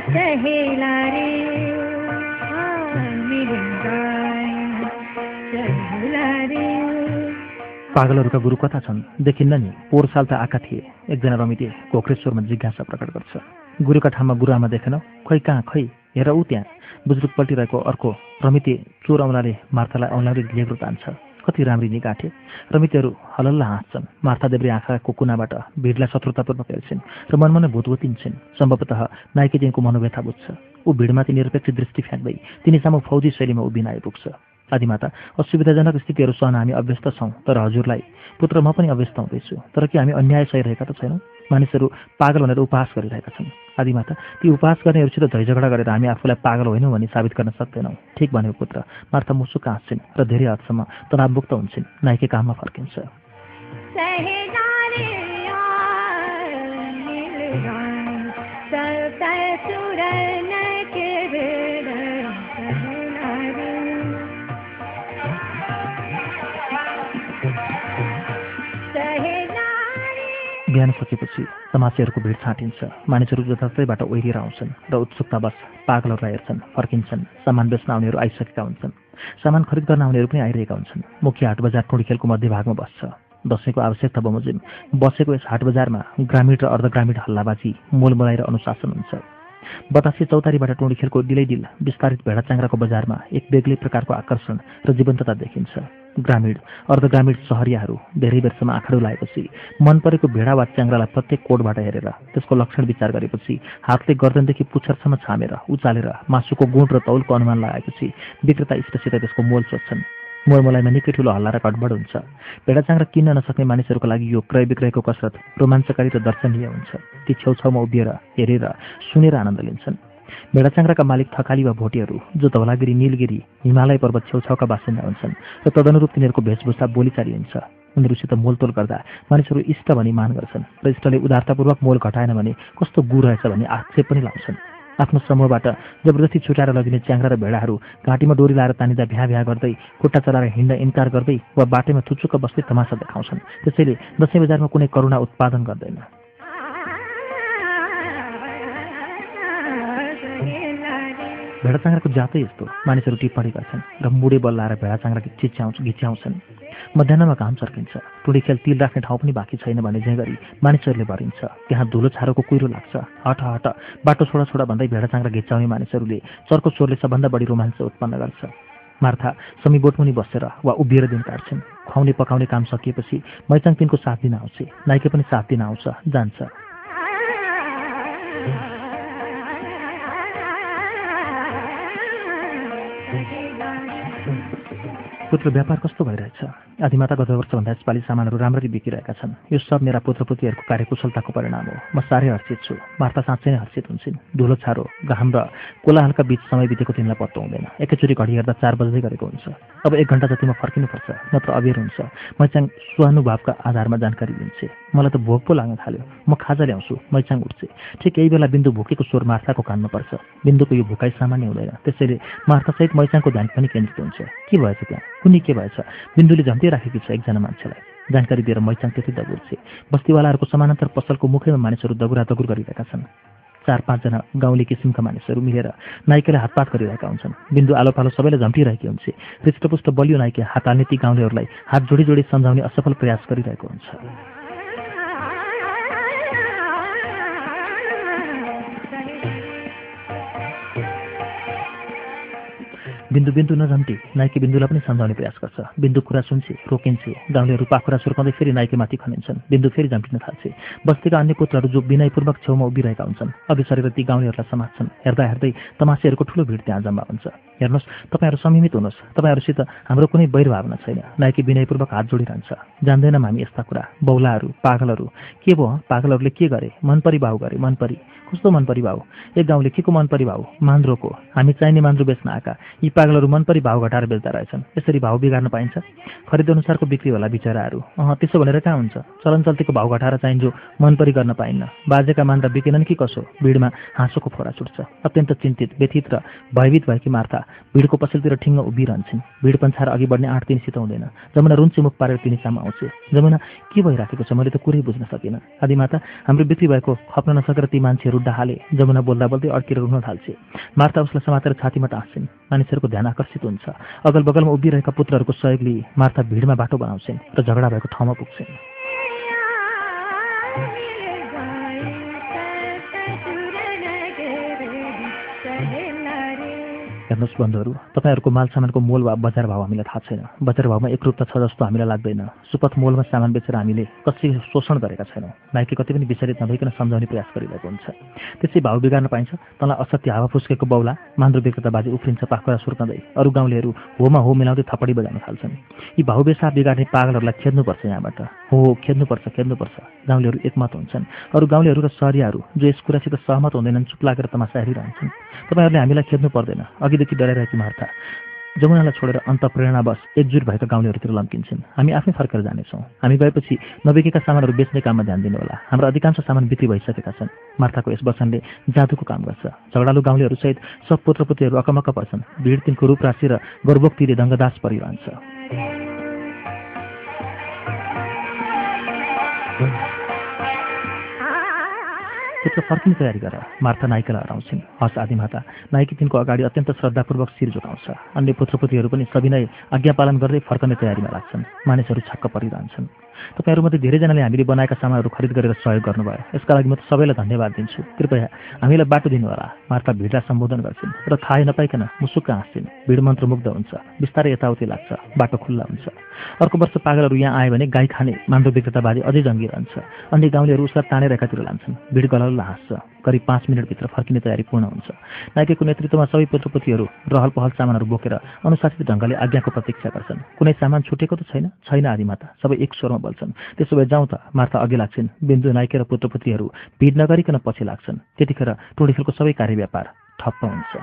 सहेला पागलहरूका गुरु कता छन् देखिन्न नि पोहोर साल त आएका थिए एकजना रमिते घोक्रेश्वरमा जिज्ञासा प्रकट गर्छ। गुरुका ठाउँमा गुरुआमा देखेन। खै कहाँ? खै? हेर ऊ त्यहाँ बुजुर्ग पल्टिरहेको अर्को रमिते चोर औँलाले मार्थालाई औँलाले लिएको तान्छ। कति राम्री निगाठे रमितेहरू हलल्ल हाँस्छन्। मार्था देब्री आँखाको कुनाबाट भिडलाई शत्रुतापूर्वक हेर्छन् र मनमा नै सम्भवतः नाइकेजिनको मनोव्यथा बुझ्छ। ऊ भिडमाथि निरपेक्ष दृष्टि फ्याँक्दै तिनी सामु फौजी शैलीमा उभिन आइपुग्छ आदिमाता असुविधाजनक स्थितिहरू सहन हामी अभ्यस्त छौँ। तर हजुरलाई पुत्र म पनि अभ्यस्त हुँदैछु। तर के हामी अन्याय सहिरहेका त छैनौँ? मानिसहरू पागल भनेर उपहास गरिरहेका छन्। आदिमाता ती उपहास गर्नेहरूसित झैझगडा गरेर हामी आफूलाई पागल होइनौँ भनी साबित गर्न सक्दैनौँ। ठिक भनेको पुत्र। मार्था मुसुक हाँस्छिन् र धेरै हदसम्म तनावमुक्त हुन्छन्। नाइके काममा फर्किन्छ। बिहान सकेपछि तमासेहरूको भिड छाँटिन्छ। मानिसहरू जताततैबाट ओहिरिएर आउँछन् र उत्सुकतावश पागलहरूलाई हेर्छन् फर्किन्छन् सामान बेच्न आउनेहरू आइसकेका हुन्छन्। सामान खरिद गर्न आउनेहरू पनि आइरहेका हुन्छन्। मुख्य हाट बजार टोडीखेलको मध्यभागमा बस्छ। दसैँको आवश्यकता बमोजिम। बसेको यस हाट बजारमा ग्रामीण र अर्धग्रामीण हल्लाबाजी मोलमलाइ र अनुशासन हुन्छ। बतासे चौतारीबाट टोडीखेलको दिलैदिल विस्तारित भेडा चाङ्राको बजारमा एक बेग्लै प्रकारको आकर्षण र जीवन्तता देखिन्छ। ग्रामीण अर्धग्रामीण सहरियाहरू धेरै बेरसम्म आँखाडो लगाएपछि मन परेको भेडा वा च्याङ्रालाई प्रत्येक कोडबाट हेरेर त्यसको लक्षण विचार गरेपछि हातले गर्दनदेखि पुच्छरसम्म छामेर उचालेर मासुको गुण र तौलको अनुमान लगाएपछि विक्रेता इष्टसित त्यसको मोल सोध्छन्। मोलमलाइमा निकै ठुलो हल्ला र गडबड हुन्छ। भेडा चाङ्रा किन्न नसक्ने मानिसहरूको लागि यो क्रय विक्रयको कसरत रोमाञ्चकारी र दर्शनीय हुन्छ। ती छेउछाउमा उभिएर हेरेर सुनेर आनन्द लिन्छन्। भेडाचाङ्राका मालिक थकाली वा भोटेहरू जो धौलागिरी निलगिरी हिमालय पर्वत छेउछाउका बासिन्दा हुन्छन् र तदनुरूप तिनीहरूको वेशभूषा बोलीचाली हुन्छ। उनीहरूसित मोलतोल गर्दा मानिसहरू इष्ट भनी मान गर्छन् र इष्टले उदारतापूर्वक मोल घटाएन भने कस्तो गु रहेछ भन्ने आक्षेप पनि लाउँछन्। आफ्नो समूहबाट जबरजस्ती छुट्याएर लगिने च्याङ्रा र भेडाहरू घाँटीमा डोरी लाएर तानिँदा भ्या भ्या गर्दै खुट्टा चलाएर हिँड्न इन्कार गर्दै वा बाटैमा थुचुक्क बस्दै तमासा देखाउँछन्। त्यसैले दसैँ बजारमा कुनै करुणा उत्पादन गर्दैन। भेडाचाङ्राको जातै यस्तो। मानिसहरू टिप्पणी गर्छन् र मुडे बल्लाएर भेडाचाङ्रा चिच्याउँछ घिच्याउँछन्। मध्याहमा घाम चर्किन्छ टुडी खेल तिल राख्ने ठाउँ पनि बाँकी छैन भने जे गरी मानिसहरूले भरिन्छ। त्यहाँ धुलो छारोको कुहिरो लाग्छ। हट हट बाटो छोडा छोडा भन्दै भेडाचाङ्रा घिच्याउने मानिसहरूले चर्को स्वरले सबभन्दा बढी रोमाञ्च उत्पन्न गर्छ। मार्था समी बोटमुनि बसेर वा उभिएर दिन काट्छन्। खुवाउने पकाउने काम सकिएपछि मैचाङ तिनको साथ दिन आउँछ। नाइके पनि साथ दिन आउँछ। जान्छ। पुत्र व्यापार कस्तो भइरहेछ? आधिमाता गत वर्षभन्दा यसपालि सामानहरू राम्ररी बिकिरहेका छन्। यो सब मेरा पुत्रपुतीहरूको कार्यकुशलताको परिणाम हो। म साह्रै हर्षित छु। वार्ता साँच्चै नै हर्षित हुन्छन्। धुलो छारो घाम र कोलाहलका बीच समय बितेको तिमीलाई पत्तो हुँदैन। एकैचोटि घडी हेर्दा चार बज्दै गरेको हुन्छ। अब एक घन्टा जतिमा फर्किनुपर्छ नत्र अबेर हुन्छ। मैचाङ स्वानुभावका आधारमा जानकारी दिन्छे मलाई त भोक पो लाग्न थाल्यो। म खाजा ल्याउँछु मैचाङ उठ्छे। ठिक यही बेला बिन्दु भोकेको स्वर मार्थाको कानमा पर्छ। बिन्दुको यो भुकाइ सामान्य हुँदैन। त्यसैले मार्थासहित मैचाङको ध्यान पनि केन्द्रित हुन्छ। के भएछ त्यहाँ? कुनै के भएछ? बिन्दुले राखेकी छ एकजना मान्छेलाई। जानकारी दिएर मैचाङ त्यति दगुर्छे बस्तीवालाहरूको समानान्तर पसलको मुखैमा मानिसहरू दगुरा दगुर गरिरहेका छन्। चार पाँचजना गाउँले किसिमका मानिसहरू मिलेर नाइकेले हातपात गरिरहेका हुन्छन्। बिन्दु आलो पालो सबैलाई झम्टिरहेकी हुन्छ। हृष्टपुष्ट बलियो नाइके हात हाल्ने गाउँलेहरूलाई हात जोडी जोडी सम्झाउने असफल प्रयास गरिरहेको हुन्छ। बिन्दु बिन्दु नझम्टी नाइके बिन्दुलाई पनि सम्झाउने प्रयास गर्छ। बिन्दु कुरा सुन्छे रोकिन्छे गाउँलेहरू पाखुरा सुर्काउँदै फेरि नाइकेमाथि खनिन्छन्। बिन्दु फेरि झम्टिन थाल्छे। बस्तीका अन्य पुत्रहरू जो विनयपूर्वक छेउमा उभिरहेका हुन्छन् अघि सरेर ती गाउँलेहरूलाई समात्छन्। हेर्दा हेर्दै तमासेहरूको ठुलो भिड त्यहाँ जम्मा हुन्छ। हेर्नुहोस् तपाईँहरू संयमित हुनुहोस्। तपाईँहरूसित हाम्रो कुनै वैरभावना छैन। नाइके विनयपूर्वक हात जोडिरहन्छ। जान्दैनौँ हामी यस्ता कुरा। बौलाहरू पागलहरू। के भयो? पागलहरूले के गरे? मनपरी भाउ गरे। मनपरी। कस्तो मनपरी भाउ एक गाउँले के को मनपरी भाउ मान्द्रोको। हामी चाहिने मान्द्रो बेच्न आएका। यी पागलहरू मनपरी भाउ घटाएर बेच्दा रहेछन्। यसरी भाउ बिगार्न पाइन्छ। खरिद अनुसारको बिक्री होला बिचराहरू। अँ त्यसो भनेर कहाँ हुन्छ? चलन चल्तीको भाउ घटाएर चाहिन्छ मनपरी गर्न पाइन्न। बाजेका मान्दा बिकेनन् कि कसो? भिडमा हाँसोको फोरा छुट्छ। अत्यन्त चिन्तित व्यथित र भयभीत भएकी मार्था भिडको पसलतिर ठिङ्ग उभिरहन्छन्। भिड पन्छाएर अघि बढ्ने आँट तिनीसित हुँदैन। जमुना रुन्चे मुख पारेर तिनी सामु आउँछ। जमुना के भइराखेको छ? मैले त कुरै बुझ्न सकिनँ। आदिमाता हाम्रो बिक्री भएको खप्न नसकेर ती मान्छेहरू डाहाले जमुना बोल्दा बोल्दै अड्केर रुन थाल्छे। मार्ता उसलाई समातेर छातीमा टाँस्छन्। मानिसहरूको ध्यान आकर्षित हुन्छ। अगल बगलमा उभिरहेका पुत्रहरूको सहयोगले मार्ता भिडमा बाटो बनाउँछन् र झगडा भएको ठाउँमा पुग्छन्। हेर्नुहोस् बन्धुहरू तपाईँहरूको माल सामानको मोल वा बजार भाव हामीलाई थाहा छैन। बजार भावमा एकरूपता छ जस्तो हामीलाई लाग्दैन। सुपथ मोलमा सामान बेचेर हामीले कसै शोषण गरेका छैनौँ? नाइके कति पनि विचलित नभइकन सम्झाउने प्रयास गरिरहेको हुन्छ। त्यसै भाव बिगार्न पाइन्छ। तँलाई असत्य हावा फुस्केको बौला मान्द्रो बाजे उफ्रिन्छ पाखुरा सुर्काउँदै अरू गाउँलेहरू होमा हो मिलाउँदै थपडी बजाउन थाल्छन्। यी भाउ बेसा बिगार्ने पागलहरूलाई खेद्नुपर्छ यहाँबाट। हो खेद्नुपर्छ खेद्नुपर्छ। गाउँलेहरू एकमत हुन्छन्। अरू गाउँलेहरू र सहरियाहरू जो यस कुरासित सहमत हुँदैनन् चुप लागेर तमासा हेरिरहन्छन्। तपाईँहरूले हामीलाई खेद्नु पर्दैन। अघिदेखि डराइरहेकी मार्था। जमुनालाई छोडेर अन्त प्रेरणावश एकजुट भएका गाउँलेहरूतिर लम्किन्छन्। हामी आफै फर्केर जानेछौँ। हामी गएपछि नबिकेका सामानहरू बेच्ने काममा ध्यान दिनु होला। हाम्रो अधिकांश सामान बिक्री भइसकेका छन्। मार्थाको यस वचनले जादुको काम गर्छ। झगडालु गाउँलेहरूसहित सब पुत्रपुत्रीहरू अकमक्क पर्छन् भिड तिनको रूप राशि र गर्भोक्तिले दङ्गदास परिरहन्छ। पुत्र फर्किने तयारी गर। मार्था नायिकालाई हराउँछिन्। हस आदिमाता नायकी तिनको अगाडि अत्यन्त श्रद्धापूर्वक शिर झुकाउँछ अन्य पुत्रपुत्रीहरू पनि सविनय आज्ञा पालन गर्दै फर्कने तयारीमा लाग्छन्। मानिसहरू छक्क परिरहन्छन्। तपाईँहरूमध्ये धेरैजनाले हामीले बनाएका सामानहरू खरिद गरेर सहयोग गर्नुभयो। यसका लागि म त सबैलाई धन्यवाद दिन्छु। कृपया हामीलाई बाटो दिनुहोला। मार्ता भिडलाई सम्बोधन गर्छिन् र थाहै नपाइकन मुसुक्क हाँस्छिन्। भिड मन्त्रमुग्ध हुन्छ। बिस्तारै यताउति लाग्छ। बाटो खुल्ला हुन्छ। अर्को वर्ष पागलहरू यहाँ आयो भने गाई खाने मान्दो विक्रेतावादी अझै जङ्गिरहन्छ अन्य गाउँलेहरू उसलाई तानेर एकातिर लान्छन्। भिड गलल्ल हाँस्छ। करिब पाँच मिनटभित्र फर्किने तयारी पूर्ण हुन्छ। नायकको नेतृत्वमा सबै पुत्रपुत्रीहरू रहल पहल सामानहरू बोकेर अनुशासित ढङ्गले आज्ञाको प्रतीक्षा गर्छन्। कुनै सामान छुटेको त छैन? छैन आदिमाता। सबै एक स्वरमा बोल्छन्। त्यसो भए जाउँ त मार्था अघि लाग्छन्। बिन्दु नायके र पुत्रपुत्रीहरू भिड नगरिकन पछि लाग्छन्। त्यतिखेर टोडीखेलको सबै कार्य व्यापार ठप्प हुन्छ।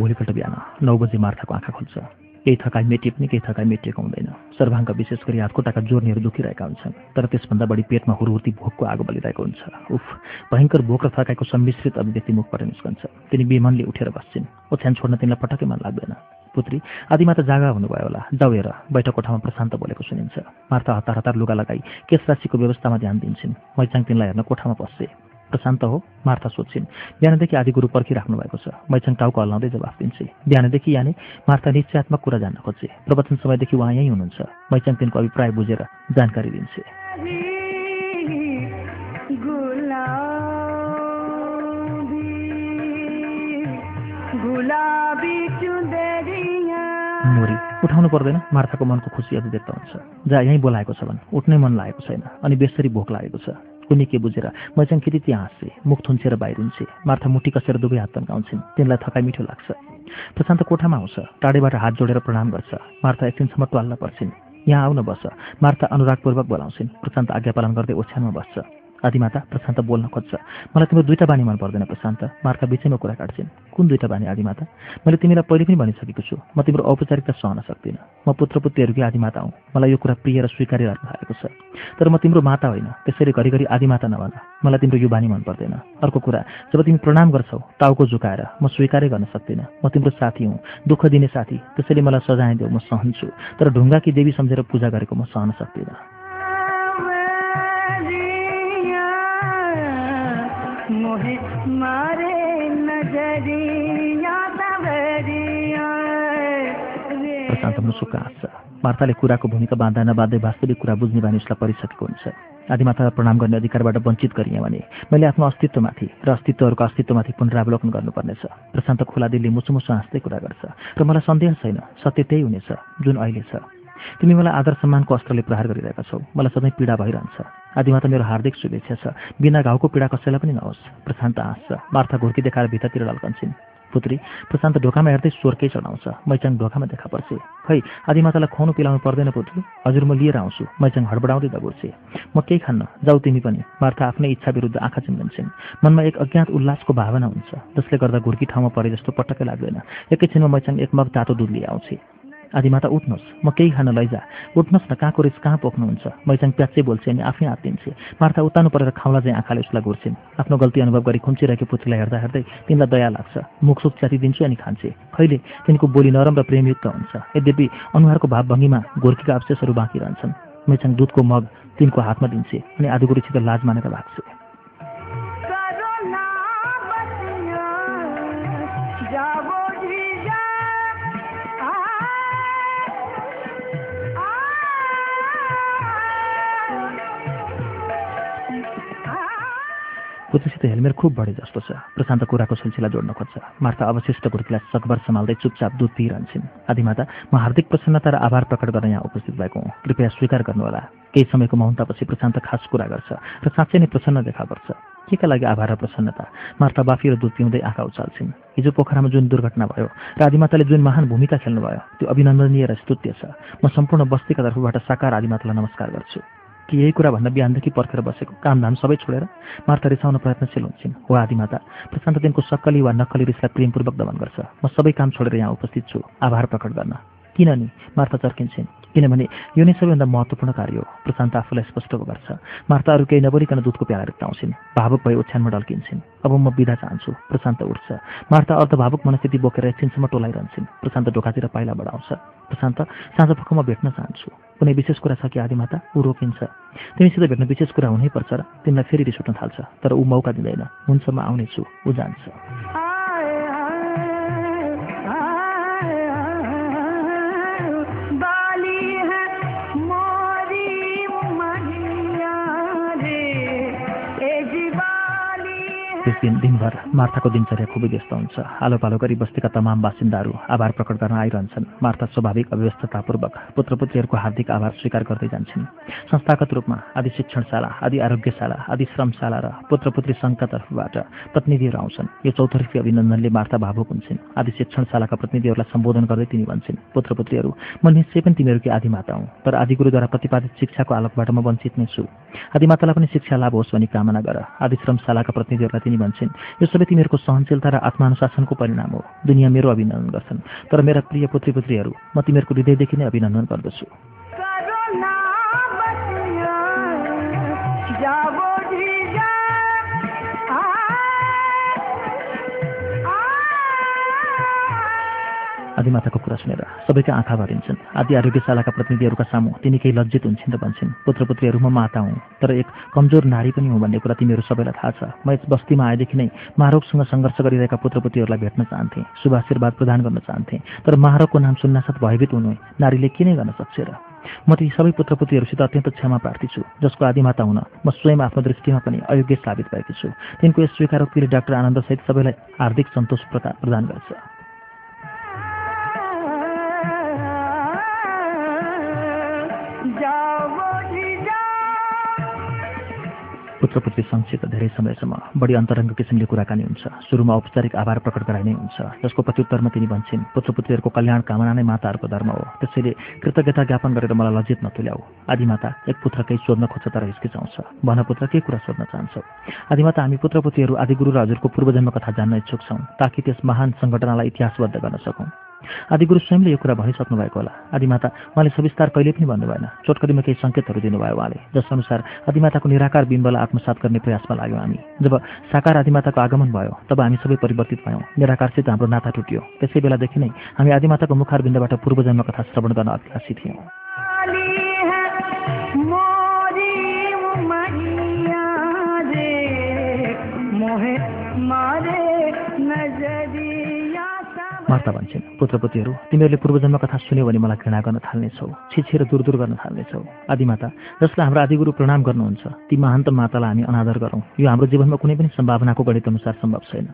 भोलिपल्ट बिहान नौ बजी मार्थाको आँखा खुल्छ। केही थकाइ मेटिए पनि केही थकाइ मेटिएको हुँदैन। सर्वाङ्ग विशेष गरी हातखुट्टाका जोर्नीहरू दुखिरहेका हुन्छन् तर त्यसभन्दा बढी पेटमा हुरहुर्ती भोकको आगो बलिरहेको हुन्छ। उफ भयङ्कर भोक र थकाइको सम्मिश्रित अभिव्यक्ति मुखबाट निस्कन्छ। तिनी बेमनले उठेर बस्छिन्। ओछ्यान छोड्न तिनलाई पटक्कै मन लाग्दैन। पुत्री आदिमा त जागा हुनुभयो होला। जाउ हेर बैठक कोठामा प्रशान्त बोलेको सुनिन्छ। मार्ता हतार हतार लुगा लगाई केस राशिको व्यवस्थामा ध्यान दिन्छन्। मैचाङ तिनलाई हेर्न कोठामा पस्छे प्रशान्त हो मार्था सोध्छिन्। बिहानदेखि आदि गुरु पर्खिराख्नु भएको छ। मैचाङ टाउको हल्लाउँदै जवाफ दिन्छे। बिहानदेखि याने मार्था निश्चयात्मक कुरा जान्न खोज्छे। प्रवचन समयदेखि उहाँ यहीँ हुनुहुन्छ। मैचाङ तिनको अभिप्राय बुझेर जानकारी दिन्छे। उठाउनु पर्दैन। मार्थाको मनको खुसी अझ व्यक्त हुन्छ। जहाँ यहीँ बोलाएको छ भने उठ्नै मन लागेको छैन। अनि बेसरी भोक लागेको छ। कुनै के बुझेर। मैचाङ खेती त्यहाँ हाँस्छे मुख थुन्छेर बाहिर हुन्छे मार्था मुठी कसेर दुवै हात तन्काउँछिन्। तिनलाई थकाइ मिठो लाग्छ। प्रशान्त कोठामा आउँछ। टाढेबाट हात जोडेर प्रणाम गर्छ। मार्था एकछिनसम्म ट्वाल्न पर्छिन्। यहाँ आउन बस्छ मार्था अनुरागपूर्वक बोलाउँछिन्। प्रशान्त आज्ञा पालन गर्दै ओछ्यानमा बस्छ। आदिमाता प्रशान्त बोल्न खोज्छ। मलाई तिम्रो दुईवटा बानी मन पर्दैन प्रशान्त। मार्था बिचैमा कुरा काट्छिन्। कुन दुईवटा बानी आदिमाता? मैले तिमीलाई पहिले पनि भनिसकेको छु। म तिम्रो औपचारिकता सहन सक्दिनँ। म पुत्रपुत्रीहरूकै आदिमाता हुँ। मलाई यो कुरा प्रिय र स्वीकार्य लाग्न लागेको छ। तर म तिम्रो माता होइन। त्यसैले घरिघरि आदिमाता नभन। मलाई तिम्रो यो बानी मन पर्दैन। अर्को कुरा जब तिमी प्रणाम गर्छौ टाउको झुकाएर म स्वीकारै गर्न सक्दिनँ। म तिम्रो साथी हुँ। दुःख दिने साथी। त्यसैले मलाई सजाय देऊ म सहन्छु तर ढुङ्गाकी देवी सम्झेर पूजा गरेको म सहन सक्दिनँ। रे प्रशान्त मुसुक्क हाँस्छ मार्ताले कुराको भूमिका बाँध्दा नबाँध्दै वास्तविक कुरा बुझ्ने बानी उसलाई परिसकेको हुन्छ। आदिमातालाई प्रणाम गर्ने अधिकारबाट वञ्चित गरिएँ भने मैले आफ्नो अस्तित्वमाथि र अस्तित्वहरूको अस्तित्वमाथि पुनरावलोकन गर्नुपर्नेछ। प्रशान्त खोला दिलले मुसु मुसु हाँस्दै कुरा गर्छ र मलाई सन्देह छैन। सत्य त्यही हुनेछ जुन अहिले छ। तिमी मलाई आदर सम्मानको अस्त्रले प्रहार गरिरहेका छौ। मलाई सधैँ पीडा भइरहन्छ। आदिमाता मेरो हार्दिक शुभेच्छा छ। बिना घाउको पीडा कसैलाई पनि नहोस्। प्रशान्त हाँस्छ। मार्था घुर्की देखाएर भित्रतिर ढल्कन्छन्। पुत्री प्रशान्त ढोकामा हेर्दै स्वरकै चढाउँछ। मैचाङ ढोकामा देखा पर्छ। खै आदिमातालाई खुवाउनु पिलाउनु पर्दैन पुत्री। हजुर म लिएर आउँछु। मैचाङ हडबडाउँदै दगुर्छे। म केही खान्न। जाऊ तिमी पनि। मार्था आफ्नै इच्छा विरुद्ध आँखा चिम्बन्छन् मनमा एक अज्ञात उल्लासको भावना हुन्छ। जसले गर्दा घुर्की ठाउँमा परे जस्तो पटक्कै लाग्दैन। एकैछिनमा मैचाङ एक मग तातो दुध लिएर आउँछे आदिमाता उठ्नुहोस्। म केही खान लैजा। उठ्नुहोस् न कहाँको रिस कहाँ पोख्नुहुन्छ? मैचाङ प्याच्चै बोल्छे अनि आफै हात दिन्छे मार्था उतानु परेर खाउला चाहिँ आँखाले उसलाई घुर्छिन्। आफ्नो गल्ती अनुभव गरी खुम्चिरहेको पुत्रीलाई हेर्दा हेर्दै तिनलाई दया लाग्छ। मुखसुख च्यातिदिन्छु अनि खान्छे। खैले तिनको बोली नरम र प्रेमयुक्त हुन्छ। यद्यपि अनुहारको भावभङ्गीमा गोर्खीका अवशेषहरू बाँकी रहन्छन्। मैचाङ दुधको मग तिनको हातमा दिन्छे अनि आदिगुरुसित लाज मानेर भाग्छे। पुत्रसित हेलमेट खुब बढे जस्तो छ। प्रशान्त कुराको सिलसिला जोड्न खोज्छ। मार्था अवशिष्ट गुर्कीलाई सकभर सम्हाल्दै चुपचाप दुध पिइरहन्छन्। आदिमाता म हार्दिक प्रसन्नता र आभार प्रकट गर्न यहाँ उपस्थित भएको हुँ। कृपया स्वीकार गर्नुहोला। केही समयको मौनतापछि प्रशान्त खास कुरा गर्छ र साँच्चै नै प्रसन्न देखा पर्छ। के का लागि आभार र प्रसन्नता? मार्ता बाफी र दुध पिउँदै आँखा उचाल्छिन्। हिजो पोखरामा जुन दुर्घटना भयो र आदिमाताले जुन महान भूमिका खेल्नुभयो त्यो अभिनन्दनीय र स्तुत्य छ। म सम्पूर्ण बस्तीका तर्फबाट साकार आदिमातालाई नमस्कार गर्छु। कि यही कुरा भन्दा बिहानदेखि पर्खेर बसेको कामधाम सबै छोडेर मार्ता रिसाउन प्रयत्नशील हुन्छन्। हो आदिमाता दिनको सक्कली वा नक्कली रिसलाई प्रेमपूर्वक दमन गर्छ। म सबै काम छोडेर यहाँ उपस्थित छु। आभार प्रकट गर्न। किन नि चर्किन्छन्। किनभने यो नै सबैभन्दा महत्त्वपूर्ण कार्य हो। प्रशान्त आफूलाई स्पष्ट गर्छ। मार्ता अरू केही नबोलिकन दुधको प्याला रिक्ताउँछिन् भावुक भई ओछ्यानमा डल्किन्छन् अब म बिदा चाहन्छु। प्रशान्त उठ्छ। मार्ता अर्धभावुक मनस्थिति बोकेर एकछिनसम्म टोलाइरहन्छन्। प्रशान्त ढोकातिर पाइला बढाउँछ। प्रशान्त साँझ पक्कमा भेट्न चाहन्छु। कुनै विशेष कुरा छ कि आदिमाता ऊ रोकिन्छ। तिमीसित भेट्न विशेष कुरा हुनैपर्छ र तिमीलाई फेरि रिस उठ्न थाल्छ। तर ऊ मौका दिँदैन। हुन्छ म आउनेछु। ऊ जान्छ। त्यस दिन दिनभर मार्थाको दिनचर्या खुबै व्यस्त हुन्छ। आलो पालो गरी बस्तीका तमाम बासिन्दाहरू आभार प्रकट गर्न आइरहन्छन्। मार्था स्वाभाविक अव्यवस्थतापूर्वक पुत्रपुत्रीहरूको हार्दिक आभार स्वीकार गर्दै जान्छन्। संस्थागत रूपमा आदि शिक्षणशाला आदि आरोग्यशाला आदि श्रमशाला र पुत्रपुत्री सङ्घका तर्फबाट प्रतिनिधिहरू आउँछन्। यो चौतर्फी अभिनन्दनले मार्था भावुक हुन्छन्। आदि शिक्षणशालाका प्रतिनिधिहरूलाई सम्बोधन गर्दै तिनी भन्छन् पुत्रपुत्रीहरू म निश्चय पनि तिमीहरूकी आदिमाता हुँ तर आदिगुरुद्वारा प्रतिपादित शिक्षाको आलोकबाट म वञ्चित नै छु। आदिमातालाई पनि शिक्षा लाभ होस् भनी कामना गर। आदि श्रमशालाका प्रतिनिधिहरूलाई तिनी भन्छन् यो सबै तिमीहरूको सहनशीलता र आत्मानुशासनको परिणाम हो। दुनियाँ मेरो अभिनन्दन गर्छन्। तर मेरा प्रिय पुत्री पुत्रीहरू म तिमीहरूको हृदयदेखि नै अभिनन्दन गर्दछु। आदिमाताको कुरा सुनेर सबैका आँखा भरिन्छन्। आदि आरोग्यशालाका प्रतिनिधिहरूका सामु तिनी केही लज्जित हुन्छन् र भन्छन् पुत्रपुत्रीहरू म माता हुँ तर एक कमजोर नारी पनि हुँ भन्ने कुरा तिमीहरू सबैलाई थाहा छ। म यस बस्तीमा आएदेखि नै महारोगसँग सङ्घर्ष गरिरहेका पुत्रपुत्रीहरूलाई भेट्न चाहन्थेँ शुभ आशीर्वाद प्रदान गर्न चाहन्थेँ तर महारोगको नाम सुन्नासाथ भयभीत हुनु नारीले के नै गर्न सक्छ र? म ती सबै पुत्रपुत्रीहरूसित अत्यन्त क्षमा प्रार्थी छु जसको आदिमाता हुन म स्वयं आफ्नो दृष्टिमा पनि अयोग्य साबित भएकी छु। तिनको यस स्वीकारोक्तिले डाक्टर आनन्दसहित सबैलाई हार्दिक सन्तोष प्रदा- प्रदान गर्छ। पुत्रपुत्री संघसित धेरै समयसम्म बढी अन्तरङ्ग किसिमले कुराकानी हुन्छ। सुरुमा औपचारिक आभार प्रकट गराइ नै हुन्छ। जसको प्रत्युत्तरमा तिनी भन्छन् पुत्रपुत्रीहरूको कल्याण कामना नै माताहरूको धर्म हो। त्यसैले कृतज्ञता ज्ञापन गरेर मलाई लज्जित नतुल्याऊ। आदिमाता एक पुत्र केही सोध्न खोज्छ तर हिचकिचाउँछ। भन पुत्र के कुरा सोध्न चाहन्छौ? आदिमाता हामी पुत्रपुत्रीहरू आदिगुरु र हजुरको पूर्वजन्म कथा जान्न इच्छुक छौँ ताकि त्यस महान सङ्घटनालाई इतिहासबद्ध गर्न सकौँ। आदिगुरु स्वयंले यो कुरा भनिसक्नु भएको होला आदिमाता उहाँले सविस्तार कहिले पनि भन्नु भएन चोटकरीमा केही सङ्केतहरू दिनुभयो उहाँले। जसअनुसार आदिमाताको निराकार बिम्बलाई आत्मसात गर्ने प्रयासमा लाग्यौँ हामी। जब साकार आदिमाताको आगमन भयो तब हामी सबै परिवर्तित भयौँ। निराकारसित हाम्रो नाता टुट्यो। त्यसै बेलादेखि नै हामी आदिमाताको मुखार बिन्दबाट पूर्वजन्म कथा श्रवण गर्न अभिलाषी थियौँ। मोरी मार्ता भन्छन्। पुत्रपुतीहरू तिमीहरूले पूर्वजन्म कथा सुन्यौ भने मलाई घृणा गर्न थाल्नेछौ छिछेर दूर दूर गर्न थाल्नेछौ। आदिमाता जसलाई हाम्रो आदिगुरु प्रणाम गर्नुहुन्छ ती महान्त मातालाई हामी अनादर गरौँ। यो हाम्रो जीवनमा कुनै पनि सम्भावनाको गणित अनुसार सम्भव छैन।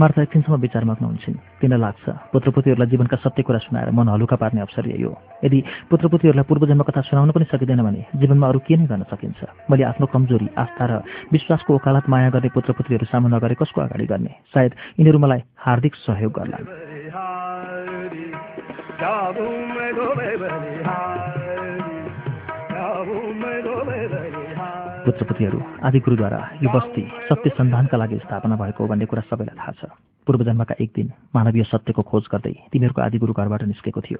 मार्ता एकछिनसम्म विचारमग्न हुन्छन् तिनलाई लाग्छ पुत्रपुतीहरूलाई जीवनका सत्य कुरा सुनाएर मन हलुका पार्ने अवसर यही हो। यदि पुत्रपुतीहरूलाई पूर्वजन्म कथा सुनाउन पनि सकिँदैन भने जीवनमा अरू के नै गर्न सकिन्छ? मैले आफ्नो कमजोरी आस्था र विश्वासको ओकालत माया गर्ने पुत्रपुत्रीहरू सामु नगरे कसको अगाडि गर्ने? सायद यिनीहरू मलाई हार्दिक सहयोग गर्ला बलिहारी जाबू में धोबे बलिहारी। बलिहारी पुत्रपुतीहरू आदि गुरुद्वारा यो बस्ती सत्य सन्धानका लागि स्थापना भएको भन्ने कुरा सबैलाई थाहा छ। पूर्वजन्मका एक दिन मानवीय सत्यको खोज गर्दै तिमीहरूको आदिगुरु घरबाट निस्केको थियो।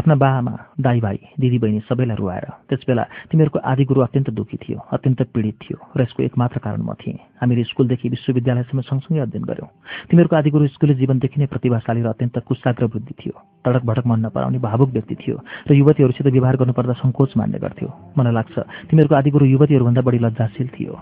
आफ्ना बाआमा दाई भाइ दिदी बहिनी सबैलाई रुवाएर त्यसबेला तिमीहरूको आदिगुरु अत्यन्त दुःखी थियो अत्यन्त पीडित थियो र यसको एकमात्र कारण म थिएँ। हामीले स्कुलदेखि विश्वविद्यालयसम्म सँगसँगै अध्ययन गऱ्यौँ। तिमीहरूको आदिगुरु स्कुले जीवनदेखि नै प्रतिभाशाली र अत्यन्त कुशाग्र बुद्धि थियो। तडक भडक मन नपराउने भावुक व्यक्ति थियो र युवतीहरूसित व्यवहार गर्नुपर्दा सङ्कोच मान्ने गर्थ्यो। मलाई लाग्छ तिमीहरूको आदिगुरु युवतीहरूभन्दा बढी लज्जाशील थियो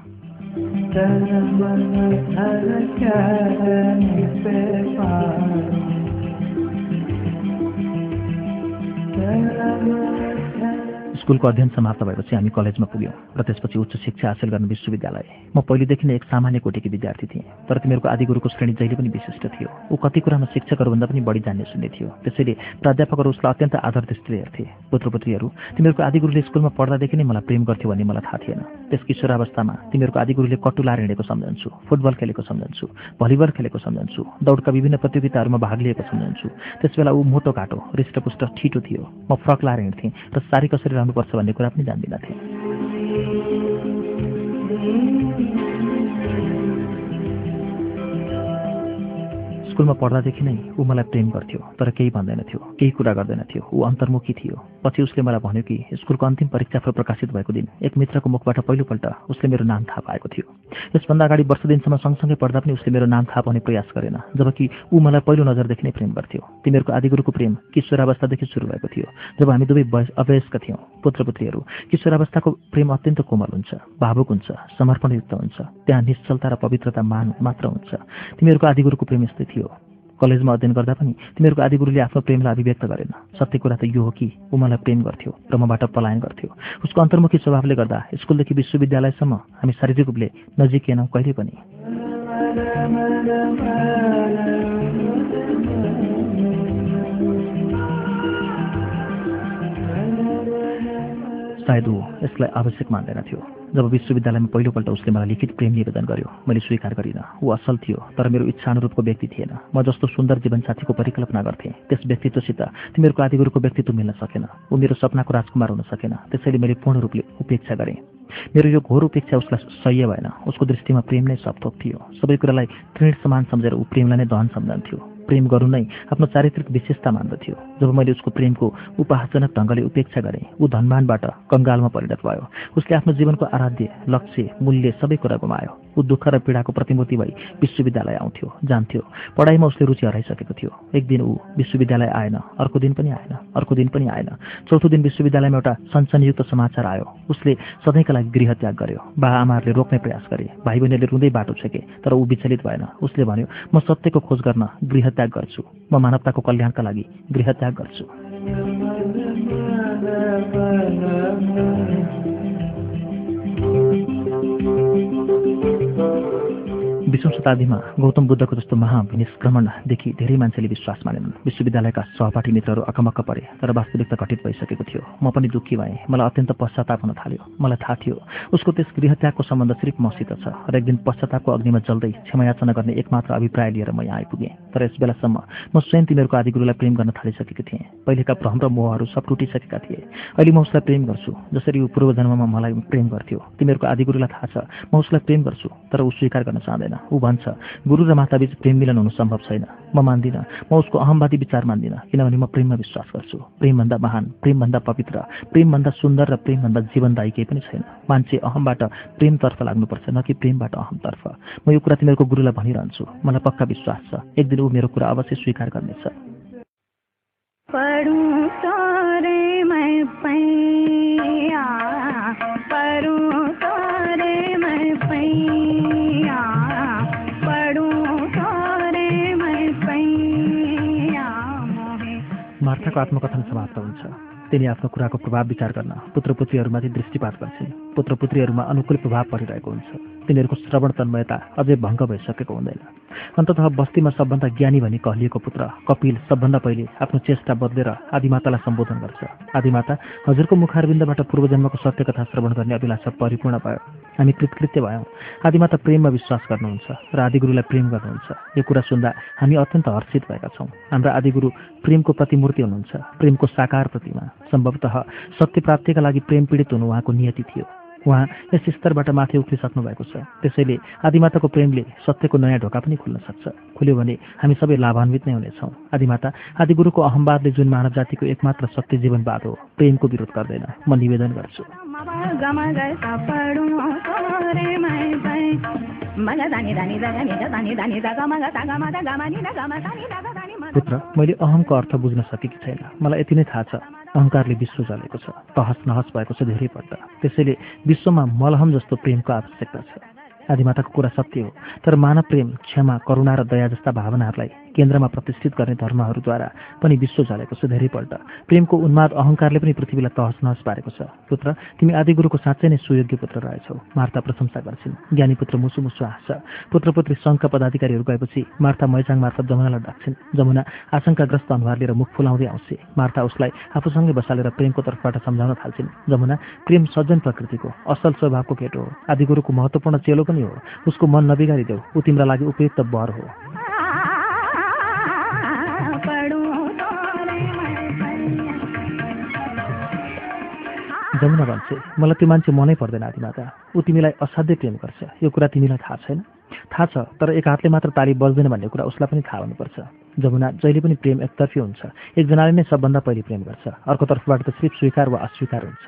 स्कुलको अध्ययन समाप्त भएपछि हामी कलेजमा पुग्यौँ र त्यसपछि उच्च शिक्षा हासिल गर्न विश्वविद्यालय। म पहिलेदेखि नै एक सामान्य कोटीकी विद्यार्थी थिएँ तर तिमीहरूको आदिगुरुको श्रेणी जहिले पनि विशिष्ट थियो। ऊ कति कुरामा शिक्षकहरूभन्दा पनि बढी जान्ने सुन्ने थियो। त्यसैले प्राध्यापकहरू उसलाई अत्यन्त आदर दृष्टिले हेर्थे। पुत्रपुत्रीहरू तिमीहरूको आदिगुरुले स्कुलमा पढ्दादेखि नै मलाई प्रेम गर्थ्यो भन्ने मलाई थाहा थिएन। त्यस किशोरावस्थामा तिमीहरूको आदिगुरुले कटुलार हिँडेको सम्झन्छु फुटबल खेलेको सम्झन्छु भलिबल खेलेको सम्झन्छु दौडका विभिन्न प्रतियोगिताहरूमा भाग लिएको सम्झन्छु। त्यसबेला ऊ मोटो घाटो हृष्टपुष्ट ठिटो थियो। म फ्रक लाएर हिँड्थेँ र सारी कसरी रहनुपर्छ भन्ने कुरा पनि जान्दिनँ थिएँ। स्कुलमा पढ्दादेखि नै ऊ मलाई प्रेम गर्थ्यो तर केही भन्दैनथ्यो केही कुरा गर्दैनथ्यो। ऊ अन्तर्मुखी थियो। पछि उसले मलाई भन्यो कि स्कुलको अन्तिम परीक्षाफल प्रकाशित भएको दिन एक मित्रको मुखबाट पहिलोपल्ट उसले मेरो नाम थाहा पाएको थियो। यसभन्दा अगाडि वर्ष दिनसम्म सँगसँगै पढ्दा पनि उसले मेरो नाम थाहा पाउने प्रयास गरेन जबकि ऊ मलाई पहिलो नजरदेखि नै प्रेम गर्थ्यो। तिमीहरूको आदिगुरुको प्रेम किशोरावस्थादेखि सुरु भएको थियो। जब हामी दुवै वयस अवयस्क थियौँ पुत्रपुत्रीहरू किशोरावस्थाको प्रेम अत्यन्त कोमल हुन्छ भावुक हुन्छ समर्पणयुक्त हुन्छ त्यहाँ निश्चलता र पवित्रता मान मात्र हुन्छ। तिमीहरूको आदिगुरुको प्रेम यस्तै थियो। कलेजमा अध्ययन गर्दा पनि तिमीहरूको आदिगुरुले आफ्नो प्रेमलाई अभिव्यक्त गरेन। सत्य कुरा त यो हो कि ऊ मलाई प्रेम गर्थ्यो र मबाट पलायन गर्थ्यो। उसको अन्तर्मुखी स्वभावले गर्दा स्कुलदेखि विश्वविद्यालयसम्म हामी शारीरिक रूपले नजिकिएनौँ कहिले पनि। सायद ऊ यसलाई आवश्यक मान्दैनथ्यो जब विश्वविद्यालयमा पहिलोपल्ट उसले मलाई लिखित प्रेम निवेदन गर्यो मैले स्वीकार गरिनँ। ऊ असल थियो तर मेरो इच्छा अनुरूपको व्यक्ति थिएन। म जस्तो सुन्दर जीवनसाथीको परिकल्पना गर्थेँ। त्यस व्यक्तित्वसित तिमीहरूको आदिगुरुको व्यक्तित्व मिल्न सकेन। ऊ मेरो सपनाको राजकुमार हुन सकेन। त्यसैले मैले पूर्ण रूपले उपेक्षा गरेँ। मेरो यो घोर उपेक्षा उसलाई सह्य भएन। उसको दृष्टिमा प्रेम नै सबथोक थियो। सबै कुरालाई तृण समान सम्झेर ऊ प्रेमलाई नै दहन सम्झन्थ्यो। प्रेम गर्नु नै आफ्नो चारित्रिक विशेषता मान्दथ्यो जब मैले उसको प्रेमको उपहासजनक ढङ्गले उपेक्षा गरेँ ऊ धनमानबाट कङ्गालमा परिणत भयो। उसले आफ्नो जीवनको आराध्य लक्ष्य मूल्य सबै कुरा गुमायो। ऊ दुःख र पीडाको प्रतिमूर्ति भई विश्वविद्यालय आउँथ्यो जान्थ्यो। पढाइमा उसले रुचि हराइसकेको थियो। एक दिन ऊ विश्वविद्यालय आएन अर्को दिन पनि आएन अर्को दिन पनि आएन। चौथो दिन विश्वविद्यालयमा एउटा सनसनीयुक्त समाचार आयो। उसले सधैँका लागि गृह त्याग गर्यो। बा आमाहरूले रोक्ने प्रयास गरे। भाइ बहिनीले रुँदै बाटो छेके तर ऊ विचलित भएन। उसले भन्यो म सत्यको खोज गर्न गृह त्याग गर्छु। म मानवताको कल्याणका लागि गृह त्याग गर्छु। बिसौँ शताब्दीमा गौतम बुद्धको जस्तो महाविनिष्क्रमणदेखि धेरै मान्छेले विश्वास मानेनन्। विश्वविद्यालयका सहपाठी मित्रहरू अकमक्क परे तर वास्तविकता घटित भइसकेको थियो। म पनि दुःखी भएँ। मलाई अत्यन्त पश्चाताप हुन थाल्यो। मलाई थाहा थियो उसको त्यस गृहत्यागको सम्बन्ध सिर्फ मसित छ। र एक दिन पश्चातापको अग्निमा जल्दै क्षमायाचना गर्ने एकमात्र अभिप्राय लिएर म यहाँ आइपुगेँ। तर यस बेलासम्म म स्वयं तिमीहरूको आदिगुरुलाई प्रेम गर्न थालिसकेको थिएँ। पहिलेका भ्रम र मोहहरू सब टुटिसकेका थिए। अहिले म उसलाई प्रेम गर्छु। जसरी ऊ पूर्व जन्ममा मलाई प्रेम गर्थ्यो। तिमीहरूको आदिगुरुलाई थाहा छ म उसलाई प्रेम गर्छु तर ऊ स्वीकार गर्न चाहँदैन। ऊ भन्छ गुरु र माताबीच प्रेम मिलन हुनु सम्भव छैन। म मान्दिनँ। म उसको अहमवादी विचार मान्दिनँ। किनभने म प्रेममा विश्वास गर्छु। प्रेमभन्दा महान प्रेमभन्दा पवित्र प्रेमभन्दा सुन्दर र प्रेमभन्दा जीवनदायी केही पनि छैन। मान्छे अहमबाट प्रेमतर्फ लाग्नुपर्छ न कि प्रेमबाट अहमतर्फ। म यो कुरा तिमीहरूको गुरुलाई भनिरहन्छु। मलाई पक्का विश्वास छ। एक दिन ऊ मेरो कुरा अवश्य स्वीकार गर्नेछ। मार्थाको आत्मकथन समाप्त हुन्छ। तिनी आफ्नो कुराको प्रभाव विचार गर्न पुत्रपुत्रीहरूमाथि दृष्टिपात गर्छिन्। पुत्रपुत्रीहरूमा अनुकूल प्रभाव परिरहेको हुन्छ। तिनीहरूको श्रवण तन्मयता अझै भङ्ग भइसकेको हुँदैन। अन्ततः बस्तीमा सबभन्दा ज्ञानी भनी कहलिएको पुत्र कपिल सबभन्दा पहिले आफ्नो चेष्टा बदलेर आदिमातालाई सम्बोधन गर्छ। आदिमाता हजुरको मुखारविन्दबाट पूर्वजन्मको सत्यकथा श्रवण गर्ने अभिलाषा परिपूर्ण भयो। हामी कृतकृत्य भयौँ। आदिमाता प्रेममा विश्वास गर्नुहुन्छ र आदिगुरुलाई प्रेम गर्नुहुन्छ। यो कुरा सुन्दा हामी अत्यन्त हर्षित भएका छौँ। हाम्रा आदिगुरु प्रेमको प्रतिमूर्ति हुनुहुन्छ। प्रेमको साकार प्रतिमा। सम्भवतः सत्य प्राप्तिका लागि प्रेम पीडित हुनु उहाँको नियति थियो। उहाँ यस स्तरबाट माथि उक्लिसक्नु भएको छ। त्यसैले आदिमाताको प्रेमले सत्यको नयाँ ढोका पनि खुल्न सक्छ। खुल्यो भने हामी सबै लाभान्वित नै हुनेछौँ। आदिमाता आदिगुरुको अहमवादले जुन मानव जातिको एकमात्र सत्य जीवनवाद हो प्रेमको विरोध गर्दैन। म निवेदन गर्छु। मैं पुत्र मैले अहमको अर्थ बुझ्न सकेकी छैन। मलाई यति नै थाहा छ अहङ्कारले विश्व जलेको छ तहस नहस भएको छ धेरैपल्ट त्यसैले विश्वमा मलहम जस्तो प्रेमको आवश्यकता छ। आदिमाताको कुरा सत्य हो तर मानव प्रेम क्षमा करुणा र दया जस्ता भावनाहरूलाई केन्द्रमा प्रतिष्ठित गर्ने धर्महरूद्वारा पनि विश्व चलेको छ धेरैपल्ट। प्रेमको उन्माद अहङ्कारले पनि पृथ्वीलाई तहस नहस पारेको छ। पुत्र तिमी आदिगुरुको साँच्चै नै सुयोग्य पुत्र रहेछौ। मार्ता प्रशंसा गर्छिन्। ज्ञानी पुत्र मुसु मुसु हाँस्छ। पुत्र पुत्री सङ्घका पदाधिकारीहरू गएपछि मार्ता मैचाङ मार्फत जमुनालाई डाक्छिन्। जमुना आशंकाग्रस्त अनुहार लिएर मुख फुलाउँदै आउँछे। मार्ता उसलाई आफूसँगै बसालेर प्रेमको तर्फबाट सम्झाउन थाल्छिन्। जमुना प्रेम सज्जन प्रकृतिको असल स्वभावको केटो हो। आदिगुरुको महत्त्वपूर्ण चेलो पनि हो। उसको मन नबिगारिदेऊ। ऊ तिम्रा लागि उपयुक्त वर हो। जमुना भन्छे मलाई त्यो मान्छे मनै पर्दैन आदिमाता। ऊ तिमीलाई असाध्यै प्रेम गर्छ। यो कुरा तिमीलाई थाहा छैन? थाहा छ तर एक हातले मात्र ताली बज्दैन भन्ने कुरा उसलाई पनि थाहा हुनुपर्छ। जमुना जहिले पनि प्रेम एकतर्फी हुन्छ। एकजनाले नै सबभन्दा पहिले प्रेम गर्छ। अर्कोतर्फबाट त सिर्फ स्वीकार वा अस्वीकार हुन्छ।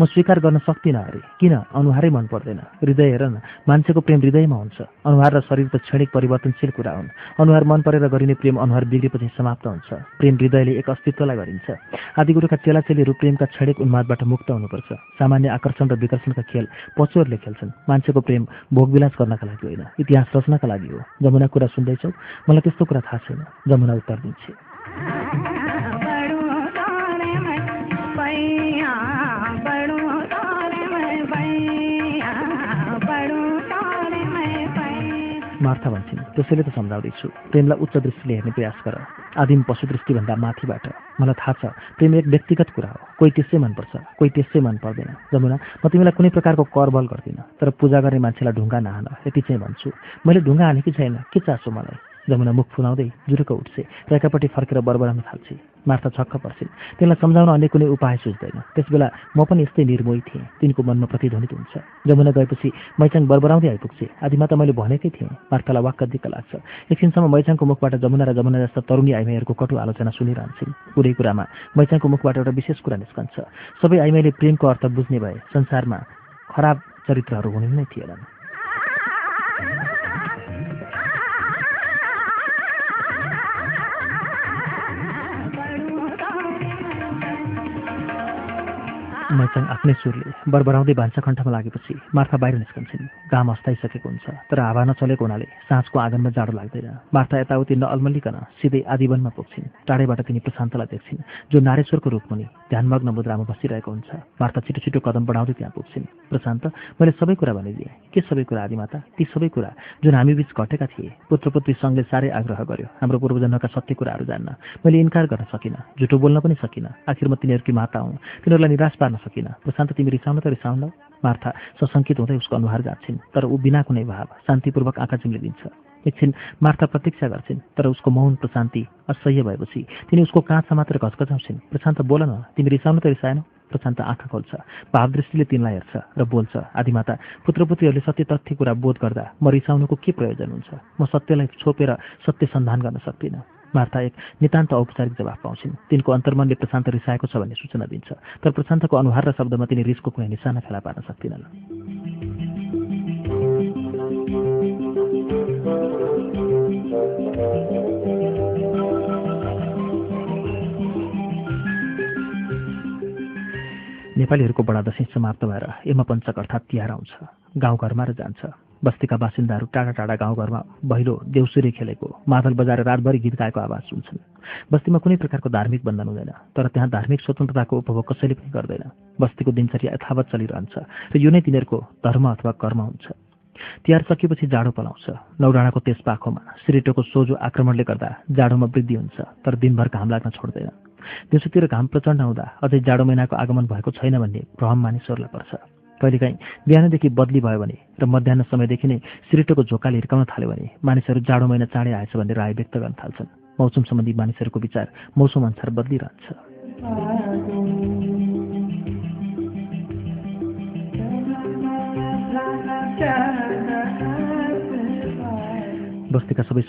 म स्वीकार गर्न सक्दिनँ अरे। किन? अनुहारै मन पर्दैन। हृदय हेर न मान्छेको प्रेम हृदयमा हुन्छ। अनुहार र शरीर त क्षणिक परिवर्तनशील कुरा हुन्। अनुहार मन परेर गरिने प्रेम अनुहार बिग्रेपछि समाप्त हुन्छ। प्रेम हृदयले एक अस्तित्वलाई गरिन्छ। आदिगुरुका चेलाचेलीहरू प्रेमका क्षणिक उन्मादबाट मुक्त हुनुपर्छ। सामान्य आकर्षण र विकर्षणका खेल पचुहरूले खेल्छन्। मान्छेको प्रेम भोगविलास गर्नका लागि होइन। इतिहास रच्नका लागि हो। जमुना कुरा सुन्दैछौ? मलाई त्यस्तो कुरा थाहा छैन। जमुना उत्तर दिन्छे। मार्था भन्छन् त्यसैले त सम्झाउँदैछु प्रेमलाई उच्च दृष्टिले हेर्ने प्रयास गर। आदिम पशु दृष्टिभन्दा माथिबाट। मलाई थाहा छ प्रेम एक व्यक्तिगत कुरा हो। कोही त्यसै मनपर्छ कोही त्यसै मन पर्दैन। जमुना म तिमीलाई कुनै प्रकारको करबल गर्दिनँ तर पूजा गर्ने मान्छेलाई ढुङ्गा नहान यति चाहिँ भन्छु। मैले ढुङ्गा हानेकी छैन के चासो मलाई? जमुना मुख फुलाउँदै जुरुको उठ्छे र एकापट्टि फर्केर बरबराउन थाल्छे मार्था छक्क पर्छिन् तिनलाई सम्झाउन अन्य कुनै उपाय सुझ्दैन त्यसबेला म पनि यस्तै निर्मोही थिएँ। तिनको मनमा प्रतिध्वनित हुन्छ। जमुना गएपछि मैचाङ बरबराउँदै आइपुग्छे आदिमा त मैले भनेकै थिएँ मार्थालाई वाक्क दिक्क लाग्छ। एकछिनसम्म मैचाङको मुखबाट जमुना र जमुना जस्ता तरुणी आइमाईहरूको कटु आलोचना सुनिरहन्छन् कुरै कुरामा मैचाङको मुखबाट एउटा विशेष कुरा निस्कन्छ। सबै आइमाईले प्रेमको अर्थ बुझ्ने भए संसारमा खराब चरित्रहरू हुने नै थिएनन्। मैचाङ आफ्नै सुरले बरबराउँदै भान्सा कण्ठमा लागेपछि मार्था बाहिर निस्कन्छन्। घाम अस्ताइसकेको हुन्छ तर हावा नचलेको हुनाले साँझको आँगनमा जाडो लाग्दैन। मार्था यताउति नअल्मलिकन सिधै आदिवनमा पुग्छिन् टाढैबाट तिनी प्रशान्तलाई देख्छिन् जो नारेश्वरको रूपमुनि ध्यानमग्न मुद्रामा बसिरहेको हुन्छ। मार्था छिटो छिटो कदम बढाउँदै त्यहाँ पुग्छिन्। प्रशान्त मैले सबै कुरा भनिदिएँ। के सबै कुरा आदिमाता ती सबै कुरा जुन हामी बिच घटेका थिए पुत्रपुत्री सङ्घले साह्रै आग्रह गर्यो हाम्रो पूर्वजन्मका सत्य कुराहरू जान्न। मैले इन्कार गर्न सकिनँ झुटो बोल्न पनि सकिनँ। आखिर म तिनीहरूकी माता हुँ। तिनीहरूलाई निराश पार्न सकिनँ प्रशान्त तिमी रिसाउन त रिसाउन मार्था सशङ्कित हुँदै उसको अनुहार जान्छन् तर ऊ बिना कुनै भाव शान्तिपूर्वक आँखा चिम्लिदिन्छ। एकछिन मार्था प्रतीक्षा गर्छिन् तर उसको मौन प्रशान्ति असह्य भएपछि तिनी उसको काँचा मात्र घचघचाउँछिन् प्रशान्त बोल न तिमी रिसाउन त रिसाएनौ प्रशान्त आँखा खोल्छ भावदृष्टिले तिनलाई हेर्छ र बोल्छ आदिमाता पुत्रपुत्रीहरूले सत्य तथ्य कुरा बोध गर्दा म रिसाउनुको के प्रयोजन हुन्छ? म सत्यलाई छोपेर सत्य सन्धान गर्न सक्दिनँ। मार्था एक नितान्त औपचारिक जवाफ पाउँछिन्। तिनको अन्तर्मनले प्रशान्त रिसाएको छ भन्ने सूचना दिन्छ तर प्रशान्तको अनुहार र शब्दमा तिनी रिसको कुनै निशाना फेला पार्न सक्दिनन्। नेपालीहरूको बडा दशैँ समाप्त भएर यमा पञ्चक अर्थात् तिहार आउँछ। गाउँघरमा र जान्छ। बस्तीका बासिन्दाहरू टाढा टाढा गाउँघरमा भैलो देउसुरे खेलेको मादल बजाएर रातभरि गीत गाएको आवाज सुन्छन्। बस्तीमा कुनै प्रकारको धार्मिक बन्धन हुँदैन तर त्यहाँ धार्मिक स्वतन्त्रताको उपभोग कसैले पनि गर्दैन। बस्तीको दिनचर्या यथावत चलिरहन्छ र यो नै तिनीहरूको धर्म अथवा कर्म हुन्छ। तिहार सकिएपछि जाडो पलाउँछ। नौडाँडाको त्यस पाखोमा सिरिटोको सोझो आक्रमणले गर्दा जाडोमा वृद्धि हुन्छ तर दिनभर घाम लाग्न छोड्दैन। दिउँसोतिर घाम प्रचण्ड हुँदा अझै जाडो महिनाको आगमन भएको छैन भन्ने भ्रम मानिसहरूलाई पर्छ। कहिलेकाहीँ बिहानदेखि बदली भयो भने र मध्याह समयदेखि नै सिरिटोको झोकाले हिर्काउन थाल्यो भने मानिसहरू जाडो महिना चाँडै आएछ भन्ने राय व्यक्त गर्न थाल्छन्। मौसम सम्बन्धी मानिसहरूको विचार मौसम अनुसार बदलिरहन्छ। बस्तीका सबै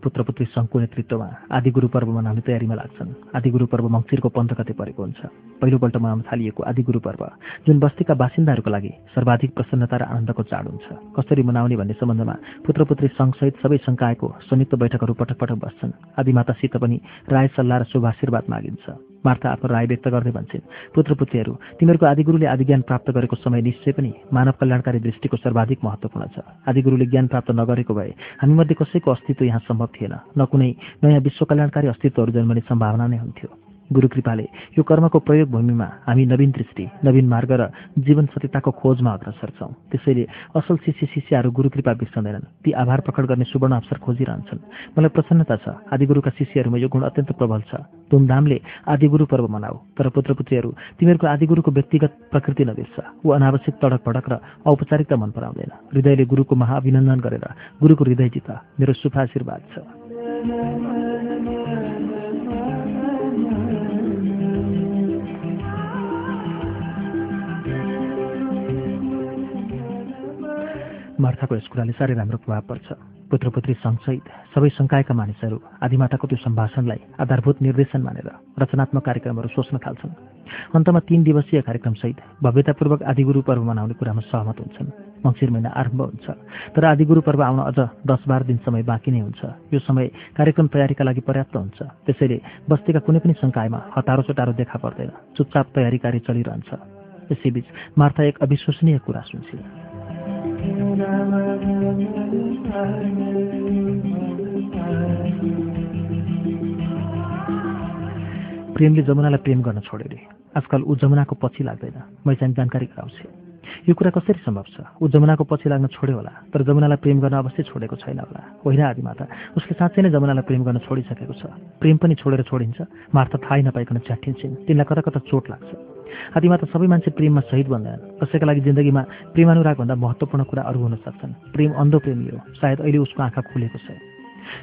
सङ्कायहरू पुत्रपुत्री सङ्घको नेतृत्वमा आदि गुरु पर्व मनाउने तयारीमा लाग्छन्। आदि गुरु पर्व मङ्सिरको पन्ध्र गते परेको हुन्छ। पहिलोपल्ट मनाउन थालिएको आदि गुरु पर्व जुन बस्तीका बासिन्दाहरूको लागि सर्वाधिक प्रसन्नता र आनन्दको चाड हुन्छ। कसरी मनाउने भन्ने सम्बन्धमा पुत्रपुत्री सङ्घसहित सबै सङ्कायको संयुक्त बैठकहरू पटक पटक बस्छन् आदिमातासित पनि राय सल्लाह र शुभाशीर्वाद मागिन्छ। मार्था आफ्नो राय व्यक्त गर्दै भन्छन्। पुत्रपुत्रीहरू तिमीहरूको आदिगुरुले आदिज्ञान प्राप्त गरेको समय निश्चय पनि मानव कल्याणकारी दृष्टिको सर्वाधिक महत्त्वपूर्ण छ। आदिगुरुले ज्ञान प्राप्त नगरेको भए हामीमध्ये कसैको अस्तित्व यहाँ सम्भव थिएन न कुनै नयाँ विश्व कल्याणकारी अस्तित्वहरू जन्मने सम्भावना नै हुन्थ्यो। गुरु कृपाले यो कर्मको प्रयोग भूमिमा हामी नवीन दृष्टि नवीन मार्ग र जीवन सत्यताको खोजमा अग्रसर छौँ। त्यसैले असल शिष्य शिष्यहरू गुरु कृपा बिर्सँदैनन्। ती आभार प्रकट गर्ने सुवर्ण अवसर खोजिरहन्छन्। मलाई प्रसन्नता छ आदिगुरुका शिष्यहरूमा यो गुण अत्यन्त प्रबल छ। धुमधामले आदिगुरु पर्व मनाऊ तर पुत्रपुत्रीहरू तिमीहरूको आदिगुरुको व्यक्तिगत प्रकृति नबिर्छ ऊ अनावश्यक तडक भडक र औपचारिकता मन पराउँदैन। हृदयले गुरुको महाअभिनन्दन गरेर गुरुको हृदय जित मेरो शुभ आशीर्वाद छ। मार्थाको यस कुराले साह्रै राम्रो प्रभाव पर्छ। पुत्रपुत्री सङ्घसहित सबै सङ्कायका मानिसहरू आदिमाताको त्यो सम्भाषणलाई आधारभूत निर्देशन मानेर रचनात्मक कार्यक्रमहरू सोच्न थाल्छन्। अन्तमा तीन दिवसीय कार्यक्रमसहित भव्यतापूर्वक आदिगुरु पर्व मनाउने कुरामा सहमत हुन्छन्। मङ्सिर महिना आरम्भ हुन्छ। तर आदिगुरु पर्व आउन अझ दस बाह्र दिन समय बाँकी नै हुन्छ। यो समय कार्यक्रम तयारीका लागि पर्याप्त हुन्छ। त्यसैले बस्तीका कुनै पनि सङ्कायमा हतारो चटारो देखा पर्दैन। चुपचाप तयारी कार्य चलिरहन्छ। यसैबीच मार्था एक अविश्वसनीय कुरा सुन्छन् प्रेमले जमुनालाई प्रेम गर्न छोड्यो रे आजकल ऊ जमुनाको पछि लाग्दैन। मैचाङ जानकारी गराउँछ। यो कुरा कसरी सम्भव छ? ऊ जमुनाको पछि लाग्न छोड्यो होला तर जमुनालाई प्रेम गर्न अवश्य छोडेको छैन होला। होइन आदिमाता उसले साँच्चै नै जमुनालाई प्रेम गर्न छोडिसकेको छ। प्रेम पनि छोडेर छोडिन्छ। मार्थ थाहै नपाइकन च्याठिन्छन् तिनलाई कता कता चोट लाग्छ। आदिमाता सबै मान्छे प्रेममा शहीद भन्दैनन् कसैका लागि जिन्दगीमा प्रेमानुरागभन्दा महत्त्वपूर्ण कुरा अरू हुन सक्छन् प्रेम अन्धो प्रेमी हो सायद अहिले उसको आँखा खुलेको छ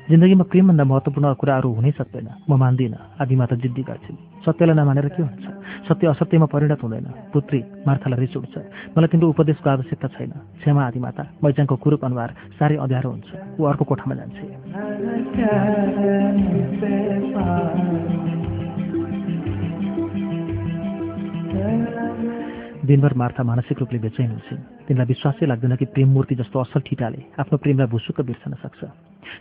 जिन्दगीमा प्रेमभन्दा महत्त्वपूर्ण कुराहरू हुनै सक्दैन म मान्दिनँ आदिमाता जिद्दी गर्छिन् सत्यलाई नमानेर के हुन्छ सत्य असत्यमा परिणत हुँदैन पुत्री मार्थालाई रिस उठ्छ मलाई तिम्रो उपदेशको आवश्यकता छैन क्षमा आदिमाता मैचाङको कुरूप अनुहार साह्रै अँध्यारो हुन्छ ऊ अर्को कोठामा जान्छ दिनभर मार्था मानसिक रूपले बेचैन हुन्छन्। तिनलाई विश्वासै लाग्दैन कि प्रेम मूर्ति जस्तो असल ठिटाले आफ्नो प्रेमलाई भुसुक्क बिर्सन सक्छ।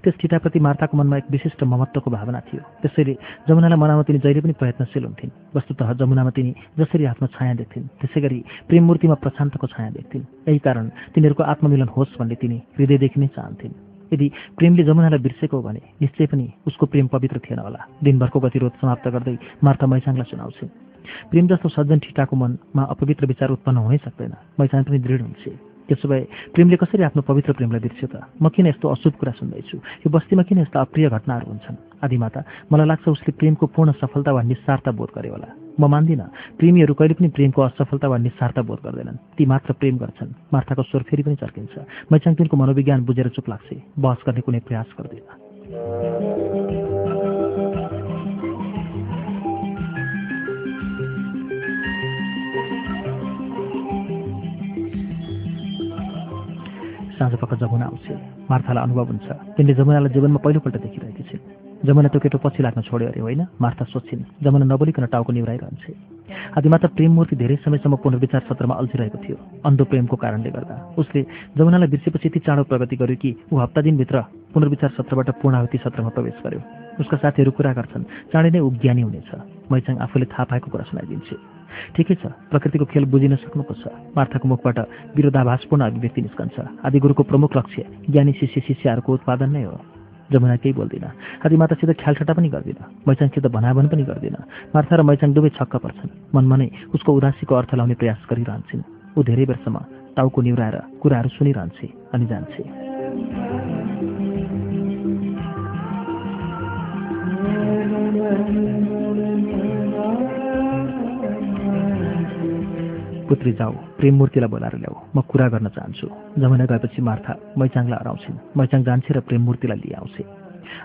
त्यस ठिटाप्रति मार्ताको मनमा एक विशिष्ट महत्त्वको भावना थियो। त्यसैले जमुनालाई मनाउन तिनी जहिले पनि प्रयत्नशील हुन्थिन्। वस्तुतः जमुनामा तिनी जसरी आफ्नो छाया देख्थिन् त्यसै गरी प्रेममूर्तिमा प्रशान्तको छाया देख्थिन्। यही कारण तिनीहरूको आत्ममिलन होस् भन्ने तिनी हृदयदेखि नै चाहन्थिन्। यदि प्रेमले जमुनालाई बिर्सेको भने निश्चय पनि उसको प्रेम पवित्र थिएन होला। दिनभरको गतिरोध समाप्त गर्दै मार्था मैसाङलाई सुनाउँछिन्। प्रेम जस्तो सज्जन ठिटाको मनमा अपवित्र विचार उत्पन्न हुनै सक्दैन। मैचान पनि दृढ हुन्छ। त्यसो भए प्रेमले कसरी आफ्नो पवित्र प्रेमलाई बिर्स्यो त? म किन यस्तो अशुभ कुरा सुन्दैछु? यो बस्तीमा किन यस्ता अप्रिय घटनाहरू हुन्छन्? आदिमाता मलाई लाग्छ उसले प्रेमको पूर्ण सफलता वा निस्सारता बोध गरे होला। म मान्दिनँ प्रेमीहरू कहिले पनि प्रेमको असफलता वा निस्सारता बोध गर्दैनन्। ती मात्र प्रेम गर्छन्। मार्थाको स्वर फेरि पनि चर्किन्छ। मैचाङतिनको मनोविज्ञान बुझेर चुप लाग्छ। बहस गर्ने कुनै प्रयास गर्दैन। साँझ पक्क जमुना आउँछ। मार्थालाई अनुभव हुन्छ। तिनले जमुनालाई जीवनमा पहिलोपल्ट देखिरहेकी छिन्। जमुना त्यो केटो पछि लाग्न छोड्यो अरे होइन? मार्था सोध्छिन् जमुना नबोलिकन टाउको निहुराइरहन्छ आदिमाता प्रेममूर्ति धेरै समयसम्म पुनर्विचार सत्रमा अल्झिरहेको थियो। अन्धो प्रेमको कारणले गर्दा। उसले जमुनालाई बिर्सेपछि यति चाँडो प्रगति गर्यो कि ऊ हप्ता दिनभित्र पुनर्विचार सत्रबाट पूर्णावती सत्रमा प्रवेश गर्यो। उसका साथीहरू कुरा गर्छन् चाँडै नै ऊ ज्ञानी हुनेछ। मैचाङ आफूले थाहा पाएको कुरा सुनाइदिन्छु। ठिकै छ। प्रकृतिको खेल बुझिन सक्नुपर्छ। मार्थाको मुखबाट विरोधाभासपूर्ण अभिव्यक्ति निस्कन्छ। आदिगुरुको प्रमुख लक्ष्य ज्ञानी शिष्य शिष्यहरूको उत्पादन नै हो। जमुना केही बोल्दिनँ। आदिमातासित ख्यालठट्टा पनि गर्दिनँ। मैचाङसित भनाभन पनि गर्दिनँ। मार्था र मैचाङ दुवै छक्क पर्छन्। मनमा नै उसको उदासीको अर्थ लाउने प्रयास गरिरहन्छन्। ऊ धेरै बेरसम्म टाउको निहुराएर कुराहरू सुनिरहन्छे अनि जान्छे। पुत्री जाऊ प्रेममूर्तिलाई बोलाएर ल्याऊ। म कुरा गर्न चाहन्छु। जमुना गएपछि मार्था मैचाङलाई हराउँछिन्। मैचाङ जान्छे र प्रेममूर्तिलाई लिइ आउँछे।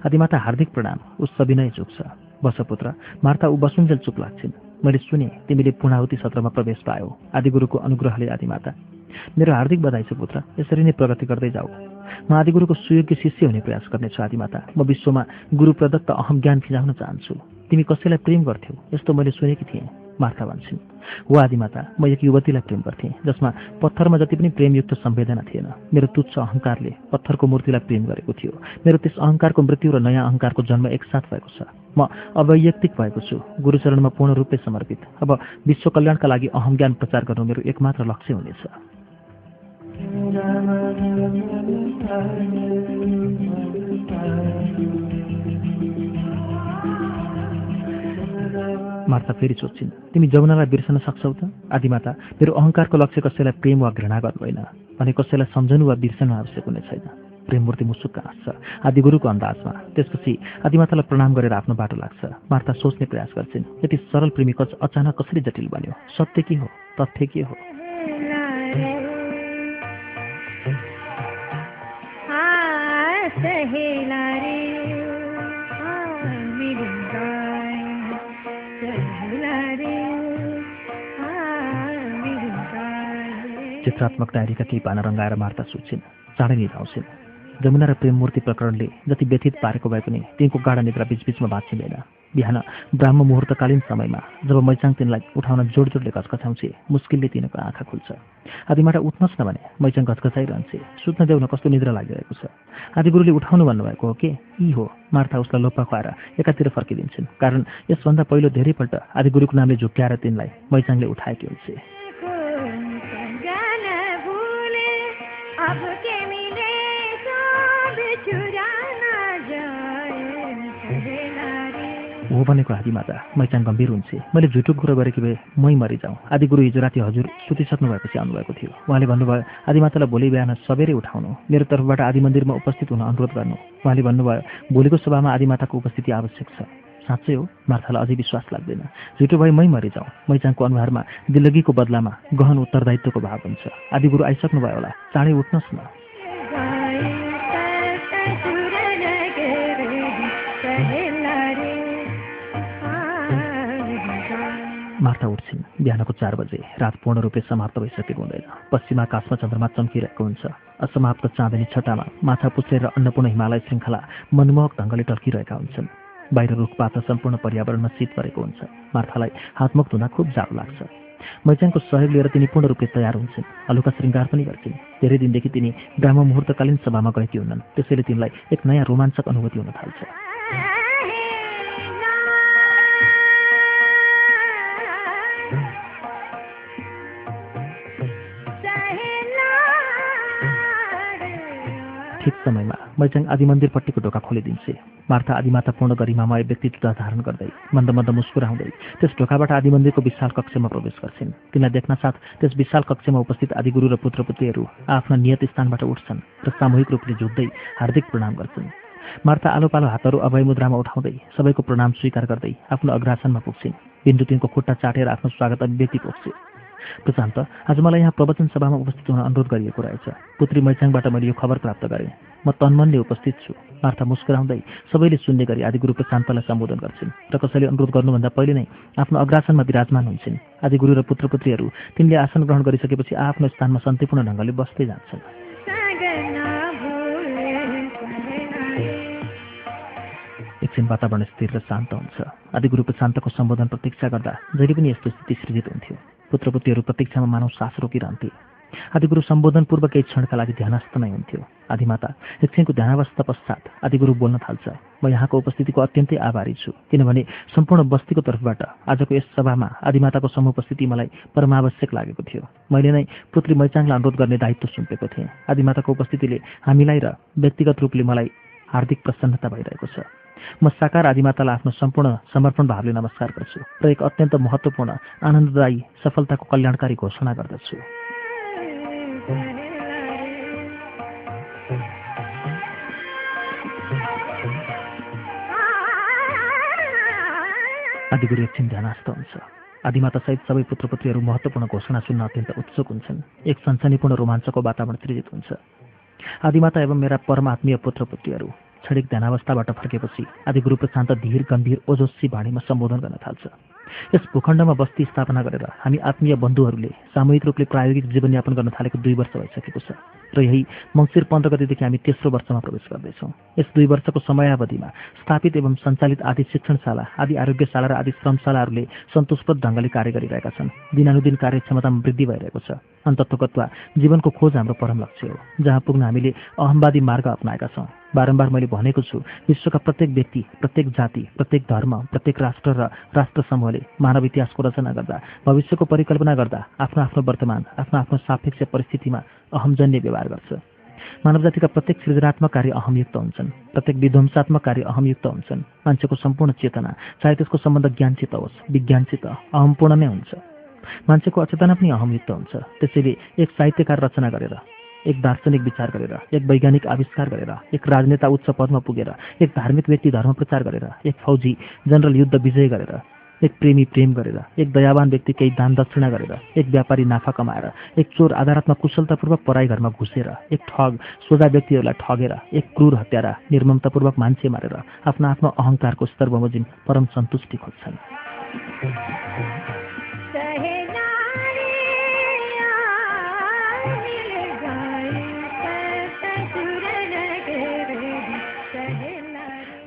आदिमाता हार्दिक प्रणाम। ऊ सविनय चुक्छ बसपुत्र मार्था ऊ बसुन्जेल चुप लाग्छिन्। मैले सुने तिमीले पूर्णाहुति सत्रमा प्रवेश पायौ। आदिगुरुको अनुग्रहले आदिमाता। मेरो हार्दिक बधाई छ पुत्र। यसरी नै प्रगति गर्दै जाऊ। म आदिगुरुको सुयोग्य शिष्य हुने प्रयास गर्नेछु आदिमाता। म विश्वमा गुरु प्रदत्त अहम ज्ञान फिजाउन चाहन्छु। तिमी कसैलाई प्रेम गर्थ्यौ? यस्तो मैले सुनेकी थिएँ मार्था भन्छन्। हो आदिमाता म एक युवतीलाई प्रेम गर्थेँ जसमा पत्थरमा जति पनि प्रेमयुक्त संवेदना थिएन। मेरो तुच्छ अहङ्कारले पत्थरको मूर्तिलाई प्रेम गरेको थियो। मेरो त्यस अहङ्कारको मृत्यु र नयाँ अहङ्कारको जन्म एकसाथ भएको छ। म अवैयक्तिक भएको छु। गुरुचरणमा पूर्ण रूपले समर्पित। अब विश्व कल्याणका लागि अहम ज्ञान प्रचार गर्नु मेरो एकमात्र लक्ष्य हुनेछ। मार्ता फेरि सोध्छिन् तिमी जमुनालाई बिर्सन सक्छौ त? आदिमाता मेरो अहङ्कारको लक्ष्य कसैलाई प्रेम वा घृणा गर्नु होइन भने कसैलाई सम्झनु वा बिर्सनु आवश्यक हुने छैन। प्रेममूर्ति मुसुक्क हाँस्छ आदिगुरुको अन्दाजमा। त्यसपछि आदिमातालाई प्रणाम गरेर आफ्नो बाटो लाग्छ। मार्ता सोच्ने प्रयास गर्छिन् यति सरल प्रेमी कच अचानक कसरी जटिल बन्यो? सत्य के हो? तथ्य के हो? सहेला चित्रात्मक डायरीका केही पाना रङ्गाएर मार्ता सुत्छिन् चाँडै निधाउँछिन् जमुना र प्रेममूर्ति प्रकरणले जति व्यथित पारेको भए पनि तिनको गाडा निद्रा बिचबिचमा बाँचिँदैन बिहान ब्राह्म मुहुर्तकालीन समयमा जब मैचाङ तिनलाई उठाउन जोड जोडले घचघचाउँछे मुस्किलले तिनको आँखा खुल्छ। आदिमाटा उठ्नुहोस् न भने मैचाङ घचघचाइरहन्छे सुत्न देउन कस्तो निद्रा लागिरहेको छ? आदिगुरुले उठाउनु भन्नुभएको हो के? यी हो मार्था उसलाई लोप्पा खुवाएर एकातिर फर्किदिन्छन् कारण यसभन्दा पहिलो धेरैपल्ट आदिगुरुको नामले झुक्क्याएर तिनलाई मैचाङले उठाएकी हुन्छे। हो भनेको आदिमाता मैचाङ गम्भीर हुन्छे। मैले झुटो कुरो गरेकी भए मै मरिजाउँ। आदिगुरु हिजो राति हजुर सुतिसक्नु भएपछि आउनुभएको थियो। उहाँले भन्नुभयो आदिमातालाई भोलि बिहान सबेरै उठाउनु। मेरो तर्फबाट आदि मन्दिरमा उपस्थित हुन अनुरोध गर्नु। उहाँले भन्नुभयो भोलिको सभामा आदिमाताको उपस्थिति आवश्यक छ। साँच्चै हो मार्थालाई अझै विश्वास लाग्दैन। झुटो भए मै मरिजाउँ। मैचाङको अनुहारमा दिल्लगीको बदलामा गहन उत्तरदायित्वको भाव हुन्छ। आदिगुरु आइसक्नुभयो होला। चाँडै उठ्नुहोस् न। मार्था उठ्छिन्। बिहानको चार बजे। रात पूर्ण रूपले समाप्त भइसकेको हुँदैन। पश्चिम आकाशमा चन्द्रमा चम्किरहेको हुन्छ। असमाप्त चाँदनी छटामा माछा पुछेर अन्नपूर्ण हिमालय श्रृङ्खला मनमोहक ढङ्गले टल्किरहेका हुन्छन्। बाहिर रुखपात सम्पूर्ण पर्यावरणमा शीत परेको हुन्छ। मार्थालाई हातमुख धुँदा खुब जाडो लाग्छ। मैचाङको सहयोग लिएर तिनी पूर्ण रूपले तयार हुन्छन्। हलुका श्रृङ्गार पनि गर्छिन्। धेरै दिनदेखि तिनी ब्राह्म मुहुर्तकालीन सभामा गएकी हुनन् त्यसैले तिनलाई एक नयाँ रोमाञ्चक अनुभूति हुन थाल्छ। समयमा मैचाङ आदि मन्दिरपट्टिको ढोका खोलिदिन्छे। मार्था आदिमाता पूर्ण गरिमामय व्यक्तित्व धारण गर्दै मन्द मन्द मुस्कुराउँदै त्यस ढोकाबाट आदि मन्दिरको विशाल कक्षमा प्रवेश गर्छिन्। तिनलाई देख्न साथ त्यस विशाल कक्षमा उपस्थित आदिगुरु र पुत्रपुत्रीहरू आफ्ना नियत स्थानबाट उठ्छन् र सामूहिक रूपले झुक्दै हार्दिक प्रणाम गर्छन्। मार्था आलो पालो हातहरू अभय मुद्रामा उठाउँदै सबैको प्रणाम स्वीकार गर्दै आफ्नो अग्रासनमा पुग्छिन्। बिन्दु तिनको खुट्टा चाटेर आफ्नो स्वागत अभिव्यक्ति पोख्छे प्रशान्त आज मलाई यहाँ प्रवचन सभामा उपस्थित हुन अनुरोध गरिएको रहेछ। पुत्री मैचाङबाट मैले यो खबर प्राप्त गरेँ। म तन्मनले उपस्थित छु। मार्था मुस्कुराउँदै सबैले सुन्ने गरी आदिगुरु प्रशान्तलाई सम्बोधन गर्छिन् र कसैले अनुरोध गर्नुभन्दा पहिले नै आफ्नो अग्रासनमा विराजमान हुन्छन्। आदिगुरु र पुत्रपुत्रीहरू तिनले आसन ग्रहण गरिसकेपछि आफ्नो स्थानमा शान्तिपूर्ण ढङ्गले बस्दै जान्छन्। एकछिन वातावरण स्थिर र शान्त हुन्छ। आदिगुरु प्रशान्तको सम्बोधन प्रतीक्षा गर्दा जहिले पनि यस्तो स्थिति सृजित हुन्थ्यो। पुत्रपुत्रीहरू प्रतीक्षामा मानव सास रोकिरहन्थे। आदिगुरु सम्बोधन पूर्व केही क्षणका लागि ध्यानस्थ नै हुन्थ्यो। आदिमाता एकछिनको ध्यानावस्था पश्चात आदिगुरु बोल्न थाल्छ म यहाँको उपस्थितिको अत्यन्तै आभारी छु किनभने सम्पूर्ण बस्तीको तर्फबाट आजको यस सभामा आदिमाताको समुपस्थिति मलाई परमावश्यक लागेको थियो। मैले नै पुत्री मैचाङलाई अनुरोध गर्ने दायित्व सुम्पेको थिएँ। आदिमाताको उपस्थितिले हामीलाई र व्यक्तिगत रूपले मलाई हार्दिक प्रसन्नता भइरहेको छ। म साकार आदिमातालाई आफ्नो सम्पूर्ण समर्पण भावले नमस्कार गर्छु र एक अत्यन्त महत्त्वपूर्ण आनन्ददायी सफलताको कल्याणकारी घोषणा गर्दछु। आदिगुरु एकछिन ध्यानस्थ हुन्छ। आदिमाता सहित सबै पुत्रपुत्रीहरू महत्त्वपूर्ण घोषणा सुन्न अत्यन्त उत्सुक हुन्छन्। एक सनसनीपूर्ण रोमाञ्चको वातावरण सृजित हुन्छ। आदिमाता एवं मेरा परमात्मीय पुत्रपुत्रीहरू क्षणिक ध्यानावस्थाबाट फर्केपछि आदिगुरु प्रशान्त धीर गम्भीर ओजस्वी वाणीमा सम्बोधन गर्न थाल्छ। यस भूखण्डमा बस्ती स्थापना गरेर हामी आत्मीय बन्धुहरूले सामूहिक रूपले प्रायोगिक जीवनयापन गर्न थालेको दुई वर्ष भइसकेको छ। र यही मङ्सिर पन्ध्र गतिदेखि हामी तेस्रो वर्षमा प्रवेश गर्दैछौँ। यस दुई वर्षको समयावधिमा स्थापित एवं सञ्चालित आदि शिक्षणशाला आदि आरोग्यशाला र आदि श्रमशालाहरूले सन्तोषप्रद ढङ्गले कार्य गरिरहेका छन्। दिनानुदिन कार्यक्षमतामा वृद्धि भइरहेको छ। अन्तत्वकत्वा जीवनको खोज हाम्रो परम लक्ष्य हो जहाँ पुग्न हामीले अहमवादी मार्ग अप्नाएका छौँ। बारम्बार मैले भनेको छु विश्वका प्रत्येक व्यक्ति प्रत्येक जाति प्रत्येक धर्म प्रत्येक राष्ट्र र राष्ट्र समूहले मानव इतिहासको रचना गर्दा भविष्यको परिकल्पना गर्दा आफ्नो आफ्नो वर्तमान आफ्नो आफ्नो सापेक्ष परिस्थितिमा अहमजन्य व्यवहार गर्छ। मानव जातिका प्रत्येक सृजनात्मक कार्य अहमयुक्त हुन्छन्। प्रत्येक विध्वंसात्मक कार्य अहमयुक्त हुन्छन्। मान्छेको सम्पूर्ण चेतना चाहे त्यसको सम्बन्ध ज्ञानसित होस् विज्ञानसित अहमपूर्ण नै हुन्छ। मान्छेको अचेतना पनि अहमयुक्त हुन्छ। त्यसैले एक साहित्यकार रचना गरेर एक दार्शनिक विचार गरेर एक वैज्ञानिक आविष्कार गरेर एक राजनेता उच्च पदमा पुगेर एक धार्मिक व्यक्ति धर्म प्रचार गरेर एक फौजी जनरल युद्ध विजय गरेर एक प्रेमी प्रेम गरेर एक दयावान व्यक्ति केही दान दक्षिणा गरेर एक व्यापारी नाफा कमाएर एक चोर आधारतमा कुशलतापूर्वक पराई घरमा घुसेर एक ठग सोझा व्यक्तिहरूलाई ठगेर एक क्रूर हत्यारा निर्ममतापूर्वक मान्छे मारेर आफ्नो आफ्नो अहङ्कारको स्तर बमोजिम परम सन्तुष्टि खोज्छन्।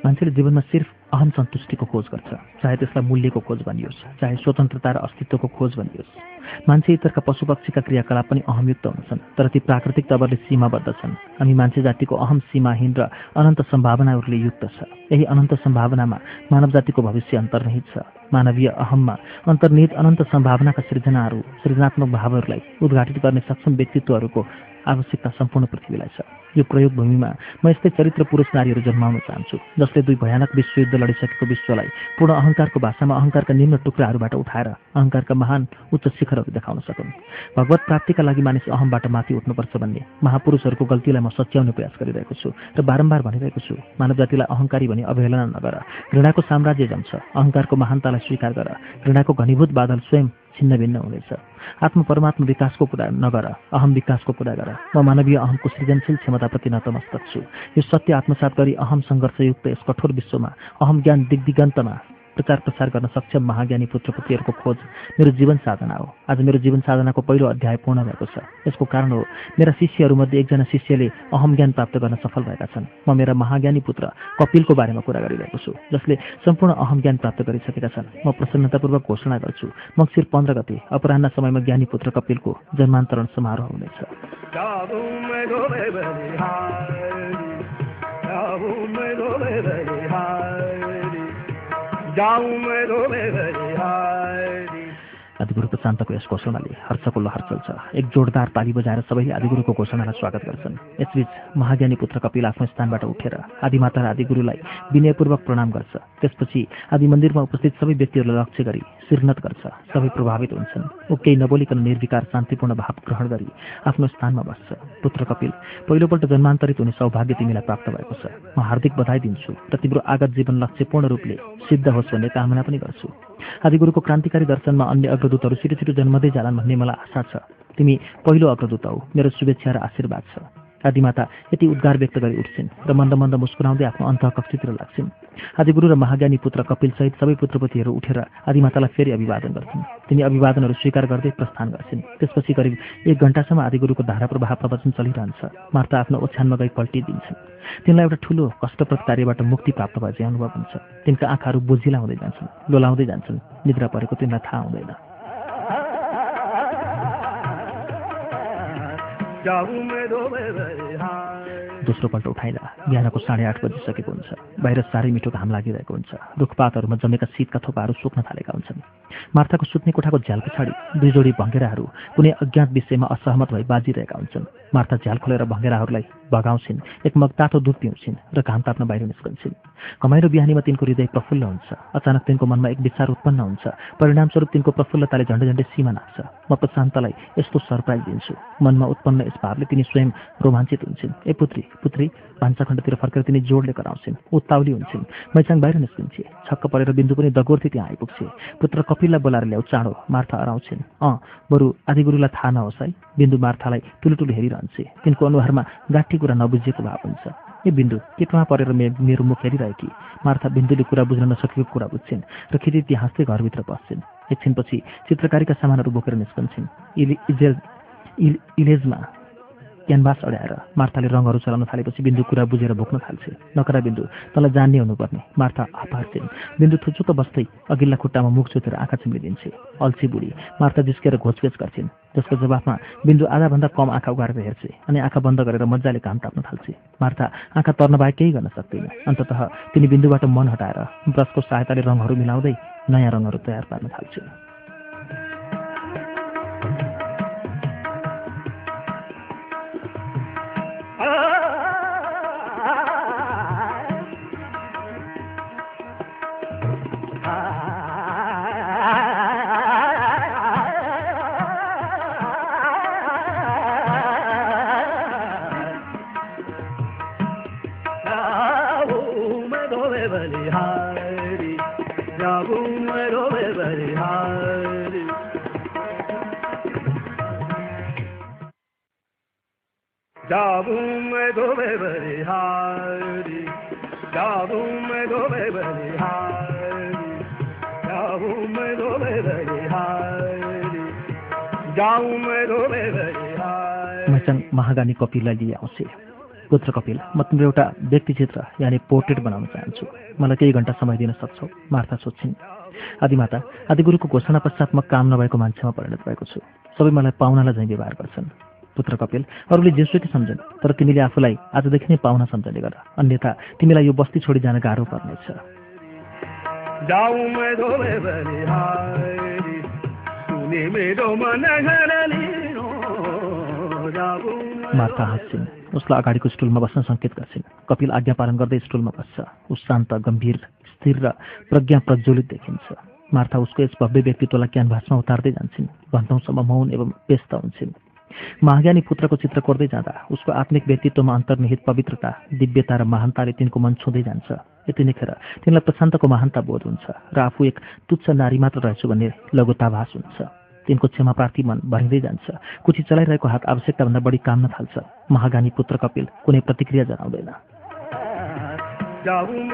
मान्छेले जीवनमा सिर्फ अहम सन्तुष्टिको खोज गर्छ चाहे त्यसलाई मूल्यको खोज भनियोस् चाहे स्वतन्त्रता र अस्तित्वको खोज भनियोस्। मान्छे इतरका पशु पक्षीका क्रियाकलाप पनि अहमयुक्त हुन्छन् तर ती प्राकृतिक तवरले सीमाबद्ध छन्। हामी मान्छे जातिको अहम सीमाहीन र अनन्त सम्भावनाहरूले युक्त छ। यही अनन्त सम्भावनामा मानव जातिको भविष्य अन्तर्निहित छ। मानवीय अहममा अन्तर्निहित अनन्त सम्भावनाका सृजनाहरू सृजनात्मक भावहरूलाई उद्घाटित गर्ने सक्षम व्यक्तित्वहरूको आवश्यकता सम्पूर्ण पृथ्वीलाई छ। यो प्रयोग भूमिमा म यस्तै चरित्र पुरुष नारीहरू जन्माउन चाहन्छु जसले दुई भयानक विश्वयुद्ध लडिसकेको विश्वलाई पूर्ण अहङ्कारको भाषामा अहङ्कारका निम्न टुक्राहरूबाट उठाएर अहङ्कारका महान उच्च शिखरहरू देखाउन सकुन्। भगवत प्राप्तिका लागि मानिस अहमबाट माथि उठ्नुपर्छ भन्ने महापुरुषहरूको गल्तीलाई म सच्याउने प्रयास गरिरहेको छु र बारम्बार भनिरहेको छु मानव जातिलाई अहङ्कारी भने अवहेलना नगर। घृणाको साम्राज्य जम्छ अहङ्कारको महानतालाई स्वीकार गर। घृणाको घनीभूत बादल स्वयं छिन्न भिन्न हुनेछ आत्म परमात्मा विकासको कुरा नगर अहम विकासको कुरा गर। म मानवीय अहमको सृजनशील क्षमताप्रति नतमस्तक छु। यो सत्य आत्मसात गरी अहम सङ्घर्षयुक्त यस कठोर विश्वमा अहम ज्ञान दिग्दिगन्तमा प्रचार प्रसार गर्न सक्षम महाज्ञानी पुत्रपुत्रीहरूको खोज मेरो जीवन साधना हो। आज मेरो जीवन साधनाको पहिलो अध्याय पूर्ण भएको छ। यसको कारण हो मेरा शिष्यहरूमध्ये एकजना शिष्यले अहम ज्ञान प्राप्त गर्न सफल भएका छन्। म मेरा महाज्ञानी पुत्र कपिलको बारेमा कुरा गरिरहेको छु जसले सम्पूर्ण अहम ज्ञान प्राप्त गरिसकेका छन्। म प्रसन्नतापूर्वक घोषणा गर्छु मक्सिर पन्ध्र गते अपराह्न समयमा ज्ञानी पुत्र कपिलको जन्मान्तरण समारोह हुनेछ। जाऊँ मैं रोवे आए आदिगुरुको शान्तको यस घोषणाले हर्षको लहर चल्छ। एक जोरदार ताली बजाएर सबैले आदिगुरुको घोषणालाई स्वागत गर्छन्। यसबीच महाज्ञानी पुत्र कपिल आफ्नो स्थानबाट उठेर आदिमाता र आदिगुरुलाई विनयपूर्वक प्रणाम गर्छ। त्यसपछि आदि मन्दिरमा उपस्थित सबै व्यक्तिहरूलाई लक्ष्य गरी शिरनत गर्छ। सबै प्रभावित हुन्छन्। ऊ केही नबोलिकन निर्विकार शान्तिपूर्ण भाव ग्रहण गरी आफ्नो स्थानमा बस्छ। पुत्र कपिल पहिलोपल्ट जन्मान्तरित हुने सौभाग्य तिमीलाई प्राप्त भएको छ। म हार्दिक बधाई दिन्छु। र तिम्रो आगत जीवन लक्ष्य पूर्ण रूपले सिद्ध होस् भन्ने कामना पनि गर्छु। आदिगुरुको क्रान्तिकारी दर्शनमा अन्य अग्रदूतहरू छिटो छिटो जन्मदै जालान् भन्ने मलाई आशा छ। तिमी पहिलो अग्रदूत हौ। मेरो शुभेच्छा र आशीर्वाद छ। आदिमाता यति उद्गार व्यक्त गरी उठ्छिन् र मन्द मन्द मुस्कुराउँदै आफ्नो अन्तकक्षतिर लाग्छिन् आदिगुरु र महाज्ञानी पुत्र कपिलसहित सबै पुत्रपतिहरू उठेर आदिमातालाई फेरि अभिवादन गर्छिन्। तिनी अभिवादनहरू स्वीकार गर्दै प्रस्थान गर्छिन्। त्यसपछि करिब एक घन्टासम्म आदिगुरुको धारा प्रवाह प्रवचन चलिरहन्छ। मार्ता आफ्नो ओछ्यानमा गई पल्टिदिन्छन् तिनलाई एउटा ठुलो कष्टप्रद कार्यबाट मुक्ति प्राप्त भए चाहिँ अनुभव हुन्छ। तिनका आँखाहरू बोझिला हुँदै जान्छन् लोलाउँदै जान्छन्। निद्रा परेको तिनलाई थाहा हुँदैन। दोस्रोपल्ट उठाइँदा बिहानको साढे आठ बजिसकेको हुन्छ। बाहिर साह्रै मिठो घाम लागिरहेको हुन्छ। रुखपातहरूमा जमेका शीतका थोपाहरू सुक्न थालेका हुन्छन्। मार्थाको सुत्ने कोठाको झ्याल पछाडि दुई जोडी भङ्गेराहरू कुनै अज्ञात विषयमा असहमत भई बाजिरहेका हुन्छन्। मार्था झ्याल खोलेर भङ्गेराहरूलाई भगाउँछिन् एक मग तातो दुध पिउँछिन् र घाम ताप्न बाहिर निस्कन्छन्। कमाइरो बिहानीमा तिनको हृदय प्रफुल्ल हुन्छ। अचानक तिनको मनमा एक विचार उत्पन्न हुन्छ। परिणामस्वरूप तिनको प्रफुल्लताले झन्डै झन्डै सीमा नाप्छ म प्रशान्तलाई यस्तो सरप्राइज दिन्छु। मनमा उत्पन्न यस भावले तिनी स्वयं रोमाञ्चित हुन्छन्। ए पुत्री पुत्री भान्साखण्डतिर फर्केर तिनी जोडले कराउँछिन्। उत्ताउली हुन्छन्। मैचाङ बाहिर निस्किन्छे। छक्क परेर बिन्दु पनि दगोर्थे त्यहाँ आइपुग्छे। पुत्र कपिललाई बोलाएर ल्याउ चाँडो मार्था अराउँछिन् अँ बरु आदिगुरुलाई थाहा नहोस् है। बिन्दु मार्थालाई टुलुटुलु हेरिरहन्छे। तिनको अनुहारमा गाठी कुरा नबुझिएको भाव हुन्छ। ए बिन्दु केटमा परेर मे मेरो मुख हेरिरहेकी मार्था बिन्दुले कुरा बुझ्न नसकेको कुरा बुझ्छिन् र खेती हाँस्दै घरभित्र पस्छिन् एकछिनपछि चित्रकारीका सामानहरू बोकेर निस्कन्छन्। इले इजेल इल इलेजमा क्यानभास अड्याएर मार्थाले रङहरू चलाउन थालेपछि बिन्दु कुरा बुझेर भोक्न थाल्छे। नकरा बिन्दु तँलाई जान्ने हुनुपर्ने। मार्था हपार्छिन् बिन्दु थुचुक्क बस्दै अघिल्ला खुट्टामा मुख चुतेर आँखा चिम्लिदिन्छे अल्छी बुढी मार्था जिस्केर घोचपेच गर्छिन्। जसको जवाफमा बिन्दु आधाभन्दा कम आँखा उगारेर हेर्छे अनि आँखा बन्द गरेर मजाले काम टाप्न थाल्छे। मार्था आँखा तर्न बाहेक केही गर्न सक्दैन। अन्ततः तिनी बिन्दुबाट मन हटाएर ब्रसको सहायताले रङहरू मिलाउँदै नयाँ रङहरू तयार पार्न थाल्छिन्। धोबे बलिहारी जाबू मैं धोबे बलिहारी जाबू मैं धोबे बलिहारी जाऊ मैं धोबे बलिहारी मैचाङ महागानी कपिललाई लिइ आउँछे। पुत्र कपिल म तिम्रो एउटा व्यक्तिचित्र यानि पोर्ट्रेट बनाउन चाहन्छु। मलाई केही घन्टा समय दिन सक्छौ? मार्था सोध्छिन्। आदिमाता आदिगुरुको घोषणा पश्चात म काम नभएको मान्छेमा परिणत भएको छु। सबै मलाई पाहुनालाई झैँ व्यवहार गर्छन्। पुत्र कपिल अरूले जेसुकै सम्झन् तर तिमीले आफूलाई आजदेखि नै पाहुना सम्झने गर अन्यथा तिमीलाई यो बस्ती छोडी जान गाह्रो पर्नेछ। जाऊ मैं धोबे बलिहारी तूने मेरो मन घरलिनो जाऊ मार्था हाँस्छिन् उसलाई अगाडिको स्टुलमा बस्न सङ्केत गर्छिन्। कपिल आज्ञा पालन गर्दै स्टुलमा बस्छ। उस शान्त गम्भीर स्थिर र प्रज्ञा प्रज्वलित देखिन्छ। मार्था उसको यस भव्य व्यक्तित्वलाई क्यानभासमा उतार्दै जान्छन्। घन्टौँसम्म मौन एवं व्यस्त हुन्छन्। महाज्ञानी पुत्रको चित्र कोर्दै जाँदा उसको आत्मिक व्यक्तित्वमा अन्तर्निहित पवित्रता दिव्यता र महानताले तिनको मन छुँदै जान्छ। यति नै खेर तिनलाई प्रशान्तको महानता बोध हुन्छ र आफू एक तुच्छ नारी मात्र रहेछु भन्ने लघुताभास हुन्छ। तिनको क्षमा प्रार्थी मन भरिँदै जान्छ। कुची चलाइरहेको हात आवश्यकताभन्दा बढी काम्न थाल्छ। महागानी पुत्र कपिल कुनै प्रतिक्रिया जनाउँदैन। जाऊ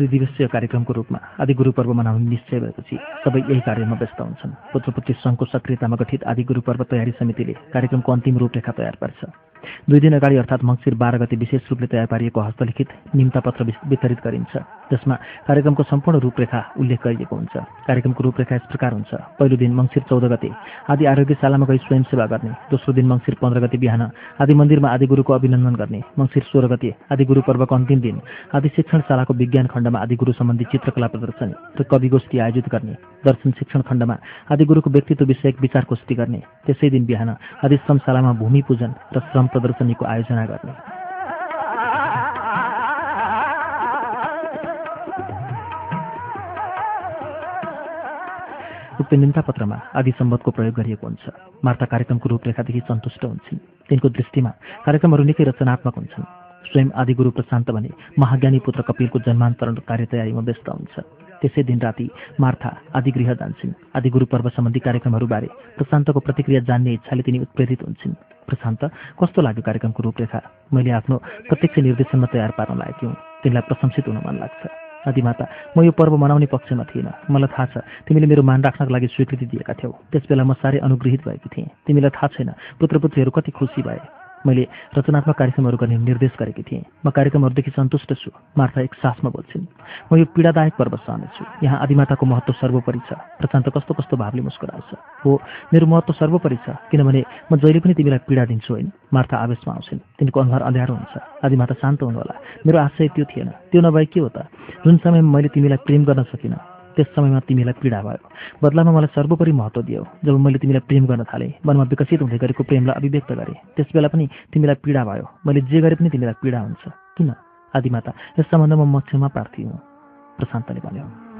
त्रिदिवसीय कार्यक्रमको रूपमा आदि गुरु पर्व मनाउने निश्चय भएपछि सबै यही कार्यमा व्यस्त हुन्छन्। पुत्रपुत्री सङ्घको सक्रियतामा गठित आदि गुरु पर्व तयारी समितिले कार्यक्रमको अन्तिम रूपरेखा तयार पार्छ। दुई दिन अगाडि अर्थात् मङ्सिर बाह्र गते विशेष रूपले तयार पारिएको हस्तलिखित निम्ता पत्र वितरित गरिन्छ। जसमा कार्यक्रमको सम्पूर्ण रूपरेखा उल्लेख गरिएको हुन्छ। कार्यक्रमको रूपरेखा यस प्रकार हुन्छ। पहिलो दिन मङ्सिर चौध गते आदि आरोग्यशालामा गई स्वयंसेवा गर्ने। दोस्रो दिन मङ्सिर पन्ध्र गते बिहान आदि मन्दिरमा आदि गुरुको अभिनन्दन गर्ने। मङ्सिर सोह्र गते आदि गुरु पर्वको अन्तिम दिन आदि शिक्षणशालाको विज्ञान खण्डमा आदि गुरु सम्बन्धी चित्रकला प्रदर्शनी र कवि गोष्ठी आयोजित गर्ने दर्शन शिक्षण खण्डमा आदि गुरुको व्यक्तित्व विषयक विचार गोष्ठी गर्ने त्यसै दिन बिहान आदि श्रमशालामा भूमि पूजन र श्रम प्रदर्शनीको आयोजना गर्ने। उक्त निम्ता पत्रमा आदि सम्बन्धको प्रयोग गरिएको हुन्छ। मार्ता कार्यक्रमको रूपरेखादेखि सन्तुष्ट हुन्छन्। तिनको दृष्टिमा कार्यक्रमहरू निकै रचनात्मक हुन्छन्। स्वयं आदिगुरु प्रशान्त भने महाज्ञानी पुत्र कपिलको जन्मान्तरण कार्य तयारीमा व्यस्त हुन्छ। त्यसै दिन राति मार्था आदिगृह जान्छन्। आदिगुरु पर्व सम्बन्धी कार्यक्रमहरूबारे प्रशान्तको प्रतिक्रिया जान्ने इच्छाले तिनी उत्प्रेरित हुन्छन्। प्रशान्त कस्तो लाग्यो कार्यक्रमको रूपरेखा? मैले आफ्नो प्रत्यक्ष निर्देशनमा तयार पार्न लागेकी हुँ। तिमीलाई प्रशंसित हुन मन लाग्छ। आदिमाता म यो पर्व मनाउने पक्षमा थिइनँ। मलाई थाहा छ तिमीले मेरो मान राख्नको लागि स्वीकृति दिएका थियौ। त्यसबेला म साह्रै अनुग्रहित भएकी थिएँ। तिमीलाई थाहा छैन पुत्रपुत्रीहरू कति खुसी भए। मैले रचनात्मक कार्यक्रमहरू गर्ने निर्देश गरेकी थिएँ। म कार्यक्रमहरूदेखि सन्तुष्ट छु मार्था एक सासमा बोल्छिन्। म यो पीडादायक पर्व सहनेछु। यहाँ आदिमाताको महत्त्व सर्वोपरि छ। प्रशान्त कस्तो कस्तो भावले मुस्कुराउँछ हो मेरो महत्त्व सर्वोपरि छ किनभने म जहिले पनि तिमीलाई पीडा दिन्छु होइन। मार्था आवेशमा आउँछिन्। तिनको अनुहार अँध्यारो हुन्छ। आदिमाता शान्त हुनुहोला। मेरो आशय त्यो थिएन। त्यो नभए के हो त? जुन समयमा मैले तिमीलाई प्रेम गर्न सकिनँ त्यस समयमा तिमीलाई पीडा भयो। बदलामा मलाई सर्वोपरि महत्त्व दियो। जब मैले तिमीलाई प्रेम गर्न थालेँ मनमा विकसित हुँदै गरेको प्रेमलाई अभिव्यक्त गरेँ त्यसबेला पनि तिमीलाई पीडा भयो। मैले जे गरे पनि तिमीलाई पीडा हुन्छ। किन? आदिमाता यस सम्बन्धमा म क्षमा प्रार्थी हुँ। प्रशान्तले भन्यो।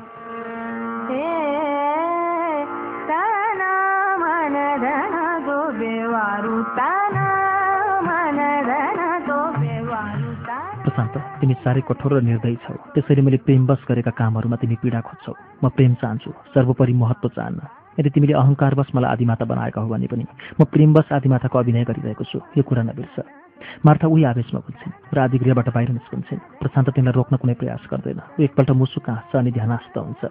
प्रशान्त तिमी साह्रै कठोर र निर्दयी छौ। त्यसैले मैले प्रेमवश गरेका कामहरूमा तिमी पीडा खोज्छौ। म प्रेम चाहन्छु सर्वोपरि महत्त्व चाहन्न। यदि तिमीले अहङ्कारवश मलाई आदिमाता बनाएका हो भने पनि म प्रेमवश आदिमाताको अभिनय गरिरहेको छु यो कुरा नबिर्स। मार्था उही आवेशमा पुग्छिन् र आदिगृहबाट बाहिर निस्कन्छन्। प्रशान्त तिमीलाई रोक्न कुनै प्रयास गर्दैन। ऊ एकपल्ट मुसुक हाँस्छ अनि ध्यानास्त हुन्छ।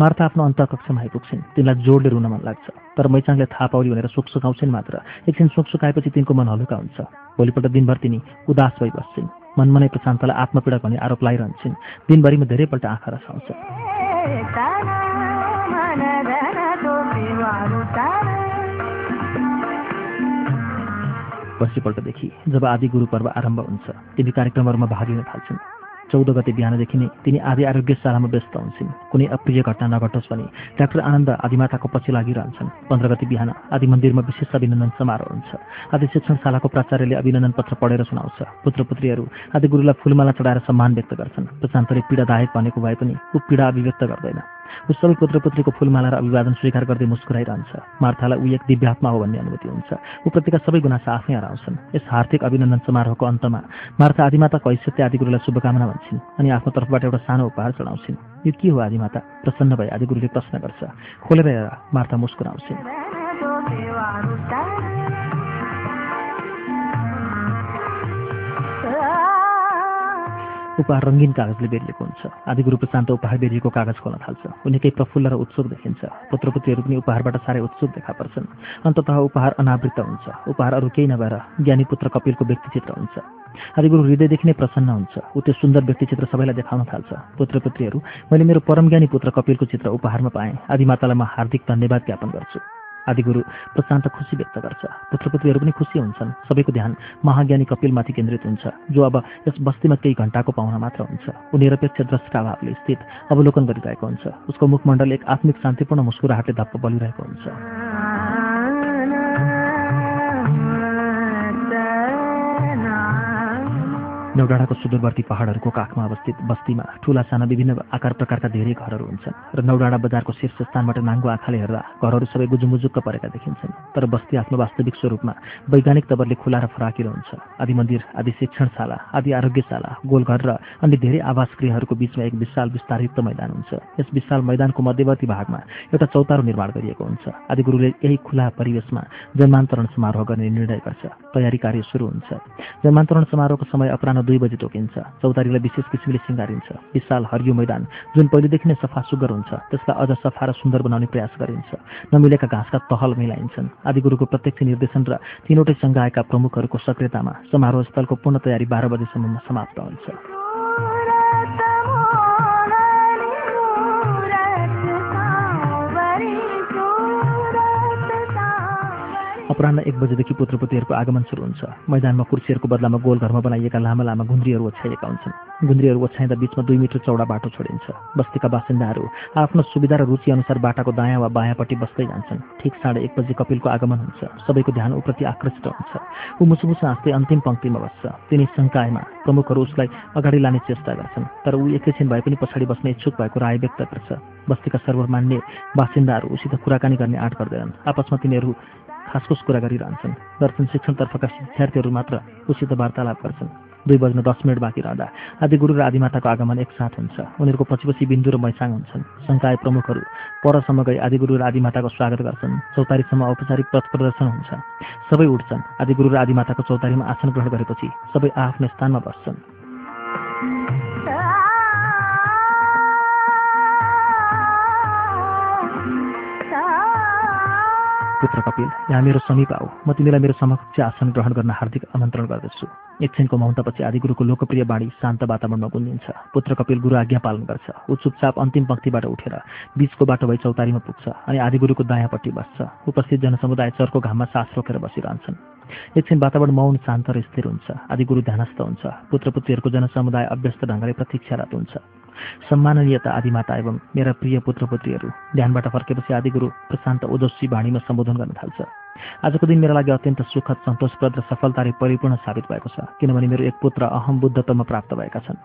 मार्था आफ्नो अन्तकक्षमा आइपुग्छिन्। तिनलाई जोडले रुन मन लाग्छ। तर मैचाङले थाहा पाउली भनेर सुख सुकाउँछिन् मात्र। एकछिन सुख सुकाएपछि तिनको मन हलुका हुन्छ। भोलिपल्ट दिनभर तिनी उदास भइ बस्छिन् मनमा नै प्रशान्तलाई आत्मपीडा भन्ने आरोप लगाइरहन्छन् दिनभरिमा धेरैपल्ट आँखा रसाउँछ। पर्सिपल्टदेखि जब आदि गुरु पर्व आरम्भ हुन्छ तिनी कार्यक्रमहरूमा भाग लिन थाल्छन्। चौध गते बिहानदेखि नै तिनी आदि आरोग्यशालामा व्यस्त हुन्छन्। कुनै अप्रिय घटना नघटोस् भने डाक्टर आनन्द आदिमाताको पछि लागिरहन्छन्। पन्ध्र गते बिहान आदि मन्दिरमा विशेष अभिनन्दन समारोह हुन्छ। आदि शिक्षणशालाको प्राचार्यले अभिनन्दन पत्र पढेर सुनाउँछ। पुत्र पुत्रीहरू आदि गुरुलाई फुलमाला चढाएर सम्मान व्यक्त गर्छन्। प्रशान्तले पीडादायक भनेको भए पनि ऊ पीडा अभिव्यक्त गर्दैन। सबै पुत्र पुत्रीको फुलमाला र अभिवादन स्वीकार गर्दै मुस्कुराइरहन्छ। मार्थालाई ऊ एक दिव्यात्मा हो भन्ने अनुभूति हुन्छ। ऊ प्रतिका सबै गुनासा आफै हराउँछन्। यस हार्दिक अभिनन्दन समारोहको अन्तमा मार्था आदिमाता कैसत्य आदिगुरुलाई शुभकामना भन्छन् अनि आफ्नो तर्फबाट एउटा सानो उपहार चढाउँछिन् यो के हो आदिमाता? प्रसन्न भए आदिगुरुले प्रश्न गर्छ। खोलेर मार्था मुस्कुराउँछिन्। उपहार रङ्गीन कागजले बेरिएको हुन्छ। आदिगुरु प्रशान्त उपहार बेरिएको कागज खोल्न थाल्छ। उनी केही प्रफुल्ल र उत्सुक देखिन्छ। पुत्रपुत्रीहरू पनि उपहारबाट साह्रै उत्सुक देखा पर्छन्। अन्ततः उपहार अनावृत हुन्छ। उपहार अरू केही नभएर ज्ञानी पुत्र कपिलको व्यक्तिचित्र हुन्छ। आदिगुरु हृदयदेखि नै प्रसन्न हुन्छ। ऊ त्यो सुन्दर व्यक्तिचित्र सबैलाई देखाउन थाल्छ। पुत्रपुत्रीहरू मैले मेरो परमज्ञानी पुत्र कपिलको चित्र उपहारमा पाएँ। आदिमातालाई म हार्दिक धन्यवाद ज्ञापन गर्छु। आदिगुरु प्रशान्त खुसी व्यक्त गर्छ। पुत्रपुत्रीहरू पनि खुसी हुन्छन्। सबैको ध्यान महाज्ञानी कपिलमाथि केन्द्रित हुन्छ। जो अब यस बस्तीमा केही घन्टाको पाहुना मात्र हुन्छ। ऊ निरपेक्ष द्रष्टा भावले स्थित अवलोकन गरिरहेको हुन्छ। उसको मुखमण्डल एक आत्मिक शान्तिपूर्ण मुस्कुराहटले धप्प बलिरहेको हुन्छ। नौडाँडाको सुदूरवर्ती पहाडहरूको काखमा अवस्थित बस्तीमा ठुला साना विभिन्न आकार प्रकारका धेरै घरहरू हुन्छन् र नौडाँडा बजारको शीर्ष स्थानबाट नाङ्गो आँखाले हेर्दा घरहरू सबै गुजुमुजुक्क परेका देखिन्छन्। तर बस्ती आफ्नो वास्तविक स्वरूपमा वैज्ञानिक तवरले खुला र फराकिलो हुन्छ। आदि मन्दिर आदि शिक्षणशाला आदि आरोग्यशाला गोलघर र अन्य धेरै आवास गृहहरूको बिचमा एक विशाल विस्तारयुक्त मैदान हुन्छ। यस विशाल मैदानको मध्यवर्ती भागमा एउटा चौतारो निर्माण गरिएको हुन्छ। आदि गुरुले यही खुला परिवेशमा जन्मान्तरण समारोह गर्ने निर्णय गर्छ। तयारी कार्य सुरु हुन्छ। जन्मान्तरण समारोहको समय अपराह दुई बजी तोकिन्छ। चौतारीलाई विशेष किसिमले सिँगारिन्छ। विशाल हरियो मैदान जुन पहिलेदेखि नै सफा सुग्घर हुन्छ त्यसलाई अझ सफा र सुन्दर बनाउने प्रयास गरिन्छ। नमिलेका घाँसका तहल मिलाइन्छन्। आदिगुरुको प्रत्यक्ष निर्देशन र तिनवटै सङ्घायका प्रमुखहरूको सक्रियतामा समारोह स्थलको पूर्ण तयारी बाह्र बजेसम्ममा समाप्त हुन्छ। अपरान्न एक बजेदेखि पुत्रपुतीहरूको आगमन सुरु हुन्छ। मैदानमा कुर्सीहरूको बदलामा गोलघरमा बनाइएका लामा लामा गुन्द्रीहरू ओछ्याइएका हुन्छन्। गुन्द्रीहरू ओछ्याइँदा बिचमा दुई मिटर चौडा बाटो छोडिन्छ। बस्तीका बासिन्दाहरू आफ्नो सुविधा र रुचि अनुसार बाटाको दायाँ वा बायाँपट्टि बस्दै जान्छन्। ठिक साढे एक बजी कपिलको आगमन हुन्छ। सबैको ध्यान उप्रति आकर्षित हुन्छ। ऊ मुसुमुसु हाँस्दै अन्तिम पङ्क्तिमा बस्छ। तिनी शङ्कायमा प्रमुखहरू उसलाई अगाडि लाने चेष्टा गर्छन् तर ऊ एकैछिन भए पनि पछाडि बस्ने इच्छुक भएको राय व्यक्त गर्छ। बस्तीका सर्वमान्य बासिन्दाहरू उसित कुराकानी गर्ने आँट गर्दैनन्। आपसमा तिनीहरू खासखुस कुरा गरिरहन्छन्। दर्शन शिक्षणतर्फका विद्यार्थीहरू मात्र उसित वार्तालाप गर्छन्। दुई बज्न दस मिनट बाँकी रहँदा आदि गुरु र आदिमाताको आगमन एकसाथ हुन्छ। उनीहरूको पछि पछि बिन्दु र मैसाङ हुन्छन्। सङ्काय प्रमुखहरू परसम्म गई आदिगुरु र आदिमाताको स्वागत गर्छन्। चौतारीसम्म औपचारिक पथ प्रदर्शन हुन्छ। सबै उठ्छन्। आदिगुरु र आदिमाताको चौतारीमा आसन ग्रहण गरेपछि सबै आफ्नो स्थानमा बस्छन्। पुत्र कपिल यहाँ मेरो समीप आऊ। म तिमीलाई मेरो समक्ष आसन ग्रहण गर्न हार्दिक आमन्त्रण गर्दछु। एकछिनको मौनतापछि आदिगुरुको लोकप्रिय बाणी शान्त वातावरणमा गुन्जिन्छ पुत्र कपिल गुरु आज्ञा पालन गर्छ। ऊ चुपचाप अन्तिम पङ्क्तिबाट उठेर बिचको बाटो भई चौतारीमा पुग्छ अनि आदिगुरुको दायाँपट्टि बस्छ। उपस्थित जनसमुदाय चर्को घाममा सास रोकेर बसिरहन्छन्। एकछिन वातावरण मौन शान्त र स्थिर हुन्छ। आदिगुरु ध्यानस्थ हुन्छ। पुत्रपुत्रीहरूको जनसमुदाय अभ्यस्त ढङ्गले प्रतीक्षारत हुन्छ। सम्माननीयता आदिमाता एवं मेरा प्रिय पुत्रपुत्रीहरू ध्यानबाट फर्केपछि आदिगुरु प्रशान्त ओजस्वी बाणीमा सम्बोधन गर्न थाल्छ। आजको दिन मेरो लागि अत्यन्त सुखद सन्तोषप्रद र सफलताले परिपूर्ण साबित भएको छ किनभने मेरो एक पुत्र अहम बुद्धत्वमा प्राप्त भएका छन्।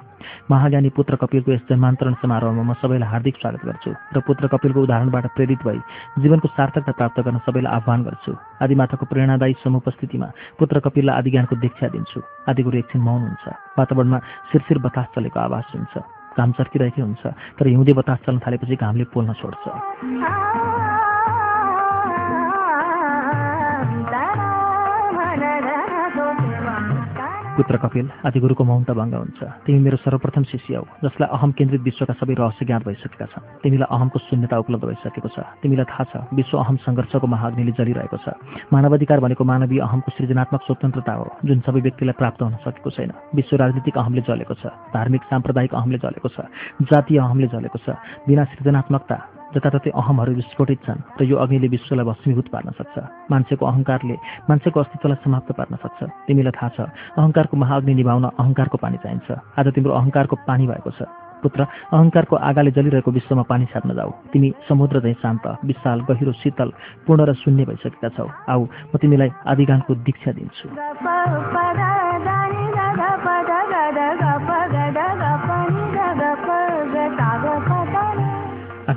महाज्ञानी पुत्र कपिलको यस जन्मान्तरण समारोहमा म सबैलाई हार्दिक स्वागत गर्छु र पुत्र कपिलको उदाहरणबाट प्रेरित भई जीवनको सार्थकता प्राप्त गर्न सबैलाई आह्वान गर्छु। आदिमाताको प्रेरणादायी समुपस्थितिमा पुत्र कपिललाई आदिज्ञानको दीक्षा दिन्छु। आदिगुरु एकछिन मौन हुन्छ। वातावरणमा शिरशिर बतास चलेको आवाज हुन्छ घाम चर्किरहेकै हुन्छ तर हिउँदे बतास चल्न थालेपछि घामले पोल्न छोड्छ। पुत्र कपिल आदिगुरुको मौनता भङ्ग हुन्छ। तिमी मेरो सर्वप्रथम शिष्य हौ जसलाई अहम केन्द्रित विश्वका सबै रहस्य ज्ञात भइसकेका छन्। तिमीलाई अहमको शून्यता उपलब्ध भइसकेको छ। तिमीलाई थाहा छ विश्व अहम सङ्घर्षको महाअग्निले जलिरहेको छ। मानवाधिकार भनेको मानवीय अहमको सृजनात्मक स्वतन्त्रता हो जुन सबै व्यक्तिलाई प्राप्त हुन सकेको छैन। विश्व राजनीतिक अहमले जलेको छ धार्मिक साम्प्रदायिक अहमले जलेको छ जातीय अहमले जलेको छ। बिना सृजनात्मकता जताततै अहमहरू विस्फोटित छन् र यो अग्निले विश्वलाई भस्मीभूत पार्न सक्छ। मान्छेको अहङ्कारले मान्छेको अस्तित्वलाई समाप्त पार्न सक्छ। तिमीलाई थाहा छ अहङ्कारको महाअग्नि निभाउन अहङ्कारको पानी चाहिन्छ। आज तिम्रो अहङ्कारको पानी भएको छ। पुत्र अहङ्कारको आगाले जलिरहेको विश्वमा पानी छाप्न जाऊ। तिमी समुद्र झैँ शान्त विशाल गहिरो शीतल पूर्ण र शून्य भइसकेका छौ। आऊ म तिमीलाई आदिगानको दीक्षा दिन्छु।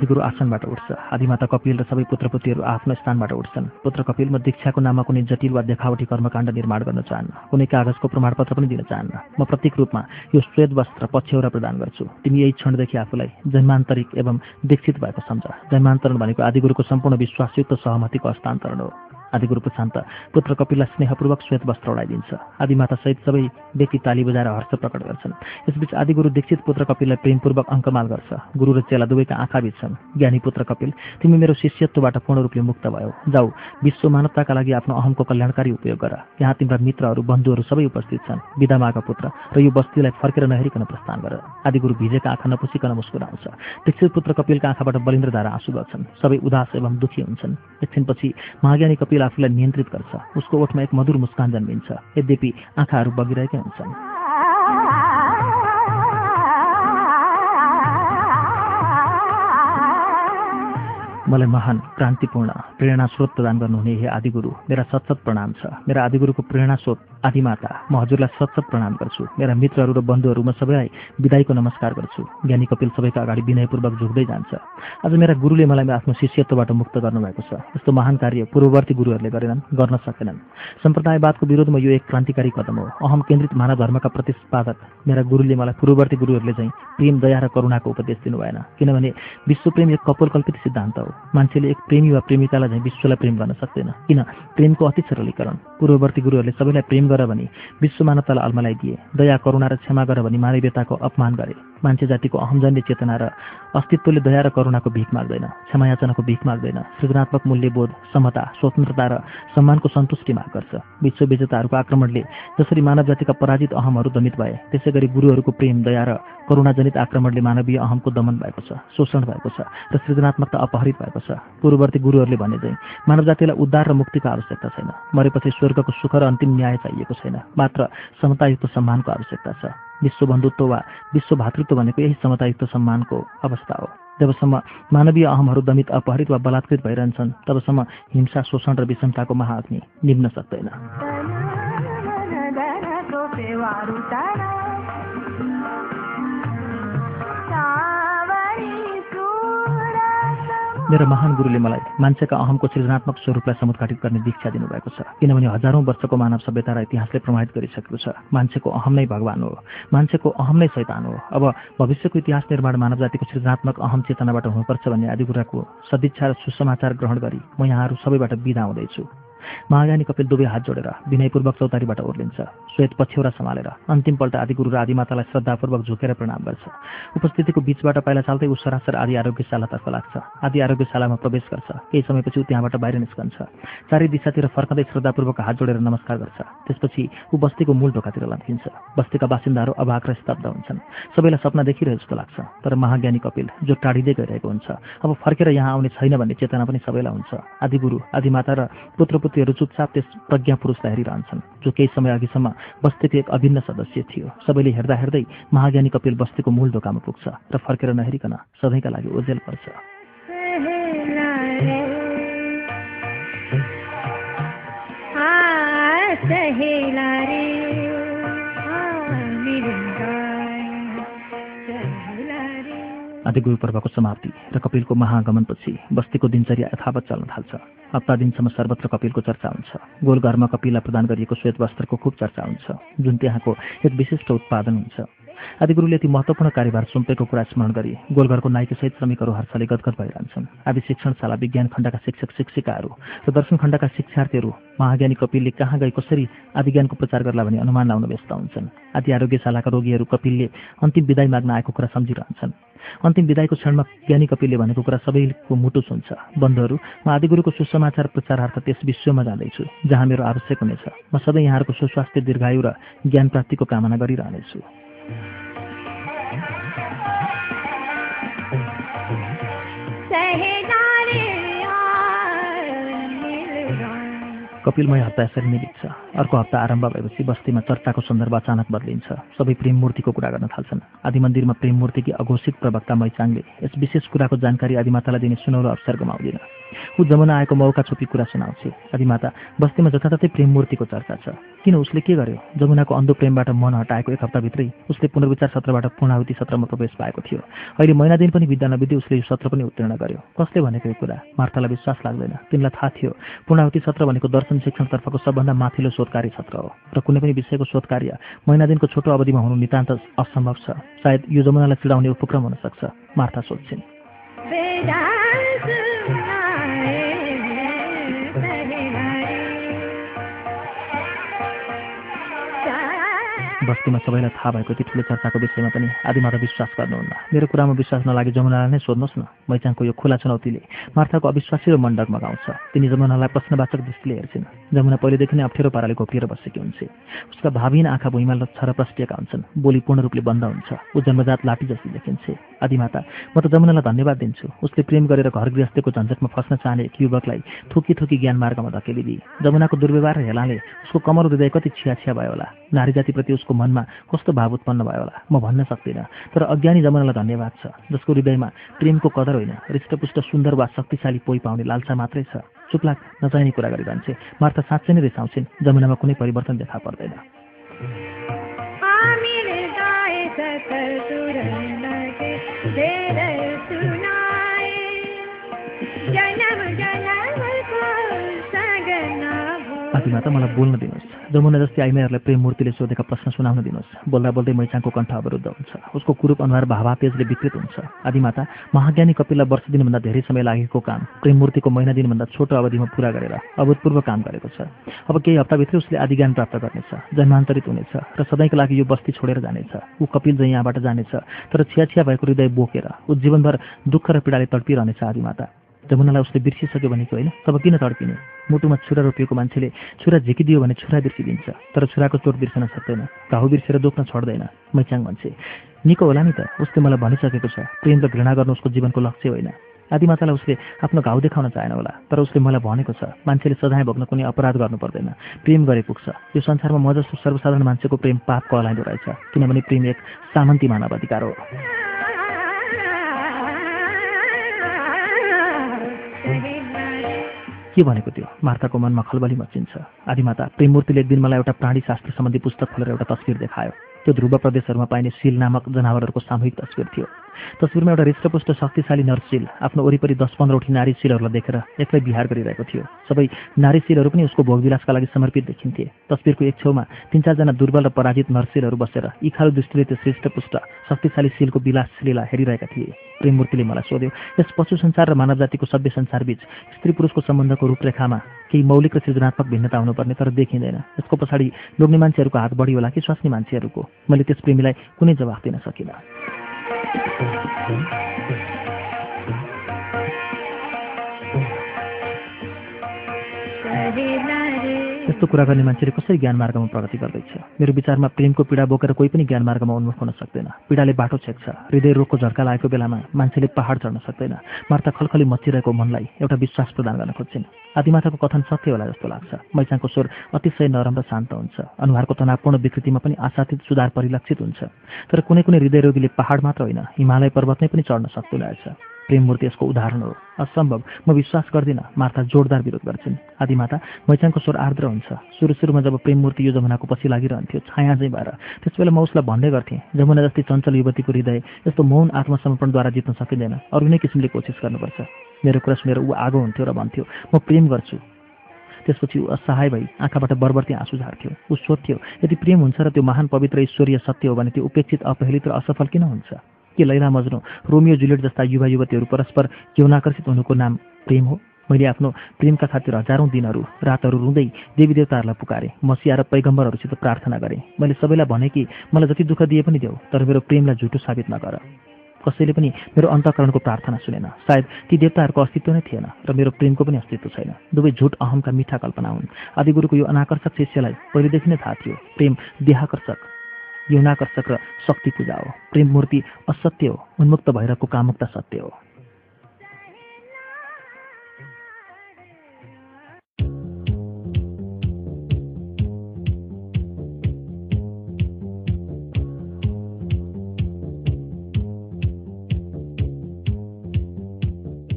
आदिगुरु आसनबाट उठ्छ। आदिमाता कपिल र सबै पुत्रपुत्रीहरू आफ्नो स्थानबाट उठ्छन्। पुत्र कपिल म दीक्षाको नाममा कुनै जटिल वा देखावटी कर्मकाण्ड निर्माण गर्न चाहन्न। कुनै कागजको प्रमाणपत्र पनि दिन चाहन्न। म प्रत्येक रूपमा यो श्वेत वस्त्र पछ्यौरा प्रदान गर्छु। तिमी यही क्षणदेखि आफूलाई जन्मान्तरिक एवं दीक्षित भएको सम्झ। जन्मान्तरण भनेको आदिगुरुको सम्पूर्ण विश्वासयुक्त सहमतिको हस्तान्तरण हो। आदिगुरु प्रशान्त पुत्र कपिललाई स्नेहपूर्वक श्वेत वस्त्र उडाइदिन्छ आदिमातासहित सबै व्यक्ति ताली बजाएर हर्ष प्रकट गर्छन्। यसबीच आदिगुरु दीक्षित पुत्र कपिललाई प्रेमपूर्वक अङ्कमाल गर्छ। गुरु र चेला दुवैका आँखा भिज्छन् ज्ञानी पुत्र कपिल तिमी मेरो शिष्यत्वबाट पूर्ण रूपले मुक्त भयो। जाऊ विश्व मानवताका लागि आफ्नो अहमको कल्याणकारी उपयोग गर। यहाँ तिम्रा मित्रहरू बन्धुहरू सबै उपस्थित छन्। विधामाका पुत्र र यो बस्तीलाई फर्केर नहेरिकन प्रस्थान गर आदिगुरु भिजेका आँखा नपुसिकन मुस्कुराउँछ। दीक्षित पुत्र कपिलका आँखाबाट बलिन्द्रधारा आँसु गर्छन्। सबै उदास एवं दुखी हुन्छन्। एकछिनपछि महाज्ञानी कपिल आफूलाई नियन्त्रित गर्छ। उसको ओठमा एक मधुर मुस्कान जन्मिन्छ। यद्यपि आँखाहरू बगिरहेकै हुन्छन्। मलाई महान क्रान्तिपूर्ण प्रेरणा स्रोत प्रदान गर्नुहुने हे आदिगुरु मेरा सतसत प्रणाम छ। मेरा आदिगुरुको प्रेरणा स्रोत आदिमाता म हजुरलाई सतसत प्रणाम गर्छु। मेरा मित्रहरू र बन्धुहरू म सबैलाई विदाईको नमस्कार गर्छु। ज्ञानी कपिल सबैका अगाडि विनयपूर्वक झुक्दै जान्छ। आज मेरा गुरुले मलाई आफ्नो शिष्यत्वबाट मुक्त गर्नुभएको छ। यस्तो महान कार्य पूर्ववर्ती गुरुहरूले गरेनन् गर्न सकेनन्। सम्प्रदायवादको विरोधमा यो एक क्रान्तिकारी कदम हो। अहम केन्द्रित मानव धर्मका प्रतिष्पादक मेरा गुरुले मलाई पूर्ववर्ती गुरुहरूले चाहिँ प्रेम दया र करुणाको उपदेश दिनु भएन किनभने विश्वप्रेम एक कपोलकल्पित सिद्धान्त हो। मान्छेले एक प्रेमी वा प्रेमिकालाई चाहिँ विश्वलाई प्रेम गर्न सक्दैन। किन? प्रेमको अति सरलीकरण पूर्ववर्ती गुरुहरूले सबैलाई प्रेम गर भने विश्व मानवतालाई अल्मलाइदिए दया करुणा र क्षमा गर भने मानवीयताको अपमान गरे। मान्छे जातिको अहमजन्य चेतना र अस्तित्वले दया र करुणाको भिख माग्दैन क्षमायाचनाको भिख माग्दैन सृजनात्मक मूल्यबोध समता स्वतन्त्रता र सम्मानको सन्तुष्टि माग गर्छ। विश्व विजेताहरूको आक्रमणले जसरी मानव जातिका पराजित अहमहरू दमित भए त्यसै गरी गुरुहरूको प्रेम दया र करुणाजनित आक्रमणले मानवीय अहमको दमन भएको छ शोषण भएको छ र सृजनात्मकता अपहरित भएको छ। पूर्ववर्ती गुरुहरूले भने चाहिँ मानव जातिलाई उद्धार र मुक्तिको आवश्यकता छैन। मरेपछि स्वर्गको सुख र अन्तिम न्याय चाहिएको छैन मात्र समतायुक्त सम्मानको आवश्यकता छ। विश्व बन्धुत्व वा विश्व भातृत्व भनेको यही समतायुक्त सम्मानको अवस्था हो जबसम्म मानवीय अहमहरू दमित अपहरित वा बलात्कृत भइरहन्छन् तबसम्म हिंसा शोषण र विषमताको महाअग्नि निम्न सक्दैन मेरो महान गुरुले मलाई मान्छेका अहमको सृजनात्मक स्वरूपलाई समुद्घाटित गर्ने दीक्षा दिनुभएको छ। किनभने हजारौँ वर्षको मानव सभ्यता र इतिहासले प्रमाणित गरिसकेको छ। मान्छेको अहम नै भगवान हो। मान्छेको अहम नै शैतान हो। अब भविष्यको इतिहास निर्माण मानव जातिको सृजनात्मक अहम चेतनाबाट हुनुपर्छ भन्ने आदिगुराको सदिच्छा र सुसमाचार ग्रहण गरी म यहाँहरू सबैबाट बिदा हुँदैछु। महाज्ञानी कपिल दुवै हात जोडेर विनयपूर्वक चौतारीबाट ओर्लिन्छ। श्वेत पछ्यौरा सम्हालेर अन्तिमपल्ट आदिगुरु र आदिमातालाई श्रद्धापूर्वक झुकेर प्रणाम गर्छ। उपस्थितिको बीचबाट पाइला चाल्दै ऊ सरासर आदि आरोग्यशालातर्फ लाग्छ। आदि आरोग्यशालामा प्रवेश गर्छ। केही समयपछि ऊ त्यहाँबाट बाहिर निस्कन्छ। चारै दिशातिर फर्कँदै श्रद्धापूर्वक हात जोडेर नमस्कार गर्छ। त्यसपछि ऊ बस्तीको मूल ढोकातिर लम्किन्छ। बस्तीका बासिन्दाहरू अभाग र स्तब्ध हुन्छन्। सबैलाई सपना देखिरहे जस्तो लाग्छ। तर महाज्ञानी कपिल जो टाढिँदै गइरहेको हुन्छ अब फर्केर यहाँ आउने छैन भन्ने चेतना पनि सबैलाई हुन्छ। आदिगुरु आदिमाता र पुत्रपुत्रीहरू चुपचाप त्यस प्रज्ञा पुरुषलाई हेरिरहन्छन् जो केही समय अघिसम्म बस्तीको एक अभिन्न सदस्य थियो। सबैले हेर्दा हेर्दै महाज्ञानी कपिल बस्तीको मूल ढोकामा पुग्छ र फर्केर नहेरिकन सधैँका लागि ओझेल पर्छ। सहेला आदिगुरु पर्वको समाप्ति र कपिलको महागमनपछि बस्तीको दिनचर्या यथावत चल्न थाल्छ। हप्ता दिनसम्म सर्वत्र कपिलको चर्चा हुन्छ। गोलघरमा कपिललाई प्रदान गरिएको श्वेत वस्त्रको खुब चर्चा हुन्छ। जुन त्यहाँको एक विशिष्ट उत्पादन हुन्छ। आदिगुरुले ती महत्त्वपूर्ण कार्यभार सुम्पेको कुरा स्मरण गरी गोलघरको नायकीसहित श्रमिकहरू हर्षले गदगद भइरहन्छन्। आदि शिक्षणशाला विज्ञान खण्डका शिक्षक शिक्षिकाहरू र दर्शन खण्डका शिक्षार्थीहरू महाज्ञानी कपिलले कहाँ गई कसरी आदि ज्ञानको प्रचार गर्ला भनी अनुमान लाउन व्यस्त हुन्छन्। आदि आरोग्यशालाका रोगीहरू कपिलले अन्तिम विदाई माग्न आएको कुरा सम्झिरहन्छन्। अन्तिम विदाईको क्षणमा ज्ञानी कपिलले भनेको कुरा सबैको मुटु सुन्छ बन्धुहरू म आदिगुरुको सुसमाचार प्रचारार्थ त्यस विश्वमा जाँदैछु जहाँ मेरो आवश्यक हुनेछ। म सधैँ यहाँहरूको सुस्वास्थ्य दीर्घायु र ज्ञान प्राप्तिको कामना गरिरहनेछु। कपिलमय हप्ता यसरी नै बित्छ अर्को हप्ता आरम्भ भएपछि बस्तीमा चर्चाको सन्दर्भ अचानक बदलिन्छ। सबै प्रेम मूर्तिको कुरा गर्न थाल्छन्। आदि मन्दिरमा प्रेम मूर्तिकी अघोषित प्रवक्ता मैचाङले यस विशेष कुराको जानकारी आदिमातालाई दिने सुनौलो अवसर गुमाउँदिन। ऊ जमुना आएको मौका छोपी कुरा सुनाउँछे आदिमाता बस्तीमा जताततै प्रेम मूर्तिको चर्चा छ। किन उसले के गर्यो? जमुनाको अन्धो प्रेमबाट मन हटाएको एक हप्ताभित्रै उसले पुनर्विचार सत्रबाट पूर्णाहुति सत्रमा प्रवेश पाएको थियो। अहिले महिना दिन पनि बित्दा नबित्दै उसले यो सत्र पनि उत्तीर्ण गर्यो। कसले भनेको यो कुरा? मार्तालाई विश्वास लाग्दैन। तिनलाई थाहा थियो पूर्णाहुति सत्र भनेको दर्शन शिक्षणतर्फको सबभन्दा माथिल्लो शोधकार्य सत्र हो। र कुनै पनि विषयको शोधकार्य महिना दिनको छोटो अवधिमा हुनु नितान्त असम्भव छ। सायद यो जमुनालाई चिडाउने उपक्रम हुन सक्छ। मार्था सोध्छिन्। बस्तीमा सबैलाई थाहा भएको यति ठुलो चर्चाको विषयमा पनि आदिमाता विश्वास गर्नुहुन्न। मेरो कुरामा विश्वास नलागे जमुनालाई नै सोध्नुहोस् न मैचाङको यो खुला चुनौतीले मार्थाको अविश्वासी र मण्डक मगाउँछ। तिनी जमुनालाई प्रश्नवाचक दृष्टिले हेर्छिन्। जमुना पहिलेदेखि नै अप्ठ्यारो पाराले घोपिएर बसेकी हुन्छ। उसका भावीन आँखा भुइँमा छर प्रस्टिएका हुन्छन्। बोली पूर्ण रूपले बन्द हुन्छ। ऊ जन्मजात लाटी जस्तै देखिन्छ। आदिमाता म त जमुनालाई धन्यवाद दिन्छु। उसले प्रेम गरेर घर गृहस्थीको झन्झटमा फस्न चाहने एक युवकलाई थुकी थुकी ज्ञान मार्गमा धकेलिदिए। जमुनाको दुर्व्यवहार र हेलाले उसको कमर हृदय कति छिया छिया भयो होला। नारी जातिप्रति उसको मनमा कस्तो भाव उत्पन्न भयो होला? म भन्न सक्दिनँ। तर अज्ञानी जमानालाई धन्यवाद छ जसको हृदयमा प्रेमको कदर होइन हृष्टपुष्ट सुन्दर वा शक्तिशाली पोइ पाउने लालसा मात्रै छ। चुप्लाक नचाहिने कुरा गरिरहन्छे मार्ता साँच्चै नै रिसाउँछिन् जमुनामा कुनै परिवर्तन देखा पर्दैन। आदिमाता मलाई बोल्न दिनुहोस्। जमुना जस्तै आइमाईहरूलाई प्रेम मूर्तिले सोधेका प्रश्न सुनाउन दिनुहोस्। बोल्दा बोल्दै मैचाङको कण्ठ अवरुद्ध हुन्छ। उसको कुरूप अनुहार भावातेजले विकृत हुन्छ। आदिमाता महाज्ञानी कपिललाई वर्ष दिनभन्दा धेरै समय लागेको काम प्रेम मूर्तिको महिना दिनभन्दा छोटो अवधिमा पुरा गरेर अभूतपूर्व काम गरेको छ। अब केही हप्ताभित्रै उसले आदि ज्ञान प्राप्त गर्नेछ जन्मान्तरित हुनेछ र सधैँको लागि यो बस्ती छोडेर जानेछ। ऊ कपिल चाहिँ यहाँबाट जानेछ तर छिया छिया भएको हृदय बोकेर ऊ जीवनभर दुःख र पीडाले तडपिरहनेछ आदिमाता जमुनालाई उसले बिर्सिसक्यो भनेको होइन? तब किन तडपिने? मुटुमा छुरा रोपिएको मान्छेले छुरा झिकिदियो भने छुरा बिर्सिदिन्छ। तर छुराको चोट बिर्सन सक्दैन। घाउ बिर्सेर दोक्न छोड्दैन मैचाङ भन्छे। निको होला नि त। उसले मलाई भनिसकेको छ प्रेम र घृणा गर्नु उसको जीवनको लक्ष्य होइन। आदिमातालाई उसले आफ्नो घाउ देखाउन चाहेन होला तर उसले मलाई भनेको छ मान्छेले सजाय भोग्न कुनै अपराध गर्नु पर्दैन। प्रेम गरे पुग्छ। यो संसारमा म जस्तो सर्वसाधारण मान्छेको प्रेम पाप कहलाइदो रहेछ किनभने प्रेम एक सामन्ती मानव अधिकार हो। के भनेको त्यो? मार्ताको मनमा खलबली मचिन्छ। आदिमाता प्रेममूर्तिले एक दिन मलाई एउटा प्राणीशास्त्र सम्बन्धी पुस्तक खोलेर एउटा तस्विर देखायो। त्यो ध्रुव प्रदेशहरूमा पाइने सिल नामक जनावरहरूको सामूहिक तस्विर थियो। तस्विरमा एउटा हृष्टपुष्ट शक्तिशाली नरसिल आफ्नो वरिपरि दस पन्ध्रवटी नारी सिलहरूलाई देखेर एक्लै बिहार गरिरहेको थियो। सबै नारी सिलहरू पनि उसको भोगविलासका लागि समर्पित देखिन्थे। तस्विरको एक छेउमा तिन चारजना दुर्बल र पराजित नरसिलहरू बसेर यी दृष्टिले त्यो हृष्टपुष्ट शक्तिशाली सिलको विलासशीला हेरिरहेका थिए। प्रेममूर्तिले मलाई सोध्यो यस पशु संसार र मानव जातिको सभ्य संसारबीच स्त्री पुरुषको सम्बन्धको रूपरेखामा केही मौलिक र सृजनात्मक भिन्नता हुनुपर्ने तर देखिँदैन। यसको पछाडि लोग्ने मान्छेहरूको हात बढी होला कि स्वास्नी मान्छेहरूको? मैले त्यस प्रेमीलाई कुनै जवाफ दिन सकिनँ। Vâng, Thank you. यस्तो कुरा गर्ने मान्छेले कसरी ज्ञान मार्गमा प्रगति गर्दैछ? मेरो विचारमा प्रेमको पीडा बोकेर कोही पनि ज्ञान मार्गमा उन्मुख हुन सक्दैन। पीडाले बाटो छेक्छ। हृदय रोगको झर्का लागेको बेलामा मान्छेले पहाड चढ्न सक्दैन। मार्ता खलखली मचिरहेको मनलाई एउटा विश्वास प्रदान गर्न खोज्छिन्। आदिमाताको कथन सत्य होला जस्तो लाग्छ। मैचाङको स्वर अतिशय नरम र शान्त हुन्छ। अनुहारको तनावपूर्ण विकृतिमा पनि आशातीत सुधार परिलक्षित हुन्छ। तर कुनै कुनै हृदय रोगीले पहाड मात्र होइन हिमालय पर्वत नै पनि चढ्न सक्दो रहेछ। प्रेममूर्ति यसको उदाहरण हो। असम्भव। म विश्वास गर्दिनँ मार्था जोरदार विरोध गर्छिन्। आदिमाता मैचाङको स्वर आर्द्र हुन्छ। सुरु सुरुमा जब प्रेममूर्ति यो जमुनाको पछि लागिरहन्थ्यो छाया चाहिँ भएर। त्यसबेला म उसलाई भन्दै गर्थेँ जमुना जस्तै चञ्चल युवतीको हृदय यस्तो मौन आत्मसमर्पणद्वारा जित्न सकिँदैन। अरू नै किसिमले कोसिस गर्नुपर्छ। मेरो कुरा सुनेर ऊ आगो हुन्थ्यो र भन्थ्यो म प्रेम गर्छु। त्यसपछि ऊ असहाय भई आँखाबाट बरबर्ती आँसु झार्थ्यो। ऊ सोध्थ्यो यदि प्रेम हुन्छ र त्यो महान पवित्र ईश्वरीय सत्य हो भने त्यो उपेक्षित अपहेलित र असफल किन हुन्छ? के लैला मज्नु? रोमियो जुलियट जस्ता युवा युवतीहरू परस्पर यौनाकर्षित हुनुको नाम प्रेम हो। मैले आफ्नो प्रेमका खातिर हजारौँ दिनहरू रातहरू रुँदै देवी देवताहरूलाई पुकारेँ मसिया र पैगम्बरहरूसित प्रार्थना गरेँ। मैले सबैलाई भने कि मलाई जति दुःख दिए पनि देऊ तर मेरो प्रेमलाई झुटो साबित नगर। कसैले पनि मेरो अन्तकरणको प्रार्थना सुनेन। सायद ती देवताहरूको अस्तित्व नै थिएन र मेरो प्रेमको पनि अस्तित्व छैन। दुवै झुट अहमका मिठा कल्पना हुन्। आदिगुरुको यो अनाकर्षक शिष्यलाई पहिलेदेखि नै थाहा थियो प्रेम देहाकर्षक। यौनाकर्षक र शक्ति पूजा हो। प्रेम मूर्ति असत्य हो। उन्मुक्त भैरवको कामुक्ता सत्य हो।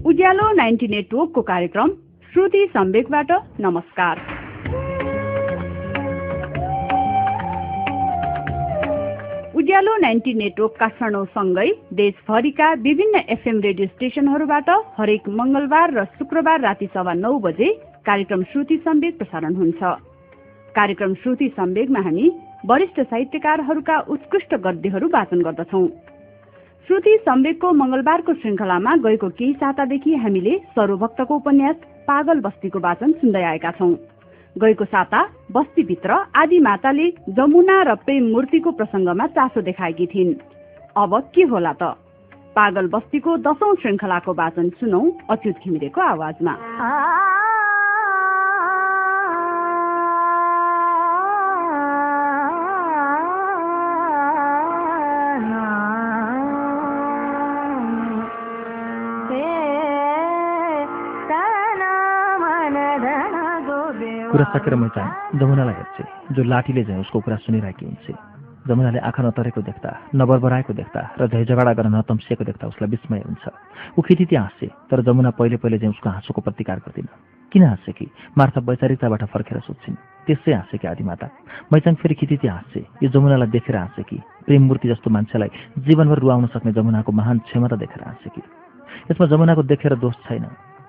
उज्यालो नाइन्टी नेटवर्कको कार्यक्रम श्रुति सम्वेकबाट नमस्कार। उज्यालो नाइन्टी नेटवर्क काठमाडौँसँगै देशभरिका विभिन्न एफएम रेडियो स्टेशनहरूबाट हरेक मंगलबार र शुक्रबार राति सवा नौ बजे कार्यक्रम श्रुति सम्वेक प्रसारण हुन्छ। कार्यक्रम श्रुति सम्वेकमा हामी वरिष्ठ साहित्यकारहरूका उत्कृष्ट गद्यहरू वाचन गर्दछौं। श्रुति सम्वेकको मंगलबारको श्रृंखलामा गएको केही सातादेखि हामीले सर्वभक्तको उपन्यास पागल बस्तीको वाचन सुन्दै आएका छौं। गएको साता बस्तीभित्र आदि माताले जमुना र प्रेम मूर्तिको प्रसंगमा चासो देखाएकी थिइन्। अब के होला त? पागल बस्तीको दशौं श्रृंखलाको वाचन सुनौ अच्युत घिमिरेको आवाजमा। कुरा सकेर म चाहिँ जमुनालाई हेर्छे जो लाठीले झैँ उसको कुरा सुनिरहेकी हुन्छे। जमुनाले आँखा नतरेको देख्दा नबरबराएको देख्दा र झै झगडा गर्न नतम्सिएको देख्दा उसलाई विस्मय हुन्छ। ऊ त्यहाँ हाँसे तर जमुना पहिले पहिले चाहिँ उसको हाँसोको प्रतिकार गर्दिन। किन हाँसे कि मार्था वैचारिकताबाट फर्केर सोध्छिन् त्यसै हाँसे कि आदिमाता? मैचाङ फेरि खेती त्यहाँ हाँसे यो जमुनालाई देखेर हाँसे कि? प्रेम मूर्ति जस्तो मान्छेलाई जीवनभर रुवाउन सक्ने जमुनाको महान क्षमता देखेर हाँसे कि? यसमा जमुनाको देखेर दोष छैन।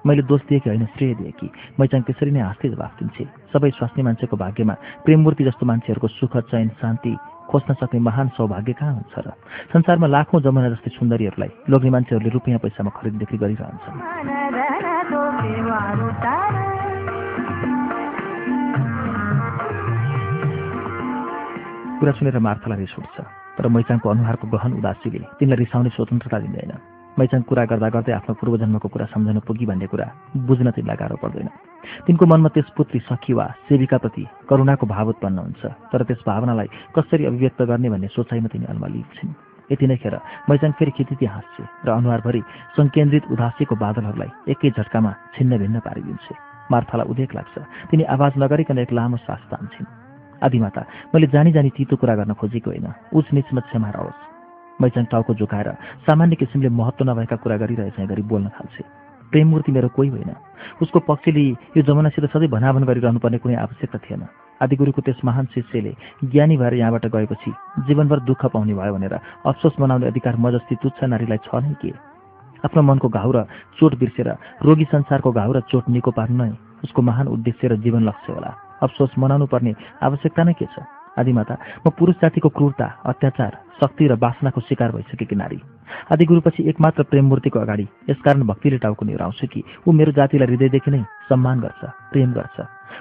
मैले दोष दिएँ कि होइन श्रेय दिएँ कि मैचाङ त्यसरी नै हाँस्दै जवाफ दिन्छे। सबै स्वास्नी मान्छेको भाग्यमा प्रेममूर्ति जस्तो मान्छेहरूको सुख चयन शान्ति खोज्न सक्ने महान सौभाग्य कहाँ हुन्छ र? संसारमा लाखौँ जमुना जस्तै सुन्दरीहरूलाई लोग्ने मान्छेहरूले रुपियाँ पैसामा खरिद बिक्री गरिरहन्छन्। कुरा सुनेर मार्थालाई रिस उठ्छ तर मैचाङको अनुहारको गहन उदासीले तिनलाई रिसाउने स्वतन्त्रता दिँदैन। मैचाङ कुरा गर्दा गर्दै आफ्नो पूर्वजन्मको कुरा सम्झनु पुगी भन्ने कुरा बुझ्न तिनलाई गाह्रो पर्दैन। तिनको मनमा त्यस पुत्री सखी वा सेविकाप्रति करुणाको भाव उत्पन्न हुन्छ। तर त्यस भावनालाई कसरी अभिव्यक्त गर्ने भन्ने सोचाइमा तिनी अल्मलिन्छन् यति नै खेर मैचाङ फेरि खेती हाँस्छे र अनुहारभरि सङ्केन्द्रित उदासीको बादलहरूलाई एकै झट्कामा छिन्न भिन्न पारिदिन्छे। मार्थालाई उदेक लाग्छ। तिनी आवाज नगरिकन एक लामो सास तान्छन्। आदिमाता मैले जानी जानी तितो कुरा गर्न खोजेको होइन। उच निचमा क्षमा रहोस्। मैचाङ टाउको झुकाएर सामान्य किसिमले महत्त्व नभएका कुरा गरिरहेछ गरी बोल्न थाल्छे। प्रेममूर्ति मेरो कोही होइन। उसको पक्षले यो जमानासित सधैँ भनाभन गरिरहनु पर्ने कुनै आवश्यकता थिएन। आदिगुरुको त्यस महान शिष्यले ज्ञानी भएर यहाँबाट गएपछि जीवनभर दुःख पाउने भयो भनेर अफसोस मनाउने अधिकार म जस्ती तुच्छ नारीलाई छ नै के? आफ्नो मनको घाउ र चोट बिर्सेर रोगी संसारको घाउ र चोट निको पार्नु नै उसको महान उद्देश्य र जीवन लक्ष्य होला। अफसोस मनाउनु पर्ने आवश्यकता नै के छ? आदिमाता म पुरुष जातिको क्रूरता अत्याचार शक्ति र बासनाको शिकार भइसकेकी नारी। आदि गुरुपछि एकमात्र प्रेम मूर्तिको अगाडि यसकारण भक्तिले टाउको निहुराउँछु कि ऊ मेरो जातिलाई हृदयदेखि नै सम्मान गर्छ प्रेम गर्छ।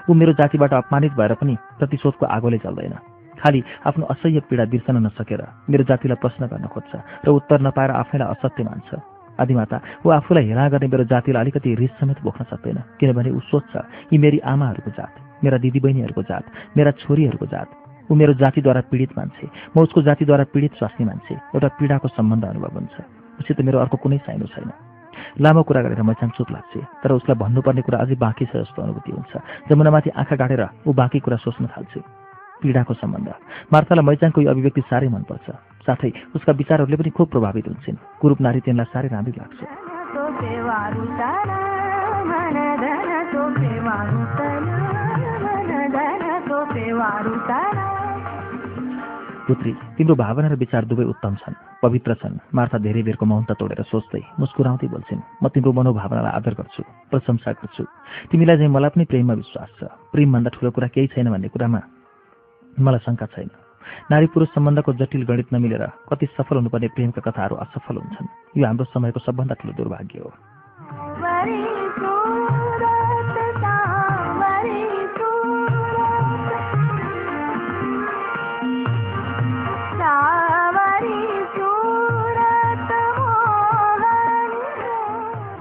ऊ मेरो जातिबाट अपमानित भएर पनि प्रतिशोधको आगोले चल्दैन खालि आफ्नो असह्य पीडा बिर्सन नसकेर मेरो जातिलाई प्रश्न गर्न खोज्छ र उत्तर नपाएर आफैलाई असत्य मान्छ। आदिमाता ऊ आफूलाई हेला गर्ने मेरो जातिलाई अलिकति रिस समेत बोक्न सक्दैन किनभने ऊ सोध्छ यी मेरी आमाहरूको जात मेरा दिदीबहिनीहरूको जात मेरा छोरीहरूको जात। ऊ मेरो जातिद्वारा पीडित मान्छे म उसको जातिद्वारा पीडित स्वास्नी मान्छे एउटा पीडाको सम्बन्ध अनुभव हुन्छ उसित मेरो अर्को कुनै साइनो छैन लामो कुरा गरेर मैचाङ चुप लाग्छ तर उसलाई भन्नुपर्ने कुरा अझै बाँकी छ जस्तो अनुभूति हुन्छ जमुनामाथि आँखा गाडेर ऊ बाँकी कुरा सोच्न थाल्छ पीडाको सम्बन्ध मार्तालाई मैचाङको यो अभिव्यक्ति साह्रै मनपर्छ साथै उसका विचारहरूले पनि खुब प्रभावित हुन्छन् कुरूप नारी तिनलाई साह्रै राम्रै लाग्छ पुत्री तिम्रो भावना र विचार दुवै उत्तम छन् पवित्र छन्। मार्था धेरै बेरको मौनता तोडेर सोच्दै मुस्कुराउँदै बोल्छिन् म तिम्रो मनोभावनालाई आदर गर्छु प्रशंसा गर्छु। तिमीलाई चाहिँ मलाई पनि प्रेममा विश्वास छ। प्रेमभन्दा ठुलो कुरा केही छैन भन्ने कुरामा मलाई शङ्का छैन। नारी पुरुष सम्बन्धको जटिल गणित नमिलेर कति सफल हुनुपर्ने प्रेमका कथाहरू असफल हुन्छन्। यो हाम्रो समयको सबभन्दा ठुलो दुर्भाग्य हो।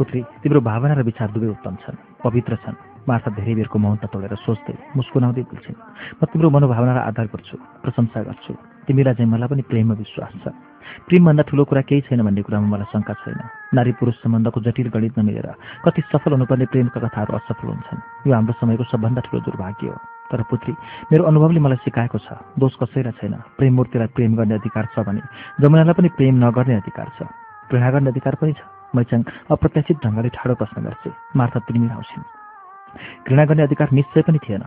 पुत्री तिम्रो भावना र विचार दुवै उत्तम छन् पवित्र छन्। मार्था धेरै बेरको मौनता तोडेर सोच्दै मुस्कुराउँदै बोल्छिन् म तिम्रो मनोभावनालाई आधार गर्छु प्रशंसा गर्छु। तिमीलाई चाहिँ मलाई पनि प्रेममा विश्वास छ। प्रेमभन्दा ठुलो कुरा केही छैन भन्ने कुरामा मलाई शङ्का छैन। नारी पुरुष सम्बन्धको जटिल गणित नमिलेर कति सफल हुनुपर्ने प्रेमका कथाहरू असफल हुन्छन्। यो हाम्रो समयको सबभन्दा ठुलो दुर्भाग्य हो। तर पुत्री मेरो अनुभवले मलाई सिकाएको छ दोष कसैलाई छैन। प्रेम मूर्तिलाई प्रेम गर्ने अधिकार छ भने जमुनालाई पनि प्रेम नगर्ने अधिकार छ। घृणा गर्ने अधिकार पनि छ। मैचाङ अप्रत्याशित ढङ्गले ठाडो प्रश्न गर्छे मार्था तिर्मिराउँछिन् घृणा गर्ने अधिकार निश्चय पनि थिएन।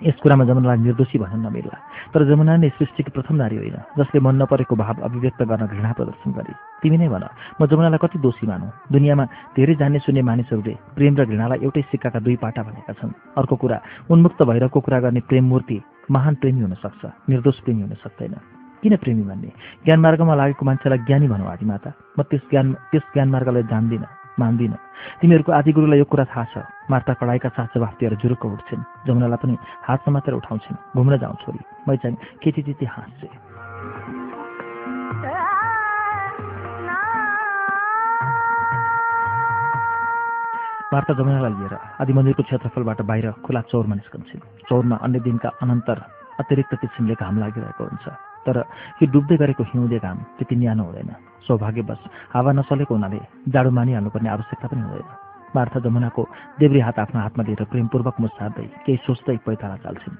यस कुरामा जमुनालाई निर्दोषी भन्न नमिल्ला। तर जमुना नै सृष्टिको प्रथम नारी होइन जसले मन नपरेको भाव अभिव्यक्त गर्न घृणा प्रदर्शन गरे। तिमी नै भन म जमुनालाई कति दोषी मानौ? दुनियाँमा धेरै जान्ने सुन्ने मानिसहरूले प्रेम र घृणालाई एउटै सिक्काका दुई पाटा भनेका छन्। अर्को कुरा उन्मुक्त भैरवको कुरा गर्ने प्रेम मूर्ति महान प्रेमी हुन सक्छ निर्दोष प्रेमी हुन सक्दैन। किन प्रेमी भन्ने? ज्ञान मार्गमा लागेको मान्छेलाई ज्ञानी भनौँ आदिमाता म त्यस ज्ञान त्यस ज्ञान मार्गलाई जान्दिनँ मान्दिनँ। तिमीहरूको आदिगुरुलाई यो कुरा थाहा छ। मार्ता कडाइका साथ दिएर जुरुक्क उठ्छिन्। जमुनालाई पनि हातमा मात्र उठाउँछिन्। घुम्न जाउँ छोरी। मै चाहिँ केटी चिती हाँस्छे। वार्ता जमुनालाई लिएर आदि मन्दिरको क्षेत्रफलबाट बाहिर खुला चौरमा निस्कन्छन्। चौरमा अन्य दिनका अनन्तर अतिरिक्त किसिमले घाम लागिरहेको हुन्छ। तर यो डुब्दै गरेको हिउँदे घाम त्यति न्यानो हुँदैन। सौभाग्यवश हावा नचलेको हुनाले जाडो मानिहाल्नुपर्ने आवश्यकता पनि हुँदैन। मार्था जमुनाको देब्री हात आफ्नो हातमा लिएर प्रेमपूर्वक मुसार्दै केही सोच्दै पैताला चाल्छिन्।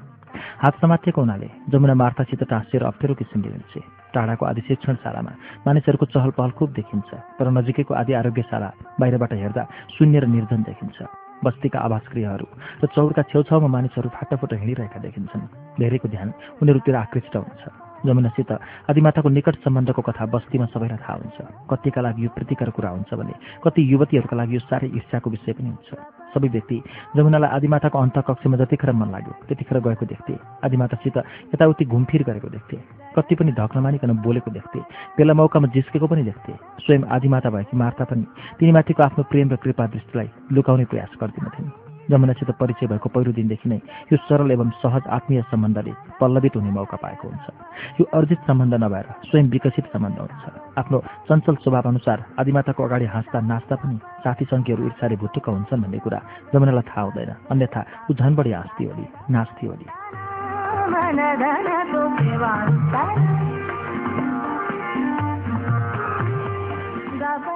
हात समातिएको हुनाले जमुना मार्थासित टाँसिएर अप्ठ्यारो किसिमले हिँड्छे। टाढाको आदि शिक्षणशालामा मानिसहरूको चहल पहल खुब देखिन्छ तर नजिकैको आदि आरोग्यशाला बाहिरबाट हेर्दा शून्य र निर्धन देखिन्छ। बस्तीका आवास गृहहरू र चौरका छेउछाउमा मानिसहरू फाटाफुटा हिँडिरहेका देखिन्छन्। धेरैको ध्यान उनीहरूतिर आकृष्ट हुन्छ। जमुनासित आदिमाताको निकट सम्बन्धको कथा बस्तीमा सबैलाई थाहा हुन्छ। कतिका लागि यो प्रीतिकर कुरा हुन्छ भने कति युवतीहरूका लागि यो साह्रै ईर्ष्याको विषय पनि हुन्छ। सबै व्यक्ति जमुनालाई आदिमाताको अन्तकक्षमा जतिखेर मन लाग्यो त्यतिखेर गएको देख्थे। आदिमातासित यताउति घुमफिर गरेको देख्थे। कति पनि ढक नमानिकन बोलेको देख्थे। बेला मौकामा जिस्केको पनि देख्थे। स्वयं आदिमाता भएकी मार्ता पनि तिनीमाथिको आफ्नो प्रेम र कृपा दृष्टिलाई लुकाउने प्रयास गर्दिनथिन् जमुनासित परिचय भएको पहिलो दिनदेखि नै यो सरल एवं सहज आत्मीय सम्बन्धले पल्लवित हुने मौका पाएको हुन्छ। यो अर्जित सम्बन्ध नभएर स्वयं विकसित सम्बन्ध हुन्छ। आफ्नो चञ्चल स्वभाव अनुसार आदिमाताको अगाडि हाँस्दा नाच्दा पनि साथी सङ्घीयहरू ईर्षाले भुटुक्क हुन्छन् भन्ने कुरा जमुनालाई थाहा हुँदैन। अन्यथा ऊ झन् बढी हाँस्थी होली। नाच्थी होली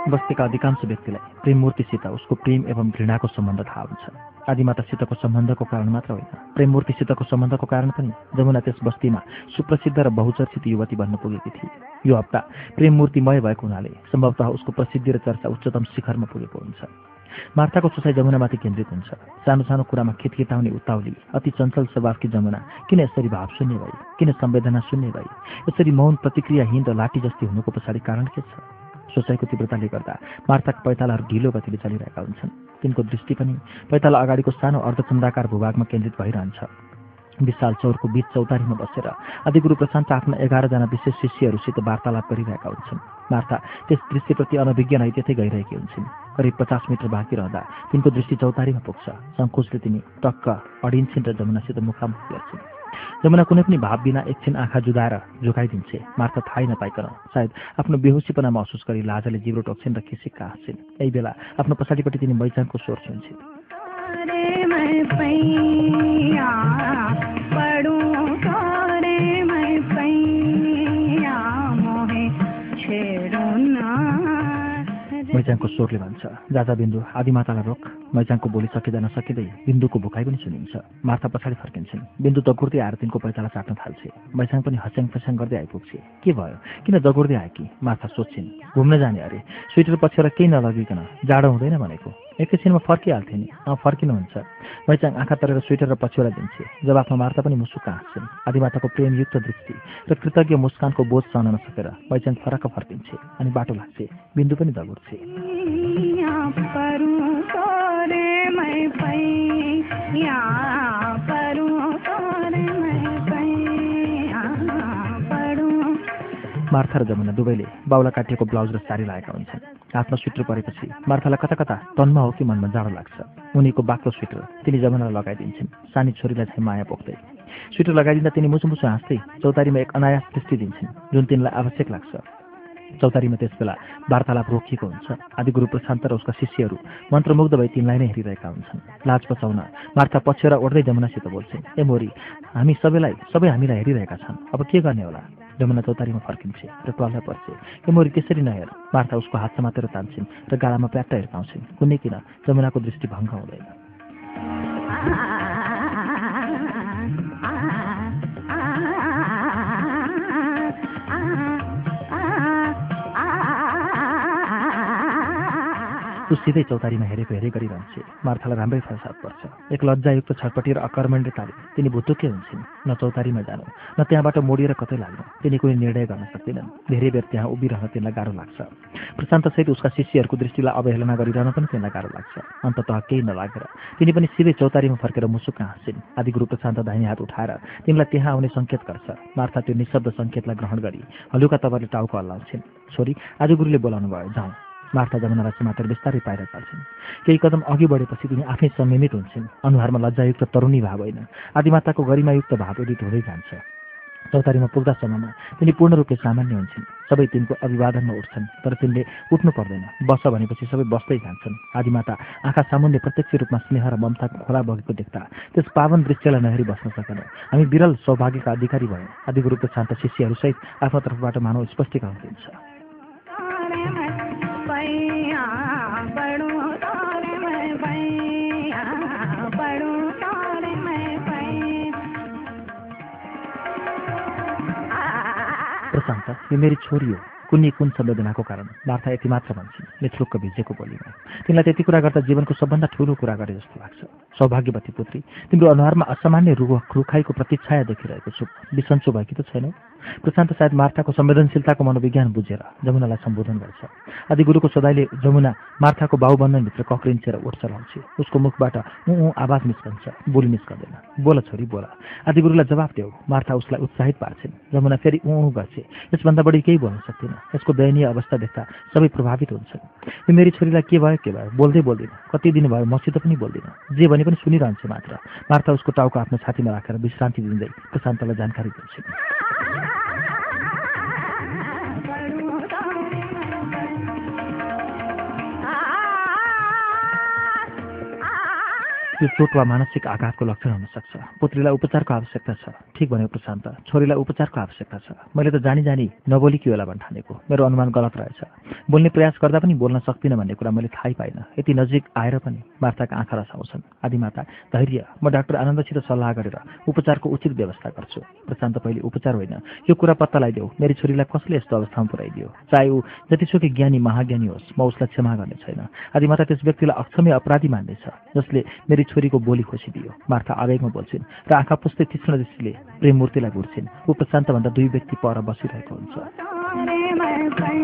बस्तीका अधिकांश व्यक्तिलाई प्रेम मूर्तिसित उसको प्रेम एवं घृणाको सम्बन्ध थाहा हुन्छ। आदिमातासितको सम्बन्धको कारण मात्र होइन। प्रेम मूर्तिसितको सम्बन्धको कारण पनि जमुना त्यस बस्तीमा सुप्रसिद्ध र बहुचर्चित युवती बन्न पुगेकी थिए। यो हप्ता प्रेम मूर्तिमय भएको हुनाले सम्भवतः उसको प्रसिद्धि र चर्चा उच्चतम शिखरमा पुगेको हुन्छ। मार्ताको सोचाइ जमुनामाथि केन्द्रित हुन्छ। सानो सानो कुरामा खिटखिटाउने उताउली अति चञ्चल स्वभावकी जमुना किन यसरी भाव शून्य भई किन संवेदना शून्य भई यसरी मौन प्रतिक्रियाहीन र लाठी जस्ती हुनुको पछाडि कारण के छ? सोचाइको तीव्रताले गर्दा मार्ताका पैतालाहरू ढिलो गतिले चलिरहेका हुन्छन्। तिनको दृष्टि पनि पैताला अगाडिको सानो अर्धचन्द्राकार भूभागमा केन्द्रित भइरहन्छ। विशाल चौरको बीच चौतारीमा बसेर आदिगुरु प्रशान्त आफ्ना एघारजना विशेष शिष्यहरूसित वार्तालाप गरिरहेका हुन्छन्। मार्ता त्यस दृश्यप्रति अनभिज्ञ नै त्यतै गइरहेकी हुन्छन्। करिब पचास मिटर बाँकी रहँदा तिनको दृष्टि चौतारीमा पुग्छ। सङ्कोचले तिनी टक्क अडिन्छन् र जमुनासित मुखामुख गर्छिन्। जमुना कुनै पनि भाव बिना एकछिन आँखा जुदाएर झुकाइदिन्छे मार्ता थाहै नपाइकन। सायद आफ्नो बेहोसीपना महसुस गरी लाजाले जिब्रो टोक्छिन् र खिसिक्का हाँस्छिन्। यही बेला आफ्नो पछाडिपट्टि तिनी मैचाङको स्वर सुन्छन्। मैचाङको स्वरले भन्छ जाजा बिन्दु आदिमातालाई रोक। मैचाङको बोली सकिँदा नसकिँदै बिन्दुको भुकाइ पनि सुनिन्छ। मार्था पछाडि फर्किन्छन्। बिन्दु दगुर्दै आएर तिनको पैताला चाट्न थाल्छे। मैचाङ पनि हस्याङ फस्याङ गर्दै आइपुग्छे। के भयो? किन दगुर्दै कि? मार्था सोध्छिन् घुम्न जाने अरे। स्वेटर पछ्याएर केही नलगिकन जाडो हुँदैन भनेको। एकैछिनमा फर्किहाल्थे नि। अँ फर्किनुहुन्छ। मैचाङ आँखा तरेर स्वेटर र पछ्यौरा दिन्छे। जवाफमा मार्ता पनि मुसुक्क हाँस्छन्। आदिमाताको प्रेमयुक्त दृष्टि र कृतज्ञ मुस्कानको बोझ सहन नसकेर मैचाङ फरक्क फर्किन्छे अनि बाटो लाग्छे। बिन्दु पनि दगुर्छे। मार्था र जमुना दुवैले बाउला काटिएको ब्लाउज र साडी लगाएका हुन्छन्। हातमा स्वेटर परेपछि मार्थालाई कता कता तनमा हो कि मनमा जाडो लाग्छ। उनीको बाक्लो स्वेटर तिनी जमुनालाई लगाइदिन्छन्। सानी छोरीलाई चाहिँ माया पोख्दै। स्वेटर लगाइदिँदा तिनी मुसु मुसु हाँस्दै चौतारीमा एक अनायास दृष्टि दिन्छन् जुन तिनलाई आवश्यक लाग्छ। चौतारीमा त्यसबेला वार्तालाप रोकिएको हुन्छ। आदिगुरु प्रशान्त र उसका शिष्यहरू मन्त्रमुग्ध भई तिनलाई नै हेरिरहेका हुन्छन्। लाज बचाउन मार्था पछ्यौरा ओढ्दै जमुनासित बोल्छन् ए मोरी हामी सबैलाई सबै हामीलाई हेरिरहेका छन्। अब के गर्ने होला? जमुना चौतारीमा फर्किन्छे र टल्ला पर्छे। ए मोरी त्यसरी नहेर मार्था उसको हात समातेर तान्छन् र गालामा प्याट्टा हिर्काउँछिन् कुनै किन जमुनाको दृष्टि भङ्ग हुँदैन। ऊ सिधै चौतारीमा हेरेको हेरे गरिरहन्छे। मार्थालाई राम्रै फसाद पर्छ। एक लज्जायुक्त छटपटी र अकर्मण्य ताले तिनी भुतुकै हुन्छन्। न चौतारीमा जानु न त्यहाँबाट मोडिएर कतै लाग्नु। तिनी कुनै निर्णय गर्न सक्दैनन्। धेरै बेर त्यहाँ उभिरहन तिनलाई गाह्रो लाग्छ। प्रशान्तसहित उसका शिष्यहरूको दृष्टिलाई अवहेलना गरिरहन पनि तिनलाई गाह्रो लाग्छ। अन्तत केही नलागेर। तिनी पनि सिधै चौतारीमा फर्केर मुसुक्क हाँस्छिन् आदि गुरु प्रशान्त दाहिने हात उठाएर तिनलाई त्यहाँ आउने सङ्केत गर्छ। मार्था त्यो निशब्द सङ्केतलाई ग्रहण गरी हलुका तवरले टाउको हल्लाउँछिन्। छोरी आदि गुरुले बोलाउनु भयो जाउँ। मार्था जमुनालाई समातेर बिस्तारै पाएर चाल्छिन् केही कदम अघि बढेपछि तिनी आफै संयमित हुन्छन्। अनुहारमा लज्जायुक्त तरुणी भाव होइन। आदिमाताको गरिमायुक्त भाव उदित हुँदै जान्छ। चौतारीमा पुग्दासम्ममा तिनी पूर्ण रूपले सामान्य हुन्छन्। सबै तिनको अभिवादनमा उठ्छन् तर तिनले उठ्नु पर्दैन। बस भनेपछि सबै बस्दै जान्छन्। आदिमाता आँखा सामुन्ने प्रत्यक्ष रूपमा स्नेह र ममताको खोला बगेको देख्दा त्यस पावन दृश्यलाई नहेरी बस्न सकेनौँ। हामी विरल सौभाग्यका अधिकारी भयौँ। आदिगुरुको शान्त शिष्यहरूसहित आफ्नो तर्फबाट मानव स्पष्टीकरण दिन्छ। प्रशान्त यो मेरी छोरी हो। कुनै कुन संवेदनाको कारण? मार्था यति मात्र भन्छन् नेत्रुक्क भिजेको बोलीमा तिमीलाई त्यति कुरा गर्दा जीवनको सबभन्दा ठुलो कुरा गरे जस्तो लाग्छ। सौभाग्यवती पुत्री तिम्रो अनुहारमा असामान्य रु रुखाइको प्रतीक्षाया देखिरहेको छु। बिसन्चो भएकी त छैनौ। प्रशान्त सायद मार्थाको संवेदनशीलताको मनोविज्ञान बुझेर जमुनालाई सम्बोधन गर्छ। आदि गुरुको सदाईले जमुना मार्थाको बाहुबन्धनभित्र कक्रिन्चेर उठ चलाउँछ। उसको मुखबाट ऊ आवाज निस्कन्छ बोली निस्कँदैन। बोल छोरी बोला। आदि गुरुलाई जवाफ देऊ मार्था उसलाई उत्साहित पार्छिन्। जमुना फेरि ऊ ऊ गर्छ। यसभन्दा बढी केही बोल्न सक्दिनँ। यसको दयनीय अवस्था देख्दा सबै प्रभावित हुन्छन्। यो मेरी छोरीलाई के भयो के भयो? बोल्दै बोल्दिनँ। कति दिन भयो मसित पनि बोल्दिनँ। जे भने पनि सुनिरहन्छ मात्र। मार्था उसको टाउको आफ्नो छातीमा राखेर विश्रान्ति दिँदै प्रशान्तलाई जानकारी दिन्छन् यो चोट वा मानसिक आघातको लक्षण हुन सक्छ। पुत्रीलाई उपचारको आवश्यकता छ। ठिक भन्यो प्रशान्त। छोरीलाई उपचारको आवश्यकता छ। मैले त जानी जानी नबोली के होला ठानेको। मेरो अनुमान गलत रहेछ। बोल्ने प्रयास गर्दा पनि बोल्न सक्दिनँ भन्ने कुरा मैले थाहै पाइनँ। यति नजिक आएर पनि मार्ताका आँखा रसाउँछन्। आदिमाता धैर्य। म डाक्टर आनन्दसित सल्लाह गरेर उपचारको उचित व्यवस्था गर्छु। प्रशान्त पहिले उपचार होइन। यो कुरा पत्ता लगाइदेऊ। मेरी छोरीलाई कसले यस्तो अवस्थामा पुऱ्याइदियो? चाहे ऊ जतिसुकै ज्ञानी महाज्ञानी होस् म उसलाई क्षमा गर्ने छैन। आदिमाता त्यस व्यक्तिलाई अक्षम्य अपराधी मान्नेछ जसले मेरी छोरीको बोली खोसिदियो। मार्था आवेगमा बोल्छिन् र आँखा पुस्दै तीक्ष्ण दृष्टिले प्रेममूर्तिलाई घुर्छिन् ऊ प्रशान्तभन्दा दुई व्यक्ति पर बसिरहेको हुन्छ। तोरे मैं पई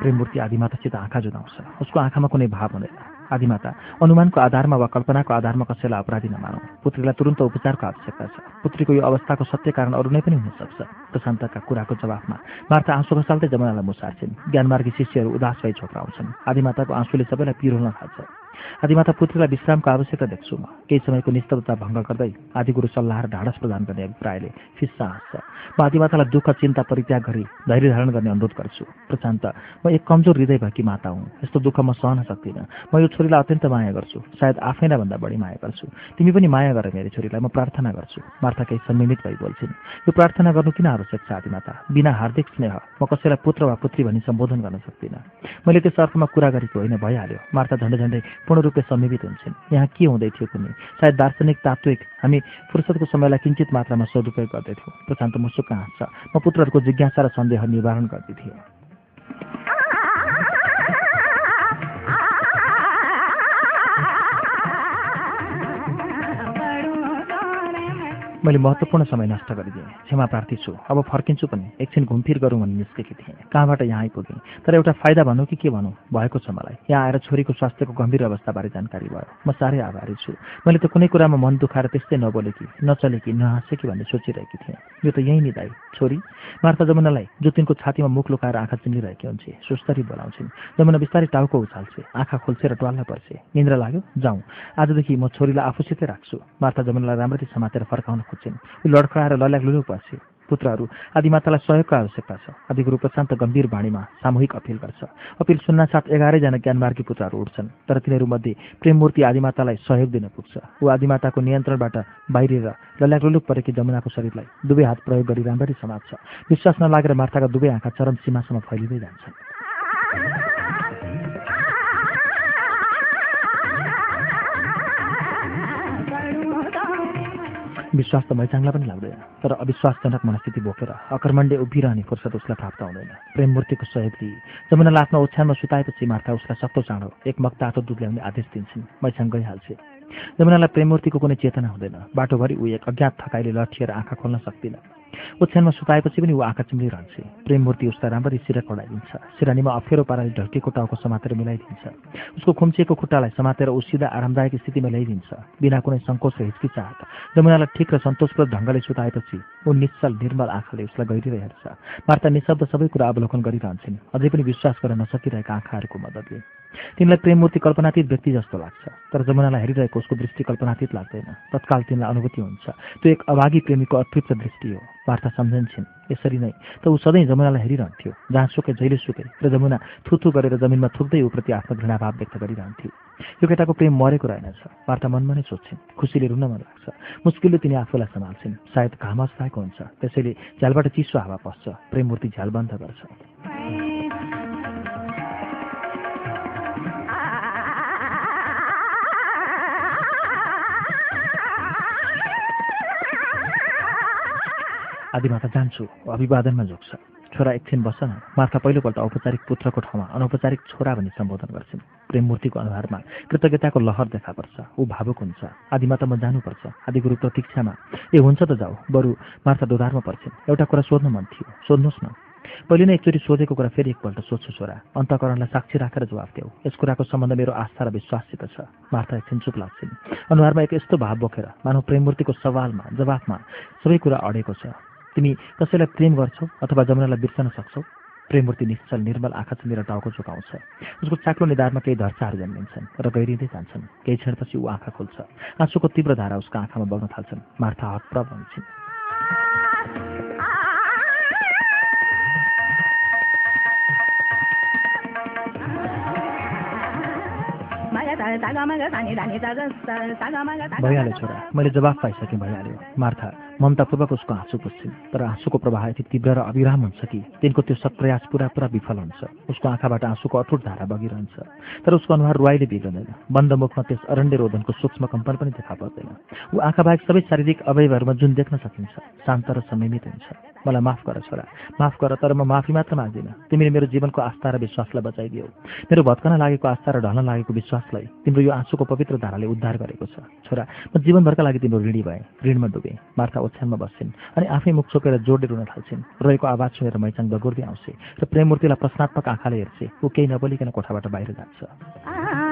प्रेममूर्ति आदिमातासित आँखा जुदाउँछ। उसको आँखामा कुनै भाव हुँदैन। आदिमाता। अनुमानको आधारमा वा कल्पनाको आधारमा कसैलाई अपराधी नमानौँ। पुत्रीलाई तुरन्त उपचारको आवश्यकता छ। पुत्रीको यो अवस्थाको सत्य कारण अरू नै पनि हुनसक्छ प्रशान्तका कुराको जवाफमा मार्था आँसु खसाल्दै जमुनालाई मुसार्छिन्। ज्ञानमार्गी शिष्यहरू उदास भई छोक्राउँछन् आदिमाताको आँसुले सबैलाई पिरोल्न थाल्छ। आदिमाता पुत्रीलाई विश्रामको आवश्यकता देख्छु म। केही समयको निस्तब्धता भङ्ग गर्दै आदिगुरु सल्लाह र ढाडस प्रदान गर्ने अभिप्रायले फिस्सा हाँस्छ म आदिमातालाई दुःख चिन्ता परित्याग गरी धैर्य धारण गर्ने अनुरोध गर्छु। प्रशान्त म एक कमजोर हृदय भएकी माता हुँ। यस्तो दुःख म सहन सक्दिनँ। म यो छोरीलाई अत्यन्त माया गर्छु। सायद आफैलाई भन्दा बढी माया गर्छु। तिमी पनि माया गर मेरो छोरीलाई म प्रार्थना गर्छु। मार्था केही सम्मिमित भई बोल्छिन्। यो प्रार्थना गर्नु किन आवश्यक छ आदिमाता? बिना हार्दिक स्नेह म कसैलाई पुत्र वा पुत्री भनी सम्बोधन गर्न सक्दिनँ। मैले त्यस अर्थमा कुरा गरेको होइन भइहाल्यो। मार्था झन्डै झन्डै पूर्ण रूपले सम्मिलित हुन्छन्। यहाँ के हुँदै थियो कुनै? सायद दार्शनिक तात्विक हामी फुर्सदको समयलाई किञ्चित मात्रामा सदुपयोग गर्दैथ्यौँ। प्रशान्त मुसुक हाँस्छ म पुत्रहरूको जिज्ञासा र सन्देह निवारण गर्दैथिएँ मैले महत्त्वपूर्ण समय नष्ट गरिदिएँ। क्षमा प्रार्थी छु। अब फर्किन्छु पनि। एकछिन घुमफिर गरौँ भनी निस्केकी थिएँ। कहाँबाट यहाँ आइपुगेँ? तर एउटा फाइदा भनौँ कि के भनौँ? भएको छ मलाई। यहाँ आएर छोरीको स्वास्थ्यको गम्भीर अवस्थाबारे जानकारी भयो। म साह्रै आभारी छु। मैले त कुनै कुरामा मन दुखाएर त्यस्तै नबोले कि नचले कि नहाँसे कि भन्ने सोचिरहेकी थिएँ। यो त यहीँ नि दाई। छोरी मार्फा जमुनालाई जुतिनको छातीमा मुख लुकाएर आँखा चिनिरहेकी हुन्छे। सुस्तरी बोलाउँछिन् जमुना बिस्तारै टाउको उछाल्छे। आँखा खोल्छे र ट्वाल्न पर्छे। निन्द्रा लाग्यो? जाउँ। आजदेखि म छोरीलाई आफूसितै राख्छु। मार्था जमुनालाई राम्ररी समातेर फर्काउन खोज्छिन् ऊ लड्खडाएर लल्याक लुलु पर्छ पुत्रहरू आदिमातालाई सहयोगको आवश्यकता छ। आदिगुरु प्रशान्त गम्भीर बाणीमा सामूहिक अपिल गर्छ। अपिल सुन्नासाथ एघारैजना ज्ञानमार्गी पुत्रहरू उठ्छन् तर तिनीहरूमध्ये प्रेममूर्ति आदिमातालाई सहयोग दिन पुग्छ। ऊ आदिमाताको नियन्त्रणबाट बाहिरिएर लल्याक लुलुक परेकी जमुनाको शरीरलाई दुवै हात प्रयोग गरी राम्ररी समात्छ। विश्वास नलागेर मार्ताका दुवै आँखा चरम सीमासम्म फैलिँदै जान्छन्। विश्वास त मैचाङलाई पनि लाग्दैन तर अविश्वासजनक मनस्थिति बोकेर अकर्मण्डे उभिरहने फुर्सद उसलाई प्राप्त हुँदैन। प्रेममूर्तिको दिए जमुनालाई आफ्नो ओछ्यानमा सुताएपछि मार्था उसलाई सक्दो चाँडो एक मग तातो दुध ल्याउने आदेश दिन्छन्। मैचाङ गइहाल्छे। जमुनालाई प्रेममूर्तिको कुनै चेतना हुँदैन। बाटोभरि ऊ एक अज्ञात थकाइले लठिएर आँखा खोल्न सक्दिन। ओछ्यानमा सुताएपछि पनि ऊ आँखा चिम्लिरहन्छे। प्रेममूर्ति उसलाई राम्ररी सिरा कडाइदिन्छ। सिरानीमा अप्ठ्यारो पाराले ढल्केको टाउको समातेर मिलाइदिन्छ। उसको खुम्चिएको खुट्टालाई समातेर ऊ सिधा आरामदायक स्थितिमा ल्याइदिन्छ। बिना कुनै सङ्कोच र हिचकिचाहट। जमुनालाई ठिक र सन्तोषप्रद ढङ्गले सुताएपछि ऊ निश्चल निर्मल आँखाले उसलाई गहिरिँदै हेर्छ वार्ता निशब्द सबै कुरा अवलोकन गरिरहन्छन्। अझै पनि विश्वास गर्न नसकिरहेका आँखाहरूको मद्दतले। तिनलाई प्रेममूर्ति कल्पनातीत व्यक्ति जस्तो लाग्छ तर जमुनालाई हेरिरहेको उसको दृष्टि कल्पनातीत लाग्दैन। तत्काल तिनलाई अनुभूति हुन्छ। त्यो एक अभागी प्रेमीको अतृप्त दृष्टि हो। वार्ता सम्झन्छन्। यसरी नै। त ऊ सधैँ जमुनालाई हेरिरहन्थ्यो जहाँ सुके जहिले सुके र जमुना थुथु गरेर जमिनमा थुक्दै ऊप्रति आफ्नो घृणाभाव व्यक्त गरिरहन्थ्यो। यो केटाको प्रेम मरेको रहेनछ। वार्ता मनमा नै सोध्छिन् खुसीले रुन मन लाग्छ। मुस्किलले तिनी आफूलाई सम्हाल्छिन्। सायद घाम अस्ताएको हुन्छ। त्यसैले झ्यालबाट चिसो हावा पस्छ। प्रेममूर्ति झ्याल बन्द गर्छ। आदिमाता जान्छु अभिवादनमा जोग्छ छोरा एकछिन बस्छ न मार्था पहिलोपल्ट औपचारिक पुत्रको ठाउँमा अनौपचारिक छोरा भनी सम्बोधन गर्छिन्। प्रेममूर्तिको अनुहारमा कृतज्ञताको लहर देखा पर्छ। ऊ भावुक हुन्छ। आदिमाता म जानुपर्छ। आदिगुरु प्रतीक्षामा। ए हुन्छ त जाऊ। बरु मार्था दोधारमा पर्छिन्। एउटा कुरा सोध्नु मन थियो। सोध्नुहोस् न। पहिले नै एकचोटि सोधेको कुरा फेरि एकपल्ट सोध्छु छोरा। अन्तकरणलाई साक्षी राखेर जवाफ देऊ। यस कुराको सम्बन्ध मेरो आस्था र विश्वाससित छ। मार्था एकछिन चुप लाग्छिन्। अनुहारमा एक यस्तो भाव बोकेर मानव प्रेममूर्तिको सवालमा जवाफमा सबै कुरा अडेको छ। तिमी कसैलाई प्रेम गर्छौ अथवा जमुनालाई बिर्सन सक्छौ? प्रेममूर्ति निश्चल निर्मल आँखा मेरा टाउको झुकाउँछ। उसको चाक्लो निधारमा केही धर्साहरू जन्मिन्छन् र गहिरिँदै जान्छन्। केही क्षणपछि ऊ आँखा खोल्छ। आँसुको तीव्र धारा उसको आँखामा बग्न थाल्छन्। मार्था हतप्रभ हुन्छन्। भइहाल्यो छोरा मैले जवाफ पाइसकेँ भइहाल्यो मार्था ममतापूर्वक उसको आँसु पुस्छिन् तर आँसुको प्रवाह यति तीव्र र अविराम हुन्छ कि तिनको त्यो सब प्रयास पुरा पुरा विफल हुन्छ। उसको आँखाबाट आँसुको अटुट धारा बगिरहन्छ। तर उसको अनुहार रुवाइले बिग्रदैन। बन्द मुखमा त्यस अरण्य रोदनको सूक्ष्म कम्पन पनि देखा पर्दैन। ऊ आँखाबाहेक सबै शारीरिक अवयवहरूमा जुन देख्न सकिन्छ शान्त र संयमित हुन्छ। मलाई माफ गर छोरा। माफ गर तर म माफी मात्र माग्दिनँ। तिमीले मेरो जीवनको आस्था र विश्वासलाई बचाइदियो। मेरो भत्कन लागेको आस्था र ढल्न लागेको विश्वासलाई तिम्रो यो आँसुको पवित्र धाराले उद्धार गरेको छ। छोरा म जीवनभरका लागि तिम्रो ऋणी भएँ। ऋणमा डुबेँ। मार्था ओछ्यानमा बस्छिन् अनि आफै मुख छोकेर जोडले रुन थाल्छिन्। रहेको आवाज सुनेर मैचाङ दगुर्दै आउँछे र प्रेममूर्तिलाई प्रश्नात्मक आँखाले हेर्छे। ऊ केही नबोलिकन कोठाबाट बाहिर जान्छ।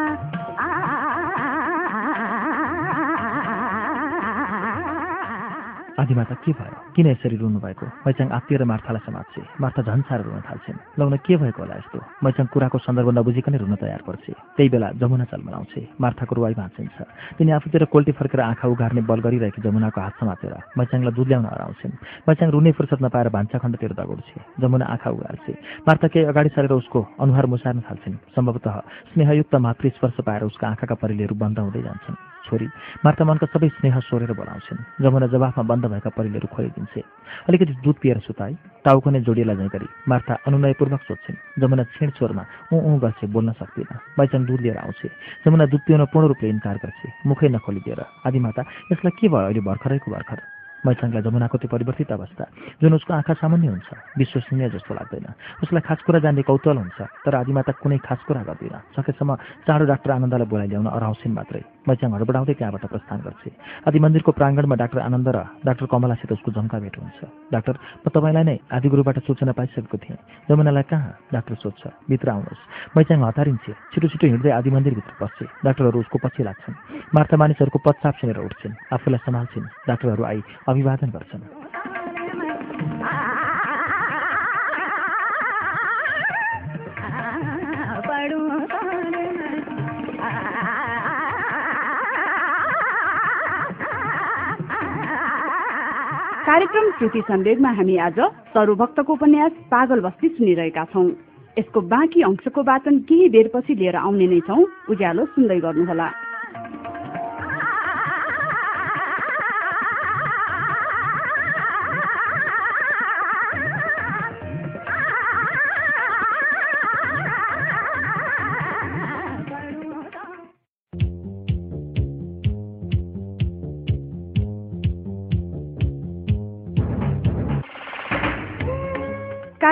आदिमाता के भयो? किन यसरी रुनु भएको मैचाङ आत्तिएर मार्थालाई समात्छे। मार्था झन् साह्रो रुन थाल्छिन्। लौन के भएको होला यस्तो? मैचाङ कुराको सन्दर्भ नबुझिकनै रुन तयार पर्छ। त्यही बेला जमुना चलमलाउँछे। मार्थाको रुवाई भाँचिन्छ। तिनी आफूतिर कोल्टी फर्केर आँखा उघार्ने बल गरिरहेकी जमुनाको हात समातेर मैचाङलाई दुध ल्याउन हराउँछिन्। मैचाङ रुने फुर्सद नपाएर भान्साखण्डतिर दगुड्छे। जमुना आँखा उघार्छे मार्था केही अगाडि सरेर उसको अनुहार मुसार्न थाल्छिन्। सम्भवतः स्नेहयुक्त मातृ स्पर्श पाएर उसका आँखाका परिलेहरू बन्द हुँदै जान्छन्। छोरी। मार्ता मनका सबै स्नेह सोरेर बोलाउँछन्। जमुना जवाफमा बन्द भएका परिलेहरू खोलिदिन्छे। अलिकति दुध पिएर सुताई टाउको नै जोडिएला झैँ गरी मार्था अनुनयपूर्वक सोध्छिन् जमुना छिण छोरमा ऊ ऊ गर्छे बोल्न सक्दिनँ। मैचाङ दुध लिएर आउँछे। जमुना दुध पिउन पूर्ण रूपले इन्कार गर्छे। मुखै नखोलिदिएर। आदिमाता यसलाई के भयो अहिले भर्खरैको भर्खर? मैचाङलाई जमुनाको त्यो परिवर्तित अवस्था। जुन उसको आँखा सामान्य हुन्छ विश्वसनीय जस्तो लाग्दैन। उसलाई खास कुरा जान्ने कौतल हुन्छ तर आदिमाता कुनै खास कुरा गर्दैन। सकेसम्म चाँडो डाक्टर आनन्दलाई बोलाइ ल्याउन अराउँछिन् मात्रै। मैचाङ हडबडाउँदै त्यहाँबाट प्रस्थान गर्छे आदि मन्दिरको प्राङ्गणमा डाक्टर आनन्द र डाक्टर कमलासित उसको जम्का भेट हुन्छ। डाक्टर म तपाईँलाई नै आदिगुरुबाट सूचना पाइसकेको थिएँ। जमुनालाई कहाँ? डाक्टर सोध्छ। भित्र आउनुहोस्। मैचाङ हतारिन्छे छिटो छिटो हिँड्दै आदि मन्दिरभित्र पस्छे डाक्टरहरू उसको पछि लाग्छन्। मार्था मानिसहरूको पच्चाप सुनेर उठ्छन्। आफूलाई सम्हाल्छिन्। डाक्टरहरू आई अभिवादन गर्छन्। कार्यक्रम श्रुति सम्वेगमा हामी आज सरूभक्तको उपन्यास पागल बस्ती सुनिरहेका छौँ। यसको बाँकी अंशको वाचन केही बेरपछि लिएर आउने नै छौँ। उज्यालो सुन्दै गर्नुहोला।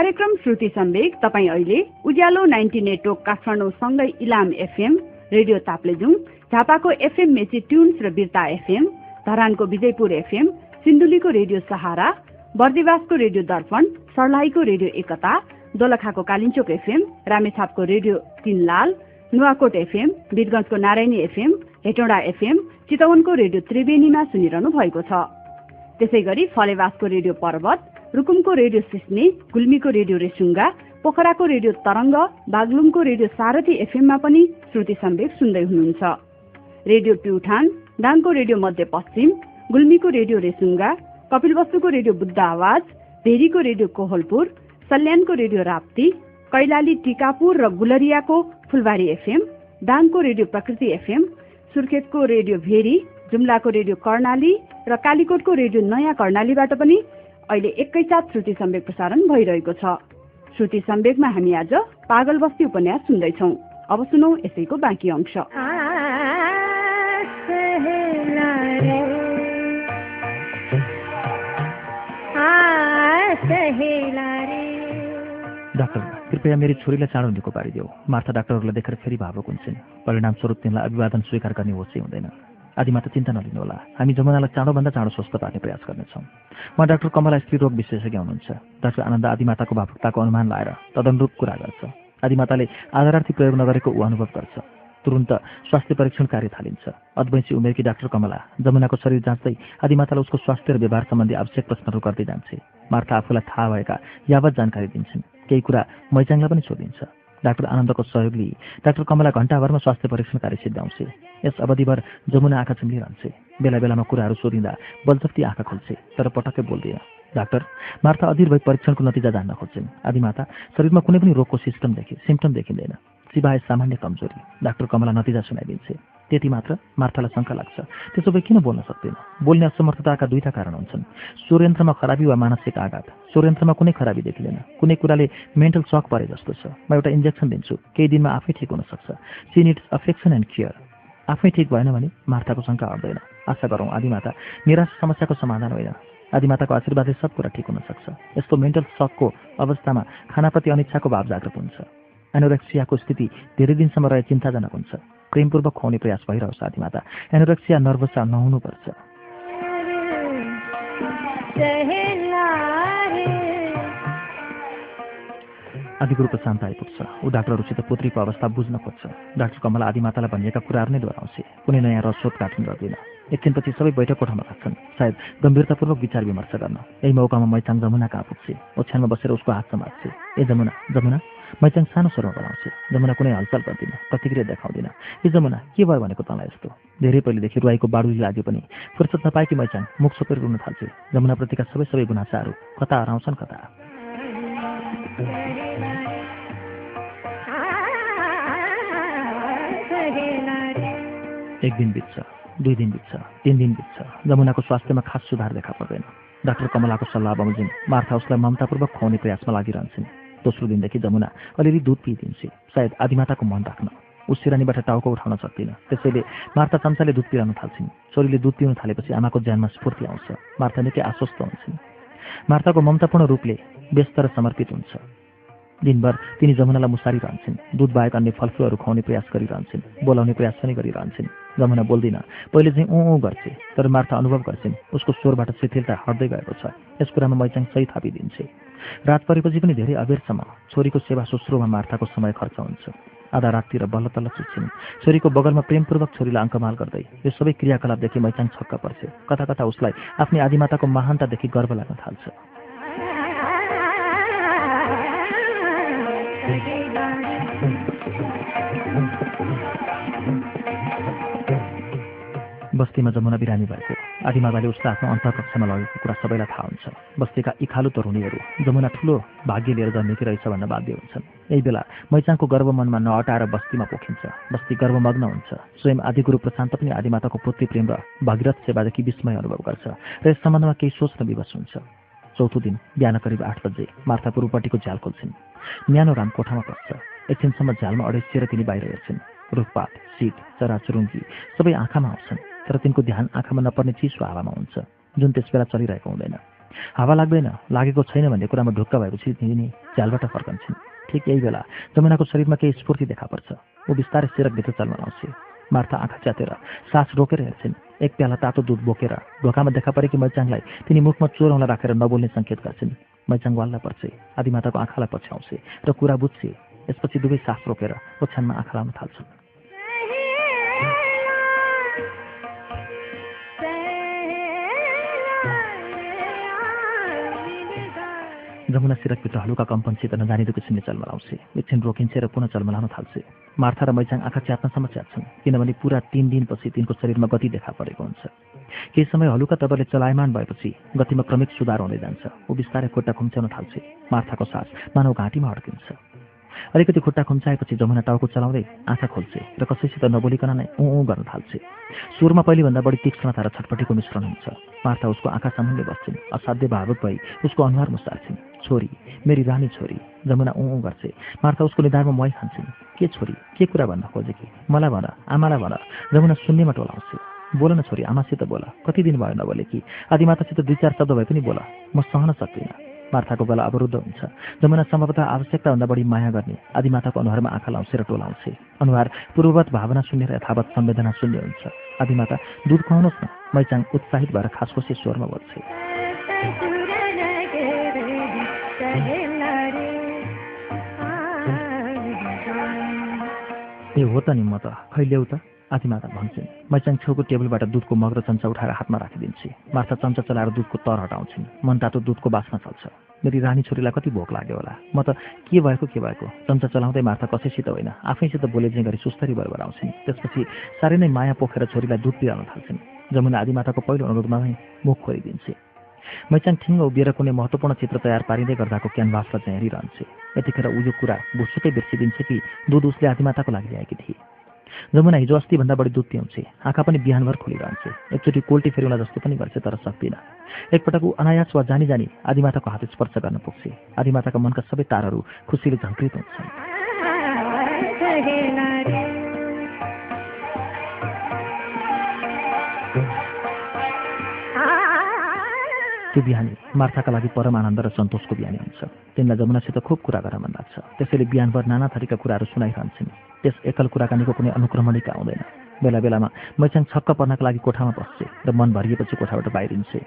कार्यक्रम श्रुति सम्वेक तपाईँ अहिले उज्यालो नाइन्टी नेटवर्क काठमाडौँसँगै इलाम एफएम रेडियो ताप्लेजुङ झापाको एफएम मेची ट्युन्स र बिर्ता एफएम धरानको विजयपुर एफएम सिन्धुलीको रेडियो सहारा बर्दिवासको रेडियो दर्पण सर्लाहीको रेडियो एकता दोलखाको कालिन्चोक एफएम रामेछापको रेडियो तीनलाल नुवाकोट एफएम वीरगंजको नारायणी एफएम हेटौँडा एफएम चितवनको रेडियो त्रिवेणीमा सुनिरहनु भएको छ। त्यसै गरी फलेवासको रेडियो पर्वत रुकुमको रेडियो सिस्ने गुल्मीको रेडियो रेसुङ्गा पोखराको रेडियो तरंग बागलुङको रेडियो सारथी एफएममा पनि श्रुति सम्वेक सुन्दै हुनुहुन्छ। रेडियो प्युठान दाङको रेडियो मध्यपश्चिम गुल्मीको रेडियो रेसुङ्गा कपिलवस्तुको रेडियो बुद्ध आवाज भेरीको रेडियो कोहलपुर सल्यानको रेडियो राप्ती कैलाली टिकापुर र गुलरियाको फुलबारी एफएम दाङको रेडियो प्रकृति एफएम सुर्खेतको रेडियो भेरी जुम्लाको रेडियो कर्णाली र कालीकोटको रेडियो नयाँ कर्णालीबाट पनि अहिले एकैसाथ श्रुति सम्वेक प्रसारण भइरहेको छ। श्रुति सम्वेकमा हामी आज पागल बस्ती उपन्यास सुन्दैछौ। अब सुनौ यसैको बाँकी अंश। डाक्टर कृपया मेरी छोरीलाई चाँडो निको पारिदेऊ मार्था डाक्टरहरूलाई देखेर फेरि भावुक हुन्छन्। परिणामस्वरूप तिनलाई अभिवादन स्वीकार गर्ने होसै हुँदैन। आदिमा त चिन्ता नलिनुहोला हामी जमुनालाई चाँडोभन्दा चाँडो स्वस्थ पार्ने प्रयास गर्नेछौँ। उहाँ डाक्टर कमला स्त्री रोग विशेषज्ञ हुनुहुन्छ। डाक्टर आनन्द आदिमाताको भावुकताको अनुमान लाएर तदनुरूप कुरा गर्छ। आदिमाताले आधारार्थी प्रयोग नगरेको ऊ अनुभव गर्छ। तुरुन्त स्वास्थ्य परीक्षण कार्य थालिन्छ। अद्वैंशी उमेरकी डाक्टर कमला जमुनाको शरीर जाँच्दै आदिमातालाई उसको स्वास्थ्य र व्यवहार सम्बन्धी आवश्यक प्रश्नहरू गर्दै जान्छे। मार्था आफूलाई थाहा भएका यावत जानकारी दिन्छन्। केही कुरा मैचाङलाई पनि सोधिन्छ। डाक्टर आनन्दको सहयोग लिई डाक्टर कमला घण्टाभरमा स्वास्थ्य परीक्षण कार्य सिद्ध्याउँछे। यस अवधिभर जमुना आँखा चिम्लिरहन्छे बेला बेलामा कुराहरू सोधिँदा बलजफ्ती आँखा खोल्छे तर पटक्कै बोल्दैन। डाक्टर मार्था अधीर भई परीक्षणको नतिजा जान्न खोज्छन्। आदिमाता शरीरमा कुनै पनि रोगको सिस्टम देखि सिम्टम देखिँदैन। सिवाय सामान्य कमजोरी। डाक्टर कमला नतिजा सुनाइदिन्छे। त्यति मात्र मार्थालाई शङ्का लाग्छ। त्यसो भए किन बोल्न सक्दैन? बोल्ने असमर्थताका दुईटा कारण हुन्छन्। स्वरयन्त्रमा खराबी वा मानसिक आघात। स्वरयन्त्रमा कुनै खराबी देखिँदैन। कुनै कुराले मेन्टल सक परे जस्तो छ। म एउटा इन्जेक्सन दिन्छु। केही दिनमा आफै ठिक हुन सक्छ she needs affection and care आफै ठिक भएन भने मार्थाको शङ्का हट्दैन आशा गरौँ आदिमाता निराश समस्याको समाधान होइन। आदिमाताको आशीर्वादले सब कुरा ठिक हुन सक्छ यस्तो मेन्टल सकको अवस्थामा खानाप्रति अनिच्छाको भाव जागृत हुन्छ। एनोरेक्सियाको स्थिति धेरै दिनसम्म रहे चिन्ताजनक हुन्छ। प्रेमपूर्वक खुवाउने प्रयास भइरहोस् आदिमाता। एनोरेक्सिया नर्भसा नहुनुपर्छ। आदिगुरुको शान्त आइपुग्छ। ऊ डाक्टरहरूसित पुत्रीको अवस्था बुझ्न खोज्छ। डाक्टर कमला आदिमातालाई भनिएका कुराहरू नै दोहोऱ्याउँछ। कुनै नयाँ रसोत काट्नु गर्दैन। एकछिनपछि सबै बैठक कोठामा लाग्छन् सायद गम्भीरतापूर्वक विचार विमर्श गर्न। यही मौकामा मैचाङ जमुना कहाँ पुग्छे ओछ्यानमा बसेर उसको हात समात्छे। ए जमुना जमुना मैचाङ सानो स्वरमा बनाउँछे जमुना कुनै हलचल गर्दिन प्रतिक्रिया देखाउँदिन। ए जमुना के भयो भनेको तँलाई यस्तो? धेरै पहिलेदेखि रुवाईको बाडुली लाग्यो पनि। फुर्सद नपाएकी मैचाङ? मुख सोपेर रुन थाल्छे। जमुनाप्रतिका सबै सबै गुनासाहरू कता हराउँछन् कता? एक दिन बित्छ दुई दिन बित्छ तिन दिन बित्छ। जमुनाको स्वास्थ्यमा खास सुधार देखा पर्दैन। डाक्टर कमलाको सल्लाह बमोजिम मार्था उसलाई ममतापूर्वक खुवाउने प्रयासमा लागिरहन्छन्। दोस्रो दिनदेखि जमुना अलिअलि दुध पिइदिन्छे सायद आदिमाताको मन राख्न। ऊ सिरानीबाट टाउको उठाउन सक्दिन। त्यसैले मार्था चम्चाले दुध पिराउन थाल्छिन्। छोरीले दुध पिउन थालेपछि आमाको ज्यानमा स्फूर्ति आउँछ। मार्था निकै आश्वस्त हुन्छन्। मार्ताको ममतापूर्ण रूपले व्यस्त र समर्पित हुन्छ। दिनभर तिनी जमुनालाई मुसारी रहन्छन् दुध बाहेक अन्य फलफुलहरू खुवाउने प्रयास गरिरहन्छन्। बोलाउने प्रयास पनि गरिरहन्छन्। जमुना बोल्दिन। पहिले चाहिँ ऊ ऊ गर्छे तर मार्था अनुभव गर्छिन्। उसको स्वरबाट शिथिलता हट्दै गएको छ। यस कुरामा मैचाङ सही थापिदिन्छे। रात परेपछि पनि धेरै अबेरसम्म छोरीको सेवा सुश्रोमा मार्थाको समय खर्च हुन्छ। आधा राततिर बल्ल तल्ल चुच्छिन् छोरीको बगलमा प्रेमपूर्वक छोरीलाई अङ्कमाल गर्दै यो सबै क्रियाकलापदेखि मैचाङ छक्क पर्छ। कता कता उसलाई आफ्नै आदिमाताको महानतादेखि गर्व लाग्न थाल्छ। बस्तीमा जमुना बिरामी भएको आदिमाबाले उसलाई आफ्नो अन्तर्कक्षमा लगेको कुरा सबैलाई थाहा हुन्छ। बस्तीका इखालु तरुणीहरू जमुना ठुलो भाग्य लिएर जन्मेकी रहेछ भन्न बाध्य हुन्छन्। यही बेला मैचाङको गर्व मनमा नअटाएर बस्तीमा पोखिन्छ। बस्ती गर्वमग्न हुन्छ। स्वयं आदिगुरु प्रशान्त पनि आदिमाताको पुत्री प्रेम र भगीरथ सेवादेखि विस्मय अनुभव गर्छ र यस सम्बन्धमा केही सोच्न विवश हुन्छ। चौथो दिन बिहान करिब आठ बजे मार्था पूर्वपट्टिको झ्याल खोल्छिन्। न्यानो राम कोठामा पस्छ। एकछिनसम्म झ्यालमा अडेसिएर तिनी बाहिर हेर्छिन्। रुखपात सिट चराचुरुङ्गी सबै आँखामा आउँछन्। तर तिनको ध्यान आँखामा नपर्ने चिसो हावामा हुन्छ जुन त्यसबेला चलिरहेको हुँदैन। हावा लाग्दैन लागेको छैन भन्ने कुरामा ढुक्क भएपछि तिनी झ्यालबाट फर्कन्छन्। ठिक यही बेला जमुनाको शरीरमा केही स्फूर्ति देखा पर्छ। ऊ बिस्तारै सिरकभित्र चल्न मार्था आँखा च्यातेर सास रोकेर हेर्छिन्। एक प्याला तातो दुध बोकेर ढोकामा देखा परेकी मैचाङलाई तिनी मुखमा चोरौँला राखेर नबोल्ने सङ्केत गर्छिन्। मैचाङ वाल्ला पर्छ आदिमाताको आँखालाई पछ्याउँछे र कुरा बुझ्छे। यसपछि दुवै सास रोकेर ओछ्यानमा आँखा लाउन थाल्छन्। जमुना सिरकभित्र हलुका कम्पनसित नजानिदो किसिमले चलमलाउँछे एकछिन रोकिन्छे र पुनः चलमलाउन थाल्छे। मार्था र मैचाङ आँखा च्यात्नसम्म च्यात्छन् किनभने पुरा तिन दिनपछि तिनको शरीरमा गति देखा परेको हुन्छ। केही समय हलुका तबरले चलायमान भएपछि गतिमा क्रमिक सुधार हुँदै जान्छ। ऊ बिस्तारै खुट्टा खुम्च्याउन थाल्छे। मार्थाको सास मानव घाँटीमा अड्किन्छ। अलिकति खुट्टा खुम्चाएपछि जमुना टाउको चलाउँदै आँखा खोल्छे र कसैसित नबोलिकन नै ऊ ऊ गर्न थाल्छे सुरमा पहिलेभन्दा बढी तीक्ष्णता र छटपटीको मिश्रण हुन्छ। मार्था उसको आँखा सामुन्ने बस्छिन् असाध्य भावुक भई उसको अनुहार मुस्तार्छिन् छोरी मेरी रानी छोरी जमुना ऊ ऊ गर्छे मार्था उसको निधारमा मै खान्छन् के छोरी के कुरा भन्न खोजे कि? मलाई भन आमालाई भन। जमुना सुन्नेमा टोलाउँछु बोल न छोरी आमासित बोल। कति दिन भयो नबोले कि आदिमातासित दुई चार शब्द भए पनि बोल। म सहन सक्दिनँ। मार्थाको गला अवरुद्ध हुन्छ। जमुना सम्भवतः आवश्यकताभन्दा बढी माया गर्ने आदिमाताको अनुहारमा आँखा लाउँछे र टोलाउँछे अनुहार पूर्ववत भावना शून्य र यथावत संवेदना शून्य हुन्छ। आदिमाता दुध खुवाउनुहोस् न। मैचाङ उत्साहित भएर खासखोसी स्वरमा बोल्छे। ए हो त नि म त। खै ल्याउ त? आदिमाता भन्छन् मैचाङ छेउको टेबलबाट दुधको मग र चम्चा उठाएर हातमा राखिदिन्छे। मार्था चम्चा चलाएर दुधको तर हटाउँछिन् मन तातो दुधको बास्ना चल्छ मेरी रानी छोरीलाई कति भोक लाग्यो होला। म त के भएको के भएको? चम्चा चलाउँदै मार्था कसैसित होइन। आफैसित बोले चाहिँ गरी सुस्तरी बरबराउँछिन् त्यसपछि साह्रै नै माया पोखेर छोरीलाई दुध पिराउन थाल्छिन्। जमुना आदिमाताको पहिलो अनुरोधमा नै मुख खोलिदिन्छे। मैचाङ ठिङ्ग उभिएर कुनै महत्त्वपूर्ण चित्र तयार पारिँदै गर्दाको क्यानभासलाई चाहिँ हेरिरहन्छे। यतिखेर ऊ यो कुरा भुसुकै बिर्सिदिन्छ कि दुध उसले आदिमाताको लागि ल्याएकी थिए। जमुना हिजो अस्तिभन्दा बढी दुध पिउँछे। आँखा पनि बिहानभर खोलिरहन्छे। एकचोटि कोल्टी फेरिउन जस्तो पनि गर्छ तर सक्दिनँ। एकपटक ऊ अनायास वा जानी जानी आदिमाताको हात स्पर्श गर्न पुग्छे। आदिमाताका मनका सबै तारहरू खुसीले झङ्कृत हुन्छन्। त्यो बिहानी मार्थाका लागि परम आनन्द र सन्तोषको बिहानी हुन्छ। तिनलाई जमुनासित खुब कुरा गर्न मन लाग्छ। त्यसैले बिहानभर नाना थरीका कुराहरू सुनाइरहन्छन्। त्यस एकल कुराकानीको कुनै अनुक्रमणिका आउँदैन बेला बेलामा मैचाङ छक्क पर्नका लागि कोठामा बस्छे र मन भरिएपछि कोठाबाट बाहिरिन्छे।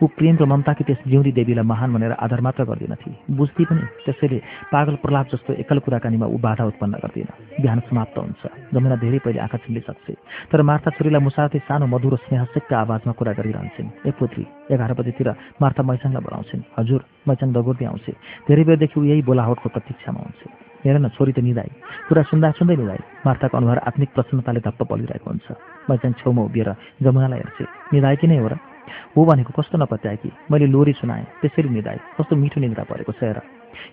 ऊ प्रेम र ममताकी त्यस जिउँदी देवीलाई महान भनेर आधार मात्र गर्दिनथी बुझ्दी पनि त्यसैले पागल प्रलाप जस्तो एकल कुराकानीमा ऊ बाधा उत्पन्न गर्दिन। बिहान समाप्त हुन्छ जमुना धेरै पहिले आँखा चिम्लिसक्छे तर मार्था छोरीलाई मुसार्थे सानो मधुर स्नेहसिक्त आवाजमा कुरा गरिरहन्छन्। एक पुत्री एघार बजीतिर मार्था मैचाङलाई बोलाउँछिन्। हजुर मैचाङ दगुर्दै आउँछे धेरै बेरदेखि ऊ यही बोलावटको प्रतीक्षामा हुन्छ। हेर न छोरी त निधाई कुरा सुन्दा सुन्दै निधाई मार्ताको अनुहार आत्मिक प्रसन्नताले धप्प पलिरहेको हुन्छ। मैचाङ छेउमा उभिएर जमुनालाई हेर्छे। निधाएकी नै हो र? हो भनेको कस्तो नपत्याए कि? मैले लोरी सुनाएँ। त्यसरी निधाएँ कस्तो मिठो निद्रा परेको छ हेर।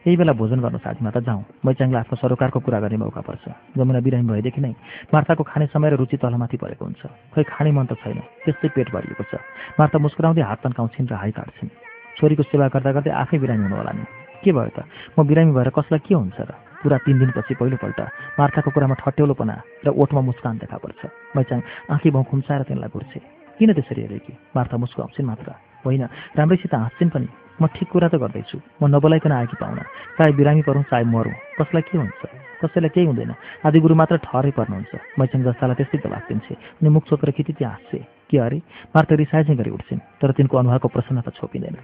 यही बेला भोजन गर्न साथमा त जाउँ। मैचाङलाई आफ्नो सरोकारको कुरा गर्ने मौका पर्छ। जमुना बिरामी भएदेखि नै मार्ताको खाने समय र रुचि तलमाथि परेको हुन्छ। खै खाने मन त छैन। त्यस्तै पेट भरिएको छ। मार्ता मुस्कुराउँदै हात तन्काउँछिन् र हाई काट्छिन्। छोरीको सेवा गर्दा गर्दै आफै बिरामी हुनु होला नि। के भयो त? म बिरामी भएर कसलाई के हुन्छ र? पुरा तिन दिनपछि पहिलोपल्ट। मार्ताको कुरामा ठट्यौलोपना र ओठमा मुस्कान देखा पर्छ। मैचाङ आँखी भाउ खुम्साएर तिनलाई घुर्छे किन त्यसरी हेरे कि? मार्था मुस्कुराउँछिन् मात्र। होइन राम्रैसित हाँस्छिन् पनि। म ठिक कुरा त गर्दैछु। म नबोलाइकन आएकी पाहुना। चाहे बिरामी परौँ चाहे मरौँ। कसलाई के हुन्छ? कसैलाई केही हुँदैन। आदि गुरु मात्र ठहरै पर्नुहुन्छ। मैचाङ जस्तालाई त्यस्तै जवाफ दिन्छे। अनि मुख छोपेर खेती त्यहाँ हाँस्छे। के अरे मार्ता रिसाइ चाहिँ गरी उठ्छिन् तर तिनको अनुहारको प्रसन्नता छोपिँदैन।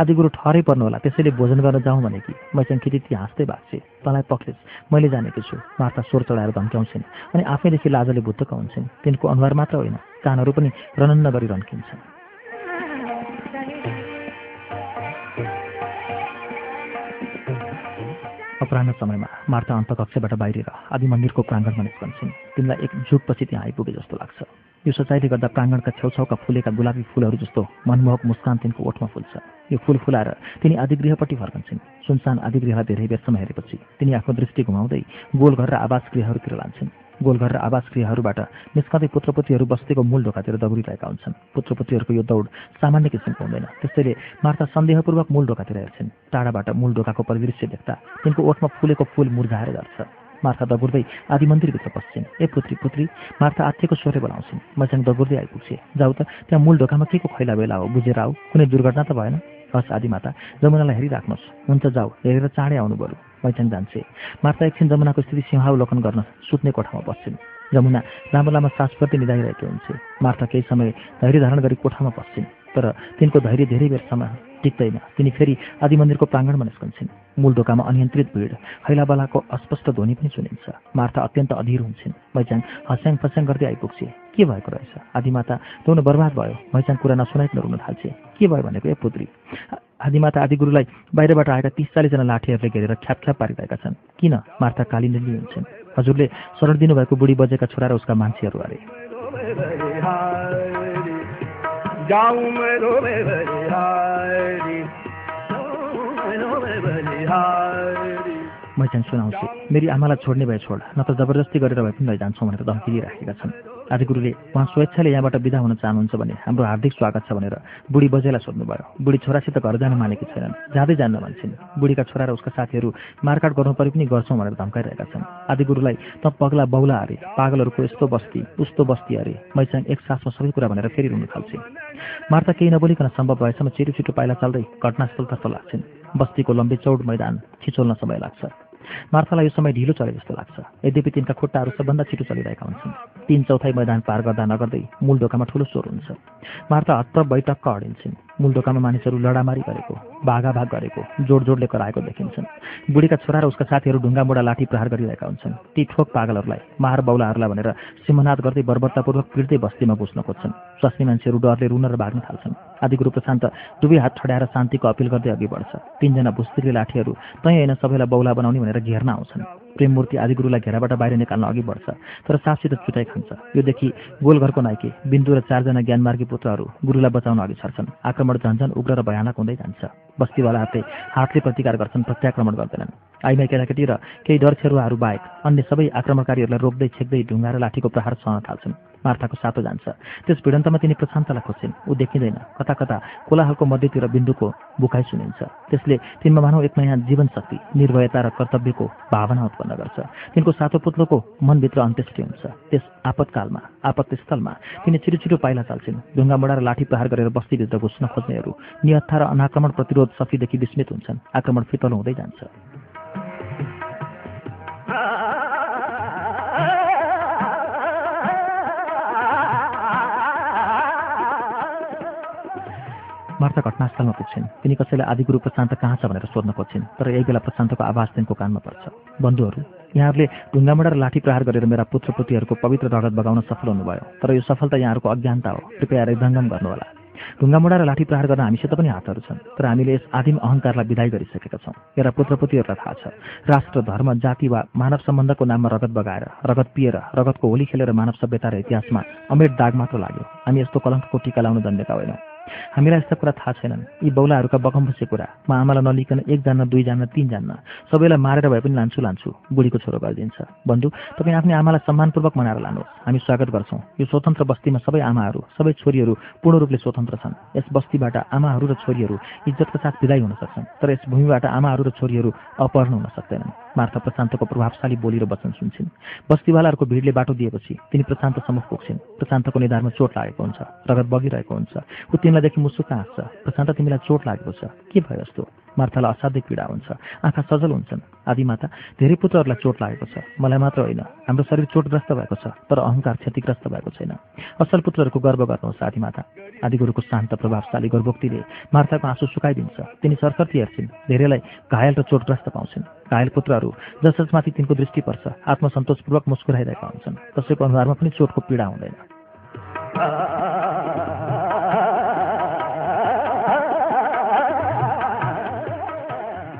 आदि गुरु ठहरै पर्नु होला त्यसैले भोजन गर्न जाउँ भने कि? मैचाङ खेती त्यहाँ हाँस्दै भाग्छे। तँलाई पक्रेस मैले जानेको छु मार्ता स्वर चढाएर धम्क्याउँछिन् अनि आफैदेखि लाजले बुद्धक हुन्छन्। तिनको अनुहार मात्र होइन कानहरू पनि रनन्न गरी रन्किन्छन् अपराह्न समयमा मार्ता अन्तकक्षबाट बाहिर आदि मन्दिरको प्राङ्गणमा निस्कन्छन् तिमीलाई एक झुकपछि त्यहाँ आइपुगे जस्तो लाग्छ। यो सचाइले गर्दा प्राङ्गणका छेउछाउका फुलेका गुलाबी फुलहरू जस्तो मनमोहक मुस्कान तिनको ओठमा फुल्छ। यो फुल फुलाएर तिनी आदिगृहपट्टि फर्कन्छन्। सुनसान आदिगृहलाई धेरै बेरसम्म हेरेपछि तिनी आफ्नो दृष्टि घुमाउँदै गोलघर र आवास गृहहरूतिर लान्छन्। गोलघर र आवास गृहहरूबाट निस्कँदै पुत्रपुत्रीहरू बस्तीको मूल ढोकातिर दौडिरहेका हुन्छन्। पुत्रपुत्रीहरूको यो दौड सामान्य किसिमको हुँदैन। त्यसैले मार्ता सन्देहपूर्वक मूल ढोकातिर हेर्छन्। टाढाबाट मूल ढोकाको परिदृश्य देख्दा तिनको ओठमा फुलेको फुल मुर्झाएर जान्छ मार्था दगुर्दै आदि मन्दिरभित्र पस्छिन्। ए पुत्री पुत्री मार्था आत्यको स्वरे बोलाउँछिन् मैचाङ दगुर्दै आइपुग्छे। जाऊ त त्यहाँ मूल ढोकामा के को खैला बेला हो? बुझेर आऊ। कुनै दुर्घटना त भएन? हस् आदि माता जमुनालाई हेरिराख्नुहोस्। हुन्छ जाऊ। हेरेर चाँडै आउनु बरु। मैचाङ जान्छे। मार्ता एकछिन जमुनाको स्थिति सिंहावलोकन गर्न सुत्ने कोठामा बस्छिन्। जमुना लामो लामो सासप्रति निधाइरहेको हुन्छ। मार्ता केही समय धैर्य धारण गरी कोठामा बस्छिन् तर तिनको धैर्य धेरै बेरसम्म टिक्दैन तिनी फेरि आदि मन्दिरको प्राङ्गणमा निस्कन्छन्। मूल ढोकामा अनियन्त्रित भिड। खैलाबलाको अस्पष्ट ध्वनि पनि सुनिन्छ। मार्था अत्यन्त अधीर हुन्छन्। मैचाङ हस्याङ फस्याङ गर्दै आइपुग्छे। के भएको रहेछ? आदिमाता रुन बर्बाद भयो। मैचाङ कुरा नसुनाइकन रुन थाल्छे। के भयो भनेको ए पुत्री? आदिमाता आदिगुरुलाई बाहिरबाट आएका तिस चालिसजना लाठीहरूले घेरेर ख्यापख्याप पारिरहेका छन्। किन मार्था कालिनेली हुन्छन्? हजुरले शरण दिनुभएको बुढी बजेका छोरा र उसका मान्छेहरू अरे जाऊं मैचाङ सुनाउँछु। मेरी आमालाई छोड्ने भए छोड नत्र जबरजस्ती गरेर भए पनि लैजान्छौँ भनेर धम्की दिइराखेका छन्। आदिगुरुले उहाँ स्वेच्छाले यहाँबाट विदा हुन चाहनुहुन्छ भने हाम्रो हार्दिक स्वागत छ भनेर बुढी बजेलाई सोध्नुभयो। बुढी छोरासित घर जान मानेकी छैनन्। जाँदै जान्न भन्छन्। बुढीका छोरा र उसका साथीहरू मारकाट गर्नु परे पनि गर्छौँ भनेर धम्काइरहेका छन्। आदिगुरुलाई त पगला बौला अरे पागलहरूको यस्तो बस्ती उस्तो बस्ती अरे मैचाङ एक सासमा सबै कुरा भनेर फेरि रुनु थाल्छे। मार्ता केही नबोलिकन सम्भव भएसम्म छिटो छिटो पाइला चाल्दै घटनास्थलतर्फ लाग्छन्। बस्तीको लम्बे चौड मैदान छिचोल्न समय लाग्छ। मार्थालाई यो समय ढिलो चले जस्तो लाग्छ। यद्यपि तिनका खुट्टाहरू सबभन्दा छिटो चलिरहेका हुन्छन्। तिन चौथाइ मैदान पार गर्दा नगर्दै मूल ढोकामा ठुलो स्वर हुन्छ। मार्था हत्त बैठक्क अडिन्छन्। मूल ढोकामा मानिसहरू लडामारी गरेको भागाभाग गरेको जोड जोडले कराएको देखिन्छन्। बुढीका छोरा र उसका साथीहरू ढुङ्गा मुढा लाठी प्रहार गरिरहेका हुन्छन्। ती ठोक पागलहरूलाई मार बौलाहरूलाई भनेर सिंहनाद गर्दै बर्बरतापूर्वक पिर्दै बस्तीमा घुस्न खोज्छन्। स्वास्नी मान्छेहरू डरले रुन र भाग्न थाल्छन्। आदिगुरु प्रशान्त दुवै हात ठड्याएर शान्तिको अपिल गर्दै अघि बढ्छ। तिनजना भुस्तिरी लाठीहरू तै होइन सबैलाई बौला बनाउने भनेर घेर्न आउँछन्। प्रेममूर्ति आदिगुरुलाई घेराबाट बाहिर निकाल्न अघि बढ्छ तर सापसित चुटाइ खान्छ। योदेखि गोलघरको नाइके बिन्दु र चारजना ज्ञानमार्गी पुत्रहरू गुरुलाई बचाउन अघि छर्छन्। आक्रमण झन्झन उग्र र भयानक हुँदै जान्छ। बस्तीवालाहरूले हातले प्रतिकार गर्छन् प्रत्याक्रमण गर्दैनन्। आइमाई केटाकेटी र केही डर छेरुवाहरू बाहेक अन्य सबै आक्रमणकारीहरूलाई रोक्दै छेक्दै ढुङ्गा र लाठीको प्रहार सहन थाल्छन्। मार्थाको सातो जान्छ। त्यस भिडन्तमा तिनी प्रशान्तलाई खोज्छिन्। ऊ देखिँदैन। कता कता कोलाहलको मध्यतिर बिन्दुको बुखाइ सुनिन्छ। त्यसले तिनमा मानव एक नयाँ जीवन शक्ति निर्भयता र कर्तव्यको भावना उत्पन्न गर्छ। तिनको सातो पुत्लोको मनभित्र अन्त्येष्टि हुन्छ। त्यस आपतकालमा आपतस्थलमा तिनी छिटो छिटो पाइला चाल्छिन्। ढुङ्गा मोडा र लाठी प्रहार गरेर बस्तीभित्र घुस्न खोज्नेहरू निहत्था र अनाक्रमण प्रतिरोध शक्तिदेखि विस्मित हुन्छन्। आक्रमण फितलो हुँदै जान्छ। मार्था घटनास्थलमा पुग्छिन्। तिनी कसैलाई आदिगुरु प्रशान्त कहाँ छ भनेर सोध्न खोज्छिन् तर यही बेला प्रशान्तको आवाज तिनको कानमा पर्छ। बन्धुहरू यहाँहरूले ढुङ्गामुढा र लाठी प्रहार गरेर मेरा पुत्रपुतीहरूको पवित्र रगत बगाउन सफल हुनुभयो तर यो सफलता यहाँहरूको अज्ञानता हो। कृपया हृदङ्गम गर्नुहोला। ढुङ्गामुढा र लाठी प्रहार गर्न हामीसित पनि हातहरू छन् तर हामीले यस आदिम अहङ्कारलाई विदाई गरिसकेका छौँ। मेरा पुत्रपुतीहरूलाई थाहा छ। राष्ट्र धर्म जाति वा मानव सम्बन्धको नाममा रगत बगाएर रगत पिएर रगतको होली खेलेर मानव सभ्यता र इतिहासमा अमेट दाग मात्र लाग्यो। हामी यस्तो कलङ्कको टिका लाउन जन्मेका होइनौँ। हामीलाई यस्ता कुरा थाहा छैनन्। यी बौलाहरूका बकम्फसे कुरा म आमालाई नलिकन एकजना दुईजना तिनजना सबैलाई मारेर भए पनि लान्छु लान्छु बुढीको छोरो गरिदिन्छ। बन्धु तपाईँ आफ्नै आमालाई सम्मानपूर्वक मनाएर लानुहोस्। हामी स्वागत गर्छौँ। यो स्वतन्त्र बस्तीमा सबै आमाहरू सबै छोरीहरू पूर्ण रूपले स्वतन्त्र छन्। यस बस्तीबाट आमाहरू र छोरीहरू इज्जतका साथ विदाई हुन सक्छन् तर यस भूमिबाट आमाहरू र छोरीहरू अपहरण हुन सक्दैनन्। मार्था प्रशान्तको प्रभावशाली बोली र वचन सुन्छन्। बस्तीवालाहरूको भिडले बाटो दिएपछि तिनी प्रशान्त सम्मुख पुग्छिन्। प्रशान्तको निधारमा चोट लागेको हुन्छ रगत बगिरहेको हुन्छ। ऊ तिमीलाई देखि मुसुक हाँस्छ प्रशान्त तिमीलाई चोट लागेको छ। के भयो यस्तो? मार्थालाई असाध्य पीडा हुन्छ। आँखा सजल हुन्छन्। आदिमाता धेरै पुत्रहरूलाई चोट लागेको छ। मलाई मात्र होइन। हाम्रो शरीर चोटग्रस्त भएको छ तर अहङ्कार क्षतिग्रस्त भएको छैन। असल पुत्रहरूको गर्व गर्नुहोस् आदिमाता आदिगुरुको शान्त प्रभावशाली गर्भोक्तिले मार्थाको आँसु सुकाइदिन्छ। तिनी सरसर्ती हेर्छिन्। धेरैलाई घायल र चोटग्रस्त पाउँछन्। घायल पुत्रहरू जस जसमाथि तिनको दृष्टि पर्छ आत्मसन्तोषपूर्वक मुस्कुराइरहेका हुन्छन्। कसैको अनुहारमा पनि चोटको पीडा हुँदैन।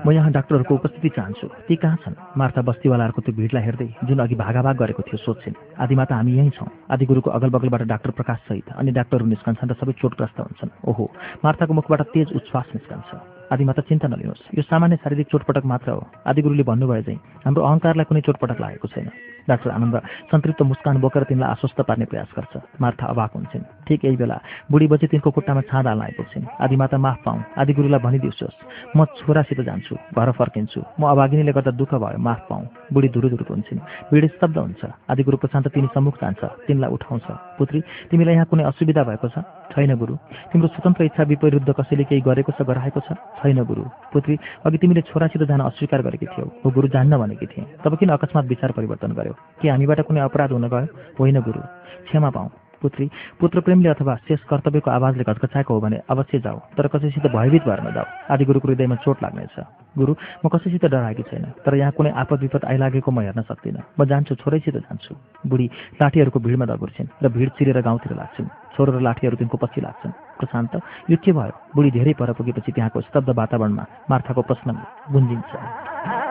म यहाँ डाक्टरहरूको उपस्थिति चाहन्छु। ती कहाँ छन्? मार्था बस्तीवालाहरूको त्यो भिडलाई हेर्दै जुन अघि भागाभाग गरेको थियो सोध्छिन्। आदिमाता हामी यहीँ छौँ। आदिगुरुको अगल बगलबाट डाक्टर प्रकाश सहित अन्य डाक्टरहरू निस्कन्छन् र सबै चोटग्रस्त हुन्छन्। ओहो मार्थाको मुखबाट तेज उच्छ्वास निस्कन्छ। आदिमाता चिन्ता नलिनुहोस्। यो सामान्य शारीरिक चोटपटक मात्र हो। आदिगुरुले भन्नुभयो चाहिँ हाम्रो अहङ्कारलाई कुनै चोटपटक लागेको छैन। डाक्टर आनन्द सन्तृप्त मुस्कान बोकेर तिनलाई आश्वस्त पार्ने प्रयास गर्छ। मार्था अभाक हुन्छन्। ठिक यही बेला बुढी बजी तिनको खुट्टामा छाँद हाल्न आइपुग्छन् आदिमाता माफ पाऊँ। आदिगुरुलाई भनिदिउँछोस् म छोरासित जान्छु। घर फर्किन्छु। म अभागिनीले गर्दा दुःख भयो। माफ पाऊँ। बुढी धुरु धुरु हुन्छन्। भिड स्तब्ध हुन्छ। आदिगुरु प्रशान्त तिनी सम्मुख जान्छ। तिनलाई उठाउँछ। पुत्री तिमीलाई यहाँ कुनै असुविधा भएको छ? छैन गुरु। तिम्रो स्वतन्त्र इच्छा विपरीत कसैले केही गरेको छ गराएको छ? छैन गुरु। पुत्री अघि तिमीले छोरासित जान अस्वीकार गरेकी थियौ। हो गुरु जान्न भनेकी थिएँ। तब किन अकस्मात विचार परिवर्तन गर्यो? के हामीबाट कुनै अपराध हुन गयो? होइन गुरु। क्षमा पाऊ। पुत्री पुत्र प्रेमले अथवा शेष कर्तव्यको आवाजले घटघचाएको हो भने अवश्य जाऊ तर कसैसित भयभीत भएर नजाऊ। आदि गुरुको हृदयमा चोट लाग्नेछ। गुरु म कसैसित डराएकी छैन तर यहाँ कुनै आपद विपद आइलागेको म हेर्न सक्दिनँ। म जान्छु छोरैसित जान्छु। बुढी लाठीहरूको भिडमा दगुर्छिन् र भिड चिरेर गाउँतिर लाग्छन्। छोरो र लाठीहरू तिनको पछि लाग्छन्। प्रशान्त यो के भयो। बुढी धेरै पर पुगेपछि त्यहाँको स्तब्ध वातावरणमा मार्थाको प्रश्न गुन्जिन्छ।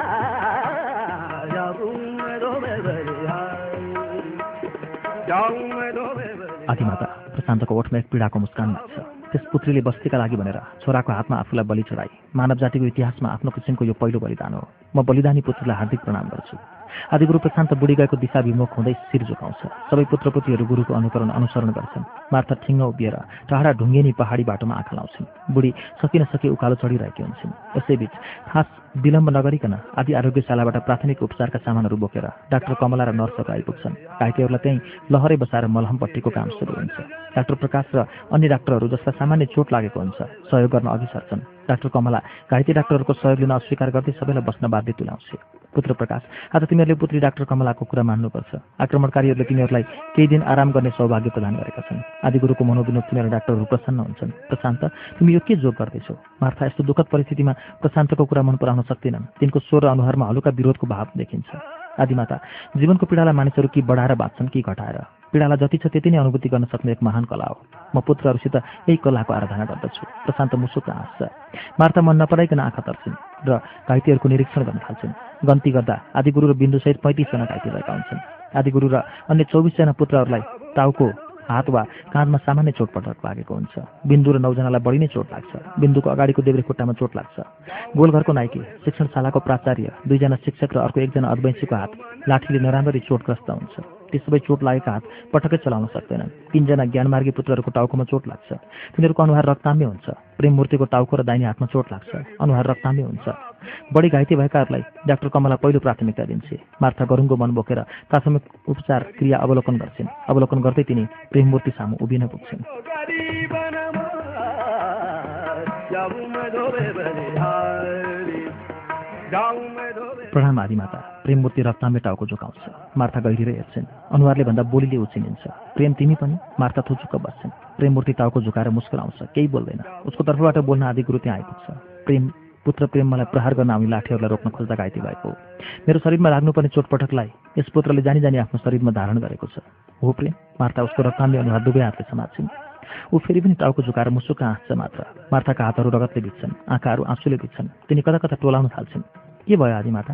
आदिमाता प्रशान्तको ओठमा एक पीडाको मुस्कान लाग्छ। त्यस पुत्रीले बस्तीका लागि भनेर छोराको हातमा आफूलाई बलि चढाई। मानव जातिको इतिहासमा आफ्नो किसिमको यो पहिलो बलिदान हो। म बलिदानी पुत्रीलाई हार्दिक प्रणाम गर्छु। आदिगुरु प्रशान्त बुढी गएको दिशा विमुख हुँदै शिर झुकाउँछ। सबै पुत्रपुतीहरू गुरुको अनुकरण अनुसरण गर्छन्। मार्था ठिङ्ग उभिएर टाढा ढुङ्गेनी पहाडी बाटोमा आँखा लाउँछन्। बुढी सकि नसके उकालो चढिरहेकी हुन्छन्। यसैबीच खास विलम्ब नगरिकन आदि आरोग्यशालाबाट प्राथमिक उपचारका सामानहरू बोकेर डाक्टर कमला र नर्सहरू आइपुग्छन् घाइतेहरूलाई त्यहीँ लहरै बसाएर मलहमपट्टिको काम सुरु हुन्छ। डाक्टर प्रकाश र अन्य डाक्टरहरू जसलाई सामान्य चोट लागेको हुन्छ। सहयोग गर्न अघि सर्छन्। डाक्टर कमला घाइते डाक्टरहरूको सहयोग लिन अस्वीकार गर्दै सबैलाई बस्न बाध्य तुल्याउँछ। पुत्र प्रकाश आज तिमीहरूले पुत्री डाक्टर कमलाको कुरा मान्नुपर्छ। आक्रमणकारीहरूले तिनीहरूलाई केही दिन आराम गर्ने सौभाग्य प्रदान गरेका छन्। आदिगुरुको मनोविनोद सुनेर डाक्टरहरू प्रसन्न हुन्छन्। प्रशान्त तिमी यो के जोग गर्दैछौ? मार्था यस्तो दुःखद परिस्थितिमा प्रशान्तको कुरा मन पराउन सक्दैनन्। तिनको स्वर र अनुहारमा हलुका विरोधको भाव देखिन्छ। आदिमाता जीवनको पीडालाई मानिसहरू कि बढाएर बाँच्छन् कि घटाएर। पीडालाई जति छ त्यति नै अनुभूति गर्न सक्ने एक महान कला हो। म पुत्रहरूसित यही कलाको आराधना गर्दछु। प्रशान्त मुसुक हाँस्छ मार्ता मन नपराइकन आँखा तर्छन् र घाइतेहरूको निरीक्षण गर्न थाल्छन्। गन्ती गर्दा आदिगुरु र बिन्दुसहित पैँतिसजना घाइते भएका हुन्छन्। आदिगुरु र अन्य चौबिसजना पुत्रहरूलाई टाउको हात वा काँधमा सामान्य चोटपटक लागेको हुन्छ। बिन्दु र नौजनालाई बढी नै चोट लाग्छ। बिन्दुको अगाडिको देब्रे खुट्टामा चोट लाग्छ। गोलघरको नाइके शिक्षणशालाको प्राचार्य दुईजना शिक्षक र अर्को एकजना अद्वैंशीको हात लाठीले नराम्ररी चोटग्रस्त हुन्छ। ती सबै चोट लागेका हात पटक्कै चलाउन सक्दैनन्। तिनजना ज्ञानमार्गी पुत्रहरूको टाउकोमा चोट लाग्छ। तिनीहरूको अनुहार रक्ताम्य हुन्छ। प्रेम मूर्तिको टाउको र दाहिने हातमा चोट लाग्छ। अनुहार रक्ताम्य हुन्छ। बढी घाइते भएकाहरूलाई डाक्टर कमला पहिलो प्राथमिकता दिन्छे। मार्था गरुङको मन बोकेर प्राथमिक उपचार क्रिया अवलोकन गर्छिन्। अवलोकन गर्दै तिनी प्रेममूर्ति सामु उभिन पुग्छिन्। प्रणाम आदिमाता प्रेममूर्ति रक्ताम्य टाउको झुकाउँछ मार्था गहिरिएर हेर्छन्। अनुहारले भन्दा बोलीले उछिनिन्छ। प्रेम तिमी पनि मार्था थुचुक्क बस्छन्। प्रेममूर्ति टाउको झुकाएर मुस्कुराउँछ केही बोल्दैन। उसको तर्फबाट बोल्न आदि गुरु त्यहाँ आइपुग्छ। प्रेम पुत्र प्रेम मलाई प्रहार गर्न आउने लाठीहरूलाई रोक्न खोज्दा घाइते भएको हो। मेरो शरीरमा लाग्नुपर्ने चोटपटकलाई यस पुत्रले जानी जानी आफ्नो शरीरमा धारण गरेको छ। हो प्रेम मार्ता उसको रक्तान्ने अनुहार दुवै हातले समात्छिन् ऊ फेरि पनि टाउको झुकाएर मुसुक हाँस्छ मात्र। मार्ताका हातहरू रगतले भिज्छन्। आँखाहरू आँसुले भिज्छन्। तिनी कता कता टोलाउन थाल्छन्। के भयो आदिमाता।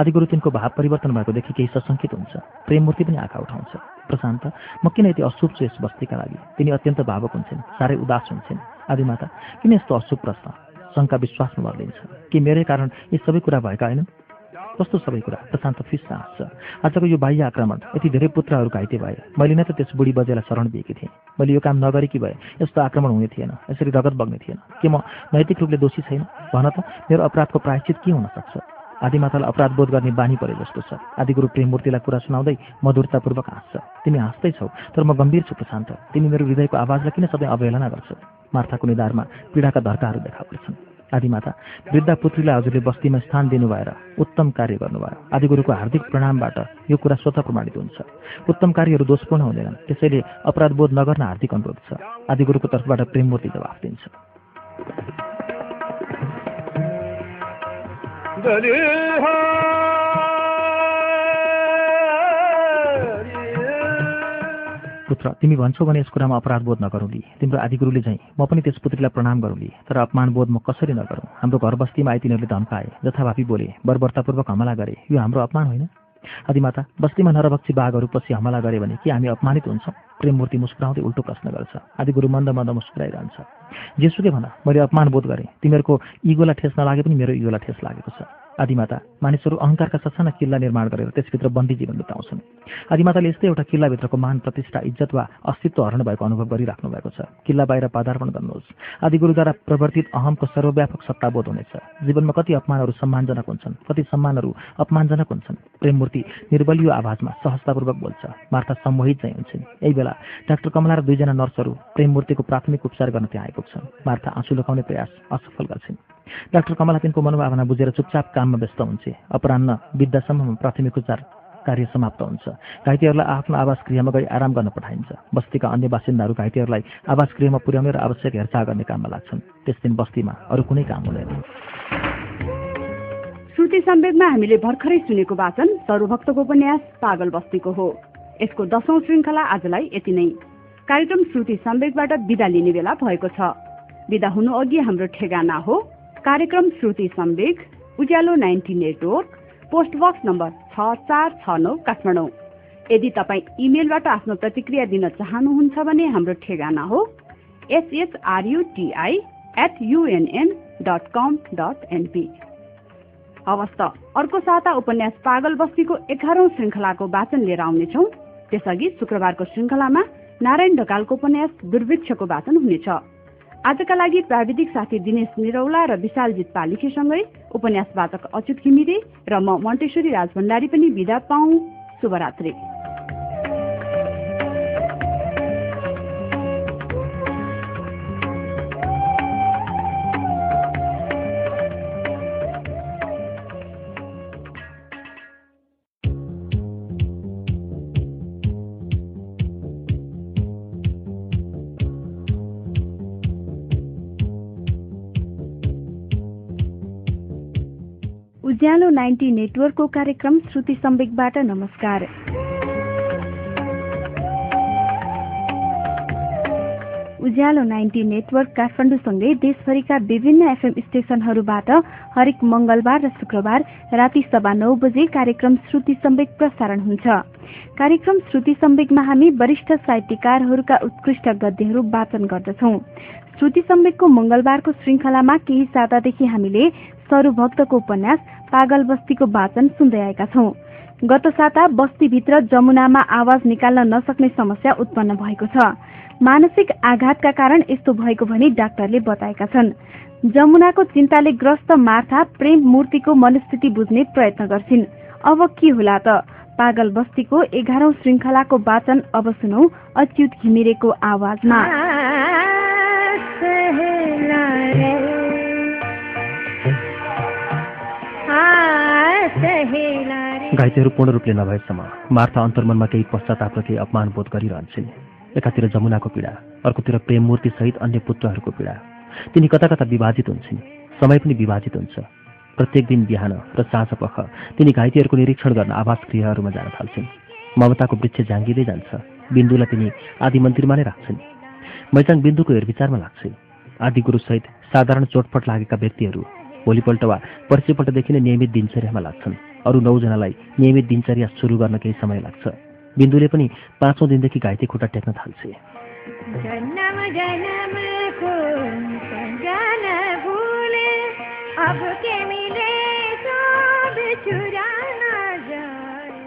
आदिगुरु तिनको भाव परिवर्तन भएकोदेखि केही सशङ्कित हुन्छ। प्रेममूर्ति पनि आँखा उठाउँछ। प्रशान्त म किन यति अशुभ छु यस बस्तीका लागि? तिनी अत्यन्त भावक हुन्छन् साह्रै उदास हुन्छन्। आदिमाता किन यस्तो अशुभ प्रश्न? शङ्का विश्वासमा बदलिन्छ कि मेरै कारण यी सबै कुरा भएका होइनन्? कस्तो सबै कुरा? प्रशान्त फिस्सा हाँस्छ आजको यो बाह्य आक्रमण यति धेरै पुत्रहरू घाइते भए। मैले नै त त्यस बुढी बजेलाई शरण दिएकी थिएँ। मैले यो काम नगरेकी भए यस्तो आक्रमण हुने थिएन। यसरी रगत बग्ने थिएन। के म नैतिक रूपले दोषी छैन? भन त मेरो अपराधको प्रायश्चित के हुन सक्छ? आदिमातालाई अपराध बोध गर्ने बानी परे जस्तो छ। आदिगुरु प्रेममूर्तिलाई कुरा सुनाउँदै मधुरतापूर्वक हाँस्छ। तिमी हाँस्दै छौ तर म गम्भीर छु प्रशान्त। तिमी मेरो हृदयको आवाजलाई किन सधैँ अवहेलना गर्छौ? मार्थाको निधारमा पीडाका धर्काहरू देखा पर्छन्। आदिमाता। वृद्धा पुत्रीलाई हजुरले बस्तीमा स्थान दिनु भएर उत्तम कार्य गर्नुभयो। आदिगुरुको हार्दिक प्रणामबाट यो कुरा स्वतः प्रमाणित हुन्छ। उत्तम कार्यहरू दोषपूर्ण हुँदैनन्। त्यसैले अपराधबोध नगर्न हार्दिक अनुरोध छ। आदिगुरुको तर्फबाट प्रेममूर्ति जवाफ दिन्छ। पुत्र तिमी भन्छौ भने यस कुरामा अपराध बोध नगरौँली तिम्रो आदिगुरुले झैँ म पनि त्यस पुत्रीलाई प्रणाम गरौँली तर अपमान बोध म कसरी नगरौँ? हाम्रो घर बस्तीमा आइ तिनीहरूले धम्काए जथाभावी बोले बर्बरतापूर्वक हमला गरे। यो हाम्रो अपमान होइन? आदिमाता बस्तीमा नरभक्षी बाघहरू पछि हमला गरे भने के हामी अपमानित हुन्छौँ? प्रेममूर्ति मुस्कुराउँदै उल्टो प्रश्न गर्छ। आदिगुरु मन्द मन्द मुस्कुराइरहन्छ। जेसुकै भन मैले अपमान बोध गरेँ। तिमीहरूको इगोलाई ठेस नलागे पनि मेरो इगोलाई ठेस लागेको छ। आदिमाता मानिसहरू अहङ्कारका ससाना किल्ला निर्माण गरेर त्यसभित्र बन्दी जीवन बिताउँछन्। आदिमाताले यस्तै एउटा किल्लाभित्रको मान प्रतिष्ठा इज्जत वा अस्तित्व हरण भएको अनुभव गरिराख्नु भएको छ। किल्ला बाहिर पादार्पण गर्नुहोस्। आदिगुरुद्वारा प्रवर्तित अहमको सर्वव्यापक सत्ताबोध हुनेछ। जीवनमा कति अपमानहरू सम्मानजनक हुन्छन् कति सम्मानहरू अपमानजनक हुन्छन् प्रेममूर्ति निर्बलियो आवाजमा सहजतापूर्वक बोल्छ मार्था सम्मोहित चाहिँ हुन्छन्। यही बेला डाक्टर कमला र दुईजना नर्सहरू प्रेममूर्तिको प्राथमिक उपचार गर्न त्यहाँ आइपुग्छन् मार्था आँसु लुकाउने प्रयास असफल गर्छिन्। डाक्टर कमला तिनको मनोभावना बुझेर चुपचाप काममा व्यस्त हुन्छे अपरान्न विद्यासम्ममा प्राथमिक उपचार कार्य समाप्त हुन्छ। घाइतेहरूलाई आफ्नो आवास गृहमा गई आराम गर्न पठाइन्छ। बस्तीका अन्य बासिन्दाहरू घाइतेहरूलाई आवास गृहमा पुर्याउने र आवश्यक हेरचाह गर्ने काममा लाग्छन्। त्यस दिन बस्तीमा अरू कुनै काम हुँदैन। श्रुति सम्वेकमा हामीले भर्खरै सुनेको वाचन सरुभक्तको उपन्यास पागल बस्तीको हो। यसको दशौं श्रृङ्खला आजलाई यति नै। कार्यक्रम श्रुति सम्वेकबाट विदा लिने बेला भएको छ। विदा हुनु अघि हाम्रो ठेगाना हो। कार्यक्रम Shruti Samvek Ujyalo ninety network post box number छ चार छ नौ काठमाडौँ। यदि तपाईँ इमेलबाट आफ्नो प्रतिक्रिया दिन चाहनुहुन्छ भने हाम्रो ठेगाना हो S H R U T I at U N N dot com dot N P हवस् त अर्को साता उपन्यास पागल बस्तीको एघारौं श्रृङ्खलाको वाचन लिएर आउनेछौ। त्यसअघि शुक्रबारको श्रृङ्खलामा नारायण ढकालको उपन्यास दुर्वृक्षको वाचन हुनेछ। आजका लागि प्राविधिक साथी दिनेश निरौला र विशालजित पालिखेसँगै उपन्यास वाचक अच्युत घिमिरे र म मन्टेश्वरी राजभण्डारी पनि विदा पाऊ। शुभरात्री। उज्यालो नाइन्टी नेटवर्कको कार्यक्रम श्रुति सम्वेकबाट नमस्कार। उज्यालो नाइन्टी नेटवर्क काठमाडौँसँगै देशभरिका विभिन्न एफएम स्टेशनहरूबाट हरेक मंगलबार र शुक्रबार राति सभा नौ बजे कार्यक्रम श्रुति सम्वेक प्रसारण हुन्छ। कार्यक्रम श्रुति सम्वेकमा हामी वरिष्ठ साहित्यकारहरूका उत्कृष्ट गद्यहरू वाचन गर्दछौं। श्रुति सम्वेकको मंगलबारको श्रृङ्खलामा केही सातादेखि हामीले सरुभक्तको उपन्यास पागल बस्तीको वाचन सुन्दै आएका छौं। गत साता बस्तीभित्र जमुनामा आवाज निकाल्न नसक्ने समस्या उत्पन्न भएको छ। मानसिक आघातका कारण यस्तो भएको भनी डाक्टरले बताएका छन्। जमुनाको चिन्ताले ग्रस्त मार्था प्रेम मूर्तिको मनस्थिति बुझ्ने प्रयत्न गर्छिन्। अब के होला त? पागल बस्तीको एघारौं श्रृङ्खलाको वाचन अब सुनौ अच्युत घिमिरेको आवाजमा। घाइतेहरू पूर्ण रूपले नभएसम्म मार्था अन्तर्मनमा केही पश्चाताप र केही अपमान बोध गरिरहन्छन् एकातिर जमुनाको पीडा अर्कोतिर प्रेममूर्ति सहित अन्य पुत्रहरूको पीडा। तिनी कता कता विभाजित हुन्छन्। समय पनि विभाजित हुन्छ। प्रत्येक दिन बिहान र साँझ पख तिनी घाइतेहरूको निरीक्षण गर्न आवास गृहहरूमा जान थाल्छन्। ममताको वृक्ष झाँगिँदै जान्छ। बिन्दुलाई तिनी आदि मन्दिरमा नै राख्छन्। मैचाङ बिन्दुको हेरविचारमा लाग्छ आदि गुरुसहित साधारण चोटपट लागेका व्यक्तिहरू भोलिपल्ट वा पर्सिपल्टदेखि नै नियमित दिनचर्यामा लाग्छन्। अरू नौजनालाई नियमित दिनचर्या सुरु गर्न केही समय लाग्छ। बिन्दुले पनि पाँचौँ दिनदेखि घाइते खुट्टा टेक्न थाल्छ।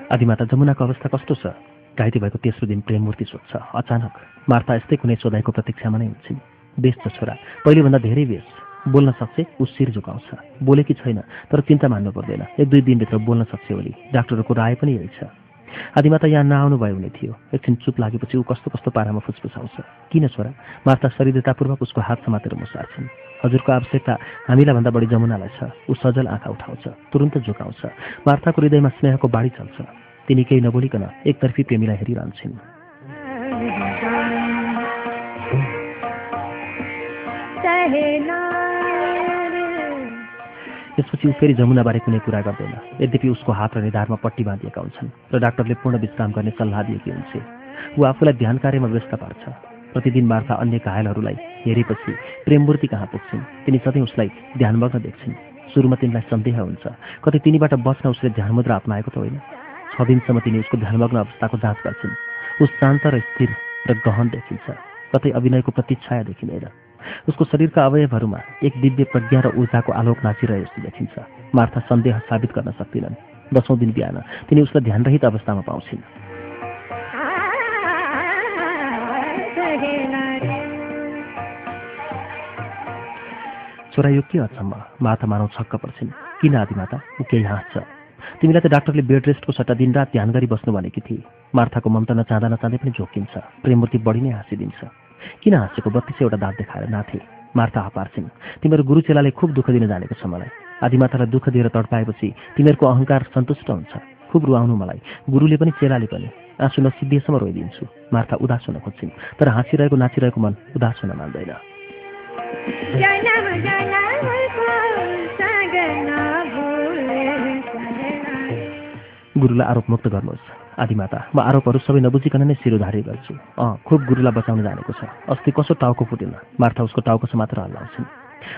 आदिमाता जमुनाको अवस्था कस्तो छ? घाइते भएको तेस्रो दिन प्रेममूर्ति सोध्छ। अचानक मार्ता यस्तै कुनै सोधाइको प्रतीक्षामा नै हुन्छन्। बेस छ छोरा पहिलेभन्दा धेरै बेस बोल्न सक्छ ऊ शिर झुकाउँछ बोलेकी छैन तर चिन्ता मान्नु पर्दैन। एक दुई दिनभित्र बोल्न सक्छ भोलि डाक्टरहरूको राय पनि यही छ। आदिमाता यहाँ नआउनु भयो हुने थियो। एकछिन चुप लागेपछि ऊ कस्तो कस्तो पारामा फुसफुसाउँछ। किन छोरा? मार्ता शरीरतापूर्वक उसको हात समातेर मुसार्छन् हजुरको आवश्यकता हामीलाई भन्दा बढी जमुनालाई छ। ऊ सजल आँखा उठाउँछ तुरन्त झुकाउँछ मार्ताको हृदयमा स्नेहको बाढी चल्छ। तिनी केही नबोलिकन एकतर्फी प्रेमीलाई हेरिरहन्छन्। त्यसपछि ऊ फेरि जमुनाबारे कुनै कुरा गर्दैन। यद्यपि उसको हात र निधारमा पट्टी बाँधिएका हुन्छन् र डाक्टरले पूर्ण विश्राम गर्ने सल्लाह दिएकी हुन्छ। ऊ आफूलाई ध्यान कार्यमा व्यस्त पार्छ। प्रतिदिन मार्था अन्य घायलहरूलाई हेरेपछि प्रेममूर्ति कहाँ पुग्छन्? तिनी सधैँ उसलाई ध्यानमग्न देख्छन्। सुरुमा तिनलाई सन्देह हुन्छ। कतै तिनीबाट बच्न उसले ध्यान मुद्रा अप्नाएको त होइन। छ दिनसम्म तिनी उसको ध्यानमग्न अवस्थाको जाँच गर्छन्। उस शान्त र स्थिर र गहन देखिन्छ। कतै अभिनयको प्रतिच्छाया देखिँदैन। उसको शरीरका अवयवहरूमा एक दिव्य प्रज्ञा र ऊर्जाको आलोक नाचिरहे जस्तो देखिन्छ। मार्था सन्देह साबित गर्न सक्दिनन्। दसौँ दिन बिहान तिनी उसलाई ध्यानरहित अवस्थामा पाउँछिन्। छोरा यो के अचम्म? माता मानव छक्क पर्छिन्। किन आदिमाता ऊ केही हाँस्छ। तिमीलाई त डाक्टरले बेड रेस्टको सट्टा दिनरात ध्यान गरी बस्नु भनेकी थिए मार्थाको ममता नचाहँदा नचाहँदै पनि झोकिन्छ। प्रेममूर्ति बढी नै हाँसिदिन्छ। किन हाँसेको बत्तिस एउटा दाँत देखाएर नाथे? मार्था हपार्छिन् तिमीहरू गुरु चेलाले खुब दुःख दिन जानेको छ मलाई। आदिमातालाई दुःख दिएर तडपाएपछि तिमीहरूको अहङ्कार सन्तुष्ट हुन्छ। खुब रुवाउनु मलाई। गुरुले पनि चेलाले पनि। आँसु नसिद्धिएसम्म रोइदिन्छु। मार्था उदास हुन खोज्छिन्। तर हाँसिरहेको नाचिरहेको मन उदास हुन मान्दैन। गुरुलाई आरोप मुक्त गर्नुहोस्। आदिमाता म आरोपहरू सबै नबुझिकन नै शिरोधारी गर्छु। अँ खुब गुरुलाई बचाउन जानेको छ। अस्ति कसो टाउको फुटेन? मार्था उसको टाउको मात्र हल्लाउँछन्।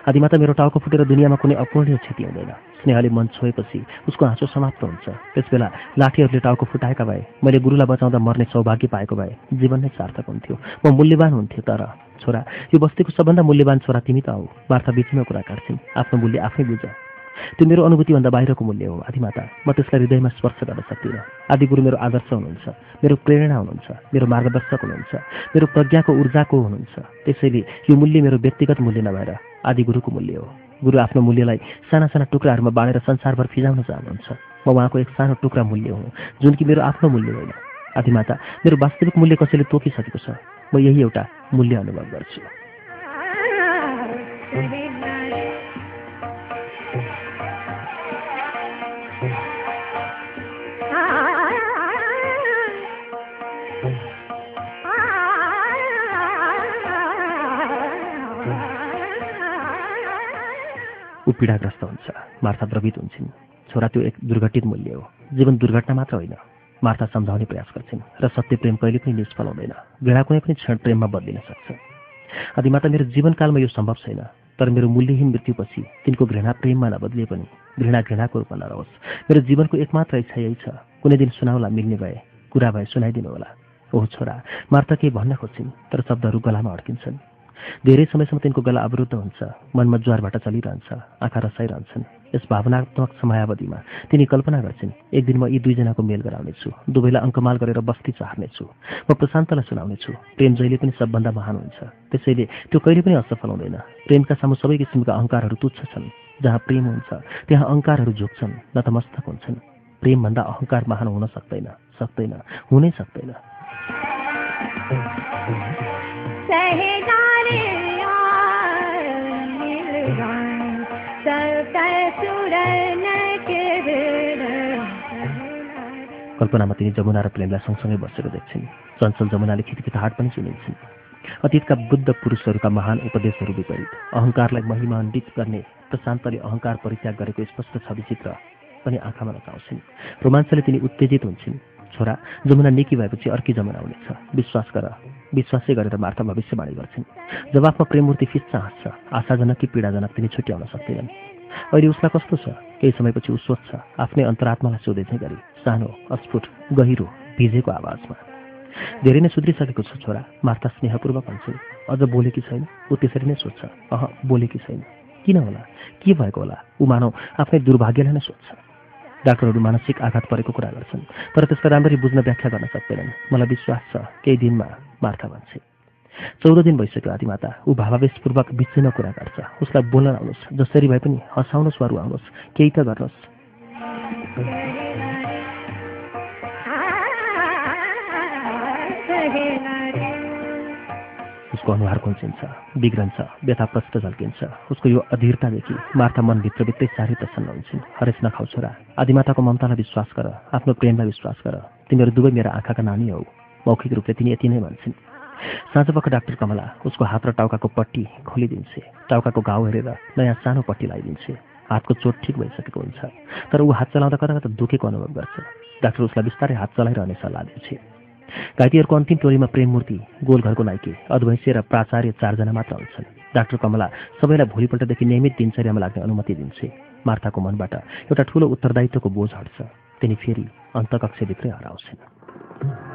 आदिमाता मेरो टाउको फुटेर दुनियाँमा कुनै अपूर्णीय क्षति हुँदैन। स्नेहले मन छोएपछि उसको हाँसो समाप्त हुन्छ। त्यसबेला लाठीहरूले टाउको फुटाएका भए मैले गुरुलाई बचाउँदा मर्ने सौभाग्य पाएको भए जीवन नै सार्थक हुन्थ्यो। म मूल्यवान हुन्थ्यो तर छोरा यो बस्तीको सबभन्दा मूल्यवान छोरा तिमी त हौ। मार्था बिचमा कुरा काट्छिन् आफ्नो मूल्य आफै बुझ। त्यो मेरो अनुभूतिभन्दा बाहिरको मूल्य हो आदिमाता। म त्यसलाई हृदयमा स्पर्श गर्न सक्दिनँ। आदि गुरु मेरो आदर्श हुनुहुन्छ मेरो प्रेरणा हुनुहुन्छ मेरो मार्गदर्शक हुनुहुन्छ मेरो प्रज्ञाको ऊर्जाको हुनुहुन्छ। त्यसैले यो मूल्य मेरो व्यक्तिगत मूल्य नभएर आदि गुरुको मूल्य हो। गुरु आफ्नो मूल्यलाई साना साना टुक्राहरूमा बाँडेर संसारभर फिजाउन चाहनुहुन्छ। म उहाँको एक सानो टुक्रा मूल्य हुँ जुन कि मेरो आफ्नो मूल्य होइन। आदिमाता मेरो वास्तविक मूल्य कसैले तोकिसकेको छ? म यही एउटा मूल्य अनुभव गर्छु। ऊ पीडाग्रस्त हुन्छ। मार्था द्रवित हुन्छन्। छोरा त्यो एक दुर्घटित मूल्य हो। जीवन दुर्घटना मात्र होइन। मार्था सम्झाउने प्रयास गर्छिन् र सत्य प्रेम कहिले पनि निष्फल हुँदैन घृणा कुनै पनि क्षण प्रेममा बदलिन सक्छ। आदिमाता मेरो जीवनकालमा यो सम्भव छैन। तर मेरो मूल्यहीन मृत्युपछि तिनको घृणा प्रेममा नबदलिए पनि घृणा घृणाको रूपमा नरहोस्। मेरो जीवनको एकमात्र इच्छा यही छ। कुनै दिन सुनाउला मिल्ने भए कुरा भए सुनाइदिनु होला। ओह छोरा मार्ता केही भन्न खोज्छिन् तर शब्दहरू गलामा अड्किन्छन्। धेरै समयसम्म तिनको गला अवरुद्ध हुन्छ मनमा ज्वारबाट चलिरहन्छ आँखा रसाइरहन्छन्। यस भावनात्मक समयावधिमा तिनी कल्पना गर्छिन् एक दिन म यी दुईजनाको मेल गराउनेछु दुवैलाई अङ्कमाल गरेर बस्ती चाहनेछु म प्रशान्तलाई सुनाउनेछु प्रेम जहिले पनि सबभन्दा महान हुन्छ। त्यसैले त्यो कहिले पनि असफल हुँदैन। प्रेमका सामु सबै किसिमका अहङ्कारहरू तुच्छ छन्। जहाँ प्रेम हुन्छ त्यहाँ अहङ्कारहरू झुक्छन् नतमस्तक हुन्छन्। प्रेमभन्दा अहङ्कार महान हुन सक्दैन सक्दैन हुनै सक्दैन। कल्पनामा तिनी जमुना र प्रेमलाई सँगसँगै बसेको देख्छिन्। चञ्चल जमुनाले खितखिताहाट पनि सुनिन्छन्। अतीतका बुद्ध पुरुषहरूका महान उपदेशहरू विपरीत। अहङ्कारलाई महिमान्वित गर्ने प्रशान्तले अहङ्कार परित्याग गरेको स्पष्ट छविचित्र पनि आँखामा नचाउँछिन्। रोमाञ्चले तिनी उत्तेजित हुन्छन्। छोरा जमुना निकी भएपछि अर्की जमुना हुनेछ। विश्वास गर। विश्वासै गरेर मार्था भविष्यवाणी गर्छिन्। जवाफमा प्रेममूर्ति फिच्चा हाँस्छ। आशाजनक कि पीडाजनक तिनी छुट्याउन सक्दैनन्। अहिले उसलाई कस्तो छ? केही समयपछि ऊ सोध्छ आफ्नै अन्तरात्मालाई सोधेझै गरी सानो अस्फुट गहिरो भिजेको आवाजमा। धेरै नै सुध्रिसकेको छ छोरा मार्ता स्नेहपूर्वक भन्छन् अझ बोलेकी छैन ऊ त्यसरी नै सोध्छ। अह बोलेकी छैन। किन होला? के भएको होला? ऊ मानव आफ्नै दुर्भाग्यलाई नै सोध्छ। डाक्टरहरू मानसिक आघात परेको कुरा गर्छन् तर त्यसका राम्ररी बुझ्न व्याख्या गर्न सक्दैनन्। मलाई विश्वास छ केही दिनमा मार्था भन्छे चौध दिन भइसक्यो आदिमाता ऊ भावावेशपूर्वक बिचैमा कुरा गर्छ। उसलाई बोल्न आउनुहोस् जसरी भए पनि हँसाउनुहोस् वा आउनुहोस् केही त गर्नुहोस्। उसको अनुहार कुल्चिन्छ बिग्रन्छ व्यथाप्रष्ट झल्किन्छ उसको यो अधीरतादेखि मार्था मनभित्र भित्रै साह्रै प्रसन्न हुन्छन्। हरेस नखाउ छोरा। आदिमाताको ममतालाई विश्वास गर। आफ्नो प्रेमलाई विश्वास गर। तिमीहरू दुवै मेरा आँखाका नानी हौ। मौखिक रूपले तिनी यति नै भन्छन्। साँझपख डाक्टर कमला उसको हात र टाउकाको पट्टी खोलिदिन्छे। टाउकाको घाउ हेरेर नयाँ सानो पट्टी लगाइदिन्छे हातको चोट ठिक भइसकेको हुन्छ तर ऊ हात चलाउँदा कता कता दुखेको अनुभव गर्छ। डाक्टर उसलाई बिस्तारै हात चलाइरहने सल्लाह दिन्छे। घाइतेहरूको अन्तिम टोलीमा प्रेममूर्ति गोलघरको नाइके अद्वैश्य र प्राचार्य चारजना मात्र हुन्छन्। डाक्टर कमला सबैलाई भोलिपल्टदेखि नियमित दिनचर्यामा लाग्ने अनुमति दिन्छे। मार्थाको मनबाट एउटा ठूलो उत्तरदायित्वको बोझ हट्छ। तिनी फेरि अन्तकक्षभित्रै हराउँछन्।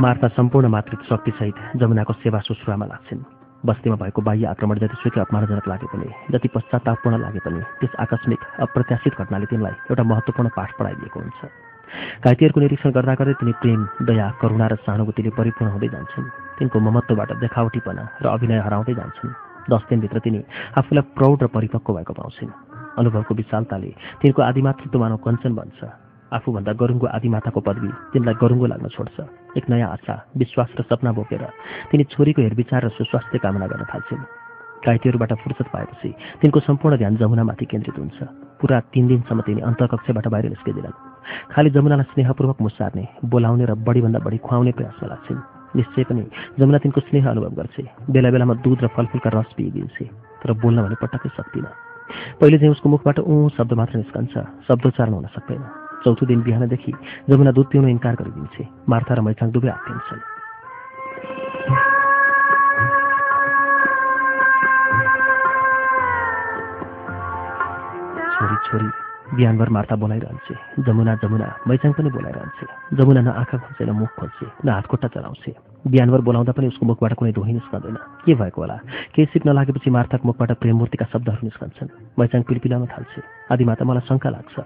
मार्ता सम्पूर्ण मातृत्व शक्तिसहित जमुनाको सेवा सुश्रुवामा लाग्छन्। बस्तीमा भएको बाह्य आक्रमण जतिसुकै अपमानजनक लागे पनि जति पश्चातापपूर्ण लागे पनि त्यस आकस्मिक अप्रत्याशित घटनाले तिनलाई एउटा महत्त्वपूर्ण पाठ पढाइदिएको हुन्छ। घाइतेहरूको निरीक्षण गर्दा गर्दै तिनी प्रेम दया करुणा र सहानुभूतिले परिपूर्ण हुँदै जान्छन्। तिनको ममत्वबाट देखावटीपना र अभिनय हराउँदै जान्छन्। दस दिनभित्र तिनी आफूलाई प्रौढ र परिपक्व भएको पाउँछन्। अनुभवको विशालताले तिनको आदिमातृत्व मानव कञ्चन बन्छ। आफूभन्दा गरुङ्गो आदिमाताको पदवी तिनलाई गरुङ्गो लाग्न छोड्छ। एक नयाँ आशा विश्वास र सपना बोकेर तिनी छोरीको हेरविचार र सुस्वास्थ्य कामना गर्न थाल्छिन्। घाइतेहरूबाट फुर्सद पाएपछि तिनको सम्पूर्ण ध्यान जमुनामाथि केन्द्रित हुन्छ। पुरा तिन दिनसम्म तिनी अन्तकक्षबाट बाहिर निस्किँदैनन्। खालि जमुनालाई स्नेहपूर्वक मुसार्ने बोलाउने र बढीभन्दा बढी खुवाउने प्रयासमा लाग्छन्। निश्चय पनि जमुना तिनको स्नेह अनुभव गर्छे। बेला बेलामा दुध र फलफुलका रस पिइदिन्छे तर बोल्न भने पटक्कै सक्दिनँ पहिले चाहिँ उसको मुखबाट ऊ शब्द मात्र निस्कन्छ शब्दोच्चारण हुन सक्दैन। चौथो दिन बिहानदेखि जमुना दुध पिउन इन्कार गरिदिन्छे। मार्था र मैचाङ दुवै आत्तिन्छन् छोरी छोरी बिहानभर मार्ता बोलाइरहन्छे। जमुना जमुना मैचाङ पनि बोलाइरहन्छे। जमुना न आँखा खोज्छ न मुख खोज्छे न हातखुट्टा चलाउँछे। बिहानभर बोलाउँदा पनि उसको मुखबाट कुनै रोही निस्कँदैन। के भएको होला? केही सिप नलागेपछि मार्थाको मुखबाट प्रेममूर्तिका शब्दहरू निस्कन्छन्। मैचाङ पिलपिलाउन थाल्छे। आदिमाता मलाई शङ्का लाग्छ।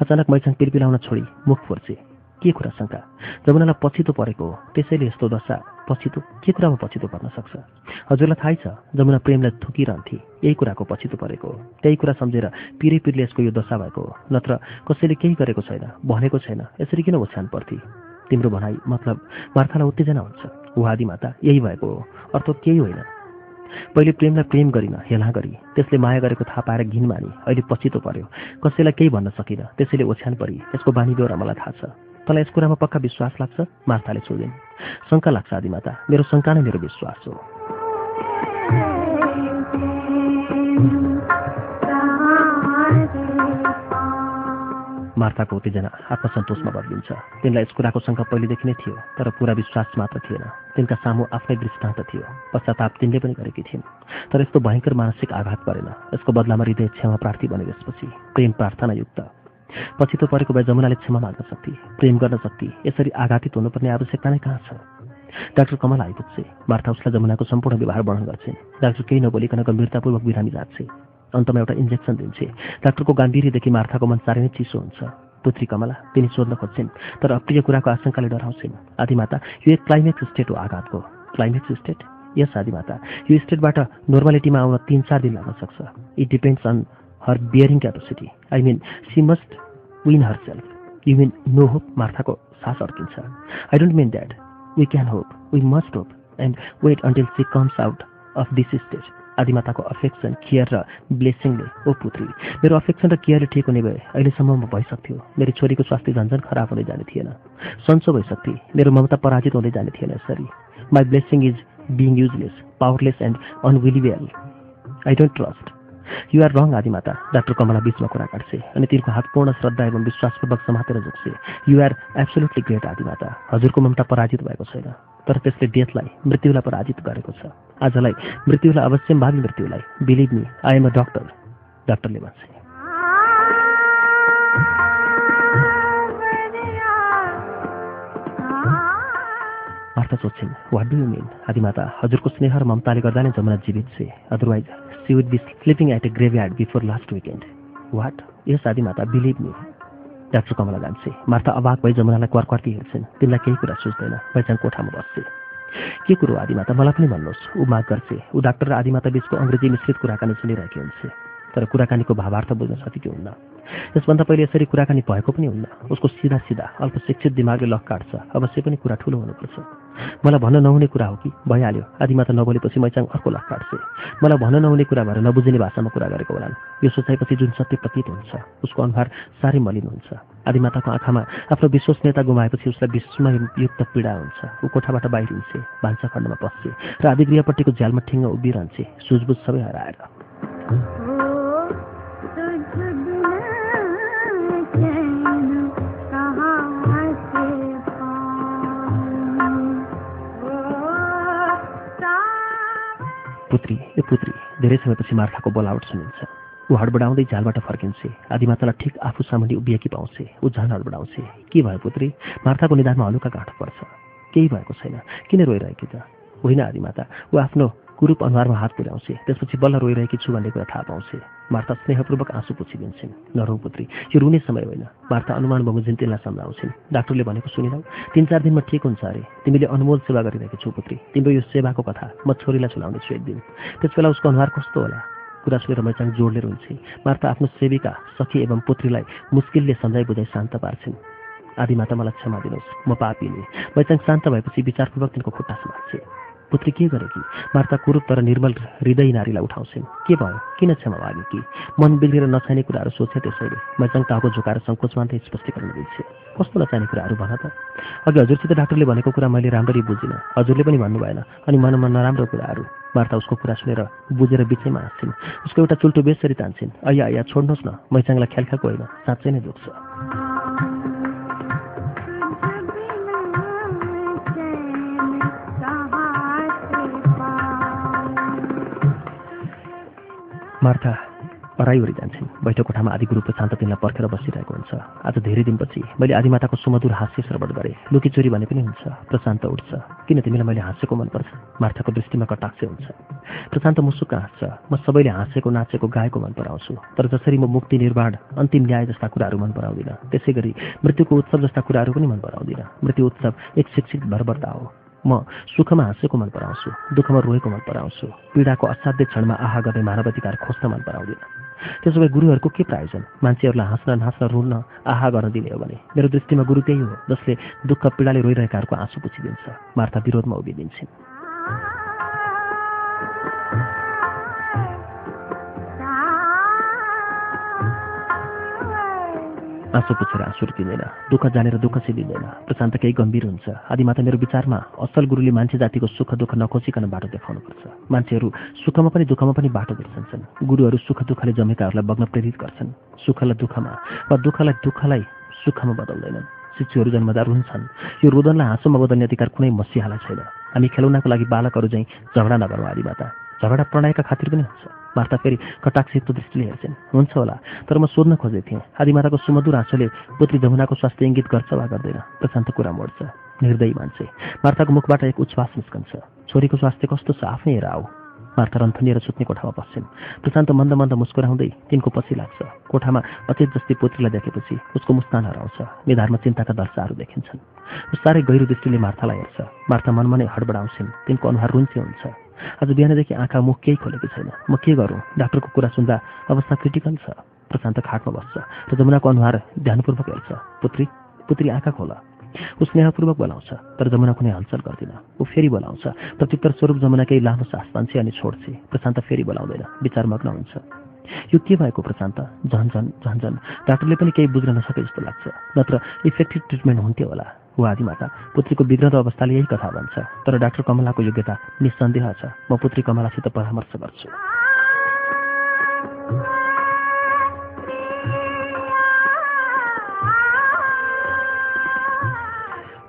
अचानक मैचाङ पिलपिलाउन छोडी मुख फोर्छे के कुरा शङ्का? जमुनालाई पछितो परेको हो। त्यसैले यस्तो दशा। पछितो? के कुरामा पछितो पर्न सक्छ? हजुरलाई थाहै छ जमुना प्रेमलाई थुकिरहन्थे। यही कुराको पछितो परेको हो। त्यही कुरा सम्झेर पिरै पिरले यसको यो दशा भएको हो। नत्र कसैले केही गरेको छैन भनेको छैन। यसरी किन ओछ्यान पर्थे? तिम्रो भनाइ मतलब मार्थालाई उत्तेजना हुन्छ। माता यही भएको हो। अर्थात् केही होइन। पहिले प्रेमलाई प्रेम गरिन हेला गरी। त्यसले माया गरेको थाहा पाएर घिन मानी। अहिले पछितो पर्यो। कसैलाई केही भन्न सकिनँ। त्यसैले ओछ्यान परि। यसको बानी बेहोरा मलाई थाहा छ। तँलाई यस कुरामा पक्का विश्वास लाग्छ? मार्थाले सोधिन्। शङ्का लाग्छ आदिमाता। मेरो शङ्का नै मेरो विश्वास हो। मार्थाको उत्तेजना आत्मसन्तोषमा बदलिन्छ। तिनलाई यस कुराको शङ्का पहिलेदेखि नै थियो तर पुरा विश्वास मात्र थिएन। तिनका सामु आफ्नै दृष्टान्त थियो पश्चाताप तिनले पनि गरेकी थिइन्। तर यस्तो भयङ्कर मानसिक आघात परेन। यसको बदलामा हृदय क्षमा प्रार्थी बने त्यसपछि प्रेम प्रार्थना युक्त। पछि त परेको भए जमुनाले क्षमा माग्न सक्थे प्रेम गर्न सक्थे यसरी आघातित हुनुपर्ने आवश्यकता नै कहाँ छ? डाक्टर कमल आइपुग्छे। मार्था उसलाई जमुनाको सम्पूर्ण व्यवहार वर्णन गर्छे डाक्टर केही नबोलिकन गम्भीरतापूर्वक बिरामी जान्छे अन्तमा एउटा इन्जेक्सन दिन्छे। डाक्टरको गाम्भीर्यदेखि मार्थाको मन साह्रै नै चिसो हुन्छ। पुत्री कमला तिनी सोध्न खोज्छिन् तर अप्रिय कुराको आशंकाले डराउँछिन्? आदिमाता यो एक क्लाइमेक्स स्टेट हो आघातको। क्लाइमेक्स स्टेट यस आदिमाता यो स्टेटबाट नोर्मालिटीमा आउन तिन चार दिन लाग्न सक्छ। It depends on her bearing capacity I mean she must win herself you mean no hope मार्थाको सास अड्किन्छ। I don't mean that we can hope we must hope and wait until she comes out of this stage आदिमाताको affection care र ब्लेसिङले। ओ पुत्री मेरो अफेक्सन र केयरले ठिक हुने भए अहिलेसम्म म भइसक्थ्यो। मेरो छोरीको स्वास्थ्य झन्झन खराब हुँदै जाने थिएन। सन्चो भइसक्थे। मेरो ममता पराजित हुँदै जाने थिएन यसरी। My blessing is being useless powerless and unbelievable I don't trust you are wrong Adimata doctor Kamala बिचमा कुरा काट्छे अनि तिनको हात पूर्ण श्रद्धा एवं विश्वासपूर्वक समातेर झुक्छे you are absolutely great Adimata हजुरको ममता पराजित भएको छैन। तर त्यसले डेथलाई मृत्युलाई पराजित गरेको छ। आजलाई मृत्युलाई अवश्य भावी मृत्युलाई believe me I am a doctor डाक्टरले भन्छ मार्था सोध्छिन् what do you mean Adimata हजुरको स्नेह र ममताले गर्दा नै जमुना जीवित छे। Otherwise she would be sleeping at a graveyard before last weekend what yes Adimata believe me doctor Kamala जान्छे मार्था अबाक भई जमुनालाई क्वारक्वार्की हेर्छन्। तिमीलाई केही कुरा सोच्दैन पहिचान कोठामा बस्छे के कुरो आदिमाता? मलाई पनि भन्नुहोस्। ऊ माग गर्छे ऊ डाक्टर र आदिमाता बिचको अङ्ग्रेजी मिश्रित कुराकानी सुनिरहेकी हुन्छ तर कुराकानीको भावार्थ बुझ्न सकेको हुन्न। यसभन्दा पहिले यसरी कुराकानी भएको पनि हुन्न। उसको सिधा सिधा अल्पशिक्षित दिमागले लक काट्छ। अवश्य पनि कुरा ठुलो हुनुपर्छ। मलाई भन्न नहुने कुरा हो कि? भइहाल्यो। आदिमाता नबोलेपछि मैचाङ अर्को लक काट्छ। मलाई भन्न नहुने कुरा भएर नबुझिने भाषामा कुरा गरेको होलान् यो सोचाइपछि जुन सत्य प्रतीत हुन्छ उसको अनुहार साह्रै मलिन हुन्छ। आदिमाताको आँखामा आफ्नो विश्वसनीयता गुमाएपछि उसलाई विस्मयुक्त पीडा हुन्छ। ऊ कोठाबाट बाहिरिन्छे भान्सा खण्डमा पस्छे र आदिगृहपट्टिको झ्यालमा ठिङ्ग उभिरहन्छे। सुझबुझ सबै हराएर। पुत्री ए पुत्री धेरै समयपछि मार्खाको बोलावट सुनिन्छ। ऊ हडबडाउँदै झालबाट फर्किन्छे। आदिमातालाई ठिक आफू सामुन्ने उभिएकी पाउँछे। ऊ झन् हडबडाउँछे। के भयो पुत्री? मार्खाको निधानमा हलुका गाँठो पर्छ। केही भएको छैन। किन रोइरहेकी त? होइन आदिमाता ऊ आफ्नो कुरूप अनुहारमा हात पुर्याउँछे। त्यसपछि बल्ल रोइरहेकी छु भन्ने कुरा थाहा पाउँछे। मार्ता स्नेहपूर्वक आँसु पुछिदिन्छन्। नरौ पुत्री यो रुने समय होइन। मार्ता अनुमान बमोजिन तिनलाई सम्झाउँछिन्। डाक्टरले भनेको सुनिनौ तिन चार दिनमा ठिक हुन्छ अरे। तिमीले अनमोल सेवा गरिरहेको छु पुत्री। तिम्रो यो सेवाको कथा म छोरीलाई सुनाउनेछु एक दिन। त्यसबेला उसको अनुहार कस्तो होला? कुरा सुनेर मैचाङ जोडले रुन्छे। मार्ता आफ्नो सेविका सखी एवं पुत्रीलाई मुस्किलले सम्झाइ बुझाइ शान्त पार्छिन्। आदिमाता मलाई क्षमा दिनुहोस्। म पापिने मैचाङ शान्त भएपछि विचारपूर्वक तिनको खुट्टा समात्छे पुत्री के गरे कि मार्ता कुरूप तर निर्मल हृदय नारीलाई उठाउँछिन्? के भयो? किन क्षमा मागे कि? मन बिग्रेर नचाहिने कुराहरू सोचे त्यसैले। मैचाङ टाउको झुकाएर सङ्कोच मान्दै स्पष्टीकरण दिन्छे। कस्तो नचाहिने कुराहरू भन त? अघि हजुरसित डाक्टरले भनेको कुरा मैले राम्ररी बुझिनँ। हजुरले पनि भन्नु भएन अनि मनमा नराम्रो कुराहरू। मार्ता उसको कुरा सुनेर बुझेर बिचैमा हाँस्छिन्। उसको एउटा चुल्टो बेसरी तान्छिन्। अया अया छोड्नुहोस् न। मैचाङलाई ख्यालख्यालको होइन। साँच्चै नै दुख्छ। मार्था हराइवरी जान्छन्। बैठक कोठामा आदि गुरु प्रशान्त तिनलाई पर्खेर बसिरहेको हुन्छ। आज धेरै दिनपछि मैले आदिमाताको सुमधुर हास्य श्रवण गरेँ। लुकी चोरी भने पनि हुन्छ। प्रशान्त उठ्छ। किन तिमीलाई मैले हाँसेको मनपर्छ? मार्थाको दृष्टिमा कटाक्ष हुन्छ। प्रशान्त मुसुक हाँस्छ। म सबैले हाँसेको नाचेको गाएको मन पराउँछु। तर जसरी म मुक्ति निर्माण अन्तिम न्याय जस्ता कुराहरू मन पराउँदिनँ त्यसै मृत्युको उत्सव जस्ता कुराहरू पनि मन पराउँदिनँ। मृत्यु उत्सव एक शिक्षित भरबर्ता हो। म सुखमा हाँसेको मन पराउँछु दुःखमा रोएको मन पराउँछु पीडाको असाध्य क्षणमा आहा गर्ने मानवाधिकार खोज्न मन पराउँदिनँ। त्यसो भए गुरुहरूको के प्रायोजन? मान्छेहरूलाई हाँस्न नाच्न रुन्न आहा गर्न दिने हो भने? मेरो दृष्टिमा गुरु त्यही हो जसले दुःख पीडाले रोइरहेकाहरूको आँसु पुछिदिन्छ मार्था विरोधमा उभिदिन्छन्। आँसु पुछेर आँसु रुकिँदैन दुःख जानेर दुःख सिलिँदैन। प्रशान्त केही गम्भीर हुन्छ। आदिमाता मेरो विचारमा असल गुरुले मान्छे जातिको सुख दुःख नखोजिकन बाटो देखाउनुपर्छ। मान्छेहरू सुखमा पनि दुःखमा पनि बाटो बिर्सन्छन् गुरुहरू सुख दुःखले जमेकाहरूलाई बग्न प्रेरित गर्छन्। सुखलाई दुःखमा वा दुःखलाई दुःखलाई सुखमा बदल्दैनन्। शिशुहरू जन्मदार हुन्छन्। यो रोदनलाई हाँसोमा बदल्ने अधिकार कुनै मसिहालाई छैन। हामी खेलौनाको लागि बालकहरू चाहिँ झगडा नगरौँ आदिमाता। झगडा प्रणयका खातिर पनि हुन्छ। मार्ता फेरि कटाक्षित दृष्टिले हेर्छन्। हुन्छ होला तर म सोध्न खोजेको थिएँ। आदिमाताको सुमधुर हाँसोले पुत्री जमुनाको स्वास्थ्य इङ्गित गर्छ वा गर्दैन? प्रशान्त कुरा मोड्छ। निर्दयी मान्छे मार्ताको मुखबाट एक उच्छ्वास निस्कन्छ। छोरीको स्वास्थ्य कस्तो छ? आफै हेर आऊ। मार्था रन्थनिएर सुत्ने कोठामा बस्छिन्। प्रशान्त मन्द मन्द मुस्कुराउँदै तिनको पछि लाग्छ। कोठामा अचेत जस्तै पोत्रीलाई देखेपछि उसको मुस्तान हराउँछ। निधारमा चिन्ताका दर्शाहरू देखिन्छन्। उस साह्रै गहिरो दृष्टिले मार्थालाई हेर्छ। मार्था मनमनै हडबडाउँछिन्। तिनको अनुहार रुन्चे हुन्छ। आज बिहानदेखि आँखा मुख केही खोलेको छैन। म के गरौँ? डाक्टरको कुरा सुन्दा अवस्था क्रिटिकल छ प्रशान्त खाटमा बस्छ र जमुनाको अनुहार ध्यानपूर्वक हेर्छ। पुत्री पुत्री आँखा खोला। ऊ स्नेहपूर्वक बोलाउँछ तर जमुना कुनै हलचल गर्दिन। ऊ फेरि बोलाउँछ प्रत्युत्तर स्वरूप जमुना केही लामो सास मान्छे अनि छोड्छे। प्रशान्त फेरि बोलाउँदैन विचारमग्न हुन्छ। यो के भएको प्रशान्त? झन् झन् झन् झन्। डाक्टरले पनि केही बुझ्न नसके जस्तो लाग्छ। नत्र इफेक्टिभ ट्रिटमेन्ट हुन्थ्यो होला। ऊ आदिमाता पुत्रीको बिग्रद अवस्थाले यही कथा भन्छ तर डाक्टर कमलाको योग्यता निसन्देह छ। म पुत्री कमलासित परामर्श गर्छु।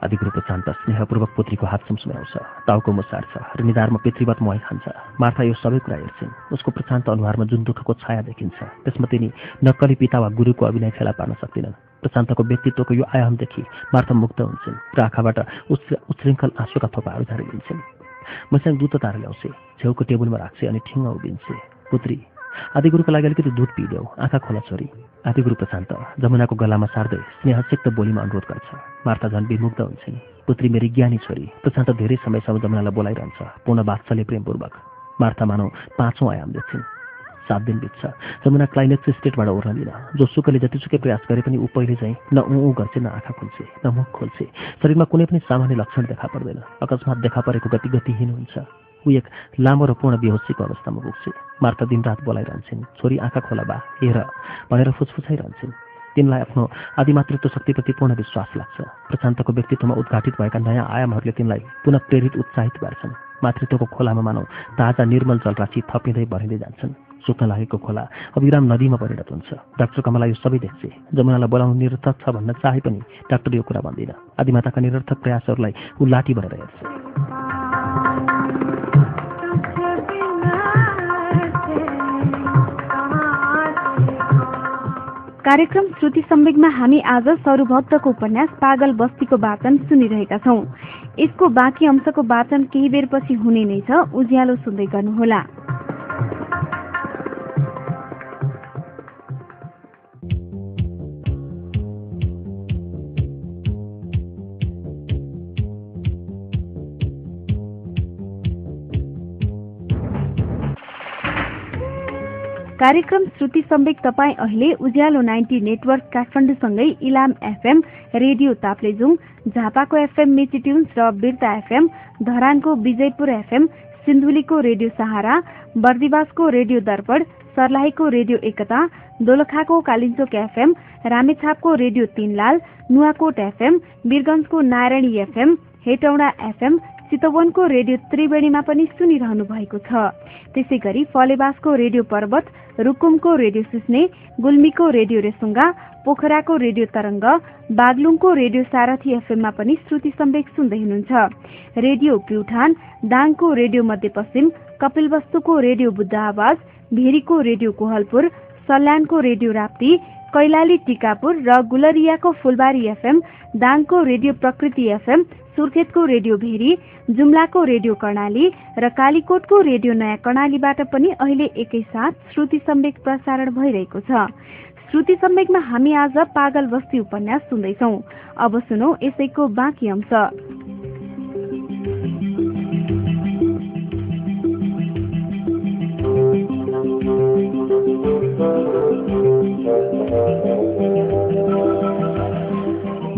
आदिगुरु प्रशान्त स्नेहपूर्वक पुत्रीको हात सम्सुम्याउँछ टाउको मुसार्छ र निधारमा पितृवत मुहाई खान्छ। मार्था यो सबै कुरा हेर्छिन्। उसको प्रशान्त अनुहारमा जुन दुःखको छाया देखिन्छ त्यसमा तिनी नक्कली पिता वा गुरुको अभिनय फेला पार्न सक्दिनन्। प्रशान्तको व्यक्तित्वको यो आयामदेखि मार्था मुक्त हुन्छन्। र आँखाबाट उच्छृङ्खल आँसुका थोपाहरू झारिदिन्छन्। मसँग दुध तारा ल्याउँछे छेउको टेबलमा राख्छे अनि ठिङ्ग उभिन्छे। पुत्री आदिगुरुको लागि अलिकति दुध पिइदेऊ आँखा खोला छोरी। आदिगुरु प्रशान्त जमुनाको गलामा सार्दै स्नेहसिक्त बोलीमा अनुरोध गर्छ। मार्ता झन् विमुग्ध हुन्छन्। पुत्री मेरी ज्ञानी छोरी प्रशान्त धेरै समयसम्म जमुनालाई बोलाइरहन्छ। पूर्ण बात्सल्य प्रेमपूर्वक। मार्था मानौ पाँचौँ आयाम देख्छिन्। सात दिन बित्छ जमुना क्लाइमेक्स स्टेटबाट ओर्लिन जोसुकले जतिसुकै प्रयास गरे पनि ऊ पहिले चाहिँ न ऊ गर्छ न आँखा खोल्छे न मुख खोल्छे। शरीरमा कुनै पनि सामान्य लक्षण देखा पर्दैन। अकस्मात देखा परेको गति गतिहीन हुन्छ। ऊ एक लामो र पूर्ण बेहोसीको अवस्थामा पुग्छे। मार्ता दिनरात बोलाइरहन्छन् छोरी आँखा खोला बा हेर भनेर फुसफुसाइरहन्छन्। तिनलाई आफ्नो आदिमातृत्व शक्तिप्रति पूर्ण विश्वास लाग्छ। प्रशान्तको व्यक्तित्वमा उद्घाटित भएका नयाँ आयामहरूले तिनलाई पुनः प्रेरित उत्साहित गर्छन्। मातृत्वको खोलामा मानौ ताजा निर्मल जलराशि थपिँदै भरिँदै जान्छन्। सुत्न लागेको खोला अविराम नदीमा परिणत हुन्छ। डाक्टर कमला यो सबै देख्छे जमुनालाई बोलाउनु निरर्थक छ भन्न चाहे पनि डाक्टर यो कुरा भन्दिन। आदिमाताका निरर्थक प्रयासहरूलाई ऊ लाठी भनेर हेर्छ। कार्यक्रम श्रुति सम्वेकमा हामी आज सरुभक्तको उपन्यास पागल बस्तीको वाचन सुनिरहेका छौँ। यसको बाँकी अंशको वाचन केही बेरपछि हुने नै छ। उज्यालो सुन्दै गर्नुहोला। कार्यक्रम श्रुति सम्वेक तपाईँ अहिले उज्यालो नाइन्टी नेटवर्क काठमाडौँसँगै इलाम एफएम रेडियो ताप्लेजुङ झापाको एफएम मेचिट्युन्स र बिर्ता एफएम धरानको विजयपुर एफएम सिन्धुलीको रेडियो सहारा बर्दिवासको रेडियो दर्पण सर्लाहीको रेडियो एकता दोलखाको कालिन्चोक एफएम रामेछापको रेडियो तीनलाल नुवाकोट एफएम वीरगंजको नारायणी एफएम हेटौडा एफएम चितवनको रेडियो त्रिवेणीमा पनि सुनिरहनु भएको छ। त्यसै गरी फलेवासको रेडियो पर्वत रुकुमको रेडियो सुस्ने गुल्मीको रेडियो रेसुङ्गा पोखराको रेडियो तरंग बागलुङको रेडियो सारथी एफएममा पनि श्रुति सम्वेक सुन्दै हुनुहुन्छ। रेडियो प्युठान दाङको रेडियो मध्यपश्चिम कपिलवस्तुको रेडियो बुद्ध आवाज भेरीको रेडियो कोहलपुर सल्यानको रेडियो राप्ती कैलाली टिकापुर र गुलरियाको फुलबारी एफएम दाङको रेडियो प्रकृति एफएम सुर्खेतको रेडियो भेरी जुम्लाको रेडियो कर्णाली र कालीकोटको रेडियो नयाँ कर्णालीबाट पनि अहिले एकैसाथ श्रुति सम्वेक प्रसारण भइरहेको छ। श्रुति सम्वेकमा हामी आज पागल बस्ती उपन्यास सुन्दैछौ। अब सुनौ यसैको बाँकी अंश।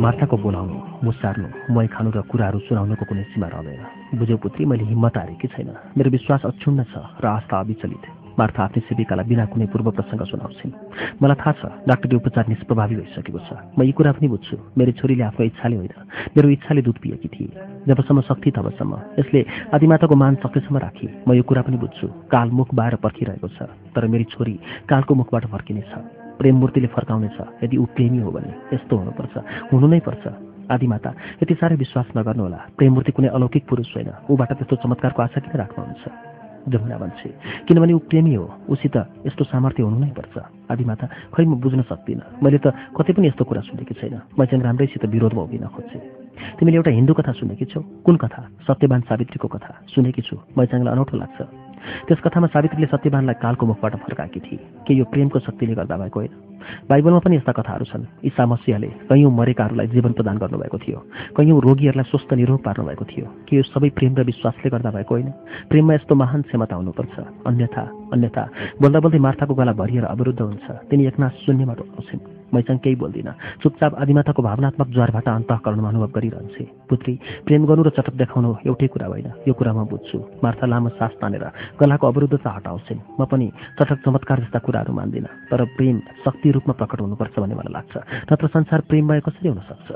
मार्थाको बोलाउनु मुसार्नु मै खानु र कुराहरू सुनाउनुको कुनै सीमा रहँदैन। बुझ्यौ पुत्री मैले हिम्मत हारेकी छैन। मेरो विश्वास अक्षुण्ण छ र आस्था अविचलित। मार्था आफ्नै सेविकालाई बिना कुनै पूर्व प्रसङ्ग सुनाउँछिन्। मलाई थाहा छ डाक्टरले उपचार निष्प्रभावी भइसकेको छ। म यी कुरा पनि बुझ्छु। मेरो छोरीले आफ्नो इच्छाले होइन। मेरो इच्छाले दुध पिएकी थिए। जबसम्म शक्ति तबसम्म। यसले आदिमाताको मान सकेसम्म राखी। म यो कुरा पनि बुझ्छु। काल मुख बाहिर पर्खिरहेको छ तर मेरी छोरी कालको मुखबाट फर्किनेछ। प्रेममूर्तिले फर्काउनेछ। यदि ऊ प्रेमी हो भने यस्तो हुनुपर्छ। हुनु नै पर्छ। आदिमाता यति साह्रै विश्वास नगर्नुहोला। प्रेममूर्ति कुनै अलौकिक पुरुष होइन। ऊबाट त्यस्तो चमत्कारको आशा किन राख्नुहुन्छ? जमुना भन्छे किनभने ऊ प्रेमी हो। उसित यस्तो सामर्थ्य हुनु नै पर्छ। आदिमाता खै म बुझ्न सक्दिनँ। मैले त कतै पनि यस्तो कुरा सुनेकी छैन। म चाहिँ राम्रैसित विरोधमा उभिन खोज्छे तिमीले एउटा हिन्दू कथा सुनेकी छौ? कुन कथा? सत्यवान सावित्रीको कथा। सुनेकी छु। मैचाङलाई अनौठो लाग्छ। त्यस कथामा सावित्रीले सत्यवानलाई कालको मुखबाट फर्काएकी थिए। के यो प्रेमको शक्तिले गर्दा भएको होइन। बाइबलमा पनि यस्ता कथाहरू छन्। ईसा मसिहले कैयौँ मरेकाहरूलाई जीवन प्रदान गर्नुभएको थियो। कैयौँ रोगीहरूलाई स्वस्थ निरोग पार्नुभएको थियो। के यो सबै प्रेम र विश्वासले गर्दा भएको होइन? प्रेममा यस्तो महान क्षमता हुनुपर्छ। अन्यथा अन्यथा बोल्दा बोल्दै मार्थाको गला भरिएर अवरुद्ध हुन्छ। तिनी एकनाथ शून्यमा टोक्छन् मैसँग केही बोल्दिनँ चुपचाप आदिमाताको भावनात्मक ज्वारबाट अन्तःकरणमा अनुभव गरिरहन्छे पुत्री प्रेम गर्नु र चटक देखाउनु एउटै कुरा होइन यो कुरा म बुझ्छु मार्था लामो सास तानेर गलाको अवरुद्धता हटाउँछिन् म पनि चटक चमत्कार जस्ता कुराहरू मान्दिनँ तर प्रेम शक्ति रूपमा प्रकट हुनुपर्छ भन्ने मलाई लाग्छ नत्र संसार प्रेममय कसरी हुन सक्छ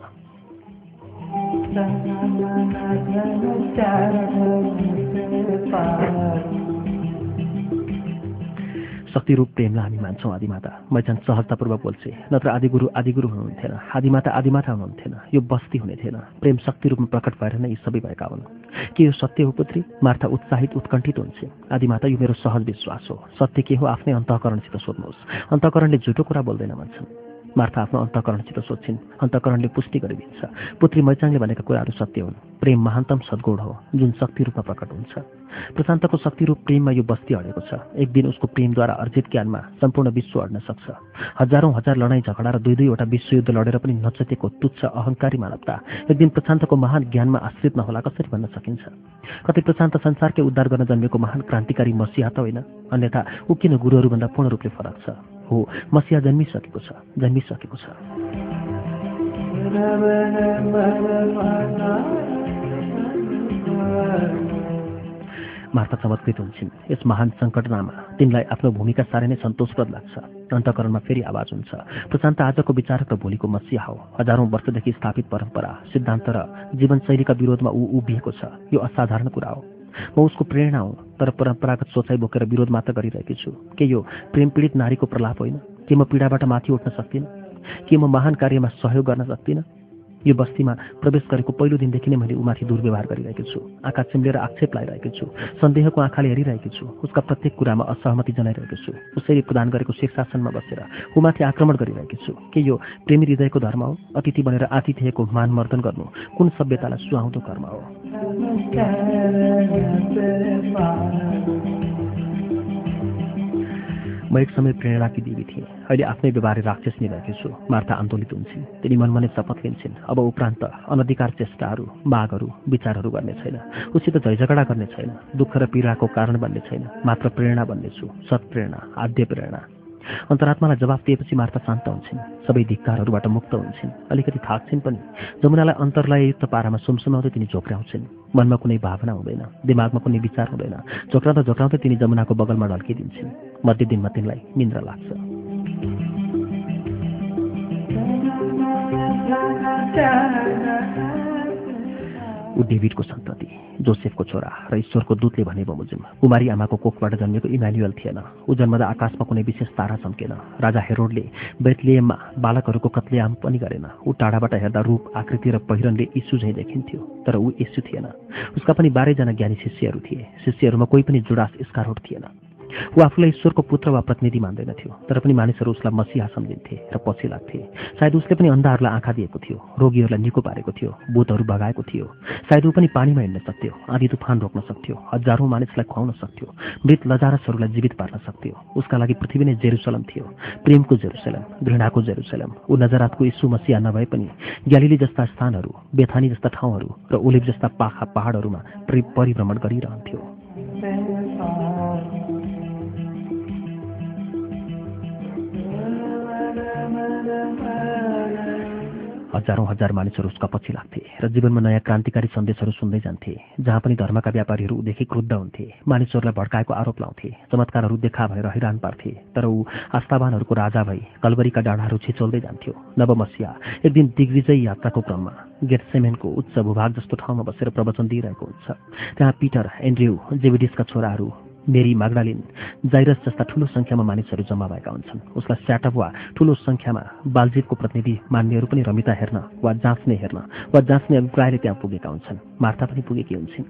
शक्तिरूप प्रेमलाई हामी मान्छौँ आदिमाता। मैचान सहजतापूर्वक बोल्छे नत्र आदिगुरु आदिगुरु हुनुहुन्थेन। आदिमाता आदिमाता हुनुहुन्थेन। यो बस्ती हुने थिएन प्रेम शक्ति रूपमा प्रकट भएर नै यी सबै भएका हुन्। के यो सत्य हो पुत्री? मार्था उत्साहित उत्कण्ठित हुन्छ। आदिमाता यो मेरो सहज विश्वास हो। सत्य के हो? आफ्नै अन्तःकरणसित सोध्नुहोस्। अन्तःकरणले झुटो कुरा बोल्दैन भन्छन्। मार्था आफ्नो अन्तकरणसित सोध्छिन्। अन्तकरणले पुष्टि गरिदिन्छ। पुत्री मैचाङले भनेका कुराहरू सत्य हुन्। प्रेम महान्तम सद्गुण हो जुन शक्ति रूपमा प्रकट हुन्छ। प्रशान्तको शक्तिरूप प्रेममा यो बस्ती अडेको छ। एक दिन उसको प्रेमद्वारा अर्जित ज्ञानमा सम्पूर्ण विश्व अड्न सक्छ। हजारौँ हजार लडाइँ झगडा र दुई दुईवटा विश्वयुद्ध लडेर पनि नचतेको तुच्छ अहङ्कारी मानवता एक दिन प्रशान्तको महान ज्ञानमा आश्रित नहोला कसरी भन्न सकिन्छ? कतै प्रशान्त संसारकै उद्धार गर्न जन्मेको महान क्रान्तिकारी मसिहा त होइन। अन्यथा ऊ किन गुरुहरूभन्दा पूर्ण रूपले फरक छ? हो मसिया जन्मिसकेको छ जन्मिसकेको छ। मार्ता चमत्कृत हुन्छन्। यस महान सङ्कटनामा तिनलाई आफ्नो भूमिका साह्रै नै सन्तोषप्रद लाग्छ। अन्तकरणमा फेरि आवाज हुन्छ। प्रशान्त आजको विचारक र भोलिको मसिया हो। हजारौँ वर्षदेखि स्थापित परम्परा सिद्धान्त र जीवनशैलीका विरोधमा ऊ उभिएको छ। यो असाधारण कुरा हो। म उसको प्रेरणा हुँ। तर परम्परागत सोचाइ बोकेर विरोध मात्र गरिरहेकी छु। के यो प्रेम पीडित नारीको प्रलाप होइन? के म पीडाबाट माथि उठ्न सक्दिनँ? के म महान कार्यमा सहयोग गर्न सक्दिनँ? यो बस्तीमा प्रवेश गरेको पहिलो दिनदेखि नै मैले उमाथि दुर्व्यवहार गरिरहेको छु। आँखा चिम्लेर आक्षेप लगाइरहेको छु। सन्देहको आँखाले हेरिरहेको छु। उसका प्रत्येक कुरामा असहमति जनाइरहेको छु। उसैले प्रदान गरेको शीर्षासनमा बसेर उमाथि आक्रमण गरिरहेको छु। के यो प्रेमी हृदयको धर्म हो? अतिथि बनेर आतिथेयको मानमर्दन गर्नु कुन सभ्यतालाई सुहाउँदो कर्म हो? म एक समय प्रेरणाकी देवी थिएँ। अहिले आफ्नै व्यवहार राक्षस भएकी छु मार्था आन्दोलित हुन्छन्। तिनी मनमा नै शपथ लिन्छन्। अब उपरान्त अनधिकार चेष्टाहरू मागहरू विचारहरू गर्ने छैन। उसित झैझगडा गर्ने छैन। दुःख र पीडाको कारण बन्ने छैन। मात्र प्रेरणा बन्नेछु। सत्प्रेरणा आद्य प्रेरणा। अन्तरात्मालाई जवाफ दिएपछि मार्ता शान्त हुन्छन्। सबै धिक्कारहरूबाट मुक्त हुन्छन्। अलिकति थाक्छन् पनि। जमुनालाई अन्तर्लययुक्त पारामा सुमसुमाउँदै तिनी झोक्राउँछन् मनमा कुनै भावना हुँदैन। दिमागमा कुनै विचार हुँदैन। झोक्राउँदा झोक्राउँदै तिनी जमुनाको बगलमा ढल्किदिन्छन्। मध्य दिनमा तिनलाई निन्द्रा लाग्छ। ऊ डेभिडको सन्तति जोसेफको छोरा र ईश्वरको दूतले भने बमोजिम कुमारी आमाको कोखबाट जन्मेको इमान्युअल थिएन। ऊ जन्मदा आकाशमा कुनै विशेष तारा चम्केन। राजा हेरोडले बेतलियममा बालकहरूको कत्लेआम पनि गरेन। ऊ टाढाबाट हेर्दा रूप आकृति र पहिरनले यीशु झैँ देखिन्थ्यो तर ऊ यीशु थिएन। उसका पनि बाह्रैजना ज्ञानी शिष्यहरू थिए। शिष्यहरूमा कोही पनि जुडास स्कारोट थिएन। ऊ आफूलाई ईश्वरको पुत्र वा प्रतिनिधि मान्दैनथ्यो तर पनि मानिसहरू उसलाई मसिहा सम्झिन्थे र पछि लाग्थे। सायद उसले पनि अन्धाहरूलाई आँखा दिएको थियो रोगीहरूलाई निको पारेको थियो भूतहरू भगाएको थियो। सायद ऊ पनि पानीमा हिँड्न सक्थ्यो आँधी तुफान रोक्न सक्थ्यो हजारौँ मानिसलाई खुवाउन सक्थ्यो मृत लजारसहरूलाई जीवित पार्न सक्थ्यो। उसका लागि पृथ्वी नै जेरुसलम थियो प्रेमको जेरुसलम घृणाको जेरुसलम ऊ नजरातको यीशु मसिहा नभए पनि ग्यालिली जस्ता स्थानहरू बेथानी जस्ता ठाउँहरू र ओलिभ जस्ता पाखा पहाडहरूमा परिभ्रमण गरिरहन्थ्यो। हजारौँ हजार मानिसहरू उसका पछि लाग्थे र जीवनमा नयाँ क्रान्तिकारी सन्देशहरू सुन्दै जान्थे जहाँ पनि धर्मका व्यापारीहरू उदेखि क्रुद्ध हुन्थे। मानिसहरूलाई भड्काएको आरोप लाउँथे चमत्कारहरू देखा भएर हैरान पार्थे तर ऊ आस्थावानहरूको राजा भई कलबरीका डाँडाहरू छिचोल्दै जान्थ्यो। नवमसिया एक दिन दिग्विजय यात्राको क्रममा गेटसेमेनको उच्च भूभाग जस्तो ठाउँमा बसेर प्रवचन दिइरहेको हुन्छ। त्यहाँ पिटर एन्ड्रयू जेभिडिसका छोराहरू मेरी माग्डालिन जाइरस जस्ता ठुलो सङ्ख्यामा मानिसहरू जम्मा भएका हुन्छन्। उसलाई स्याटअप वा ठुलो सङ्ख्यामा बालजितको प्रतिनिधि मान्नेहरू पनि रमिता हेर्न वा जाँच्ने हेर्न वा जाँच्ने अभिप्रायले त्यहाँ पुगेका हुन्छन्। मार्ता पनि पुगेकी हुन्छन्।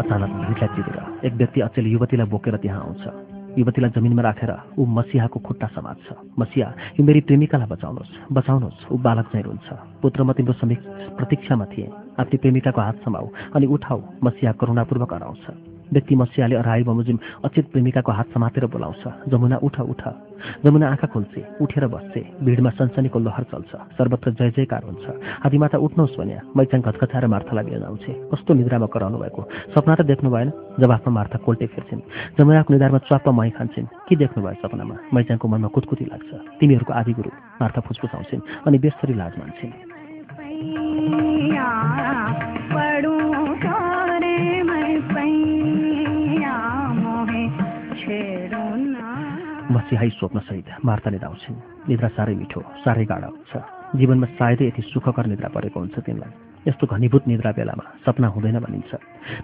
अचानक भिडलाई चिरेर एक व्यक्ति अचेल युवतीलाई बोकेर त्यहाँ आउँछ। युवतीलाई जमिनमा राखेर ऊ मसिहाको खुट्टा समात्छ। मसिहा यो मेरी प्रेमिकालाई बचाउनुहोस् बचाउनुहोस् ऊ बालक चाहिँ रुन्छ पुत्र म तिम्रो समीप प्रतीक्षामा थिएँ। आफ्नो प्रेमिकाको हात समाऊ अनि उठाऊ मसिहा करुणापूर्वक हराउँछ। व्यक्ति मसियाले अराई बमोजिम अचित प्रेमिकाको हात समातेर बोलाउँछ। जमुना उठ उठ। जमुना आँखा खोल्छे उठेर बस्छे। भिडमा सनसनीको लहर चल्छ। सर्वत्र जय जयकार हुन्छ। आदिमाता उठ्नुहोस् भन्या मैचाङ घचघचाएर मार्थालाई लिएर आउँछे कस्तो निद्रामा कराउनु भएको? सपना त देख्नु भएन। जवाफमा मार्था कोल्टे फेर्छिन्। जमुनाको निधारमा च्वाप्प मै खान्छन्। के देख्नु भयो सपनामा? मैचाङको मनमा कुतकुती लाग्छ। तिमीहरूको आदि गुरु मार्था फुसफुसाउँछिन् अनि बेस्तरी लाज मान्छन्। मसिहाई स्वप्नसहित मार्ता निधाउँछिन् निद्रा साह्रै मिठो साह्रै गाढा हुन्छ। जीवनमा सायदै यति सुखकर निद्रा परेको हुन्छ तिनलाई। यस्तो घनीभूत निद्रा बेलामा सपना हुँदैन भनिन्छ।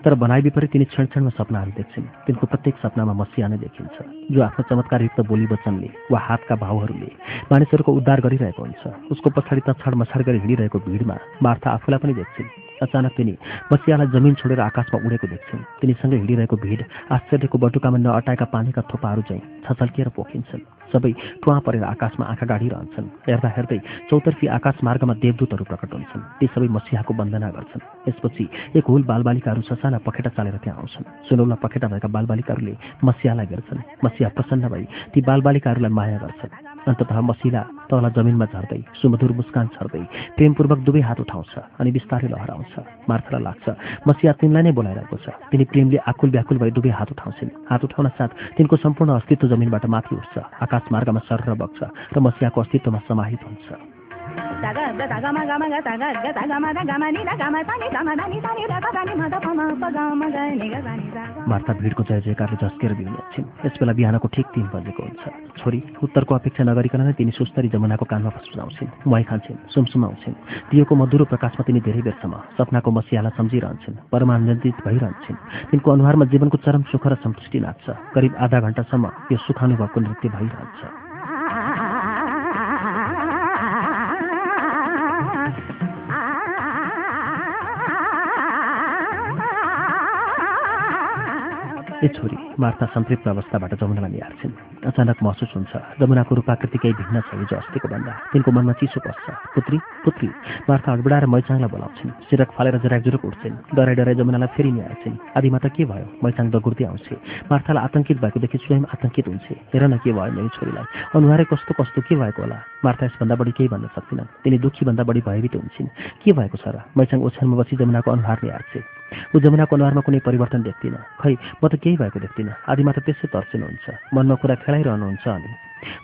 तर बनाइ विपरीत तिनी क्षण क्षणमा सपनाहरू देख्छिन्। तिनको प्रत्येक सपनामा मसिया नै देखिन्छ। जो आफ्नो चमत्कारयुक्त बोली वचनले वा हातका भावहरूले मानिसहरूको उद्धार गरिरहेको हुन्छ। उसको पछाडि तछाड मछाड गरी हिँडिरहेको भिडमा मार्था आफूलाई पनि देख्छिन्। अचानक तिनी मसियालाई जमिन छोडेर आकाशमा उडेको देख्छिन्। तिनीसँग हिँडिरहेको भिड आश्चर्यको बटुकामा नअटाएका पानीका थोपाहरू चाहिँ छचल्किएर पोखिन्छन्। सबै टुवा परेर आकाशमा आँखा गाडिरहन्छन् हेर्दा हेर्दै चौतर्फी आकाश मार्गमा देवदूतहरू प्रकट हुन्छन्। ती सबै मसिहाको वन्दना गर्छन्। यसपछि एक हुल बालबालिकाहरू ससाना पखेटा चालेर त्यहाँ आउँछन्। सुनौला पखेटा भएका बालबालिकाहरूले मसियालाई गर्छन् मसिया प्रसन्न भई ती बालबालिकाहरूलाई माया गर्छन्। अन्ततः मसिला तल जमिनमा झर्दै सुमधुर मुस्कान छर्दै प्रेमपूर्वक दुवै हात उठाउँछ अनि बिस्तारै लहराउँछ मार्थालाई लाग्छ। मसिया तिनलाई नै बोलाइरहेको छ। तिनी प्रेमले आकुल व्याकुल भई दुवै हात उठाउँछिन्। हात उठाउन साथ तिनको सम्पूर्ण अस्तित्व जमिनबाट माथि उठ्छ। आकाश मार्गमा सर बग्छ र मसियाको अस्तित्वमा समाहित हुन्छ। मार्था भिडको जय जयकारले झस्केर बिउन छिन् यसबेला बिहानको ठिक तिन बजेको हुन्छ। छोरी उत्तरको अपेक्षा नगरिकन नै तिनी सुस्तरी जमुनाको कानमा फस्फुसाउँछिन् मुहाई खान्छन् सुमसुमाउँछिन्। दियोको मधुरो प्रकाशमा तिनी धेरै बेरसम्म सपनाको मसियालाई सम्झिरहन्छन् परमानन्दित भइरहन्छन्। तिनको अनुहारमा जीवनको चरम सुख र सन्तुष्टि नाच्छ। करिब आधा घन्टासम्म यो सुखानुभवको नृत्य भइरहन्छ। ए छोरी मार्था सन्तृप्त अवस्थाबाट जमुनालाई निहार्छिन् अचानक महसुस हुन्छ जमुनाको रूपाकृति केही भिन्न छ हिजो अस्तिको भन्दा। तिनको मनमा चिसो पस्छ। पुत्री पुत्री मार्था अडबडाएर मैचाङलाई बोलाउँछिन्। सिरक फालेर जराकजुरुक उठ्छिन्। डराइ डराइ जमुनालाई फेरि निहार्छिन् आदिमा त के भयो? मैचाङ दगुर्दै आउँछ। मार्थालाई आतङ्कित भएकोदेखि स्वयं आतङ्कित हुन्छ। हेर न के भयो मेरो छोरीलाई। अनुहारै कस्तो कस्तो के भएको होला? मार्था यसभन्दा बढी केही भन्न सक्दिनन् तिनी दुःखीभन्दा बढी भयभीत हुन्छन्। के भएको छ र? मैचाङ ओछ्यानमा बसी जमुनाको अनुहार निहार्छे ऊ जमुनाको अनुहारमा कुनै परिवर्तन देख्दिनँ। खै म त केही भएको देख्दिनँ। आदिमा त त्यसै तर्सिनुहुन्छ। मनमा कुरा खेलाइरहनुहुन्छ अनि।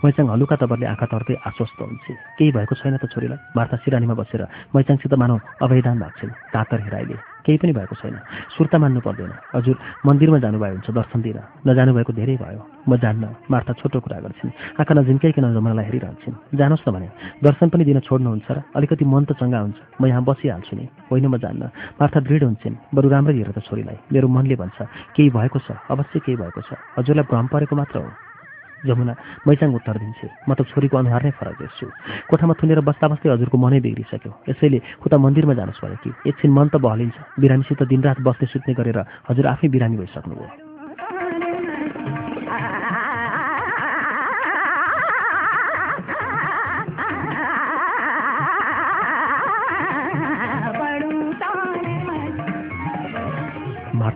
मैचाङ हलुका तबरले आँखा तर्दै आश्वस्त हुन्छ। केही भएको छैन त छोरीलाई? मार्ता सिरानीमा बसेर मैचाङसित मानव अवैधान भाग्छन्। कातर हेराइले। केही पनि भएको छैन। सुर्ता मान्नु पर्दैन। हजुर मन्दिरमा जानुभयो हुन्छ दर्शन दिन नजानु भएको धेरै भयो। म जान्न मार्ता छोटो कुरा गर्छिन्। आँखा नजिन्काइकन जमनालाई हेरिरहन्छन्। जानुहोस् न भने। दर्शन पनि दिन छोड्नुहुन्छ र अलिकति मन त चङ्गा हुन्छ। म यहाँ बसिहाल्छु नि। होइन म जान्न। मार्था दृढ हुन्छन्। बरु राम्ररी हेर त छोरीलाई। मेरो मनले भन्छ केही भएको छ। अवश्य केही भएको छ। हजुरलाई भ्रम परेको मात्र हो। जमुना मैचाङ उत्तर दिन्छे। म त छोरीको अनुहार नै फरक देख्छु। कोठामा थुनेर बस्दा बस्दै हजुरको मनै बिग्रिसक्यो। यसैले उता मन्दिरमा जानुहोस् भयो कि एकछिन मन त बहलिन्छ। बिरामीसित दिनरात बस्दै सुत्ने गरेर हजुर आफै बिरामी भइसक्नुभयो।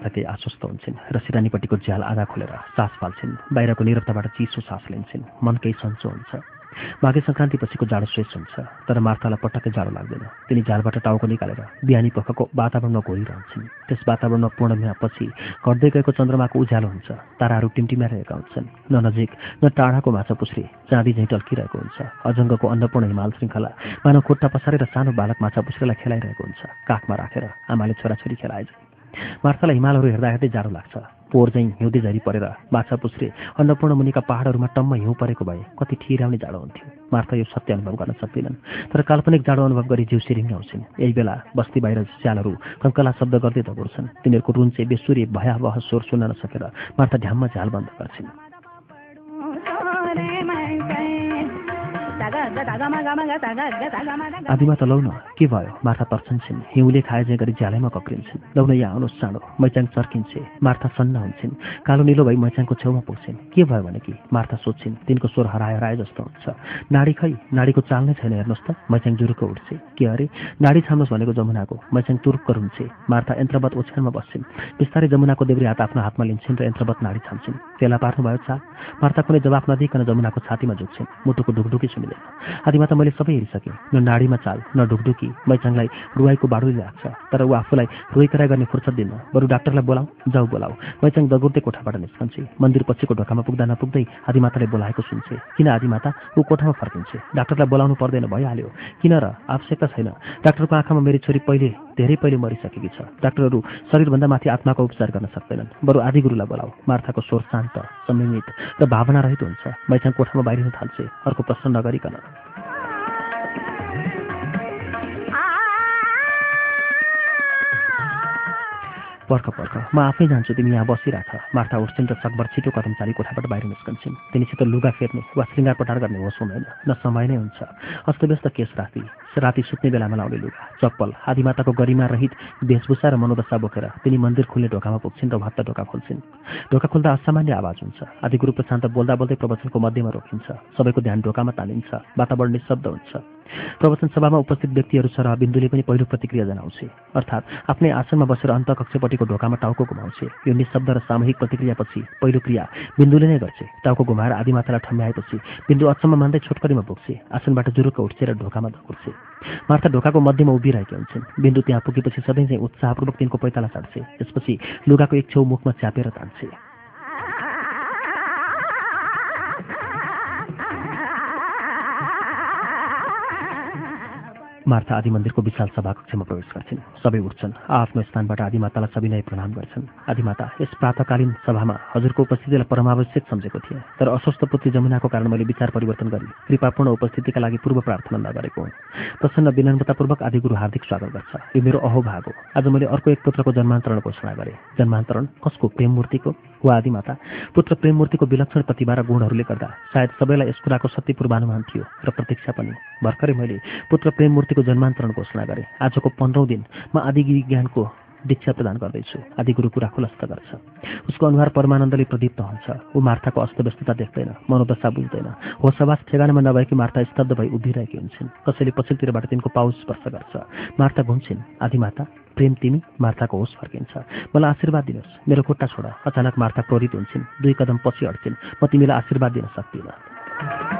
मार्था केही आश्वस्त हुन्छन् र सिरानीपट्टिको झ्याल आधा खोलेर सास फाल्छिन्। बाहिरको निरवताबाट चिसो सास लिन्छन्। मन केही सन्चो हुन्छ। माघे सङ्क्रान्तिपछिको जाडो शेष हुन्छ तर मार्थालाई पटक्कै जाडो लाग्दैन। तिनी झ्यालबाट टाउको निकालेर बिहानी पखको वातावरणमा घोरिरहन्छन्। त्यस वातावरणमा पूर्णिमापछि घट्दै गएको चन्द्रमाको उज्यालो हुन्छ। ताराहरू टिमटिमाइरहेका हुन्छन्। न नजिक न टाढाको माछा पुछ्री चाँदी झैँ टल्किरहेको हुन्छ। अजङ्गको अन्नपूर्ण हिमाल श्रृङ्खला मानव खुट्टा पसारेर सानो बालक माछा पुछ्रीलाई खेलाइरहेको हुन्छ। काखमा राखेर आमाले छोराछोरी खेलाए मार्थालाई हिमालहरू हेर्दा हेर्दै जाडो लाग्छ। पोहोर चाहिँ हिउँदै झरी परेर माछा पुछ्रे अन्नपूर्ण मुनिका पहाडहरूमा टम्म हिउँ परेको भए कति ठिराउने जाडो हुन्थ्यो। मार्था यो सत्य अनुभव गर्न सक्दैनन् तर काल्पनिक जाडो अनुभव गरी जिउ सिरिङ्गाउँछन् यही बेला बस्ती बाहिर स्यालहरू कङ्कला शब्द गर्दै दगुर्छन्। तिनीहरूको रुन्चे बेसुरी भयावह स्वर सुन्न नसकेर मार्था ढ्याममा झ्याल बन्द गर्छिन्। आदिमा त लौ न। के भयो? मार्था तर्छन्छन् हिउँले खाए जे गरी झ्यालैमा कक्रिन्छन्। लौ न यहाँ आउनुहोस् चाँडो। मैचाङ चर्किन्छे। मार्था सन्न हुन्छन्। कालो निलो भई मैचाङको छेउमा पुग्छन्। के भयो भने कि? मार्था सोध्छिन् तिनको स्वर हराए हराए जस्तो हुन्छ। नाडी खै? नाडीको चाल नै छैन हेर्नुहोस् त। मैचाङ जुरुक्क उठ्छे। के अरे? नाडी छाम्नुहोस् भनेको जमुनाको। मैचाङ तुरुक्क रुन्छे। मार्था यन्त्रवत ओछ्यानमा बस्छिन्। बिस्तारै जमुनाको देब्री हात आफ्नो हातमा लिन्छन् र यन्त्रवत नाडी छाम्छिन्। त्यसलाई पार्नुभयो चाल। मार्था कुनै जवाफ नदिकन जमुनाको छातीमा झुक्छिन्। मुटुको ढुकढुकी सुनिँदैन। आदिमा त मैले सबै हेरिसकेँ। न नाडीमा चाल न ढुकढुकी। मैचाङलाई रुवाईको बाडुली लाग्छ तर ऊ आफूलाई रुई कराई गर्ने फुर्सद दिन्न। बरु डाक्टरलाई बोलाऊ जाऊ बोलाऊ। मैचाङ दगुर्दै कोठाबाट निस्कन्छे। मन्दिर पछिको ढोकामा पुग्दा नपुग्दै आदिमाताले बोलाएको सुन्छे। किन आदिमाता? ऊ कोठामा फर्किन्छे। डाक्टरलाई बोलाउनु पर्दैन भइहाल्यो। किन र? आवश्यकता छैन। डाक्टरको आँखामा मेरी छोरी पहिले धेरै पहिले मरिसकेकी छ। डाक्टरहरू शरीरभन्दा माथि आत्माको उपचार गर्न सक्दैनन्। बरु आदिगुरुलाई बोलाऊ। मार्थाको स्वर शान्त संयमित र भावना रहित हुन्छ। मैचाङ कोठामा बाहिरिन थाल्छे। अर्को प्रश्न नगरिकन। पर्ख पर्ख। म आफै जान्छु तिमी यहाँ बसिराख मार्था उठ्छिन् र सकभर छिटो कदम चाली कोठाबाट बाहिर निस्कन्छन्। तिनीसित लुगा फेर्ने वा श्रृङ्गार पटार गर्ने होस् हुँदैन। न समय नै हुन्छ। अस्तव्यस्त केस राति। राति सुत्ने बेलामा लाउने लुगा चप्पल आदिमाताको गरिमा रहित वेशभूषा र मनोदशा बोकेर तिनी मन्दिर खुल्ने ढोकामा पुग्छिन् र भत्त ढोका खोल्छिन्। ढोका खोल्दा असामान्य आवाज हुन्छ। आदिगुरु प्रशान्त बोल्दा बोल्दै प्रवचनको मध्यमा रोकिन्छ। सबैको ध्यान ढोकामा तालिन्छ वातावरण निशब्द हुन्छ। प्रवचन सभामा उपस्थित व्यक्तिहरू सरह बिन्दुले पनि पहिलो प्रतिक्रिया जनाउँछे। अर्थात् आफ्नै आसनमा बसेर अन्तकक्षपट्टिको ढोकामा टाउको घुमाउँछे। यो निशब्द र सामूहिक प्रतिक्रियापछि पहिलो क्रिया बिन्दुले नै गर्छे। टाउको घुमाएर आदिमातालाई ठम्याएपछि बिन्दु अचम्म मान्दै छोटकरीमा पुग्छे। आसनबाट जुरुक्क उठ्छे र ढोकामा धकुर्छे मार्था ढोकाको मध्यमा उभिरहेकी हुन्छन्। बिन्दु त्यहाँ पुगेपछि सधैँ चाहिँ उत्साहपूर्वक तिनको पैताला साट्छे। त्यसपछि लुगाको एक छेउ मुखमा च्यापेर तान्छे। मार्था आदि मन्दिरको विशाल सभाकक्षमा प्रवेश गर्छिन्। सबै उठ्छन्। आफ्नो स्थानबाट आदिमातालाई सविनय प्रणाम गर्छन्। आदिमाता यस प्रातकालीन सभामा हजुरको उपस्थितिलाई परमावश्यक सम्झेको थिएँ। तर अस्वस्थ पुत्री जमुनाको कारण मैले विचार परिवर्तन गरी। कृपापूर्ण उपस्थितिका लागि पूर्व प्रार्थना नगरेको हुँ। प्रसन्न विनम्रतापूर्वक आदिगुरु हार्दिक स्वागत गर्छ। यो मेरो अहोभाग हो। आज मैले अर्को एक पुत्रको जन्मान्तरण घोषणा गरेँ। जन्मान्तरण कसको? प्रेम हो आदिमाता पुत्र प्रेम मूर्तिको विलक्षण प्रतिभा र गुणहरूले गर्दा सायद सबैलाई यस कुराको सत्य पूर्वानुमान थियो र प्रतीक्षा पनि। भर्खरै मैले पुत्र प्रेम मूर्तिको जन्मान्तरण घोषणा गरेँ। आजको पन्ध्रौँ दिन म आदिगिरी ज्ञानको दीक्षा प्रदान गर्दैछु। आदिगुरु कुरा खुलस्त गर्छ उसको अनुहार परमानन्दले प्रदीप्त हुन्छ। ऊ मार्थाको अस्तव्यस्तता देख्दैन मनोदशा बुझ्दैन। होसवास ठेगानामा नभएकी मार्था स्तब्ध भई उभिरहेकी हुन्छन्। कसैले पछिल्लोतिरबाट तिनको पाउस स्पर्श गर्छ। मार्था घुम्छिन्। आदिमाता प्रेम तिमी मार्थाको होस फर्किन्छ। मलाई आशीर्वाद दिनुहोस्। मेरो खुट्टा छोड। अचानक मार्था प्रेरित हुन्छन्। दुई कदम पछि अड्छिन्। म तिमीलाई आशीर्वाद दिन सक्दिनँ।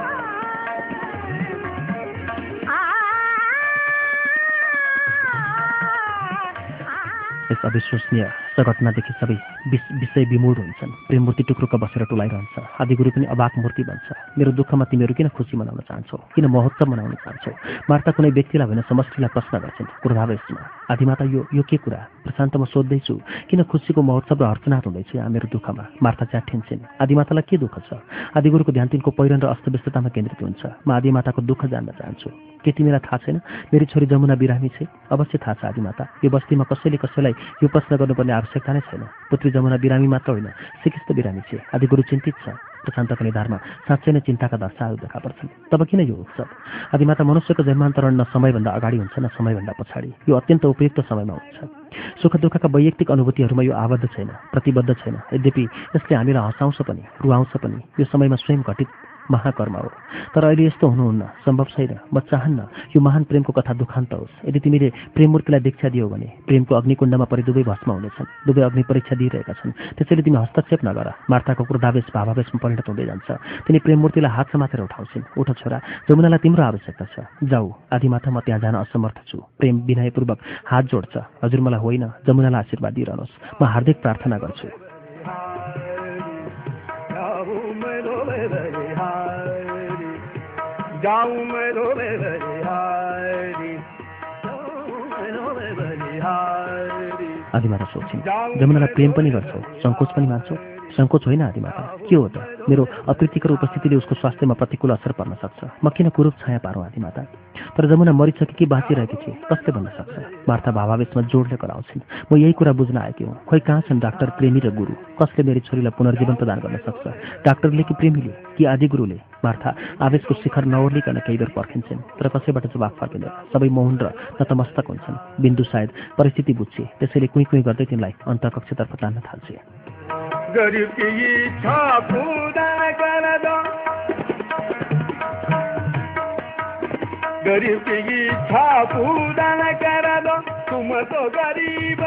यस अविश्वसनीय घटनादेखि सबै विष विषय विमूढ हुन्छन्। प्रेम मूर्ति टुक्रुक बसेर टुलाइरहन्छ। आदिगुरु पनि अबाक मूर्ति बन्छ। मेरो दुःखमा तिमीहरू किन खुसी मनाउन चाहन्छौ? किन महोत्सव मनाउन चाहन्छौ? मार्ता कुनै व्यक्तिलाई होइन समष्टिलाई प्रश्न गर्छन्। क्रोधावेशमा आदिमाता यो यो के कुरा? प्रशान्त म सोध्दैछु किन खुसीको महोत्सव र हर्चनाथ हुँदैछ यहाँ मेरो दुःखमा? मार्ता च्याठिन्छन् आदिमातालाई के दुःख छ? आदिगुरुको ध्यान तिनको पहिरन र अस्तव्यस्ततामा केन्द्रित हुन्छ। म आदिमाताको दुःख जान्न चाहन्छु। के तिमीलाई थाहा छैन? मेरी छोरी जमुना बिरामी छ। अवश्य थाहा छ आदिमाता यो बस्तीमा कसैले कसैलाई यो प्रश्न गर्नुपर्ने आवश्यकता नै छैन। पुत्री जमुना बिरामी मात्र होइन सिकिस्त बिरामी छ। आदिगुरु चिन्तित छ। प्रशान्तको निधारमा साँच्चै नै चिन्ताका दर्शाहरू देखा पर्छन्। तब किन यो उत्सव? आदिमाता मनुष्यको जन्मान्तरण न समयभन्दा अगाडि हुन्छ न समयभन्दा पछाडि। यो अत्यन्त उपयुक्त समयमा हुन्छ। सुख दुःखका वैयक्तिक अनुभूतिहरूमा यो आबद्ध छैन प्रतिबद्ध छैन। यद्यपि यसले हामीलाई हँसाउँछ पनि रुवाउँछ पनि। यो समयमा स्वयं घटित महाकर्म हो। तर अहिले यस्तो हुनुहुन्न सम्भव छैन। म चाहन्न यो महान प्रेमको कथा दुखान्त होस्। यदि तिमीले प्रेममूर्तिलाई दीक्षा दियो भने प्रेमको अग्निकुण्डमा परि दुवै भस्म हुनेछन् दुवै अग्नि परीक्षा दिइरहेका छन्। त्यसैले तिमी हस्तक्षेप नगर मार्ताको क्रोधावेश भावावेशमा परिणत हुँदै जान्छ। तिनी प्रेममूर्तिलाई हात समातेर उठाउँछिन्। उठ छोरा जमुनालाई तिम्रो आवश्यकता छ। जाऊ आदिमाता म त्यहाँ जान असमर्थ छु। प्रेम विनयपूर्वक हात जोड्छ। हजुर मलाई होइन जमुनालाई आशीर्वाद दिइरहनुहोस्। म हार्दिक प्रार्थना गर्छु। जाऊं मैं रोवे बलिहारी जाऊं मैं रोवे बलिहारी आदिमाता सोध्छिन् जमुनालाई प्रेम पनि गर्छौ सङ्कोच पनि मान्छौ सङ्कोच होइन आदिमाता। के हो त? मेरो अप्रीतिकर उपस्थितिले उसको स्वास्थ्यमा प्रतिकूल असर पर्न सक्छ। म किन कुरूप छाया पारौँ आदिमाता? तर जमुना मरिसके कि बाँचिरहेकी थिए कसले भन्न सक्छ? मार्था भावावेशमा जोडले कराउँछिन्। म यही कुरा बुझ्न आएकी हुँ। खोइ कहाँ छन् डाक्टर प्रेमी र गुरु? कसले मेरी छोरीलाई पुनर्जीवन प्रदान गर्न सक्छ? डाक्टरले कि प्रेमीले? कि आदि गुरुले? मार्था आवेशको शिखर नओर्लिकन केही बेर पर्खिन्छन् तर कसैबाट जवाफ फर्किँदैन। सबै मौन र नतमस्तक हुन्छन्। बिन्दु सायद परिस्थिति बुझ्छे त्यसैले कुइँ कुइँ गर्दै तिनलाई अन्तकक्षतर्फ तान्न थाल्छे। गरिब की इच्छा पूरा कर दो गरीब की इच्छा पूरा कर दो तुम गरीब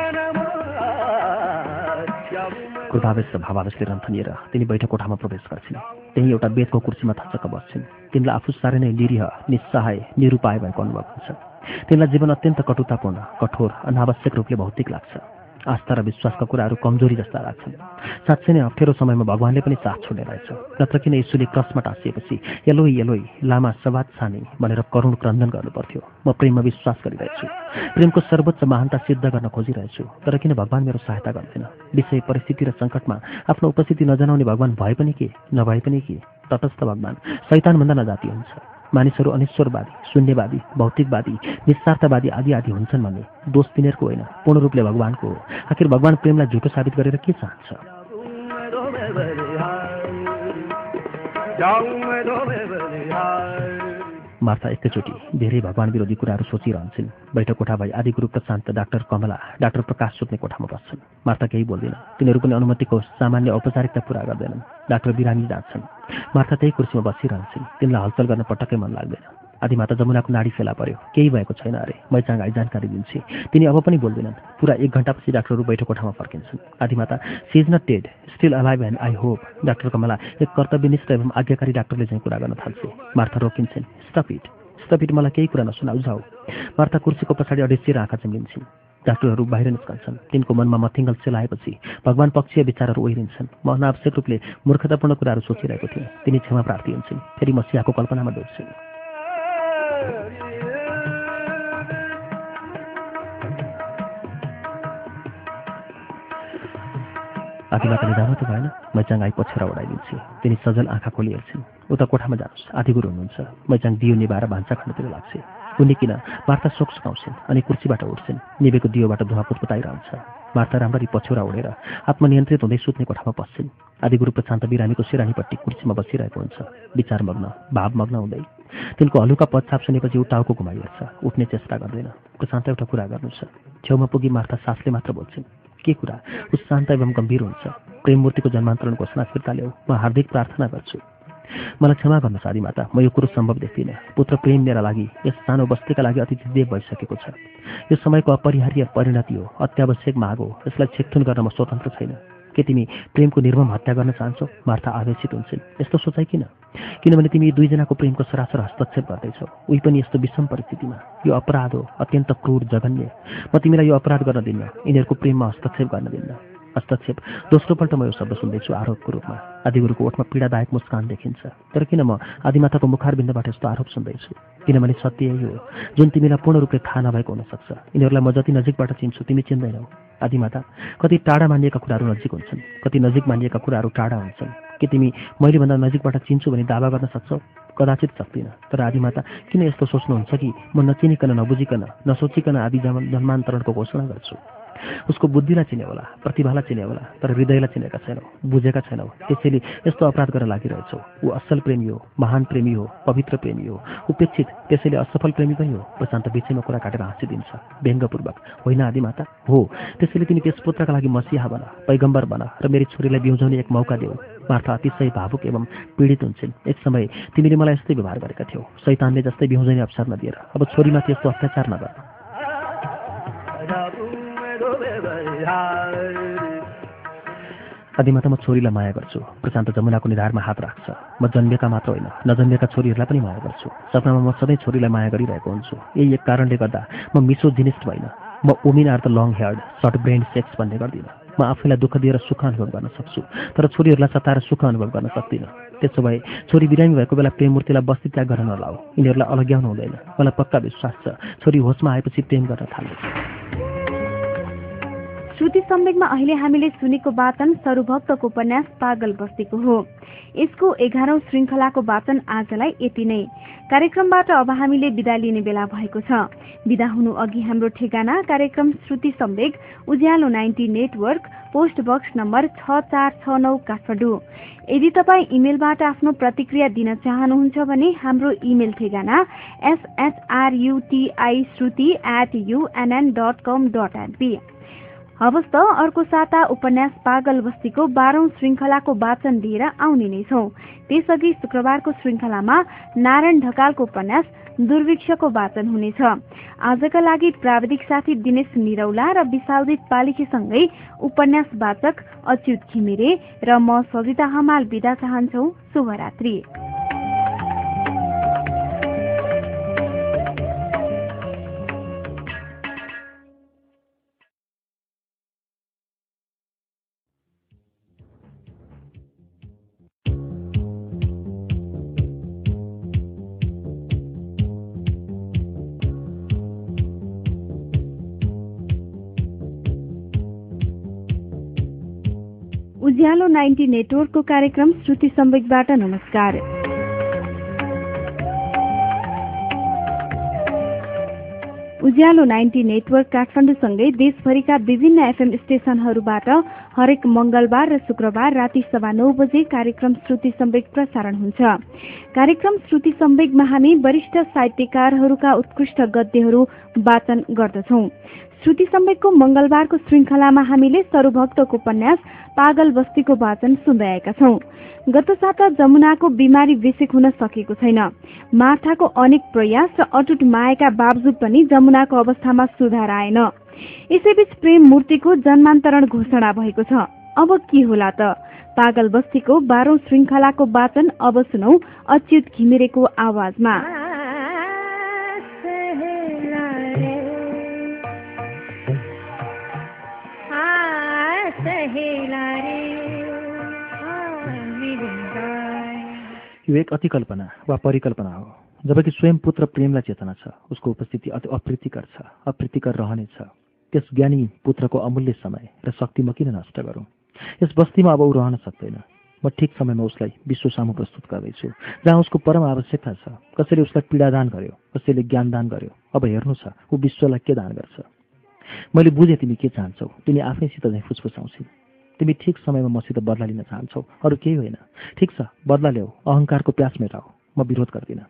र भावावेशले रन्थनिएर तिनी बैठक कोठामा प्रवेश गर्छिन् त्यही एउटा बेदको कुर्सीमा थचक्क बस्छिन् तिनलाई आफू साह्रै नै निरीह निस्सहाय निरुपाय भएको अनुभव हुन्छ तिनलाई जीवन अत्यन्त कटुतापूर्ण कठोर अनावश्यक रूपले भौतिक लाग्छ आस्था र विश्वासका कुराहरू कमजोरी जस्ता लाग्छन्। साँच्चै नै अप्ठ्यारो समयमा भगवान्ले पनि साथ छोड्ने रहेछ नत्र किन यसुले क्रसमा टाँसिएपछि यलोई यलोई लामा सवाद सानी भनेर करुण क्रन्दन गर्नुपर्थ्यो। म प्रेममा विश्वास गरिरहेछु। प्रेमको सर्वोच्च महानता सिद्ध गर्न खोजिरहेछु। तर किन भगवान् मेरो सहायता गर्दैन? विषय परिस्थिति र सङ्कटमा आफ्नो उपस्थिति नजनाउने भगवान् भए पनि के? नभए पनि के? तटस्थ भगवान् शैतानभन्दा नजाति हुन्छ। मानिसहरू अनिश्वरवादी शून्यवादी भौतिकवादी निस्वार्थवादी आदि आदि हुन्छन् भन्ने दोष तिनीहरूको होइन पूर्ण रूपले भगवान्को हो आखिर भगवान् प्रेमलाई झुटो साबित गरेर के चाहन्छ मार्था एकैचोटि धेरै भगवान् विरोधी कुराहरू सोचिरहन्छन्। बैठक कोठा भई आदि गुरु प्रशान्त डाक्टर कमला डाक्टर प्रकाश सुत्ने कोठामा बस्छन्। मार्था केही बोल्दैन। तिनीहरू पनि अनुमतिको सामान्य औपचारिकता पुरा गर्दैनन्। डाक्टर बिरामी जान्छन् मार्था त्यही कुर्सीमा बसिरहन्छन्। तिनलाई हलचल गर्न पटक्कै मन लाग्दैन। आदिमाता जमुनाको नाडी फेला पर्यो। केही भएको छैन अरे। मैचाङ जानकारी दिन्छे। तिनी अब पनि बोल्दैनन्। पुरा एक घन्टापछि डाक्टरहरू बैठक कोठामा फर्किन्छन्। Adimata she is not dead still alive and I hope doctor Kamala एक कर्तव्यनिष्ठ एवं आज्ञाकारी डाक्टरले चाहिँ कुरा गर्न थाल्छे। मार्था रोकिन्छन्। स्टप इट स्टप इट मलाई केही कुरा नसुनाउ जाऊ मार्था कुर्सीको पछाडि अडेसिएर आँखा चिम्लिन्छन्। डाक्टरहरू बाहिर निस्कन्छन्। तिनको मनमा मथिङ्गल सेलाएपछि भगवान् पक्षीय विचारहरू ओहिरिन्छन्। म अनावश्यक रूपले मूर्खतापूर्ण कुराहरू सोचिरहेको थिएँ। तिनी क्षमा प्रार्थी हुन्छन्। फेरि म सियाको कल्पनामा डुब्छन्। आदिमाता निधामा त भएन। मैचाङ आई पछेर उडाइदिन्छे। तिनी सजल आँखा खोली उता कोठामा जानुहोस्। आदिगुरु हुनुहुन्छ। मैचाङ दियो निभाएर भान्सा खानतिर लाग्छ। उनी किन? वार्ता शोक सुकाउँछिन् अनि कुर्सीबाट उठ्छिन्। निबेको दियोबाट धुवा पुतपुताइरहन्छ वार्ता राम्ररी पछ्यौरा उडेर आत्मनियन्त्रित हुँदै सुत्ने कोठामा पस्छिन्। आदिगुरु प्रशान्त बिरामीको सिरानीपट्टि कुर्सीमा बसिरहेको हुन्छ। विचारमग्न भावमग्न हुँदै। तिनको हलुका पदछाप सुनेपछि ऊ टाउको घुमाइहेर्छ। उठ्ने चेष्टा गर्दैन। प्रशान्त एउटा कुरा गर्नु छ। छेउमा पुगी मार्था सासले मात्र बोल्छिन्। के कुरा? ऊ शान्त एवं गम्भीर हुन्छ। प्रेममूर्तिको जन्मान्तरण घोषणा फिर्ता ल्याऊ म हार्दिक प्रार्थना गर्छु। मलाई क्षमा गर्नुहोस् आदि माता म यो कुरो सम्भव देख्दिनँ पुत्र प्रेम मेरा लागि यस सानो बस्तीका लागि अति देव भइसकेको छ। यो समयको अपरिहार्य परिणति हो। अत्यावश्यक माग हो। यसलाई छेकथुन गर्न म स्वतन्त्र छैन। के तिमी प्रेमको निर्मम हत्या गर्न चाहन्छौ? मार्था आवेशित हुन्छन्। यस्तो सोचाइ किन? किनभने तिमी दुईजनाको प्रेमको सरासर हस्तक्षेप गर्दैछौ। उही पनि यस्तो विषम परिस्थितिमा। यो अपराध हो अत्यन्त क्रूर जघन्य। म तिमीलाई यो अपराध गर्न दिन्न यिनीहरूको प्रेममा हस्तक्षेप गर्न दिन्न। हस्तक्षेप दोस्रोपल्ट म यो शब्द सुन्दैछु आरोपको रूपमा। आदिगुरुको ओठमा पीडादायक मुस्कान देखिन्छ। तर किन म आदिमाताको मुखारबिन्दबाट यस्तो आरोप सुन्दैछु? किनभने सत्य यही हो। जुन तिमीलाई पूर्ण रूपले थाहा नभएको हुनसक्छ यिनीहरूलाई म जति नजिकबाट चिन्छु तिमी चिन्दैनौ। आदिमाता कति टाढा मानिएका कुराहरू नजिक हुन्छन् कति नजिक मानिएका कुराहरू टाढा हुन्छन्। के तिमी मैले भन्दा नजिकबाट चिन्छु भने दावा गर्न सक्छौ? कदाचित सक्दिनँ। तर आदिमाता किन यस्तो सोच्नुहुन्छ कि म नचिनिकन नबुझिकन नसोचिकन आदि जन्मान्तरणको घोषणा गर्छु? उसको बुद्धिलाई चिने होला प्रतिभालाई चिने होला तर हृदयलाई चिनेका छैनौ बुझेका छैनौ। त्यसैले यस्तो अपराध गर्न लागिरहेछौ। ऊ असल प्रेमी हो महान प्रेमी हो पवित्र प्रेमी हो। उपेक्षित त्यसैले असफल प्रेमी पनि हो प्रशान्त बिचैमा कुरा काटेर हाँसिदिन्छ। व्यङ्गपूर्वक होइन आदिमाता हो। त्यसैले तिमी त्यस पुत्रका लागि मसिहा बन पैगम्बर बन र मेरी छोरीलाई बिउजाउने एक मौका देऊ। मार्था अतिशय भावुक एवं पीडित हुन्छन्। एक समय तिमीले मलाई यस्तै व्यवहार गरेका थियौ। शैतानले जस्तै बिउजाउने अवसर नदिएर अब छोरीमाथि यस्तो अत्याचार नगर। आदिमाता म छोरीलाई माया गर्छु। प्रशान्त जमुनाको निधारमा हात राख्छ। म जन्मेका मात्र होइन नजन्मेका छोरीहरूलाई पनि माया गर्छु। सपनामा म सधैँ छोरीलाई माया गरिरहेको हुन्छु। यही एक कारणले गर्दा म मिसोजिनिस्ट भइन। म women are the long haired short brained sex भन्ने गर्दिनँ। म आफैलाई दुःख दिएर सुख अनुभव गर्न सक्छु तर छोरीहरूलाई सताएर सुख अनुभव गर्न सक्दिनँ। त्यसो भए छोरी बिरामी भएको बेला प्रेममूर्तिलाई बस्ती त्याग गर्न नलाऊ। यिनीहरूलाई अलग्याउनु हुँदैन। मलाई पक्का विश्वास छ छोरी होसमा आएपछि प्रेम गर्न थाल्नेछ। श्रुति सम्वेकमा अहिले हामीले सुनेको वाचन सरुभक्तको उपन्यास पागल बस्तीको हो। यसको एघारौं श्रृङ्खलाको वाचन आजलाई यति नै। कार्यक्रमबाट अब हामीले विदा लिने बेला भएको छ। विदा हुनु अघि हाम्रो ठेगाना कार्यक्रम Shruti Samvek Ujyalo ninety network post box number छ चार छ नौ काठमाडौँ। यदि तपाईँ इमेलबाट आफ्नो प्रतिक्रिया दिन चाहनुहुन्छ भने हाम्रो इमेल ठेगाना S H R U T I Shruti at U N N dot com dot N P हवस् त अर्को साता उपन्यास पागल बस्तीको बाह्रौं श्रृङ्खलाको वाचन लिएर आउने नै छौँ। त्यसअघि शुक्रबारको श्रृङ्खलामा नारायण ढकालको उपन्यास दुर्भिक्षको वाचन हुनेछ। आजका लागि प्राविधिक साथी दिनेश निरौला र विशालजित पालिकीसँगै उपन्यास वाचक अच्युत घिमिरे र म सविता हमाल विदा चाहन्छौ। शुभरात्री। उज्यालो नाइन्टी नेटवर्कको कार्यक्रम श्रुति सम्वेकबाट नमस्कार। उज्यालो नाइन्टी नेटवर्क काठमाडौँसँगै देशभरिका विभिन्न एफएम स्टेशनहरूबाट हरेक मंगलबार र शुक्रबार राति सभा नौ बजे कार्यक्रम श्रुति सम्वेक प्रसारण हुन्छ। कार्यक्रम श्रुति सम्वेकमा हामी वरिष्ठ साहित्यकारहरूका उत्कृष्ट गद्यहरू वाचन गर्दछौ। श्रुति सम्वेकको मंगलबारको श्रृङ्खलामा हामीले सरुभक्तको उपन्यास पागल बस्तीको वाचन सुन्दै आएका छौं। गत साता जमुनाको बिमारी विषेक हुन सकेको छैन। मार्थाको अनेक प्रयास र अटुट मायाका बावजुद पनि जमुनाको अवस्थामा सुधार आएन। यसैबीच प्रेम मूर्तिको जन्मान्तरण घोषणा भएको छ। अब के होला त? पागल बस्तीको बाह्रौं श्रृङ्खलाको वाचन अब सुनौ अच्युत घिमिरेको आवाजमा। यो एक अतिकल्पना वा परिकल्पना हो जबकि स्वयं पुत्र प्रेमलाई चेतना छ उसको उपस्थिति अति अप्रीतिकर छ अप्रीतिकर रहनेछ। त्यस ज्ञानी पुत्रको अमूल्य समय र शक्ति म किन नष्ट गरौँ? यस बस्तीमा अब ऊ रहन सक्दैन। म ठिक समयमा उसलाई विश्व सामु प्रस्तुत गर्दैछु। जहाँ उसको परम आवश्यकता छ कसैले उसलाई पीडादान गर्यो कसैले ज्ञानदान गर्यो। अब हेर्नु छ ऊ विश्वलाई के दान गर्छ। मैले बुझेँ तिमी के चाहन्छौ। तिमी आफैसित चाहिँ फुसफुसाउँछौ तिमी ठिक समयमा मसित बदला लिन चाहन्छौ। अरू केही होइन। ठिक छ बदला ल्याऊ। अहङ्कारको प्यास मेटाऊ। म विरोध गर्दिनँ।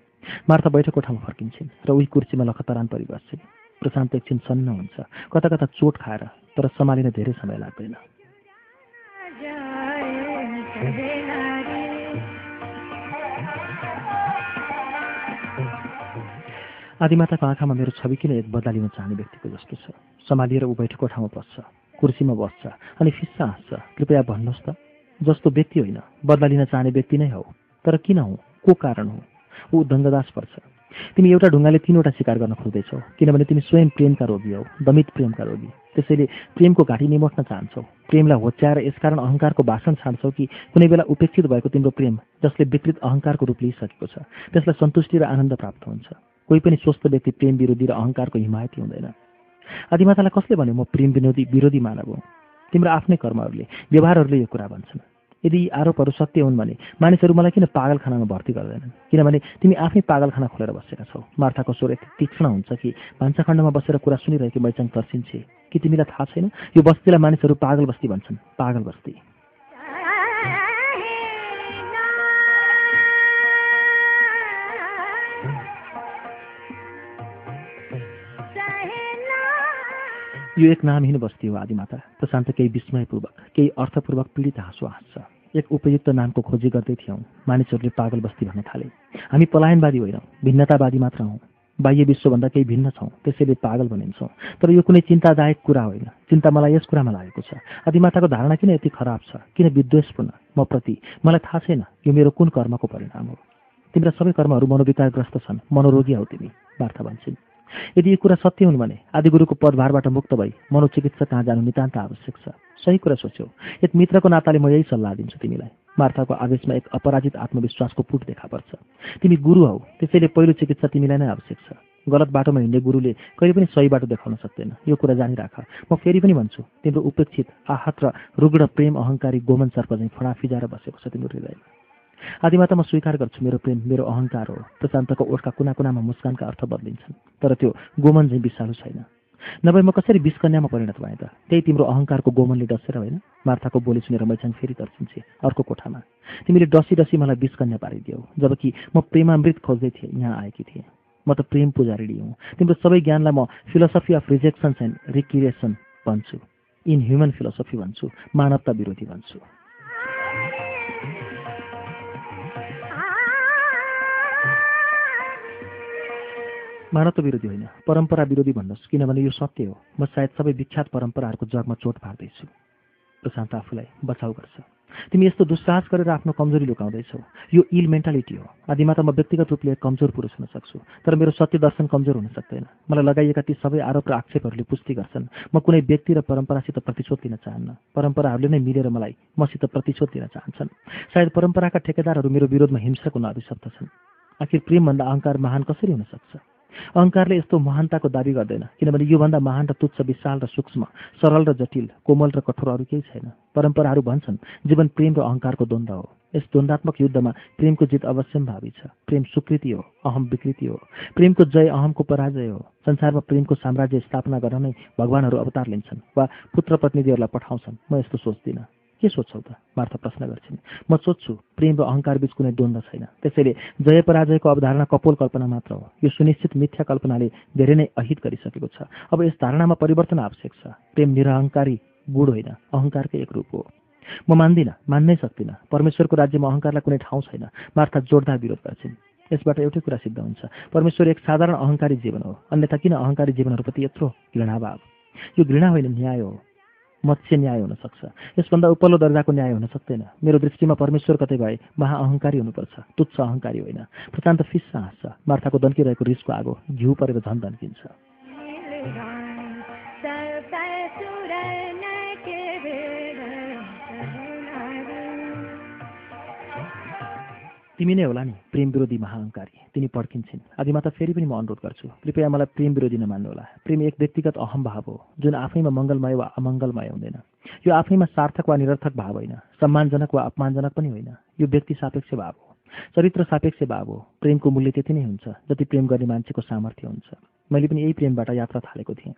मार्था बैठक कोठामा फर्किन्छन् र उही कुर्सीमा लखतरान परिबस्छन् प्रशान्त एकछिन सन्न हुन्छ। कता कता चोट खाएर तर सम्हालिन धेरै समय लाग्दैन। आदिमाताको आँखामा मेरो छवि किन एक बदला लिन चाहने व्यक्तिको जस्तो छ। सम्हालिएर ऊ बैठक कोठामा बस्छ कुर्सीमा बस्छ अनि फिस्सा हाँस्छ। कृपया भन्नुहोस् त जस्तो व्यक्ति होइन बदला लिन चाहने व्यक्ति नै हौ तर किन हौ? को कारण हो? ऊ दङ्गदास पर्छ। तिमी एउटा ढुङ्गाले तिनवटा शिकार गर्न खोज्दैछौ किनभने तिमी स्वयं प्रेमका रोगी हौ दमित प्रेमका रोगी। त्यसैले प्रेमको घाँटी निमोट्न चाहन्छौ। प्रेमलाई होच्याएर यसकारण अहङ्कारको भाषण छाड्छौ कि कुनै बेला उपेक्षित भएको तिम्रो प्रेम जसले विकृत अहङ्कारको रूप लिइसकेको छ त्यसलाई सन्तुष्टि र आनन्द प्राप्त हुन्छ। कोही पनि स्वस्थ व्यक्ति प्रेम विरोधी र अहङ्कारको हिमायती हुँदैन। आदिमातालाई कसले भन्यो म प्रेम विनोदी विरोधी मानव हुँ। तिम्रो आफ्नै कर्महरूले व्यवहारहरूले यो कुरा भन्छन्। यदि आरोपहरू सत्य हुन् भने मानिसहरू मलाई किन पागलखानामा भर्ती गर्दैनन्? किनभने तिमी आफै पागलखाना खोलेर बसेका छौ। मार्थाको स्वर यति तीक्ष्ण हुन्छ कि भान्साखण्डमा बसेर कुरा सुनिरहेकी मैचाङ तर्सिन्छे कि तिमीलाई थाहा छैन? यो बस्तीलाई मानिसहरू पागल बस्ती भन्छन्। पागल बस्ती यो एक नामहीन बस्ती हो आदिमाता प्रशान्त केही विस्मयपूर्वक केही अर्थपूर्वक पीडित हाँसो हाँस्छ। एक उपयुक्त नामको खोजी गर्दै थियौँ। मानिसहरूले पागल बस्ती भन्न थाले। हामी पलायनवादी होइनौँ भिन्नतावादी मात्र हौँ। बाह्य विश्वभन्दा केही भिन्न छौँ त्यसैले पागल भनिन्छौँ तर यो कुनै चिन्तादायक कुरा होइन। चिन्ता मलाई यस कुरामा लागेको छ। आदिमाताको धारणा किन यति खराब छ? किन विद्वेषपूर्ण? म प्रति। मलाई थाहा छैन यो मेरो कुन कर्मको परिणाम हो। तिम्रा सबै कर्महरू मनोविकारग्रस्त छन्। मनोरोगी हौ तिमी वार्ता भन्छन्। यदि यो कुरा सत्य हुन् भने आदिगुरुको पदभारबाट मुक्त भई मनोचिकित्सक कहाँ जानु नितान्त आवश्यक छ? सही कुरा सोच्यौ। एक मित्रको नाताले म यही सल्लाह दिन्छु तिमीलाई। मार्थाको आवेशमा एक अपराजित आत्मविश्वासको पुट देखा पर्छ। तिमी गुरु हौ त्यसैले पहिलो चिकित्सा तिमीलाई नै आवश्यक छ। गलत बाटोमा हिँड्ने गुरुले कहिले पनि सही बाटो देखाउन सक्दैन। यो कुरा जानिराख। म फेरि पनि भन्छु तिम्रो उपेक्षित आहत र रुग्ण प्रेम अहङ्कारी गोमन सर्प चाहिँ फडा फिजाएर बसेको छ तिम्रो हृदयमा। आदिमाता म स्वीकार गर्छु मेरो प्रेम मेरो अहङ्कार हो। प्रशान्तको ओठका कुना कुनामा मुस्कानका अर्थ बदलिन्छन् तर त्यो गोमन चाहिँ विषालु छैन। नभए म कसरी विषकन्यामा परिणत भएँ त? त्यही तिम्रो अहङ्कारको गोमनले डसेर होइन? मार्थाको बोली सुनेर मैचाङ फेरि तर्सिन्छे अर्को कोठामा। तिमीले डसी डसी मलाई विषकन्या पारिदियौ जबकि म प्रेमामृत खोज्दै थिएँ यहाँ आएकी थिएँ। म त प्रेम पुजारी हुँ। तिम्रो सबै ज्ञानलाई म philosophy of rejections and recreation भन्छु। इन ह्युमन फिलोसफी भन्छु मानवता विरोधी भन्छु। मानवता विरोधी होइन परम्परा विरोधी भन्नुहोस् किनभने यो सत्य हो। म सायद सबै विख्यात परम्पराहरूको जगमा चोट पार्दैछु। प्रशान्त आफूलाई बचाउ गर्छ। तिमी यस्तो दुस्साहस गरेर आफ्नो कमजोरी लुकाउँदैछौ। यो इल मेन्टालिटी हो। आदिमा त म व्यक्तिगत रूपले कमजोर पुरुष हुन सक्छु तर मेरो सत्य दर्शन कमजोर हुन सक्दैन। मलाई लगाइएका ती सबै आरोप र आक्षेपहरूले पुष्टि गर्छन्। म कुनै व्यक्ति र परम्परासित प्रतिशोध लिन चाहन्न। परम्पराहरूले नै मिलेर मलाई मसित प्रतिशोध लिन चाहन्छन्। सायद परम्पराका ठेकेदारहरू मेरो विरोधमा हिंसाको अभिशप्त छन्। आखिर प्रेमभन्दा अहङ्कार महान कसरी हुन सक्छ? अहङ्कारले यस्तो महानताको दावी गर्दैन। किनभने योभन्दा महान र तुच्छ विशाल र सूक्ष्म सरल र जटिल कोमल र कठोर अरू केही छैन। परम्पराहरू भन्छन् जीवन प्रेम र अहङ्कारको द्वन्द्व हो। यस द्वन्द्वात्मक युद्धमा प्रेमको जित अवश्यम्भावी छ। प्रेम स्वीकृति हो अहम विकृति हो। प्रेमको जय अहमको पराजय हो। संसारमा प्रेमको साम्राज्य स्थापना गर्न नै भगवानहरू अवतार लिन्छन् वा पुत्र प्रतिनिधिहरूलाई पठाउँछन्। म यस्तो सोच्दिनँ। के सोध्छौ त? मार्था प्रश्न गर्छिन्। म सोध्छु प्रेम र अहङ्कार बीच कुनै द्वन्द्व छैन। त्यसैले जय पराजयको अवधारणा कपोल कल्पना मात्र हो। यो सुनिश्चित मिथ्या कल्पनाले धेरै नै अहित गरिसकेको छ। अब यस धारणामा परिवर्तन आवश्यक छ। प्रेम निरहङ्कारी गुण होइन। अहङ्कारकै एक रूप हो। म मान्दिनँ मान्नै सक्दिनँ। परमेश्वरको राज्यमा अहङ्कारलाई कुनै ठाउँ छैन। मार्था जोड्दा विरोध गर्छिन्। यसबाट एउटै कुरा सिद्ध हुन्छ। परमेश्वर एक साधारण अहङ्कारी जीवन हो। अन्यथा किन अहङ्कारी जीवनहरूप्रति यत्रो घृणाभाव? यो घृणा होइन न्याय हो। मत्स्य न्याय हुन सक्छ। यसभन्दा उपल्लो दर्जाको न्याय हुन सक्दैन। मेरो दृष्टिमा परमेश्वर कतै भए महाअहङ्कारी हुनुपर्छ तुच्छ अहङ्कारी होइन। प्रशान्त फिस्सा हाँस्छ मार्थाको दन्किरहेको रिसको आगो घिउ परेर झन् दन्किन्छ तिमी नै होला नि प्रेम विरोधी महाअङ्कारी तिनी पड्किन्छन् आदिमा त फेरि पनि म अनुरोध गर्छु कृपया मलाई प्रेम विरोधी नमान्नुहोला प्रेम एक व्यक्तिगत अहम भाव हो जुन आफैमा मङ्गलमय वा अमङ्गलमय हुँदैन। यो आफैमा सार्थक वा निरर्थक भाव होइन सम्मानजनक वा अपमानजनक पनि होइन। यो व्यक्ति सापेक्ष भाव हो। चरित्र सापेक्ष भाव हो। प्रेमको मूल्य त्यति नै हुन्छ जति प्रेम गर्ने मान्छेको सामर्थ्य हुन्छ। मैले पनि यही प्रेमबाट यात्रा थालेको थिएँ।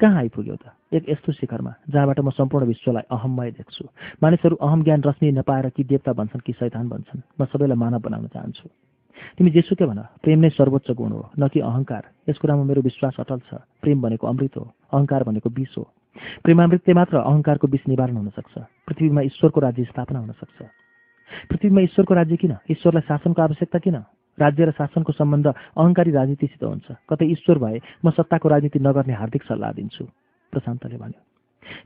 कहाँ आइपुग्यो त? एक यस्तो शिखरमा जहाँबाट म सम्पूर्ण विश्वलाई अहममय देख्छु। मानिसहरू अहम ज्ञान रश्मि नपाएर कि देवता भन्छन् कि शैतान भन्छन् म सबैलाई मानव बनाउन चाहन्छु। तिमी जेसुकै भन प्रेम नै सर्वोच्च गुण हो न कि अहङ्कार यस कुरामा मेरो विश्वास अटल छ। प्रेम भनेको अमृत हो अहङ्कार भनेको विष हो। प्रेमामृतले मात्र अहङ्कारको विष निवारण हुन सक्छ। पृथ्वीमा ईश्वरको राज्य स्थापना हुन सक्छ। पृथ्वीमा ईश्वरको राज्य किन? ईश्वरलाई शासनको आवश्यकता किन? राज्य र शासनको सम्बन्ध अहङ्कारी राजनीतिसित हुन्छ। कतै ईश्वर भए म सत्ताको राजनीति नगर्ने हार्दिक सल्लाह दिन्छु प्रशान्तले भन्यो।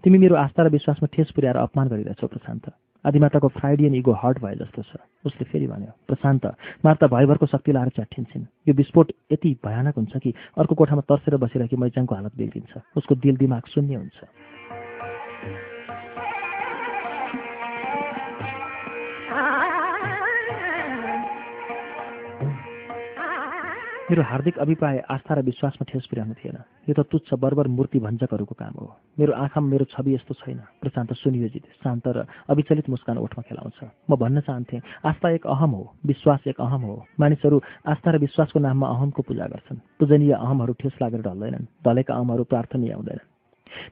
तिमी मेरो आस्था र विश्वासमा ठेस पुर्याएर अपमान गरिरहेछौ प्रशान्त। आदिमाताको फ्राइडियन इगो हर्ट भए जस्तो छ। उसले फेरि भन्यो प्रशान्त मार्ता भयभरको शक्ति लाएर च्याठिन्छन्। यो विस्फोट यति भयानक हुन्छ कि अर्को कोठामा तर्सेर बसिरहेकी मैचाङको हालत बिग्रिन्छ उसको दिल दिमाग शून्य हुन्छ। मेरो हार्दिक अभिप्राय आस्था र विश्वासमा ठेस पुर्याउनु थिएन। यो त तुच्छ बर्बर मूर्ति भञ्जकहरूको काम हो। मेरो आँखामा मेरो छवि यस्तो छैन। प्रशान्त सुनियोजित शान्त र अविचलित मुस्कान ओठमा खेलाउँछ। म भन्न चाहन्थेँ आस्था एक अहम हो विश्वास एक अहम हो। मानिसहरू आस्था र विश्वासको नाममा अहमको पूजा गर्छन्। पूजनीय अहमहरू ठेस लागेर ढल्दैनन्। ढलेका अहमहरू प्रार्थनीय आउँदैनन्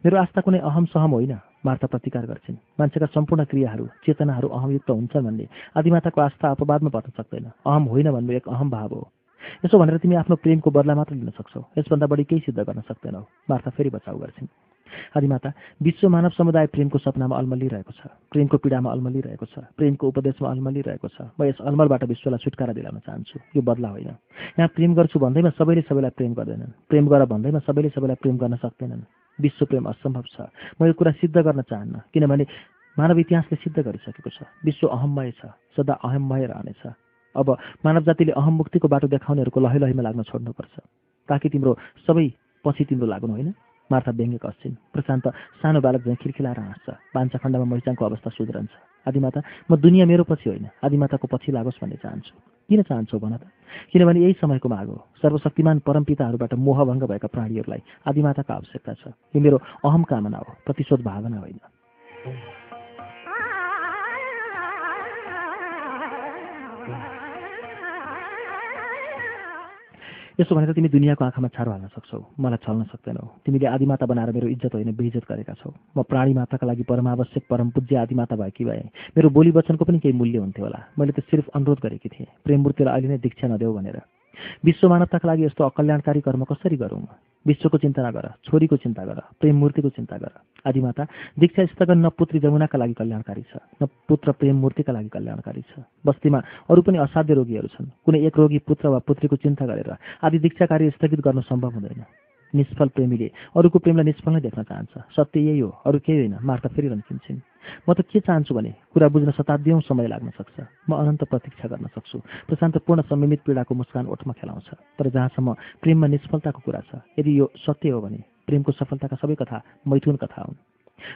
मेरो आस्था कुनै अहम सहम होइन मार्ता प्रतिकार गर्छिन्। मान्छेका सम्पूर्ण क्रियाहरू चेतनाहरू अहमयुक्त हुन्छन् भन्ने आदिमाताको आस्था अपवादमा पर्न सक्दैन। अहम होइन भन्नु एक अहम भाव हो। यसो भनेर तिमी आफ्नो प्रेमको बदला मात्र लिन सक्छौ। यसभन्दा बढी केही सिद्ध गर्न सक्दैनौ। मार्था फेरि बचाउ गर्छिन्। आदिमाता विश्व मानव समुदाय प्रेमको सपनामा अल्मलिरहेको छ। प्रेमको पीडामा अल्मलिरहेको छ। प्रेमको उपदेशमा अल्मलिरहेको छ। म यस अलमलबाट विश्वलाई छुटकारा दिलाउन चाहन्छु। यो बदला होइन। यहाँ प्रेम गर्छु भन्दैमा सबैले सबैलाई प्रेम गर्दैनन्। प्रेम गर भन्दैमा सबैले सबैलाई प्रेम गर्न सक्दैनन्। विश्व प्रेम असम्भव छ। म यो कुरा सिद्ध गर्न चाहन्न। किनभने मानव इतिहासले सिद्ध गरिसकेको छ। विश्व अहममय छ। सदा अहममय रहनेछ। अब मानव जातिले अहम मुक्तिको बाटो देखाउनेहरूको लहै लहीमा लाग्न छोड्नुपर्छ। ताकि तिम्रो सबै पछि तिम्रो लाग्नु होइन? मार्था व्यङ्ग्य कस्छिन् प्रशान्त सानो बालक झैँ खिर्खिलाएर हाँस्छ। भान्सा खण्डमा मैचाङको अवस्था सुध्रन्छ। आदिमाता म दुनियाँ मेरो पछि होइन। आदिमाताको पछि लागोस् भन्ने चाहन्छु। किन चाहन्छौ भन त? किनभने यही समयको माग हो। सर्वशक्तिमान परमपिताहरूबाट मोहभङ्ग भएका प्राणीहरूलाई आदिमाताको आवश्यकता छ। यो मेरो अहम कामना हो प्रतिशोध भावना होइन। यसो भनेर तिमी दुनियाँको आँखामा छारो हाल्न सक्छौ। मलाई छल्न सक्दैनौ। तिमीले आदिमाता बनाएर मेरो इज्जत होइन बेइज्जत गरेका छौ। म प्राणी माताका लागि परमावश्यक परम पूज्य आदिमाता भएकी भए। मेरो बोली वचनको पनि केही मूल्य हुन्थ्यो होला। मैले त सिर्फ अनुरोध गरेकी थिएँ। प्रेममूर्तिलाई अहिले नै दीक्षा नदेऊ भनेर। विश्व मानवताका लागि यस्तो अकल्याणकारी कर्म कसरी गरौँ? विश्वको चिन्ता नगर छोरीको चिन्ता गर प्रेम मूर्तिको चिन्ता गर। आदिमाता दीक्षा स्थगन न पुत्री जमुनाका लागि कल्याणकारी छ न पुत्र प्रेम मूर्तिका लागि कल्याणकारी छ। बस्तीमा अरू पनि असाध्य रोगीहरू छन्। कुनै एक रोगी पुत्र वा पुत्रीको चिन्ता गरेर आदि दीक्षा कार्य स्थगित गर्न सम्भव हुँदैन। निष्फल प्रेमीले अरूको प्रेमलाई निष्फल नै देख्न चाहन्छ। सत्य यही हो अरू केही होइन मार्का फेरि रन्किन्छन्। म त के चाहन्छु भने कुरा बुझ्न शताब्दीौँ समय लाग्न सक्छ। म अनन्त प्रतीक्षा गर्न सक्छु। प्रशान्तपूर्ण संयमित पीडाको मुस्कान ओठमा खेलाउँछ। तर जहाँसम्म प्रेममा निष्फलताको कुरा छ यदि यो सत्य हो भने प्रेमको सफलताका सबै कथा मैथुन कथा हुन्।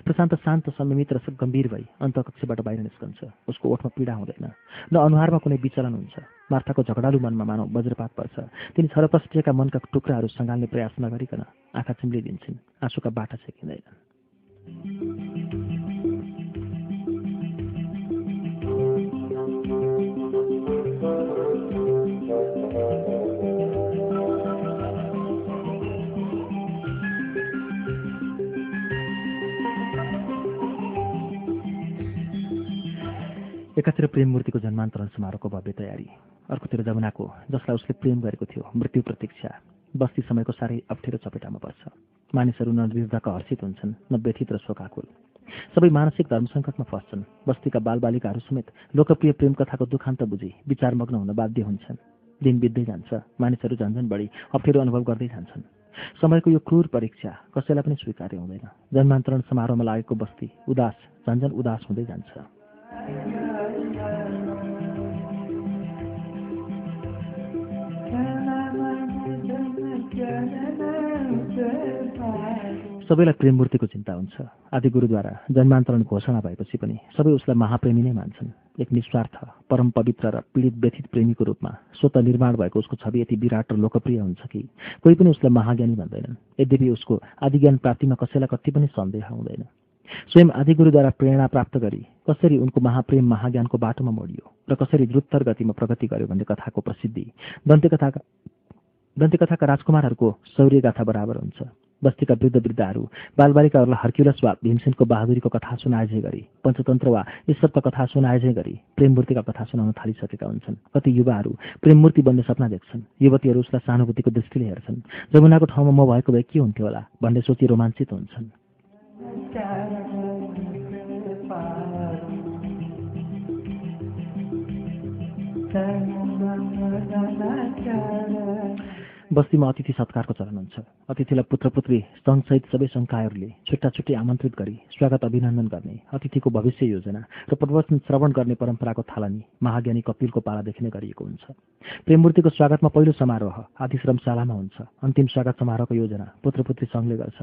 प्रशान्त शान्त संयमित र गम्भीर भई अन्तकक्षबाट बाहिर निस्कन्छ। उसको ओठमा पीडा हुँदैन। न अनुहारमा कुनै विचलन हुन्छ। मार्थाको झगडालु मनमा मानव वज्रपात पर्छ। तिनी छरपस्टिएका मनका टुक्राहरू सँगाल्ने प्रयास नगरिकन आँखा चिम्लिदिन्छन्। आँसुका बाटा छेकिँदैन एकातिर प्रेममूर्तिको जन्मान्तरण समारोहको भव्य तयारी। अर्कोतिर जमुनाको जसलाई उसले प्रेम गरेको थियो मृत्यु प्रतीक्षा। बस्ती समयको साह्रै अप्ठ्यारो चपेटामा पर्छ। मानिसहरू न विरुद्धका हर्षित हुन्छन् न व्यथित र शोकाकुल। सबै मानसिक धर्मसङ्कटमा फस्छन्। बस्तीका बालबालिकाहरू समेत लोकप्रिय प्रेम कथाको दुखान्त बुझी विचारमग्न हुन बाध्य हुन्छन्। दिन बित्दै जान्छ मानिसहरू झन्झन बढी अप्ठ्यारो अनुभव गर्दै जान्छन्। समयको यो क्रूर परीक्षा कसैलाई पनि स्वीकार्य हुँदैन। जन्मान्तरण समारोहमा लागेको बस्ती उदास झन्झन उदास हुँदै जान्छ। सबैलाई प्रेममूर्तिको चिन्ता हुन्छ। आदि गुरुद्वारा जन्मान्तरण घोषणा भएपछि पनि सबै उसलाई महाप्रेमी नै मान्छन्। एक निस्वार्थ परम पवित्र र पीडित व्यथित प्रेमीको रूपमा स्वत निर्माण भएको उसको छवि यति विराट र लोकप्रिय हुन्छ कि कोही पनि उसलाई महाज्ञानी भन्दैनन्। यद्यपि उसको आदिज्ञान प्राप्तिमा कसैलाई कति पनि सन्देह हुँदैन। स्वयं आदिगुरुद्वारा प्रेरणा प्राप्त गरी कसरी उनको महाप्रेम महाज्ञानको बाटोमा मोडियो र कसरी द्रुत्तर गतिमा प्रगति गर्यो भन्ने कथाको प्रसिद्धि दन्त्यकथाका दन्त्यकथाका राजकुमारहरूको शौर्यगाथा बराबर हुन्छ। बस्तीका वृद्ध वृद्धहरू बालबालिकाहरूलाई हर्क्युलस वा भीमसेनको बहादुरीको कथा सुनाएझै गरी पञ्चतन्त्र वा ईश्वरका कथा सुनाएझै गरी प्रेममूर्तिका कथा सुनाउन थालिसकेका हुन्छन्। कति युवाहरू प्रेममूर्ति बन्ने सपना देख्छन्। युवतीहरू उसलाई सहानुभूतिको दृष्टिले हेर्छन्। जमुनाको ठाउँमा म भएको भए के हुन्थ्यो होला भन्ने सोची रोमाञ्चित हुन्छन्। बस्तीमा अतिथि सत्कारको चलन हुन्छ। अतिथिलाई पुत्रपुत्री सङ्घसहित सबै सङ्कायहरूले छुट्टा छुट्टै आमन्त्रित गरी स्वागत अभिनन्दन गर्ने अतिथिको भविष्य योजना र प्रवचन श्रवण गर्ने परम्पराको थालनी महाज्ञानी कपिलको पालादेखि नै गरिएको हुन्छ। प्रेममूर्तिको स्वागतमा पहिलो समारोह आदिश्रमशालामा हुन्छ। अन्तिम स्वागत समारोहको योजना पुत्रपुत्री सङ्घले गर्छ।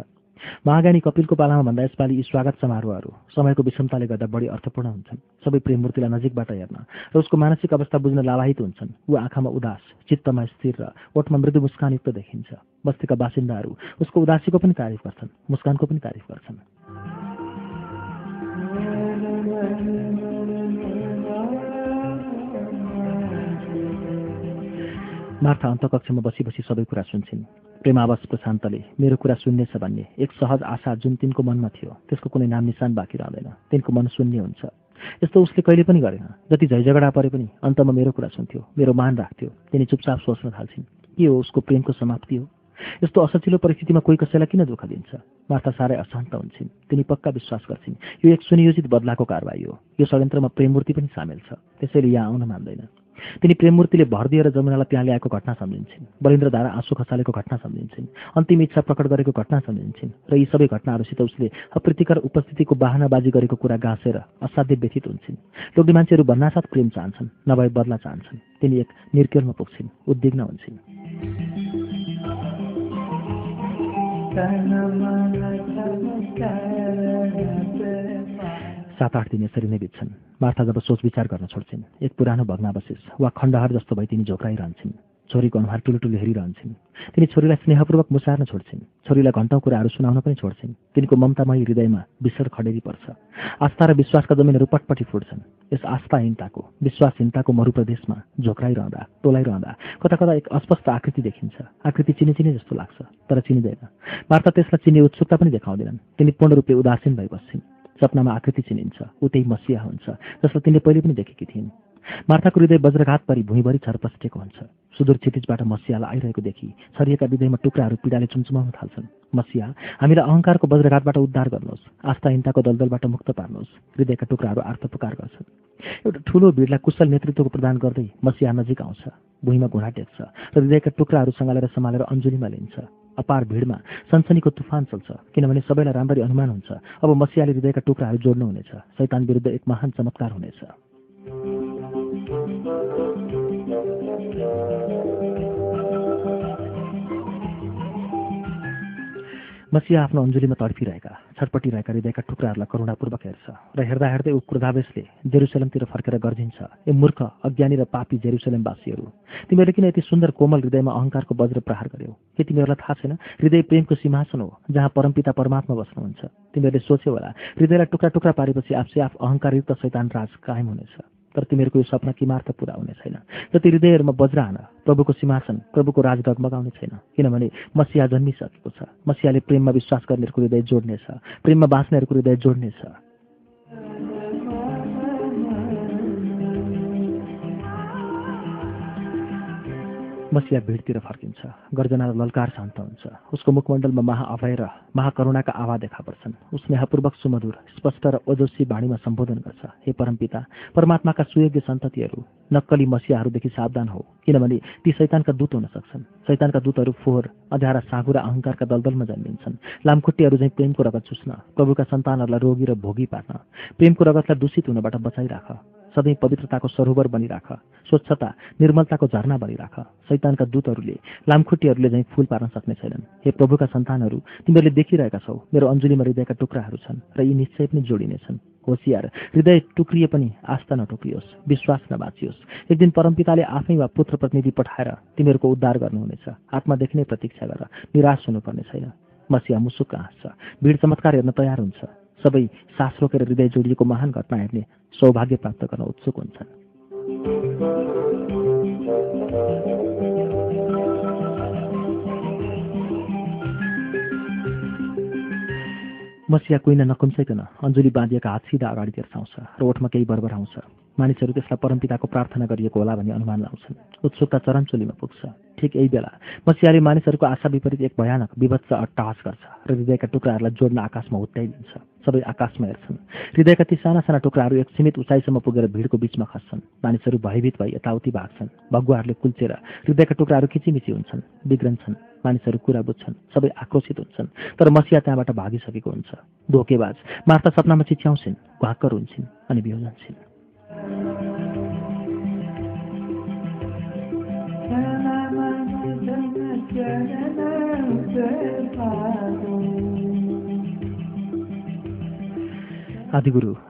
महाज्ञानी कपिलको पालामा भन्दा यसपालि यी स्वागत समारोहहरू समयको विषमताले गर्दा बढी अर्थपूर्ण हुन्छन्। सबै प्रेममूर्तिलाई नजिकबाट हेर्न र उसको मानसिक अवस्था बुझ्न लाभाहित हुन्छन्। ऊ आँखामा उदास चित्तमा स्थिर र ओठमा मृदु मुस्कानयुक्त देखिन्छ। बस्तीका बासिन्दाहरू उसको उदासीको पनि तारिफ गर्छन् मुस्कानको पनि तारिफ गर्छन्। मार्था अन्तकक्षमा बसी बसी सबै कुरा सुन्छन्। प्रेमावश प्रशान्तले मेरो कुरा सुन्नेछ भन्ने एक सहज आशा जुन तिनको मनमा थियो त्यसको कुनै नाम निशान बाँकी रहँदैन। तिनको मन शून्य हुन्छ। यस्तो उसले कहिले पनि गरेन। जति झैझगडा परे पनि अन्तमा मेरो कुरा सुन्थ्यो मेरो मान राख्थ्यो। तिनी चुपचाप सोच्न थाल्छिन् के हो उसको प्रेमको समाप्ति हो? यस्तो असजिलो परिस्थितिमा कोही कसैलाई किन दुःख दिन्छ? मार्था साह्रै अशान्त हुन्छन्। तिनी पक्का विश्वास गर्छिन् यो एक सुनियोजित बदलाको कारवाही हो। यो षड्यन्त्रमा प्रेममूर्ति पनि सामेल छ। त्यसैले यहाँ आउन मान्दैन। तिनी प्रेममूर्तिले भर दिएर जमुनालाई त्यहाँ ल्याएको घटना सम्झिन्छन्। बलिन्द्रधारा आँसु खसालेको घटना सम्झिन्छन्। अन्तिम इच्छा प्रकट गरेको घटना सम्झिन्छन् र यी सबै घटनाहरूसित उसले अप्रीतिकर उपस्थितिको बाहनाबाजी गरेको कुरा गाँसेर असाध्य व्यथित हुन्छन्। लोग्ने मान्छेहरू भन्नासाथ प्रेम चाहन्छन् नभए बदला चाहन्छन्। तिनी एक निर्केलमा पुग्छिन् उद्विग्न हुन्छन्। सात आठ दिन यसरी नै बित्छन्। मार्था जब सोच विचार गर्न छोड्छिन्। एक पुरानो भग्नावशेष वा खण्डहर जस्तो भई तिनी झोक्राइरहन्छन् छोरीको अनुहार टुलो टुलो हेरिरहन्छन्। तिनी छोरीलाई स्नेहपूर्वक मुसार्न छोड्छिन्। छोरीलाई घन्टौँ कुराहरू सुनाउन पनि छोड्छिन्। तिनको ममतामय हृदयमा विसर खडेरी पर्छ। आस्था र विश्वासका जमिनहरू पटपटी फुट्छन्। यस आस्थाहीनताको विश्वासहीनताको मरुप्रदेशमा झोक्राइरहँदा टोलाइरहँदा कता कता एक अस्पष्ट आकृति देखिन्छ। आकृति चिने चिने जस्तो लाग्छ तर चिनिँदैन। वार्ता त्यसलाई चिन्ने उत्सुकता पनि देखाउँदैनन्। तिनी पूर्ण रूपले उदासीन भई बस्छिन्। सपनामा आकृति चिनिन्छ ऊ त्यही मसिया हुन्छ जसलाई तिनले पहिले पनि देखेकी थिइन्। मार्थाको हृदय वज्रघात परि भुइँभरि छरपस्टेको हुन्छ। सुदूर क्षितिजबाट मसियालाई आइरहेको देखि शरीरका हृदयमा टुक्राहरू पीडाले चुम्चुमाउन थाल्छन्। मसिया हामीलाई अहङ्कारको वज्रघातबाट उद्धार गर्नुहोस्। आस्थाहीनताको दलदलबाट मुक्त पार्नुहोस्। हृदयका टुक्राहरू आर्तपुकार गर्छन्। एउटा ठुलो भिडलाई कुशल नेतृत्वको प्रदान गर्दै मसिया नजिक आउँछ। भुइँमा घुँडा टेक्छ र हृदयका टुक्राहरू सँगालेर सम्हालेर अञ्जुलीमा लिन्छ। अपार भिडमा सनसनीको तुफान चल्छ किनभने सबैलाई राम्ररी अनुमान हुन्छ। अब मसियाले हृदयका टुक्राहरू जोड्नु हुनेछ शैतान विरुद्ध एक महान चमत्कार हुनेछ। मसिया आफ्नो अञ्जुलीमा तडपिरहेका छटपटिरहेका हृदयका टुक्राहरूलाई करुणापूर्वक हेर्छ र हेर्दा हेर्दै ऊ क्रोधावेशले जेरुसलेमतिर फर्केर गर्जिन्छ। ए मूर्ख अज्ञानी र पापी जेरुसलेमवासीहरू तिमीहरूले किन यति सुन्दर कोमल हृदयमा अहङ्कारको वज्र प्रहार गर्यौ? के तिमीहरूलाई थाहा छैन? हृदय प्रेमको सिंहासन हो जहाँ परमपिता परमात्मा बस्नुहुन्छ। तिमीहरूले सोच्यो होला हृदयलाई टुक्रा टुक्रा पारेपछि आफसे आफ अहङ्कारयुक्त शैतान राज कायम हुनेछ। तर तिमीहरूको यो सपना किमार्थ पुरा हुने छैन। जति हृदयहरूमा वज्र हान प्रभुको सिंहासन प्रभुको राज डगमगाउने छैन। किनभने मसिया जन्मिसकेको छ। मसियाले प्रेममा विश्वास गर्नेहरूको हृदय जोड्नेछ। प्रेममा बाँच्नेहरूको हृदय जोड्नेछ। मसिया भिडतिर फर्किन्छ गर्जना ललकार शान्त हुन्छ। उसको मुखमण्डलमा महाअभय र महाकरुणाका आवा देखा पर्छन्। स्नेहपूर्वक सुमधुर स्पष्ट र ओजस्वी बाणीमा सम्बोधन गर्छ हे परमपिता परमात्माका सुयोग्य सन्ततिहरू नक्कली मसियाहरूदेखि सावधान हो किनभने ती शैतानका दूत हुन सक्छन्। शैतानका दूतहरू फोहोर अध्यारा साँगु र अहङ्कारका दलदलमा जन्मिन्छन्। लामखुट्टीहरू चाहिँ प्रेमको रगत चुस्न प्रभुका सन्तानहरूलाई रोगी र भोगी पार्न। प्रेमको रगतलाई दूषित हुनबाट बचाइराख। सधैँ पवित्रताको सरोवर बनिराख स्वच्छता निर्मलताको झरना बनिराख। शैतानका दूतहरूले लामखुट्टीहरूले चाहिँ फुल पार्न सक्ने छैनन्। हे प्रभुका सन्तानहरू तिमीहरूले देखिरहेका छौ मेरो अञ्जुलीमा हृदयका टुक्राहरू छन् र यी निश्चय पनि जोडिनेछन्। होसियार हृदय टुक्रिए पनि आस्था नटुक्रियोस् विश्वास नबाचियोस्। एक दिन परमपिताले आफै वा पुत्र प्रतिनिधि पठाएर तिमीहरूको उद्धार गर्नुहुनेछ। आत्मादेखि नै प्रतीक्षा गर निराश हुनुपर्ने छैन। मसिया मुसुक्क हाँस्छ। भिड चमत्कार हेर्न तयार हुन्छ। सबै सास रोकेर हृदय जोडिएको महान घटना हेर्ने सौभाग्य प्राप्त गर्न उत्सुक हुन्छन्। मसिया कुइना नकुम्साइकन अञ्जुली बाँधिएका हात सिधा अगाडि तेर्साउँछ र ओठमा केही बरबराउँछ मानिसहरू त्यसलाई परमपिताको प्रार्थना गरिएको होला भन्ने अनुमान लाउँछन् उत्सुकता चरमचोलीमा पुग्छ। ठिक यही बेला मसियाले मानिसहरूको आशा विपरीत एक भयानक विभत्स अट्टहास गर्छ। र हृदयका टुक्राहरूलाई जोड्न आकाशमा हुत्याइदिन्छ सबै आकाशमा हेर्छन्। हृदयका ती साना साना टुक्राहरू एक सीमित उचाइसम्म पुगेर भिडको बिचमा खस्छन्। मानिसहरू भयभीत भई यताउति भाग्छन्। भगुवाहरूले कुल्चेर हृदयका टुक्राहरू किचिमिची हुन्छन् बिग्रन्छन्। मानिसहरू कुरा बुझ्छन्। सबै आक्रोशित हुन्छन्। तर मसिया त्यहाँबाट भागिसकेको हुन्छ। धोकेबाज मार्ता सपनामा चिच्याउँछिन् घाक्कर हुन्छन् अनि बिउजन्छन् आदिगुरु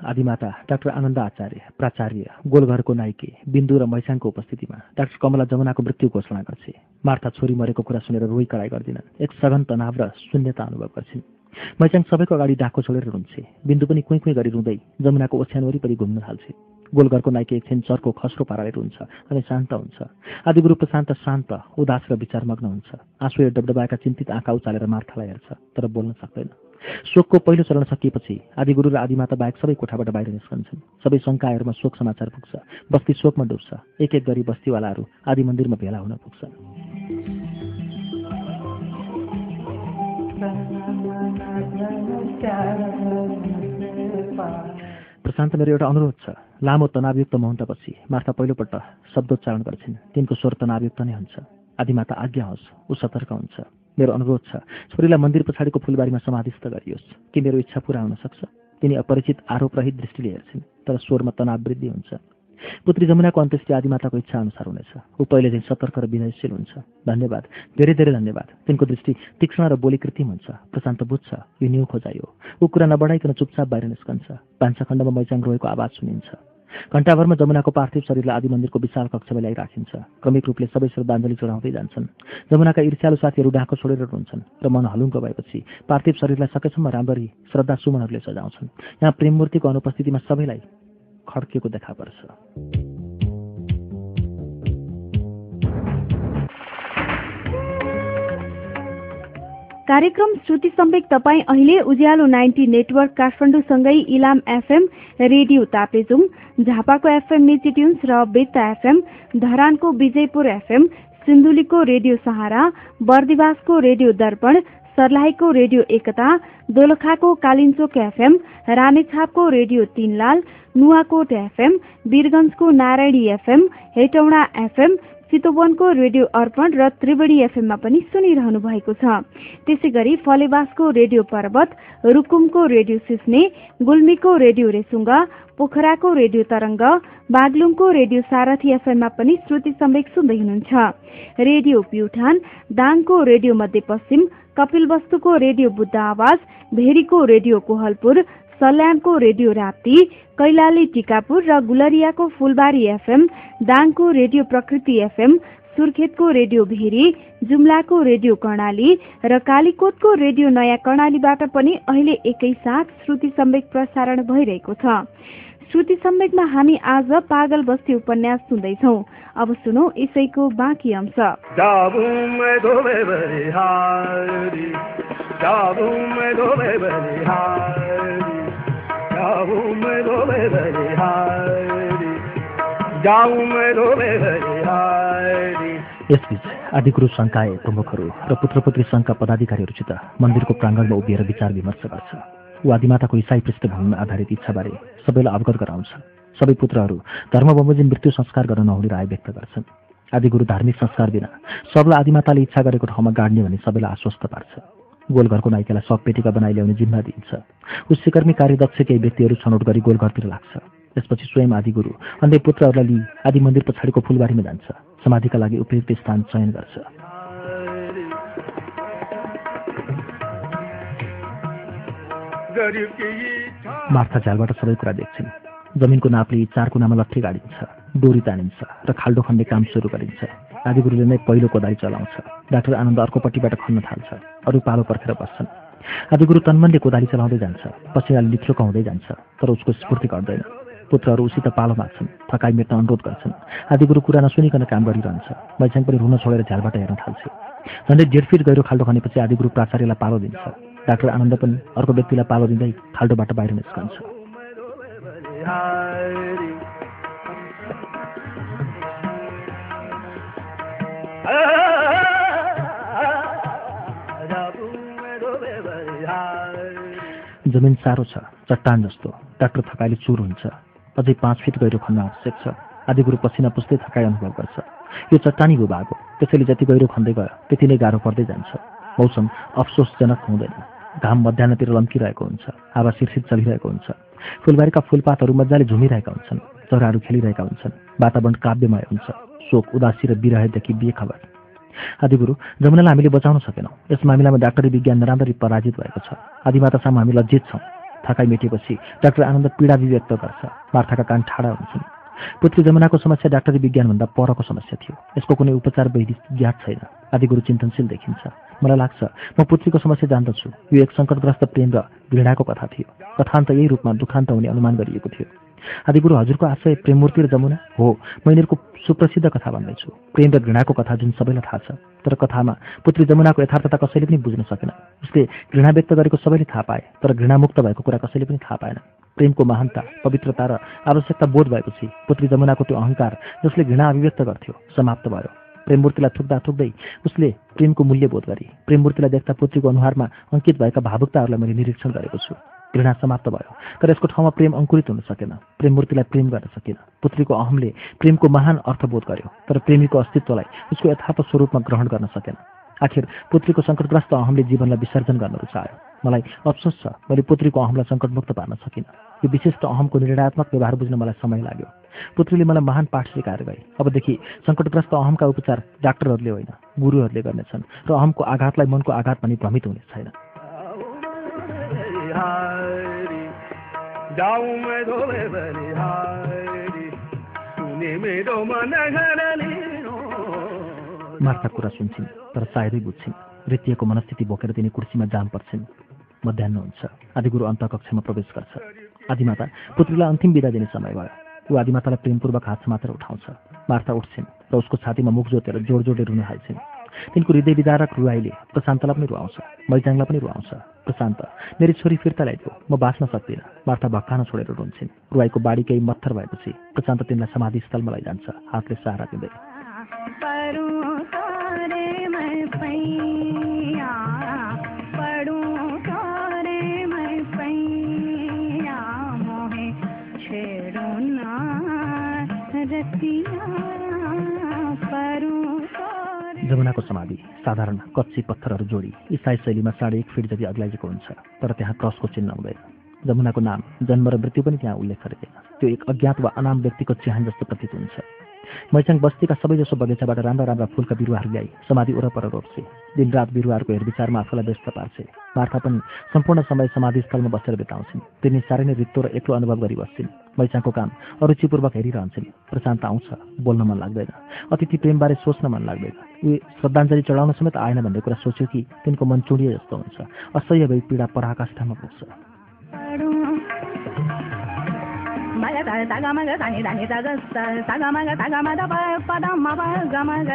आदिमाता डाक्टर आनन्द आचार्य प्राचार्य गोलघरको नाइके बिन्दु र मैसाङको उपस्थितिमा डाक्टर कमला जमुनाको मृत्यु घोषणा गर्छे। मार्था छोरी मरेको कुरा सुनेर रोही कराई गर्दिनन्। एक सघन तनाव र शून्यता अनुभव गर्छिन्। मैचाङ सबैको अगाडि डाको छोडेर रुन्छे। बिन्दु पनि कुइँ कुइँ गरी रुँदै जमुनाको ओछ्यान वरिपरि घुम्न थाल्छे। गोलघरको नाइके एकछिन चर्को खस्रो पाराले रुन्छ अनि शान्त हुन्छ। आदिगुरु प्रशान्त शान्त उदास र विचारमग्न हुन्छ। आँसु डबडबाएका चिन्तित आँखा उचालेर मार्थालाई हेर्छ तर बोल्न सक्दैन। शोकको पहिलो चरण सकिएपछि आदिगुरु र आदिमाता बाहेक सबै कोठाबाट बाहिर निस्कन्छन्। सबै शङ्काहरूमा शोक समाचार पुग्छ। बस्ती शोकमा डुब्छ। एक एक गरी बस्तीवालाहरू आदि मन्दिरमा भेला हुन पुग्छन्। प्रशान्त मेरो एउटा अनुरोध छ। लामो तनावयुक्त मौनतापछि मार्था पहिलोपल्ट शब्दोच्चारण गर्छिन्। तिनको स्वर तनावयुक्त नै हुन्छ। आदिमाता आज्ञा होस् ऊ सतर्क हुन्छ। मेरो अनुरोध छ छोरीलाई मन्दिर पछाडिको फुलबारीमा समाधिस्थ गरियोस् कि मेरो इच्छा पुरा हुन सक्छ तिनी अपरिचित आरोपरहित दृष्टिले हेर्छिन् तर स्वरमा तनाव वृद्धि हुन्छ। पुत्री जमुनाको अन्त्येष्टि आदिमाताको इच्छा अनुसार हुनेछ। ऊ पहिले चाहिँ सतर्क र विनयशील हुन्छ। धन्यवाद। धेरै धेरै धन्यवाद। तिनको दृष्टि तीक्ष्ण र बोली कृत्रिम हुन्छ। प्रशान्त बुझ्छ। यो न्यु खोजाइयो ऊ कुरा नबढाइकन चुपचाप बाहिर निस्कन्छ। भान्सा खण्डमा मैचाङ रोएको आवाज सुनिन्छ। घण्टाभरमा जमुनाको पार्थिव शरीरलाई आदि मन्दिरको विशाल कक्षमा ल्याइराखिन्छ। क्रमिक रूपले सबै श्रद्धाञ्जली चढाउँदै जान्छन्। जमुनाका ईर्ष्यालु साथीहरू डाको छोडेर रुन्छन् र मन हलुङ्गो भएपछि पार्थिव शरीरलाई सकेसम्म राम्ररी श्रद्धा सुमनहरूले सजाउँछन्। यहाँ प्रेममूर्तिको अनुपस्थितिमा सबैलाई खड्किएको देखा पर्छ। कार्यक्रम श्रुति सम्वेक तपाईँ अहिले उज्यालो नाइन्टी नेटवर्क काठमाडौँसँगै इलाम एफएम रेडियो तापेजुङ झापाको एफएम मेचिट्युन्स र बेता एफएम धरानको विजयपुर एफएम सिन्धुलीको रेडियो सहारा बर्दिवासको रेडियो दर्पण सर्लाहीको रेडियो एकता दोलखाको कालिन्चोक एफएम रामेछापको रेडियो तीनलाल नुवाकोट एफएम वीरगंजको नारायणी एफएम हेटौडा एफएम चितवनको रेडियो अर्पण र त्रिवेणी एफएममा पनि सुनिरहनु भएको छ। त्यसै गरी फलेवासको रेडियो पर्वत रुकुमको रेडियो सिस्ने गुल्मीको रेडियो रेसुङ्ग पोखराको रेडियो तरंग बागलुङको रेडियो सारथी एफएममा पनि श्रुति सम्वेक सुन्दै हुनुहुन्छ। रेडियो प्युठान दाङको रेडियो मध्यपश्चिम कपिलवस्तुको रेडियो बुद्ध आवाज भेरीको रेडियो कोहलपुर सल्यानको रेडियो राप्ती कैलाली टिकापुर र गुलरियाको फुलबारी एफएम दाङको रेडियो प्रकृति एफएम सुर्खेतको रेडियो भेरी जुम्लाको रेडियो कर्णाली र कालीकोटको रेडियो नयाँ कर्णालीबाट पनि अहिले एकैसाथ श्रुति सम्वेक प्रसारण भइरहेको छ। श्रुति सम्वेकमा हामी आज पागल बस्ती उपन्यास सुन्दैछौ। अब सुनौ यसैको बाँकी अंश। यसबीच आदिगुरु शङ्काए प्रमुखहरू र पुत्रपुत्री सङ्घका पदाधिकारीहरूसित मन्दिरको प्राङ्गणमा उभिएर विचार विमर्श गर्छ। ऊ आदिमाताको इसाई पृष्ठभूमिमा आधारित इच्छाबारे सबैलाई अवगत गराउँछ। सबै पुत्रहरू धर्म बमोजिम मृत्यु संस्कार गर्न नहुने राय व्यक्त गर्छन्। आदिगुरु धार्मिक संस्कार बिना सबलाई आदिमाताले इच्छा गरेको ठाउँमा गाड्ने भनी सबैलाई आश्वस्त पार्छ। गोलघरको नाइकालाई सब पेटिका बनाइ ल्याउने जिम्मा दिन्छ। उस सिकर्मी कार्यदक्ष केही व्यक्तिहरू छनौट गरी गोलघरतिर लाग्छ। त्यसपछि स्वयं आदि गुरु अन्य पुत्रहरूलाई लिई आदि मन्दिर पछाडिको फुलबारीमा जान्छ। समाधिका लागि उपयुक्त स्थान चयन गर्छ। मार्था झ्यालबाट सबै कुरा देख्छन्। जमिनको नापले चार कुनामा लट्ठी गाडिन्छ डोरी तानिन्छ र खाल्डो खन्ने काम सुरु गरिन्छ। आदिगुरुले नै पहिलो कोदारी चलाउँछ। डाक्टर आनन्द अर्कोपट्टिबाट खन्न थाल्छ। अरू पालो पर्खेर बस्छन्। आदिगुरु तन्मनले कोदारी चलाउँदै जान्छ। पसिनाले लिथ्रोको हुँदै जान्छ तर उसको स्फूर्ति घट्दैन। पुत्रहरू उसित पालो माग्छन् थकाइ मेट्न अनुरोध गर्छन्। आदिगुरु कुरा नसुनिकन काम गरिरहन्छ। मैछाङ पनि रुन छोडेर झ्यालबाट हेर्न थाल्छ। झन्डै डेढ फिट गहिरो खाल्डो खनेपछि आदिगुरु प्राचार्यलाई पालो दिन्छ। डाक्टर आनन्द पनि अर्को व्यक्तिलाई पालो दिँदै खाल्डोबाट बाहिर निस्कन्छ। जमिन साह्रो छ चट्टान जस्तो। डाक्टर थकाइले चुर हुन्छ। अझै पाँच फिट गहिरो खन्न आवश्यक छ। आदिगुरु पसिना पुस्दै थकाइ अनुभव गर्छ। यो चट्टानी भूभाग हो। त्यसैले जति गहिरो खन्दै गयो त्यति नै गाह्रो पर्दै जान्छ। मौसम अफसोसजनक हुँदैन। घाम मध्याहतिर लम्किरहेको हुन्छ हावा शीर्षित चलिरहेको हुन्छ। फुलबारीका फुलपातहरू मजाले झुमिरहेका हुन्छन् चराहरू खेलिरहेका हुन्छन् वातावरण काव्यमय हुन्छ। शोक उदासी र विरहेदेखि बेखबर आदिगुरु जमुनालाई हामीले बचाउन सकेनौँ। यस मामिलामा डाक्टरी विज्ञान नराम्ररी पराजित भएको छ। आदिमातासम्म हामी लज्जित छौँ। थकाइ मेटिएपछि डाक्टर आनन्द पीडा व्यक्त गर्छ। मार्थाका कान ठाडा हुन्छन्। पुत्री जमुनाको समस्या डाक्टरी विज्ञानभन्दा परको समस्या थियो। यसको कुनै उपचार वैधि ज्ञात छैन। आदिगुरु चिन्तनशील देखिन्छ। मलाई लाग्छ म पुत्रीको समस्या जान्दछु। यो एक सङ्कटग्रस्त प्रेम र घृणाको कथा थियो। कथान्त यही रूपमा दुखान्त हुने अनुमान गरिएको थियो। आदिगुरु हजुरको आशय प्रेममूर्ति र जमुना? हो म यिनीहरूको सुप्रसिद्ध कथा भन्दैछु। प्रेम र घृणाको कथा जुन सबैलाई थाहा छ तर कथामा पुत्री जमुनाको यथार्थता कसैले पनि बुझ्न सकेन। उसले घृणा व्यक्त गरेको सबैले थाहा पाए तर घृणामुक्त भएको कुरा कसैले पनि थाहा पाएन। प्रेमको महानता पवित्रता र आवश्यकता बोध भएपछि पुत्री जमुनाको त्यो अहङ्कार जसले घृणा अभिव्यक्त गर्थ्यो समाप्त भयो। प्रेममूर्तिलाई थुक्दा थुक्दै उसले प्रेमको मूल्य बोध गरे। प्रेममूर्तिलाई देख्दा पुत्रीको अनुहारमा अङ्कित भएका भावुकताहरूलाई मैले निरीक्षण गरेको छु। घृणा समाप्त भयो तर यसको ठाउँमा प्रेम अङ्कुरित हुन सकेन। प्रेममूर्तिलाई प्रेम गर्न सकेन। पुत्रीको अहमले प्रेमको महान अर्थबोध गर्यो तर प्रेमीको अस्तित्वलाई उसको यथार्थ स्वरूपमा ग्रहण गर्न सकेन। आखिर पुत्रीको सङ्कटग्रस्त अहमले जीवनलाई विसर्जन गर्न रुचायो। मलाई अफसोस छ मैले पुत्रीको अहमलाई सङ्कटमुक्त पार्न सकिनँ। यो विशिष्ट अहमको निर्णयात्मक व्यवहार बुझ्न मलाई समय लाग्यो। पुत्रीले मलाई महान पाठ सिकाएर गए। अबदेखि सङ्कटग्रस्त अहमका उपचार डाक्टरहरूले होइन गुरुहरूले गर्नेछन् र अहमको आघातलाई मनको आघात पनि भ्रमित हुने छैन। बलिहारी जाऊं मैं धोबे बलिहारी सुने मेरो मन घरली मार्था कुरा सुन्छन् तर सायदै बुझ्छिन्। रितिएको मनस्थिति बोकेर तिनी कुर्सीमा जाम पर्छिन्। मध्याह हुन्छ। आदिगुरु अन्तकक्षमा प्रवेश गर्छ। आदिमाता पुत्रीलाई अन्तिम बिदा दिने समय भयो। ऊ आदिमातालाई प्रेमपूर्वक हात समातेर उठाउँछ। मार्था उठ्छिन् र उसको छातीमा मुख जोतेर जोड जोडले रुन हाल्छिन्। तिनको हृदय विदारक रुवाईले प्रशान्तलाई पनि रुवाउँछ मैचाङलाई पनि रुवाउँछ प्रशान्त मेरी छोरी फिर्ता ल्याइदियो म बाँच्न सक्दिनँ। मार्था भक्कान छोडेर रुन्छन्। रुवाईको बाढी केही मत्थर भएपछि प्रशान्त तिनलाई समाधि स्थलमा लैजान्छ हातले सहारा दिँदै। जमुनाको समाधि साधारण कच्ची पत्थरहरू जोडी इसाई शैलीमा साढे एक फिट जति अग्लाइएको हुन्छ तर त्यहाँ क्रसको चिन्ह हुँदैन। जमुनाको नाम जन्म र मृत्यु पनि त्यहाँ उल्लेख गरिँदैन त्यो एक अज्ञात वा अनाम व्यक्तिको चिहान जस्तो प्रतीत हुन्छ। मैचाङ बस्तीका सबैजसो बगैँचाबाट राम्रा राम्रा फुलका बिरुवाहरू ल्याई समाधि वरपर रोप्छे। दिनरात बिरुवाहरूको हेरविचारमा आफूलाई व्यस्त पार्छे। मार्था पनि सम्पूर्ण समय समाधिस्थलमा बसेर बिताउँछिन्। तिनी साह्रै नै रित्तो र एक्लो अनुभव गरी बस्छिन् मैचाङको काम अरुचिपूर्वक हेरिरहन्छन्। प्रशान्त आउँछ। बोल्न मन लाग्दैन। अतिथि प्रेमबारे सोच्न मन लाग्दैन। उयो श्रद्धाञ्जली चढाउन समेत आएन भन्ने कुरा सोच्यो कि तिनको मन चुडिए जस्तो हुन्छ। असह्य भई पीडा पराकाष्ठामा पुग्छ। मग सागा मग सानी दानी साग सागा मग सागा मद पद मग गमग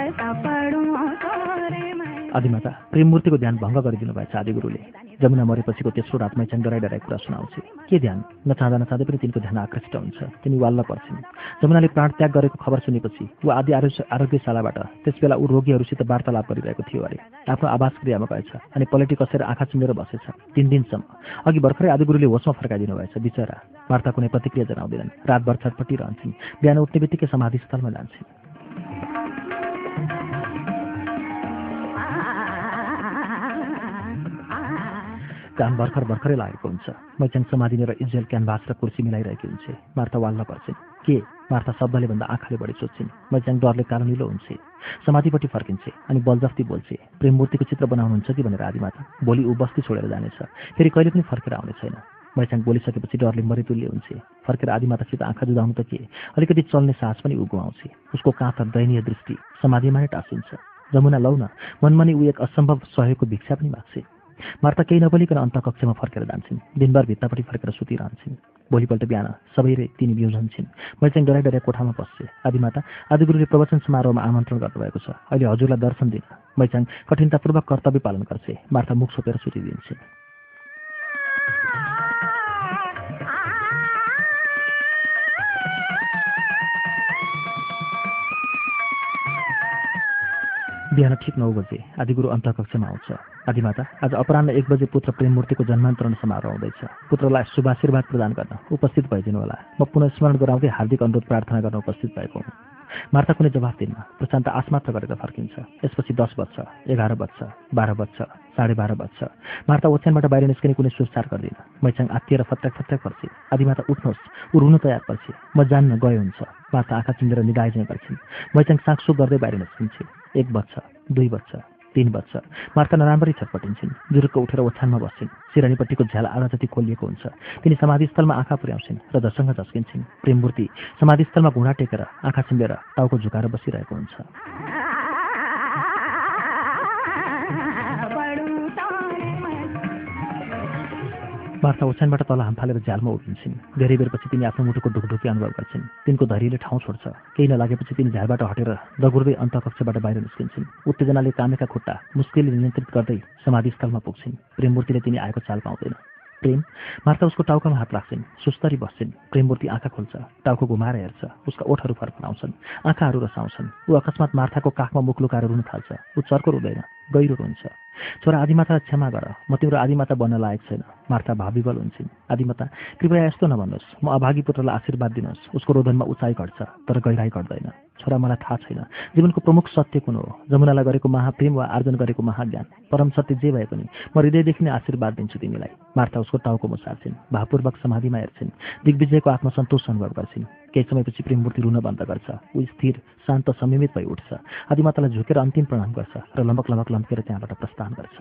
पढूं तोरे मैं आदिमाता प्रेममूर्तिको ध्यान भङ्ग गरिदिनु भएछ आदिगुरुले जमुना मरेपछिको तेस्रो रात मैचाङ डराइ कुरा सुनाउँछ। के ध्यान? नचाहँदा नचाहँदै पनि तिनको ध्यान आकर्षित हुन्छ। तिनी वाल्ल पर्छिन्। जमुनाले प्राण त्याग गरेको खबर सुनेपछि ऊ आदि आरोग्य आरोग्यशालाबाट त्यसबेला ऊ रोगीहरूसित वार्तालाप गरिरहेको थियो अरे। आफ्नो आवास क्रियामा गएछ अनि पलेटी कसेर आँखा चिमेर बसेछ। तिन दिनसम्म। अघि भर्खरै आदिगुरुले होसमा फर्काइदिनु भएछ बिचरा। वार्ता कुनै प्रतिक्रिया जनाउँदैनन्। रातभर छटपट्टिरहन्छन् बिहान उठ्ने बित्तिकै समाधिस्थलमा जान्छन्। काम भर्खर भर्खरै लागेको हुन्छ। मैचाङ समाधिने र इजरायल क्यानभास र कुर्सी मिलाइरहेकी हुन्छ। मार्था वाल्न पर्छिन्। के? मार्था शब्दले भन्दा आँखाले बढी सोध्छिन्। मैचाङ डरले कालो निलो हुन्छ। समाधिपट्टि फर्किन्छे अनि बलजफ्ती बोल्छे प्रेममूर्तिको चित्र बनाउनुहुन्छ कि? भनेर आदिमाता भोलि ऊ बस्ती छोडेर जानेछ। फेरि कहिले पनि फर्केर आउने छैन। मैचाङ बोलिसकेपछि डरले मरितुल्य हुन्छ। फर्केर आदिमातासित आँखा जुदाउनु त के? अलिकति चल्ने सास पनि ऊ गुमाउँछ। उसको काँथा दयनीय दृष्टि समाधिमा नै टाँसिन्छ। जमुना लौ मनमनी ऊ एक असम्भव सहयोगको भिक्षा पनि माग्छे। मार्ता केही नबोलिकन अन्तकक्षमा फर्केर जान्छन्। दिनभर भित्तापट्टि फर्केर सुतिरहन्छन्। भोलिपल्ट बिहान सबैले तिनी बिउझन्छन्। मैले डराइ डराइ कोठामा बस्छे आदिमाता आदिगुरुले प्रवचन समारोहमा आमन्त्रण गर्नुभएको छ। अहिले हजुरलाई दर्शन दिन मैचाङ कठिनतापूर्वक कर्तव्य पालन गर्छे मार्था मुख छोपेर सुतिदिन्छन्। बिहान ठिक नौ बजे आदिगुरु अन्तकक्षमा आउँछ। आदिमाता आज अपराह्न एक बजे पुत्र प्रेममूर्तिको जन्मान्तरण समारोह हुँदैछ। पुत्रलाई शुभाशीर्वाद प्रदान गर्न उपस्थित भइदिनु होला म पुनः स्मरण गराउँदै हार्दिक अनुरोध प्रार्थना गर्न उपस्थित भएको हुँ। मार्ता कुनै जवाफ दिन्न प्रशान्त आसमात्र गरेर फर्किन्छ। यसपछि दस बज्छ एघार बज्छ बाह्र बज्छ साढे बाह्र बज्छ। मार्ता ओछ्यानबाट बाहिर निस्किने कुनै सुस्चार गर्दिन। मैचाङ आत्तिएर फत्याक फत्याक पर्छ आदिमाता उठ्नुहोस्। ऊ रुनु तयार पर्छ म जान्न गयो हुन्छ। मार्ता आँखा चिन्देर निदाइजै गर्छिन् मैचाङ साकसुक गर्दै बाहिर निस्किन्छे। एक बज्छ दुई बज्छ तिन बज्छ मार्ता नराम्ररी छटपटिन्छन्। जुरुक्क उठेर ओछ्यानमा बस्छिन्। सिरानीपट्टिको झ्याल आधा जति खोलिएको हुन्छ। तिनी समाधिस्थलमा आँखा पुर्याउँछिन् र झसँग झस्किन्छन् प्रेममूर्ति समाधिस्थलमा घुँडा टेकेर आँखा चिम्लेर टाउको झुकाएर बसिरहेको हुन्छ। मार्था ओछ्यानबाट तल हामफालेर झ्यालमा उभिन्छन्। धेरै बेरपछि तिनी आफ्नो मुटुको ढुकढुकी अनुभव गर्छन्। तिनको धैर्यले ठाउँ छोड्छ। केही नलागेपछि तिनी झ्यालबाट हटेर दगुर्दै अन्तकक्षबाट बाहिर निस्किन्छन्। उत्तेजनाले कामेका खुट्टा मुस्किलले नियन्त्रित गर्दै समाधिस्थलमा पुग्छिन्। प्रेममूर्तिले तिनी आएको चाल पाउँदैन। प्रेम? मार्ता उसको टाउकामा हात राख्छिन्। सुस्तरी बस्छिन्। प्रेममूर्ति आँखा खोल्छ। टाउको घुमाएर हेर्छ। उसका ओठहरू फर्फराउँछन् आँखाहरू रसाउँछन्। ऊ अकस्मात मार्थाको काखमा मुख लुकाएर रुन थाल्छ। ऊ चर्को रुँदैन। गहिरो रुन्छ। छोरा आदिमातालाई क्षमा गर। म तिम्रो आदिमाता बन्न लायक छैन। मार्था भाविबल हुन्छन्। आदिमाता कृपया यस्तो नभन्नुहोस्। म अभागी पुत्रलाई आशीर्वाद दिनुहोस्। उसको रोदनमा उचाइ घट्छ तर गहिराई घट्दैन। छोरा मलाई थाहा छैन। जीवनको प्रमुख सत्य कुन हो? जमुनालाई गरेको महाप्रेम वा आर्जन गरेको महाज्ञान? परम सत्य जे भए पनि म हृदयदेखि नै आशीर्वाद दिन्छु तिमीलाई। मार्था उसको टाउको मुसार्छिन् भावपूर्वक समाधिमा हेर्छिन्। दिग्विजयको आत्मसन्तोष अनुभव गर्छिन्। केही समयपछि प्रेममूर्ति रुन बन्द गर्छ। ऊ स्थिर शान्त संयमित भई उठ्छ। आदिमातालाई झुकेर अन्तिम प्रणाम गर्छ र लम्बक लम्बक लम्केर त्यहाँबाट प्रस्थान गर्छ।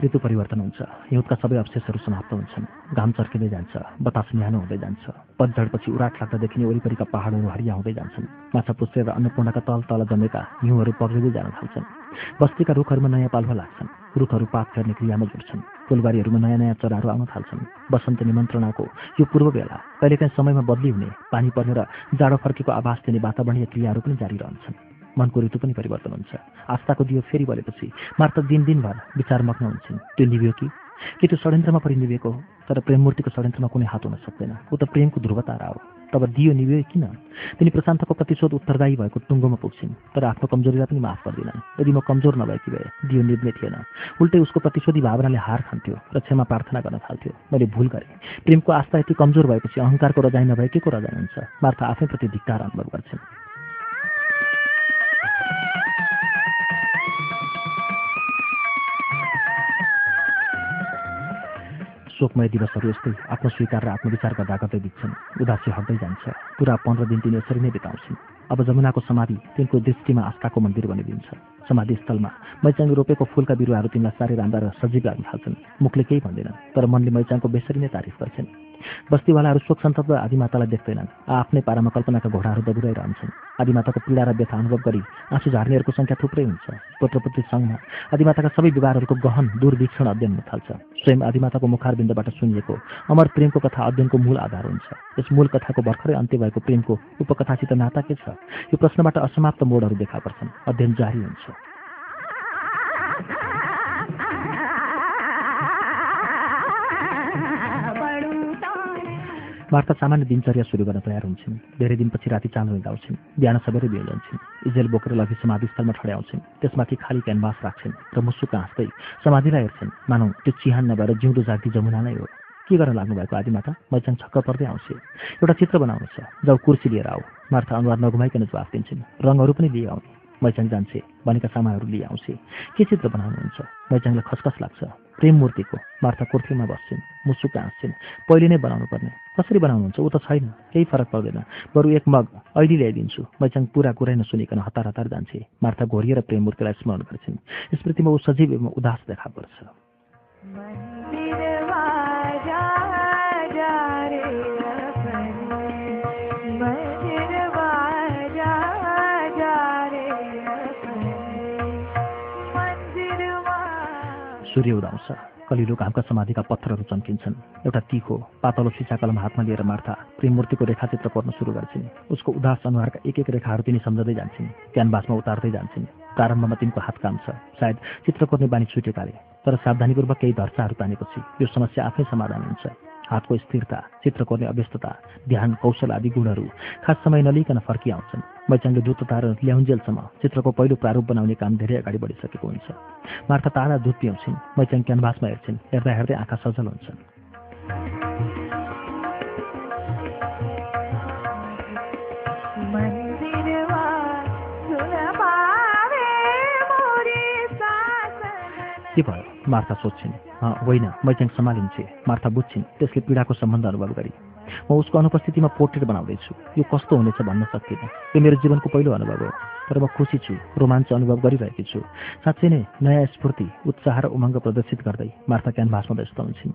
ऋतु परिवर्तन हुन्छ। हिउँदका सबै अवशेषहरू समाप्त हुन्छन्। घाम चर्किँदै जान्छ बतास न्यानो हुँदै जान्छ। पतझडपछि उराट लाग्दा देखिने वरिपरिका पहाडहरू हरिया हुँदै जान्छन्। माछा पुस्रे अन्नपूर्णका तल तल जमेका हिउँहरू पग्लिँदै जान थाल्छन्। बस्तीका रुखहरूमा नयाँ पाल्वा लाग्छन्। रुखहरू पात फेर्ने क्रियामा जुट्छन्। फुलबारीहरूमा नयाँ नयाँ चराहरू आउन थाल्छन्। बसन्त निमन्त्रणाको यो पूर्व बेला कहिलेकाहीँ समयमा बदली हुने पानी पर्ने र जाडो फर्केको आभास दिने वातावरणीय क्रियाहरू पनि जारी रहन्छन्। मनको ऋतु पनि परिवर्तन हुन्छ। आस्थाको दियो फेरि बलेपछि मार्त दिन दिनभर विचारमग्न हुन्छन्। त्यो निभ्यो कि? के त्यो षड्यन्त्रमा परि निभेको हो? तर प्रेममूर्तिको षड्यन्त्रमा कुनै हात हुन सक्दैन। ऊ त प्रेमको ध्रुवतारा हो तब दियो निभ्यो किन? तिनी प्रशान्तको प्रतिशोध उत्तरदायी भएको टुङ्गोमा पुग्छिन् तर आफ्नो कमजोरीलाई पनि माफ गर्दिनन्। यदि म कमजोर नभएकी भए दियो निभ्ने थिएन। उल्टै उसको प्रतिशोधी भावनाले हार खान्थ्यो र क्षमा प्रार्थना गर्न थाल्थ्यो। मैले भुल गरेँ। प्रेमको आस्था यति कमजोर भएपछि अहङ्कारको रजाइ नभए के को रजाइ हुन्छ। मार्था आफैप्रति धिक्कार अनुभव गर्छन्। शोकमय दिवसहरू यस्तै आत्मस्वीकार र आत्मविचार गर्दा गर्दै बित्छन् उदासी हट्दै जान्छ। पुरा पन्ध्र दिन तिनी यसरी नै बिताउँछिन्। अब जमुनाको समाधि तिनको दृष्टिमा आस्थाको मन्दिर बनिदिन्छ। समाधि स्थलमा मैचाङ रोपेको फुलका बिरुवाहरू तिमीलाई साह्रै राम्रा र सजीव लाग्न थाल्छन्। मुखले केही भन्दैनन् तर मनले मैचाङको बेसरी नै तारिफ गर्छन्। बस्तीवालाहरू शोक सन्तप्त आदिमातालाई देख्दैनन्। आफ्नै पारामा कल्पनाका घोडाहरू दगुराइरहन्छन् आदिमाताको पीडा र व्यथा अनुभव गरी आँसु झार्नेहरूको सङ्ख्या थुप्रै हुन्छ। पुत्रपुत्री सङ्घमा आदिमाताका सबै विवाहहरूको गहन दूरवीक्षण अध्ययन हुन थाल्छ। स्वयं आदिमाताको मुखारबिन्दबाट सुनिएको अमर प्रेमको कथा अध्ययनको मूल आधार हुन्छ। यस मूल कथाको भर्खरै अन्त्य भएको प्रेमको उपकथासित नाता के छ? यो प्रश्नबाट असमाप्त मोडहरू देखा पर्छन्। अध्ययन जारी हुन्छ। वार्ता सामान्य दिनचर्या सुरु गर्न तयार हुन्छन्। धेरै दिनपछि राति चाँदो गाउँछिन् बिहान सबैले बिहे जान्छन्। इजेल बोकेर लगी समाधिस्थलमा ठड्याउँछिन् त्यसमाथि खाली क्यानभास राख्छन् र मुसुक हाँस्दै समाधिलाई हेर्छन्। मानौ त्यो चिहान नभएर जिउँदो जाति जमुना नै हो। के गर्न लाग्नु भएको आदिमाता मैचाङ छक्क पर्दै आउँछ। एउटा चित्र बनाउनु छ जाउ कुर्सी लिएर आऊ। मार्था अनुहार नघुमाइकन जवाफ दिन्छन्। रङहरू पनि लिए आउने। मैचाङ जान्छे। भनेका सामानहरू लिए आउँछे। के चित्र बनाउनुहुन्छ? मैचाङलाई खसखस लाग्छ। प्रेम मूर्तिको मार्था कुर्तीमा बस्छिन् मुसुक हाँस्छिन्। पहिले नै बनाउनु पर्ने। कसरी बनाउनुहुन्छ? ऊ त छैन। केही फरक पर्दैन। बरु एक मग अहिले ल्याइदिन्छु। मैचाङ पुरा कुरै नसुनिकन हतार हतार जान्छे। मार्था घोरिएर प्रेम मूर्तिलाई स्मरण गर्छिन्। स्मृतिमा ऊ सजीव एवं उदास देखा पर्छ। सूर्य उदाउँछ। कलिलो घामका समाधिका पत्थरहरू चम्किन्छन्। एउटा तिखो पातलो सिसा कलम हातमा लिएर मार्था प्रेममूर्तिको रेखाचित्र पर्न सुरु गर्छिन्। उसको उदास अनुहारका एक एक रेखाहरू तिनी सम्झँदै जान्छन्। क्यानभासमा उतार्दै जान्छन्। प्रारम्भमा तिनको हात काम छ सायद चित्र कोर्ने बानी छुटेकाले। तर सावधानीपूर्वक केही धर्साहरू तानेपछि यो समस्या आफै समाधान हुन्छ। हातको स्थिरता चित्र कोर्ने अव्यस्तता ध्यान कौशल आदि गुणहरू खास समय नलिकन फर्किआउँछन्। मैचाङले दुध तार ल्याउन्जेलसम्म चित्रको पहिलो प्रारूप बनाउने काम धेरै अगाडि बढिसकेको हुन्छ। मार्था तारा दुध पिउँछिन् मैचाङ क्यानभासमा हेर्छिन्। हेर्दा हेर्दै आँखा सजल हुन्छन्। के भयो? मार्था सोध्छिन्। होइन मैचाङ सम्हालिन्छे मार्था बुझ्छिन् त्यसले पीडाको सम्बन्ध अनुभव गरी। म उसको अनुपस्थितिमा पोर्ट्रेट बनाउँदैछु यो कस्तो हुनेछ भन्न सक्दिनँ यो मेरो जीवनको पहिलो अनुभव हो तर म खुसी छु रोमाञ्च अनुभव गरिरहेकी छु। साँच्चै नै नयाँ स्फूर्ति उत्साह र उमङ्ग प्रदर्शित गर्दै मार्था क्यानभासमा व्यस्त हुन्छन्।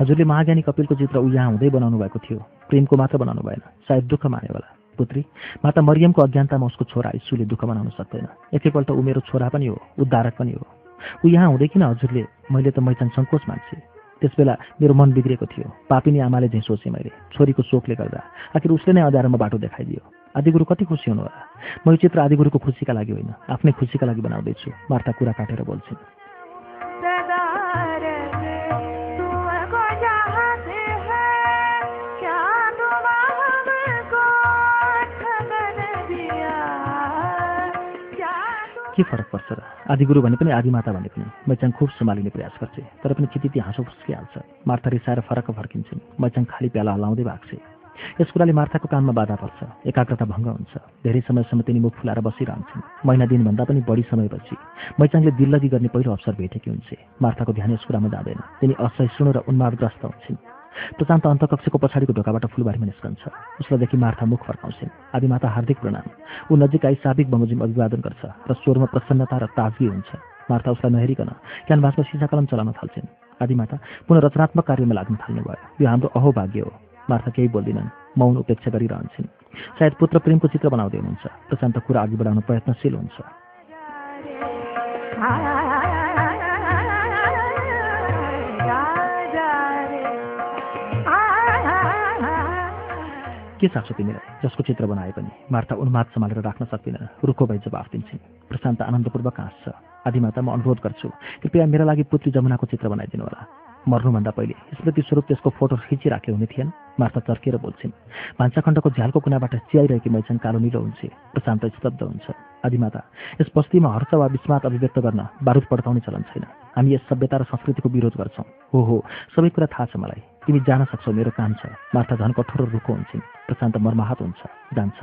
हजुरले महाज्ञानी कपिलको चित्र ऊ हुँदै बनाउनु भएको थियो प्रेमको मात्र बनाउनु भएन सायद दुःख माने होला। पुत्री माता मरियमको अज्ञानतामा उसको छोरा इसुले दुःख मनाउन सक्दैन। एकैपल्ट ऊ मेरो छोरा पनि हो उद्धारक पनि हो। ऊ यहाँ हुँदै किन हजुरले मैले त मैचाङ सङ्कोच मान्छे? त्यसबेला मेरो मन बिग्रेको थियो। पापिनी आमाले झैँ सोचेँ मैले छोरीको शोकले गर्दा। आखिर उसले नै अँध्यारोमा बाटो देखाइदियो। आदिगुरु कति खुसी हुनु होला? म यो चित्र आदिगुरुको खुसीका लागि होइन आफ्नै खुसीका लागि बनाउँदैछु। मार्ता कुरा काटेर बोल्छिन्। के फरक पर्छ र? आदिगुरु भने पनि आदिमाता भने पनि मैचाङ खुब सम्हालिने प्रयास गर्छे तर पनि चितिति हाँसो फुस्किहाल्छ मार्था रिसाएर फरक फर्किन्छन्। मैचाङ खाली प्याला हलाउँदै भाग्छे। यस कुराले मार्थाको काममा बाधा पर्छ एकाग्रता भङ्ग हुन्छ। धेरै समयसम्म तिनी मुख फुलाएर बसिरहन्छन्। महिना दिनभन्दा पनि बढी समयपछि मैचाङले दिल्लगी गर्ने पहिलो अवसर भेटेकी हुन्छ। मार्थाको ध्यान यस कुरामा जाँदैन। तिनी असहिष्णु र उन्मादग्रस्त हुन्छन्। प्रशान्त अन्तकक्षको पछाडिको ढोकाबाट फुलबारीमा निस्कन्छ। उसलाईदेखि मार्था मुख फर्काउँछिन्। आदिमाता हार्दिक प्रणाम। ऊ नजिक आई साबिक बमोजिम अभिवादन गर्छ र स्वरमा प्रसन्नता र ताजगी हुन्छ। मार्था उसलाई नहेरिकन क्यानभासमा सिसा कलम चलाउन थाल्छिन्। आदिमाता पुनः रचनात्मक कार्यमा लाग्न थाल्नु भयो। यो हाम्रो अहोभाग्य हो। मार्था केही बोल्दिनन्। मौन उपेक्षा गरिरहन्छन्। सायद पुत्र प्रेमको चित्र बनाउँदै हुनुहुन्छ। प्रशान्त कुरा अघि बढाउन प्रयत्नशील हुन्छ। के चाहन्छ तिमीलाई जसको चित्र बनाए पनि मार्था उन्माद सम्हालेर राख्न सक्दिनँ। रुखो भई जवाफ दिन्छन् प्रशान्त आनन्दपूर्वक हाँस्छ। आदिमाता म अनुरोध गर्छु कृपया मेरा लागि पुत्री जमुनाको चित्र बनाइदिनु होला। मर्नुभन्दा पहिले स्मृति स्वरूप त्यसको फोटो खिचिराखे हुने थिएन। मार्था चर्केर बोल्छिन् भान्साखण्डको झ्यालको कुनाबाट चियाइरहेकी मैछन् कालो निलो हुन्छ। प्रशान्त स्तब्ध हुन्छ। आदिमाता यस बस्तीमा हर्ष वा विस्मात अभिव्यक्त गर्न बारुद पड्काउने चलन छैन। हामी यस सभ्यता र संस्कृतिको विरोध गर्छौँ। हो हो। सबै कुरा थाहा छ मलाई। तिमी जान सक्छौ मेरो काम छ। मार्था झन् कठोर रुखो हुन्छन्। प्रशान्त मर्माहत हुन्छ। जान्छ।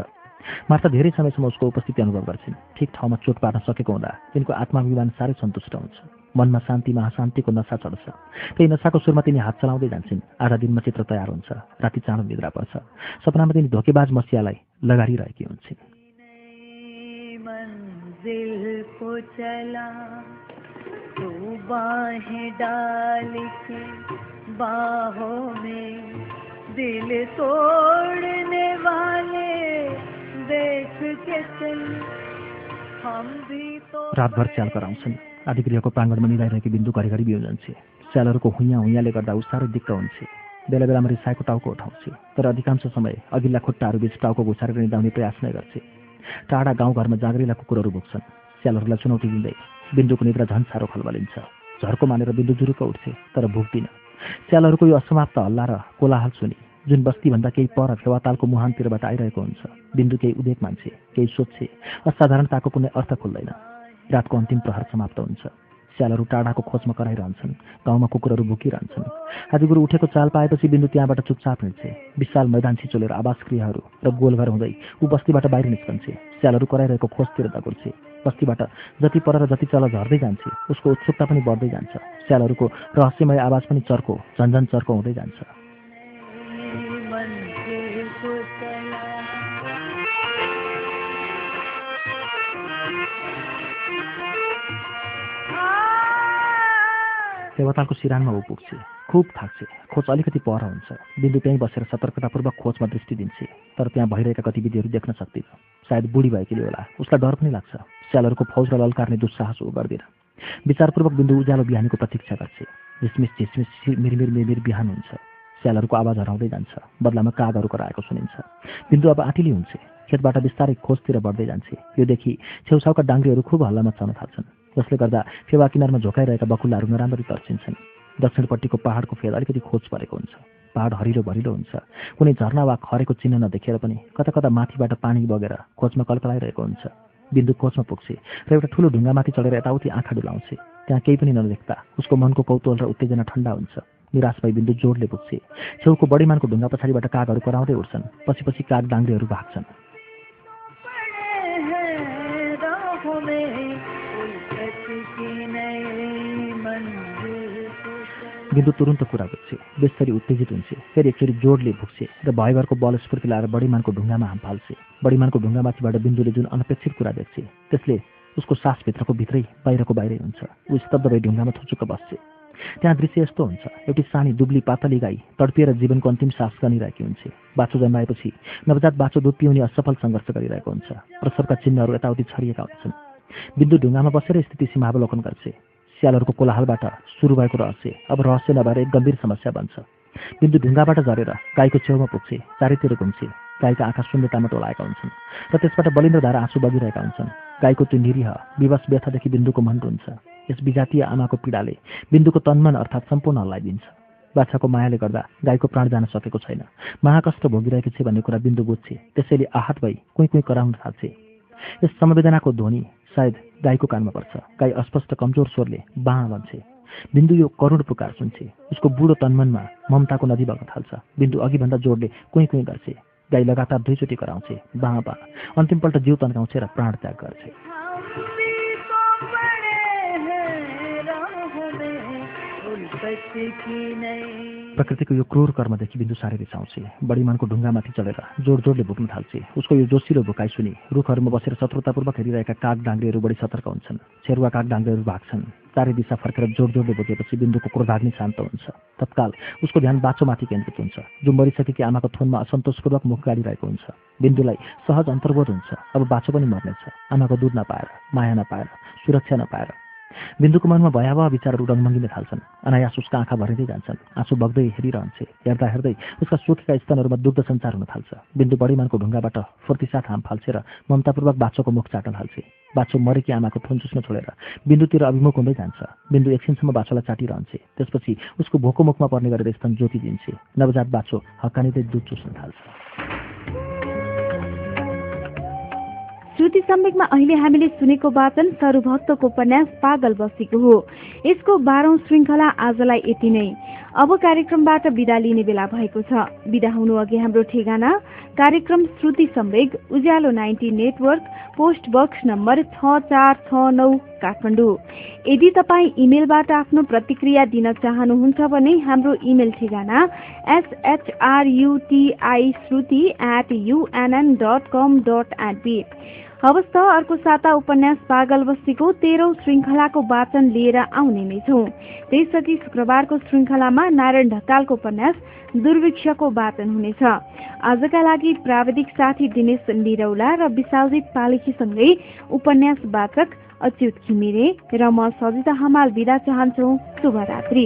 मार्था धेरै समयसम्म उसको उपस्थिति अनुभव गर्छिन्। ठिक ठाउँमा चोट पार्न सकेको हुँदा तिनको आत्माभिमान साह्रै सन्तुष्ट हुन्छ। मनमा शान्ति महाशान्तिको नसा चढ्छ। त्यही नसाको सुरमा तिनी हात चलाउँदै जान्छन्। आधा दिनमा चित्र तयार हुन्छ। राति चाँडो निद्रा पर्छ। सपनामा तिनी धोकेबाज मसियालाई लगारिरहेकी हुन्छन्। को चला बाहें डाल के बाहों में दिल तोड़ने वाले देख के चल। हम भी तो रातभर च्याल कराउँछन्। आदिगृहको प्राङ्गणमा मिलाइरहेकी बिन्दु घरिघरि बिउजन्छे स्यालहरूको हुइयाँ हुइयाँले गर्दा ऊ साह्रै दिक्क हुन्छे। बेला बेलामा रिसाएको टाउको उठाउँछे। तर अधिकांश समय अघिल्ला खुट्टाहरू बिच टाउको घुसारेर निदाउने प्रयास नै गर्छे। टाढा गाउँघरमा जाँगरिला कुकुरहरू भुक्छन्। स्यालहरूलाई चुनौती दिँदै बिन्दुको निद्रा झन् साह्रो खलबलिन्छ। झर्को मानेर बिन्दु जुरुक्क उठ्छे तर भुक्दिन। स्यालहरूको यो असमाप्त हल्ला र कोलाहल सुनि जुन बस्तीभन्दा केही पर फेवातालको मुहानतिरबाट आइरहेको हुन्छ बिन्दु केही उदेक मान्छे केही सोध्छे असाधारणताको कुनै अर्थ खुल्दैन। रातको अन्तिम प्रहर समाप्त हुन्छ। स्यालहरू टाढाको खोजमा कराइरहन्छन् गाउँमा कुकुरहरू भुकिरहन्छन्। आदिगुरु उठेको चाल पाएपछि बिन्दु त्यहाँबाट चुपचाप हिँड्छे। विशाल मैदान छिचोलेर आवास गृहहरू र गोलघर हुँदै ऊ बस्तीबाट बाहिर निस्कन्छे। स्यालहरू कराइरहेको खोजतिर दगुर्छे बस्तीबाट। जति पर र जति चल झर्दै जान्छे उसको उत्सुकता पनि बढ्दै जान्छ। स्यालहरूको रहस्यमय आवाज पनि चर्को झन्झन चर्को हुँदै जान्छ। देवताको सिरानमा ऊ पुग्छे। खुब थाक्छे। खोज अलिकति पर हुन्छ। बिन्दु त्यहीँ बसेर सतर्कतापूर्वक खोजमा दृष्टि दिन्छे तर त्यहाँ भइरहेका गतिविधिहरू देख्न सक्दिन। सायद बुढी भएकीले होला। उसलाई डर पनि लाग्छ। स्यालहरूको फौज र ललकार्ने दुस्साहस ऊ गर्दैन। विचारपूर्वक बिन्दु उज्यालो बिहानीको प्रतीक्षा गर्छे। झिसमिस झिसमिस मिरमिर मिरमिर बिहान हुन्छ। स्यालहरूको आवाज हराउँदै जान्छ। बदलामा कागहरू कराएको सुनिन्छ। बिन्दु अब आँटिली हुन्छ। खेतबाट बिस्तारै खोजतिर बढ्दै जान्छे। यो देखि छेउछाउका डाङ्ग्रीहरू खुब हल्ला मचाउन थाल्छन्। जसले गर्दा फेवा किनारमा झोकाइरहेका बकुल्लाहरू नराम्ररी तर्सिन्छन्। दक्षिणपट्टिको पहाडको फेद अलिकति खोज परेको हुन्छ। पहाड हरिलो भरिलो हुन्छ। कुनै झरना वा खरेको चिन्ह नदेखेर पनि कता कता माथिबाट पानी बगेर खोजमा कलकलाइरहेको हुन्छ। बिन्दु खोजमा पुग्छे र एउटा ठुलो ढुङ्गामाथि चढेर यताउति आँखा डुलाउँछे त्यहाँ केही पनि नदेख्दा उसको मनको कौतूहल र उत्तेजना ठन्डा हुन्छ। निराश भई बिन्दु जोडले पुग्छे छेउको बडीमानको ढुङ्गा पछाडिबाट कागहरू कराउँदै उठ्छन्। पछि पछि काग डाङ्ग्रीहरू भाग्छन्। बिन्दु तुरुन्त कुरा बुझ्छे बेसरी उत्तेजित हुन्छ फेरि एकचोटि जोडले भुक्छे र भयभरको बल स्फूर्ति लाएर बडीमानको ढुङ्गामा हाम फाल्छे बडीमानको ढुङ्गामाथिबाट बिन्दुले जुन अनपेक्षित कुरा देख्छे त्यसले उसको सासभित्रको भित्रै बाहिरको बाहिरै हुन्छ। ऊ स्तब्ध भई ढुङ्गामा थुचुक्क बस्छे त्यहाँ दृश्य यस्तो हुन्छ एउटी सानी दुब्ली पातली गाई तडपिएर जीवनको अन्तिम सास गनिरहेकी हुन्छ बाछो जन्माएपछि नवजात बाछो दुध पिउने असफल सङ्घर्ष गरिरहेको हुन्छ। प्रसवका चिन्हहरू यताउति छरिएका हुन्छन्। बिन्दु ढुङ्गामा बसेर स्थिति सीमावलोकन गर्छे स्यालहरूको कोलाहलबाट सुरु भएको रहस्य अब रहस्य नभएर एक गम्भीर समस्या बन्छ। बिन्दु ढुङ्गाबाट झरेर गाईको छेउमा पुग्छे चारैतिर घुम्छे गाईका आँखा शून्यतामा टोलाएका हुन्छन् र त्यसबाट बलिन्द्र धारा आँसु बगिरहेका हुन्छन्। गाईको त्यो निरीह विवश व्यथादेखि बिन्दुको मन रुन्छ यस विजातीय आमाको पीडाले बिन्दुको तन्मन अर्थात् सम्पूर्ण हल्लाइदिन्छ बाछाको मायाले गर्दा गाईको प्राण जान सकेको छैन। महाकष्ट भोगिरहेको छ भन्ने कुरा बिन्दु बुझ्छे त्यसैले आहत भई कुइँ कुइँ कराउन थाल्छे। यस समवेदनाको ध्वनि सायद गाईको कानमा पर्छ। गाई अस्पष्ट कमजोर स्वरले बाँ भन्छे बिन्दु यो करुण पुकार सुन्छे। उसको बुढो तन्मनमा ममताको नदी बग्न थाल्छ। बिन्दु अघिभन्दा जोडले कुइँ कुइँ गर्छे। गाई लगातार दुईचोटि कराउँछे बाँ बाँ अन्तिमपल्ट जिउ तन्काउँछे र प्राण त्याग गर्छे। प्रकृतिको यो क्रूर कर्मदेखि बिन्दु साह्रै रिसाउँछे बढीमानको ढुङ्गामाथि चढेर जोड जोडले भुक्न थाल्छे। उसको यो जोसिलो भुकाइ सुनि रुखहरूमा बसेर शत्रुतापूर्वक हेरिरहेका काग डाङ्ग्रेहरू बढी सतर्क हुन्छन्। छेरुवा काग डाङ्ग्रेहरू भाग्छन्। चारै दिशा फर्केर जोड जोडले बोकेपछि बिन्दुको क्रोधाग्नि शान्त हुन्छ। तत्काल उसको ध्यान बाछोमाथि केन्द्रित हुन्छ। जो मरिसकेकी आमाको थुनमा असन्तोषपूर्वक मुख गाडिरहेको हुन्छ। बिन्दुलाई सहज अन्तर्बोध हुन्छ। अब बाछो पनि मर्नेछ। आमाको दुध नपाएर माया नपाएर सुरक्षा नपाएर बिन्दुको मनमा भयावह विचारहरू रङमङ्गिन थाल्छन्। अनायास उसका आँखा भरिँदै जान्छन्। आँसु बग्दै हेरिरहन्छे। हेर्दा हेर्दै उसका सुकेका स्तनहरूमा दुग्ध सञ्चार हुन थाल्छ। बिन्दु बढीमानको ढुङ्गाबाट फुर्तिसाथ हाम र ममतापूर्वक बाछोको मुख चाट्न थाल्छे बाछो मरेकी आमाको थुन चुस्न छोडेर बिन्दुतिर अभिमुख हुँदै जान्छ। बिन्दु एकछिनसम्म बाछोलाई चाटिरहन्छे। त्यसपछि उसको भोको मुखमा पर्ने गरेर स्तन ज्योति दिन्छे नवजात बाछो हक्कानिँदै दुध चुस्न थाल्छ। श्रुति सम्वेकमा अहिले हामीले सुनेको वाचन सरुभक्तको उपन्यास पागल बसेको हो। यसको बाह्रौं श्रृङ्खला आजलाई यति नै। अब कार्यक्रमबाट विदा लिने बेला भएको छ विदा हुनु अघि हाम्रो ठेगाना कार्यक्रम Shruti Samvek Ujyalo ninety network post box number छ चार छ नौ काठमाडौँ यदि तपाईँ इमेलबाट आफ्नो प्रतिक्रिया दिन चाहनुहुन्छ भने हाम्रो इमेल ठेगाना S H R U T I Shruti at U N N dot com dot N P हवस् त अर्को साता उपन्यास पागल बस्तीको तेह्रौं श्रृङ्खलाको वाचन लिएर आउने नै छौँ त्यसअघि शुक्रबारको श्रृङ्खलामा नारायण ढकालको उपन्यास दुर्भिक्षको वाचन हुनेछ। आजका लागि प्राविधिक साथी दिनेश निरौला र विशालजित पालिखीसँगै उपन्यास वाचक अच्युत घिमिरे र म सजिता हमाल विदा चाहन्छौ। शुभरात्री।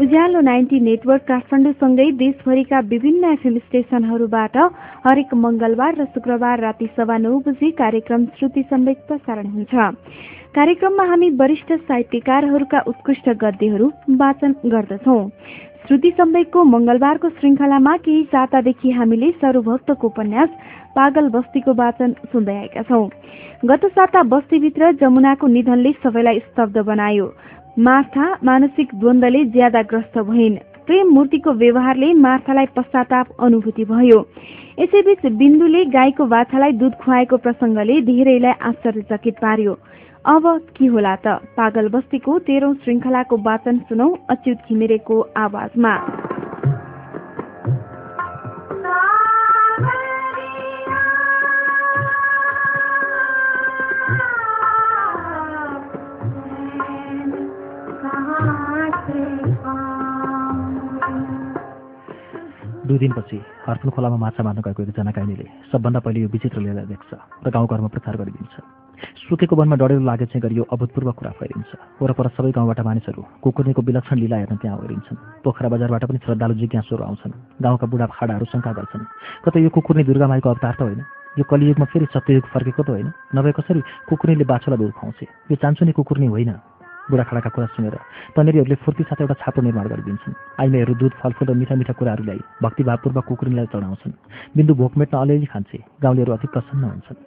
उज्यालो नाइन्टी नेटवर्क काठमाडौँसँगै देशभरिका विभिन्न एफएम स्टेशनहरूबाट हरेक मङ्गलबार र शुक्रबार राति सवा नौ बजी कार्यक्रम श्रुति सम्वेक प्रसारण हुन्छ। कार्यक्रममा हामी वरिष्ठ साहित्यकारहरूका उत्कृष्ट गद्यहरू वाचन गर्दछौँ। श्रुति सम्वेकको मङ्गलबारको श्रृङ्खलामा केही सातादेखि हामीले सरुभक्तको उपन्यास पागल बस्तीको वाचन सुन्दै आएका छौँ। गत साता बस्तीभित्र जमुनाको निधनले सबैलाई स्तब्ध बनायो। मार्था मानसिक द्वन्द्वले ज्यादा ग्रस्त भइन्। प्रेम मूर्तिको व्यवहारले मार्थालाई पश्चाताप अनुभूति भयो। यसैबीच बिन्दुले गाईको बाछालाई दुध खुवाएको प्रसङ्गले धेरैलाई आश्चर्यचकित पार्यो। अब के होला त? पागल बस्तीको तेह्रौं श्रृङ्खलाको वाचन सुनौ अच्युत घिमिरेको आवाजमा। दुई दिनपछि हर्फुल खोलामा माछा मार्न गएको एकजना गाइनीले सबभन्दा पहिले यो विचित्र लीला देख्छ र गाउँघरमा प्रचार गरिदिन्छ। सुकेको वनमा डढेर लागे चाहिँ गरी यो अभूतपूर्व कुरा फैलिन्छ। वरपर सबै गाउँबाट मानिसहरू कुकुर्नेको विलक्षण लीला हेर्न त्यहाँ ओरिन्छन्। पोखरा बजारबाट पनि श्रद्धालु जिज्ञासुहरू आउँछन्। गाउँका बुढा खाडाहरू शङ्का गर्छन्। कतै यो कुकुर्ने दुर्गा माईको अवतार त होइन? यो कलियुगमा फेरि सत्ययुग फर्केको त होइन? नभए कसरी कुकुर्नीले बाछोलाई दुध खुवाउँछ? यो चान्सुने कुकुर्नी होइन। बुढाखाडाका कुरा सुनेर तनेरीहरूले फुर्ती साथ एउटा छापो निर्माण गरिदिन्छन्। आइमाईहरू दुध फलफुल र मिठा मिठा कुराहरू ल्याई भक्तिभावपूर्वक कुकुरीलाई चढाउँछन्। बिन्दु भोक मेट्न अलिअलि खान्छे। गाउँलेहरू अति प्रसन्न हुन्छन्।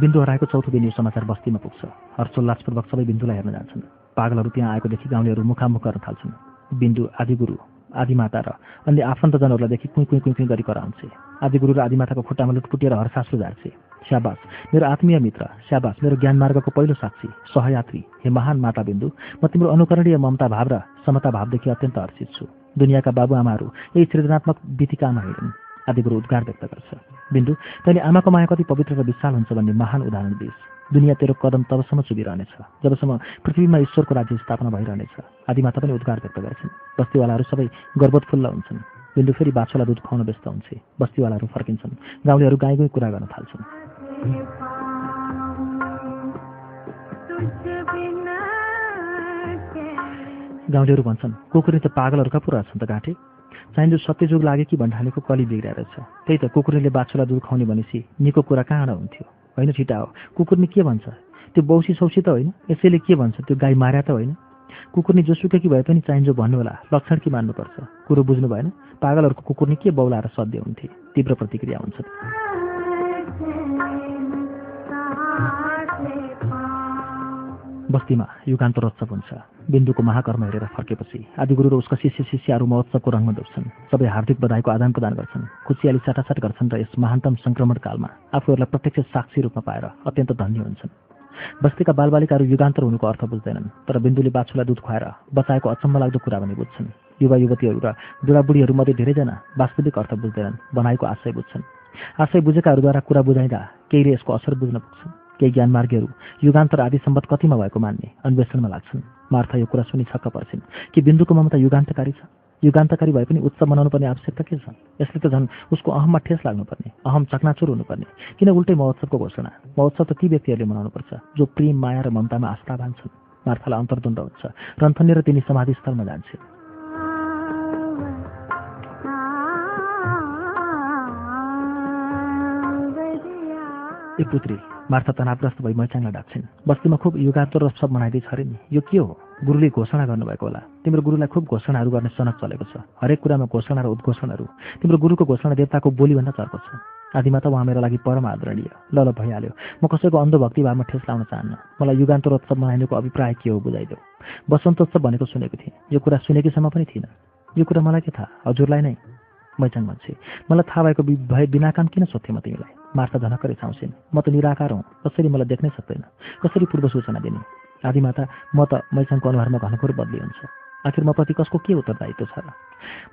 बिन्दु हराएको चौथो दिन यो समाचार बस्तीमा पुग्छ। हर्षोल्लासपूर्वक सबै बिन्दुलाई हेर्न जान्छन्। पागलहरू त्यहाँ आएकोदेखि गाउँलेहरू मुखामुख गर्न थाल्छन्। बिन्दु आदिगुरु आदिमाता र। अन्य आफन्तजनहरूलाई देखि कुइँ कुइँ कुइँ कुइँ गरी कराउँछे आदिगुरु र आदिमाताको खुट्टामा लुटपुटिएर हर्षास्रु झार्छे स्याबास मेरो आत्मीय मित्र स्याबास मेरो ज्ञान मार्गको पहिलो साक्षी सहयात्री हे महान माता बिन्दु म तिम्रो अनुकरणीय ममता भाव र समता भावदेखि अत्यन्त हर्षित छु। दुनियाँका बाबुआमाहरू यही सृजनात्मक बितिकामा हिँडन् आदिगुरु उद्गार व्यक्त गर्छ। बिन्दु तैँले आमाको माया कति पवित्र र विशाल हुन्छ भन्ने महान उदाहरण दिइस्। दुनियाँ तेरो कदम तबसम्म चुबिरहनेछ जबसम्म पृथ्वीमा ईश्वरको राज्य स्थापना भइरहनेछ। आदिमाता पनि उद्गार व्यक्त गर्छन्। बस्तीवालाहरू सबै गर्वोत्फुल्ल हुन्छन्। बिन्दु फेरि बाछोलाई दुध खुवाउन व्यस्त हुन्छ। बस्तीवालाहरू फर्किन्छन्। गाउँलेहरू गाई कुरा गर्न थाल्छन्। गाउँलेहरू भन्छन् कुकुरले त पागलहरूका पुरा छन् त घाँटे? चाहिन्छ सत्यजुग लाग्यो कि भन्ठानेको कली बिग्रिरहेछ त्यही त कुकुरले बाछोलाई दुध खुवाउने भनेपछि निको कुरा कहाँ हुन्थ्यो? होइन छिटा हो। कुकुरले के भन्छ? त्यो बौसी सौसी त होइन। यसैले के भन्छ? त्यो गाई मार्या त होइन। कुकुरनी जोसुकै कि भए पनि चाहिन्छ भन्नु होला लक्षण कि मान्नुपर्छ? कुरो बुझ्नु भएन पागलहरूको कुकुरनी के बौलाएर सध्य हुन्थे? तीव्र प्रतिक्रिया हुन्छ। बस्तीमा युगान्त रोत्सव हुन्छ। बिन्दुको महाकर्म हेरेर फर्केपछि आदिगुरु र उसका शिष्य शिष्यहरू महोत्सवको रङमा डुब्छन्। सबै हार्दिक बधाईको आदान प्रदान गर्छन्। खुसियाली साटासाट गर्छन् र यस महान्तम सङ्क्रमण कालमा आफूहरूलाई प्रत्यक्ष साक्षी रूपमा पाएर अत्यन्त धन्य हुन्छन्। बस्तीका बालबालिकाहरू युगान्तर हुनुको अर्थ बुझ्दैनन् तर बिन्दुले बाछुलाई दुध खुवाएर बचाएको अचम्म लाग्दो कुरा भने बुझ्छन्। युवा युवतीहरू र बुढाबुढीहरूमध्ये धेरैजना वास्तविक अर्थ बुझ्दैनन् बनाएको आशय बुझ्छन्। आशय बुझेकाहरूद्वारा कुरा बुझाइँदा केहीले यसको असर बुझ्न पुग्छन्। केही ज्ञानमार्गीहरू युगान्तर आदि सम्बत कतिमा भएको मान्ने? अन्वेषणमा लाग्छन्। मार्था यो कुरा सुनि छक्क पर्छिन्। कि बिन्दुको ममता युगान्तकारी छ? युगान्तकारी भए पनि उत्सव मनाउनु पर्ने आवश्यकता के छ यसले त झन् उसको अहममा ठेस लाग्नुपर्ने अहम चकनाचुर हुनुपर्ने। किन उल्टै महोत्सवको घोषणा? महोत्सव त ती व्यक्तिहरूले मनाउनुपर्छ जो प्रेम माया र ममतामा आस्था बान्छन् मार्थालाई अन्तर्द्वन्द हुन्छ। रन्थनेर तिनी समाधिस्थलमा जान्छन्। ए पुत्री। मार्था तनावग्रस्त भई मैचाङलाई डाक्छिन् बस्तीमा खुब युगात्तर र सब मनाइँदैछ अरे नि यो के हो? गुरुले घोषणा गर्नुभएको होला। तिम्रो गुरुलाई खुब घोषणाहरू गर्ने सनक चलेको छ। हरेक कुरामा घोषणा र उद्घोषणहरू। तिम्रो गुरुको घोषणा देवताको बोलीभन्दा चर्को छ। आदिमा त उहाँ मेरो लागि परम आदरणीय। ल ल भइहाल्यो म कसैको अन्ध भक्तिभावमा ठेस लाउन चाहन्न। मलाई युगान्तरोत्सव मनाइनुको अभिप्राय के हो बुझाइदेऊ। बसन्तोत्सव भनेको सुनेको थिएँ। यो कुरा सुनेकीसम्म पनि थिइनँ यो कुरा मलाई के थाहा? हजुरलाई नै। मैचाङ भन्छे मलाई थाहा भएको भए बिना काम किन सोध्थेँ म तिमीलाई? मार्था झनक्क रिसाउँछिन् म त निराकार हुँ। कसरी मलाई देख्नै सक्दैन? कसरी पूर्व सूचना दिने? आदिमाता म त मैचाङको अनुहारमा घनघोर बदली हुन्छ। आखिर म प्रति कसको के उत्तरदायित्व छ? र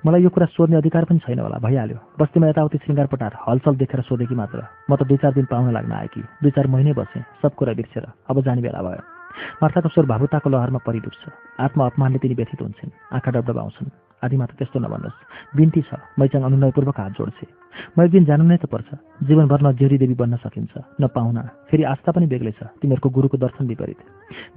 मलाई यो कुरा सोध्ने अधिकार पनि छैन होला। भइहाल्यो। बस्तीमा यताउति श्रृङ्गार पटार हलचल देखेर सोधेकी मात्र। म त दुई चार दिन पाउन लाग्न आएकी। दुई चार महिनै बसेँ। सब कुरा बिर्सेर। अब जाने बेला भयो। मार्ताको स्वर भावुताको लहरमा परिडुब्छ आत्मा अपमानले तिनी व्यथित हुन्छन्। आँखा डबडबाउँछन्। आदिमा त त्यस्तो नभन्नुहोस् बिन्ती छ मैचाङ अनुनयपूर्वक हात जोड्छे। म एक दिन जानु नै त पर्छ। जीवनभर न जेरी देवी बन्न सकिन्छ न फेरि आस्था पनि बेग्लै छ तिमीहरूको गुरुको दर्शन विपरीत।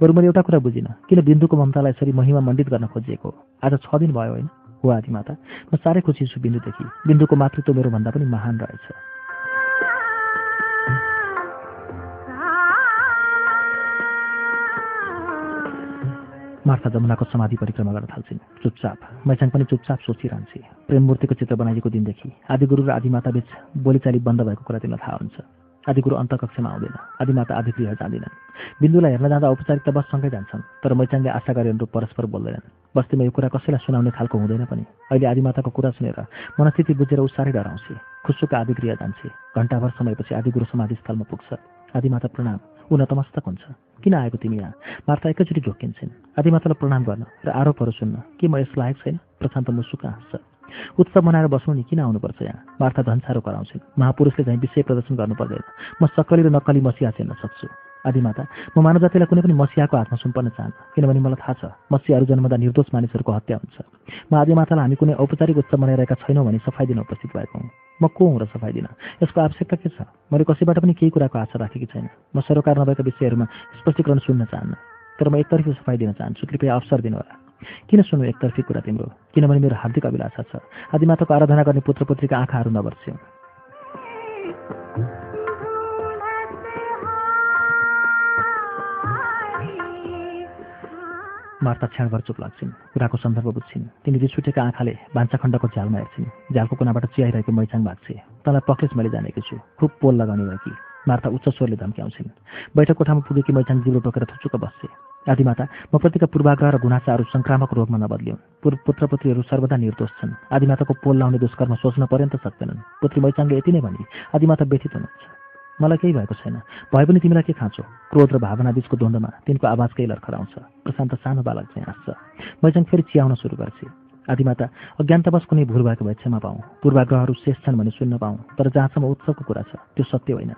बरु मैले एउटा कुरा बुझिनँ किन बिन्दुको ममतालाई यसरी महिमा मण्डित गर्न खोजिएको? आज छ दिन भयो होइन? हो आदिमाता म साह्रै खुसी छु बिन्दुदेखि। बिन्दुको मातृत्व मेरो भन्दा पनि महान रहेछ। मार्था जमुनाको समाधि परिक्रमा गर्न थाल्छिन्। चुपचाप। मैचाङ पनि चुपचाप सोचिरहन्छे। प्रेम मूर्तिको चित्र बनाइएको दिनदेखि आदिगुरु र आदिमाता बीच बोलीचाली बन्द भएको कुरा तिमीलाई थाहा हुन्छ। आदिगुरु अन्तकक्षमा आउँदैन। आदिमाता आदिगृह जाँदैनन्। बिन्दुलाई हेर्न जाँदा औपचारिकता बससँगै जान्छन् तर मैचाङले आशा गरे अनुरूप परस्पर बोल्दैनन्। बस्तीमा यो कुरा कसैलाई सुनाउने खालको हुँदैन पनि। अहिले आदिमाताको कुरा सुनेर मनस्थिति बुझेर ऊ साह्रै डराउँछे। खुसुका आदिगृह जान्छे। घन्टाभर समयपछि आदिगुरु समाधिस्थलमा पुग्छ। आदिमाता प्रणाम। ऊ नतमस्तक हुन्छ। किन आएको तिमी यहाँ? मार्ता एकैचोटि झोकिन्छन् आदिमातालाई प्रणाम गर्न र आरोपहरू सुन्न। के म यस लायक छैन? प्रशान्त मुसुका हाँस्छ उत्सव मनाएर बस्नु नि। किन आउनुपर्छ यहाँ? मार्था धनसारो कराउँछन्। महापुरुषले चाहिँ विषय प्रदर्शन गर्नु पर्दैन म सक्कली र नक्कली मसिया चेल्न सक्छु। आदिमाता म मानव जातिलाई कुनै पनि मसियाको हातमा सुम्पन्न चाहन्न किनभने मलाई थाहा छ मसियाहरू जन्मदा निर्दोष मानिसहरूको हत्या हुन्छ। म आदिमातालाई हामी कुनै औपचारिक उत्सव मनाइरहेका छैनौँ भने सफाइ दिन उपस्थित भएको हुँ। म को हुँ र सफाइ दिन यसको आवश्यकता के छ? मैले कसैबाट पनि केही कुराको आशा राखेकी छैन। म सरोकार नभएका विषयहरूमा स्पष्टीकरण सुन्न चाहन्न तर म एकतर्फी सफाइ दिन चाहन्छु। कृपया अवसर दिनुहोला। किन सुन्नु एकतर्फी कुरा तिम्रो? किनभने मेरो हार्दिक अभिलाषा छ। आदिमाताको आराधना गर्ने पुत्र पुत्रीका आँखाहरू नबर्स्यौँ मार्ता क्षणभर चुप लाग्छिन् कुराको सन्दर्भ बुझ्छिन्। तिनी रिस आँखाले भान्साखण्डको झ्यालमा हेर्छिन्। झ्यालको कुनाबाट चियाइरहेको मैचाङ भाग्छे। तँलाई पक्रेस मैले जानेको छु। खुब पोल लगाउने भयो कि? मार्ता उच्च स्वरले धम्क्याउँछिन्। बैठक कोठामा पुगेकी मैचाङ जिब्रो टोकेर थुचुक बस्छे। आदिमाता प्रतिका पूर्वाग्रह र गुनासाहरू सङ्क्रामक रोगमा नबदलिउन् पूर्व पुत्रपुत्रीहरू सर्वदा निर्दोष छन्। आदिमाताको पोल लाउने दुष्कर्म सोच्न पर्यन्त सक्दैनन् पुत्री मैचाङले यति नै भने आदिमाता व्यथित हुनुहुन्छ। मलाई केही भएको छैन। भए पनि तिमीलाई के खाँचो? क्रोध र भावना बिचको द्वन्द्वमा तिनको आवाज केही लर्खराउँछ प्रशान्त सानो बालक चाहिँ हाँस्छ। मैचाङ फेरि चियाउन सुरु गर्छ। आदिमाता अज्ञानतावश कुनै भूल भएको भए क्षमा पाऊँ। पूर्वाग्रहहरू शेष छन् भने सुन्न पाऊँ। तर जहाँसम्म उत्सवको कुरा छ त्यो सत्य होइन।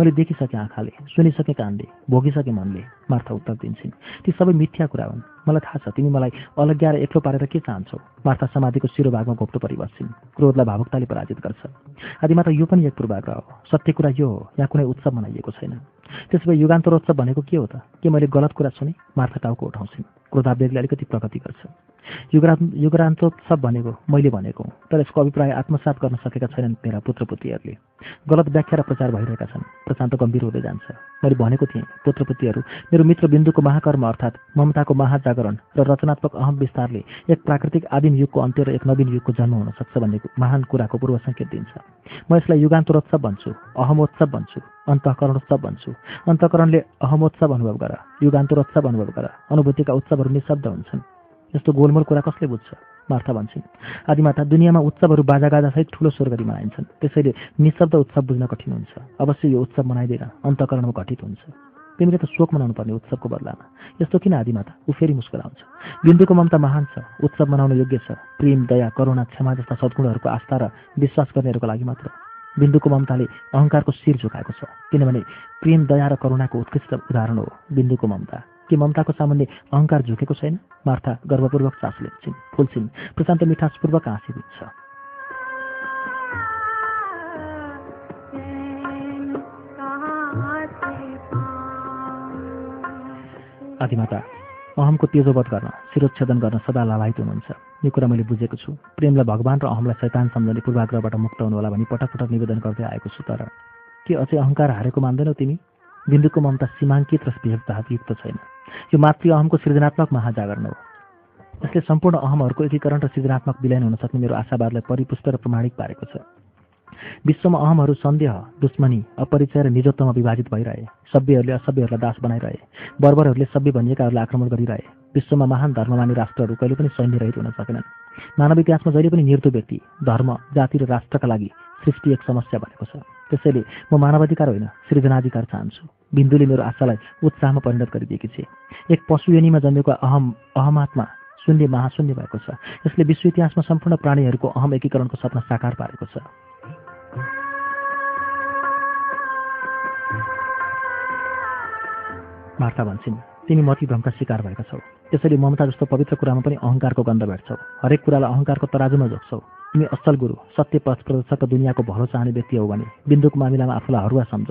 मैले देखिसकेँ आँखाले सुनिसकेँ कानले भोगिसकेँ मनले मार्था उत्तर दिन्छन्। ती सबै मिथ्या कुरा हुन्। मलाई थाहा छ तिमी मलाई अलग्याएर एक्लो पारेर के चाहन्छौ? मार्था समाधिको शिरोभागमा घोप्टो परिबस्छिन् क्रोधलाई भावुकताले पराजित गर्छ। आदिमाता यो पनि एक पूर्वाग्रह हो। सत्य कुरा यो हो। यहाँ कुनै उत्सव मनाइएको छैन। त्यसो भए युगान्तरोत्सव भनेको के हो त? के मैले गलत कुरा सुने? मार्था टाउको उठाउँछिन् क्रोधावेगले अलिकति प्रगति गर्छ। युगरा युगरान्तोत्सव भनेको मैले भनेको तर यसको अभिप्राय आत्मसात गर्न सकेका छैनन् मेरा पुत्रपुत्रीहरूले। गलत व्याख्या र प्रचार भइरहेका छन्। प्रशान्त गम्भीर हुँदै जान्छ। मैले भनेको थिएँ पुत्रपुत्रीहरू मेरो मित्र बिन्दुको महाकर्म अर्थात् ममताको महाजागरण र रचनात्मक अहम विस्तारले एक प्राकृतिक आदिम युगको अन्त्य र एक नवीन युगको जन्म हुन सक्छ भन्ने महान कुराको पूर्व सङ्केत दिन्छ। म यसलाई युगान्तरोत्सव भन्छु अहमोत्सव भन्छु। अन्तकरणोत्सव भन्छु। अन्तकरणले अहमोत्सव अनुभव गर युगान्तरोत्सव अनुभव गर अनुभूतिका उत्सवहरू निशब्द हुन्छन्। यस्तो गोलमोल कुरा कसले बुझ्छ? मार्था भन्छन्। आदिमाता दुनियाँमा उत्सवहरू बाजागाजासहित ठुलो स्वर गरी मनाइन्छन्। त्यसैले निशब्द उत्सव बुझ्न कठिन हुन्छ। अवश्य यो उत्सव मनाइदिएर अन्तकरणमा घटित हुन्छ। तिमीले त शोक मनाउनु पर्ने उत्सवको बदलामा। यस्तो किन आदिमाता? ऊ फेरि मुस्कुराउँछ बिन्दुको ममता महान छ। उत्सव मनाउन योग्य छ। प्रेम दया करुणा क्षमा जस्ता सद्गुणहरूको आस्था र विश्वास गर्नेहरूको लागि मात्र। बिन्दुको ममताले अहङ्कारको शिर झुकाएको छ। किनभने प्रेम दया र करुणाको उत्कृष्ट उदाहरण हो बिन्दुको ममता। के ममताको सामान्य अहङ्कार झुकेको छैन? मार्था गर्वपूर्वक सास लेख्छिन् फुल्छिन्। प्रशान्त मिठासपूर्वक हाँसी बुझ्छ आदिमाता अहमको तेजोवध गर्न शिरोच्छेदन गर्न सदा लाभायित हुनुहुन्छ। यो कुरा मैले बुझेको छु। प्रेमलाई भगवान् र अहमलाई शैतान सम्झने पूर्वाग्रहबाट मुक्त हुनुहोला भनी पटक पटक निवेदन गर्दै आएको छु तर के अझै अहङ्कार हारेको मान्दैनौ तिमी? बिन्दुको ममता सीमाङ्कित र भेदभावयुक्त छैन। यो मातृ अहमको सृजनात्मक महाजागरण हो। यसले सम्पूर्ण अहमहरूको एकीकरण र सृजनात्मक विलयन हुन सक्ने मेरो आशावादलाई परिपुष्ट र प्रमाणिक पारेको छ। विश्वमा अहमहरू सन्देह दुश्मनी अपरिचय र निजत्वमा विभाजित भइरहे। सभ्यहरूले असभ्यहरूलाई दास बनाइरहे। बर्बरहरूले सभ्य भनिएकाहरूलाई आक्रमण गरिरहे। विश्वमा महान धर्ममानी राष्ट्रहरू कहिले पनि सैन्य रहित हुन सकेनन्। मानव इतिहासमा जहिले पनि निर्दो व्यक्ति धर्म जाति र राष्ट्रका लागि सृष्टि एक समस्या भनेको छ। त्यसैले म मानवाधिकार होइन सृजनाधिकार चाहन्छु। बिन्दुले मेरो आशालाई उत्साहमा परिणत गरिदिएकी छे। एक पशु योनिमा जन्मेको अहम अहमात्मा शून्य महाशून्य भएको छ। यसले विश्व इतिहासमा सम्पूर्ण प्राणीहरूको अहम एकीकरणको सपना साकार पारेको छ। वार्ता भन्छन्। तिमी मतिभ्रमका शिकार भएका छौ। त्यसैले ममता जस्तो पवित्र कुरामा पनि अहङ्कारको गन्ध भेट्छौ। हरेक कुरालाई अहङ्कारको तराजुमा जोग्छौ तिमी असल गुरु सत्य पथ प्रदर्शक दुनियाँको भलो चाहने व्यक्ति हौ भने बिन्दुको मामिलामा आफूलाई हरुवा सम्झ।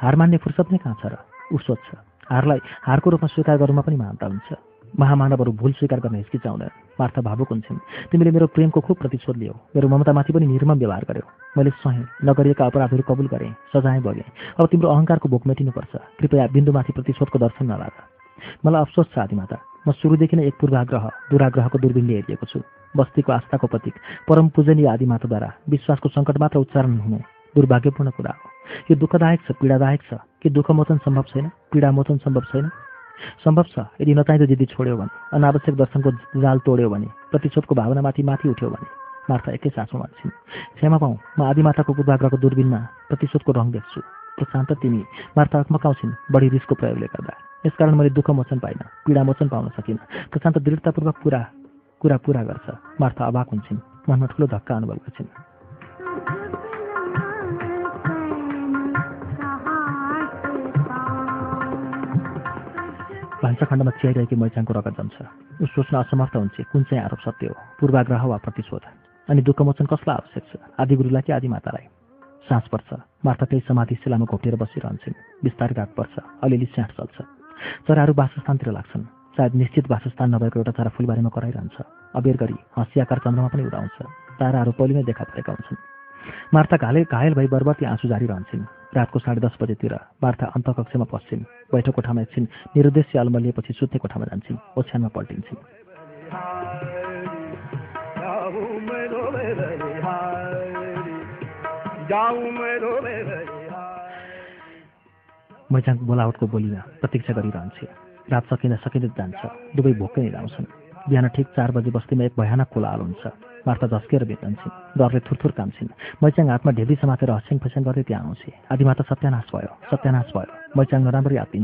हार मान्ने फुर्सद नै कहाँ छ र? ऊ सोध्छ हारलाई हारको रूपमा स्वीकार गर्नुमा पनि महानता हुन्छ। महामानवहरू भूल स्वीकार गर्न हिचकिचाउँदैन मार्था भावुक हुन्छन्। तिमीले मेरो प्रेमको खुब प्रतिशोध लियो। मेरो ममतामाथि पनि निर्मम व्यवहार गर्यो। मैले सहेँ नगरिएका अपराधहरू कबुल गरेँ सजाय बगेँ। अब तिम्रो अहङ्कारको भोक मेटिनुपर्छ। कृपया बिन्दुमाथि प्रतिशोधको दर्शन नलाग। मलाई अफसोस छ आदिमाता म सुरुदेखि नै एक पूर्वाग्रह दुराग्रहको दुर्बिनले हेरिएको छु। बस्तीको आस्थाको प्रतीक परम पूजनीय आदिमाताद्वारा विश्वासको सङ्कट मात्र उच्चारण हुने दुर्भाग्यपूर्ण कुरा हो। यो दुःखदायक छ पीडादायक छ। कि दुःखमोचन सम्भव छैन? पीडामोचन सम्भव छैन? सम्भव छ यदि नचाहिँदो जिद्दी छोड्यो भने अनावश्यक दर्शनको जाल तोड्यो भने प्रतिशोधको भावनामाथि माथि उठ्यो भने मार्था एकै सासमा मान्छन् क्षमा पाउँ म आदिमाताको पूर्वाग्रहको दुर्बिनमा प्रतिशोधको रङ देख्छु। प्रशान्त तिमी मार्था अत्मकाउँछिन् बढी रिसको प्रयोगले गर्दा। यसकारण मैले दुःख मोचन पाइनँ पीडा मोचन पाउन सकिनँ। प्रशान्त दृढतापूर्वक पुरा कुरा पुरा गर्छ। मार्था अभाक हुन्छन् मनमा ठुलो धक्का अनुभव गर्छिन्। भान्साखण्डमा चियाइरहेकी मैचाङको रगत जम्छ। ऊ सोच्न असमर्थ हुन्छ कुन चाहिँ आरोप सत्य हो? पूर्वाग्रह वा प्रतिशोध? अनि दुःखमोचन कसलाई आवश्यक छ? आदिगुरुलाई कि आदिमातालाई सास पर्छ। मार्था त्यही समाधि शिलामा घोटेर बसिरहन्छन्। बिस्तारै रात पर्छ। अलिअलि स्याट चल्छ। चराहरू वासस्थानतिर लाग्छन्। सायद निश्चित वासस्थान नभएको एउटा चरा फुलबारीमा कराइरहन्छ। अबेर गरी हँसियाकार चन्द्रमा पनि उडाउँछ। ताराहरू पहिले नै देखा परेका हुन्छन्। मार्था घाले घायल भई बर्बती आँसु जारी रहन्छन् रातको साढे दस बजेतिर वार्ता अन्तकक्षमा पस्छिन्। बैठक कोठामा एकछिन निरुद्देश्य अल्मलिएपछि सुत्ने कोठामा जान्छन् ओछ्यानमा पल्टिन्छन्। मैचाङ बोलावटको बोलीमा प्रतीक्षा गरिरहन्छे। रात सकिँदा सकिँदै जान्छ। दुवै भोकै आउँछन् बिहान ठिक चार बजे बस्तीमा एक भयानक कोलाहाल हुन्छ। वार्ता झस्केर भेट्छन् डरले थुरथुर कान्छन् मैचाङ हातमा ढेबी समातेर हस्याङ फस्याङ गर्दै त्यहाँ आउँछे आदिमाता सत्यानाश भयो सत्यानाश भयो। मैचाङ नराम्ररी हात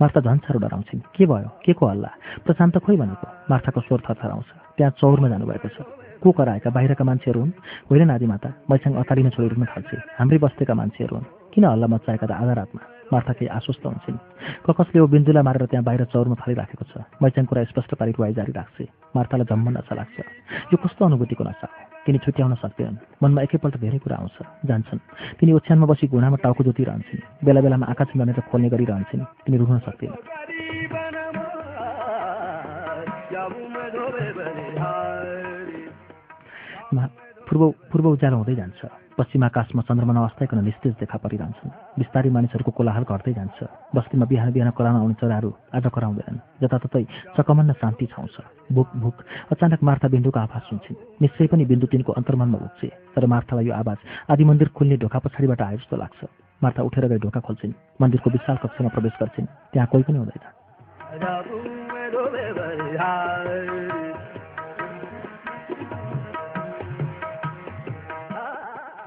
मार्ता झन् साह्रो डराउँछिन्। के भयो? के को हल्ला? प्रशान्त खोइ भनेको? मार्ताको स्वर थरथराउँछ त्यहाँ चौरमा जानुभएको छ। को कराएका बाहिरका मान्छेहरू हुन्? होइन आदिमाता मैचाङ अतालिन छोडेर थाल्छे। हाम्रै बस्तीका मान्छेहरू हुन्। किन हल्ला मचाएका त आधा रातमा? मार्था केही आश्वस्त हुन्छन्। ककसले ओ बिन्दुलाई मारेर त्यहाँ बाहिर चौरमा फालिराखेको छ। मैचाङ कुरा स्पष्ट पारी रुवाई जारी राख्छे। मार्थालाई जम्म नसा लाग्छ। यो कस्तो अनुभूतिको नसा तिनी छुट्याउन सक्दैनन्। मनमा एकैपल्ट धेरै कुरा आउँछ। जान्छन्। तिनी ओछ्यानमा बसी घुँडामा टाउको जोतिरहन्छन् बेला बेलामा आँखा चिम्बनेर खोल्ने गरिरहन्छन्। तिनी रुन सक्दैन। पूर्व पूर्व उज्यालो हुँदै जान्छ। पश्चिम आकाशमा चन्द्रमा नअस्ताइकन निस्तेज देखा परिरहन्छन् बिस्तारै मानिसहरूको कोलाहल घट्दै जान्छ बस्तीमा बिहान बिहान कराउन आउने चराहरू आज कराउँदैनन् जताततै चकमन्न शान्ति छाउँछ भुक भुक अचानक मार्था बिन्दुको आवाज सुन्छन् निश्चय पनि बिन्दु तिनको अन्तर्मनमा उठ्छे तर मार्थालाई यो आवाज आदि मन्दिर खुल्ने ढोका पछाडिबाट आयो जस्तो लाग्छ मार्था उठेर गई ढोका खोल्छिन् मन्दिरको विशाल कक्षमा प्रवेश गर्छिन् त्यहाँ कोही पनि हुँदैन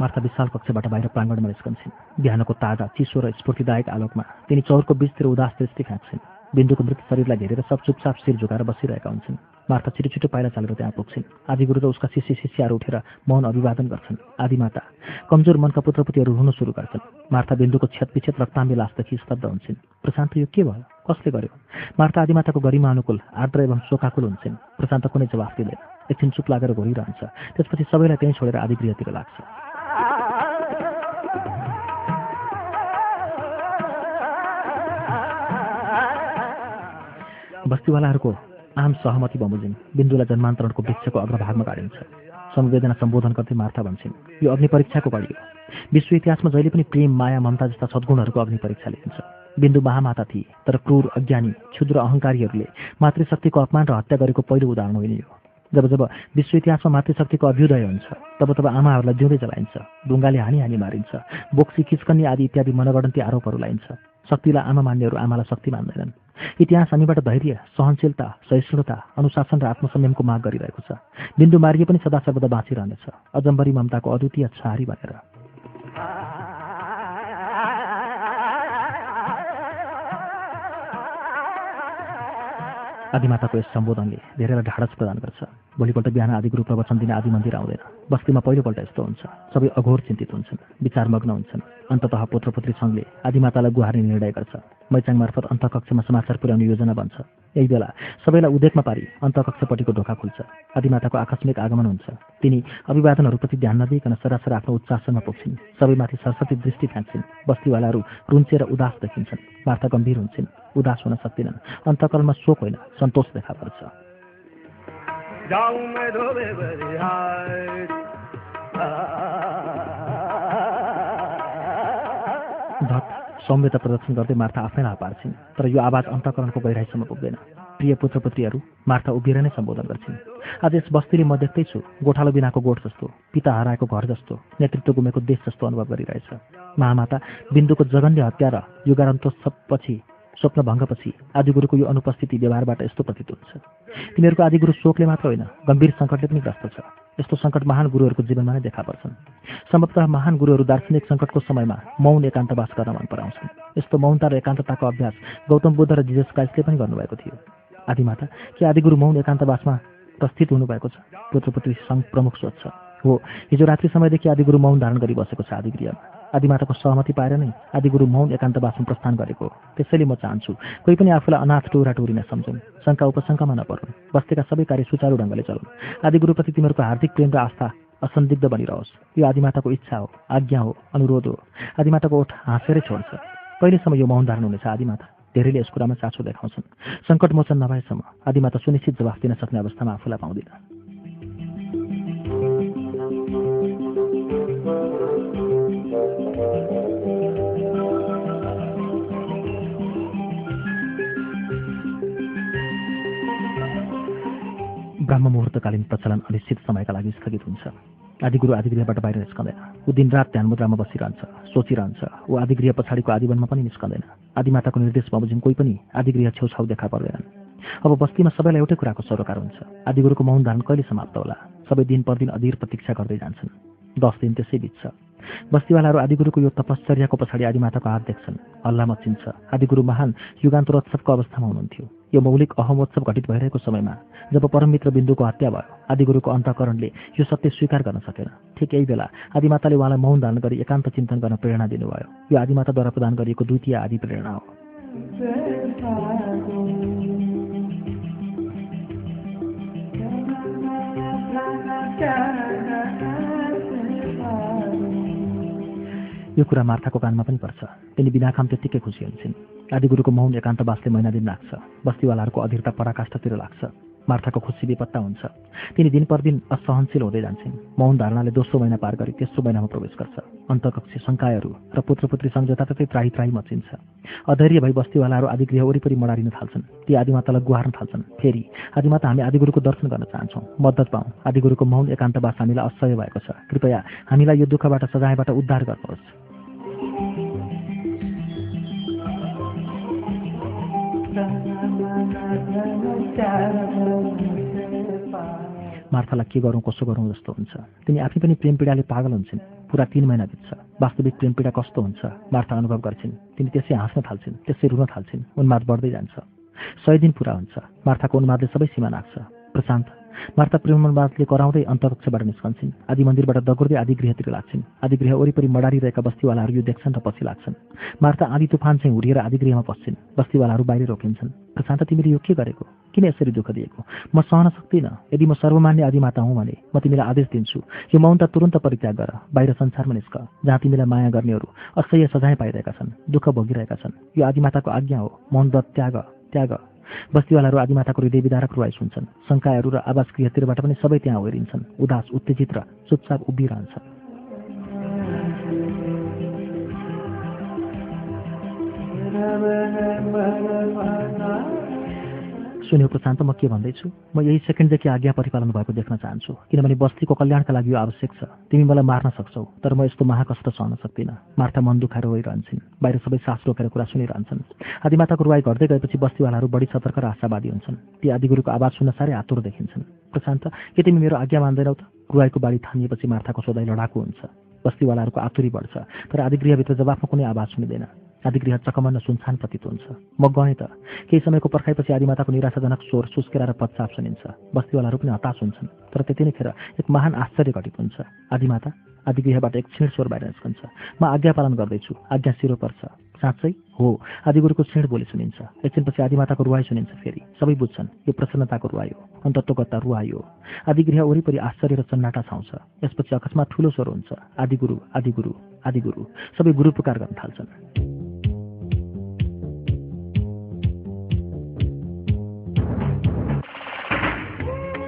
मार्था विशाल कक्षबाट बाहिर प्राङ्गणमा निस्कन्छन्। बिहानको ताजा चिसो र स्फूर्तिदायक आलोकमा तिनी चौरको बिचतिर उदास दृष्टि फ्याँक्छन् बिन्दुको मृत शरीरलाई घेरेर सब चुपचाप शिर झुकाएर बसिरहेका हुन्छन्। मार्था छिटो छिटो पाइला चालेर त्यहाँ पुग्छिन्। आदि गुरु र उसका शिष्य शिष्यहरू उठेर मौन अभिवादन गर्छन्। आदिमाता कमजोर मनका पुत्रपतिहरू रुन सुरु गर्छन्। मार्था बिन्दुको छेतपिछेत रक्ताम्बी लासदेखि स्तब्ध हुन्छन्। प्रशान्त यो के भयो? कसले गर्यो? मार्था आदिमाताको गरिमा अनुकूल आर्द्र एवं शोकाकुल हुन्छन्। प्रशान्त कुनै जवाफ दिँदैन। एकछिन चुप लागेर घोरिरहन्छ। त्यसपछि सबैलाई त्यहीँ छोडेर आदिगृहतिर लाग्छ। बस्तीवालाहरूको आम सहमति बमोजिम बिन्दुलाई जन्मान्तरणको वृक्षको अग्रभागमा गाडिन्छ। संवेदना सम्बोधन गर्दै मार्था भन्छन् यो अग्नि परीक्षाको घडी हो। विश्व इतिहासमा जहिले पनि प्रेम माया ममता जस्ता सद्गुणहरूको अग्नि परीक्षा लिइन्छ बिन्दु महामाता थिए तर क्रूर अज्ञानी क्षुद्र अहङ्कारीहरूले मातृशक्तिको अपमान र हत्या गरेको पहिलो उदाहरण होइन यो। जब जब विश्व इतिहासमा मातृशक्तिको अभ्युदय हुन्छ तब तब आमाहरूलाई जिउँदै जलाइन्छ ढुङ्गाले हानी हानी मारिन्छ बोक्सी किचकन्नी आदि इत्यादि मनगणन्ती आरोपहरू लाइन्छ। शक्तिलाई आमा मान्नेहरू आमालाई शक्ति मान्दैनन्। इतिहास हामीबाट धैर्य सहनशीलता सहिष्णुता अनुशासन र आत्मसंयमको माग गरिरहेको छ। बिन्दु मार्गी पनि सदा सर्वदा बाँचिरहनेछ। अजम्बरी ममताको अद्वितीय छारी भनेर। आदिमाताको यस सम्बोधनले धेरैलाई ढाडस प्रदान गर्छ। भोलिपल्ट बिहान आदि गुरु प्रवचन दिने आदि मन्दिर आउँदैन। बस्तीमा पहिलोपल्ट यस्तो हुन्छ। सबै अघोर चिन्तित हुन्छन् विचारमग्न हुन्छन्। अन्ततः पुत्रपुत्री सङ्घले आदिमातालाई गुहार्ने निर्णय गर्छ। मैचाङ मार्फत अन्तकक्षमा समाचार पुर्याउने योजना बन्छ। यही बेला सबैलाई उदेकमा पारी अन्तकक्षपट्टिको ढोका खुल्छ। आदिमाताको आकस्मिक आगमन हुन्छ। तिनी अभिवादनहरूप्रति ध्यान नदिइकन सरासर आफ्नो उच्चासनमा पुग्छिन्। सबैमाथि सरस्वती दृष्टि फ्याँक्छिन्। बस्तीवालाहरू रुन्चेर उदास देखिन्छन्। वार्ता गम्भीर हुन्छन्। उदास हुन सक्दिनन्। अन्तकलमा शोक होइन सन्तोष देखा पर्छ। धत सौम्यता प्रदर्शन गर्दै मार्था आफैलाई पार्छिन् तर यो आवाज अन्तकरणको गहिराइसम्म पुग्दैन। प्रिय पुत्रपुत्रीहरू मार्था उभिएर नै सम्बोधन गर्छिन्। आज यस बस्तीले म देख्दैछु गोठालो बिनाको गोठ जस्तो पिता हराएको घर जस्तो नेतृत्व गुमेको देश जस्तो अनुभव गरिरहेछ। महामाता बिन्दुको जघन्य हत्या र युगारन्तोत्सवपछि स्वप्नभङ्गपछि आदिगुरुको यो अनुपस्थिति व्यवहारबाट यस्तो प्रतीत हुन्छ। तिमीहरूको आदिगुरु शोकले मात्र होइन गम्भीर सङ्कटले पनि ग्रस्त छ। यस्तो सङ्कट महान गुरुहरूको जीवनमा नै देखा पर्छन्। सम्भवतः महान गुरुहरू दार्शनिक सङ्कटको समयमा मौन एकान्तवास गर्न मन पराउँछन्। यस्तो मौनता र एकान्तताको अभ्यास गौतम बुद्ध र जिजस क्राइस्टले पनि गर्नुभएको थियो। आदिमाता के आदिगुरु मौन एकान्तवासमा प्रस्थित हुनुभएको छ? पुत्रपुत्री सङ्घ प्रमुख सोध्छ हो हिजो रात्रि समयदेखि आदिगुरु मौन धारण गरी बसेको छ आदिगृहमा आदिमाताको सहमति पाएर नै आदिगुरु मौन एकान्तवासमा प्रस्थान गरेको। त्यसैले म चाहन्छु कोही पनि आफूलाई अनाथ टोरा टोरी नसम्झुन् शङ्का उपशङ्कामा नपरुन्। बस्तीका सबै कार्य सुचारू ढङ्गले चलुन्। आदिगुरुप्रति तिमीहरूको हार्दिक प्रेम र आस्था असन्दिग्ध बनिरहोस्। यो आदिमाताको इच्छा हो आज्ञा हो अनुरोध हो। आदिमाताको ओठ हाँसेरै छोड्छ। कहिलेसम्म यो मौन धारण हुनेछ आदिमाता? धेरैले यस कुरामा चासो देखाउँछन्। सङ्कट मोचन नभएसम्म आदिमाता सुनिश्चित जवाफ दिन सक्ने अवस्थामा आफूलाई पाउँदिन। ब्राह्म मुहुर्तकालीन प्रचलन अनिश्चित समयका लागि स्थगित हुन्छ। आदिगुरु आदिगृहबाट बाहिर निस्कँदैन। ऊ दिनरात ध्यान मुद्रामा बसिरहन्छ सोचिरहन्छ। ऊ आदिगृह पछाडिको आदिवनमा पनि निस्कँदैन। आदिमाताको निर्देश बमोजिम कोही पनि आदिगृह छेउछाउ देखा पर्दैनन्। अब बस्तीमा सबैलाई एउटै कुराको सरोकार हुन्छ। आदिगुरुको मौन धारण कहिले समाप्त होला? सबै दिन पर दिन अधीर प्रतीक्षा गर्दै जान्छन्। दस दिन त्यसै बित्छ। बस्तीवालाहरू आदिगुरुको यो तपश्चर्याको पछाडि आदिमाताको हात देख्छन्। हल्ला मचिन्छ आदिगुरु महान युगान्तरोत्सवको अवस्थामा हुनुहुन्थ्यो। यो मौलिक अहमोत्सव घटित भइरहेको समयमा जब परममित्र बिन्दुको हत्या भयो आदिगुरुको अन्तकरणले यो सत्य स्वीकार गर्न सकेन। ठिक यही बेला आदिमाताले उहाँलाई मौन धारण गरी एकान्त चिन्तन गर्न प्रेरणा दिनुभयो। यो आदिमाताद्वारा प्रदान गरिएको द्वितीय आदि प्रेरणा हो। यो कुरा मार्थाको कानमा पनि पर्छ। तिनी बिना काम त्यत्तिकै खुसी हुन्छन्। आदिगुरुको मौन एकान्तवासले महिना दिन लाग्छ बस्तीवालाहरूको अधीरता पराकाष्ठतिर लाग्छ। मार्थाको खुसी बेपत्ता हुन्छ। तिनी दिन प्रतिदिन असहनशील हुँदै जान्छन्। मौन धारणाले दोस्रो महिना पार गरी तेस्रो महिनामा प्रवेश गर्छ। अन्तकक्षी शङ्काहरू र पुत्रपुत्री सम्झौता ततै त्राही त्राही मचिन्छ। अधैर्य भई बस्तीवालाहरू आदिगृह वरिपरि मडारिन थाल्छन्। ती आदिमातालाई गुहार्न थाल्छन्। फेरि आदिमाता हामी आदिगुरुको दर्शन गर्न चाहन्छौँ। मद्दत पाऊँ। आदिगुरुको मौन एकान्तवास हामीलाई असह्य भएको छ। कृपया हामीलाई यो दुःखबाट सजायबाट उद्धार गर्नुहोस्। मार्थालाई के गरौँ कसो गरौँ जस्तो हुन्छ। तिनी आफै पनि प्रेम पीडाले पागल हुन्छन्। पुरा तिन महिना बित्छ। वास्तविक प्रेम पीडा कस्तो हुन्छ? मार्था अनुभव गर्छिन्। तिनी त्यसै हाँस्न थाल्छिन् त्यसै रुन थाल्छिन्। उन्माद बढ्दै जान्छ। सय दिन पुरा हुन्छ। मार्थाको उन्मादले सबै सीमा नाग्छ प्रशान्त। मार्ता प्रेमोन्मादले कराउँदै अन्तकक्षबाट निस्कन्छन्। आदि मन्दिरबाट दगुर्दै आदि गृहतिर लाग्छन्। आदि गृह वरिपरि मडारिरहेका बस्तीवालाहरू यो देख्छन् र पछि लाग्छन्। मार्ता आदि तुफान चाहिँ हुरिएर आदि गृहमा पस्छन्। बस्तीवालाहरू बाहिर रोकिन्छन्। प्रशान्त तिमीले यो के गरेको? किन यसरी दुःख दिएको? म सहन सक्दिनँ। यदि म सर्वमान्य आदिमाता हुँ भने म तिमीलाई आदेश दिन्छु। यो मौनता तुरन्त परित्याग गर। बाहिर संसारमा निस्क। जहाँ तिमीलाई माया गर्नेहरू असह्य सजाय पाइरहेका छन् दुःख भोगिरहेका छन् यो आदिमाताको आज्ञा हो। मौन व्रत त्याग त्याग। बस्तीवालाहरू आदिमाताको हृदय विदारक रुवाई सुन्छन्। शङ्काहरू र आवास गृहतिरबाट पनि सबै त्यहाँ ओरिन्छन् उदास उत्तेजित र चुपचाप उभिरहन्छन्। सुन्यो प्रशान्त म के भन्दैछु? म यही सेकेन्डदेखि आज्ञा परिपालन भएको देख्न चाहन्छु किनभने बस्तीको कल्याणका लागि यो आवश्यक छ। तिमी मलाई मार्न सक्छौ तर म यस्तो महाकष्ट सहन सक्दिनँ। मार्था मन दुखाएर रोइरहन्छन् बाहिर सबै सास रोकेर कुरा सुनिरहन्छन्। आदिमाताको रुवाई घट्दै गएपछि बस्तीवालाहरू बढी सतर्क र आशावादी हुन्छन्। ती आदिगुरुको आवाज सुन्न साह्रै आतुर देखिन्छन्। प्रशान्त के तिमी मेरो आज्ञा मान्दैनौ त? रुवाईको बाढी थामिएपछि मार्थाको सोधाइ लडाकु हुन्छ। बस्तीवालाहरूको आतुरी बढ्छ तर आदिगृहभित्र जवाफमा कुनै आवाज सुनिँदैन। आदिगृह चकमन्न सुनसान प्रतीत हुन्छ। म गएँ त। केही समयको पर्खाइपछि आदिमाताको निराशाजनक स्वर सुस्केरा र पच्चाप सुनिन्छ। बस्तीवालाहरू पनि हताश हुन्छन्। तर त्यति नै खेर एक महान आश्चर्य घटित हुन्छ। आदिमाता आदिगृहबाट एक छिण स्वर बाहिर निस्कन्छ। म आज्ञा पालन गर्दैछु। आज्ञा सिरो पर्छ। साँच्चै? हो। आदिगुरुको छिण बोली सुनिन्छ। एकछिनपछि आदिमाताको रुवाई सुनिन्छ फेरि। सबै बुझ्छन् यो प्रसन्नताको रुवाई हो। अन्तत्वगत्ता रुवाई आदिगृह वरिपरि आश्चर्य र चन्नाटा छाउँछ। यसपछि अकस्मात ठुलो स्वर हुन्छ। आदिगुरु आदिगुरु आदिगुरु। सबै गुरु पुकार गर्न थाल्छन्।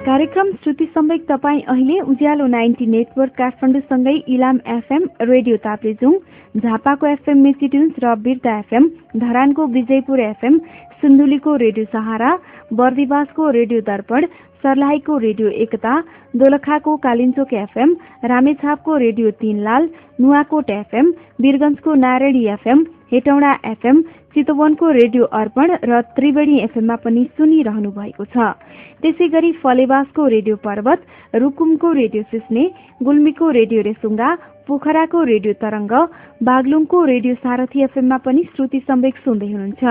कार्यक्रम श्रुति सम्वेक तपाईँ अहिले उज्यालो नाइन्टी नेटवर्क काठमाडौँसँगै इलाम एफएम रेडियो ताप्लेजुङ झापाको एफएम मेसिट्युन्स र बिर्ता एफएम धरानको विजयपुर एफएम सुन्दुलीको रेडियो सहारा बर्दिवासको रेडियो दर्पण सर्लाहीको रेडियो एकता दोलखाको कालिन्चोक एफएम रामेछापको रेडियो तीनलाल नुवाकोट एफएम वीरगंजको नारायणी एफएम हेटौँडा एफएम चितवनको रेडियो अर्पण र त्रिवेणी एफएममा पनि सुनिरहनु भएको छ। त्यसै गरी फलेवासको रेडियो पर्वत रुकुमको रेडियो सिस्ने गुल्मीको रेडियो रेसुङ्गा पोखराको रेडियो तरंग बागलुङको रेडियो सारथी एफएममा पनि श्रुति सम्वेक सुन्दै हुनुहुन्छ।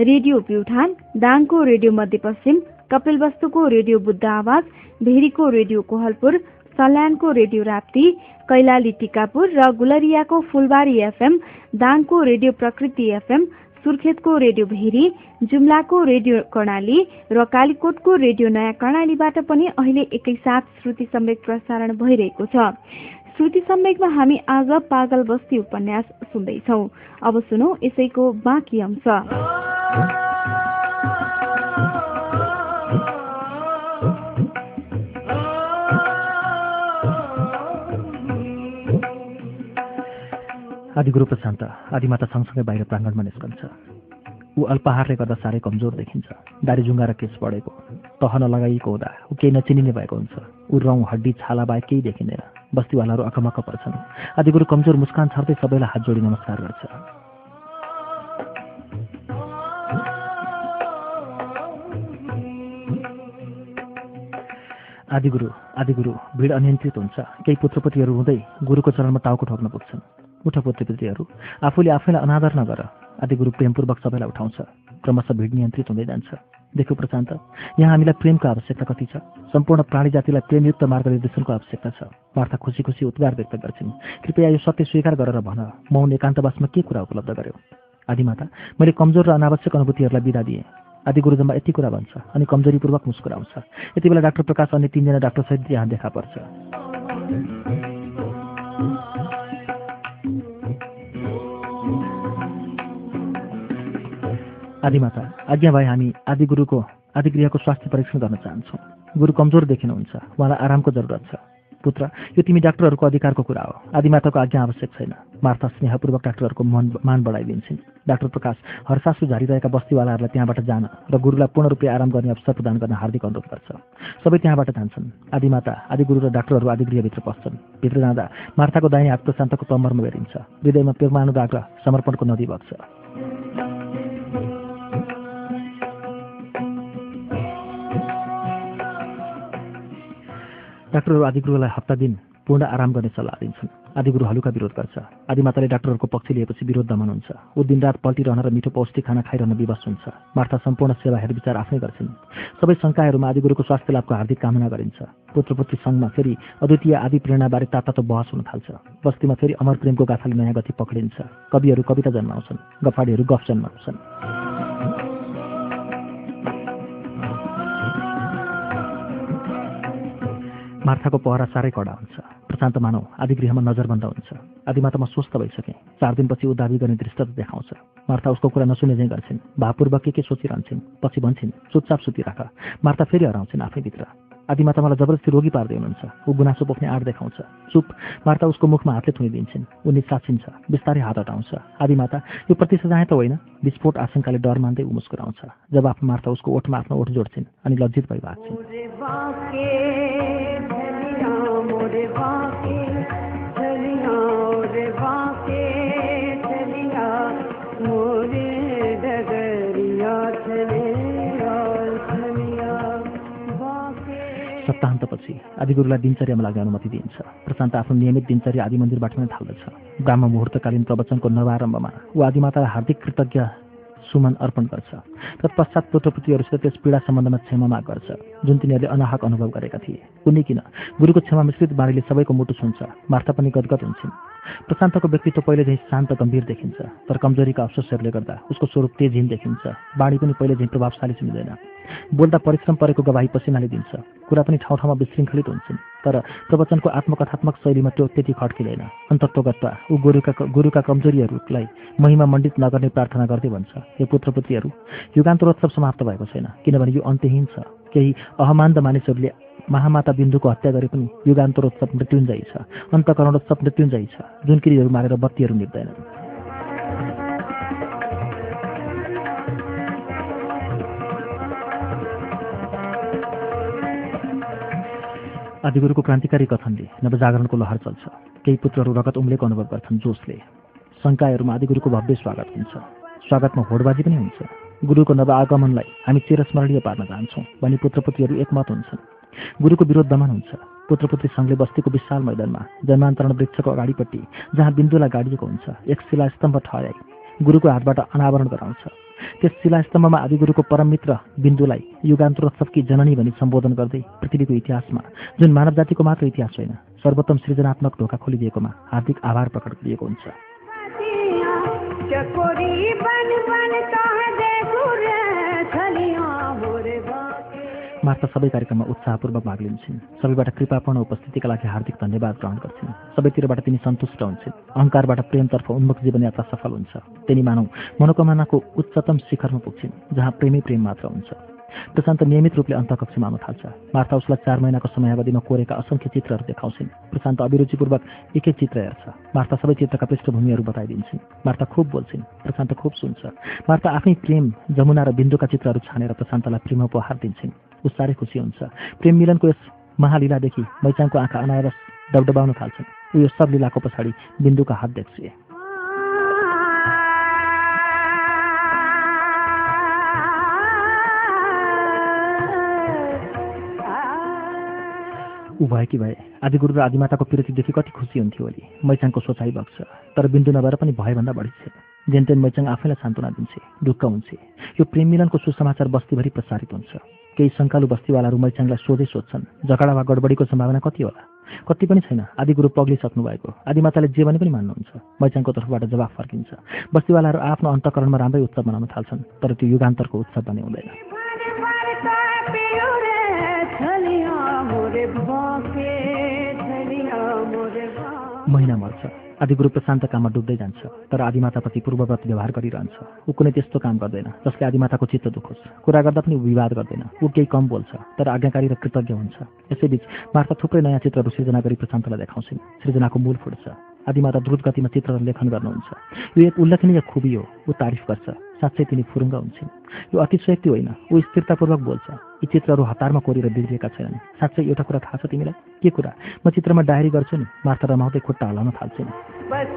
रेडियो प्युठान दाङको रेडियो मध्यपश्चिम कपिलवस्तुको रेडियो बुद्ध आवाज भेरीको रेडियो कोहलपुर सल्यानको रेडियो राप्ती कैलाली टिकापुर र गुलरियाको फुलबारी एफएम दाङको रेडियो प्रकृति एफएम सुर्खेतको रेडियो भेरी जुम्लाको रेडियो कर्णाली र कालीकोटको रेडियो नयाँ कर्णालीबाट पनि अहिले एकैसाथ श्रुति सम्वेक प्रसारण भइरहेको छ। श्रुति सम्वेकमा हामी आज पागल बस्ती उपन्यास सुन्दैछौ। अब सुनौ यसैको बाँकी अंश। आदिगुरु प्रशान्त आदिमाता सँगसँगै बाहिर प्राङ्गणमा निस्कन्छ। ऊ अल्पाहारले गर्दा साह्रै कमजोर देखिन्छ। दारी जुङ्गा र केस बढेको। तह नलगाइएको हुँदा ऊ केही नचिनिने भएको हुन्छ। ऊ रौँ हड्डी छाला बाहेक केही देखिँदैन। बस्तीवालाहरू अकमक्क पर्छन्। आदिगुरु कमजोर मुस्कान छर्दै सबैलाई हात जोडी नमस्कार गर्छ। आदिगुरु आदिगुरु भिड अनियन्त्रित हुन्छ। केही पुत्रपतिहरू हुँदै गुरुको चरणमा टाउको ठोक्न पुग्छन्। उठ पुत्रपतिहरू आफूले आफैलाई अनादर नगर। आदिगुरु प्रेमपूर्वक सबैलाई उठाउँछ। क्रमशः भिड नियन्त्रित हुँदै जान्छ। देखो प्रशान्त यहाँ हामीलाई प्रेमको आवश्यकता कति छ? सम्पूर्ण प्राणी जातिलाई प्रेमयुक्त मार्गनिर्देशनको आवश्यकता छ। वार्ता खुसी खुसी उद्गार व्यक्त गर्छिन्। कृपया यो सत्य स्वीकार गरेर भन। मौन एकान्तवासमा के कुरा उपलब्ध गर्यो? आदिमाता मैले कमजोर र अनावश्यक अनुभूतिहरूलाई बिदा दिएँ। आदि गुरुजम्मा यति कुरा भन्छ। अनि कमजोरीपूर्वक मुस्कुराउँछ। यति बेला डाक्टर प्रकाश अनि तिनजना डाक्टरसहित यहाँ देखा पर्छ। आदिमाता आज्ञा भए हामी आदि गुरुको आदि गृहको स्वास्थ्य परीक्षण गर्न चाहन्छौँ। गुरु कमजोर देखिनुहुन्छ उहाँलाई आरामको जरुरत छ। पुत्र यो तिमी डाक्टरहरूको अधिकारको कुरा हो। आदिमाताको आज्ञा आवश्यक छैन। मार्था स्नेहपूर्वक डाक्टरहरूको मन मान बढाइदिन्छन्। डाक्टर प्रकाश हर्सासु झारिरहेका बस्तीवालाहरूलाई त्यहाँबाट जान र गुरुलाई पूर्ण रूपले आराम गर्ने अवसर प्रदान गर्न हार्दिक अनुरोध गर्छ। सबै त्यहाँबाट जान्छन्। आदिमाता आदिगुरु र डाक्टरहरू आदिगृहभित्र पस्छन्। भित्र जाँदा मार्थाको दाहिने प्रशान्तको कम्मरमा भेटिन्छ हृदयमा प्रेमानुराग र समर्पणको नदी बग्छ। डाक्टरहरू आदिगुरुलाई हप्ता दिन पूर्ण आराम गर्ने सल्लाह दिन्छन्। आदिगुरु हलुका विरोध गर्छ। आदिमाताले डाक्टरहरूको पक्ष लिएपछि विरोध दमन हुन्छ। ऊ दिनरात पल्टिरहन र मिठो पौष्टिक खाना खाइरहन विवश हुन्छ। मार्था सम्पूर्ण सेवा हेरविचार आफै गर्छिन्। सबै शङ्काहरूमा आदिगुरुको स्वास्थ्य लाभको हार्दिक कामना गरिन्छ। पुत्रपुत्री सङ्घमा फेरि अद्वितीय आदि प्रेरणाबारे तातातो बहस हुन थाल्छ। बस्तीमा फेरि अमर प्रेमको गाथाले नयाँ गति पक्रिन्छ। कविहरू कविता जन्माउँछन्। गफाडीहरू गफ जन्माउँछन्। मार्थाको पहरा साह्रै कडा हुन्छ। प्रशान्त मानव आदि गृहमा नजरबन्द हुन्छ। आदिमा त म स्वस्थ भइसकेँ। चार दिनपछि ऊ दावी गर्ने दृष्ट देखाउँछ। मार्था उसको कुरा नसुने चाहिँ गर्छिन्। भावपूर्वक के के सोचिरहन्छन्? पछि भन्छन् चुपचाप सुति राख मार्था फेरि हराउँछिन् आफैभित्र। आदिमाता मलाई जबरजस्ती रोगी पार्दै हुनुहुन्छ। ऊ गुनासो पोख्ने आँट देखाउँछ। चुप। मार्ता उसको मुखमा हातले थुनिदिन्छन्। ऊ निसाचिन्छ बिस्तारै हात हटाउँछ। आदिमाता यो प्रतिशत त होइन? विस्फोट आशंकाले डर मान्दै ऊ मुस्कुराउँछ। जब आफ्नो मार्ता उसको ओठमा आफ्नो ओठ जोड्छिन् अनि लज्जित भइ भाग्छिन् सप्ताहन्तपछि आदिगुरुलाई दिनचर्यामा लाग्ने अनुमति दिइन्छ। प्रशान्त आफ्नो नियमित दिनचर्या आदि मन्दिरबाट नै थाल्दछ। ब्राह्म मुहुर्तकालीन प्रवचनको नवारम्भमा ऊ आदिमातालाई हार्दिक कृतज्ञ सुमन अर्पण गर्छ। तत्पश्चात पुत्रपुत्रीहरूसित त्यस पीडा सम्बन्धमा क्षमा माग गर्छ। जुन तिनीहरूले अनाहक अनुभव गरेका थिए। कुनै किन गुरुको क्षमा मिश्रित बाणीले सबैको मुटु छुन्छ। मार्था पनि गदगद हुन्छन्। प्रशान्तको व्यक्तित्व पहिले झैँ शान्त गम्भीर देखिन्छ तर कमजोरीका अवसरहरूले गर्दा उसको स्वरूप तेजहीन देखिन्छ बाणी पनि पहिले झैँ प्रभावशाली सुनिँदैन बोल्दा परिश्रम परेको गवाही पसिनाले दिन्छ कुरा पनि ठाउँ ठाउँमा विशृङ्खलित हुन्छन् तर प्रवचनको आत्मकथात्मक शैलीमा त्यो त्यति खड्किँदैन अन्तत्वगत्वा ऊ गुरुका गुरुका कमजोरीहरूलाई महिमा मण्डित नगर्ने प्रार्थना गर्दै भन्छ यो पुत्रपुत्रीहरू युगान्तरोत्सव समाप्त भएको छैन किनभने यो अन्त्यहीन छ। केही अहमान्द मानिसहरूले महामाता बिन्दुको हत्या गरे पनि युगान्तरोत्सव मृत्युञ्जयी छ अन्तकरणोत्सव मृत्युञ्जयी छ जुन किरीहरू मारेर बत्तीहरू निप्दैनन् आदिगुरुको क्रान्तिकारी कथनले नवजागरणको लहर चल्छ। केही पुत्रहरू रगत उम्लेको अनुभव गर्छन् जोसले शङ्काहरूमा आदिगुरुको भव्य स्वागत हुन्छ। स्वागतमा होडबाजी पनि हुन्छ। गुरुको नव आगमनलाई हामी चिरस्मरणीय पार्न चाहन्छौँ भनी पुत्रपुत्रीहरू एकमत हुन्छन्। गुरुको विरोध दमन हुन्छ। पुत्रपुत्री सङ्घले बस्तीको विशाल मैदानमा जन्मान्तरण वृक्षको अगाडिपट्टि जहाँ बिन्दुलाई गाडिएको हुन्छ एक शिलास्तम्भ ठहराई गुरुको हातबाट अनावरण गराउँछ। त्यस शिलास्तम्भमा आदिगुरुको परम मित्र बिन्दुलाई युगान्तरोत्सवकी जननी भनी सम्बोधन गर्दै पृथ्वीको इतिहासमा जुन मानव जातिको मात्र इतिहास होइन सर्वोत्तम सृजनात्मक ढोका खोलिदिएकोमा हार्दिक आभार प्रकट गरिएको हुन्छ। मार्ता सबै कार्यक्रममा उत्साहपूर्वक भाग लिन्छन्। सबैबाट कृपापूर्ण उपस्थितिका लागि हार्दिक धन्यवाद ग्रहण गर्छिन्। सबैतिरबाट तिनी सन्तुष्ट हुन्छन्। अहङ्कारबाट प्रेमतर्फ उन्मुख जीवनयात्रा सफल हुन्छ। तिनी मानौ मनोकामनाको उच्चतम शिखरमा पुग्छिन् जहाँ प्रेमी प्रेम मात्र हुन्छ। प्रशान्त नियमित रूपले अन्तकक्षमा आउन थाल्छ मार्था उसलाई चार महिनाको समयावधिमा कोरेका असङ्ख्य चित्रहरू देखाउँछिन् प्रशान्त अभिरुचिपूर्वक एक एक चित्र हेर्छ मार्था सबै चित्रका पृष्ठभूमिहरू बताइदिन्छन् मार्था खुब बोल्छिन् प्रशान्त खुब सुन्छ मार्था आफै प्रेम जमुना र बिन्दुका चित्रहरू छानेर प्रशान्तलाई प्रेम उपहार दिन्छन् ऊ साह्रै खुसी हुन्छ प्रेम मिलनको यस महालीलादेखि मैचाङको आँखा अनाएर डबडबाउन थाल्छन् ऊ यो सब लीलाको पछाडि बिन्दुका हात देख्छ ऊ भयो कि भए आदिगुरु र आदिमाताको पिरतीदेखि कति खुसी हुन्थ्यो ओली। मैचाङको सोचाइ बग्छ तर बिन्दु नभएर पनि भएभन्दा बढी छ। जेनतेन मैचाङ आफैलाई सान्त्वना दिन्छे ढुक्क हुन्छे। यो प्रेम मिलनको सुसमाचार बस्तीभरि प्रसारित हुन्छ। केही शङ्कालु बस्तीवालाहरू मैचाङलाई सोधै सोध्छन् झगडा वा गडबडीको सम्भावना कति होला? कति पनि छैन आदि गुरु पग्लिसक्नु भएको आदिमाताले जे भने पनि मान्नुहुन्छ मैचाङको तर्फबाट जवाफ फर्किन्छ। बस्तीवालाहरू आफ्नो अन्तकरणमा राम्रै उत्सव मनाउन थाल्छन् तर त्यो युगान्तरको उत्सव भने हुँदैन। महिना मर्छ। आदिगुरु प्रशान्त काममा डुब्दै जान्छ। तर आदिमाताप्रति पूर्वव्रत व्यवहार गरिरहन्छ। ऊ कुनै त्यस्तो काम गर्दैन जसले आदिमाताको चित्त दुखोस्। कुरा गर्दा पनि विवाद गर्दैन। ऊ केही कम बोल्छ तर आज्ञाकारी र कृतज्ञ हुन्छ। यसैबीच मार्फत थुप्रै नयाँ चित्रहरू सृजना गरी प्रशान्तलाई देखाउँछिन्। सृजनाको मूल फुट्छ। आदिमाता द्रुत गतिमा चित्र लेखन गर्नुहुन्छ। यो एक उल्लेखनीय खुबी हो ऊ तारिफ गर्छ। साँच्चै तिनी फुरुङ्ग हुन्छन्। यो अतिशयोक्ति होइन ऊ स्थिरतापूर्वक बोल्छ। यी चित्रहरू हतारमा कोरेर बिग्रिएका छैनन्। साँच्चै एउटा कुरा थाहा छ तिमीलाई? के कुरा? म चित्रमा डायरी गर्छु नि मार्था रमाउँदै खुट्टा हल्लाउन थाल्छिन् बस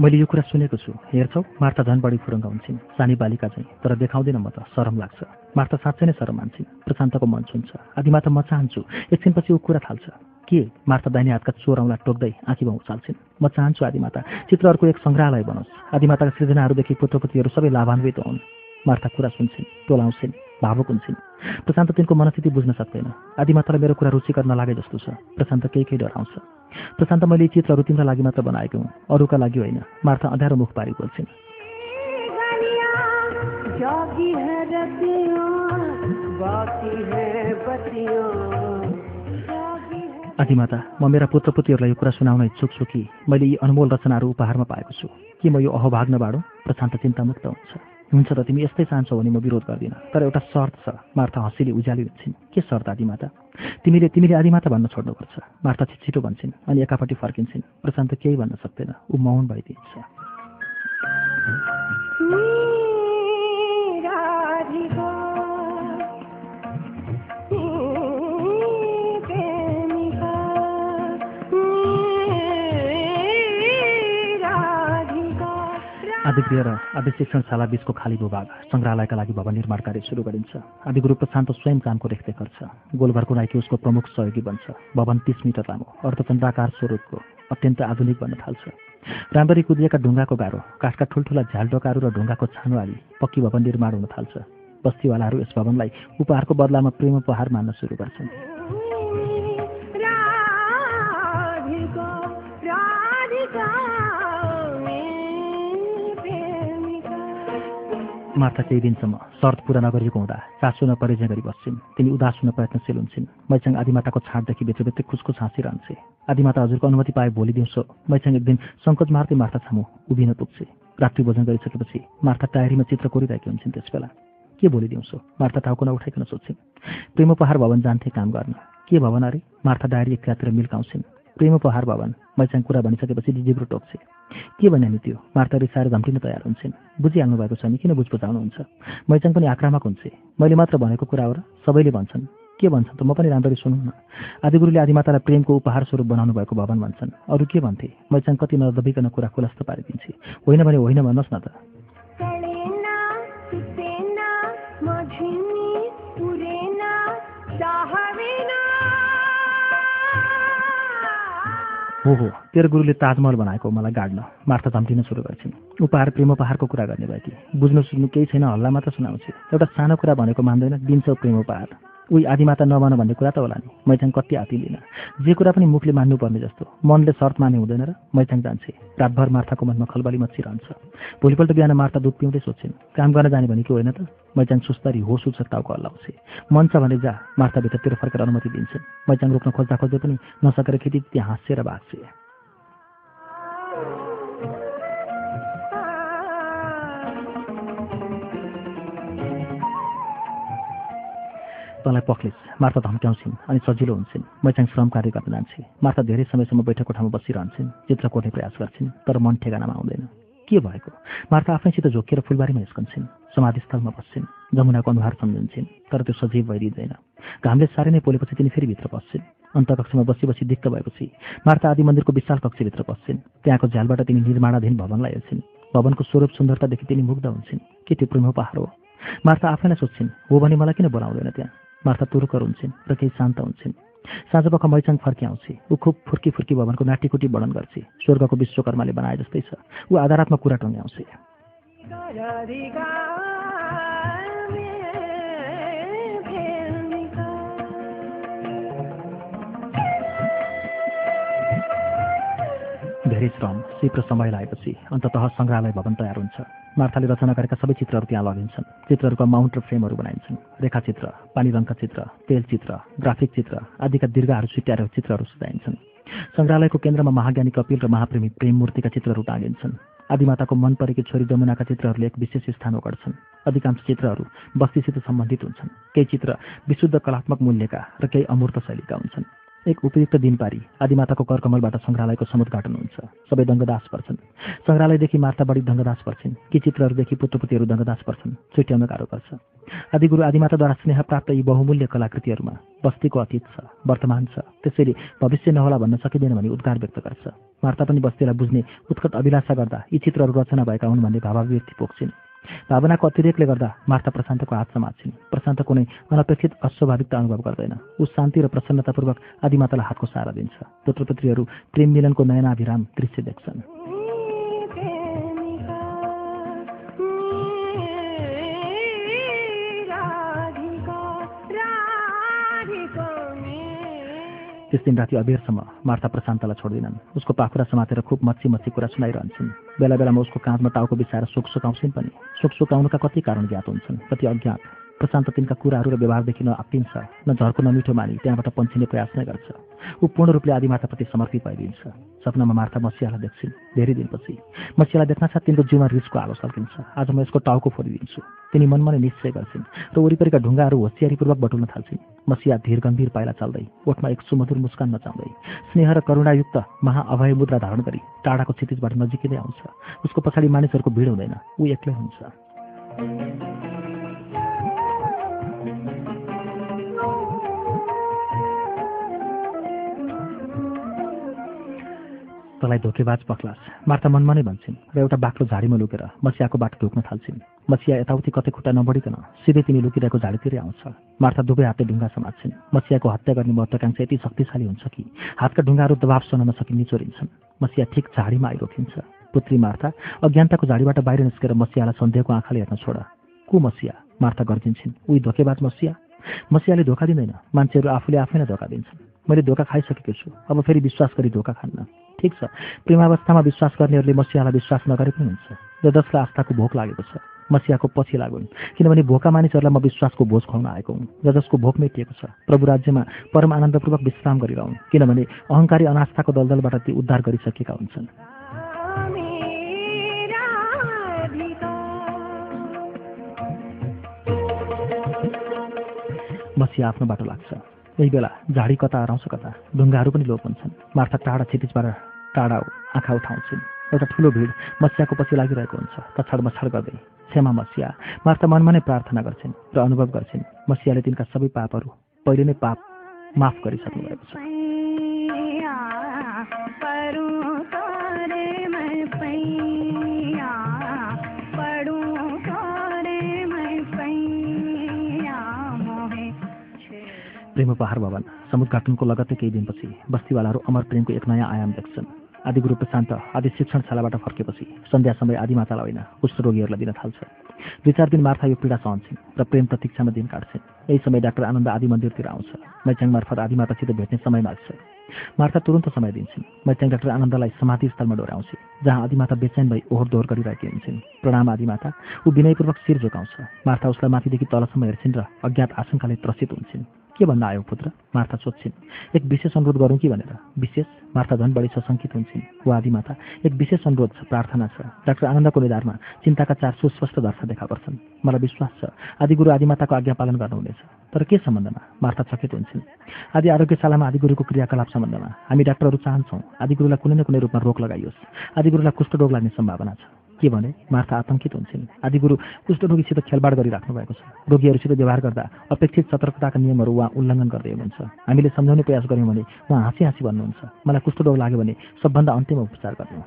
मैले यो कुरा सुनेको छु। हेर्छौ मार्था झन् बढी फुरुङ्ग हुन्छन्। सानी बालिका चाहिँ तर देखाउँदिनँ म त सरम लाग्छ। मार्था साँच्चै नै सरम मान्छन्। प्रशान्तको मन छुन्छ आदिमाता म चाहन्छु एकछिनपछि ऊ कुरा थाल्छ। के? मार्था दाहिने हातका चोरौँला टोक्दै आँखीमा उचाल्छिन् म चाहन्छु आदिमाता चित्रहरूको एक सङ्ग्रहालय बनोस्। आदिमाताका सृजनाहरूदेखि पुत्रपुतीहरू सबै लाभान्वित हुन्। मार्था कुरा सुन्छन् टोलाउँछिन्। भावुक हुन्छन्। प्रशान्त तिनको मनस्थिति बुझ्न सक्दैन। आदिमातालाई मेरो कुरा रुचिकर नलागे जस्तो छ। प्रशान्त केही केही डराउँछ। प्रशान्त मैले यी चित्रहरू तिम्रो लागि मात्र बनाएको हुँ। अरूका लागि होइन। मार्था अँध्यारो मुख पारी बोल्छिन् आदिमाता म मेरा पुत्रपुतीहरूलाई यो कुरा सुनाउन इच्छुक छु कि मैले यी अनमोल रचनाहरू उपहारमा पाएको छु। के म यो अहोभाग नबाडो प्रशान्त चिन्तामुक्त हुन्छ। हुन्छ त तिमी यस्तै चाहन्छौ भने म विरोध गर्दिनँ। तर एउटा शर्त छ। मार्था हँसीले उज्याली हुन्छन्। के शर्त आदिमाता तिमीले तिमीले आदिमाता भन्न छोड्नुपर्छ। मार्था छिटो भन्छन् अनि एकापट्टि फर्किन्छन्। प्रशान्त केही भन्न सक्दैन। ऊ मौन भइदिन्छ। आदिगृह र आदि शिक्षणशाला बीचको खाली भूभाग सङ्ग्रहालयका लागि भवन निर्माण कार्य सुरु गरिन्छ। आदिगुरु प्रशान्त स्वयं कामको रेखदेख गर्छ। गोलघरको नाइकी उसको प्रमुख सहयोगी बन्छ। भवन तिस मिटर लामो अर्धचन्द्राकार स्वरूपको अत्यन्त आधुनिक बन्न थाल्छ। राम्ररी कुदिएका ढुङ्गाको गाह्रो काठका ठुल्ठुला झ्यालडोकाहरू र ढुङ्गाको छानो आली पक्की भवन निर्माण हुन थाल्छ। बस्तीवालाहरू यस भवनलाई उपहारको बदलामा प्रेम उपहार मान्न सुरु गर्छन्। मार्था केही दिनसम्म शर्त पुरा नगरिएको हुँदा चासो नपरेझै गरी बस्छिन्। तिनी उदास हुन प्रयत्नशील हुन्छन्। मैचाङ आदिमाताको छाँटदेखि भित्रभित्रै खुसखुस हाँसिरहन्छे आदिमाता हजुरको अनुमति पाए भोलि दिउँसो मैचाङ एक दिन सङ्कोच मार्दै मार्था छामु उभिन पुग्छे। रात्रि भोजन गरिसकेपछि मार्था टायरीमा चित्र कोरिरहेकी हुन्छन् त्यसबेला। के भोलि दिउँसो? मार्था टाउको नउठाइकन सोध्छिन्। प्रेम उपहार भवन जान्थे काम गर्न। के भवन अरे? मार्था डायरी एकातिर मिल्काउँछिन्। प्रेम उपहार भवन। मैचाङ कुरा भनिसकेपछि जिब्रो टोक्छे के भने नि त्यो? मार्ता रिसाएर धम्टिन तयार हुन्छन्। बुझिहाल्नु भएको छ नि किन बुझबुझाउनुहुन्छ? मैचाङ पनि आक्रामक हुन्छ। मैले मात्र भनेको कुरा हो र सबैले भन्छन्। के भन्छन् त? म पनि राम्ररी सुनौँ न आदिगुरुले आदिमातालाई प्रेमको उपहार स्वरूप बनाउनु भएको भवन भन्छन्। अरू के भन्थे? मैचाङ कति नदबिकन कुरा खुलस्त पारिदिन्छे। होइन भने होइन भन्नुहोस् न त। हो हो। तेरो गुरुले ताजमहल बनाएको मलाई गाड्न। मार्था धम्टिन सुरु गर्छिन्। उपहार उपहारको कुरा गर्ने भएकी। बुझ्नु सुन्नु केही छैन हल्ला मात्र सुनाउँछु। एउटा सानो कुरा भनेको मान्दैन दिन्छ प्रेम उपहार। उही आदिमाता नभन भन्ने कुरा त होला नि। मैचाङ कति हाती लिन। जे कुरा पनि मुखले मान्नुपर्ने जस्तो। मनले शर्त माने हुँदैन र मैचाङ जान्छे। रातभर मार्थाको मनमा खलबली मचिरहन्छ भोलिपल्ट बिहान मार्था दुध पिउँदै सोध्छिन् काम गर्न जाने भने के होइन त? मैचाङ सुस्तरी होस उच्छ टाउको हल्लाउँछे मन छ भने जा मार्था भित्रतिर फर्केर अनुमति दिन्छन्। मैचाङ रोक्न खोज्दा खोज्दै पनि नसकेर खेती त्यहाँ हाँसेर भाग्छे। तँलाई पक्लिस मार्था धम्क्याउँछिन् अनि सजिलो हुन्छन्। मैचाङ श्रम कार्य गर्न जान्छे। मार्था धेरै समयसम्म बैठक कोठामा बसिरहन्छन् चित्र कोर्ने प्रयास गर्छिन् तर मन ठेगानामा आउँदैन। के भएको? मार्था आफैसित झोकिएर फुलबारीमा हिस्कन्छन् समाधिस्थलमा बस्छिन् जमुनाको अनुहार सम्झिन्छन् तर त्यो सजीव भइदिँदैन। घामले साह्रै नै पोलेपछि तिनी फेरि भित्र पस्छिन्। अन्तकक्षमा बसी बसी दिक्क भएपछि मार्ता आदि मन्दिरको विशाल कक्षभित्र पस्छिन्। त्यहाँको झ्यालबाट तिनी निर्माणाधीन भवनलाई हेर्छिन्। भवनको स्वरूप सुन्दरतादेखि तिनी मुग्ध हुन्छन्। के त्यो पहाड हो? मार्ता आफैलाई सोध्छिन् हो भने मलाई किन बोलाउँदैन त्यहाँ? मार्ता तुरुकर हुन्छन् र केही शान्त हुन्छन्। साँझपख मैचाङ फर्किआउँछे ऊ खुब फुर्की फुर्की भवनको नाटीकुटी वर्णन गर्छे। स्वर्गको विश्वकर्माले बनाए जस्तै छ। ऊ आधारात्मक कुरा टङ्ग्याउँछे। धेरै श्रम सिप समय लागेपछि अन्ततः सङ्ग्रहालय भवन तयार हुन्छ। मार्थाले रचना गरेका सबै चित्रहरू त्यहाँ लगिन्छन्। चित्रहरूका माउन्ट र फ्रेमहरू बनाइन्छन्। रेखाचित्र पानी रङका चित्र तेल चित्र ग्राफिक चित्र आदिका दीर्घहरू छुट्याएर चित्रहरू सजाइन्छन्। सङ्ग्रहालयको केन्द्रमा महाज्ञानी कपिल र महाप्रेमी प्रेम मूर्तिका चित्रहरू टाँगिन्छन्। आदिमाताको मन परेकी छोरी जमुनाका चित्रहरूले एक विशेष स्थान ओगट्छन्। अधिकांश चित्रहरू बस्तीसित सम्बन्धित हुन्छन्। केही चित्र विशुद्ध कलात्मक मूल्यका र केही अमूर्त शैलीका हुन्छन्। एक उपयुक्त दिन पारी। आदिमाताको करकमलबाट सङ्ग्रहालयको समुद्घाटन हुन्छ सबै दङ्गदास पर्छन्। सङ्ग्रहालयदेखि मार्ता बढी दङ्गदास पर्छन्। कि चित्रहरूदेखि पुत्रपुतीहरू दङ्गदास पर्छन्। छुट्याउन गाह्रो पर्छ। आदिगुरु आदिमाताद्वारा स्नेह प्राप्त यी बहुमूल्य कलाकृतिहरूमा बस्तीको अतीत छ वर्तमान छ। त्यसैले भविष्य नहोला भन्न सकिँदैन भनी उद्गार व्यक्त गर्छ। मार्ता पनि बस्तीलाई बुझ्ने उत्कट अभिलाषा गर्दा यी चित्रहरू रचना भएका हुन् भन्ने भावाभिव्यक्ति पोख्छिन्। भावनाको अतिरेकले गर्दा मार्ता प्रशान्तको हात समात्छिन् प्रशान्त कुनै अनपेक्षित अस्वाभाविकता अनुभव गर्दैन। ऊ शान्ति र प्रसन्नतापूर्वक आदिमातालाई हातको सहारा दिन्छ। पुत्रपुत्रीहरू प्रेम मिलनको नयनाभिराम दृश्य देख्छन्। त्यस दिन राति अबेरसम्म मार्ता प्रशान्तलाई छोड्दिनन्। उसको पाखुरा समातेर खुब मच्छी मच्छी कुरा सुनाइरहन्छन्। बेला बेलामा उसको काँधमा टाउको बिसाएर सुख सुकाउँछिन् पनि। सुख सुकाउनुका कति कारण ज्ञात हुन्छन्? कति अज्ञात? प्रशान्त तिनका कुराहरू र व्यवहारदेखि न आप्पिन्छ न झर्को नमिठो मानि त्यहाँबाट पन्छिने प्रयास नै गर्छ। ऊ पूर्ण रूपले आदिमाताप्रति समर्पित भइदिन्छ। सपनामा मार्था मसियालाई देख्छिन् धेरै दिनपछि मसियालाई देख्न साथ तिनको जिउमा रिसको आलो सल्किन्छ। आज म यसको टाउको फोरिदिन्छु तिनी मनमा नै निश्चय गर्छिन् र वरिपरिका ढुङ्गाहरू होसियारीपूर्वक बटुल्न थाल्छिन्। मसिया धीर गम्भीर पाइला चल्दै ओठमा एक सुमधुर मुस्कान नचाउँदै स्नेह र करुणायुक्त महाअभय मुद्रा धारण गरी टाढाको क्षितिजबाट नजिकै आउँछ। उसको पछाडि मानिसहरूको भिड हुँदैन। ऊ एक्लै हुन्छ। तँलाई धोकेबाज पक्लास। मार्ता मनमा नै भन्छन् र एउटा बाक्लो झाडीमा लुकेर मसियाको बाटो ढोक्न थाल्छिन्। मसिया यताउति कतै खुट्टा नबढिकन सिधै तिनी लुकिरहेको झाडीतिरै आउँछ। मार्ता दुवै हातले ढुङ्गा समात्छिन्। मसियाको हत्या गर्ने महत्वाकांक्षा यति शक्तिशाली हुन्छ कि हातका ढुङ्गाहरू दबाव सहन नसकी निचोरिन्छन्। मसिया ठिक झाडीमा आइरोकिन्छ। पुत्री मार्था अज्ञानताको झाडीबाट बाहिर निस्केर मसियालाई सन्देहको आँखाले हेर्न छोड। को मसिया मार्था गर्जिन्छन्। उही धोकेबाज मसिया मसियाले धोका दिँदैन। मान्छेहरू आफूले आफै धोका दिन्छन्। मैले धोका खाइसकेको छु। अब फेरि विश्वास गरी धोका खान्न। ठिक छ। प्रेमावस्थामा विश्वास गर्नेहरूले मसियालाई विश्वास नगरे पनि हुन्छ। र जसलाई आस्थाको भोक लागेको छ मसियाको पछि लागुन् किनभने भोका मानिसहरूलाई म विश्वासको भोज खुवाउन आएको हुँ र जसको भोक मेटिएको छ प्रभु राज्यमा परम आनन्दपूर्वक विश्राम गरिरहन् किनभने अहङ्कारी अनास्थाको दलदलबाट ती उद्धार गरिसकेका हुन्छन्। मसिया आफ्नो बाटो लाग्छ। यही बेला झाडी कता हराउँछ कता? ढुङ्गाहरू पनि लोप हुन्छन्। मार्था टाढा क्षितिजबाट टाढा आँखा उठाउँछिन्। एउटा ठुलो भिड मसियाको पछि लागिरहेको हुन्छ। तछाड मछाड गर्दै क्षमा मसिया मार्था मनमा नै प्रार्थना गर्छिन् र अनुभव गर्छिन्। मसियाले तिनका सबै पापहरू पहिले नै पाप माफ गरिसक्नु भएको छ। प्रेम उपहार भवन। समुद्घाटनको लगत्तै केही दिनपछि बस्तीवालाहरू अमर प्रेमको एक नयाँ आयाम देख्छन्। आदि गुरु प्रशान्त आदि शिक्षणशालाबाट फर्केपछि सन्ध्या समय आदिमातालाई होइन कुष्ठरोगीहरूलाई दिन थाल्छ। दुई चार दिन मार्था यो पीडा सहन्छन् र प्रेम प्रतीक्षामा दिन काट्छन्। यही समय डाक्टर आनन्द आदि मन्दिरतिर आउँछ। मैच्याङ मार्फत आदिमातासित भेट्ने समय माग्छ मार्था तुरन्त समय दिन्छन्। मैच्याङ डाक्टर आनन्दलाई समाधि स्थलमा डोराउँछ जहाँ आदिमाता बेचैन भई ओहोर दोहोर गरिरहेकी हुन्छन्। प्रणाम आदिमाता ऊ विनयपूर्वक शिर झुकाउँछ। मार्था उसलाई माथिदेखि तलसम्म हेर्छिन् र अज्ञात आशंकाले त्रसित हुन्छन्। के भन्न आयो पुत्र? मार्था सोध्छिन्। एक विशेष अनुरोध गरौँ कि भनेर? विशेष? मार्था झन् बढी सशङ्कित हुन्छन्। वा आदिमाता एक विशेष अनुरोध छ प्रार्थना छ। डाक्टर आनन्दको निधारमा चिन्ताका चार सुस्पष्ट दर्शा देखा पर्छन्। मलाई विश्वास छ आदिगुरु आदिमाताको आज्ञा पालन गर्नुहुनेछ। तर के सम्बन्धमा? मार्था चकित हुन्छन्। आदि आरोग्यशालामा आदिगुरुको क्रियाकलाप सम्बन्धमा हामी डाक्टरहरू चाहन्छौँ। आदिगुरुलाई कुनै न कुनै रूपमा रोक लगाइयोस्। आदिगुरुलाई कुष्ठरोग लाग्ने सम्भावना छ। के भने मार्था आतङ्कित हुन्छन्। आदिगुरु कुष्ठरोगीसित खेलबाड गरिराख्नु भएको छ। रोगीहरूसित व्यवहार गर्दा अपेक्षित सतर्कताका नियमहरू उहाँ उल्लङ्घन गर्दै हुनुहुन्छ। हामीले सम्झाउने प्रयास गऱ्यौँ भने उहाँ हाँसी हाँसी भन्नुहुन्छ। मलाई कुष्ठरोग लाग्यो भने सबभन्दा अन्तिम उपचार गर्नु।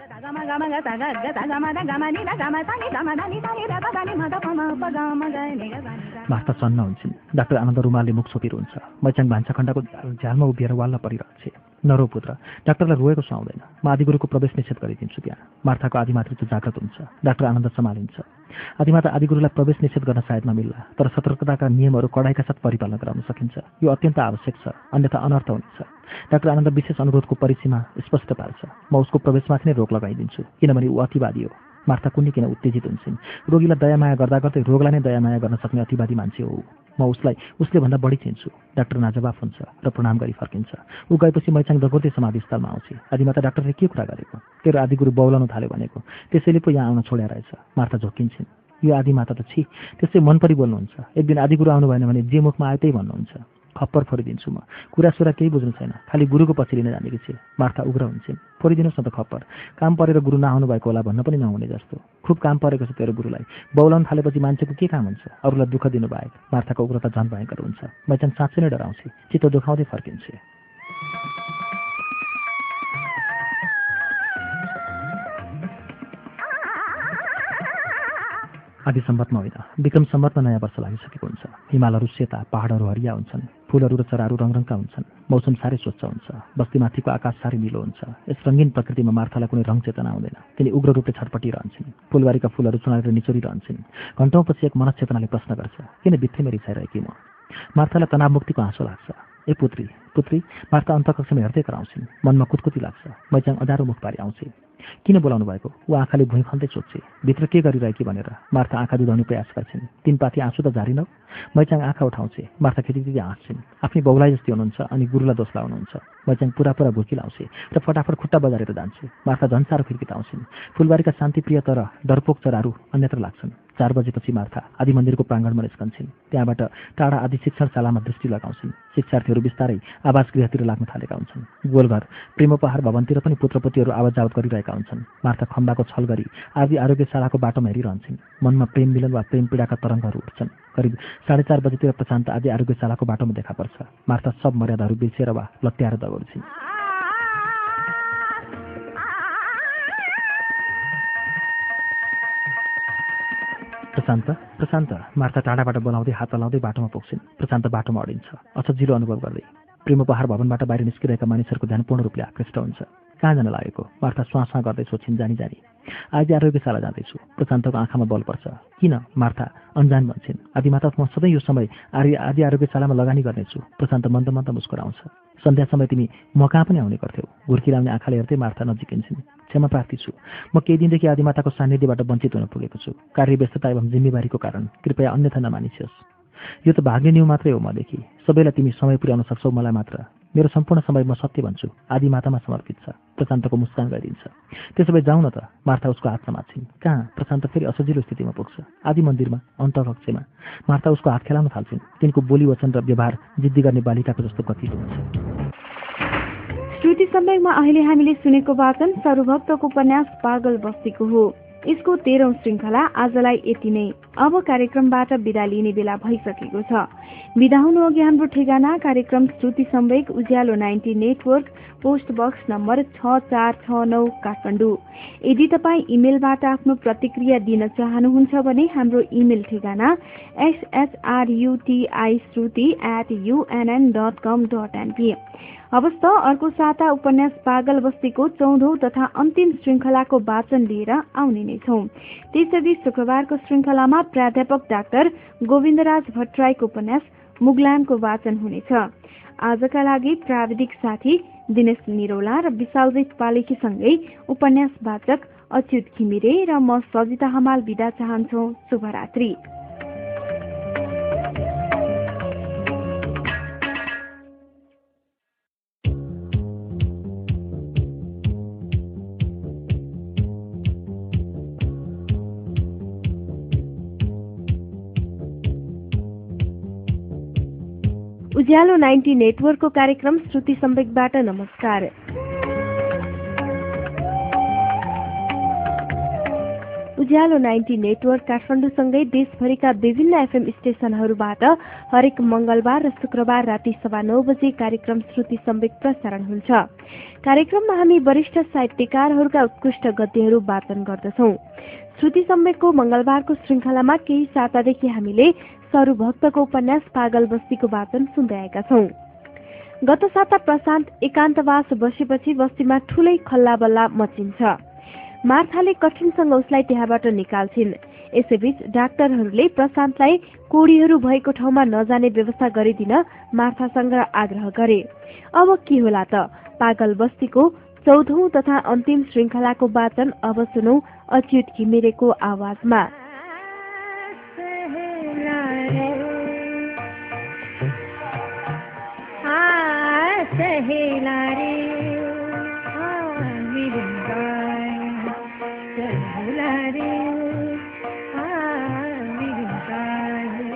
मार्था चन्न हुन्छन्। डाक्टर आनन्द रुमालले मुख छोपिरहन्छ। मैचाङ भान्साखण्डको झ्याल- झ्यालमा उभिएर वाल्न परिरहन्छे नरो पुत्र डाक्टरलाई रोएको सुहाउँदैन म आदिगुरुको प्रवेश निषेध गरिदिन्छु त्यहाँ मार्थाको आदिमातृत्व जागृत हुन्छ। डाक्टर आनन्द सम्हालिन्छ आदिमाता आदिगुरुलाई प्रवेश निषेध गर्न सायद नमिल्ला तर सतर्कताका नियमहरू कडाइका साथ परिपालन गराउन सकिन्छ। यो अत्यन्त आवश्यक छ अन्यथा अनर्थ हुनेछ। डाक्टर आनन्द विशेष अनुरोधको परिसीमा स्पष्ट पार्छ। म उसको प्रवेशमाथि नै रोक लगाइदिन्छु किनभने ऊ अतिवादी हो। मार्था कुन्नी किन उत्तेजित हुन्छन्? रोगीलाई दयामाया गर्दा गर्दै रोगलाई नै दयामाया गर्न सक्ने अतिवादी मान्छे हो। म उसलाई उसले भन्दा बढी चिन्छु। डाक्टर नाजवाफ हुन्छ र प्रणाम गरी फर्किन्छ। ऊ गएपछि मैचाङ दगोर्दै समाधिस्थलमा आउँछ। आदिमाता डाक्टरले के कुरा गरेको? तेरो आदिगुरु बौलाउन थाल्यो भनेको। त्यसैले पो यहाँ आउन छोड्या रहेछ। मार्था झोकिन्छन् यो आदिमाता त छि त्यसै मन परि बोल्नुहुन्छ। एक दिन आदिगुरु आउनु भएन भने जे मुखमा आयो त्यही भन्नुहुन्छ। खप्पर फोरिदिन्छु म। कुरा सुरा केही बुझ्नु छैन। खालि गुरुको पछि लिन जानेकी छे मार्था उग्र हुन्छन् फोरिदिनुहोस् न त खप्पर। काम परेर गुरु नआउनु भएको होला भन्न पनि नहुने जस्तो। खुब काम परेको छ तेरो गुरुलाई। बौलाउन थालेपछि मान्छेको के काम हुन्छ? अरूलाई दुःख दिनु बाहेक मार्थाको उग्रता झन् भयङ्कर हुन्छ। मैचान साँच्चै नै डराउँछे चित्त दुखाउँदै फर्किन्छे आदि सम्बतमा होइन। विक्रम सम्बतमा नयाँ वर्ष लागिसकेको हुन्छ। हिमालहरू सेता पहाडहरू हरिया हुन्छन्। फुलहरू र चराहरू रङरङका हुन्छन्। मौसम साह्रै स्वच्छ हुन्छ। बस्तीमाथिको आकाश साह्रै निलो हुन्छ। यस रङ्गीन प्रकृतिमा मार्थालाई कुनै रङ चेतना आउँदैन। तिनी उग्र रूपले छटपटिरहन्छन् फुलबारीका फुलहरू चुनाएर निचोरिरहन्छन् घन्टौँपछि एक मनश्चेतनाले प्रश्न गर्छ किन बित्थैमा रिसाइरहेकी म? मार्थालाई तनावमुक्तिको हाँसो लाग्छ। ए पुत्री पुत्री मार्था अन्तकक्षमा हेर्दै कराउँछिन्। मनमा कुतकुती लाग्छ। मैचाङ अँध्यारो मुख पारी आउँछे। किन बोलाउनु भएको? ऊ आँखाले भुइँ खन्दै सोध्छे भित्र के गरिरहेकी? भनेर। मार्था आँखा दुधाउने प्रयास गर्छिन्। तिन पाथी आँसु त झारिनौ। मैचाङ आँखा उठाउँछे। मार्था खेतीखेती हाँस्छिन्। आफ्नै बहुलाई जस्तै हुनुहुन्छ अनि गुरुलाई दोष लाउनुहुन्छ। मैचाङ पुरा पुरा भुर्की लाउँछे। र फटाफट खुट्टा बजारेर जान्छे। मार्था झन् साह्रो फिर्किताउँछिन् फुलबारीका शान्तिप्रिय तर डरपोक चराहरू अन्यत्र लाग्छन्। चार बजेपछि मार्था आदि मन्दिरको प्राङ्गणमा निस्कन्छन्। त्यहाँबाट टाढा आदि शिक्षणशालामा दृष्टि लगाउँछन्। शिक्षार्थीहरू बिस्तारै आवास गृहतिर लाग्न थालेका हुन्छन्। गोलघर प्रेमोपहार भवनतिर पनि पुत्रपतिहरू आवाज जावत गरिरहेका हुन्छन्। मार्था खम्बाको छल गरी आदि आरोग्यशालाको बाटोमा हेरिरहन्छन्। मनमा प्रेम मिलन वा प्रेम पीडाका तरङ्गहरू उठ्छन्। करिब साढे चार बजीतिर प्रशान्त आदि आरोग्यशालाको बाटोमा देखा पर्छ। मार्था सब मर्यादाहरू बिर्सेर वा लत्याएर दगोर्छिन्। प्रशान्त प्रशान्त मार्था टाढाबाट बोलाउँदै हात हलाउँदै बाटोमा पुग्छिन्। प्रशान्त बाटोमा अडिन्छ। असजिलो अनुभव गर्दै। प्रेम उपहार भवनबाट बाहिर निस्किरहेका मानिसहरूको ध्यान पूर्ण रूपले आकृष्ट हुन्छ। कहाँ जान लागेको? मार्था स्वाँ गर्दै सोध्छिन् जानी जानी। आज आरोग्यशाला जाँदैछु। प्रशान्तको आँखामा बल पर्छ। किन? मार्था अन्जान भन्छन्। आदिमाता म सधैँ यो समय आर्य आदि आरोग्यशालामा लगानी गर्नेछु। प्रशान्त मन्द मन्द मुस्कुराउँछ। सन्ध्या समय तिमी म कहाँ पनि आउने गर्थ्यौ? घुर्किलाउने आँखाले हेर्दै मार्था नजिकिन्छन्। क्षमा प्रार्थी छु। म केही दिनदेखि आदिमाताको सान्निध्यबाट वञ्चित हुन पुगेको छु। कार्यव्यस्तता एवं जिम्मेवारीको कारण कृपया अन्यथा नमानिसियोस् यो त भाग्ने न्यू मात्रै हो मदेखि। सबैलाई तिमी समय पुर्याउन सक्छौ मलाई मात्र। मेरो सम्पूर्ण समय म सत्य भन्छु। आदि मातामा समर्पित छ। प्रशान्तको मुस्कान गरिदिन्छ। त्यसो भए जाउँ न त मार्था उसको हात समात्छिन् कहाँ? प्रशान्त फेरि असजिलो स्थितिमा पुग्छ। आदि मन्दिरमा अन्तकक्षमा मार्था उसको हात खेलाउन थाल्छिन्। तिनको बोली वचन र व्यवहार जिद्दी गर्ने बालिकाको जस्तो गतिलो हुन्छ। श्रुति सम्वेकमा अहिले हामीले सुनेको वाचन सर्वभक्तको उपन्यास पागल बस्तीको हो। यसको तेह्रौं श्रृङ्खला आजलाई यति नै। अब कार्यक्रमबाट विदा लिने बेला भइसकेको छ। विदा हुनु अघि हाम्रो ठेगाना कार्यक्रम Shruti Samvek Ujyalo ninety network post box number छ चार छ नौ काठमाडौँ। यदि तपाईँ इमेलबाट आफ्नो प्रतिक्रिया दिन चाहनुहुन्छ भने हाम्रो इमेल ठेगाना S H R U T I Shruti at U N N dot com dot हवस् अर्को साता उपन्यास पागल बस्तीको चौधौं तथा अन्तिम श्रृङ्खलाको वाचन लिएर आउने नै छौं। त्यसअघि शुक्रबारको श्रृङ्खलामा प्राध्यापक डाक्टर गोविन्दराज भट्टराईको उपन्यास मुगलानको वाचन हुनेछ। आजका लागि प्राविधिक साथी दिनेश निरौला र विशालजित पालेकीसँगै उपन्यास वाचक अच्युत घिमिरे र म सजिता हमाल विदा चाहन्छौ। शुभरात्री। उज्यालो नाइन्टी नेटवर्कको कार्यक्रम श्रुति सम्वेकबाट नमस्कार। उज्यालो नाइन्टी नेटवर्क काठमाडौँसँगै देशभरिका विभिन्न एफएम स्टेशनहरूबाट हरेक मङ्गलबार र शुक्रबार राति सभा नौ बजे कार्यक्रम श्रुति सम्वेक प्रसारण हुन्छ। कार्यक्रममा हामी वरिष्ठ साहित्यकारहरूका उत्कृष्ट गद्यहरू वाचन गर्दछौँ। श्रुति सम्वेकको मङ्गलबारको श्रृङ्खलामा केही सातादेखि हामीले सरुभक्तको उपन्यास पागल बस्तीको वाचन सुन्दै आएका छौँ। गत साता प्रशान्त एकान्तवास बसेपछि बस्तीमा ठुलै खल्लाबल्ला मचिन्छ। मार्थाले कठिनसँग उसलाई त्यहाँबाट निकाल्छिन्। यसैबीच डाक्टरहरूले प्रशान्तलाई कोडीहरू भएको ठाउँमा नजाने व्यवस्था गरिदिन मार्थासँग आग्रह गरे। अब के होला त? पागल बस्तीको चौधौं तथा अन्तिम श्रृङ्खलाको वाचन अब सुनौ अच्युत घिमिरेको आवाजमा। सहेला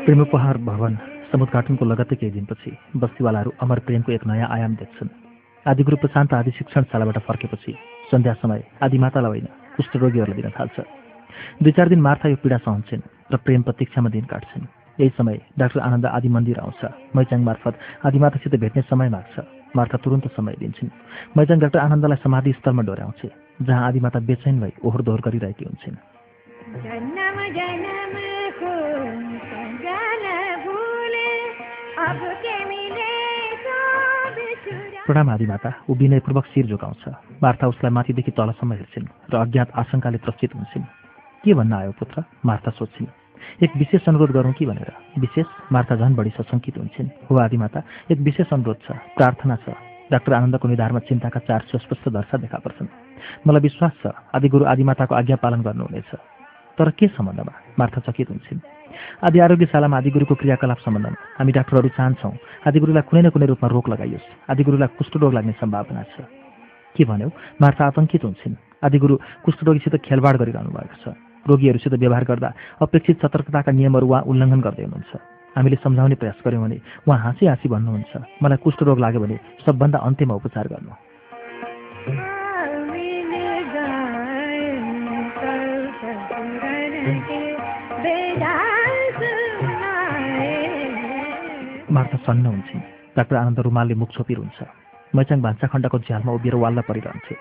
प्रेमोपहार भवन समुद्घाटनको लगत्तै केही दिनपछि बस्तीवालाहरू अमर प्रेमको एक नयाँ आयाम देख्छन्। आदिगुरु प्रशान्त आदि शिक्षणशालाबाट फर्केपछि सन्ध्या समय आदिमातालाई होइन कुष्ठरोगीहरूलाई दिन थाल्छ। दुई चार दिन मार्था यो पीडा सहन्छन् र प्रेम प्रतीक्षामा दिन काट्छन्। यही समय डाक्टर आनन्द आदि मन्दिर आउँछ। मैचाङ मार्फत आदिमातासित भेट्ने समय माग्छ मार्था तुरन्त समय दिन्छन्। मैचाङ डाक्टर आनन्दलाई समाधि स्थलमा डोर्याउँछ जहाँ आदिमाता बेचैन भई ओहोर दोहोर गरिरहेकी हुन्छन्। प्रणाम आदिमाता ऊ विनयपूर्वक शिर झुकाउँछ मार्था उसलाई माथिदेखि तलसम्म हेर्छिन् र अज्ञात आशंकाले प्रचित हुन्छन्। के भन्न आयो पुत्र? मार्था सोध्छिन्। एक विशेष अनुरोध गरौँ कि भनेर। विशेष मार्था झन् बढी सशङ्कित हुन्छन्। हो आदिमाता एक विशेष अनुरोध छ प्रार्थना छ। डाक्टर आनन्दको निधारमा चिन्ताका चार सुस्पष्ट दर्शा देखा पर्छन्। मलाई विश्वास छ आदिगुरु आदिमाताको आज्ञा पालन गर्नुहुनेछ। तर के सम्बन्धमा मार्था चकित हुन्छन्? आदि आरोग्यशालामा आदिगुरुको क्रियाकलाप सम्बन्धमा हामी डाक्टरहरू चाहन्छौँ आदिगुरुलाई कुनै न कुनै रूपमा रोक लगाइयोस्। आदिगुरुलाई कुष्ठरोग लाग्ने सम्भावना छ। के भन्यो? मार्था आतङ्कित हुन्छन्। आदिगुरु कुष्ठरोगीसित खेलबाड गरिरहनु भएको छ। रोगीहरूसित व्यवहार गर्दा अपेक्षित सतर्कताका नियमहरू उहाँ उल्लङ्घन गर्दै हुनुहुन्छ। हामीले सम्झाउने प्रयास गऱ्यौँ भने उहाँ हाँसी हाँसी भन्नुहुन्छ। मलाई कुष्ठरोग लाग्यो भने सबभन्दा अन्त्यमा उपचार गर्नु। मार्था सन्न हुन्छन् डाक्टर आनन्द रुमालले मुख छोपिरहन्छ मैचाङ भान्सा खण्डको झ्यालमा उभिएर वाल्न परिरहन्छे।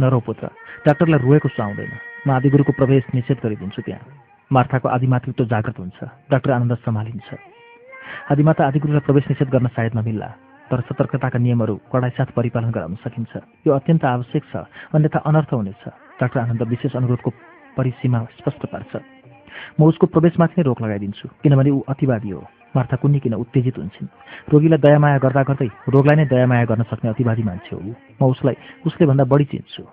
नरौ पुत्र डाक्टरलाई रोएको सुहाउँदैन। म आदिगुरुको प्रवेश निषेध गरिदिन्छु त्यहाँ। मार्थाको आदिमातृत्व जागृत हुन्छ। डाक्टर आनन्द सम्हालिन्छ। आदिमाता आदिगुरुलाई प्रवेश निषेध गर्न सायद नमिल्ला तर सतर्कताका नियमहरू कडाइसाथ परिपालन गराउन सकिन्छ। यो अत्यन्त आवश्यक छ अन्यथा अनर्थ हुनेछ। डाक्टर आनन्द विशेष अनुरोधको परिसीमा स्पष्ट पार्छ। म उसको प्रवेशमाथि नै रोक लगाइदिन्छु किनभने ऊ अतिवादी हो। मार्था कुन्नी किन उत्तेजित हुन्छन्? रोगीलाई दयामाया गर्दा गर्दै रोगलाई नै दयामाया गर्न सक्ने अतिवादी मान्छे हो म उसलाई उसले भन्दा बढी चिन्छु।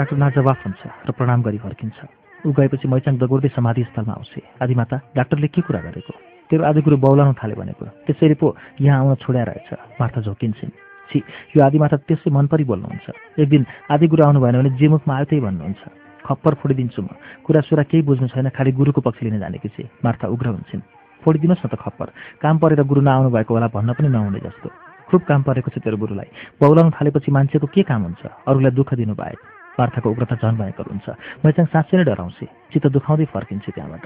डाक्टर नाजवाफ हुन्छ र प्रणाम गरी फर्किन्छ। ऊ गएपछि मैचाङ दगोर्दै समाधि स्थलमा आउँछ आदिमाता डाक्टरले के कुरा गरेको? तेरो आदिगुरु बौलाउन थाले भनेको। त्यसरी पो यहाँ आउन छोड्या रहेछ। मार्था झोकिन्छन्। छि यो आदिमाता त्यसै मन परि बोल्नुहुन्छ। एक दिन आदि गुरु आउनु भएन भने जे मुखमा आयो त्यही भन्नुहुन्छ। खप्पर फोडिदिन्छु म। कुरा सुरा केही बुझ्नु छैन खालि गुरुको पक्ष लिन जानेकी छे मार्था उग्र हुन्छन्। फोडिदिनुहोस् न त खप्पर। काम परेर गुरु नआउनु भएको होला भन्न पनि नहुने जस्तो। खुब काम परेको छ तेरो गुरुलाई। बौलाउनु थालेपछि मान्छेको के काम हुन्छ? अरूलाई दुःख दिनु बाहेक। मार्थाको उग्रता झन् भयङ्कर हुन्छ। म चाहिँ साँच्चै नै डराउँछु। चित्त दुखाउँदै फर्किन्छु त्यहाँबाट।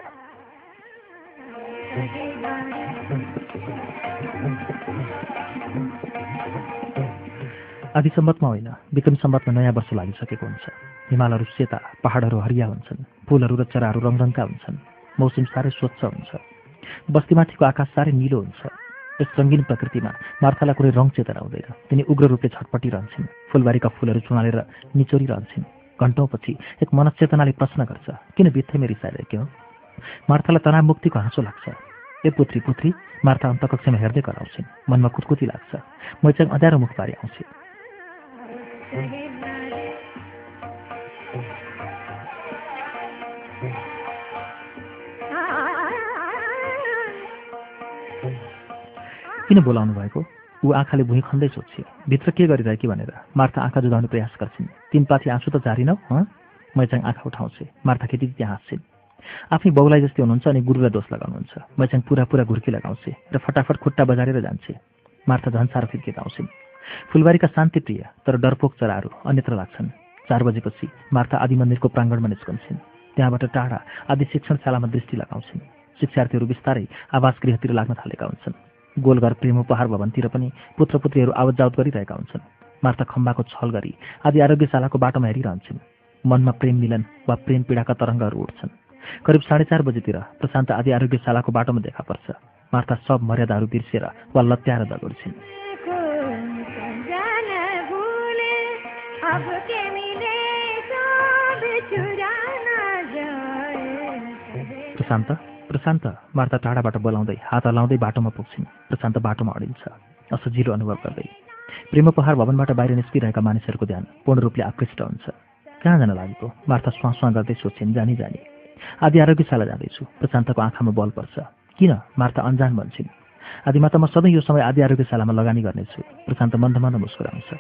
आदि सम्बतमा होइन। विक्रम सम्बतमा नयाँ वर्ष लागिसकेको हुन्छ। हिमालहरू सेता पहाडहरू हरिया हुन्छन्। फुलहरू र चराहरू रङरङका हुन्छन्। मौसम साह्रै स्वच्छ हुन्छ। बस्तीमाथिको आकाश साह्रै निलो हुन्छ। यस रङ्गीन प्रकृतिमा मार्थालाई कुनै रङ चेतना हुँदैन तिनी उग्र रूपले छटपटिरहन्छन् फुलबारीका फुलहरू चुनालेर निचोरिरहन्छन् घन्टौँपछि एक मनचेतनाले प्रश्न गर्छ किन बित्थैमै रिसाइरहेको हो? मार्थालाई तनावमुक्तिको हाँसो लाग्छ। ए पुत्री पुत्री मार्था अन्तकक्षमा हेर्दै कराउँछिन्। मनमा कुतकुती लाग्छ। म चाहिँ अँध्यारो मुख पारी आउँछु। किन बोलाउनु भएको? ऊ आँखाले भुइँ खन्दै सोध्छे। भित्र के गरिरहेकी भनेर। मार्था आँखा जुदाउने प्रयास गर्छिन्। तिन पाथी आँसु त झारिनौ हँ? मैचाङ आँखा उठाउँछे। मार्था खेती त्यहाँ हाँस्छिन्। आफ्नै बाउलाई जस्तै हुनुहुन्छ अनि गुरुलाई दोष लगाउनुहुन्छ। मैचाङ पुरा पुरा घुर्की लगाउँछे र फटाफट खुट्टा बजारेर जान्छे। मार्था झन्सार फिर्केर आउँछिन्। फुलबारीका शान्तिप्रिय तर डरपोक चराहरू अन्यत्र लाग्छन्। चार बजेपछि मार्था आदि मन्दिरको प्राङ्गणमा निस्कन्छन्। त्यहाँबाट टाढा आदि शिक्षणशालामा दृष्टि लगाउँछिन्। शिक्षार्थीहरू बिस्तारै आवास गृहतिर लाग्न थालेका हुन्छन्। गोलघर प्रेम उपहार भवनतिर पनि पुत्रपुत्रीहरू आवत जावत गरिरहेका हुन्छन्। मार्था खम्बाको छल गरी आदि आरोग्यशालाको बाटोमा हेरिरहन्छन्। मनमा प्रेम मिलन वा प्रेम पीडाका तरङ्गहरू उठ्छन्। करिब साढे चार बजीतिर प्रशान्त आदि आरोग्यशालाको बाटोमा देखा पर्छ। मार्था सब मर्यादाहरू बिर्सेर वा लत्याएर जाए प्रशान्त? प्रशान्त मार्ता टाढाबाट बोलाउँदै हात हलाउँदै बाटोमा पुग्छिन्। प्रशान्त बाटोमा अडिन्छ। असजिलो अनुभव गर्दै। प्रेमोपहार भवनबाट बाहिर निस्किरहेका मानिसहरूको ध्यान पूर्ण रूपले आकृष्ट हुन्छ। कहाँ जान लागेको? मार्था स्वाँ गर्दै सोध्छिन् जानी जानी। आदि आरोग्यशाला जाँदैछु। प्रशान्तको आँखामा बल पर्छ। किन? मार्था अन्जान भन्छन्। आदिमाता म सधैँ यो समय आदि आरोग्यशालामा लगानी गर्नेछु। प्रशान्त मन्द मन्द मुस्कुराउँछ।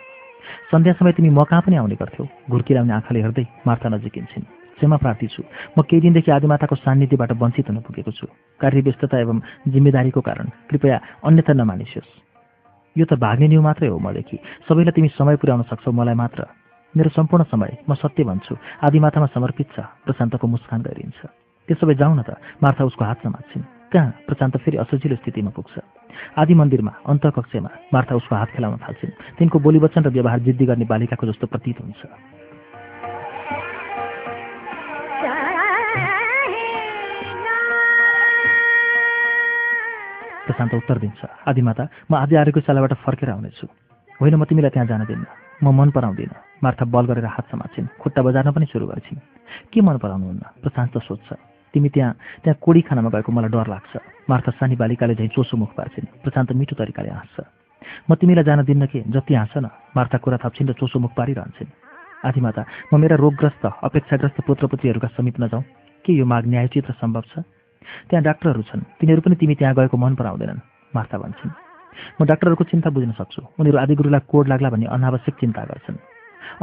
सन्ध्या समय तिमी म कहाँ पनि आउने गर्थ्यौ? घुर्किराउने आँखाले हेर्दै मार्था नजिकिन्छन्। क्षमा प्रार्थी छु। म केही दिनदेखि आदिमाताको सान्निध्यबाट वञ्चित हुन पुगेको छु। कार्यव्यस्तता एवं जिम्मेदारीको कारण कृपया अन्यथा नमानिसियोस् यो त भाग्ने न्यु मात्रै हो मदेखि सबैलाई तिमी समय पुर्याउन सक्छौ मलाई मात्र। मेरो सम्पूर्ण समय म सत्य भन्छु। आदिमातामा समर्पित छ प्रशान्तको मुस्कान गरिन्छ त्यसो भए जाउँ न त मार्था उसको हात समात्छिन् कहाँ? प्रशान्त फेरि असजिलो स्थितिमा पुग्छ। आदि मन्दिरमा अन्तकक्षमा मार्था उसको हात खेलाउन थाल्छिन्। तिनको बोली वचन र व्यवहार जिद्दी गर्ने बालिकाको जस्तो प्रतीत हुन्छ। प्रशान्त उत्तर दिन्छ? आदिमाता म आदि आरोग्यशालाबाट फर्केर आउनेछु। होइन म तिमीलाई त्यहाँ जान दिन्न। म मन पराउँदिनँ। मार्था बल गरेर हात समात्छिन्। खुट्टा बजार्न पनि सुरु गर्छिन्। के मन पराउनुहुन्न? प्रशान्त सोध्छ। तिमी त्यहाँ त्यहाँ कोडी खानामा गएको मलाई डर लाग्छ। मार्था सानी बालिकाले झैँ चोसो मुख पार्छिन्। प्रशान्त मिठो तरिकाले हाँस्छ। म तिमीलाई जान दिन्न के? जति हाँस न मार्था कुरा थप्छिन् र चोसो मुख पारिरहन्छन्। आदिमाता म मेरा रोगग्रस्त अपेक्षाग्रस्त पुत्रपुत्रीहरूका समीप नजाउँ के यो माग न्यायोचित र सम्भव छ? त्यहाँ डाक्टरहरू छन्। तिनीहरू पनि तिमी त्यहाँ गएको मन पराउँदैनन् मार्था भन्छन्। म डाक्टरहरूको चिन्ता बुझ्न सक्छु। उनीहरू आदिगुरुलाई कोड लाग्ला भन्ने अनावश्यक चिन्ता गर्छन्।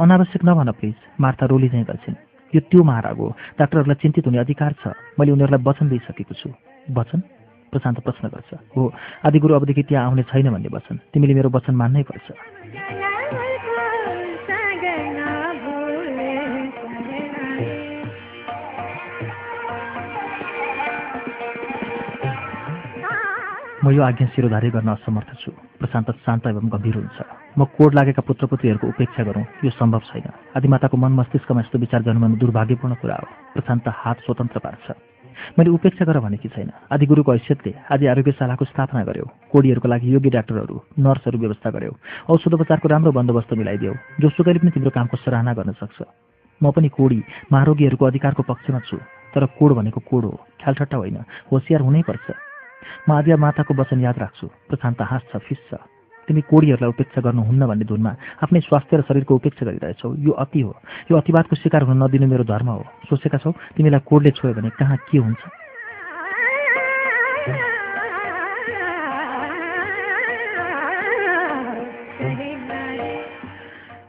अनावश्यक नभन प्लिज मार्था रोली चाहिँ गर्छिन्। यो त्यो महाराग हो डाक्टरहरूलाई चिन्तित हुने अधिकार छ। मैले उनीहरूलाई वचन दिइसकेको छु। वचन? प्रशान्त प्रश्न गर्छ। हो आदिगुरु अबदेखि त्यहाँ आउने छैन भन्ने वचन। तिमीले मेरो वचन मान्नै पर्छ। म यो आज्ञा शिरोधारी गर्न असमर्थ छु। प्रशान्त शान्त एवं गम्भीर हुन्छ। म कोड लागेका पुत्रपुत्रीहरूको उपेक्षा गरौँ। यो सम्भव छैन। आदिमाताको मन मस्तिष्कमा यस्तो विचार जन्मनु दुर्भाग्यपूर्ण कुरा हो। प्रशान्त हात स्वतन्त्र पार्छ। मैले उपेक्षा गर भनेकी छैन। आदि गुरुको हैसियतले आदि आरोग्यशालाको स्थापना गर्यो। कोडीहरूको लागि योग्य डाक्टरहरू नर्सहरू व्यवस्था गर्यो। औषधोपचारको राम्रो बन्दोबस्त मिलाइदियो। जोसुकैले पनि तिम्रो कामको सराहना गर्न सक्छ। म पनि कोडी महारोगीहरूको अधिकारको पक्षमा छु। तर कोड भनेको कोड हो। ख्यालठट्टा होइन। होसियार हुनैपर्छ। म आद्या माताको वचन याद राख्छु। प्रशान्त हाँस्छ फिस्छ। तिमी कोडीहरूलाई उपेक्षा गर्नुहुन्न भन्ने धुनमा आफ्नै स्वास्थ्य र शरीरको उपेक्षा गरिरहेछौ। यो अति हो। यो अतिवादको शिकार हुन नदिनु मेरो धर्म हो। सोचेका छौ तिमीलाई कोडले छोयो भने कहाँ के हुन्छ?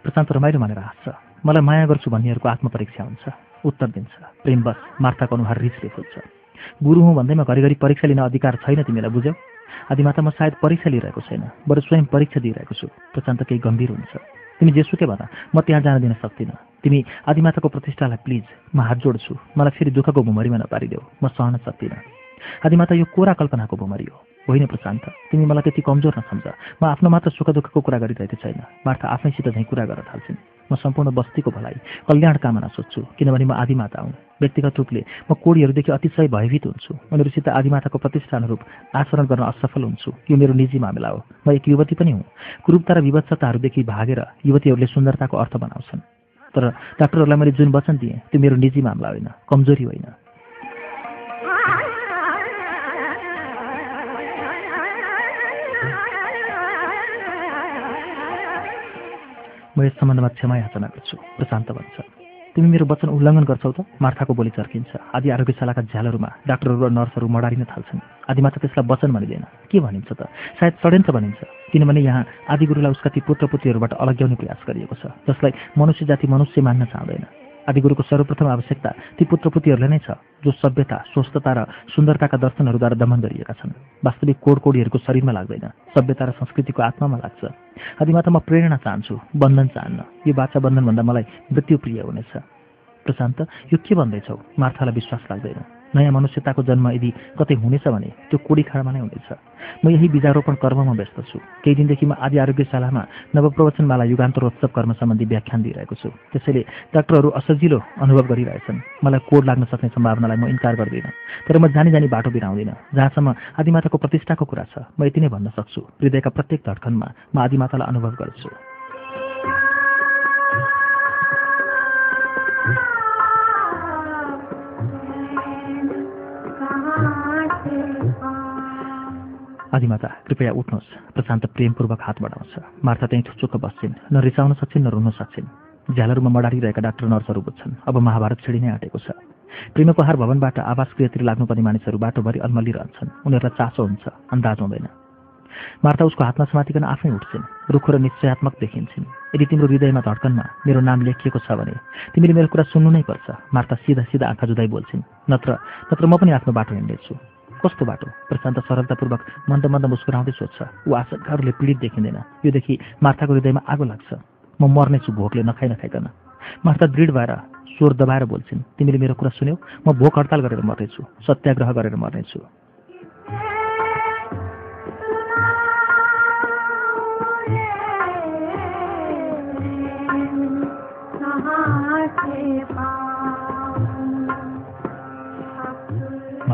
प्रशान्त रमाइलो मानेर हाँस्छ। मलाई माया गर्छु भन्नेहरूको आत्मपरीक्षा हुन्छ। उत्तर दिन्छ। प्रेमवश मार्ताको अनुहार रिसले फुल्छ। गुरु हुँ भन्दैमा घरिघरि परीक्षा लिन अधिकार छैन तिमीलाई बुझ्यौ? आदिमाता म सायद परीक्षा लिइरहेको छैन बरु स्वयं परीक्षा दिइरहेको छु। प्रशान्त केही गम्भीर हुन्छ तिमी जेसुकै भन म त्यहाँ जान दिन सक्दिनँ। तिमी आदिमाताको प्रतिष्ठालाई प्लिज म हात जोड्छु। मलाई फेरि दुःखको भुमरीमा नपारिदेऊ। म सहन सक्दिनँ। आदिमाता यो कोरा कल्पनाको भुमरी हो। होइन प्रशान्त तिमी मलाई त्यति कमजोर नसम्झ। म आफ्नो मात्र सुख दुःखको कुरा गरिरहेको छैन। मार्था आफैसित झैँ कुरा गर्न थाल्छिन्। म सम्पूर्ण बस्तीको भलाइ कल्याण कामना सोध्छु किनभने म आदिमाता हुँ। व्यक्तिगत रूपले म कोडीहरूदेखि अतिशय भयभीत हुन्छु। उनीहरूसित आदिमाताको प्रतिष्ठा अनुरूप आचरण गर्न असफल हुन्छु। यो मेरो निजी मामिला हो। म एक युवती पनि हुँ। कुरूपता र विवत्सताहरूदेखि भागेर युवतीहरूले सुन्दरताको अर्थ बनाउँछन्। तर डाक्टरहरूलाई मैले जुन वचन दिएँ त्यो मेरो निजी मामला होइन कमजोरी होइन। म यस सम्बन्धमा क्षमा याचना गर्छु प्रशान्त भन्छ। तिमी मेरो वचन उल्लङ्घन गर्छौ त? मार्थाको बोली चर्किन्छ। आदि आरोग्यशालाका झ्यालहरूमा डाक्टरहरू र नर्सहरू मडारिन थाल्छन्। आदिमाता त्यसलाई वचन भनिँदैन के भनिन्छ त? सायद षड्यन्त्र भनिन्छ। किनभने यहाँ आदिगुरुलाई उसका ती पुत्रपुत्रीहरूबाट अलग्याउने प्रयास गरिएको छ जसलाई मनुष्य जाति मनुष्य मान्न चाहँदैन। आदिगुरुको सर्वप्रथम आवश्यकता ती पुत्रपुतीहरूलाई नै छ जो सभ्यता स्वस्थता र सुन्दरताका दर्शनहरूद्वारा दमन गरिएका छन्। वास्तविक कोडकोडीहरूको शरीरमा लाग्दैन सभ्यता र संस्कृतिको आत्मामा लाग्छ। आदिमाता म प्रेरणा चाहन्छु बन्धन चाहन्न। यो बाचा बन्धनभन्दा मलाई मृत्यु प्रिय हुनेछ। प्रशान्त यो के भन्दैछौ मार्थालाई विश्वास लाग्दैन। नयाँ मनुष्यताको जन्म यदि कतै हुनेछ भने त्यो कोडी खाडामा नै हुनेछ। म यही बिजारोपण कर्ममा व्यस्त छु। केही दिनदेखि म आदि आरोग्यशालामा नवप्रवचनमाला युगान्तरोत्सव कर्म सम्बन्धी व्याख्यान दिइरहेको छु। त्यसैले डाक्टरहरू असजिलो अनुभव गरिरहेछन्। मलाई कोड लाग्न सक्ने सम्भावनालाई म इन्कार गर्दिनँ। तर म जानी जानी बाटो बिराउँदिनँ। जहाँसम्म आदिमाताको प्रतिष्ठाको कुरा छ म यति नै भन्न सक्छु। हृदयका प्रत्येक धड्कनमा म आदिमातालाई अनुभव गर्छु। आदिमाता कृपया उठ्नुहोस्। प्रशान्त प्रेमपूर्वक हात बढाउँछ मार्था त्यहीँ थुचुक्क बस्छिन्। न रिसाउन सक्छिन् न रुन सक्छिन् झ्यालहरूमा मडारिरहेका डाक्टर नर्सहरू बुझ्छन्। अब महाभारत छिडी नै आँटेको छ। प्रेमोपहार भवनबाट आवास गृहतिर लाग्नुपर्ने मानिसहरू बाटोभरि अल्मलिरहन्छन् उनीहरूलाई चासो हुन्छ अन्दाज हुँदैन। मार्ता उसको हातमा समातिकन आफै उठ्छिन्। रुखो र निश्चयात्मक देखिन्छन्। यदि तिम्रो हृदयमा धड्कनमा मेरो नाम लेखिएको छ भने तिमीले मेरो कुरा सुन्नु नै पर्छ। मार्ता सिधा सिधा आँखा जुदाई बोल्छिन्। नत्र नत्र म पनि आफ्नो बाटो हिँड्नेछु। कस्तो बाटो? प्रशान्त सरलतापूर्वक मन्द मन्द मुस्कुराउँदै सोध्छ ऊ आशंकाहरूले पीडित देखिँदैन। योदेखि मार्थाको हृदयमा आगो लाग्छ। म मर्नेछु भोकले नखाइ नखाइकन मार्था दृढ भएर स्वर दबाएर बोल्छिन् तिमीले मेरो कुरा सुन्यौ? म भोक हडताल गरेर मर्नेछु सत्याग्रह गरेर मर्नेछु।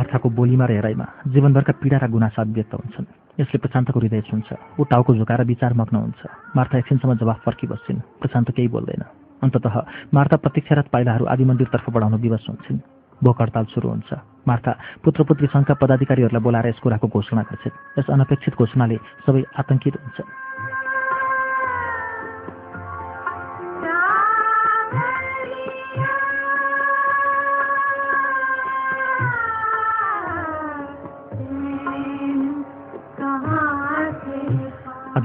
मार्थाको बोलीमा र हेराइमा जीवनभरका पीडा र गुनासा व्यक्त हुन्छन्। यसले प्रशान्तको हृदय छुन्छ ऊ टाउको झुकाएर विचारमग्न हुन्छ। मार्था एकछिनसम्म जवाफ फर्किबस्छिन् प्रशान्त केही बोल्दैन। अन्ततः मार्था प्रतीक्षारत पाइलाहरू आदि मन्दिरतर्फ बढाउन विवश हुन्छन्। भोक हडताल सुरु हुन्छ। मार्था पुत्रपुत्री सङ्घका पदाधिकारीहरूलाई बोलाएर यस कुराको घोषणा गर्छिन्। यस अनपेक्षित घोषणाले सबै आतङ्कित हुन्छ।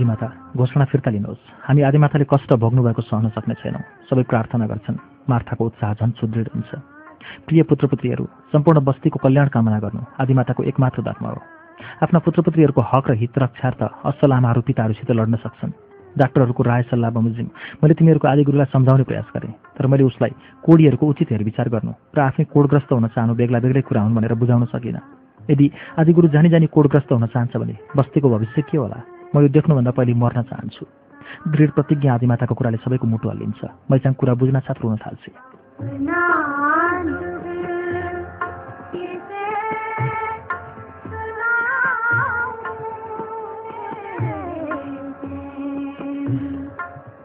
आदिमाता घोषणा फिर्ता लिनुहोस्। हामी आदिमाताले कष्ट भोग्नुभएको सहन सक्ने छैनौँ। सबै प्रार्थना गर्छन्। मार्थाको उत्साह झन् सुदृढ हुन्छ। प्रिय पुत्रपुत्रीहरू सम्पूर्ण बस्तीको कल्याण कामना गर्नु आदिमाताको एकमात्र धर्म हो। आफ्ना पुत्रपुत्रीहरूको हक र हित रक्षार्थ असल आमाहरू पिताहरूसित लड्न सक्छन्। डाक्टरहरूको राय सल्लाह बमोजिम। मैले तिमीहरूको आदिगुरुलाई सम्झाउने प्रयास गरेँ तर मैले उसलाई कोडीहरूको उचित हेरविचार गर्नु र आफै कोडग्रस्त हुन चाहनु बेग्ला बेग्लै कुरा हुन् भनेर बुझाउन सकिनँ। यदि आदिगुरु जानी जानी कोडग्रस्त हुन चाहन्छ भने बस्तीको भविष्य के होला? म यो देख्नुभन्दा पहिले मर्न चाहन्छु। दृढ प्रतिज्ञा आदिमाताको कुराले सबैको मुटु हल्लिन्छ। मैचाङ कुरा बुझ्न साथ रुन थाल्छे।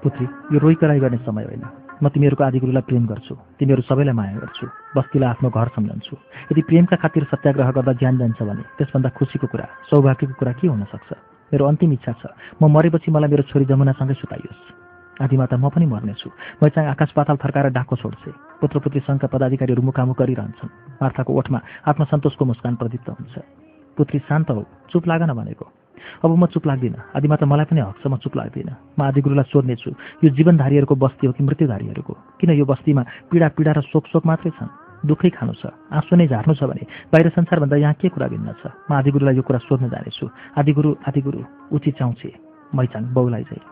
पुत्री यो रोइ कराई गर्ने समय होइन। म तिमीहरूको आदिगुरुलाई प्रेम गर्छु। तिमीहरू सबैलाई माया गर्छु। बस्तीलाई आफ्नो घर सम्झन्छु। यदि प्रेमका खातिर सत्याग्रह गर्दा ज्यान जान्छ भने त्यसभन्दा खुसीको कुरा सौभाग्यको कुरा के हुन सक्छ? मेरो अन्तिम इच्छा छ। म मरेपछि मलाई मेरो छोरी जमुनासँगै सुताइयोस्। आदिमाता म पनि मर्नेछु। म चाहिँ आकाश पाताल थर्काएर डाको छोड्छे। पुत्रपुत्री सङ्घका पदाधिकारीहरू मुकामुख गरिरहन्छन्। मार्थाको ओठमा आत्मसन्तोषको मुस्कान प्रदीप्त हुन्छ। पुत्री शान्त हो। चुप लाग न भनेको। अब म चुप लाग्दिनँ। आदिमाता मलाई पनि हक छ म चुप लाग्दिनँ। म आदिगुरुलाई सोध्नेछु यो जीवनधारीहरूको बस्ती हो कि मृत्युधारीहरूको? किन यो बस्तीमा पीडा पीडा र शोक शोक मात्रै छन्? दुःखै खानु छ आँसु नै झार्नु छ भने बाहिर संसारभन्दा यहाँ के कुरा भिन्न छ? म आदिगुरुलाई यो कुरा सोध्न जानेछु। आदिगुरु आदिगुरु उची चाउँछे। मैचाङ बाउलाई चाहिँ।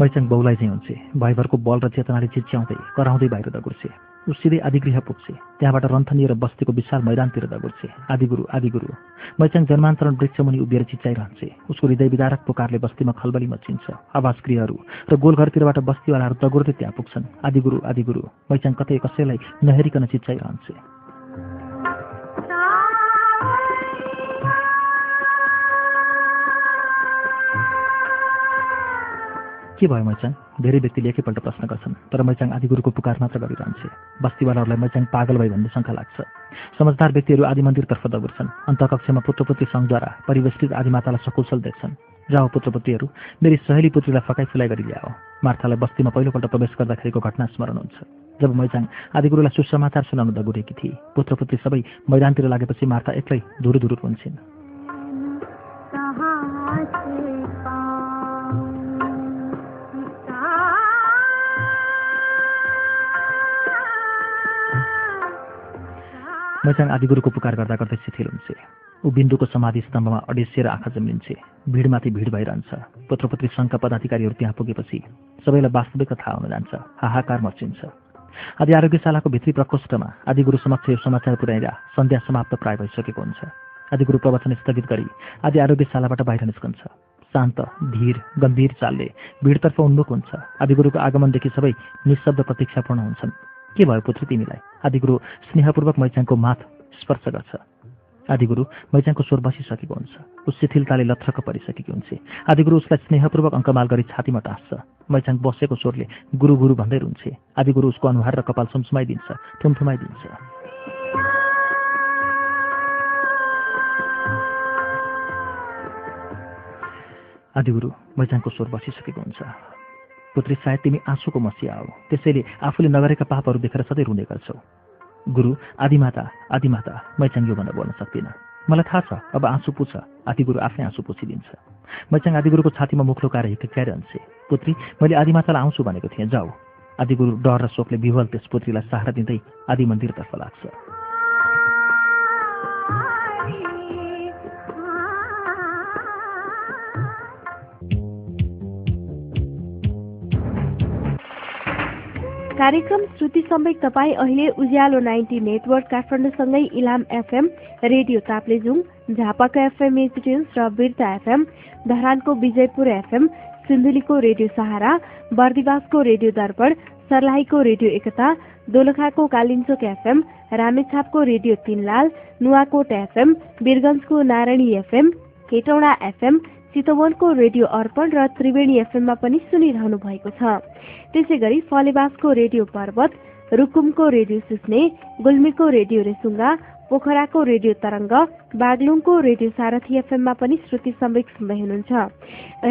मैचाङ बाउलाई चाहिँ हुन्छे। भाइभरको बल र चेतनाले चिच्याउँदै कराउँदै बाहिर दगुर्छे। ऊ सिधै आदिगृह पुग्छे। त्यहाँबाट रन्थनिएर बस्तीको विशाल मैदानतिर दगुर्छे। आदिगुरु आदिगुरु मैचाङ जन्मान्तरण वृक्षमुनि उभिएर चिच्याइरहन्छे उसको हृदय विदारक पुकारले बस्तीमा खलबली मचिन्छ। आवास गृहहरू र गोलघरतिरबाट बस्तीवालाहरू दगुर्दै त्यहाँ पुग्छन्। आदिगुरु आदिगुरु मैचाङ कतै कसैलाई नहेरिकन चिच्याइरहन्छे के भयो मैचाङ धेरै व्यक्तिले एकैपल्ट प्रश्न गर्छन् तर मैचाङ आदिगुरुको पुकार मात्र गरिरहन्छे। बस्तीवालाहरूलाई मैचाङ पागल भई भन्ने शङ्का लाग्छ। समझदार व्यक्तिहरू आदि मन्दिरतर्फ दगुर्छन् अन्तकक्षमा पुत्रपुत्री सङ्घद्वारा परिवेष्टित आदिमातालाई सकुशल देख्छन्। जाओ पुत्रपुत्रीहरू मेरी सहेली पुत्रीलाई फकाइ फुलाइ गरी ल्याओ। मार्थालाई बस्तीमा पहिलोपल्ट प्रवेश गर्दाखेरिको घटना स्मरण हुन्छ। जब मैचाङ आदिगुरुलाई सुसमाचार सुनाउन दगुरेकी थिए पुत्रपुत्री सबै मैदानतिर लागेपछि मार्था एक्लै धुरु धुरु हुन्छन्। मैचाङ आदिगुरुको पुकार गर्दा गर्दै शिथिल हुन्छे ऊ बिन्दुको समाधि स्तम्भमा अडेसिएर आँखा जम्लिन्छे भिडमाथि भिड भइरहन्छ। पुत्रपुत्री सङ्घका पदाधिकारीहरू त्यहाँ पुगेपछि सबैलाई वास्तविकता थाहा हुन जान्छ। हाहाकार मचिन्छ आदि आरोग्यशालाको भित्री प्रकोष्ठमा आदिगुरु समक्ष यो समाचार पुर्याइँदा सन्ध्या समाप्त प्राय भइसकेको हुन्छ। आदिगुरु प्रवचन स्थगित गरी आदि आरोग्यशालाबाट बाहिर निस्कन्छ। शान्त धीर गम्भीर चालले भिडतर्फ उन्मुख हुन्छ। आदिगुरुको आगमनदेखि सबै निशब्द प्रतीक्षापूर्ण हुन्छन्। के भयो पुत्री तिमीलाई? आदिगुरु स्नेहपूर्वक मैचाङको माथ स्पर्श गर्छ। आदिगुरु मैचाङको स्वर बसिसकेको हुन्छ। उस शिथिलताले लथ्रक परिसकेकी हुन्छ। आदिगुरु उसलाई स्नेहपूर्वक अङ्कमाल गरी छातीमा टाँस्छ। मैचाङ बसेको स्वरले गुरु गुरु भन्दै रुन्छे। आदिगुरु उसको अनुहार र कपाल सुमसुमाइदिन्छ थुमथुमाइदिन्छ आदिगुरु मैचाङको स्वर बसिसकेको हुन्छ। पुत्री सायद तिमी आँसुको मसिया हो। त्यसैले आफूले नगरेका पापहरू देखेर सधैँ रुने गर्छौ। गुरु आदिमाता आदिमाता यो भनेर बोल्न सक्दिनँ। मलाई थाहा छ अब आँसु पुछ। आदिगुरु आफै आँसु पुछिदिन्छ। मैचाङ आदिगुरुको छातीमा मुख लुकाएर हिक्क्याएर हन्छे पुत्री मैले आदिमातालाई आउँछु भनेको थिएँ जाऊ। आदिगुरु डर र शोकले विवल त्यस पुत्रीलाई सहारा दिँदै आदि मन्दिरतर्फ लाग्छ। कार्यक्रम श्रुति सम्वेक तपाईँ अहिले उज्यालो नाइन्टी नेटवर्क काठमाडौँसँगै इलाम एफएम रेडियो ताप्लेजुङ झापाको एफएम एजिटेन्स र बिर्ता एफएम धरानको विजयपुर एफएम सिन्धुलीको रेडियो सहारा बर्दिवासको रेडियो दर्पण सर्लाहीको रेडियो एकता दोलखाको कालिन्चोक एफएम रामेछापको रेडियो तीनलाल नुवाकोट एफएम वीरगञ्जको नारायणी एफएम हेटौँडा एफएम चितवनको रेडियो अर्पण र त्रिवेणी एफएममा पनि सुनिरहनु भएको छ। त्यसै गरी फलेवासको रेडियो पर्वत रुकुमको रेडियो सुस्ने गुल्मीको रेडियो रेसुङ्गा पोखराको रेडियो तरङ्ग बागलुङको रेडियो सारथी एफएममा पनि श्रुति सम्वेक सुन्दै हुनुहुन्छ।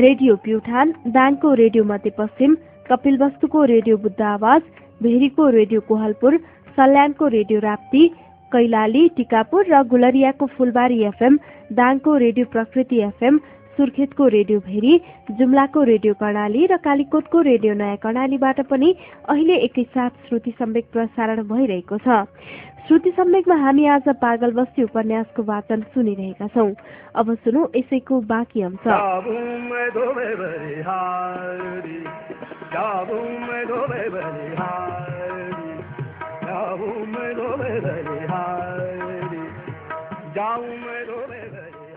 रेडियो प्युठान दाङको रेडियो मध्यपश्चिम कपिलवस्तुको रेडियो बुद्ध आवाज भेरीको रेडियो कोहलपुर सल्यानको रेडियो राप्ती कैलाली टिकापुर र गुलरियाको फुलबारी एफएम दाङको रेडियो प्रकृति एफएम सुर्खेतको रेडियो भेरी जुम्लाको रेडियो कर्णाली र कालीकोटको रेडियो नयाँ कर्णालीबाट पनि अहिले एकैसाथ श्रुति सम्वेक प्रसारण भइरहेको छ। श्रुति सम्वेकमा हामी आज पागल बस्ती उपन्यासको वाचन सुनिरहेका छौँ। अब सुनौ यसैको बाँकी अंश।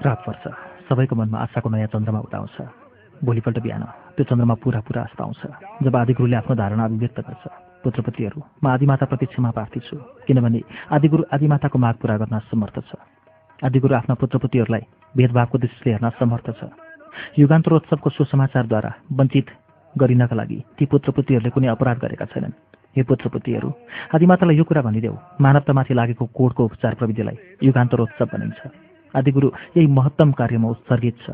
रात पर्छ। सबैको मनमा आशाको नयाँ चन्द्रमा उदाउँछ। भोलिपल्ट बिहान त्यो चन्द्रमा पुरा पुरा आस्था आउँछ जब आदिगुरुले आफ्नो धारणा अभिव्यक्त गर्छ। पुत्रपतिहरू म आदिमाताप्रति क्षमा प्रार्थी छु किनभने आदिगुरु आदिमाताको माग पुरा गर्न असमर्थ छ। आदिगुरु आफ्ना पुत्रपतिहरूलाई भेदभावको दृष्टिले हेर्न असमर्थ छ। युगान्तरोत्सवको सुसमाचारद्वारा वञ्चित गरिनका लागि ती पुत्रपुतीहरूले कुनै अपराध गरेका छैनन्। हे पुत्रपुतीहरू आदिमातालाई यो कुरा भनिदेऊ मानवतामाथि लागेको कोडको उपचार प्रविधिलाई युगान्तरोत्सव भनिन्छ। आदिगुरु यही महत्तम कार्यमा उत्सर्गित छ।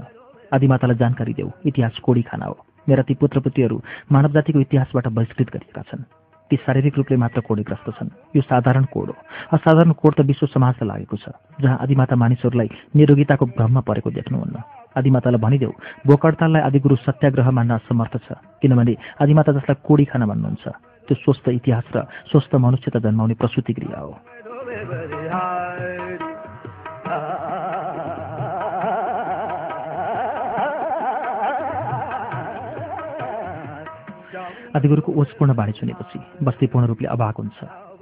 आदिमातालाई जानकारी देऊ इतिहास कोडी खाना हो। मेरा ती पुत्रपुतीहरू मानव जातिको इतिहासबाट बहिष्कृत गरिएका छन्। ती शारीरिक रूपले मात्र कोडीग्रस्त छन्। यो साधारण कोड हो। असाधारण कोड त विश्व समाजलाई लागेको छ जहाँ आदिमाता मानिसहरूलाई निरोगिताको भ्रममा परेको देख्नुहुन्न। आदिमातालाई भनिदेऊ भोक हडताललाई आदिगुरु सत्याग्रह मान्न असमर्थ छ किनभने आदिमाता जसलाई कोडी खाना भन्नुहुन्छ त्यो स्वस्थ इतिहास र स्वस्थ मनुष्यता जन्माउने प्रसुति क्रिया हो। आदिगुरुको ओजपूर्ण बाणी सुनेपछि बस्ती पूर्ण रूपले अभाग हुन्छ।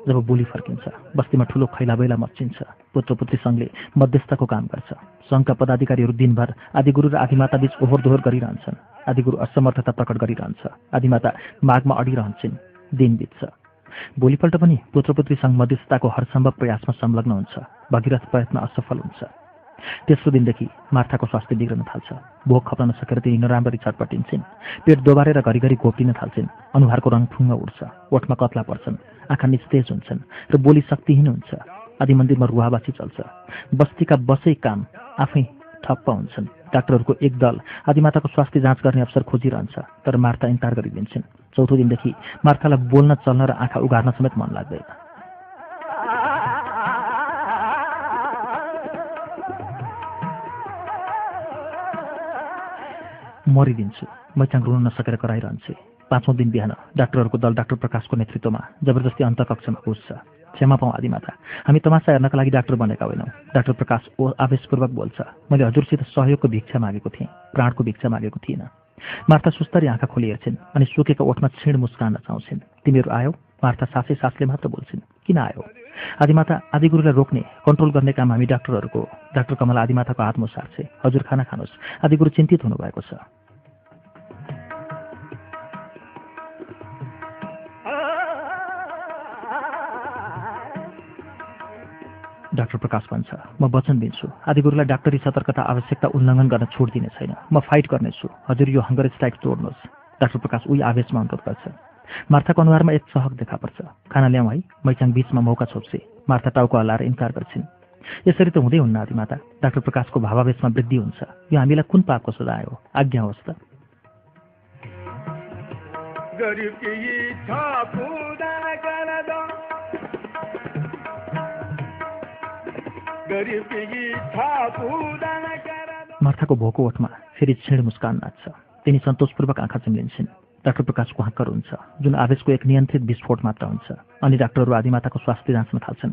जब बोली फर्किन्छ बस्तीमा ठुलो खैलाबैला मच्चिन्छ पुत्रपुत्री सङ्घले मध्यस्थको काम गर्छ। सङ्घका पदाधिकारीहरू दिनभर आदिगुरु र आदिमाता बीच ओहोर दोहोर गरिरहन्छन्। आदिगुरु असमर्थता प्रकट गरिरहन्छ। आदिमाता मागमा अडिरहन्छन् दिन बित्छ। भोलिपल्ट पनि पुत्रपुत्री सङ्घ मध्यस्थताको हरसम्भव प्रयासमा संलग्न हुन्छ। भगीरथ प्रयत्न असफल हुन्छ। तेस्रो दिनदेखि मार्थाको स्वास्थ्य बिग्रन थाल्छ। भोक खप्न नसकेर तिनी नराम्ररी छटपटिन्छन्। पेट दोबारेर घरिघरि घोप्टिन थाल्छन्। अनुहारको रङ ठुङ्ग उठ्छ। ओठमा कत्ला पर्छन्। आँखा निस्तेज हुन्छन् र बोली शक्तिहीन हुन्छ। आदि मन्दिरमा रुवाबासी चल्छ। बस्तीका बसै काम आफै ठप्प हुन्छन्। डाक्टरहरूको एक दल आदिमाताको स्वास्थ्य जाँच गर्ने अवसर खोजिरहन्छ। तर मार्था इन्कार गरिदिन्छन्। चौथो दिनदेखि मार्थालाई बोल्न चल्न र आँखा उघार्न समेत मन लाग्दैन। मरिदिन्छु। मैचाङ रुन नसकेर कराइरहन्छे। पाँचौँ दिन बिहान डाक्टरहरूको दल डाक्टर प्रकाशको नेतृत्वमा जबरजस्ती अन्तकक्षमा पुज्छ क्षमा पाउँ आदिमाता हामी तमासा हेर्नका लागि डाक्टर बनेका होइनौँ। डाक्टर प्रकाश ओ आवेशपूर्वक बोल्छ मैले हजुरसित सहयोगको भिक्षा मागेको थिएँ। प्राणको भिक्षा मागेको थिइनँ। मार्था सुस्तरी आँखा खोली हेर्छिन् अनि सुकेको ओठमा छिण मुस्कान नचाउँछिन् तिमीहरू आयो? मार्था सासै सासले मात्र बोल्छिन् किन आयो? आदिमाता आदिगुरुलाई रोक्ने कन्ट्रोल गर्ने काम हामी डाक्टरहरूको डाक्टर कमला आदिमाताको हातमा सार्छे। हजुर खाना खानुहोस् आदिगुरु चिन्तित हुनुभएको छ। डाक्टर प्रकाश भन्छ। म वचन दिन्छु। आदिगुरुलाई डाक्टरी सतर्कता आवश्यकता उल्लङ्घन गर्न छोड दिने छैन। म फाइट गर्नेछु। हजुर यो हङ्गर स्ट्राइक तोड्नुहोस्। डाक्टर प्रकाश उही आवेशमा अनुरोध गर्छ। मार्थाको अनुहारमा एक सहक देखा पर्छ। खाना ल्याउँ है। मैचाङ बिचमा मौका छोप्छे मार्था टाउको हल्लाएर इन्कार गर्छिन्। यसरी त हुँदै हुन्न आदिमाता डाक्टर प्रकाशको भावावेशमा वृद्धि हुन्छ। यो हामीलाई कुन पापको सजाय हो आज्ञा होस् त। मार्थाको भोको ओठमा फेरि छिण मुस्कान नाच्छ। तिनी सन्तोषपूर्वक आँखा चिम्लिन्छन्। डाक्टर प्रकाशको हाक्कर हुन्छ जुन आवेशको एक नियन्त्रित विस्फोट मात्र हुन्छ। अनि डाक्टरहरू आदिमाताको स्वास्थ्य जाँच्न थाल्छन्।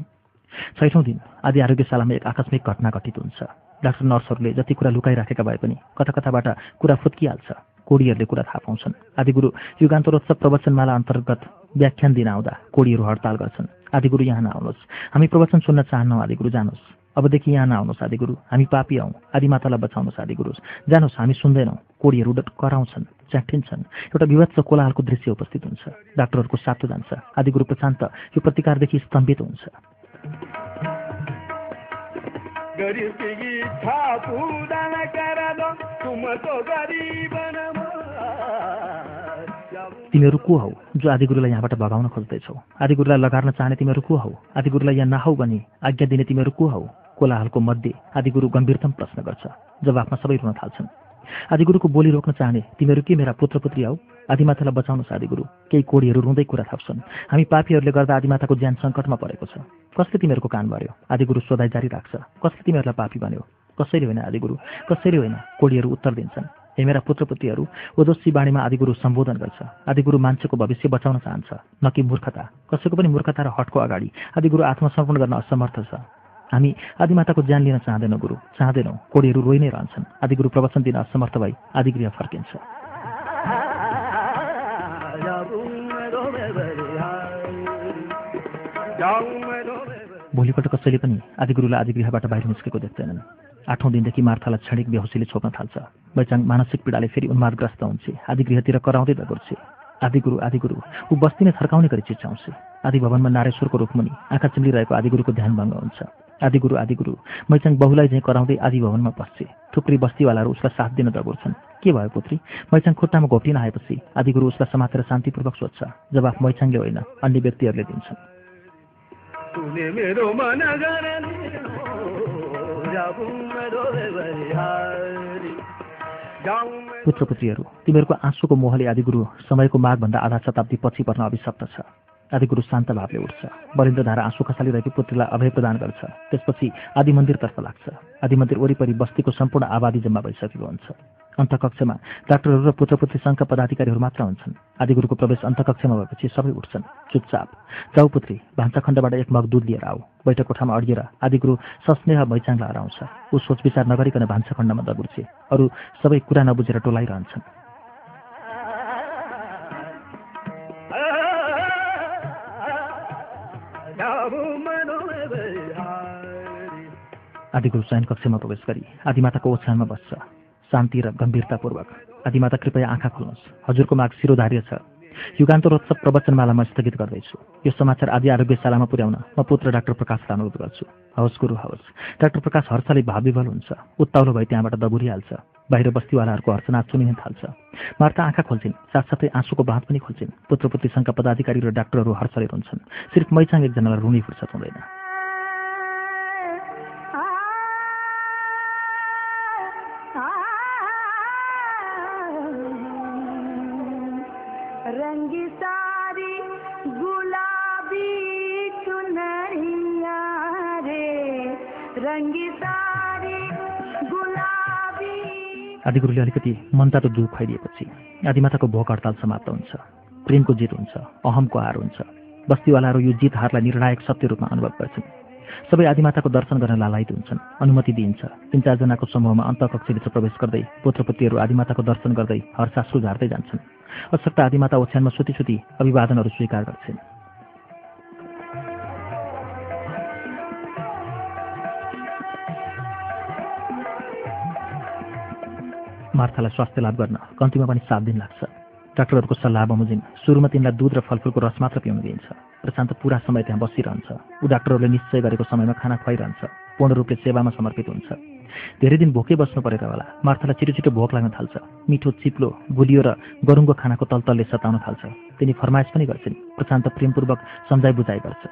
छैठौँ दिन आदि आरोग्यशालामा एक आकस्मिक घटना घटित हुन्छ। डाक्टर नर्सहरूले जति कुरा लुकाइराखेका भए पनि कता कताबाट कुरा फुत्किहाल्छ। कोडीहरूले कुरा थाहा पाउँछन्। आदिगुरु युगान्तरोत्सव प्रवचनमाला अन्तर्गत व्याख्यान दिन आउँदा कोडीहरू हडताल गर्छन्। आदिगुरु यहाँ नआउनुहोस्। हामी प्रवचन सुन्न चाहन्नौँ आदिगुरु जानुहोस्। अबदेखि यहाँ नआउनुहोस् आदिगुरु हामी पापी हौँ आदिमातालाई बचाउनुहोस् आदिगुरु जानुहोस् हामी सुन्दैनौँ कोडीहरू कराउँछन् च्याठिन्छन् एउटा विवत्स कोलाहालको दृश्य उपस्थित हुन्छ। डाक्टरहरूको सातो जान्छ आदिगुरु प्रशान्त यो प्रतिकारदेखि स्तम्भित हुन्छ। गरिब तिमीहरू को हौ जो आदिगुरुलाई यहाँबाट भगाउन खोज्दैछौ? आदिगुरुलाई लगार्न चाहने तिमीहरू को हौ? आदिगुरुलाई यहाँ नहौ भनी आज्ञा दिने तिमीहरू को हौ? कोलाहालको मध्ये आदिगुरु गम्भीरतम प्रश्न गर्छ। जवाफमा सबै रुन थाल्छन्। आदिगुरुको बोली रोक्न चाहने तिमीहरू के मेरा पुत्रपुत्री हौ? आदिमातालाई बचाउनुहोस् आदिगुरु। केही कोडीहरू रुँदै कुरा थाप्छन्। हामी पापीहरूले गर्दा आदिमाताको ज्यान सङ्कटमा परेको छ। कसले तिमीहरूको कान भर्यो? आदिगुरु सोधाइ जारी राख्छ। कसले तिमीहरूलाई पापी भन्यो कसैले होइन आदिगुरु? कसैले होइन? कोडीहरू उत्तर दिन्छन्। हे मेरा पुत्रपुत्रीहरू ओजस्वी बाणीमा आदिगुरु सम्बोधन गर्छ। आदिगुरु मान्छेको भविष्य बचाउन चाहन्छ न कि मूर्खता। कसैको पनि मूर्खता र हटको अगाडि आदिगुरु आत्मसमर्पण गर्न असमर्थ छ। हामी आदिमाताको ज्यान लिन चाहँदैनौँ गुरु। चाहँदैनौँ कोडीहरू रोइ नै रहन्छन्। आदिगुरु प्रवचन दिन असमर्थ भई आदिगृह फर्किन्छ। भोलिपल्ट कसैले पनि आदिगुरुलाई आदिगृहबाट बाहिर निस्केको देख्दैनन्। आठौँ दिनदेखि मार्थालाई क्षणिक बेहोसीले छोप्न थाल्छ। बैचाङ मानसिक पीडाले फेरि उन्मादग्रस्त हुन्छ। आदिगृहतिर कराउँदै दगुर्छे आदिगुरु आदिगुरु ऊ बस्ती नै थर्काउने गरी चिच्याउँछ। आदि भवनमा नारेश्वरको रूपमुनि आँखा चिम्लिरहेको आदिगुरुको ध्यान भङ्ग हुन्छ। आदिगुरु आदिगुरु मैचाङ बहुलाई झैँ कराउँदै आदि भवनमा बस्छे। थुप्रै बस्तीवालाहरू उसलाई साथ दिन दगुर्छन्। के भयो पुत्री? मैचाङ खुट्टामा घोप्टिन आएपछि आदिगुरु उसलाई समातेर शान्तिपूर्वक सोध्छ जवाफ मैचाङले होइन अन्य व्यक्तिहरूले दिन्छन्। पुत्रपुत्रीहरू तिमीहरूको आँसुको मोहले आदिगुरु समयको मागभन्दा आधा शताब्दी पछि पर्न अभिशप्त छ। आदिगुरु शान्त भावले उठ्छ। वरिन्द्रधारा आँसु खसालिरहेको पुत्रीलाई अभय प्रदान गर्छ। त्यसपछि आदि मन्दिरतर्फ लाग्छ। आदि मन्दिर वरिपरि बस्तीको सम्पूर्ण आबादी जम्मा भइसकेको हुन्छ। अन्तकक्षमा। डाक्टरहरू र पुत्रपुत्री सङ्घका पदाधिकारीहरू मात्र हुन्छन्। आदिगुरुको प्रवेश अन्तकक्षमा भएपछि सबै उठ्छन्। चुपचाप। जाउ पुत्री भान्साखण्डबाट एक मग दुध लिएर आऊ। बैठक कोठामा अड्किएर आदिगुरु सस्नेह मैचाङलाई हराउँछ। ऊ सोच विचार नगरिकन भान्साखण्डमा दगुर्छे। अरू सबै कुरा नबुझेर टोलाइरहन्छन्। आदिगुरु शयन कक्षमा प्रवेश गरी आदिमाताको ओछ्यानमा बस्छ। शान्ति र गम्भीरतापूर्वक। आदिमाता कृपया आँखा खोल्नुहोस्। हजुरको माग शिरोधार्य छ। युगान्तरोत्सव प्रवचनमाला म स्थगित गर्दैछु। यो समाचार आदि आरोग्यशालामा पुर्याउन म पुत्र डाक्टर प्रकाशलाई अनुरोध गर्छु हवस् गुरु हवस्। डाक्टर प्रकाश हर्षले भाविबल हुन्छ। उत्ताउलो भई त्यहाँबाट दबुरिहाल्छ। बाहिर बस्तीवालाहरूको हर्चनाथ सुनिन थाल्छ। मार्ता आँखा खोल्छिन्। साथसाथै आँसुको बाँध पनि खोल्छिन्। पुत्रपुत्री सङ्घका पदाधिकारी र डाक्टरहरू हर्षले रुन्छन्। सिर्फ मैचाङ एकजनालाई रुनी फुर्सद हुँदैन। आदिगुरुले अलिकति मनतातो दुध खुवाइदिएपछि आदिमाताको भोक हडताल समाप्त हुन्छ। प्रेमको जित हुन्छ अहमको हार हुन्छ। बस्तीवालाहरू यो जित हारलाई निर्णायक सत्य रूपमा अनुभव गर्छन्। सबै आदिमाताको दर्शन गर्न लालायित हुन्छन् अनुमति दिइन्छ। तिन चारजनाको समूहमा अन्तकक्षभित्र प्रवेश गर्दै पुत्रपुत्रीहरू आदिमाताको दर्शन गर्दै हर्षाश्रु झार्दै जान्छन्। अशक्त आदिमाता ओछ्यानमा सुती अभिवादनहरू स्वीकार गर्छन्। मार्थालाई स्वास्थ्य लाभ गर्न कम्तीमा पनि सात दिन लाग्छ। डाक्टरहरूको सल्लाह बमोजिम सुरुमा तिनलाई दुध र फलफुलको रस मात्र पिउन दिइन्छ प्रशान्त पुरा समय त्यहाँ बसिरहन्छ। ऊ डाक्टरहरूले निश्चय गरेको समयमा खाना खुवाइरहन्छ पूर्ण रूपले सेवामा समर्पित हुन्छ। धेरै दिन भोकै बस्नु परेर होला मार्थालाई छिटो छिटो भोक लाग्न थाल्छ। मिठो चिप्लो गुलियो र गरुङको खानाको तलतलले सताउन थाल्छ। तिनी फरमाइस पनि गर्छिन् प्रशान्त प्रेमपूर्वक सम्झाइ बुझाइ गर्छ।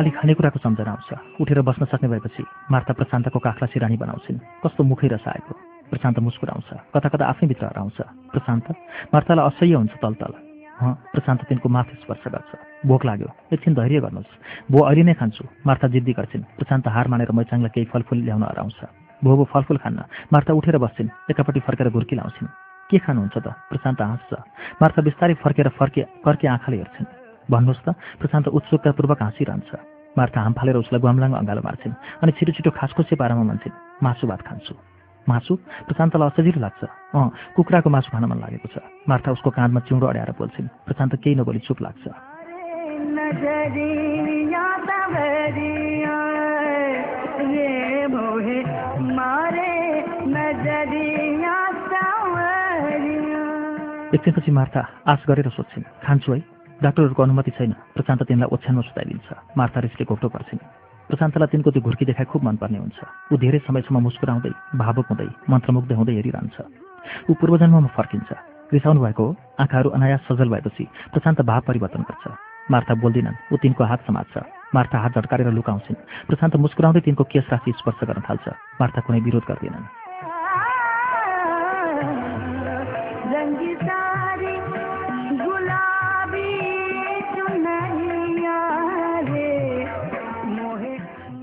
खालि खानेकुराको सम्झना आउँछ। उठेर बस्न सक्ने भएपछि मार्था प्रशान्तको काखलाई सिरानी बनाउँछिन्। कस्तो मुखै रसाएको प्रशान्त मुस्कुराउँछ। कता कता आफ्नै भित्र हराउँछ प्रशान्त मार्थालाई असह्य हुन्छ तलतल। हँ प्रशान्त तिनको माथि स्पर्श गर्छ। भोक लाग्यो। एकछिन धैर्य गर्नुहोस्। भो अहिले नै खान्छु। मार्था जिद्दी गर्छिन्। प्रशान्त हार मानेर मैचाङलाई केही फलफुल ल्याउन हराउँछ। भो भो फलफुल खान्न। मार्था उठेर बस्छिन्। एकापट्टि फर्केर घुर्की लाउँछिन्। के खानुहुन्छ त? प्रशान्त हाँस्छ। मार्था बिस्तारै फर्केर फर्के फर्के आँखाले हेर्छिन्। भन्नुहोस् त प्रशान्त उत्सुकतापूर्वक हाँसिरहन्छ। मार्था हाम फालेर उसलाई गुम्लाङ अँगालो मार्छिन् अनि छिटो छिटो खासखुसे पारामा भन्छन् मासु भात खान्छु। मासु? प्रशान्तलाई असजिलो लाग्छ। अँ कुखुराको मासु खान मन लागेको छ। मार्था उसको काँधमा चिउँडो अड्याएर बोल्छिन्। प्रशान्त केही नबोली चुप लाग्छ। एकछिनपछि मार्था आश गरेर सोध्छिन् खान्छु है? डाक्टरहरूको अनुमति छैन। प्रशान्त तिनलाई ओछ्यानमा सुताइदिन्छ मार्था रिसले घोप्टो पर्छिन् प्रशान्तलाई तिनको त्यो घुर्की देखाइ खुब मनपर्ने हुन्छ। ऊ धेरै समयसम्म मुस्कुराउँदै भावुक हुँदै मन्त्रमुग्ध हुँदै हेरिरहन्छ। ऊ पूर्वजन्ममा फर्किन्छ। रिसाउनु भएको हो। आँखाहरू अनायास सजल भएपछि प्रशान्त भाव परिवर्तन गर्छ। मार्था बोल्दिनन् ऊ तिनको हात समात्छ मार्था हात झट्कारेर लुकाउँछिन्। प्रशान्त मुस्कुराउँदै तिनको केस राशि स्पर्श गर्न थाल्छ। मार्था कुनै विरोध गर्दैनन्।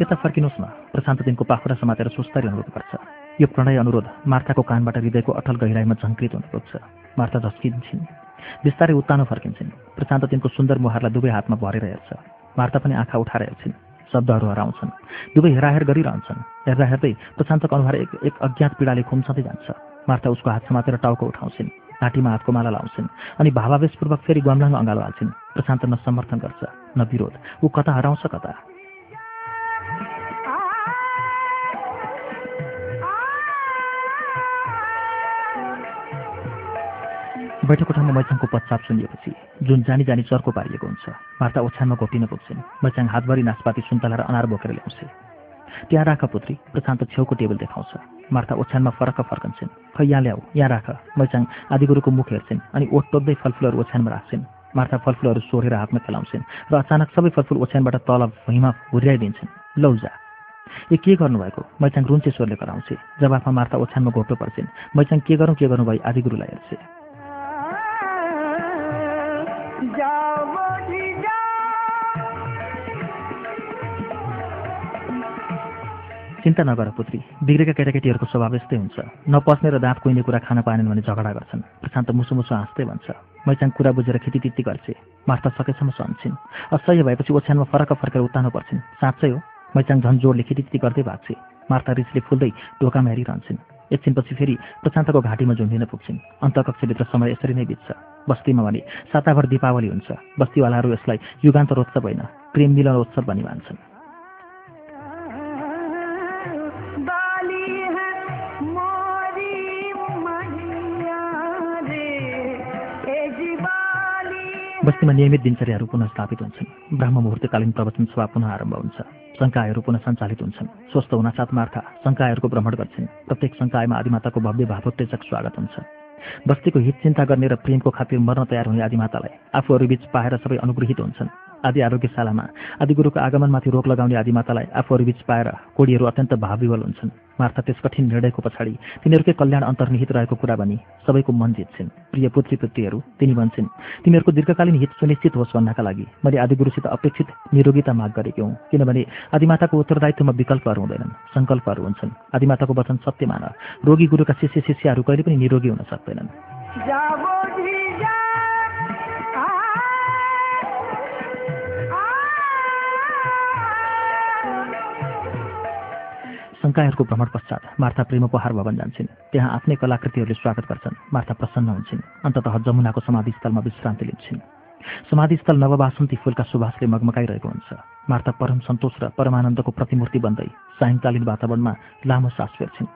यता फर्किनुहोस् न। प्रशान्त दिनको पाखुरा समातेर सुस्तरी अनुभव गर्छ यो प्रणय अनुरोध मार्थाको कानबाट हृदयको अटल गहिराईमा झङ्कृत हुन पुग्छ मार्था झस्किन्छन्। बिस्तारै उत्तानो फर्किन्छन्। प्रशान्त दिनको सुन्दर मुहारलाई दुवै हातमा भरेर हेर्छ। मार्था पनि आँखा उठाएर हेर्छिन्। शब्दहरू हराउँछन्। दुवै हेराहेर गरिरहन्छन्। हेर्दा हेर्दै प्रशान्तको अनुहार एक एक अज्ञात पीडाले खुम्सँदै जान्छ। मार्था उसको हात समातेर टाउको उठाउँछिन्। घाँटीमा हातको माला लाउँछिन्। अनि भावावेशपूर्वक फेरि गुम्लाङ अँगालो हाल्छिन्। प्रशान्त न समर्थन गर्छ। न विरोध ऊ कता हराउँछ कता? बैठक कोठामा मैचाङको पश्चाप सुनिएपछि जुन जानी जानी चर्को पारिएको हुन्छ मार्ता ओछ्यानमा घोटिन पुग्छिन्। मैचाङ हातभरि नासपाती सुन्तला र अनार बोकेर ल्याउँछ। त्यहाँ राख पुत्री प्रशान्त छेउको टेबल देखाउँछ। मार्ता ओछ्यानमा फरक फर्कन्छन्। खै यहाँ ल्याऊ यहाँ राख। मैचाङ आदिगुरुको मुख हेर्छिन् अनि ओठ टोक्दै फलफुलहरू ओछ्यानमा राख्छिन्। मार्ता फलफुलहरू सोरेर हातमा खेलाउँछिन् र अचानक सबै फलफुल ओछ्यानबाट तल भुइँमा हुर्याइदिन्छन्। लौ जा। ए के गर्नुभएको? मैचाङ रुन्चे स्वरले कराउँछे। जवाफमा मार्ता ओछ्यानमा घोप्टो पर्छिन्। मैचाङ के गरौँ के गर्नु भई आदिगुरुलाई हेर्छे। चिन्ता नगर पुत्री। बिग्रेका केटाकेटीहरूको स्वभाव यस्तै हुन्छ। नपस्ने र दाँत कुहिने कुरा खान पाएनन् भने झगडा गर्छन्। प्रशान्त मुसु मुसु हाँस्दै भन्छ। मैचाङ कुरा बुझेर खेतीतित्ती गर्छे। मार्ता सकेसम्म सहन्छन् असह्य भएपछि ओछ्यानमा फरक फर्केर उतानु पर्छन्। साँच्चै हो मैचाङ झन् जोडले खेतीतित्ती गर्दै भाग्छे। मार्ता रिसले फुल्दै ढोकामा हेरिरहन्छन्। एकछिनपछि फेरि प्रशान्तको घाँटीमा झुन्डिन पुग्छिन्। अन्तकक्षभित्र समय यसरी नै बित्छ। बस्तीमा भने साताभर दीपावली हुन्छ। बस्तीवालाहरू यसलाई युगान्तरोत्सव होइन प्रेम मिलनोत्सव भनी मान्छन्। बस्तीमा नियमित दिनचर्याहरू पुनः स्थापित हुन्छन्। ब्राह्म मुहुर्तकालीन प्रवचन सभा पुनः आरम्भ हुन्छ। शङ्काहरू पुनः सञ्चालित हुन्छन्। स्वस्थ हुनासाथ मार्था शङ्काहरूको भ्रमण गर्छन्। प्रत्येक शङ्कायमा आदिमाताको भव्य भावोत्तेजक स्वागत हुन्छ। बस्तीको हित चिन्ता गर्ने र प्रेमको खातिर मर्न तयार हुने आदिमातालाई आफूहरू बीच पाएर सबै अनुग्रहित हुन्छन्। आदि आरोग्यशालामा आदिगुरुको आगमनमाथि रोक लगाउने आदिमातालाई आफूहरूबीच पाएर कोडीहरू अत्यन्त भावविवल हुन्छन्। मार्था त्यस कठिन निर्णयको पछाडि तिनीहरूकै कल्याण अन्तर्निहित रहेको कुरा भनी सबैको मन जित्छिन्। प्रिय पुत्री पुत्रीहरू तिनी भन्छन् तिमीहरूको दीर्घकालीन हित सुनिश्चित होस् भन्नका लागि मैले आदिगुरुसित अपेक्षित निरोगिता माग गरेकी हुँ। किनभने आदिमाताको उत्तरदायित्वमा विकल्पहरू हुँदैनन् सङ्कल्पहरू हुन्छन्। आदिमाताको वचन सत्य मान रोगी गुरुका शिष्य शिष्यहरू कहिले पनि निरोगी हुन सक्दैनन्। शङ्काहरूको भ्रमण पश्चात मार्था प्रेमको हार भवन जान्छन्। त्यहाँ आफ्नै कलाकृतिहरूले स्वागत गर्छन्। मार्था प्रसन्न हुन्छन्। अन्ततः जमुनाको समाधिस्थलमा विश्रान्ति लिन्छन्। समाधिस्थल नववासन्ती फुलका सुभाषले मगमगाइरहेको हुन्छ। मार्था परम सन्तोष र परमानन्दको प्रतिमूर्ति बन्दै सायङ्कालीन वातावरणमा लामो सास फेर्छिन्।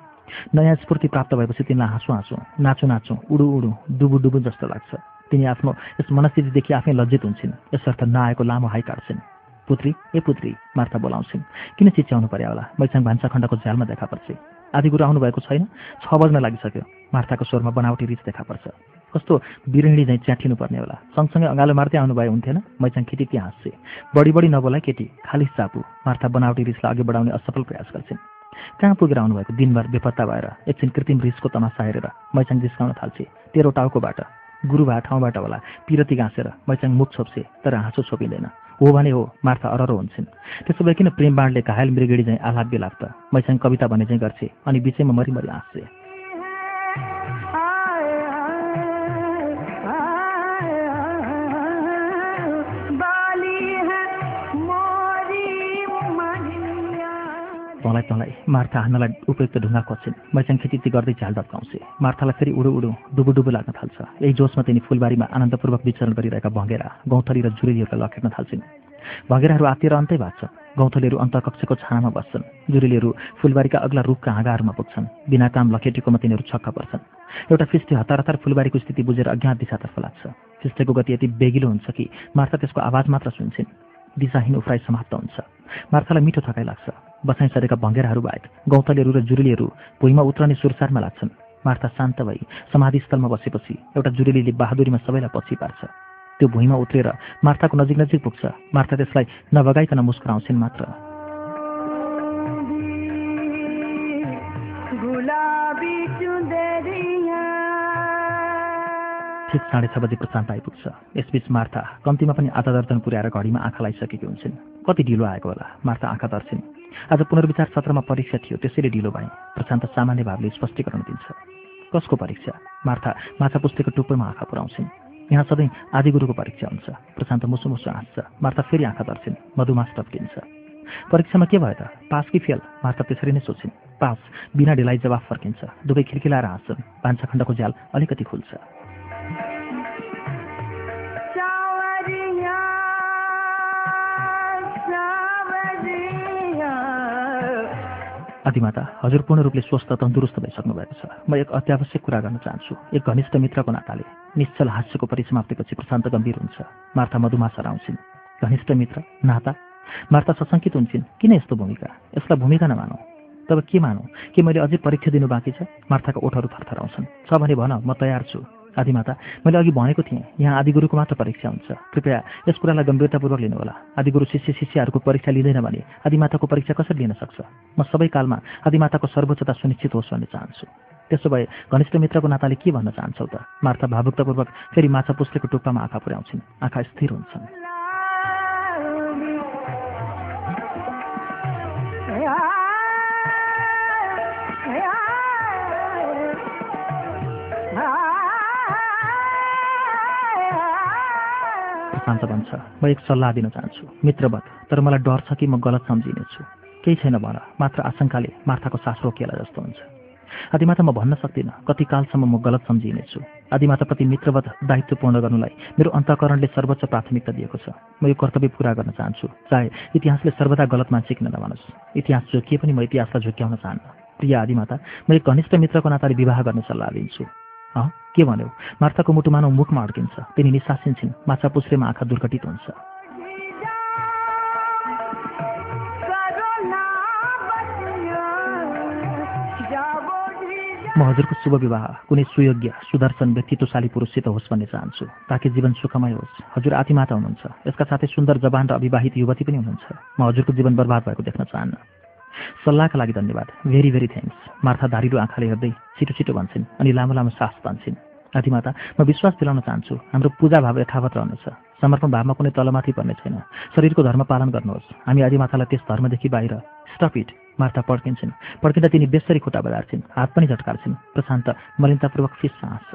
नयाँ स्फूर्ति प्राप्त भएपछि तिनलाई हाँसो हाँसो नाचो नाचो उडु उडु डुबु डुबु जस्तो लाग्छ। तिनी आफ्नो यस मनस्थितिदेखि आफै लज्जित हुन्छन्। यसर्थ नआएको लामो हाई काट्छन्। पुत्री ए पुत्री मार्था बोलाउँछिन्। किन चिच्याउनु पर्यो होला? मैचाङ भान्सा खण्डको झ्यालमा देखा पर्छ। आदिगुरु आउनुभएको छैन? छ बज्न लागिसक्यो। मार्थाको स्वरमा बनावटी रिस देखा पर्छ। कस्तो बिरहिणी झैँ च्याठिनु पर्ने होला? सँगसँगै अँगालो मार्दै आउनुभए हुन्थेन? मैचाङ केटी त्यहाँ हाँस्छे बढी बढी नबोला केटी खाली चापु मार्था बनावटी रिसलाई अघि बढाउने असफल प्रयास गर्छिन्। कहाँ पुगेर आउनुभएको? दिनभर बेपत्ता भएर। एकछिन कृत्रिम रिसको तमासा हेरेर मैचाङ जिस्काउन थाल्छे। तेरो टाउकोबाट गुरु ठाउँबाट होला। पिरती गाँसेर मैचाङ मुख छोप्छे तर हाँसो छोपिँदैन। हो भने हो मार्था अररो हुन्छन्। त्यसो भए किन प्रेम बाणले घायल मृगेडी चाहिँ बेलाप त मैचाङ कविता भने चाहिँ गर्छे अनि बिचैमा मरिमरि हाँस्छे। तँलाई तँलाई। मार्था हान्नलाई उपयुक्त ढुङ्गा खोज्छिन्। खेती गर्दै झ्याल डप्काउँछे मार्थालाई फेरि उडु उडु डुबु डुबु लाग्न थाल्छ। यही जोसमा तिनी फुलबारीमा आनन्दपूर्वक विचरण गरिरहेका भँगेरा गौँथली र जुरेलीहरूलाई लखेट्न थाल्छिन्। भँगेराहरू आत्तिर अन्तै भाग्छ। गौँथलीहरू अन्तकक्षको छानामा बस्छन्। जुरेलीहरू फुलबारीका अग्ला रुखका हाँगाहरूमा पुग्छन्। बिना काम लखेटेकोमा तिनीहरू छक्क पर्छन्। एउटा फिस्टे हतार हतार फुलबारीको स्थिति बुझेर अज्ञात दिशातर्फ लाग्छ। फिस्टेको गति यति बेगिलो हुन्छ कि मार्था त्यसको आवाज मात्र सुन्छन्। दिशाहीन उफ्राइ समाप्त हुन्छ। मार्थालाई मिठो थकाइ लाग्छ। बसाइ सरेका भँगेराहरू बाहेक गौतलीहरू र जुरेलीहरू भुइँमा उत्रने सुरसारमा लाग्छन्। मार्था शान्त भई समाधिस्थलमा बसेपछि एउटा जुरेलीले बहादुरीमा सबैलाई पछि पार्छ। त्यो भुइँमा उत्रेर मार्थाको नजिक नजिक पुग्छ। मार्था त्यसलाई नबगाइकन मुस्कुराउँछिन् मात्र। ठिक साढे छ बजे प्रशान्त आइपुग्छ। यसबीच मार्था कम्तीमा पनि आधा दर्जन पुर्याएर घडीमा आँखा लगाइसकेकी हुन्छन्। कति ढिलो आएको होला। मार्था आँखा तर्छिन्। आज पुनर्विचार सत्रमा परीक्षा थियो त्यसैले ढिलो भए। प्रशान्त सामान्य भावले स्पष्टीकरण दिन्छ। कसको परीक्षा? मार्था माछा पुस्तेको टुप्पोमा आँखा पुऱ्याउँछिन्। यहाँ सधैँ आदिगुरुको परीक्षा हुन्छ। प्रशान्त मुसु मुसु हाँस्छ। मार्था फेरि आँखा तर्छिन् मधुमास टप्किन्छ। परीक्षामा के भयो त? पास कि फेल? मार्था त्यसरी नै सोचिन्। पास। बिना ढिलाइ जवाफ फर्किन्छ। दुवै खिर्किलाएर हाँस्छन्। भान्सा खण्डको झ्याल अलिकति खुल्छ। आदिमाता हजुर पूर्ण रूपले स्वस्थ तन्दुरुस्त भइसक्नु भएको छ। म एक अत्यावश्यक कुरा गर्न चाहन्छु। एक घनिष्ठ मित्रको नाताले निश्चल हास्यको परिसमाप्तिपछि प्रशान्त गम्भीर हुन्छ। मार्था मधुमा सराउँछिन् घनिष्ठ मित्र नाता? मार्था सशङ्कित हुन्छन्। किन यस्तो भूमिका? यसलाई भूमिका नमानौ। तब के मानौ? के मैले अझै परीक्षा दिनु बाँकी छ? मार्थाका ओठहरू थरथराउँछन्। छ भने भन म तयार छु। आदिमाता। मैले अघि भनेको थिएँ यहाँ आदिगुरुको मात्र परीक्षा हुन्छ। कृपया यस कुरालाई गम्भीरतापूर्वक लिनुहोला। आदिगुरु शिष्य शिष्यहरूको परीक्षा लिँदैन भने आदिमाताको परीक्षा कसरी लिन सक्छ? म सबै कालमा आदिमाताको सर्वोच्चता सुनिश्चित होस् भन्ने चाहन्छु। त्यसो भए घनिष्ठ मित्रको नाताले के भन्न चाहन्छौ त? मार्था भावुकतापूर्वक फेरि माछा पुस्तेको टुप्पामा आँखा पुर्याउँछिन्। आँखा स्थिर हुन्छन्। प्रशान्त भन्छ म एक सल्लाह दिन चाहन्छु। मित्रवत तर मलाई डर छ कि म गलत सम्झिनेछु। केही छैन भन मात्र आशंकाले मार्थाको सास रोकिएला जस्तो हुन्छ। आदिमाता म भन्न सक्दिनँ कति कालसम्म म गलत सम्झिनेछु। आदिमाताप्रति मित्रवत दायित्व पूर्ण गर्नुलाई मेरो अन्तकरणले सर्वोच्च प्राथमिकता दिएको छ। म यो कर्तव्य पुरा गर्न चाहन्छु। चाहे इतिहासले सर्वदा गलत मान्छे किन नमानोस्। इतिहास जोकिए पनि म इतिहासलाई झुक्क्याउन चाहन्न। प्रिय आदिमाता म एक घनिष्ठ मित्रको नाताले विवाह गर्ने सल्लाह दिन्छु अँ? के भन्यो? मार्थाको मुटु मानव मुखमा अड्किन्छ तिनी निसासिन्छन् माछा पुछ्रेमा आँखा दुर्घटित हुन्छ। म हजुरको शुभ विवाह। कुनै सुयोग्य सुदर्शन व्यक्तित्वशाली पुरुषसित होस् भन्ने चाहन्छु। ताकि जीवन सुखमय होस्। हजुर आतिमाता हुनुहुन्छ। यसका साथै सुन्दर जवान र अविवाहित युवती पनि हुनुहुन्छ। म हजुरको जीवन बर्बाद भएको देख्न चाहन्न। सल्लाहका लागि धन्यवाद। भेरी भेरी थ्याङ्क्स मार्था धारिलो आँखाले हेर्दै छिटो छिटो भन्छन् अनि लामो लामो सास तान्छन् आदिमाता म विश्वास दिलाउन चाहन्छु हाम्रो पूजा भाव यथावत रहनेछ। समर्पण भावमा कुनै तलमाथि पर्ने छैन। शरीरको धर्म पालन गर्नुहोस्। हामी आदिमातालाई त्यस धर्मदेखि बाहिर। स्टप इट मार्था पड्किन्छन्। पड्किँदा तिनी बेसरी खुट्टा बजार्छिन् हात पनि झट्कार्छिन्। प्रशान्त मलिनतापूर्वक फिस सास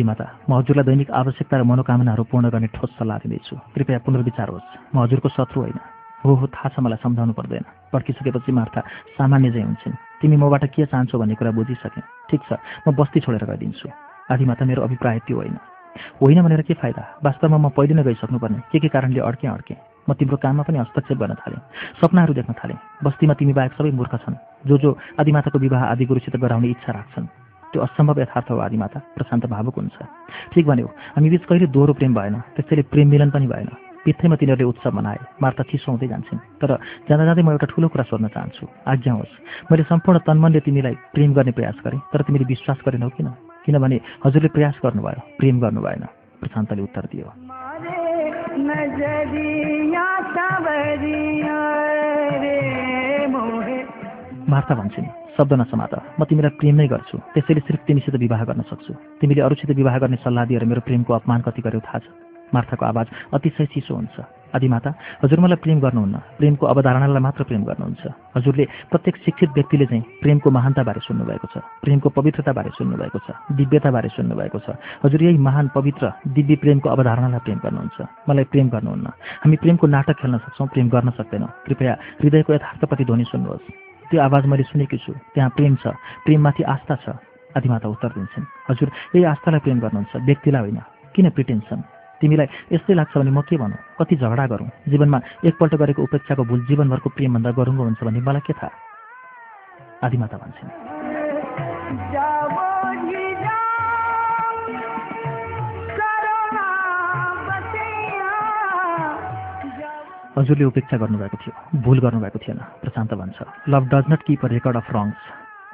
आदिमाता म हजुरलाई दैनिक आवश्यकता र मनोकामनाहरू पूर्ण गर्ने ठोस सल्लाह दिँदैछु। कृपया पुनर्विचार होस्। म हजुरको शत्रु होइन। हो हो थाहा छ मलाई सम्झाउनु पर्दैन। पड्किसकेपछि मार्था सामान्य चाहिँ हुन्छन्। तिमी मबाट के चाहन्छौ भन्ने कुरा बुझिसकेँ। ठिक छ म बस्ती छोडेर गइदिन्छु। आदिमाता मेरो अभिप्राय त्यो होइन। होइन भनेर के फाइदा? वास्तवमा म पहिले नै गइसक्नुपर्ने। के के कारणले अड्केँ अड्केँ? म तिम्रो काममा पनि हस्तक्षेप गर्न थालेँ। सपनाहरू देख्न थालेँ। बस्तीमा तिमी बाहेक सबै मूर्ख छन्। जो जो आदिमाताको विवाह आदि गुरुसित गराउने इच्छा राख्छन्। त्यो असम्भव यथार्थ हो आदिमाता प्रशान्त भावुक हुन्छ। ठिक भन्यो हामी बिच कहिले दोहोरो प्रेम भएन त्यसैले प्रेम मिलन पनि भएन। बित्थैमा तिनीहरूले उत्सव मनाए मार्ता चिसो हुँदै जान्छन्। तर जाँदा जाँदै म एउटा ठुलो कुरा सोध्न चाहन्छु। आज्ञा होस् मैले सम्पूर्ण तन्मनले तिमीलाई प्रेम गर्ने प्रयास गरेँ तर तिमीले विश्वास गरेनौ किन? किनभने हजुरले प्रयास गर्नुभयो प्रेम गर्नु भएन प्रशान्तले उत्तर दियो। मार्ता भन्छन्। शब्द नसमात म तिमीलाई प्रेम नै गर्छु। त्यसैले सिर्फ तिमीसित विवाह गर्न सक्छु। तिमीले अरूसित विवाह गर्ने सल्लाह दिएर मेरो प्रेमको अपमान कति गर्यो थाहा छ। मार्थाको आवाज अतिशय चिसो हुन्छ। आदिमाता हजुर मलाई प्रेम गर्नुहुन्न। प्रेमको अवधारणालाई मात्र प्रेम गर्नुहुन्छ। हजुरले प्रत्येक शिक्षित व्यक्तिले चाहिँ प्रेमको महानताबारे सुन्नुभएको छ। प्रेमको पवित्रताबारे सुन्नुभएको छ। दिव्यताबारे सुन्नुभएको छ। हजुर यही महान पवित्र दिव्य प्रेमको अवधारणालाई प्रेम गर्नुहुन्छ। मलाई प्रेम गर्नुहुन्न। हामी प्रेमको नाटक खेल्न सक्छौँ प्रेम गर्न सक्दैनौँ। कृपया हृदयको यथार्थपट्टि ध्वनि सुन्नुहोस्। त्यो आवाज मैले सुनेकी छु। त्यहाँ प्रेम छ। प्रेममाथि आस्था छ। आदिमाता उत्तर दिन्छन्। हजुर यही आस्थालाई प्रेम गर्नुहुन्छ। व्यक्तिलाई होइन। किन प्रिटेन्सन तिमीलाई यस्तै लाग्छ भने म के भनौँ? कति झगडा गरौँ? जीवनमा एकपल्ट गरेको उपेक्षाको भुल जीवनभरको प्रेमभन्दा गरुङ्गो हुन्छ भने मलाई के थाहा? आदिमाता भन्छन्। हजुरले उपेक्षा गर्नुभएको थियो। भुल गर्नुभएको थिएन प्रशान्त भन्छ। Love does not keep a record of wrongs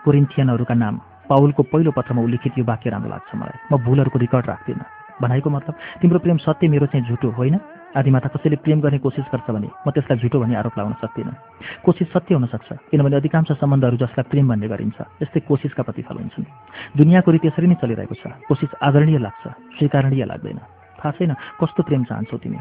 कोरिन्थियनहरूका नाम पाउलको पहिलो पत्रमा उल्लेखित यो वाक्य राम्रो लाग्छ मलाई। म भुलहरूको रेकर्ड राख्दिनँ। भनाइको मतलब तिम्रो प्रेम सत्य मेरो चाहिँ झुटो होइन? आदिमाता कसैले प्रेम गर्ने कोसिस गर्छ भने म त्यसलाई झुटो भन्ने आरोप लगाउन सक्दिनँ। कोसिस सत्य हुनसक्छ किनभने अधिकांश सम्बन्धहरू जसलाई प्रेम भन्ने गरिन्छ यस्तै कोसिसका प्रतिफल हुन्छन्। दुनियाँको रीति यसरी नै चलिरहेको छ। कोसिस आदरणीय लाग्छ स्वीकारणीय लाग्दैन। थाहा छैन कस्तो प्रेम चाहन्छौ तिमी?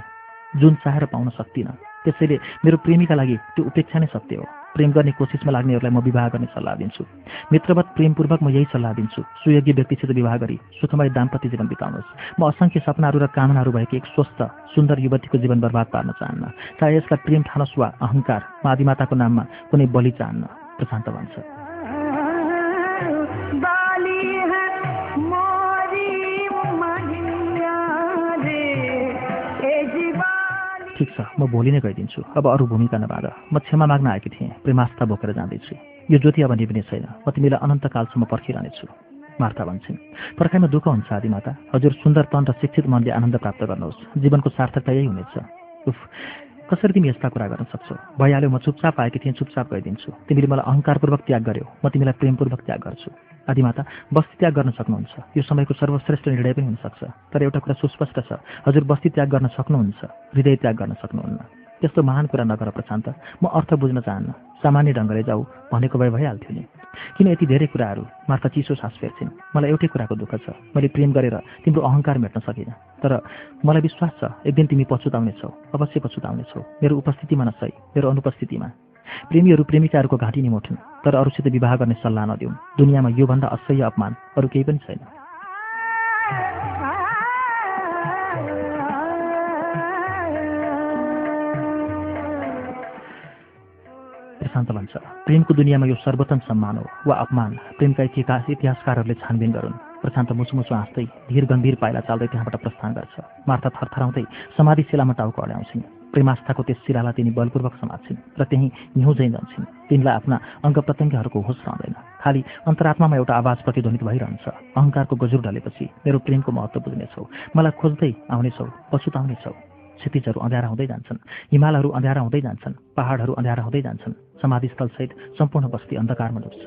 जुन चाहेर पाउन सक्दिनँ। त्यसैले मेरो प्रेमीका लागि त्यो उपेक्षा नै सत्य हो। प्रेम गर्ने कोसिसमा लाग्नेहरूलाई म विवाह गर्ने सल्लाह दिन्छु। मित्रवत प्रेमपूर्वक म यही सल्लाह दिन्छु। सुयोग्य व्यक्तिसित विवाह गरी सुखमय दाम्पत्य जीवन बिताउनुहोस्। म असङ्ख्य सपनाहरू र कामनाहरू भएकी एक स्वस्थ सुन्दर युवतीको जीवन बर्बाद पार्न चाहन्न। चाहे यसलाई प्रेम ठानोस् वा अहङ्कार म आदिमाताको नाममा कुनै बलि चाहन्न। प्रशान्त भन्छ ठिक छ म भोलि नै गइदिन्छु। अब अरू भूमिका नबाँध म क्षमा माग्न आएकी थिएँ। प्रेमास्था बोकेर जाँदैछु। यो ज्योति अब निभ्ने छैन। म तिमीलाई अनन्तकालसम्म पर्खिरहनेछु। मार्था भन्छन्। पर्खाइमा दुःख हुन्छ आदिमाता हजुर सुन्दर तन र शिक्षित मनले आनन्द प्राप्त गर्नुहोस्। जीवनको सार्थकता यही हुनेछ। उफ। कसरी तिमी यस्ता कुरा गर्न सक्छौ? भइहाल्यो म चुपचाप आएकी थिएँ चुपचाप गइदिन्छु। तिमीले मलाई अहङ्कारपूर्वक त्याग गर्यौ। म तिमीलाई प्रेमपूर्वक त्याग गर्छु। आदिमाता बस्ती त्याग गर्न सक्नुहुन्छ। यो समयको सर्वश्रेष्ठ निर्णय पनि हुनसक्छ। तर एउटा कुरा सुस्पष्ट छ। हजुर बस्ती त्याग गर्न सक्नुहुन्छ। हृदय त्याग गर्न सक्नुहुन्न। त्यस्तो महान कुरा नगर प्रशान्त। म अर्थ बुझ्न चाहन्न। सामान्य ढङ्गले जाऊ भनेको भए भइहाल्थ्यो नि। किन यति धेरै कुराहरू? मार्फत चिसो सास फेर्छिन्। मलाई एउटै कुराको दुःख छ। मैले प्रेम गरेर तिम्रो अहङ्कार मेट्न सकिनँ। तर मलाई विश्वास छ एक दिन तिमी पछुताउनेछौ अवश्य पछुताउनेछौ। मेरो उपस्थितिमा नसै मेरो अनुपस्थितिमा। प्रेमीहरू प्रेमिकाहरूको घाँटी निमोठुन् तर अरूसित विवाह गर्ने सल्लाह नदिउन्। दुनियाँमा योभन्दा असह्य अपमान अरू केही पनि छैन। प्रशान्त भन्छ। प्रेमको दुनियाँमा यो सर्वोत्तम सम्मान हो वा अपमान। प्रेमका इतिहास इतिहासकारहरूले छानबिन गरून्। प्रशान्त मुसुमुसु हाँस्दै धीर गम्भीर पाइला चाल्दै त्यहाँबाट प्रस्थान गर्छ। मार्था थरथराउँदै समाधि शिलामा टाउको अड्याउँछिन्। प्रेमास्थाको त्यस शिलालाई तिनी बलपूर्वक समात्छिन् र त्यहीँ हिउँझै जान्छन्। तिनलाई आफ्ना अङ्ग प्रत्यङ्गहरूको होस रहँदैन। खालि अन्तरात्मामा एउटा आवाज प्रतिध्वनित भइरहन्छ। अहङ्कारको गजुर ढलेपछि मेरो प्रेमको महत्त्व बुझ्नेछौ। मलाई खोज्दै आउनेछौ पछुताउनेछौ। क्षतिजहरू अँध्यारा हुँदै जान्छन्। हिमालहरू अँध्यारा हुँदै जान्छन्। पहाडहरू अँध्यारा हुँदै जान्छन्। समाधिस्थलसहित सम्पूर्ण बस्ती अन्धकारमा डुब्छ।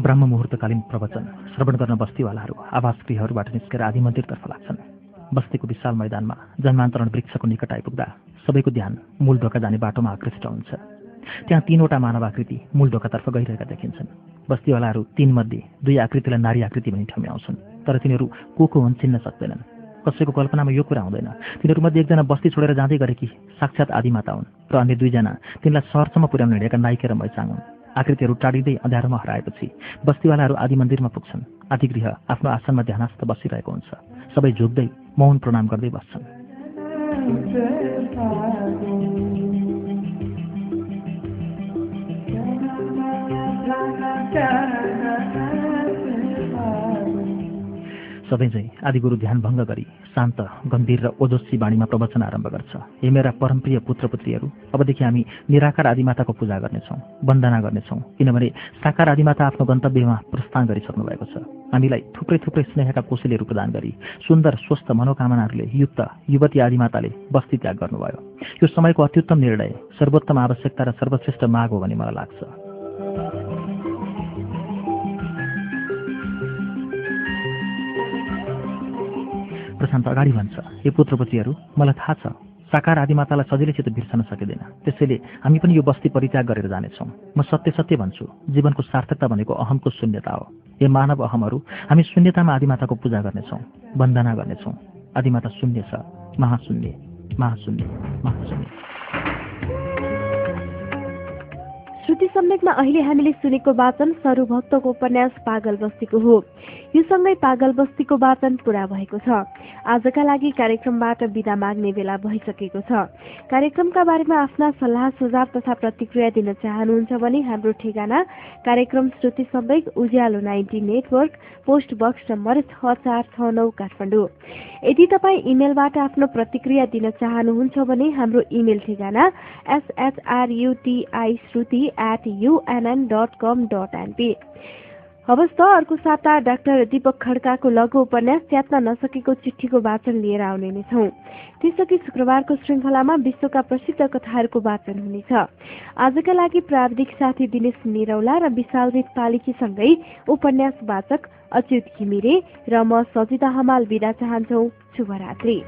ब्रह्म मुहुर्तकालीन प्रवचन श्रवण गर्न बस्तीवालाहरू आवास गृहहरूबाट निस्केर आदि मन्दिरतर्फ लाग्छन्। बस्तीको विशाल मैदानमा जन्मान्तरण वृक्षको निकट आइपुग्दा सबैको ध्यान मूल ढोका जाने बाटोमा आकृष्ट हुन्छ। त्यहाँ तीनवटा मानव आकृति मूल ढोकातर्फ गइरहेका देखिन्छन्। बस्तीवालाहरू तीनमध्ये दुई आकृतिलाई नारी आकृति भनी ठम्याउँछन् तर तिनीहरू को को हुन् चिन्न सक्दैनन्। कसैको कल्पनामा यो कुरा हुँदैन। तिनीहरूमध्ये एकजना बस्ती छोडेर जाँदै गरेकी साक्षात् आदिमाता हुन् र अन्य दुईजना तिनलाई सहरसम्म पुर्याउन हिँडेका नाइके र मैचाङ हुन्। आकृतिहरू टाढिँदै अँध्यारोमा हराएपछि बस्तीवालाहरू आदि मन्दिरमा पुग्छन्। आदिगृह आफ्नो आसनमा ध्यानस्थ बसिरहेको हुन्छ। सबै झुक्दै मौन प्रणाम गर्दै बस्छन्। सबै चाहिँ आदिगुरु ध्यान भङ्ग गरी शान्त गम्भीर र ओजस्वी बाणीमा प्रवचन आरम्भ गर्छ। हे मेरा परमप्रिय पुत्रपुत्रीहरू अबदेखि हामी निराकार आदिमाताको पूजा गर्नेछौँ वन्दना गर्नेछौँ किनभने साकार आदिमाता आफ्नो गन्तव्यमा प्रस्थान गरिसक्नु भएको छ। हामीलाई थुप्रै थुप्रै स्नेहका कोसेलीहरू प्रदान गरी सुन्दर स्वस्थ मनोकामनाहरूले युक्त युवती आदिमाताले बस्ती त्याग गर्नुभयो। यो समयको अत्युत्तम निर्णय सर्वोत्तम आवश्यकता र सर्वश्रेष्ठ माग हो भन्ने मलाई लाग्छ। प्रशान्त अगाडि भन्छ हे पुत्रपतिहरू मलाई थाहा छ साकार आदिमातालाई सजिलैसित बिर्सन सकिँदैन। त्यसैले हामी पनि यो बस्ती परित्याग गरेर जानेछौँ। म सत्य सत्य भन्छु जीवनको सार्थकता भनेको अहमको शून्यता हो। हे मानव अहमहरू हामी शून्यतामा आदिमाताको पूजा गर्नेछौँ वन्दना गर्नेछौँ। आदिमाता शून्य छ महाशून्य महाशून्य महाशून्य। श्रुति सम्वेकमा अहिले हामीले सुनेको वाचन सरुभक्तको उपन्यास पागल बस्तीको हो। यो सँगै पागल बस्तीको वाचन पूरा भएको छ। आजका लागि कार्यक्रमबाट विदा माग्ने बेला भइसकेको छ। कार्यक्रमका बारेमा आफ्ना सल्लाह सुझाव तथा प्रतिक्रिया दिन चाहनुहुन्छ भने हाम्रो ठेगाना कार्यक्रम Shruti Samvek Ujyalo ninety network post box number छ चार छ नौ काठमाडौँ। यदि तपाईँ इमेलबाट आफ्नो प्रतिक्रिया दिन चाहनुहुन्छ भने हाम्रो इमेल ठेगाना S H R U T I Shruti at U N N dot com dot N P हवस् त अर्को साता डाक्टर दीपक खड्काको लघु उपन्यास च्यात्न नसकेको चिठीको वाचन लिएर आउने नै छौँ। त्यसअघि शुक्रबारको श्रृङ्खलामा विश्वका प्रसिद्ध कथाहरूको वाचन हुनेछ। आजका लागि प्राविधिक साथी दिनेश निरौला र विशालजित पालिकीसँगै उपन्यास वाचक अच्युत घिमिरे र म सजिता हमाल बिदा चाहन्छौ। शुभरात्री।